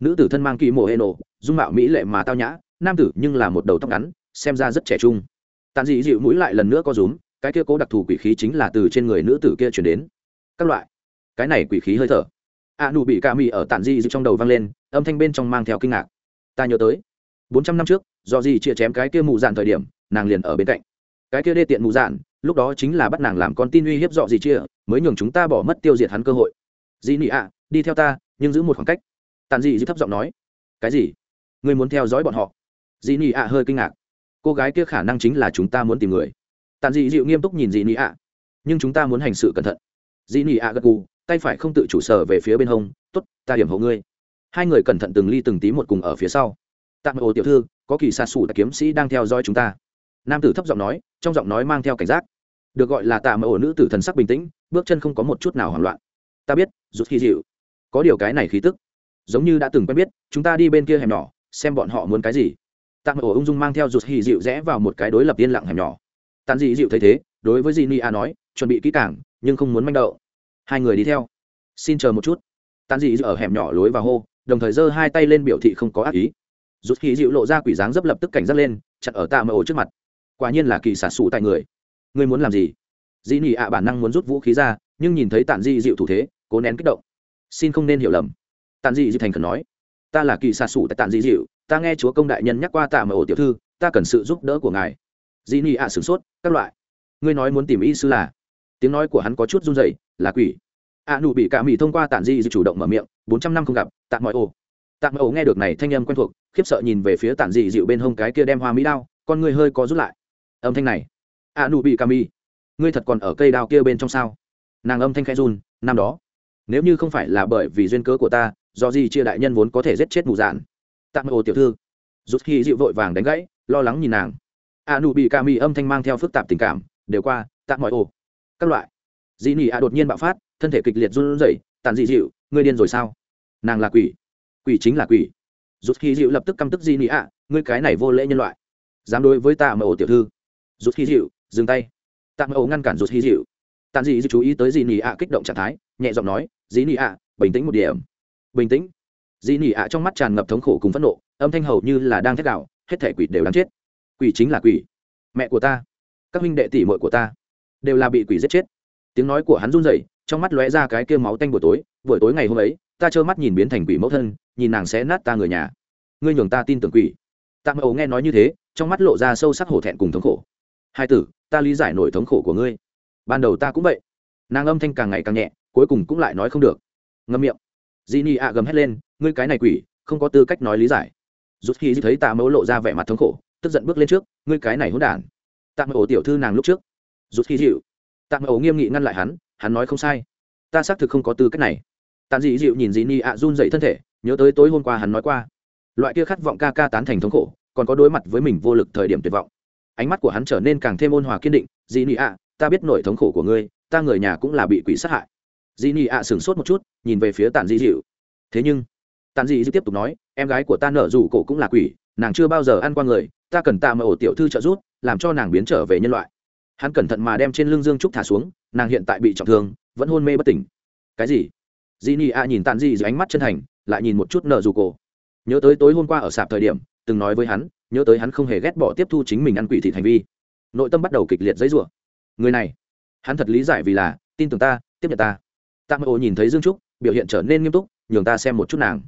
Nữ tử thân mang kỳ mộ hệ nổ, dung mạo mỹ lệ mà tao nhã, nam tử nhưng là một đầu tóc ngắn, xem ra rất trẻ trung. Tàn dị dịu mũi lại lần nữa có rúm, cái kia cố đặc thù quỷ khí chính là từ trên người nữ tử kia chuyển đến. Các loại. Cái này quỷ khí hơi thở a nụ bị ca mị ở tản dị dịu trong đầu vang lên, âm thanh bên trong mang theo kinh ngạc. Ta nhớ tới, bốn trăm năm trước, do gì chia chém cái kia mù dạn thời điểm, nàng liền ở bên cạnh. Cái kia đê tiện mù dạn, lúc đó chính là bắt nàng làm con tin uy hiếp dọ gì chia mới nhường chúng ta bỏ mất tiêu diệt hắn cơ hội. Dĩ nị ạ, đi theo ta, nhưng giữ một khoảng cách. Tàn dị dĩ thấp giọng nói. Cái gì? Ngươi muốn theo dõi bọn họ? Dĩ nị ạ hơi kinh ngạc. Cô gái kia khả năng chính là chúng ta muốn tìm người. Tàn dị dịu nghiêm túc nhìn dĩ nị ạ. Nhưng chúng ta muốn hành sự cẩn thận. Dĩ nị ạ gật gù tay phải không tự chủ sở về phía bên hông t ố t ta điểm hộ ngươi. Hai người cẩn thận từng ly từng tí một cùng ở phía sau. Tạm ô tiểu thư, có kỳ xa xù kiếm sĩ đang theo dõi chúng ta. Nam tử thấp giọng nói, trong giọng nói mang theo cảnh giác. Được gọi là tạm mờ ổ nữ tử thần sắc bình tĩnh, bước chân không có một chút nào hoảng loạn. Ta biết rút khi dịu. Có điều cái này khí tức, giống như đã từng quen biết, chúng ta đi bên kia hẻm nhỏ, xem bọn họ muốn cái gì. Tạm mờ ổ ung dung mang theo rút hì dịu rẽ vào một cái đối lập yên lặng hẻm nhỏ. Tàn dị dịu thấy thế, đối với Di ni a nói, chuẩn bị kỹ càng, nhưng không muốn manh đậu hai người đi theo. Xin chờ một chút. Tàn dị dịu ở hẻm nhỏ lối vào hô, đồng thời giơ hai tay lên biểu thị không có ác ý. Rút khí dịu lộ ra quỷ dáng dấp lập tức cảnh giác lên chặt ở tạ mờ ổ trước mặt. Quả nhiên là kỳ xả sủ tại người. Ngươi muốn làm gì? Dĩ nỉ ạ bản năng muốn rút vũ khí ra, nhưng nhìn thấy tàn di dịu thủ thế, cố nén kích động. Xin không nên hiểu lầm. Tàn di dịu thành khẩn nói, ta là kỳ xả sủ tại tàn di dịu, ta nghe chúa công đại nhân nhắc qua tạ mơ ổ tiểu thư, ta cần sự giúp đỡ của ngài. Dĩ nỉ ạ sửng sốt, các loại, ngươi nói muốn tìm y sư là tiếng nói của hắn có chút run rẩy, là quỷ. A nụ bị cả mỹ thông qua tản di dịu chủ động mở miệng bốn trăm năm không gặp tạm mọi ổ tạm mọi ổ nghe được này thanh âm quen thuộc khiếp sợ nhìn về phía tản di dịu bên hông cái kia đem hoa mỹ đao con người hơi có rút lại. Âm thanh này. A nụ bị kami ngươi thật còn ở cây đao kia bên trong sao? Nàng âm thanh khẽ run năm đó. Nếu như không phải là bởi vì duyên cớ của ta do gì chia đại nhân vốn có thể giết chết mù dạn? Tạm ô tiểu thư. Rút khi dịu vội vàng đánh gãy lo lắng nhìn nàng. A nụ bị kami âm thanh mang theo phức tạp tình cảm đều qua tạm mọi ồ các loại. Dị nỉ a đột nhiên bạo phát, thân thể kịch liệt run rẩy, tàn dị dịu, ngươi điên rồi sao? Nàng là quỷ. Quỷ chính là quỷ. Rút khi dịu lập tức căm tức dị nỉ a, ngươi cái này vô lễ nhân loại. Dám đối với tạ mà ổ tiểu thư. Rút khi dịu dừng tay. Tạ mà ổ ngăn cản rút khi dịu tàn dị dịu chú ý tới dị nỉ ạ kích động trạng thái, nhẹ giọng nói dị nỉ ạ bình tĩnh một điểm. Bình tĩnh? Dị nỉ ạ trong mắt tràn ngập thống khổ cùng phẫn nộ, âm thanh hầu như là đang thét đạo hết thể quỷ đều đáng chết. Quỷ chính là quỷ. Mẹ của ta. Các huynh đệ tỷ muội của ta đều là bị quỷ giết chết. Tiếng nói của hắn run rẩy, trong mắt lóe ra cái kia máu tanh buổi tối buổi tối ngày hôm ấy, ta trơ mắt nhìn biến thành quỷ mẫu thân, nhìn nàng sẽ nát ta người nhà. Ngươi nhường ta tin tưởng quỷ. Tạm ấu nghe nói như thế, trong mắt lộ ra sâu sắc hổ thẹn cùng thống khổ. Hai tử, ta lý giải nổi thống khổ của ngươi. Ban đầu ta cũng vậy. Nàng âm thanh càng ngày càng nhẹ, cuối cùng cũng lại nói không được. Ngâm miệng. Di ni ạ gầm hét lên, ngươi cái này quỷ, không có tư cách nói lý giải. Rút khi thấy tạ mẫu lộ ra vẻ mặt thống khổ, tức giận bước lên trước, ngươi cái này hỗn đản. Tạ mẫu tiểu thư nàng lúc trước rút khi dịu. Tạm ấu nghiêm nghị ngăn lại hắn hắn nói không sai. Ta xác thực không có tư cách này. Tàn dị dịu nhìn dị ni ạ run dậy thân thể, nhớ tới tối hôm qua hắn nói qua. Loại kia khát vọng ca ca tán thành thống khổ, còn có đối mặt với mình vô lực thời điểm tuyệt vọng. Ánh mắt của hắn trở nên càng thêm ôn hòa kiên định dị ni ạ, ta biết nổi thống khổ của ngươi, ta người nhà cũng là bị quỷ sát hại. Dị ni ạ sửng sốt một chút, nhìn về phía tàn dị dịu. Thế nhưng tàn dị dịu tiếp tục nói, em gái của ta nở rủ cổ cũng là quỷ, nàng chưa bao giờ ăn qua người, ta cần tạ mở ổ tiểu thư trợ giúp, làm cho nàng biến trở về nhân loại hắn cẩn thận mà đem trên lưng dương trúc thả xuống, nàng hiện tại bị trọng thương, vẫn hôn mê bất tỉnh. Cái gì? Dì nị a nhìn tàn dị dưới ánh mắt chân thành, lại nhìn một chút nợ dù cổ. Nhớ tới tối hôm qua ở sạp thời điểm, từng nói với hắn, nhớ tới hắn không hề ghét bỏ tiếp thu chính mình ăn quỷ thị thành vi. Nội tâm bắt đầu kịch liệt dấy rủa. Người này, hắn thật lý giải vì là, tin tưởng ta, tiếp nhận ta. Tạ mơ nhìn thấy dương trúc, biểu hiện trở nên nghiêm túc, nhường ta xem một chút nàng.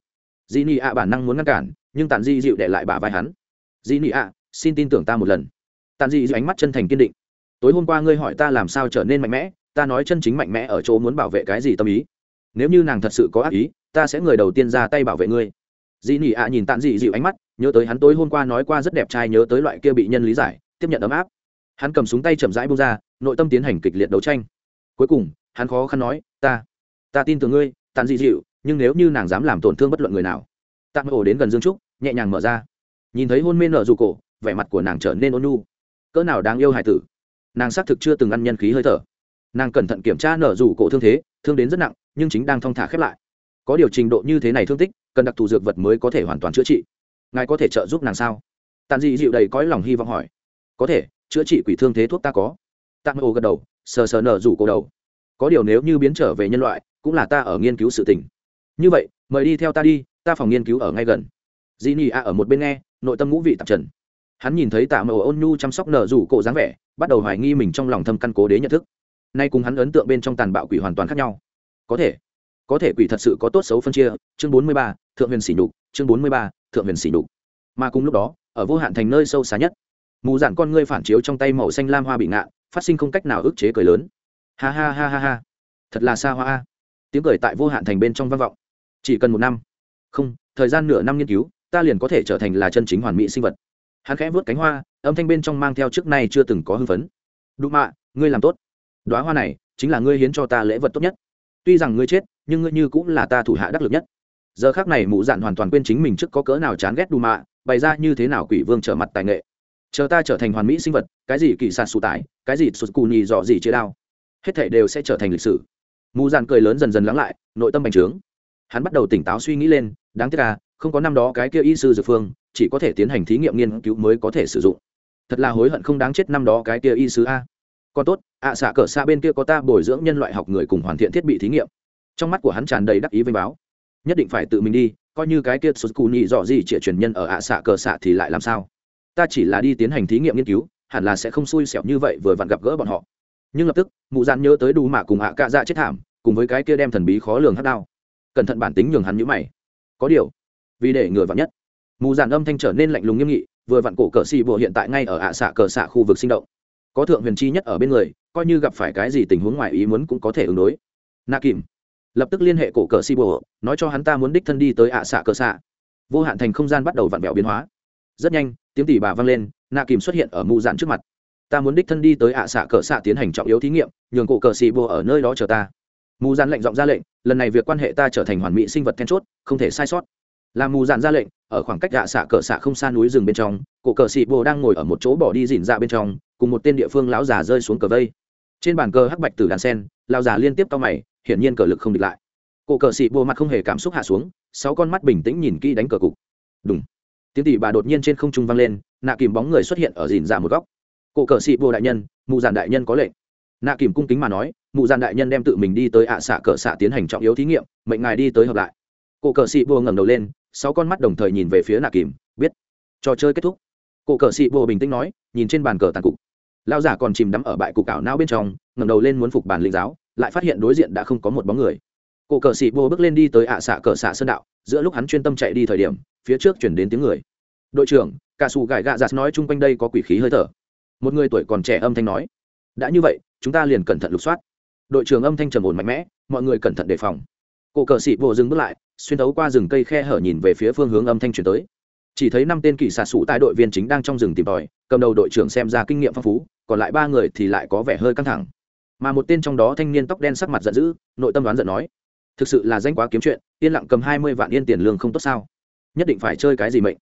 Dì nị a bản năng muốn ngăn cản, nhưng tàn di dịu để lại bả vai hắn. Dì nị a, xin tin tưởng ta một lần. Tàn di dịu ánh mắt chân thành kiên định tối hôm qua ngươi hỏi ta làm sao trở nên mạnh mẽ, ta nói chân chính mạnh mẽ ở chỗ muốn bảo vệ cái gì tâm ý. Nếu như nàng thật sự có ác ý, ta sẽ người đầu tiên ra tay bảo vệ ngươi. Dĩ nỉ ạ nhìn tàn dị dịu ánh mắt, nhớ tới hắn tối hôm qua nói qua rất đẹp trai nhớ tới loại kia bị nhân lý giải, tiếp nhận ấm áp. Hắn cầm súng tay chậm rãi bông ra, nội tâm tiến hành kịch liệt đấu tranh. Cuối cùng, hắn khó khăn nói, ta ta tin tưởng ngươi tàn dị dịu, nhưng nếu như nàng dám làm tổn thương bất luận người nào. Tạm ổ đến gần dương trúc, nhẹ nhàng mở ra. Nhìn thấy hôn mê nở dù cổ, vẻ mặt của nàng trở nên ôn nhu. Cỡ nào đáng yêu hài tử nàng xác thực chưa từng ăn nhân khí hơi thở. Nàng cẩn thận kiểm tra nở rủ cổ thương thế, thương đến rất nặng, nhưng chính đang thong thả khép lại. Có điều trình độ như thế này thương tích, cần đặc thù dược vật mới có thể hoàn toàn chữa trị. Ngài có thể trợ giúp nàng sao? Tàn dị dịu đầy cõi lòng hy vọng hỏi. Có thể, chữa trị quỷ thương thế thuốc ta có. Tạm ô gật đầu, sờ sờ nở rủ cổ đầu. Có điều nếu như biến trở về nhân loại, cũng là ta ở nghiên cứu sự tình. Như vậy, mời đi theo ta đi, ta phòng nghiên cứu ở ngay gần. Di nị a ở một bên nghe, nội tâm ngũ vị tạp trần. Hắn nhìn thấy tạ mờ ôn nhu chăm sóc nở rủ cổ dáng vẻ bắt đầu hoài nghi mình trong lòng thâm căn cố đế nhận thức. Nay cùng hắn ấn tượng bên trong tàn bạo quỷ hoàn toàn khác nhau. Có thể có thể quỷ thật sự có tốt xấu phân chia, chương bốn mươi ba, thượng huyền xỉ nhục, chương bốn mươi ba, thượng huyền xỉ nhục. Mà cùng lúc đó, ở vô hạn thành nơi sâu xa nhất, mù giản con ngươi phản chiếu trong tay màu xanh lam hoa bị ngạn phát sinh không cách nào ức chế cười lớn. Ha ha ha ha ha. Thật là xa hoa a. Tiếng cười tại vô hạn thành bên trong vang vọng. Chỉ cần một năm. Không, thời gian nửa năm nghiên cứu, ta liền có thể trở thành là chân chính hoàn mỹ sinh vật. Hắn khẽ vớt cánh hoa âm thanh bên trong mang theo trước nay chưa từng có hưng phấn. Đụ mạ, ngươi làm tốt. Đoá hoa này, chính là ngươi hiến cho ta lễ vật tốt nhất. Tuy rằng ngươi chết, nhưng ngươi như cũng là ta thủ hạ đắc lực nhất. Giờ khác này mụ dạn hoàn toàn quên chính mình trước có cỡ nào chán ghét đù mạ, bày ra như thế nào quỷ vương trở mặt tài nghệ. Chờ ta trở thành hoàn mỹ sinh vật, cái gì kỳ sạt sụ tải, cái gì sụt cù nhì dọ gì chia đao, hết thể đều sẽ trở thành lịch sử. Mụ dạn cười lớn dần dần lắng lại, nội tâm bành trướng. Hắn bắt đầu tỉnh táo suy nghĩ lên, đáng tiếc là không có năm đó cái kia y sư dược phương, chỉ có thể tiến hành thí nghiệm nghiên cứu mới có thể sử dụng thật là hối hận không đáng chết năm đó cái kia y sứ a. Còn tốt, ạ xạ cỡ xa bên kia có ta bồi dưỡng nhân loại học người cùng hoàn thiện thiết bị thí nghiệm. Trong mắt của hắn tràn đầy đắc ý vinh báo. Nhất định phải tự mình đi, coi như cái kia sụt cù nhị dọ gì trịa truyền nhân ở ạ xạ cờ xạ thì lại làm sao? Ta chỉ là đi tiến hành thí nghiệm nghiên cứu, hẳn là sẽ không xui xẻo như vậy vừa vặn gặp gỡ bọn họ. Nhưng lập tức, mụ dạn nhớ tới đủ mạ cùng ạ cạ dạ chết thảm, cùng với cái kia đem thần bí khó lường hắt đao. Cẩn thận bản tính nhường hắn nhữ mày. Có điều, vì để ngừa vặn nhất mù dạn âm thanh trở nên lạnh lùng nghiêm nghị vừa vặn cổ cờ xì bộ hiện tại ngay ở ạ xạ cờ xạ khu vực sinh động. Có thượng huyền chi nhất ở bên người, coi như gặp phải cái gì tình huống ngoài ý muốn cũng có thể ứng đối. Nạ kìm, lập tức liên hệ cổ cờ xì bộ nói cho hắn ta muốn đích thân đi tới ạ xạ cờ xạ. Vô hạn thành không gian bắt đầu vặn vẹo biến hóa. Rất nhanh, tiếng tỉ bà vang lên, nạ kìm xuất hiện ở mù dạn trước mặt. Ta muốn đích thân đi tới ạ xạ cờ xạ tiến hành trọng yếu thí nghiệm, nhường cổ cờ xì bộ ở nơi đó chờ ta. Mù dạn lệnh giọng ra lệnh, lần này việc quan hệ ta trở thành hoàn mỹ sinh vật then chốt, không thể sai sót làm mù dạn ra lệnh, ở khoảng cách gạ xạ cờ xạ không xa núi rừng bên trong, cổ cờ xị bồ đang ngồi ở một chỗ bỏ đi dìn ra dạ bên trong, cùng một tên địa phương lão già rơi xuống cờ vây. Trên bàn cờ hắc bạch từ đàn sen, lão già liên tiếp cao mày, hiển nhiên cờ lực không địch lại. Cổ cờ xị bồ mặt không hề cảm xúc hạ xuống, sáu con mắt bình tĩnh nhìn kỹ đánh cờ cục. Đúng tiếng tỷ bà đột nhiên trên không trung vang lên, nạ kìm bóng người xuất hiện ở dìn ra dạ một góc. Cổ cờ xị bồ đại nhân, mù giàn đại nhân có lệnh. Nạ kìm cung kính mà nói, mù giàn đại nhân đem tự mình đi tới ạ xạ cờ xạ tiến hành trọng yếu thí nghiệm, mệnh ngài đi tới hợp lại. Cổ cờ xị bồ ngẩng đầu lên sáu con mắt đồng thời nhìn về phía nạ kìm, biết. Trò chơi kết thúc. Cụ cờ sĩ bộ bình tĩnh nói, nhìn trên bàn cờ tàn cục. Lao giả còn chìm đắm ở bại cục ảo não bên trong, ngẩng đầu lên muốn phục bàn linh giáo, lại phát hiện đối diện đã không có một bóng người. Cụ cờ sĩ bộ bước lên đi tới ạ xạ cờ xạ sơn đạo, giữa lúc hắn chuyên tâm chạy đi thời điểm, phía trước chuyển đến tiếng người. Đội trưởng cả xù gãi gạ giặt nói chung quanh đây có quỷ khí hơi thở. Một người tuổi còn trẻ âm thanh nói, đã như vậy, chúng ta liền cẩn thận lục soát. Đội trưởng âm thanh trầm ổn mạnh mẽ, mọi người cẩn thận đề phòng cổ cờ sĩ bộ dừng bước lại, xuyên tấu qua rừng cây khe hở nhìn về phía phương hướng âm thanh chuyển tới. Chỉ thấy năm tên kỳ xạ sủ tại đội viên chính đang trong rừng tìm tòi, cầm đầu đội trưởng xem ra kinh nghiệm phong phú, còn lại ba người thì lại có vẻ hơi căng thẳng. Mà một tên trong đó thanh niên tóc đen sắc mặt giận dữ, nội tâm đoán giận nói, thực sự là danh quá kiếm chuyện, yên lặng cầm hai mươi vạn yên tiền lương không tốt sao? Nhất định phải chơi cái gì mệnh?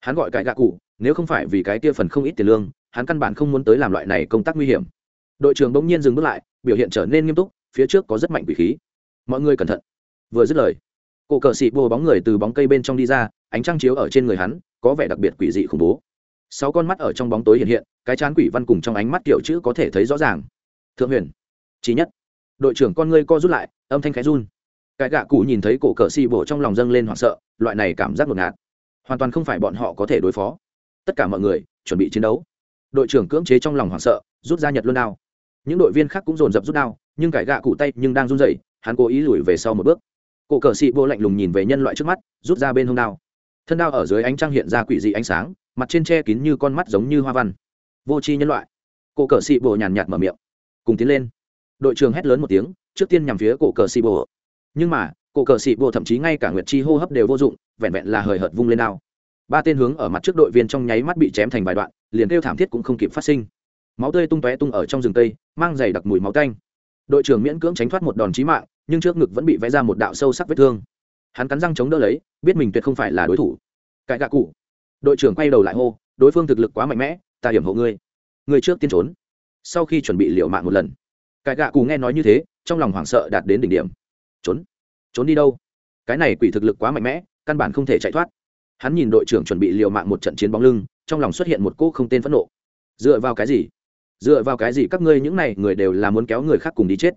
Hắn gọi cái gạ cụ, nếu không phải vì cái kia phần không ít tiền lương, hắn căn bản không muốn tới làm loại này công tác nguy hiểm. Đội trưởng bỗng nhiên dừng bước lại, biểu hiện trở nên nghiêm túc, phía trước có rất mạnh quỷ khí. Mọi người cẩn thận vừa dứt lời cổ cờ xị bồ bóng người từ bóng cây bên trong đi ra, ánh trăng chiếu ở trên người hắn, có vẻ đặc biệt quỷ dị khủng bố. Sáu con mắt ở trong bóng tối hiện hiện, cái chán quỷ văn cùng trong ánh mắt kiểu chữ có thể thấy rõ ràng. Thượng huyền trí nhất. Đội trưởng con ngươi co rút lại, âm thanh khẽ run. Cái gạ cụ nhìn thấy cổ cờ xì bổ trong lòng dâng lên hoảng sợ, loại này cảm giác ngột ngạt. Hoàn toàn không phải bọn họ có thể đối phó. Tất cả mọi người, chuẩn bị chiến đấu. Đội trưởng cưỡng chế trong lòng hoảng sợ, rút ra nhật luôn đao. Những đội viên khác cũng dồn dập rút đao, nhưng cải gạ cụ tay nhưng đang run rẩy, hắn cố ý lùi về sau một bước cổ cờ xị vô lạnh lùng nhìn về nhân loại trước mắt, rút ra bên hông đao. Thân đao ở dưới ánh trăng hiện ra quỷ dị ánh sáng, mặt trên che kín như con mắt giống như hoa văn. Vô tri nhân loại. Cổ cờ xị bộ nhàn nhạt mở miệng. Cùng tiến lên. Đội trưởng hét lớn một tiếng, trước tiên nhằm phía cổ cờ xị bộ nhưng mà, cổ cờ xị bộ thậm chí ngay cả nguyệt chi hô hấp đều vô dụng, vẹn vẹn là hời hợt vung lên đao. Ba tên hướng ở mặt trước đội viên trong nháy mắt bị chém thành vài đoạn, liền kêu thảm thiết cũng không kịp phát sinh. Máu tươi tung tóe tung ở trong rừng tây, mang dày đặc mùi máu tanh. Đội trưởng miễn cưỡng tránh thoát một đòn chí mạng nhưng trước ngực vẫn bị vẽ ra một đạo sâu sắc vết thương. Hắn cắn răng chống đỡ lấy, biết mình tuyệt không phải là đối thủ. Cãi gạ cụ. Đội trưởng quay đầu lại hô, đối phương thực lực quá mạnh mẽ, ta hiểm hộ ngươi. Ngươi trước tiên trốn. Sau khi chuẩn bị liệu mạng một lần cãi gạ cụ nghe nói như thế, trong lòng hoảng sợ đạt đến đỉnh điểm. Trốn? Trốn đi đâu? Cái này quỷ thực lực quá mạnh mẽ, căn bản không thể chạy thoát. Hắn nhìn đội trưởng chuẩn bị liều mạng một trận chiến bóng lưng, trong lòng xuất hiện một cỗ không tên phẫn nộ. Dựa vào cái gì? Dựa vào cái gì các ngươi những này người đều là muốn kéo người khác cùng đi chết?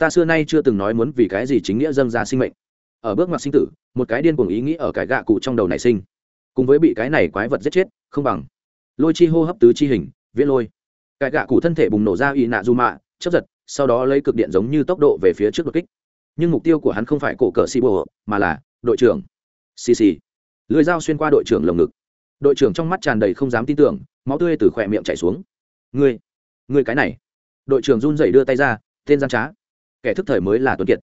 Ta xưa nay chưa từng nói muốn vì cái gì chính nghĩa dâng ra sinh mệnh. Ở bước ngoặt sinh tử, một cái điên cuồng ý nghĩ ở cái gạ cụ trong đầu nảy sinh. Cùng với bị cái này quái vật giết chết, không bằng. Lôi chi hô hấp tứ chi hình, viễn lôi. Cái gạ cụ thân thể bùng nổ ra y nạ du mạ chấp giật, sau đó lấy cực điện giống như tốc độ về phía trước đột kích. Nhưng mục tiêu của hắn không phải cổ cờ xì bồ mà là đội trưởng. Xì xì. Lưới dao xuyên qua đội trưởng lồng ngực. Đội trưởng trong mắt tràn đầy không dám tin tưởng, máu tươi từ khỏe miệng chảy xuống. Ngươi ngươi cái này. Đội trưởng run rẩy đưa tay ra, tên gian trá kẻ thức thời mới là tuấn kiệt.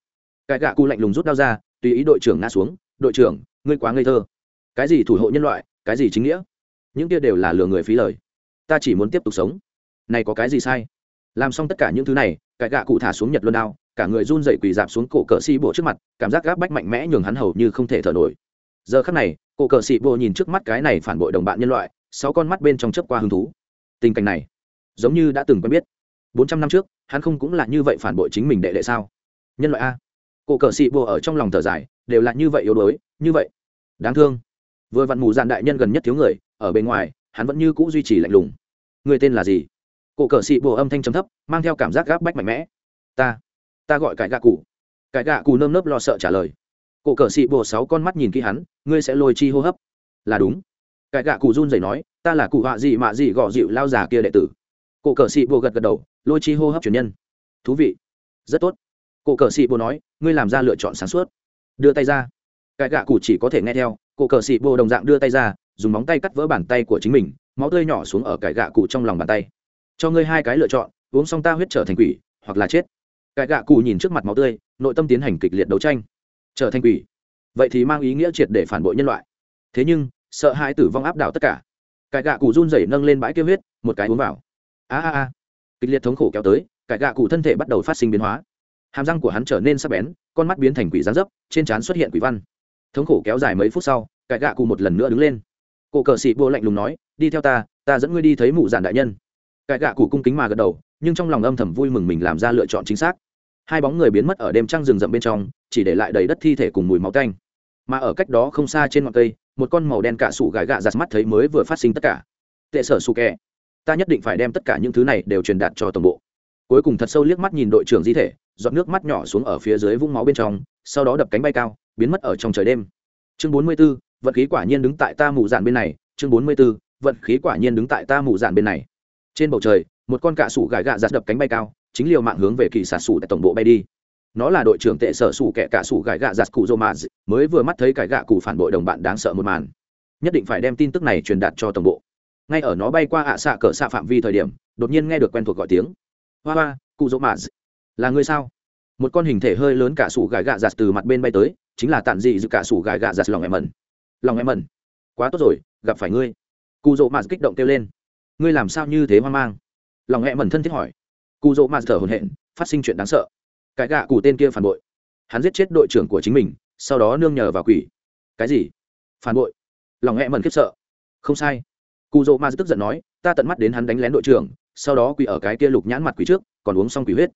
Cái gạ cụ lạnh lùng rút đao ra, tùy ý đội trưởng ngã xuống, đội trưởng, ngươi quá ngây thơ. Cái gì thủ hộ nhân loại, cái gì chính nghĩa? Những kia đều là lừa người phí lời. Ta chỉ muốn tiếp tục sống. Này có cái gì sai? Làm xong tất cả những thứ này, cái gạ cụ thả xuống nhật luân đao, cả người run dậy quỳ dạp xuống cổ cờ xi bộ trước mặt, cảm giác gác bách mạnh mẽ nhường hắn hầu như không thể thở nổi. Giờ khắc này, cổ cờ xị bộ nhìn trước mắt cái này phản bội đồng bạn nhân loại, sáu con mắt bên trong chớp qua hứng thú. Tình cảnh này, giống như đã từng quen biết bốn trăm năm trước, hắn không cũng là như vậy phản bội chính mình đệ đệ sao? Nhân loại a. Cổ cờ xị bồ ở trong lòng thở dài, đều là như vậy yếu đuối, như vậy. Đáng thương. Vừa vặn mù dạn đại nhân gần nhất thiếu người, ở bên ngoài, hắn vẫn như cũ duy trì lạnh lùng. Người tên là gì? Cổ cờ xị bồ âm thanh trầm thấp, mang theo cảm giác gáp bách mạnh mẽ. Ta. Ta gọi cải gạ cụ. Cải gạ cụ nơm nớp lo sợ trả lời. Cổ cờ xị bồ sáu con mắt nhìn kỹ hắn, ngươi sẽ lôi chi hô hấp. Là đúng. Cải gạ cụ run rẩy nói, ta là cụ họa gì mạ gì gõ dịu lao già kia đệ tử. Cổ cờ xị bồ gật gật đầu lôi chi hô hấp truyền nhân. Thú vị. Rất tốt. Cổ cờ sĩ bồ nói, ngươi làm ra lựa chọn sáng suốt. Đưa tay ra. Cải gạ cụ chỉ có thể nghe theo, cổ cờ sĩ bồ đồng dạng đưa tay ra, dùng móng tay cắt vỡ bàn tay của chính mình, máu tươi nhỏ xuống ở cải gạ cụ trong lòng bàn tay. Cho ngươi hai cái lựa chọn, uống xong ta huyết trở thành quỷ, hoặc là chết. Cải gạ cụ nhìn trước mặt máu tươi, nội tâm tiến hành kịch liệt đấu tranh. Trở thành quỷ. Vậy thì mang ý nghĩa triệt để phản bội nhân loại. Thế nhưng, sợ hai tử vong áp đảo tất cả. Cải gạ cụ run rẩy nâng lên bãi kêu huyết, một cái uống vào. A a a kịch liệt thống khổ kéo tới, cải gạ cụ thân thể bắt đầu phát sinh biến hóa. Hàm răng của hắn trở nên sắc bén, con mắt biến thành quỷ rán dấp, trên trán xuất hiện quỷ văn. Thống khổ kéo dài mấy phút sau, cải gạ cụ một lần nữa đứng lên. Cổ cờ sĩ vô lạnh lùng nói, đi theo ta ta dẫn ngươi đi thấy mụ giản đại nhân. Cải gạ cụ cung kính mà gật đầu, nhưng trong lòng âm thầm vui mừng mình làm ra lựa chọn chính xác. Hai bóng người biến mất ở đêm trăng rừng rậm bên trong, chỉ để lại đầy đất thi thể cùng mùi máu canh mà ở cách đó không xa trên ngọn cây, một con màu đen cả sủ gãi gạ giặt mắt thấy mới vừa phát sinh tất cả. Tệ sở sù kẹ ta nhất định phải đem tất cả những thứ này đều truyền đạt cho tổng bộ. Cuối cùng thật sâu liếc mắt nhìn đội trưởng di thể dọn nước mắt nhỏ xuống ở phía dưới vũng máu bên trong sau đó đập cánh bay cao biến mất ở trong trời đêm. Chương bốn mươi 44, vận khí quả nhiên đứng tại ta mù dạn bên này. Chương bốn mươi 44, vận khí quả nhiên đứng tại ta mù dạn bên này. Trên bầu trời một con cạ sủ gãi gạ giặt đập cánh bay cao chính liều mạng hướng về kỳ xả sủ tại tổng bộ bay đi. Nó là đội trưởng tệ sở sủ kẻ cạ sủ gãi gạ giặt cụ dô mà mới vừa mắt thấy cái gạ cụ phản bội đồng bạn đáng sợ một màn. Nhất định phải đem tin tức này truyền đạt cho tổng bộ ngay ở nó bay qua ạ xạ cỡ xạ phạm vi thời điểm, đột nhiên nghe được quen thuộc gọi tiếng. Hoa hoa, cụ dỗ mạ là người sao? Một con hình thể hơi lớn cả sủ gà gà giặt từ mặt bên bay tới, chính là tàn dị giữ cả sủ gà gà giặt lòng em mẩn lòng em mẩn quá tốt rồi, gặp phải ngươi. Cụ dỗ mạ kích động kêu lên. Ngươi làm sao như thế hoang mang? Lòng em mẩn thân thiết hỏi. Cụ dỗ mạ thở hồn hện phát sinh chuyện đáng sợ. Cái gạ cụ tên kia phản bội. Hắn giết chết đội trưởng của chính mình, sau đó nương nhờ vào quỷ. Cái gì? Phản bội. Lòng em mẩn khiếp sợ. Không sai cụ dỗ ma tức giận nói, ta tận mắt đến hắn đánh lén đội trưởng, sau đó quỳ ở cái kia lục nhãn mặt quỷ trước, còn uống xong quỷ huyết.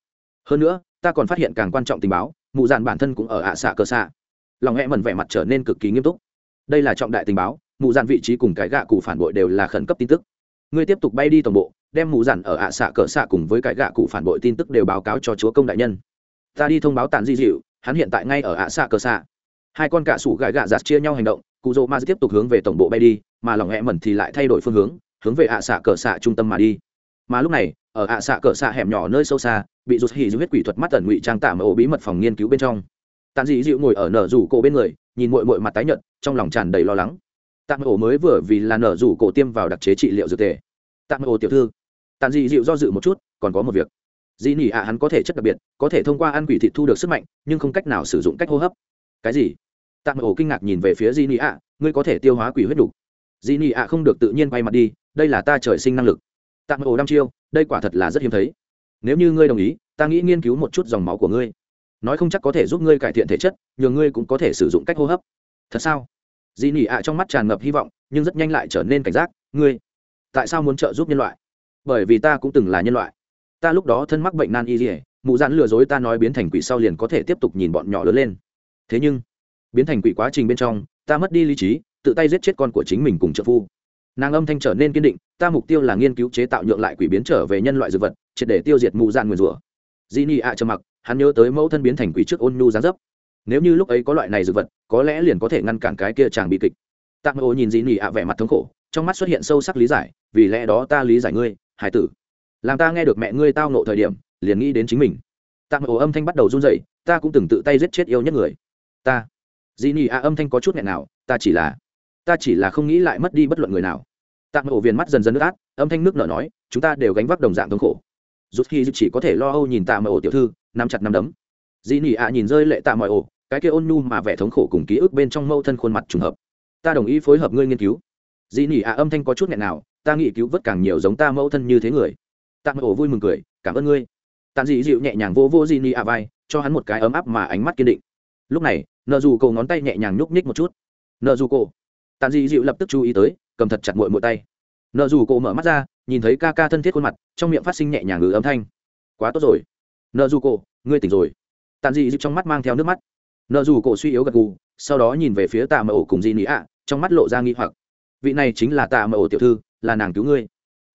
Hơn nữa, ta còn phát hiện càng quan trọng tình báo, mụ dạn bản thân cũng ở ạ xạ cơ xạ. Lòng hẹ mẩn vẻ mặt trở nên cực kỳ nghiêm túc. Đây là trọng đại tình báo, mụ dạn vị trí cùng cái gạ cụ phản bội đều là khẩn cấp tin tức. Ngươi tiếp tục bay đi toàn bộ, đem mụ dạn ở ạ xạ cỡ xạ cùng với cái gạ cụ phản bội tin tức đều báo cáo cho chúa công đại nhân. Ta đi thông báo tàn di dịu, hắn hiện tại ngay ở ạ xạ cỡ xạ. Hai con cạ sủ gãi gạ giặt chia nhau hành động cụ dỗ ma tiếp tục hướng về tổng bộ bay đi, mà lòng hẹ mẩn thì lại thay đổi phương hướng hướng về ạ xạ cờ xạ trung tâm mà đi. Mà lúc này, ở ạ xạ cờ xạ hẻm nhỏ nơi sâu xa, bị rụt hỉ huyết quỷ thuật mắt tần ngụy trang tạm ở ổ bí mật phòng nghiên cứu bên trong. Tàn dị dịu ngồi ở nở rủ cổ bên người, nhìn mội mội mặt tái nhợt, trong lòng tràn đầy lo lắng. Tạm ổ mới vừa vì là nở rủ cổ tiêm vào đặc chế trị liệu dược tề. Tạm ổ tiểu thư tàn dị dịu do dự một chút, còn có một việc. Dị nỉ ạ, hắn có thể chất đặc biệt, có thể thông qua ăn quỷ thịt thu được sức mạnh, nhưng không cách nào sử dụng cách hô hấp. Cái gì? Tạm ổ kinh ngạc nhìn về phía Di nỉ ạ ngươi có thể tiêu hóa quỷ huyết đủ. Di nỉ ạ không được tự nhiên bay mặt đi, đây là ta trời sinh năng lực. Tạm ổ đăm chiêu, đây quả thật là rất hiếm thấy. Nếu như ngươi đồng ý, ta nghĩ nghiên cứu một chút dòng máu của ngươi. Nói không chắc có thể giúp ngươi cải thiện thể chất, nhờ ngươi cũng có thể sử dụng cách hô hấp. Thật sao? Di nỉ ạ trong mắt tràn ngập hy vọng, nhưng rất nhanh lại trở nên cảnh giác. Ngươi, tại sao muốn trợ giúp nhân loại? Bởi vì ta cũng từng là nhân loại. Ta lúc đó thân mắc bệnh nan y dỉa mụ dạn lừa dối ta nói biến thành quỷ sau liền có thể tiếp tục nhìn bọn nhỏ lớn lên. Thế nhưng biến thành quỷ quá trình bên trong, ta mất đi lý trí, tự tay giết chết con của chính mình cùng trợ phu. Nàng âm thanh trở nên kiên định, ta mục tiêu là nghiên cứu chế tạo nhượng lại quỷ biến trở về nhân loại dược vật, triệt để tiêu diệt mụ dạn nguyền rủa. Di ni ạ trầm mặc, hắn nhớ tới mẫu thân biến thành quỷ trước ôn nhu gián dấp. Nếu như lúc ấy có loại này dược vật, có lẽ liền có thể ngăn cản cái kia chàng bị kịch. Tạm ô nhìn di ni ạ vẻ mặt thống khổ, trong mắt xuất hiện sâu sắc lý giải, vì lẽ đó ta lý giải ngươi, hải tử. Làm ta nghe được mẹ ngươi tao nộ thời điểm, liền nghĩ đến chính mình. Tạm ô âm thanh bắt đầu run rẩy, ta cũng từng tự tay giết chết yêu nhất người. Ta dì nỉ a âm thanh có chút nghẹn nào, ta chỉ là, ta chỉ là không nghĩ lại mất đi bất luận người nào. Tạm ổ viền mắt dần dần nước át, âm thanh nước nở nói, chúng ta đều gánh vác đồng dạng thống khổ. Rút khi chỉ có thể lo âu nhìn Tạm ổ tiểu thư, nắm chặt nắm đấm. Dĩ nỉ A nhìn rơi lệ Tạm mọi ổ cái kia ôn nhu mà vẻ thống khổ cùng ký ức bên trong mâu thân khuôn mặt trùng hợp. Ta đồng ý phối hợp ngươi nghiên cứu. Dĩ nỉ A âm thanh có chút nghẹn nào, ta nghĩ cứu vớt càng nhiều giống ta mâu thân như thế người. Tạm ổ vui mừng cười, cảm ơn ngươi. Tạm dị dịu nhẹ nhàng vô vô dĩ nỉ A vai, cho hắn một cái ấm áp mà ánh mắt kiên định. Lúc này nợ dù cổ ngón tay nhẹ nhàng nhúc nhích một chút. Nợ dù cổ. Tàn dị dịu lập tức chú ý tới, cầm thật chặt mội mội tay. Nợ dù cổ mở mắt ra, nhìn thấy ca ca thân thiết khuôn mặt, trong miệng phát sinh nhẹ nhàng ngừ âm thanh. Quá tốt rồi. Nợ dù cổ, ngươi tỉnh rồi. Tàn dị dịu trong mắt mang theo nước mắt. Nợ dù cổ suy yếu gật gù, sau đó nhìn về phía tạ mờ ổ cùng dị nị ạ, trong mắt lộ ra nghi hoặc. Vị này chính là tạ mờ ổ tiểu thư, là nàng cứu ngươi.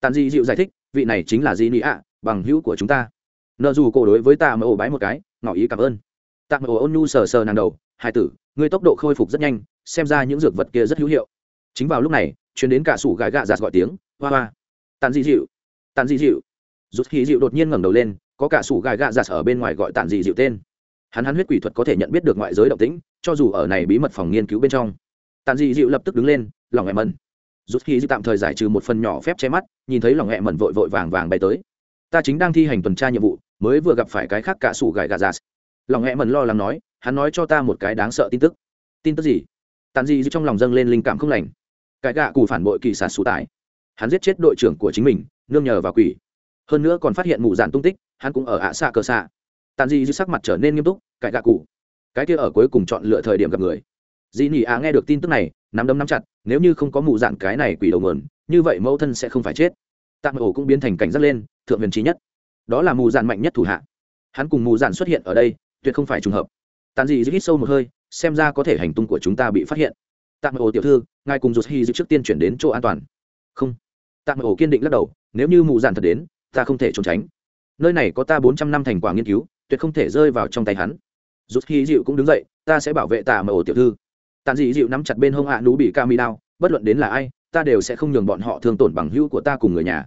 Tàn dị dịu giải thích, vị này chính là dị nị ạ, bằng hữu của chúng ta. Nợ dù cổ đối với tạ mờ ổ bái một cái, ngỏ ý cảm ơn. Tạ mờ ổ ôn nhu sờ sờ nàng đầu hai tử, ngươi tốc độ khôi phục rất nhanh, xem ra những dược vật kia rất hữu hiệu. Chính vào lúc này chuyến đến cả sủ gãi gạ giạt gọi tiếng, hoa hoa. Tàn dị dịu tàn dị dịu. Rút khí dịu đột nhiên ngẩng đầu lên, có cả sủ gãi gạ giạt ở bên ngoài gọi tàn dị dịu tên. Hắn hắn huyết quỷ thuật có thể nhận biết được ngoại giới động tĩnh, cho dù ở này bí mật phòng nghiên cứu bên trong. Tàn dị dịu lập tức đứng lên, lòng hẹ mần rút khí dịu tạm thời giải trừ một phần nhỏ phép che mắt, nhìn thấy lòng hẹ mần vội vội vàng vàng bay tới. Ta chính đang thi hành tuần tra nhiệm vụ, mới vừa gặp phải cái khác cả sủ gãi gạ giạt. Lòng hẹ mần lo lắng nói hắn nói cho ta một cái đáng sợ tin tức. Tin tức gì? Tàn dị trong lòng dâng lên linh cảm không lành. Cái gạ cù phản bội kỳ sản xú tải. Hắn giết chết đội trưởng của chính mình, nương nhờ vào quỷ. Hơn nữa còn phát hiện mụ dạn tung tích, hắn cũng ở ạ xa cờ xạ. Tàn dị dư sắc mặt trở nên nghiêm túc, cái gạ cụ cái kia ở cuối cùng chọn lựa thời điểm gặp người. Dị nỉ ạ nghe được tin tức này, nắm đấm nắm chặt, nếu như không có mụ dạn cái này quỷ đầu mờn như vậy mẫu thân sẽ không phải chết. Tạm ổ cũng biến thành cảnh giác lên, thượng huyền trí nhất. Đó là mù dạn mạnh nhất thủ hạ. Hắn cùng mù dạn xuất hiện ở đây, tuyệt không phải trùng hợp tàn dị dư hít sâu một hơi, xem ra có thể hành tung của chúng ta bị phát hiện. Tạm ổ tiểu thư, ngài cùng rút hy giữ trước tiên chuyển đến chỗ an toàn. Không. Tạm ổ kiên định lắc đầu, nếu như mù dạn thật đến, ta không thể trốn tránh. Nơi này có ta bốn trăm năm thành quả nghiên cứu, tuyệt không thể rơi vào trong tay hắn. Rút hy dịu cũng đứng dậy, ta sẽ bảo vệ tạ mà ổ tiểu thư. Tàn dị dịu nắm chặt bên hông hạ nú bị ca mi đao, bất luận đến là ai, ta đều sẽ không nhường bọn họ thương tổn bằng hữu của ta cùng người nhà.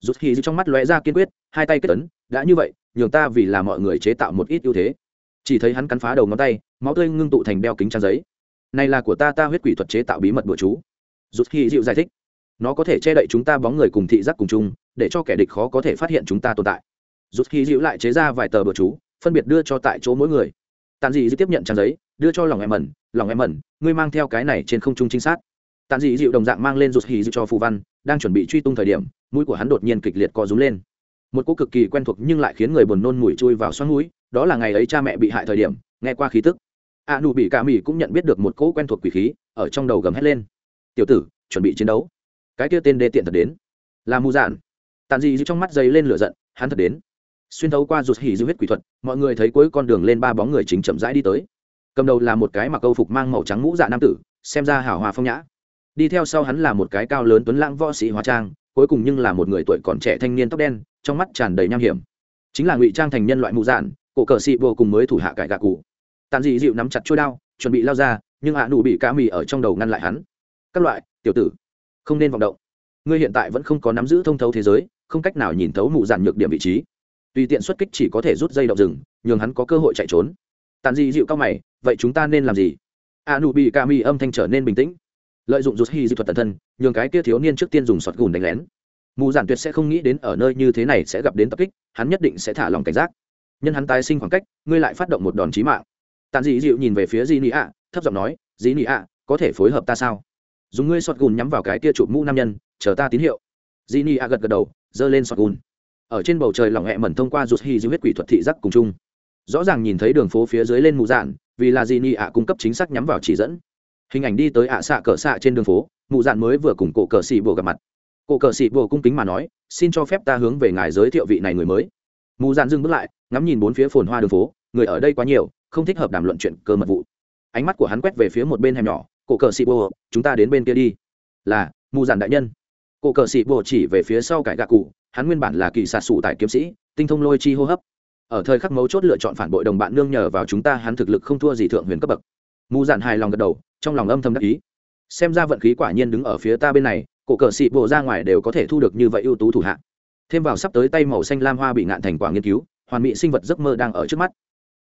Rút khi trong mắt lóe ra kiên quyết, hai tay kết tấn đã như vậy, nhường ta vì là mọi người chế tạo một ít ưu thế chỉ thấy hắn cắn phá đầu ngón tay, máu tươi ngưng tụ thành đeo kính trang giấy. Này là của ta ta huyết quỷ thuật chế tạo bí mật bữa chú. Rút khi dịu giải thích. Nó có thể che đậy chúng ta bóng người cùng thị giác cùng chung, để cho kẻ địch khó có thể phát hiện chúng ta tồn tại. Rút khi dịu lại chế ra vài tờ bữa chú, phân biệt đưa cho tại chỗ mỗi người. Tàn dị tiếp nhận trang giấy, đưa cho lòng em mẩn. Lòng em mẩn, ngươi mang theo cái này trên không trung trinh sát. Tàn dị dịu đồng dạng mang lên rút hì dịu cho phù văn, đang chuẩn bị truy tung thời điểm, mũi của hắn đột nhiên kịch liệt co rúm lên. Một cô cực kỳ quen thuộc nhưng lại khiến người buồn nôn mùi chui vào xoắn mũi đó là ngày ấy cha mẹ bị hại thời điểm, nghe qua khí tức. A nụ bị cả mỹ cũng nhận biết được một cỗ quen thuộc quỷ khí ở trong đầu gầm hét lên. Tiểu tử, chuẩn bị chiến đấu. Cái kia tên đê tiện thật đến. Là mù dạn. Tàn dị trong mắt dây lên lửa giận, hắn thật đến. Xuyên thấu qua rụt hỉ dư huyết quỷ thuật, mọi người thấy cuối con đường lên ba bóng người chính chậm rãi đi tới. Cầm đầu là một cái mặc câu phục mang màu trắng mũ dạ nam tử, xem ra hảo hòa phong nhã. Đi theo sau hắn là một cái cao lớn tuấn lãng võ sĩ hóa trang, cuối cùng nhưng là một người tuổi còn trẻ thanh niên tóc đen, trong mắt tràn đầy nham hiểm. Chính là ngụy trang thành nhân loại mù dạn cổ cờ xị vô cùng mới thủ hạ cải gạ cụ. Tàn dị dịu nắm chặt trôi đao, chuẩn bị lao ra, nhưng hạ nụ bị cá mì ở trong đầu ngăn lại hắn. Các loại, tiểu tử, không nên vọng động. Ngươi hiện tại vẫn không có nắm giữ thông thấu thế giới, không cách nào nhìn thấu mụ giản nhược điểm vị trí. Tùy tiện xuất kích chỉ có thể rút dây động rừng, nhường hắn có cơ hội chạy trốn. Tàn dị dịu cao mày, vậy chúng ta nên làm gì? A nụ bị ca mi âm thanh trở nên bình tĩnh. Lợi dụng rút hy dị thuật tần thân, nhường cái kia thiếu niên trước tiên dùng sọt gùn đánh lén. Mù giản tuyệt sẽ không nghĩ đến ở nơi như thế này sẽ gặp đến tập kích, hắn nhất định sẽ thả lòng cảnh giác nhân hắn tái sinh khoảng cách, ngươi lại phát động một đòn chí mạng. Tàn dị dịu nhìn về phía di nị ạ thấp giọng nói di nị ạ có thể phối hợp ta sao? Dùng ngươi sọt gùn nhắm vào cái kia chụp mũ nam nhân, chờ ta tín hiệu. Di nị ạ gật gật đầu, giơ lên sọt gùn. Ở trên bầu trời lỏng hẹ mẩn thông qua rụt hy di huyết quỷ thuật thị giác cùng chung. Rõ ràng nhìn thấy đường phố phía dưới lên mù dạn, vì là di nị ạ cung cấp chính xác nhắm vào chỉ dẫn. Hình ảnh đi tới ạ xạ cỡ xạ trên đường phố mụ dạn mới vừa cùng cổ cờ xì bồ gặp mặt. Cổ cờ xì bồ cung kính mà nói, xin cho phép ta hướng về ngài giới thiệu vị này người mới. Mù dạn dừng bước lại ngắm nhìn bốn phía phồn hoa đường phố, người ở đây quá nhiều, không thích hợp đàm luận chuyện cơ mật vụ. Ánh mắt của hắn quét về phía một bên hẻm nhỏ, cổ cờ sĩ bồ, chúng ta đến bên kia đi. Là, mù giản đại nhân. Cổ cờ sĩ bồ chỉ về phía sau cải gạ cụ, hắn nguyên bản là kỳ xạ sủ tại kiếm sĩ, tinh thông lôi chi hô hấp. Ở thời khắc mấu chốt lựa chọn phản bội đồng bạn nương nhờ vào chúng ta, hắn thực lực không thua gì thượng huyền cấp bậc. Mù giản hài lòng gật đầu, trong lòng âm thầm đắc ý. Xem ra vận khí quả nhiên đứng ở phía ta bên này, cổ cờ xị bộ ra ngoài đều có thể thu được như vậy ưu tú thủ hạ. Thêm vào sắp tới tay màu xanh lam hoa bị ngạn thành quả nghiên cứu hoàn mỹ sinh vật giấc mơ đang ở trước mắt.